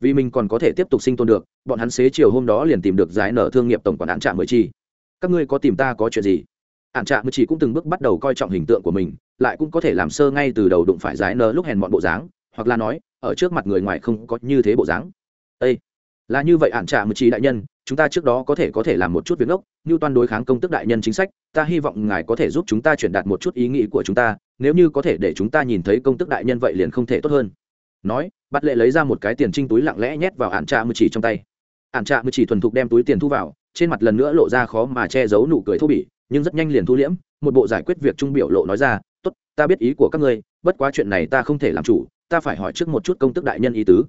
Vì mình còn có thể tiếp tục sinh tồn được, bọn hắn xế chiều hôm đó liền tìm được giải nở thương nghiệp tổng quản án trạm mới chi. Các ngươi có tìm ta có chuyện gì? Ản trạm mới chỉ cũng từng bước bắt đầu coi trọng hình tượng của mình, lại cũng có thể làm sơ ngay từ đầu đụng phải giải nở lúc hèn bọn bộ dáng hoặc là nói, ở trước mặt người ngoài không có như thế bộ dáng. Â là như vậy ản trạm mưu chỉ đại nhân, chúng ta trước đó có thể có thể làm một chút việc ngốc, như toàn đối kháng công tức đại nhân chính sách, ta hy vọng ngài có thể giúp chúng ta truyền đạt một chút ý nghĩ của chúng ta, nếu như có thể để chúng ta nhìn thấy công tức đại nhân vậy liền không thể tốt hơn. Nói, bắt lệ lấy ra một cái tiền trinh túi lặng lẽ nhét vào ản trạ mưu chỉ trong tay. Ản trạ mưu chỉ thuần thục đem túi tiền thu vào, trên mặt lần nữa lộ ra khó mà che giấu nụ cười thô bỉ, nhưng rất nhanh liền thu liễm, một bộ giải quyết việc trung biểu lộ nói ra, tốt, ta biết ý của các ngươi, bất quá chuyện này ta không thể làm chủ ta phải hỏi trước một chút công tức đại nhân ý tứ.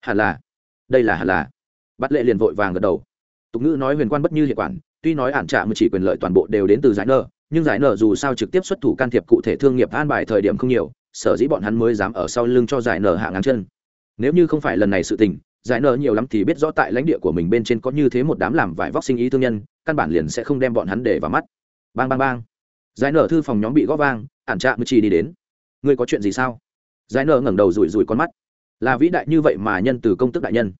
Hẳn là. Đây là hẳn là. Bắt lệ liền vội vàng gật đầu. Tục ngữ nói huyền quan bất như hiệu quản, tuy nói ản trạ mà chỉ quyền lợi toàn bộ đều đến từ giải nợ, nhưng giải nợ dù sao trực tiếp xuất thủ can thiệp cụ thể thương nghiệp an bài thời điểm không nhiều, sở dĩ bọn hắn mới dám ở sau lưng cho giải nợ hạ ngang chân. Nếu như không phải lần này sự tình, giải nợ nhiều lắm thì biết rõ tại lãnh địa của mình bên trên có như thế một đám làm vải vóc sinh ý thương nhân, căn bản liền sẽ không đem bọn hắn để vào mắt. Bang bang bang. Giải nợ thư phòng nhóm bị gõ vang, ản trạ mới chỉ đi đến. Ngươi có chuyện gì sao? Giải nợ ngẩng đầu rủi rủi con mắt. Là vĩ đại như vậy mà nhân từ công tức đại nhân.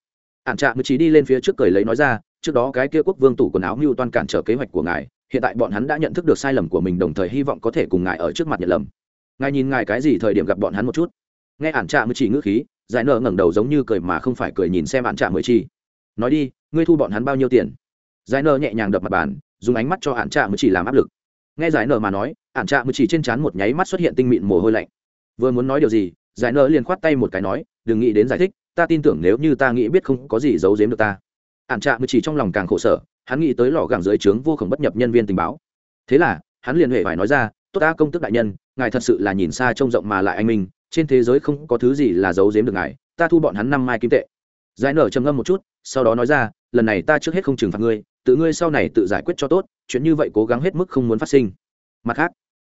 Ản trạ mới chỉ đi lên phía trước cười lấy nói ra, trước đó cái kia quốc vương tủ quần áo mưu toan cản trở kế hoạch của ngài, hiện tại bọn hắn đã nhận thức được sai lầm của mình đồng thời hy vọng có thể cùng ngài ở trước mặt nhận lầm. Ngài nhìn ngài cái gì thời điểm gặp bọn hắn một chút? Nghe ản trạ mới chỉ ngữ khí, giải nợ ngẩng đầu giống như cười mà không phải cười nhìn xem ản trạ mới chỉ. Nói đi, ngươi thu bọn hắn bao nhiêu tiền? Giải nợ nhẹ nhàng đập mặt bàn, dùng ánh mắt cho ản trạ mới chỉ làm áp lực. Nghe giải nợ mà nói, ản trạ mới chỉ trên trán một nháy mắt xuất hiện tinh mịn mồ hôi lạnh. Vừa muốn nói điều gì giải nợ liền khoát tay một cái nói, đừng nghĩ đến giải thích, ta tin tưởng nếu như ta nghĩ biết không có gì giấu giếm được ta. Ản trạ mới chỉ trong lòng càng khổ sở, hắn nghĩ tới lò gàng dưới trướng vô khổng bất nhập nhân viên tình báo. Thế là, hắn liền huệ phải nói ra, tốt ta công tức đại nhân, ngài thật sự là nhìn xa trông rộng mà lại anh minh, trên thế giới không có thứ gì là giấu giếm được ngài, ta thu bọn hắn năm mai kim tệ. Giải nở trầm ngâm một chút, sau đó nói ra, lần này ta trước hết không trừng phạt ngươi, tự ngươi sau này tự giải quyết cho tốt, chuyện như vậy cố gắng hết mức không muốn phát sinh. Mặt khác,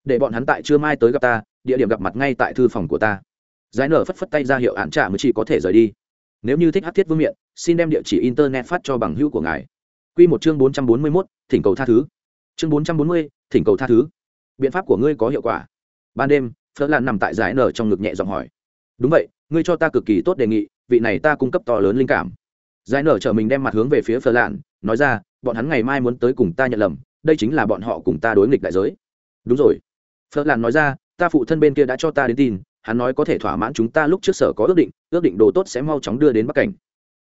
để bọn hắn tại chưa mai tới gặp ta, địa điểm gặp mặt ngay tại thư phòng của ta giải nở phất phất tay ra hiệu ạn trả mới chỉ có thể rời đi. Nếu như thích hát thiết vương miện, xin đem địa chỉ internet phát cho bằng hữu của ngài. Q một chương bốn trăm bốn mươi mốt, thỉnh cầu tha thứ. Chương bốn trăm bốn mươi, thỉnh cầu tha thứ. Biện pháp của ngươi có hiệu quả. Ban đêm, phớt lan nằm tại giải nở trong ngực nhẹ giọng hỏi. Đúng vậy, ngươi cho ta cực kỳ tốt đề nghị, vị này ta cung cấp to lớn linh cảm. Giải nở chở mình đem mặt hướng về phía phớt lan nói ra, bọn hắn ngày mai muốn tới cùng ta nhận lầm, đây chính là bọn họ cùng ta đối nghịch đại giới. Đúng rồi. Phớt lan nói ra, ta phụ thân bên kia đã cho ta đến tin hắn nói có thể thỏa mãn chúng ta lúc trước sở có ước định ước định đồ tốt sẽ mau chóng đưa đến bắc cảnh.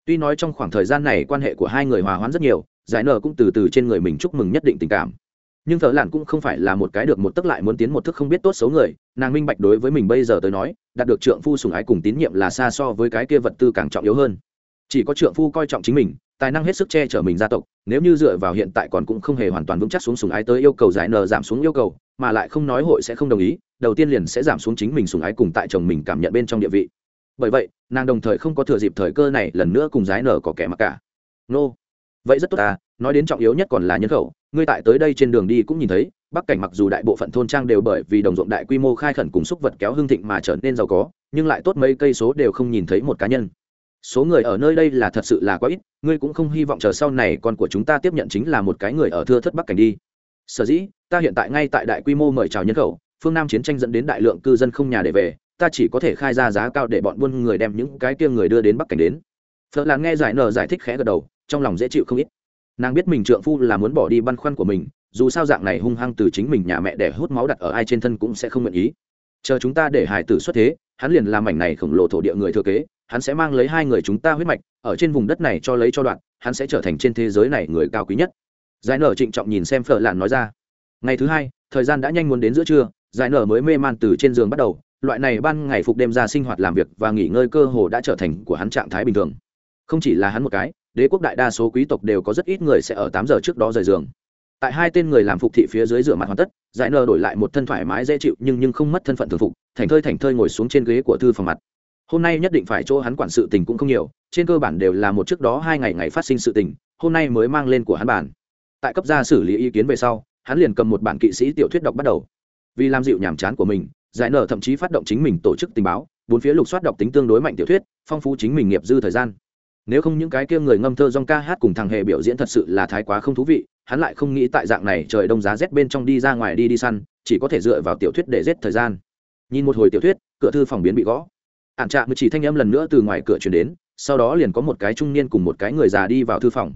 Tuy nói trong khoảng thời gian này quan hệ của hai người hòa hoãn rất nhiều, giải nở cũng từ từ trên người mình chúc mừng nhất định tình cảm. Nhưng thợ lặn cũng không phải là một cái được một tức lại muốn tiến một thức không biết tốt xấu người, nàng minh bạch đối với mình bây giờ tới nói, đạt được trượng phu sùng ái cùng tín nhiệm là xa so với cái kia vật tư càng trọng yếu hơn. Chỉ có trượng phu coi trọng chính mình, tài năng hết sức che chở mình gia tộc, nếu như dựa vào hiện tại còn cũng không hề hoàn toàn vững chắc xuống sùng ái tới yêu cầu giải nở giảm xuống yêu cầu, mà lại không nói hội sẽ không đồng ý đầu tiên liền sẽ giảm xuống chính mình sùng ái cùng tại chồng mình cảm nhận bên trong địa vị. Bởi vậy, nàng đồng thời không có thừa dịp thời cơ này lần nữa cùng giái nở có kẻ mặc cả. Nô. Vậy rất tốt à nói đến trọng yếu nhất còn là nhân khẩu. Ngươi tại tới đây trên đường đi cũng nhìn thấy, bắc cảnh mặc dù đại bộ phận thôn trang đều bởi vì đồng ruộng đại quy mô khai khẩn cùng xúc vật kéo hương thịnh mà trở nên giàu có, nhưng lại tốt mấy cây số đều không nhìn thấy một cá nhân. Số người ở nơi đây là thật sự là quá ít, ngươi cũng không hy vọng chờ sau này con của chúng ta tiếp nhận chính là một cái người ở thưa thất bắc cảnh đi. Sở dĩ, ta hiện tại ngay tại đại quy mô mời chào nhân khẩu phương nam chiến tranh dẫn đến đại lượng cư dân không nhà để về, ta chỉ có thể khai ra giá cao để bọn buôn người đem những cái kia người đưa đến bắc cảnh đến. Phở là nghe giải nở giải thích khẽ gật đầu, trong lòng dễ chịu không ít. Nàng biết mình trượng phu là muốn bỏ đi băn khoăn của mình, dù sao dạng này hung hăng từ chính mình nhà mẹ để hút máu đặt ở ai trên thân cũng sẽ không nguyện ý. Chờ chúng ta để hải tử xuất thế, hắn liền làm mảnh này khổng lồ thổ địa người thừa kế, hắn sẽ mang lấy hai người chúng ta huyết mạch, ở trên vùng đất này cho lấy cho đoạn, hắn sẽ trở thành trên thế giới này người cao quý nhất. Giải nở trịnh trọng nhìn xem phở lạn nói ra. Ngày thứ hai, thời gian đã nhanh muốn đến giữa trưa giải nở mới mê man từ trên giường bắt đầu, loại này ban ngày phục đêm ra sinh hoạt làm việc và nghỉ ngơi cơ hồ đã trở thành của hắn trạng thái bình thường. Không chỉ là hắn một cái, đế quốc đại đa số quý tộc đều có rất ít người sẽ ở tám giờ trước đó rời giường. Tại hai tên người làm phục thị phía dưới rửa mặt hoàn tất, giải nở đổi lại một thân thoải mái dễ chịu nhưng nhưng không mất thân phận thường phục, thành thơi thành thơi ngồi xuống trên ghế của thư phòng mặt. Hôm nay nhất định phải chỗ hắn quản sự tình cũng không nhiều, trên cơ bản đều là một trước đó hai ngày ngày phát sinh sự tình, hôm nay mới mang lên của hắn bản tại cấp gia xử lý ý kiến về sau, hắn liền cầm một bản kỵ sĩ tiểu thuyết đọc bắt đầu vì làm dịu nhàm chán của mình, giải nở thậm chí phát động chính mình tổ chức tình báo, bốn phía lục soát đọc tính tương đối mạnh tiểu thuyết, phong phú chính mình nghiệp dư thời gian. Nếu không những cái kia người ngâm thơ dong ca hát cùng thằng hề biểu diễn thật sự là thái quá không thú vị, hắn lại không nghĩ tại dạng này trời đông giá rét bên trong đi ra ngoài đi đi săn, chỉ có thể dựa vào tiểu thuyết để rét thời gian. Nhìn một hồi tiểu thuyết, cửa thư phòng biến bị gõ. Ản trạ mới chỉ thanh âm lần nữa từ ngoài cửa chuyển đến, sau đó liền có một cái trung niên cùng một cái người già đi vào thư phòng.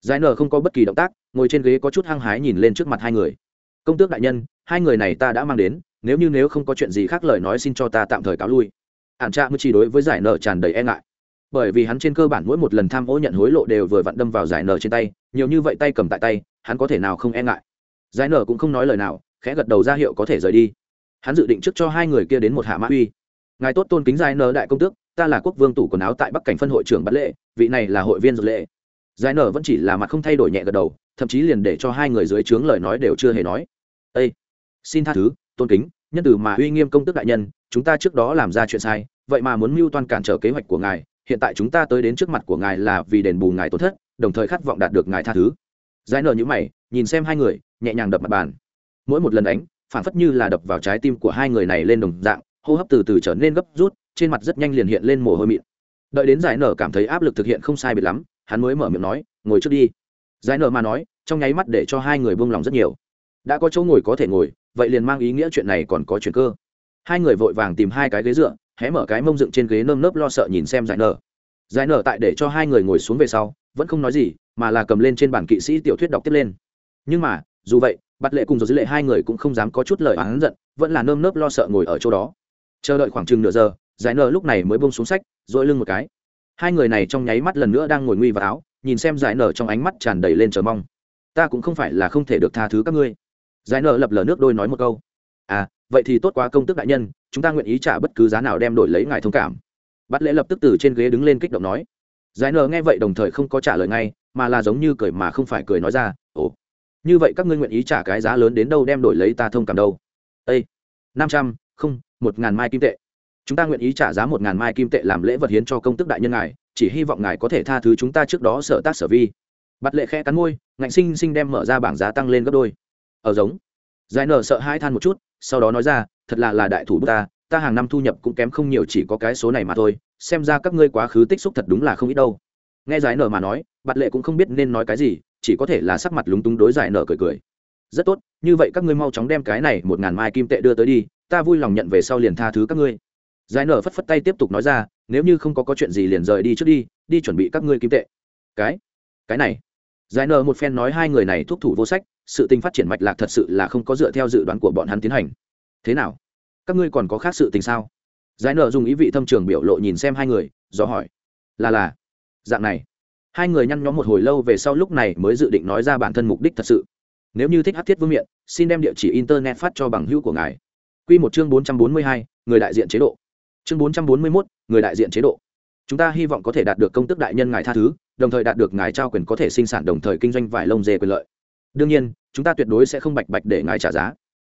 Giải nở không có bất kỳ động tác, ngồi trên ghế có chút hăng hái nhìn lên trước mặt hai người công tước đại nhân, hai người này ta đã mang đến, nếu như nếu không có chuyện gì khác lời nói xin cho ta tạm thời cáo lui. Ạn trạ mới chỉ đối với giải nợ tràn đầy e ngại. Bởi vì hắn trên cơ bản mỗi một lần tham ô nhận hối lộ đều vừa vặn đâm vào giải nợ trên tay, nhiều như vậy tay cầm tại tay, hắn có thể nào không e ngại? Giải nợ cũng không nói lời nào, khẽ gật đầu ra hiệu có thể rời đi. Hắn dự định trước cho hai người kia đến một hạ mã uy. Ngài tốt tôn kính giải nợ đại công tước, ta là quốc vương tủ quần áo tại bắc cảnh phân hội trưởng bắt lệ, vị này là hội viên dược lệ giải nở vẫn chỉ là mặt không thay đổi nhẹ gật đầu, thậm chí liền để cho hai người dưới trướng lời nói đều chưa hề nói. Â xin tha thứ, tôn kính, nhân từ mà uy nghiêm công tức đại nhân, chúng ta trước đó làm ra chuyện sai, vậy mà muốn mưu toan cản trở kế hoạch của ngài, hiện tại chúng ta tới đến trước mặt của ngài là vì đền bù ngài tổn thất, đồng thời khát vọng đạt được ngài tha thứ. Giải nở như mày, nhìn xem hai người, nhẹ nhàng đập mặt bàn. Mỗi một lần đánh, phản phất như là đập vào trái tim của hai người này lên đồng dạng, hô hấp từ từ trở nên gấp rút, trên mặt rất nhanh liền hiện lên mồ hôi mịn. Đợi đến giải nở cảm thấy áp lực thực hiện không sai biệt lắm hắn mới mở miệng nói, ngồi trước đi. Giải nở mà nói, trong nháy mắt để cho hai người buông lòng rất nhiều. Đã có chỗ ngồi có thể ngồi, vậy liền mang ý nghĩa chuyện này còn có chuyện cơ. Hai người vội vàng tìm hai cái ghế dựa, hé mở cái mông dựng trên ghế nơm nớp lo sợ nhìn xem giải nở giải nở tại để cho hai người ngồi xuống về sau, vẫn không nói gì, mà là cầm lên trên bản kỵ sĩ tiểu thuyết đọc tiếp lên. Nhưng mà, dù vậy bắt lệ cùng rồi dữ lệ hai người cũng không dám có chút lời oán giận, vẫn là nơm nớp lo sợ ngồi ở chỗ đó. Chờ đợi khoảng chừng nửa giờ, giải nở lúc này mới bông xuống sách dội lưng một cái hai người này trong nháy mắt lần nữa đang ngồi nguy vào áo, nhìn xem giải nở trong ánh mắt tràn đầy lên chờ mong. Ta cũng không phải là không thể được tha thứ các ngươi. Giải nở lập lờ nước đôi nói một câu. À vậy thì tốt quá công tức đại nhân, chúng ta nguyện ý trả bất cứ giá nào đem đổi lấy ngài thông cảm. Bắt lễ lập tức từ trên ghế đứng lên kích động nói. Giải nở nghe vậy đồng thời không có trả lời ngay, mà là giống như cười mà không phải cười nói ra, ồ, như vậy các ngươi nguyện ý trả cái giá lớn đến đâu đem đổi lấy ta thông cảm đâu? Ây năm trăm, không, một ngàn mai kim tệ chúng ta nguyện ý trả giá một ngàn mai kim tệ làm lễ vật hiến cho công tức đại nhân ngài, chỉ hy vọng ngài có thể tha thứ chúng ta trước đó sở tác sở vi. Bắt lệ khẽ cắn môi, ngạnh sinh sinh đem mở ra bảng giá tăng lên gấp đôi. Ở giống. Giải nở sợ hai than một chút, sau đó nói ra, thật là là đại thủ bút ta ta hàng năm thu nhập cũng kém không nhiều chỉ có cái số này mà thôi, xem ra các ngươi quá khứ tích xúc thật đúng là không ít đâu. Nghe giải nở mà nói, bạt lệ cũng không biết nên nói cái gì, chỉ có thể là sắc mặt lúng túng đối giải nở cười cười. Rất tốt, như vậy các ngươi mau chóng đem cái này một ngàn mai kim tệ đưa tới đi, ta vui lòng nhận về sau liền tha thứ các ngươi giải nở phất phất tay tiếp tục nói ra, nếu như không có có chuyện gì liền rời đi trước đi đi chuẩn bị các ngươi kim tệ. Cái? Cái này? Giải nở một phen nói hai người này thúc thủ vô sách, sự tình phát triển mạch lạc thật sự là không có dựa theo dự đoán của bọn hắn tiến hành. Thế nào? Các ngươi còn có khác sự tình sao? Giải nở dùng ý vị thâm trường biểu lộ nhìn xem hai người, do hỏi. Là là, dạng này. Hai người nhăn nhóm một hồi lâu về sau lúc này mới dự định nói ra bản thân mục đích thật sự. Nếu như thích hát thiết vương miện, xin đem địa chỉ internet phát cho bằng hữu của ngài. Q một chương bốn trăm bốn mươi hai, người đại diện chế độ chương bốn trăm bốn mươi mốt, người đại diện chế độ. Chúng ta hy vọng có thể đạt được công tức đại nhân ngài tha thứ, đồng thời đạt được ngài trao quyền có thể sinh sản đồng thời kinh doanh vải lông dê quyền lợi. Đương nhiên, chúng ta tuyệt đối sẽ không bạch bạch để ngài trả giá.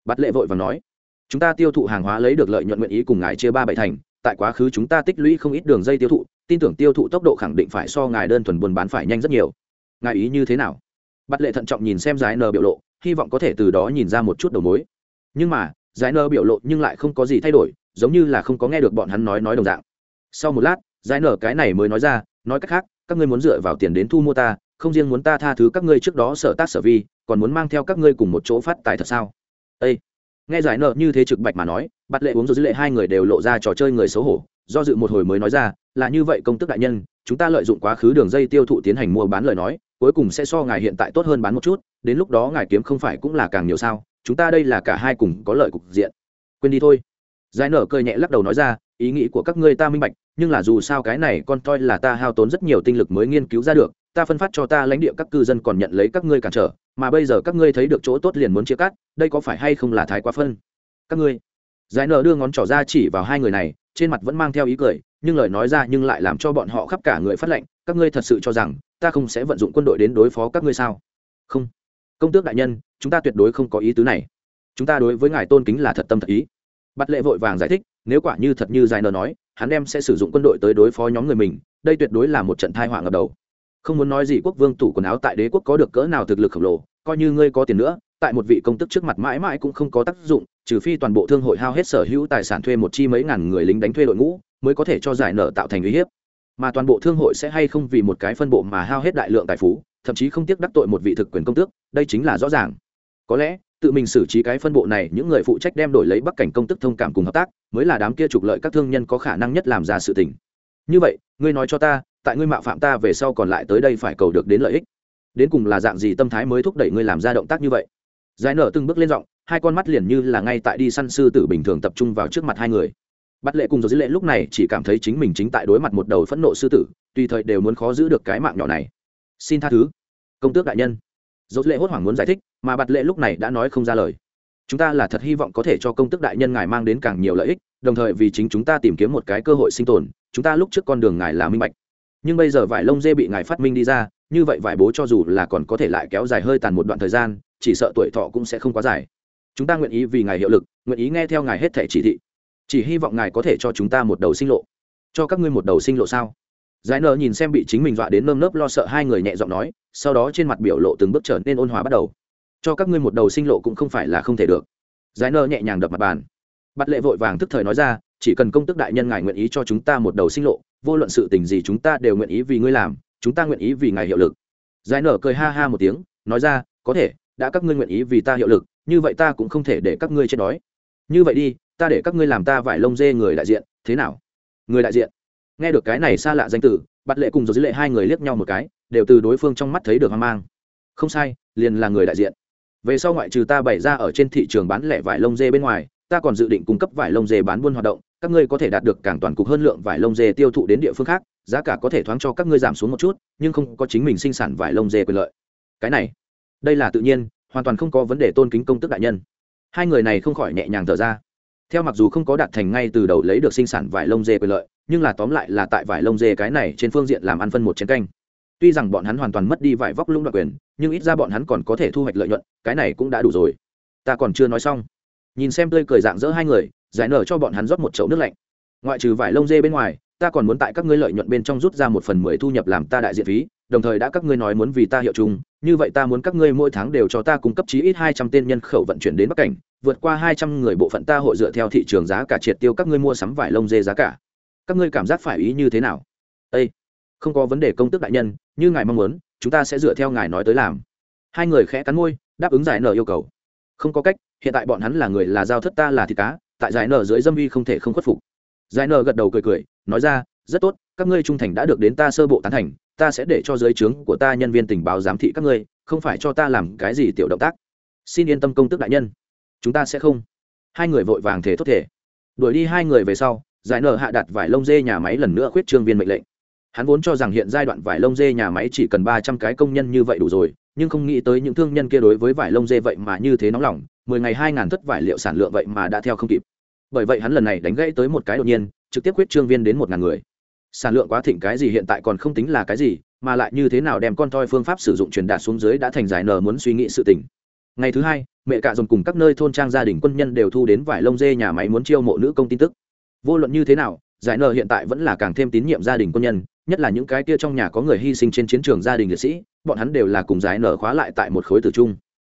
Bắt lệ vội và nói, chúng ta tiêu thụ hàng hóa lấy được lợi nhuận nguyện ý cùng ngài chia ba bảy thành, tại quá khứ chúng ta tích lũy không ít đường dây tiêu thụ, tin tưởng tiêu thụ tốc độ khẳng định phải so ngài đơn thuần buôn bán phải nhanh rất nhiều. Ngài ý như thế nào? Bắt lệ thận trọng nhìn xem giải nờ biểu lộ, hy vọng có thể từ đó nhìn ra một chút đầu mối. Nhưng mà giải nờ biểu lộ nhưng lại không có gì thay đổi giống như là không có nghe được bọn hắn nói nói đồng dạng. Sau một lát, giải nở cái này mới nói ra, nói cách khác, các ngươi muốn dựa vào tiền đến thu mua ta, không riêng muốn ta tha thứ các ngươi trước đó sở tác sở vi, còn muốn mang theo các ngươi cùng một chỗ phát tài thật sao? Ê! nghe giải nợ như thế trực bạch mà nói, bắt lệ uống rồi dữ lệ hai người đều lộ ra trò chơi người xấu hổ, do dự một hồi mới nói ra, là như vậy công tức đại nhân, chúng ta lợi dụng quá khứ đường dây tiêu thụ tiến hành mua bán lời nói, cuối cùng sẽ so ngài hiện tại tốt hơn bán một chút, đến lúc đó ngài kiếm không phải cũng là càng nhiều sao, chúng ta đây là cả hai cùng có lợi cục diện. Quên đi thôi giải nở cười nhẹ lắc đầu nói ra, ý nghĩ của các ngươi ta minh bạch, nhưng là dù sao cái này con toi là ta hao tốn rất nhiều tinh lực mới nghiên cứu ra được, ta phân phát cho ta lãnh địa các cư dân còn nhận lấy các ngươi cản trở, mà bây giờ các ngươi thấy được chỗ tốt liền muốn chia cắt, đây có phải hay không là thái quá phân? Các ngươi. Giải nở đưa ngón trỏ ra chỉ vào hai người này, trên mặt vẫn mang theo ý cười, nhưng lời nói ra nhưng lại làm cho bọn họ khắp cả người phát lệnh, các ngươi thật sự cho rằng, ta không sẽ vận dụng quân đội đến đối phó các ngươi sao? Không. Công tước đại nhân, chúng ta tuyệt đối không có ý tứ này. Chúng ta đối với ngài tôn kính là thật tâm thật ý bắt lệ vội vàng giải thích, nếu quả như thật như giải nờ nói, hắn đem sẽ sử dụng quân đội tới đối phó nhóm người mình, đây tuyệt đối là một trận thai họa ngập đầu. Không muốn nói gì, quốc vương tủ quần áo tại đế quốc có được cỡ nào thực lực khổng lồ, coi như ngươi có tiền nữa, tại một vị công tức trước mặt mãi mãi cũng không có tác dụng, trừ phi toàn bộ thương hội hao hết sở hữu tài sản thuê một chi mấy ngàn người lính đánh thuê đội ngũ, mới có thể cho giải nở tạo thành uy hiếp. Mà toàn bộ thương hội sẽ hay không vì một cái phân bộ mà hao hết đại lượng tài phú, thậm chí không tiếc đắc tội một vị thực quyền công tước, đây chính là rõ ràng. Có lẽ tự mình xử trí cái phân bộ này, những người phụ trách đem đổi lấy bắc cảnh công tức thông cảm cùng hợp tác, mới là đám kia trục lợi các thương nhân có khả năng nhất làm ra sự tình. Như vậy, ngươi nói cho ta, tại ngươi mạo phạm ta về sau còn lại tới đây phải cầu được đến lợi ích. Đến cùng là dạng gì tâm thái mới thúc đẩy ngươi làm ra động tác như vậy? Giải nở từng bước lên giọng, hai con mắt liền như là ngay tại đi săn sư tử bình thường tập trung vào trước mặt hai người. Bắt lệ cùng dấu dữ lệ lúc này chỉ cảm thấy chính mình chính tại đối mặt một đầu phẫn nộ sư tử, tùy thời đều muốn khó giữ được cái mạng nhỏ này. Xin tha thứ. Công tước đại nhân dấu lệ hốt hoảng muốn giải thích, mà bạt lệ lúc này đã nói không ra lời. Chúng ta là thật hy vọng có thể cho công tước đại nhân ngài mang đến càng nhiều lợi ích, đồng thời vì chính chúng ta tìm kiếm một cái cơ hội sinh tồn, chúng ta lúc trước con đường ngài là minh bạch. Nhưng bây giờ vải lông dê bị ngài phát minh đi ra, như vậy vải bố cho dù là còn có thể lại kéo dài hơi tàn một đoạn thời gian, chỉ sợ tuổi thọ cũng sẽ không quá dài. Chúng ta nguyện ý vì ngài hiệu lực, nguyện ý nghe theo ngài hết thể chỉ thị. Chỉ hy vọng ngài có thể cho chúng ta một đầu sinh lộ. Cho các ngươi một đầu sinh lộ sao? Giải nờ nhìn xem bị chính mình dọa đến nơm nớp lo sợ hai người nhẹ giọng nói, sau đó trên mặt biểu lộ từng bước trở nên ôn hòa bắt đầu. Cho các ngươi một đầu sinh lộ cũng không phải là không thể được. Giải nờ nhẹ nhàng đập mặt bàn. Bắt lệ vội vàng tức thời nói ra, chỉ cần công tức đại nhân ngài nguyện ý cho chúng ta một đầu sinh lộ, vô luận sự tình gì chúng ta đều nguyện ý vì ngươi làm, chúng ta nguyện ý vì ngài hiệu lực. Giải nở cười ha ha một tiếng, nói ra, có thể, đã các ngươi nguyện ý vì ta hiệu lực, như vậy ta cũng không thể để các ngươi chết đói. Như vậy đi, ta để các ngươi làm ta vải lông dê người đại diện, thế nào? Người đại diện nghe được cái này xa lạ danh tử, bắt lệ cùng dầu dưới lệ hai người liếc nhau một cái đều từ đối phương trong mắt thấy được hoang mang. Không sai liền là người đại diện. Về sau ngoại trừ ta bày ra ở trên thị trường bán lẻ vải lông dê bên ngoài ta còn dự định cung cấp vải lông dê bán buôn hoạt động các ngươi có thể đạt được càng toàn cục hơn lượng vải lông dê tiêu thụ đến địa phương khác giá cả có thể thoáng cho các ngươi giảm xuống một chút nhưng không có chính mình sinh sản vải lông dê quyền lợi. Cái này đây là tự nhiên hoàn toàn không có vấn đề tôn kính công tức đại nhân. Hai người này không khỏi nhẹ nhàng thở ra. Theo mặc dù không có đạt thành ngay từ đầu lấy được sinh sản vải lông dê quyền lợi nhưng là tóm lại là tại vải lông dê cái này trên phương diện làm ăn phân một chiến canh. Tuy rằng bọn hắn hoàn toàn mất đi vải vóc lũng đoạt quyền, nhưng ít ra bọn hắn còn có thể thu hoạch lợi nhuận, cái này cũng đã đủ rồi. Ta còn chưa nói xong. Nhìn xem tươi cười dạng dỡ hai người, giải nở cho bọn hắn rót một chậu nước lạnh. Ngoại trừ vải lông dê bên ngoài, ta còn muốn tại các ngươi lợi nhuận bên trong rút ra một phần mười thu nhập làm ta đại diện phí, đồng thời đã các ngươi nói muốn vì ta hiệu chung, như vậy ta muốn các ngươi mỗi tháng đều cho ta cung cấp chí ít hai trăm tên nhân khẩu vận chuyển đến bắc cảnh, vượt qua hai trăm người bộ phận ta hội dựa theo thị trường giá cả triệt tiêu các ngươi mua sắm vải lông dê giá cả các ngươi cảm giác phải ý như thế nào? Ê! không có vấn đề công tức đại nhân, như ngài mong muốn, chúng ta sẽ dựa theo ngài nói tới làm. Hai người khẽ cắn môi, đáp ứng giải nở yêu cầu. Không có cách, hiện tại bọn hắn là người là giao thất, ta là thịt cá, tại giải nở dưới dâm uy không thể không khuất phục. Giải nở gật đầu cười cười, nói ra, rất tốt, các ngươi trung thành đã được đến ta sơ bộ tán thành, ta sẽ để cho giới trướng của ta nhân viên tình báo giám thị các ngươi, không phải cho ta làm cái gì tiểu động tác. Xin yên tâm công tức đại nhân. Chúng ta sẽ không. Hai người vội vàng thể thốt thể đuổi đi hai người về sau giải nở hạ đặt vải lông dê nhà máy lần nữa khuyết trương viên mệnh lệnh. Hắn vốn cho rằng hiện giai đoạn vải lông dê nhà máy chỉ cần ba trăm cái công nhân như vậy đủ rồi, nhưng không nghĩ tới những thương nhân kia đối với vải lông dê vậy mà như thế nóng lòng, mười ngày hai ngàn thất vải liệu sản lượng vậy mà đã theo không kịp. Bởi vậy hắn lần này đánh gãy tới một cái đột nhiên, trực tiếp quyết trương viên đến một ngàn người. Sản lượng quá thịnh cái gì hiện tại còn không tính là cái gì, mà lại như thế nào đem con toi phương pháp sử dụng truyền đạt xuống dưới đã thành giải nở muốn suy nghĩ sự tình. Ngày thứ hai, mẹ cạ dồn cùng các nơi thôn trang gia đình quân nhân đều thu đến vải lông dê nhà máy muốn chiêu mộ nữ công tin tức vô luận như thế nào, giải nợ hiện tại vẫn là càng thêm tín nhiệm gia đình quân nhân, nhất là những cái kia trong nhà có người hy sinh trên chiến trường gia đình liệt sĩ, bọn hắn đều là cùng giải nợ khóa lại tại một khối tử chung.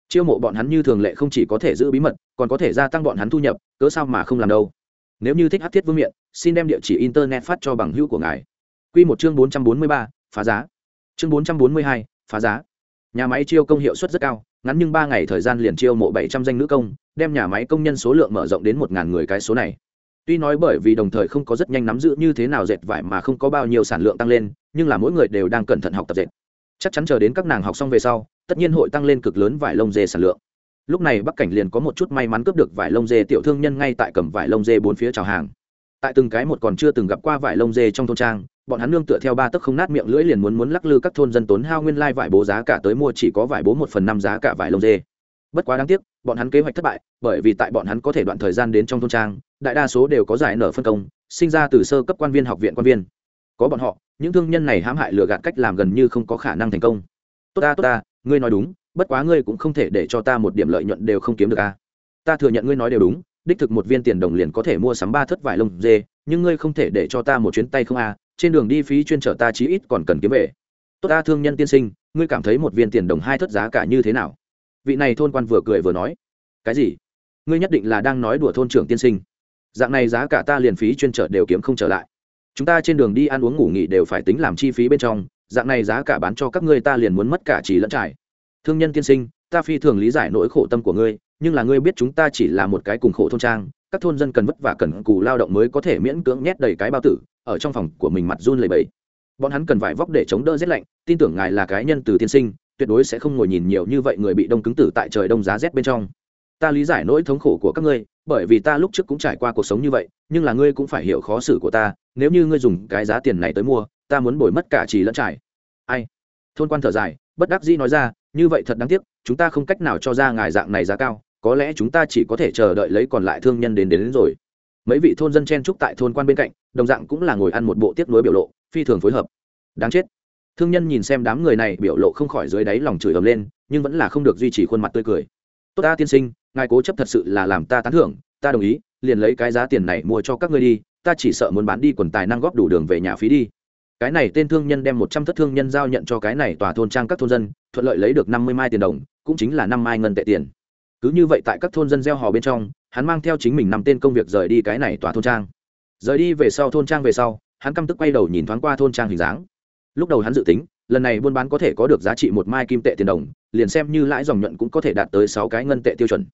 Chiêu mộ bọn hắn như thường lệ không chỉ có thể giữ bí mật, còn có thể gia tăng bọn hắn thu nhập, cớ sao mà không làm đâu. Nếu như thích hát thiết vương miện, xin đem địa chỉ internet phát cho bằng hữu của ngài. Q một chương bốn trăm bốn mươi ba, phá giá. Chương bốn trăm bốn mươi hai, phá giá. Nhà máy chiêu công hiệu suất rất cao, ngắn nhưng ba ngày thời gian liền chiêu mộ bảy trăm danh nữ công, đem nhà máy công nhân số lượng mở rộng đến một ngàn người cái số này tuy nói bởi vì đồng thời không có rất nhanh nắm giữ như thế nào dệt vải mà không có bao nhiêu sản lượng tăng lên, nhưng là mỗi người đều đang cẩn thận học tập dệt. Chắc chắn chờ đến các nàng học xong về sau, tất nhiên hội tăng lên cực lớn vải lông dê sản lượng. Lúc này bắc cảnh liền có một chút may mắn cướp được vải lông dê tiểu thương nhân ngay tại cầm vải lông dê bốn phía chào hàng. Tại từng cái một còn chưa từng gặp qua vải lông dê trong thôn trang, bọn hắn nương tựa theo ba tấc không nát miệng lưỡi liền muốn muốn lắc lư các thôn dân tốn hao nguyên lai vải bố giá cả tới mua chỉ có vải bố một phần năm giá cả vải lông dê. Bất quá đáng tiếc bọn hắn kế hoạch thất bại, bởi vì tại bọn hắn có thể đoạn thời gian đến trong thôn trang, đại đa số đều có giải nở phân công, sinh ra từ sơ cấp quan viên học viện quan viên. Có bọn họ, những thương nhân này hãm hại lừa gạt cách làm gần như không có khả năng thành công. Tốt ta tốt ta, ngươi nói đúng, bất quá ngươi cũng không thể để cho ta một điểm lợi nhuận đều không kiếm được a ta thừa nhận ngươi nói đều đúng, đích thực một viên tiền đồng liền có thể mua sắm ba thất vải lông dê, nhưng ngươi không thể để cho ta một chuyến tay không a trên đường đi phí chuyên trở ta chí ít còn cần kiếm về. Tốt ta, thương nhân tiên sinh, ngươi cảm thấy một viên tiền đồng hai thất giá cả như thế nào? Vị này thôn quan vừa cười vừa nói, cái gì? Ngươi nhất định là đang nói đùa thôn trưởng tiên sinh. Dạng này giá cả ta liền phí chuyên trở đều kiếm không trở lại. Chúng ta trên đường đi ăn uống ngủ nghỉ đều phải tính làm chi phí bên trong, dạng này giá cả bán cho các ngươi ta liền muốn mất cả chỉ lẫn trải. Thương nhân tiên sinh, ta phi thường lý giải nỗi khổ tâm của ngươi, nhưng là ngươi biết chúng ta chỉ là một cái cùng khổ thôn trang, các thôn dân cần vất vả cần cù lao động mới có thể miễn cưỡng nhét đầy cái bao tử, ở trong phòng của mình mặt run lầy bẫy bọn hắn cần vải vóc để chống đỡ rét lạnh, tin tưởng ngài là cái nhân từ tiên sinh tuyệt đối sẽ không ngồi nhìn nhiều như vậy người bị đông cứng tử tại trời đông giá rét bên trong. Ta lý giải nỗi thống khổ của các ngươi bởi vì ta lúc trước cũng trải qua cuộc sống như vậy nhưng là ngươi cũng phải hiểu khó xử của ta nếu như ngươi dùng cái giá tiền này tới mua ta muốn bồi mất cả chỉ lẫn trải. Ai? Thôn quan thở dài bất đắc dĩ nói ra như vậy thật đáng tiếc chúng ta không cách nào cho ra ngài dạng này giá cao có lẽ chúng ta chỉ có thể chờ đợi lấy còn lại thương nhân đến đến, đến rồi. Mấy vị thôn dân chen trúc tại thôn quan bên cạnh đồng dạng cũng là ngồi ăn một bộ tiếp nối biểu lộ phi thường phối hợp. Đáng chết thương nhân nhìn xem đám người này biểu lộ không khỏi dưới đáy lòng chửi ầm lên, nhưng vẫn là không được duy trì khuôn mặt tươi cười. Tốt ta tiên sinh, ngài cố chấp thật sự là làm ta tán thưởng, ta đồng ý, liền lấy cái giá tiền này mua cho các ngươi đi, ta chỉ sợ muốn bán đi quần tài năng góp đủ đường về nhà phí đi. Cái này tên thương nhân đem một trăm thất thương nhân giao nhận cho cái này tòa thôn trang các thôn dân, thuận lợi lấy được năm mươi mai tiền đồng, cũng chính là năm mai ngân tệ tiền. Cứ như vậy tại các thôn dân gieo hò bên trong, hắn mang theo chính mình năm tên công việc rời đi cái này tòa thôn trang. Rời đi về sau, thôn trang về sau, hắn căm tức quay đầu nhìn thoáng qua thôn trang hình dáng lúc đầu hắn dự tính, lần này buôn bán có thể có được giá trị một mai kim tệ tiền đồng, liền xem như lãi dòng nhuận cũng có thể đạt tới sáu cái ngân tệ tiêu chuẩn.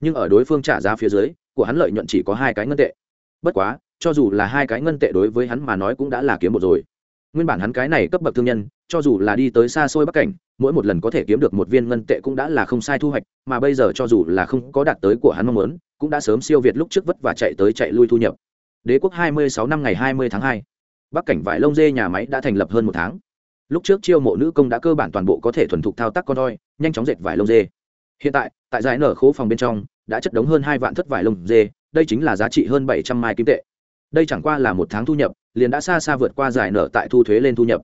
Nhưng ở đối phương trả giá phía dưới, của hắn lợi nhuận chỉ có hai cái ngân tệ. Bất quá, cho dù là hai cái ngân tệ đối với hắn mà nói cũng đã là kiếm một rồi. Nguyên bản hắn cái này cấp bậc thương nhân, cho dù là đi tới xa xôi bắc cảnh, mỗi một lần có thể kiếm được một viên ngân tệ cũng đã là không sai thu hoạch, mà bây giờ cho dù là không có đạt tới của hắn mong muốn, cũng đã sớm siêu việt lúc trước vất và chạy tới chạy lui thu nhập. Đế quốc 26 năm ngày 20 tháng 2 bắc cảnh vải lông dê nhà máy đã thành lập hơn một tháng. Lúc trước chiêu mộ nữ công đã cơ bản toàn bộ có thể thuần thục thao tác con voi, nhanh chóng dệt vải lông dê. Hiện tại tại giải nở khố phòng bên trong đã chất đống hơn hai vạn thất vải lông dê đây chính là giá trị hơn bảy trăm mai kim tệ. Đây chẳng qua là một tháng thu nhập liền đã xa xa vượt qua giải nở tại thu thuế lên thu nhập.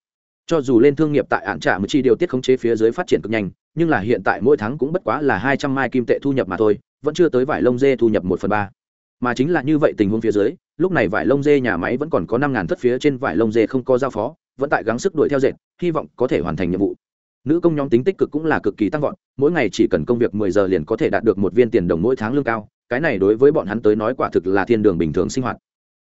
Cho dù lên thương nghiệp tại ạn trả một chi điều tiết khống chế phía dưới phát triển cực nhanh nhưng là hiện tại mỗi tháng cũng bất quá là hai trăm mai kim tệ thu nhập mà thôi vẫn chưa tới vải lông dê thu nhập một phần ba mà chính là như vậy tình huống phía dưới, lúc này vải lông dê nhà máy vẫn còn có năm ngàn thất phía trên vải lông dê không có giao phó, vẫn tại gắng sức đuổi theo dệt, hy vọng có thể hoàn thành nhiệm vụ. Nữ công nhóm tính tích cực cũng là cực kỳ tăng vọt, mỗi ngày chỉ cần công việc mười giờ liền có thể đạt được một viên tiền đồng mỗi tháng lương cao, cái này đối với bọn hắn tới nói quả thực là thiên đường bình thường sinh hoạt.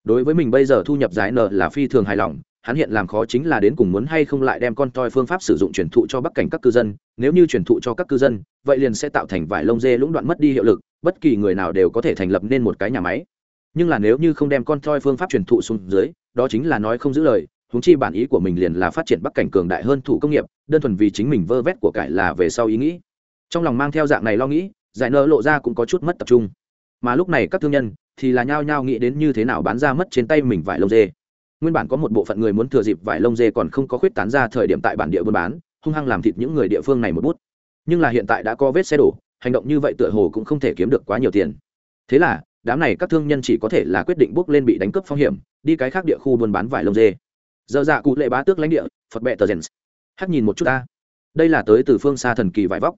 Đối với mình bây giờ thu nhập giải nợ là phi thường hài lòng, hắn hiện làm khó chính là đến cùng muốn hay không lại đem con toi phương pháp sử dụng truyền thụ cho bắc cảnh các cư dân, nếu như truyền thụ cho các cư dân, vậy liền sẽ tạo thành vải lông dê lũng đoạn mất đi hiệu lực bất kỳ người nào đều có thể thành lập nên một cái nhà máy. Nhưng là nếu như không đem con toi phương pháp truyền thụ xuống dưới, đó chính là nói không giữ lời húng chi bản ý của mình liền là phát triển bắc cảnh cường đại hơn thủ công nghiệp, đơn thuần vì chính mình vơ vét của cải là về sau ý nghĩ. Trong lòng mang theo dạng này lo nghĩ, giải nợ lộ ra cũng có chút mất tập trung. Mà lúc này các thương nhân thì là nhao nhao nghĩ đến như thế nào bán ra mất trên tay mình vải lông dê. Nguyên bản có một bộ phận người muốn thừa dịp vải lông dê còn không có khuyết tán ra thời điểm tại bản địa buôn bán, hung hăng làm thịt những người địa phương này một bút. Nhưng là hiện tại đã có vết xe đổ hành động như vậy tựa hồ cũng không thể kiếm được quá nhiều tiền. Thế là, đám này các thương nhân chỉ có thể là quyết định bước lên bị đánh cướp phong hiểm, đi cái khác địa khu buôn bán vải lông dê. Dơ dạ cụ lệ bá tước lãnh địa, phật bệ tờ rèn hắc nhìn một chút ta. Đây là tới từ phương xa thần kỳ vải vóc.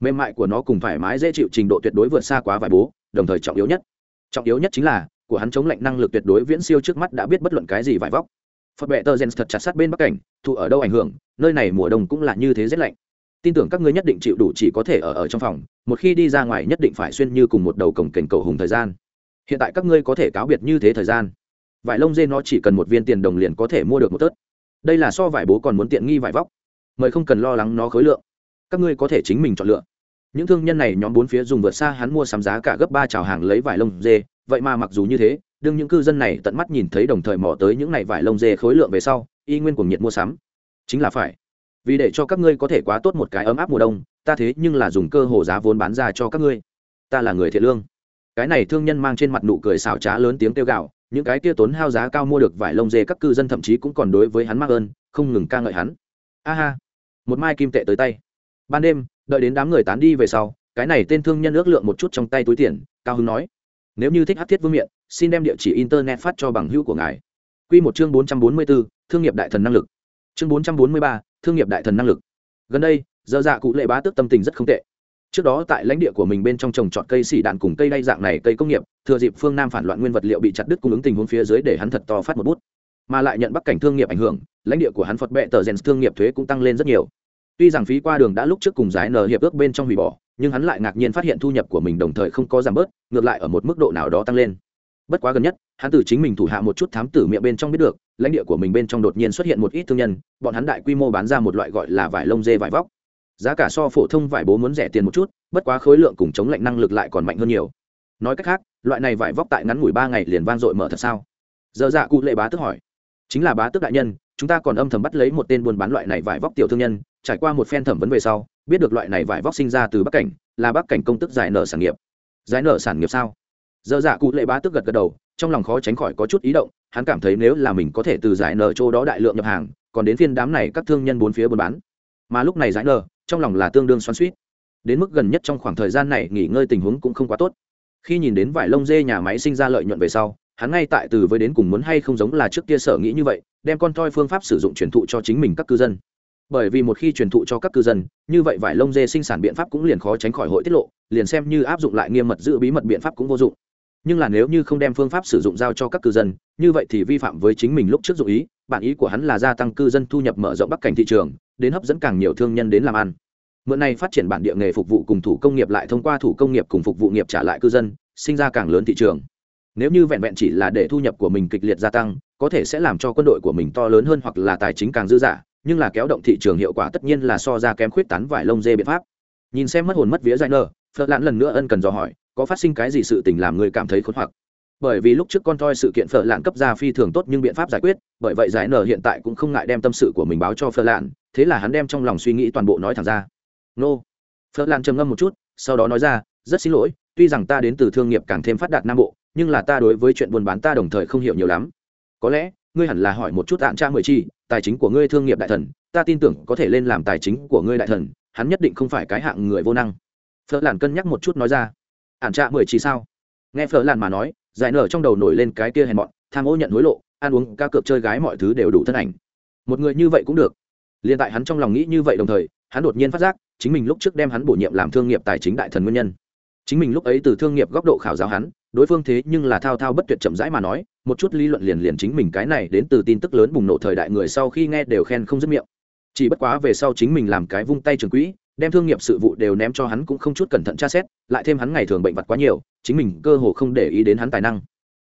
Mềm mại của nó cùng thoải mái dễ chịu trình độ tuyệt đối vượt xa quá vải bố, đồng thời trọng yếu nhất. Trọng yếu nhất chính là, của hắn chống lạnh năng lực tuyệt đối viễn siêu trước mắt đã biết bất luận cái gì vải vóc. Phật bệ tờ rèn thật chặt sát bên bắc cảnh, thụ ở đâu ảnh hưởng, nơi này mùa đông cũng là như thế rét lạnh tin tưởng các ngươi nhất định chịu đủ chỉ có thể ở ở trong phòng, một khi đi ra ngoài nhất định phải xuyên như cùng một đầu cổng cảnh cầu hùng thời gian. Hiện tại các ngươi có thể cáo biệt như thế thời gian. Vải lông dê nó chỉ cần một viên tiền đồng liền có thể mua được một tớt. Đây là so vải bố còn muốn tiện nghi vải vóc. Mời không cần lo lắng nó khối lượng. Các ngươi có thể chính mình chọn lựa. Những thương nhân này nhóm bốn phía dùng vượt xa hắn mua sắm giá cả gấp ba trào hàng lấy vải lông dê. Vậy mà mặc dù như thế, đương những cư dân này tận mắt nhìn thấy đồng thời mò tới những này vải lông dê khối lượng về sau, y nguyên cuồng nhiệt mua sắm. Chính là phải vì để cho các ngươi có thể quá tốt một cái ấm áp mùa đông, ta thế nhưng là dùng cơ hồ giá vốn bán ra cho các ngươi. Ta là người thiện lương. Cái này thương nhân mang trên mặt nụ cười xảo trá lớn tiếng kêu gạo những cái kia tốn hao giá cao mua được vải lông dê các cư dân thậm chí cũng còn đối với hắn mắc ơn, không ngừng ca ngợi hắn. A ha. Một mai kim tệ tới tay. Ban đêm, đợi đến đám người tán đi về sau, cái này tên thương nhân ước lượng một chút trong tay túi tiền, cao hưng nói. Nếu như thích hát thiết vương miện, xin đem địa chỉ internet phát cho bằng hữu của ngài. Q một chương bốn trăm bốn mươi b ố thương nghiệp đại thần năng lực. Chương bốn trăm bốn mươi ba thương nghiệp đại thần năng lực. Gần đây giờ dạ cụ lệ bá tước tâm tình rất không tệ. Trước đó tại lãnh địa của mình bên trong trồng trọt cây xỉ đạn cùng cây đay dạng này cây công nghiệp, thừa dịp phương nam phản loạn nguyên vật liệu bị chặt đứt cung ứng tình huống phía dưới để hắn thật to phát một bút. Mà lại nhận bắc cảnh thương nghiệp ảnh hưởng, lãnh địa của hắn phật bệ tờ rèn thương nghiệp thuế cũng tăng lên rất nhiều. Tuy rằng phí qua đường đã lúc trước cùng giải nờ hiệp ước bên trong hủy bỏ, nhưng hắn lại ngạc nhiên phát hiện thu nhập của mình đồng thời không có giảm bớt, ngược lại ở một mức độ nào đó tăng lên bất quá gần nhất, hắn từ chính mình thủ hạ một chút thám tử miệng bên trong biết được, lãnh địa của mình bên trong đột nhiên xuất hiện một ít thương nhân, bọn hắn đại quy mô bán ra một loại gọi là vải lông dê vải vóc. Giá cả so phổ thông vải bố muốn rẻ tiền một chút, bất quá khối lượng cùng chống lạnh năng lực lại còn mạnh hơn nhiều. Nói cách khác, loại này vải vóc tại ngắn ngủi ba ngày liền vang dội mở thật sao? Giờ dạ cụ lệ bá tức hỏi. Chính là bá tước đại nhân, chúng ta còn âm thầm bắt lấy một tên buôn bán loại này vải vóc tiểu thương nhân, trải qua một phen thẩm vấn về sau, biết được loại này vải vóc sinh ra từ bắc cảnh, là bắc cảnh công tức giải nợ sản nghiệp. Giải nợ sản nghiệp sao? Dở dạ cụ lệ bá tức gật gật đầu, trong lòng khó tránh khỏi có chút ý động, hắn cảm thấy nếu là mình có thể từ giải nợ chỗ đó đại lượng nhập hàng, còn đến phiên đám này các thương nhân bốn phía buôn bán. Mà lúc này giải nợ, trong lòng là tương đương xoắn suýt đến mức gần nhất trong khoảng thời gian này nghỉ ngơi tình huống cũng không quá tốt. Khi nhìn đến vải lông dê nhà máy sinh ra lợi nhuận về sau, hắn ngay tại từ với đến cùng muốn hay không giống là trước kia sở nghĩ như vậy, đem con toi phương pháp sử dụng truyền thụ cho chính mình các cư dân. Bởi vì một khi truyền thụ cho các cư dân, như vậy vải lông dê sinh sản biện pháp cũng liền khó tránh khỏi hội tiết lộ, liền xem như áp dụng lại nghiêm mật giữ bí mật biện pháp cũng vô dụng nhưng là nếu như không đem phương pháp sử dụng giao cho các cư dân, như vậy thì vi phạm với chính mình lúc trước dụng ý bản ý của hắn là gia tăng cư dân thu nhập mở rộng bắc cảnh thị trường, đến hấp dẫn càng nhiều thương nhân đến làm ăn. Mượn này phát triển bản địa nghề phục vụ cùng thủ công nghiệp lại thông qua thủ công nghiệp cùng phục vụ nghiệp trả lại cư dân, sinh ra càng lớn thị trường. Nếu như vẹn vẹn chỉ là để thu nhập của mình kịch liệt gia tăng, có thể sẽ làm cho quân đội của mình to lớn hơn hoặc là tài chính càng dư dả, nhưng là kéo động thị trường hiệu quả tất nhiên là so ra kém khuyết tán vải lông dê biện pháp. Nhìn xem mất hồn mất vía dài nơ phật lãn lần nữa ân cần dò hỏi có phát sinh cái gì sự tình làm người cảm thấy khốn hoặc. Bởi vì lúc trước con toi sự kiện phở lạn cấp ra phi thường tốt nhưng biện pháp giải quyết, bởi vậy giải nở hiện tại cũng không ngại đem tâm sự của mình báo cho phở lạn, thế là hắn đem trong lòng suy nghĩ toàn bộ nói thẳng ra. Nô. Phở lạn trầm ngâm một chút, sau đó nói ra, rất xin lỗi, tuy rằng ta đến từ thương nghiệp càng thêm phát đạt nam bộ, nhưng là ta đối với chuyện buôn bán ta đồng thời không hiểu nhiều lắm. Có lẽ, ngươi hẳn là hỏi một chút tạng tra mười chi, tài chính của ngươi thương nghiệp đại thần, ta tin tưởng có thể lên làm tài chính của ngươi đại thần, hắn nhất định không phải cái hạng người vô năng. Phở lạn cân nhắc một chút nói ra ản trạ mười chỉ sao? Nghe phở làn mà nói, giải nở trong đầu nổi lên cái kia hèn mọn, tham ô nhận hối lộ, ăn uống, ca cược chơi gái mọi thứ đều đủ thân ảnh. Một người như vậy cũng được. Liền tại hắn trong lòng nghĩ như vậy đồng thời, hắn đột nhiên phát giác, chính mình lúc trước đem hắn bổ nhiệm làm thương nghiệp tài chính đại thần nguyên nhân. Chính mình lúc ấy từ thương nghiệp góc độ khảo giáo hắn, đối phương thế nhưng là thao thao bất tuyệt chậm rãi mà nói, một chút lý luận liền liền chính mình cái này đến từ tin tức lớn bùng nổ thời đại người sau khi nghe đều khen không dứt miệng. Chỉ bất quá về sau chính mình làm cái vung tay trường quỹ đem thương nghiệp sự vụ đều ném cho hắn cũng không chút cẩn thận tra xét, lại thêm hắn ngày thường bệnh vặt quá nhiều, chính mình cơ hồ không để ý đến hắn tài năng.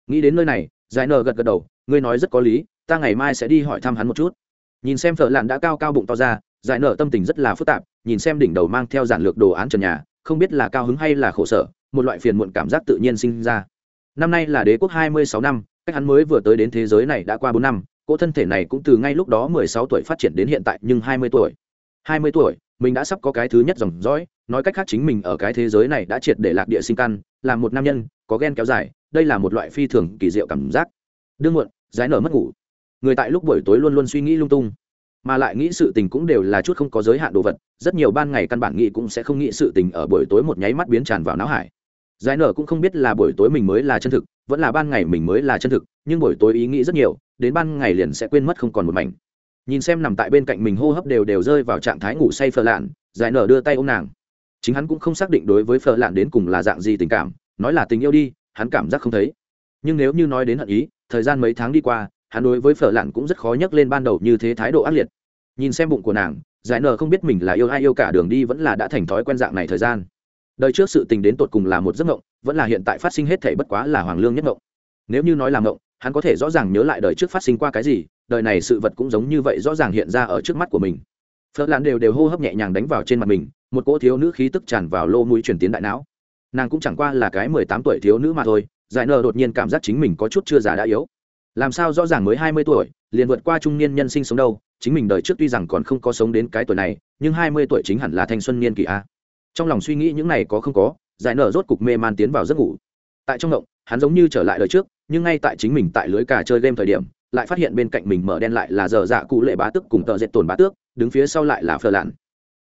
Nghĩ đến nơi này, giải nờ gật gật đầu, ngươi nói rất có lý, ta ngày mai sẽ đi hỏi thăm hắn một chút. Nhìn xem thợ lặn đã cao cao bụng to ra, giải nở tâm tình rất là phức tạp, nhìn xem đỉnh đầu mang theo giản lược đồ án trần nhà, không biết là cao hứng hay là khổ sở, một loại phiền muộn cảm giác tự nhiên sinh ra. Năm nay là đế quốc hai mươi sáu năm, cách hắn mới vừa tới đến thế giới này đã qua bốn năm, cỗ thân thể này cũng từ ngay lúc đó mười sáu tuổi phát triển đến hiện tại, nhưng hai mươi tuổi. Hai mươi tuổi mình đã sắp có cái thứ nhất dòng dõi, nói cách khác chính mình ở cái thế giới này đã triệt để lạc địa sinh căn, là một nam nhân, có ghen kéo dài, đây là một loại phi thường kỳ diệu cảm giác. Đương muộn dái nở mất ngủ. Người tại lúc buổi tối luôn luôn suy nghĩ lung tung, mà lại nghĩ sự tình cũng đều là chút không có giới hạn đồ vật, rất nhiều ban ngày căn bản nghĩ cũng sẽ không nghĩ sự tình ở buổi tối một nháy mắt biến tràn vào não hải. Giải nở cũng không biết là buổi tối mình mới là chân thực, vẫn là ban ngày mình mới là chân thực, nhưng buổi tối ý nghĩ rất nhiều, đến ban ngày liền sẽ quên mất không còn một mảnh nhìn xem nằm tại bên cạnh mình hô hấp đều đều rơi vào trạng thái ngủ say phờ lạn, giải nở đưa tay ô m nàng. Chính hắn cũng không xác định đối với phờ lạn đến cùng là dạng gì tình cảm, nói là tình yêu đi, hắn cảm giác không thấy. Nhưng nếu như nói đến hận ý, thời gian mấy tháng đi qua, hắn đối với phở lặn cũng rất khó nhắc lên ban đầu như thế thái độ ác liệt. Nhìn xem bụng của nàng, giải nờ không biết mình là yêu ai yêu cả đường đi vẫn là đã thành thói quen dạng này thời gian. Đời trước sự tình đến tột cùng là một giấc mộng, vẫn là hiện tại phát sinh hết thể bất quá là hoàng lương nhất mộng. Nếu như nói là mộng, hắn có thể rõ ràng nhớ lại đời trước phát sinh qua cái gì đời này sự vật cũng giống như vậy rõ ràng hiện ra ở trước mắt của mình. Phớt lan đều đều hô hấp nhẹ nhàng đánh vào trên mặt mình, một cỗ thiếu nữ khí tức tràn vào lô mũi truyền tiến đại não. Nàng cũng chẳng qua là cái mười tám tuổi thiếu nữ mà thôi, giải nờ đột nhiên cảm giác chính mình có chút chưa già đã yếu. Làm sao rõ ràng mới hai mươi tuổi, liền vượt qua trung niên nhân sinh sống đâu, chính mình đời trước tuy rằng còn không có sống đến cái tuổi này, nhưng hai mươi tuổi chính hẳn là thanh xuân niên kỳ a. Trong lòng suy nghĩ những này có không có, giải nở rốt cục mê man tiến vào giấc ngủ. Tại trong động hắn giống như trở lại đời trước, nhưng ngay tại chính mình tại lưới cà chơi game thời điểm lại phát hiện bên cạnh mình mở đen lại là giờ dạ cụ lệ bá tức cùng tờ dệt tổn bá tước, đứng phía sau lại là phờ lạn.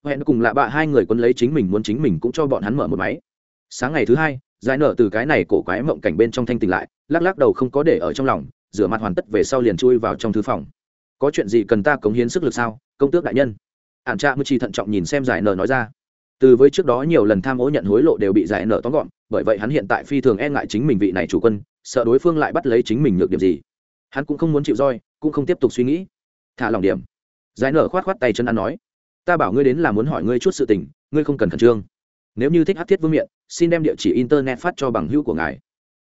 Hẹn cùng lạ bạ hai người quân lấy chính mình muốn chính mình cũng cho bọn hắn mở một máy. Sáng ngày thứ hai, giải nở từ cái này cổ quái mộng cảnh bên trong thanh tỉnh lại, lắc lắc đầu không có để ở trong lòng, rửa mặt hoàn tất về sau liền chui vào trong thư phòng. Có chuyện gì cần ta cống hiến sức lực sao, công tước đại nhân? Ản trạ mưu trì thận trọng nhìn xem giải nở nói ra. Từ với trước đó nhiều lần tham ô nhận hối lộ đều bị giải nở tóm gọn, bởi vậy hắn hiện tại phi thường e ngại chính mình vị này chủ quân, sợ đối phương lại bắt lấy chính mình nhược điểm gì hắn cũng không muốn chịu roi, cũng không tiếp tục suy nghĩ. Thả lòng điểm. Giải nở khoát khoát tay chân ăn nói, ta bảo ngươi đến là muốn hỏi ngươi chút sự tình, ngươi không cần khẩn trương. Nếu như thích hát thiết vương miện, xin đem địa chỉ internet phát cho bằng hữu của ngài.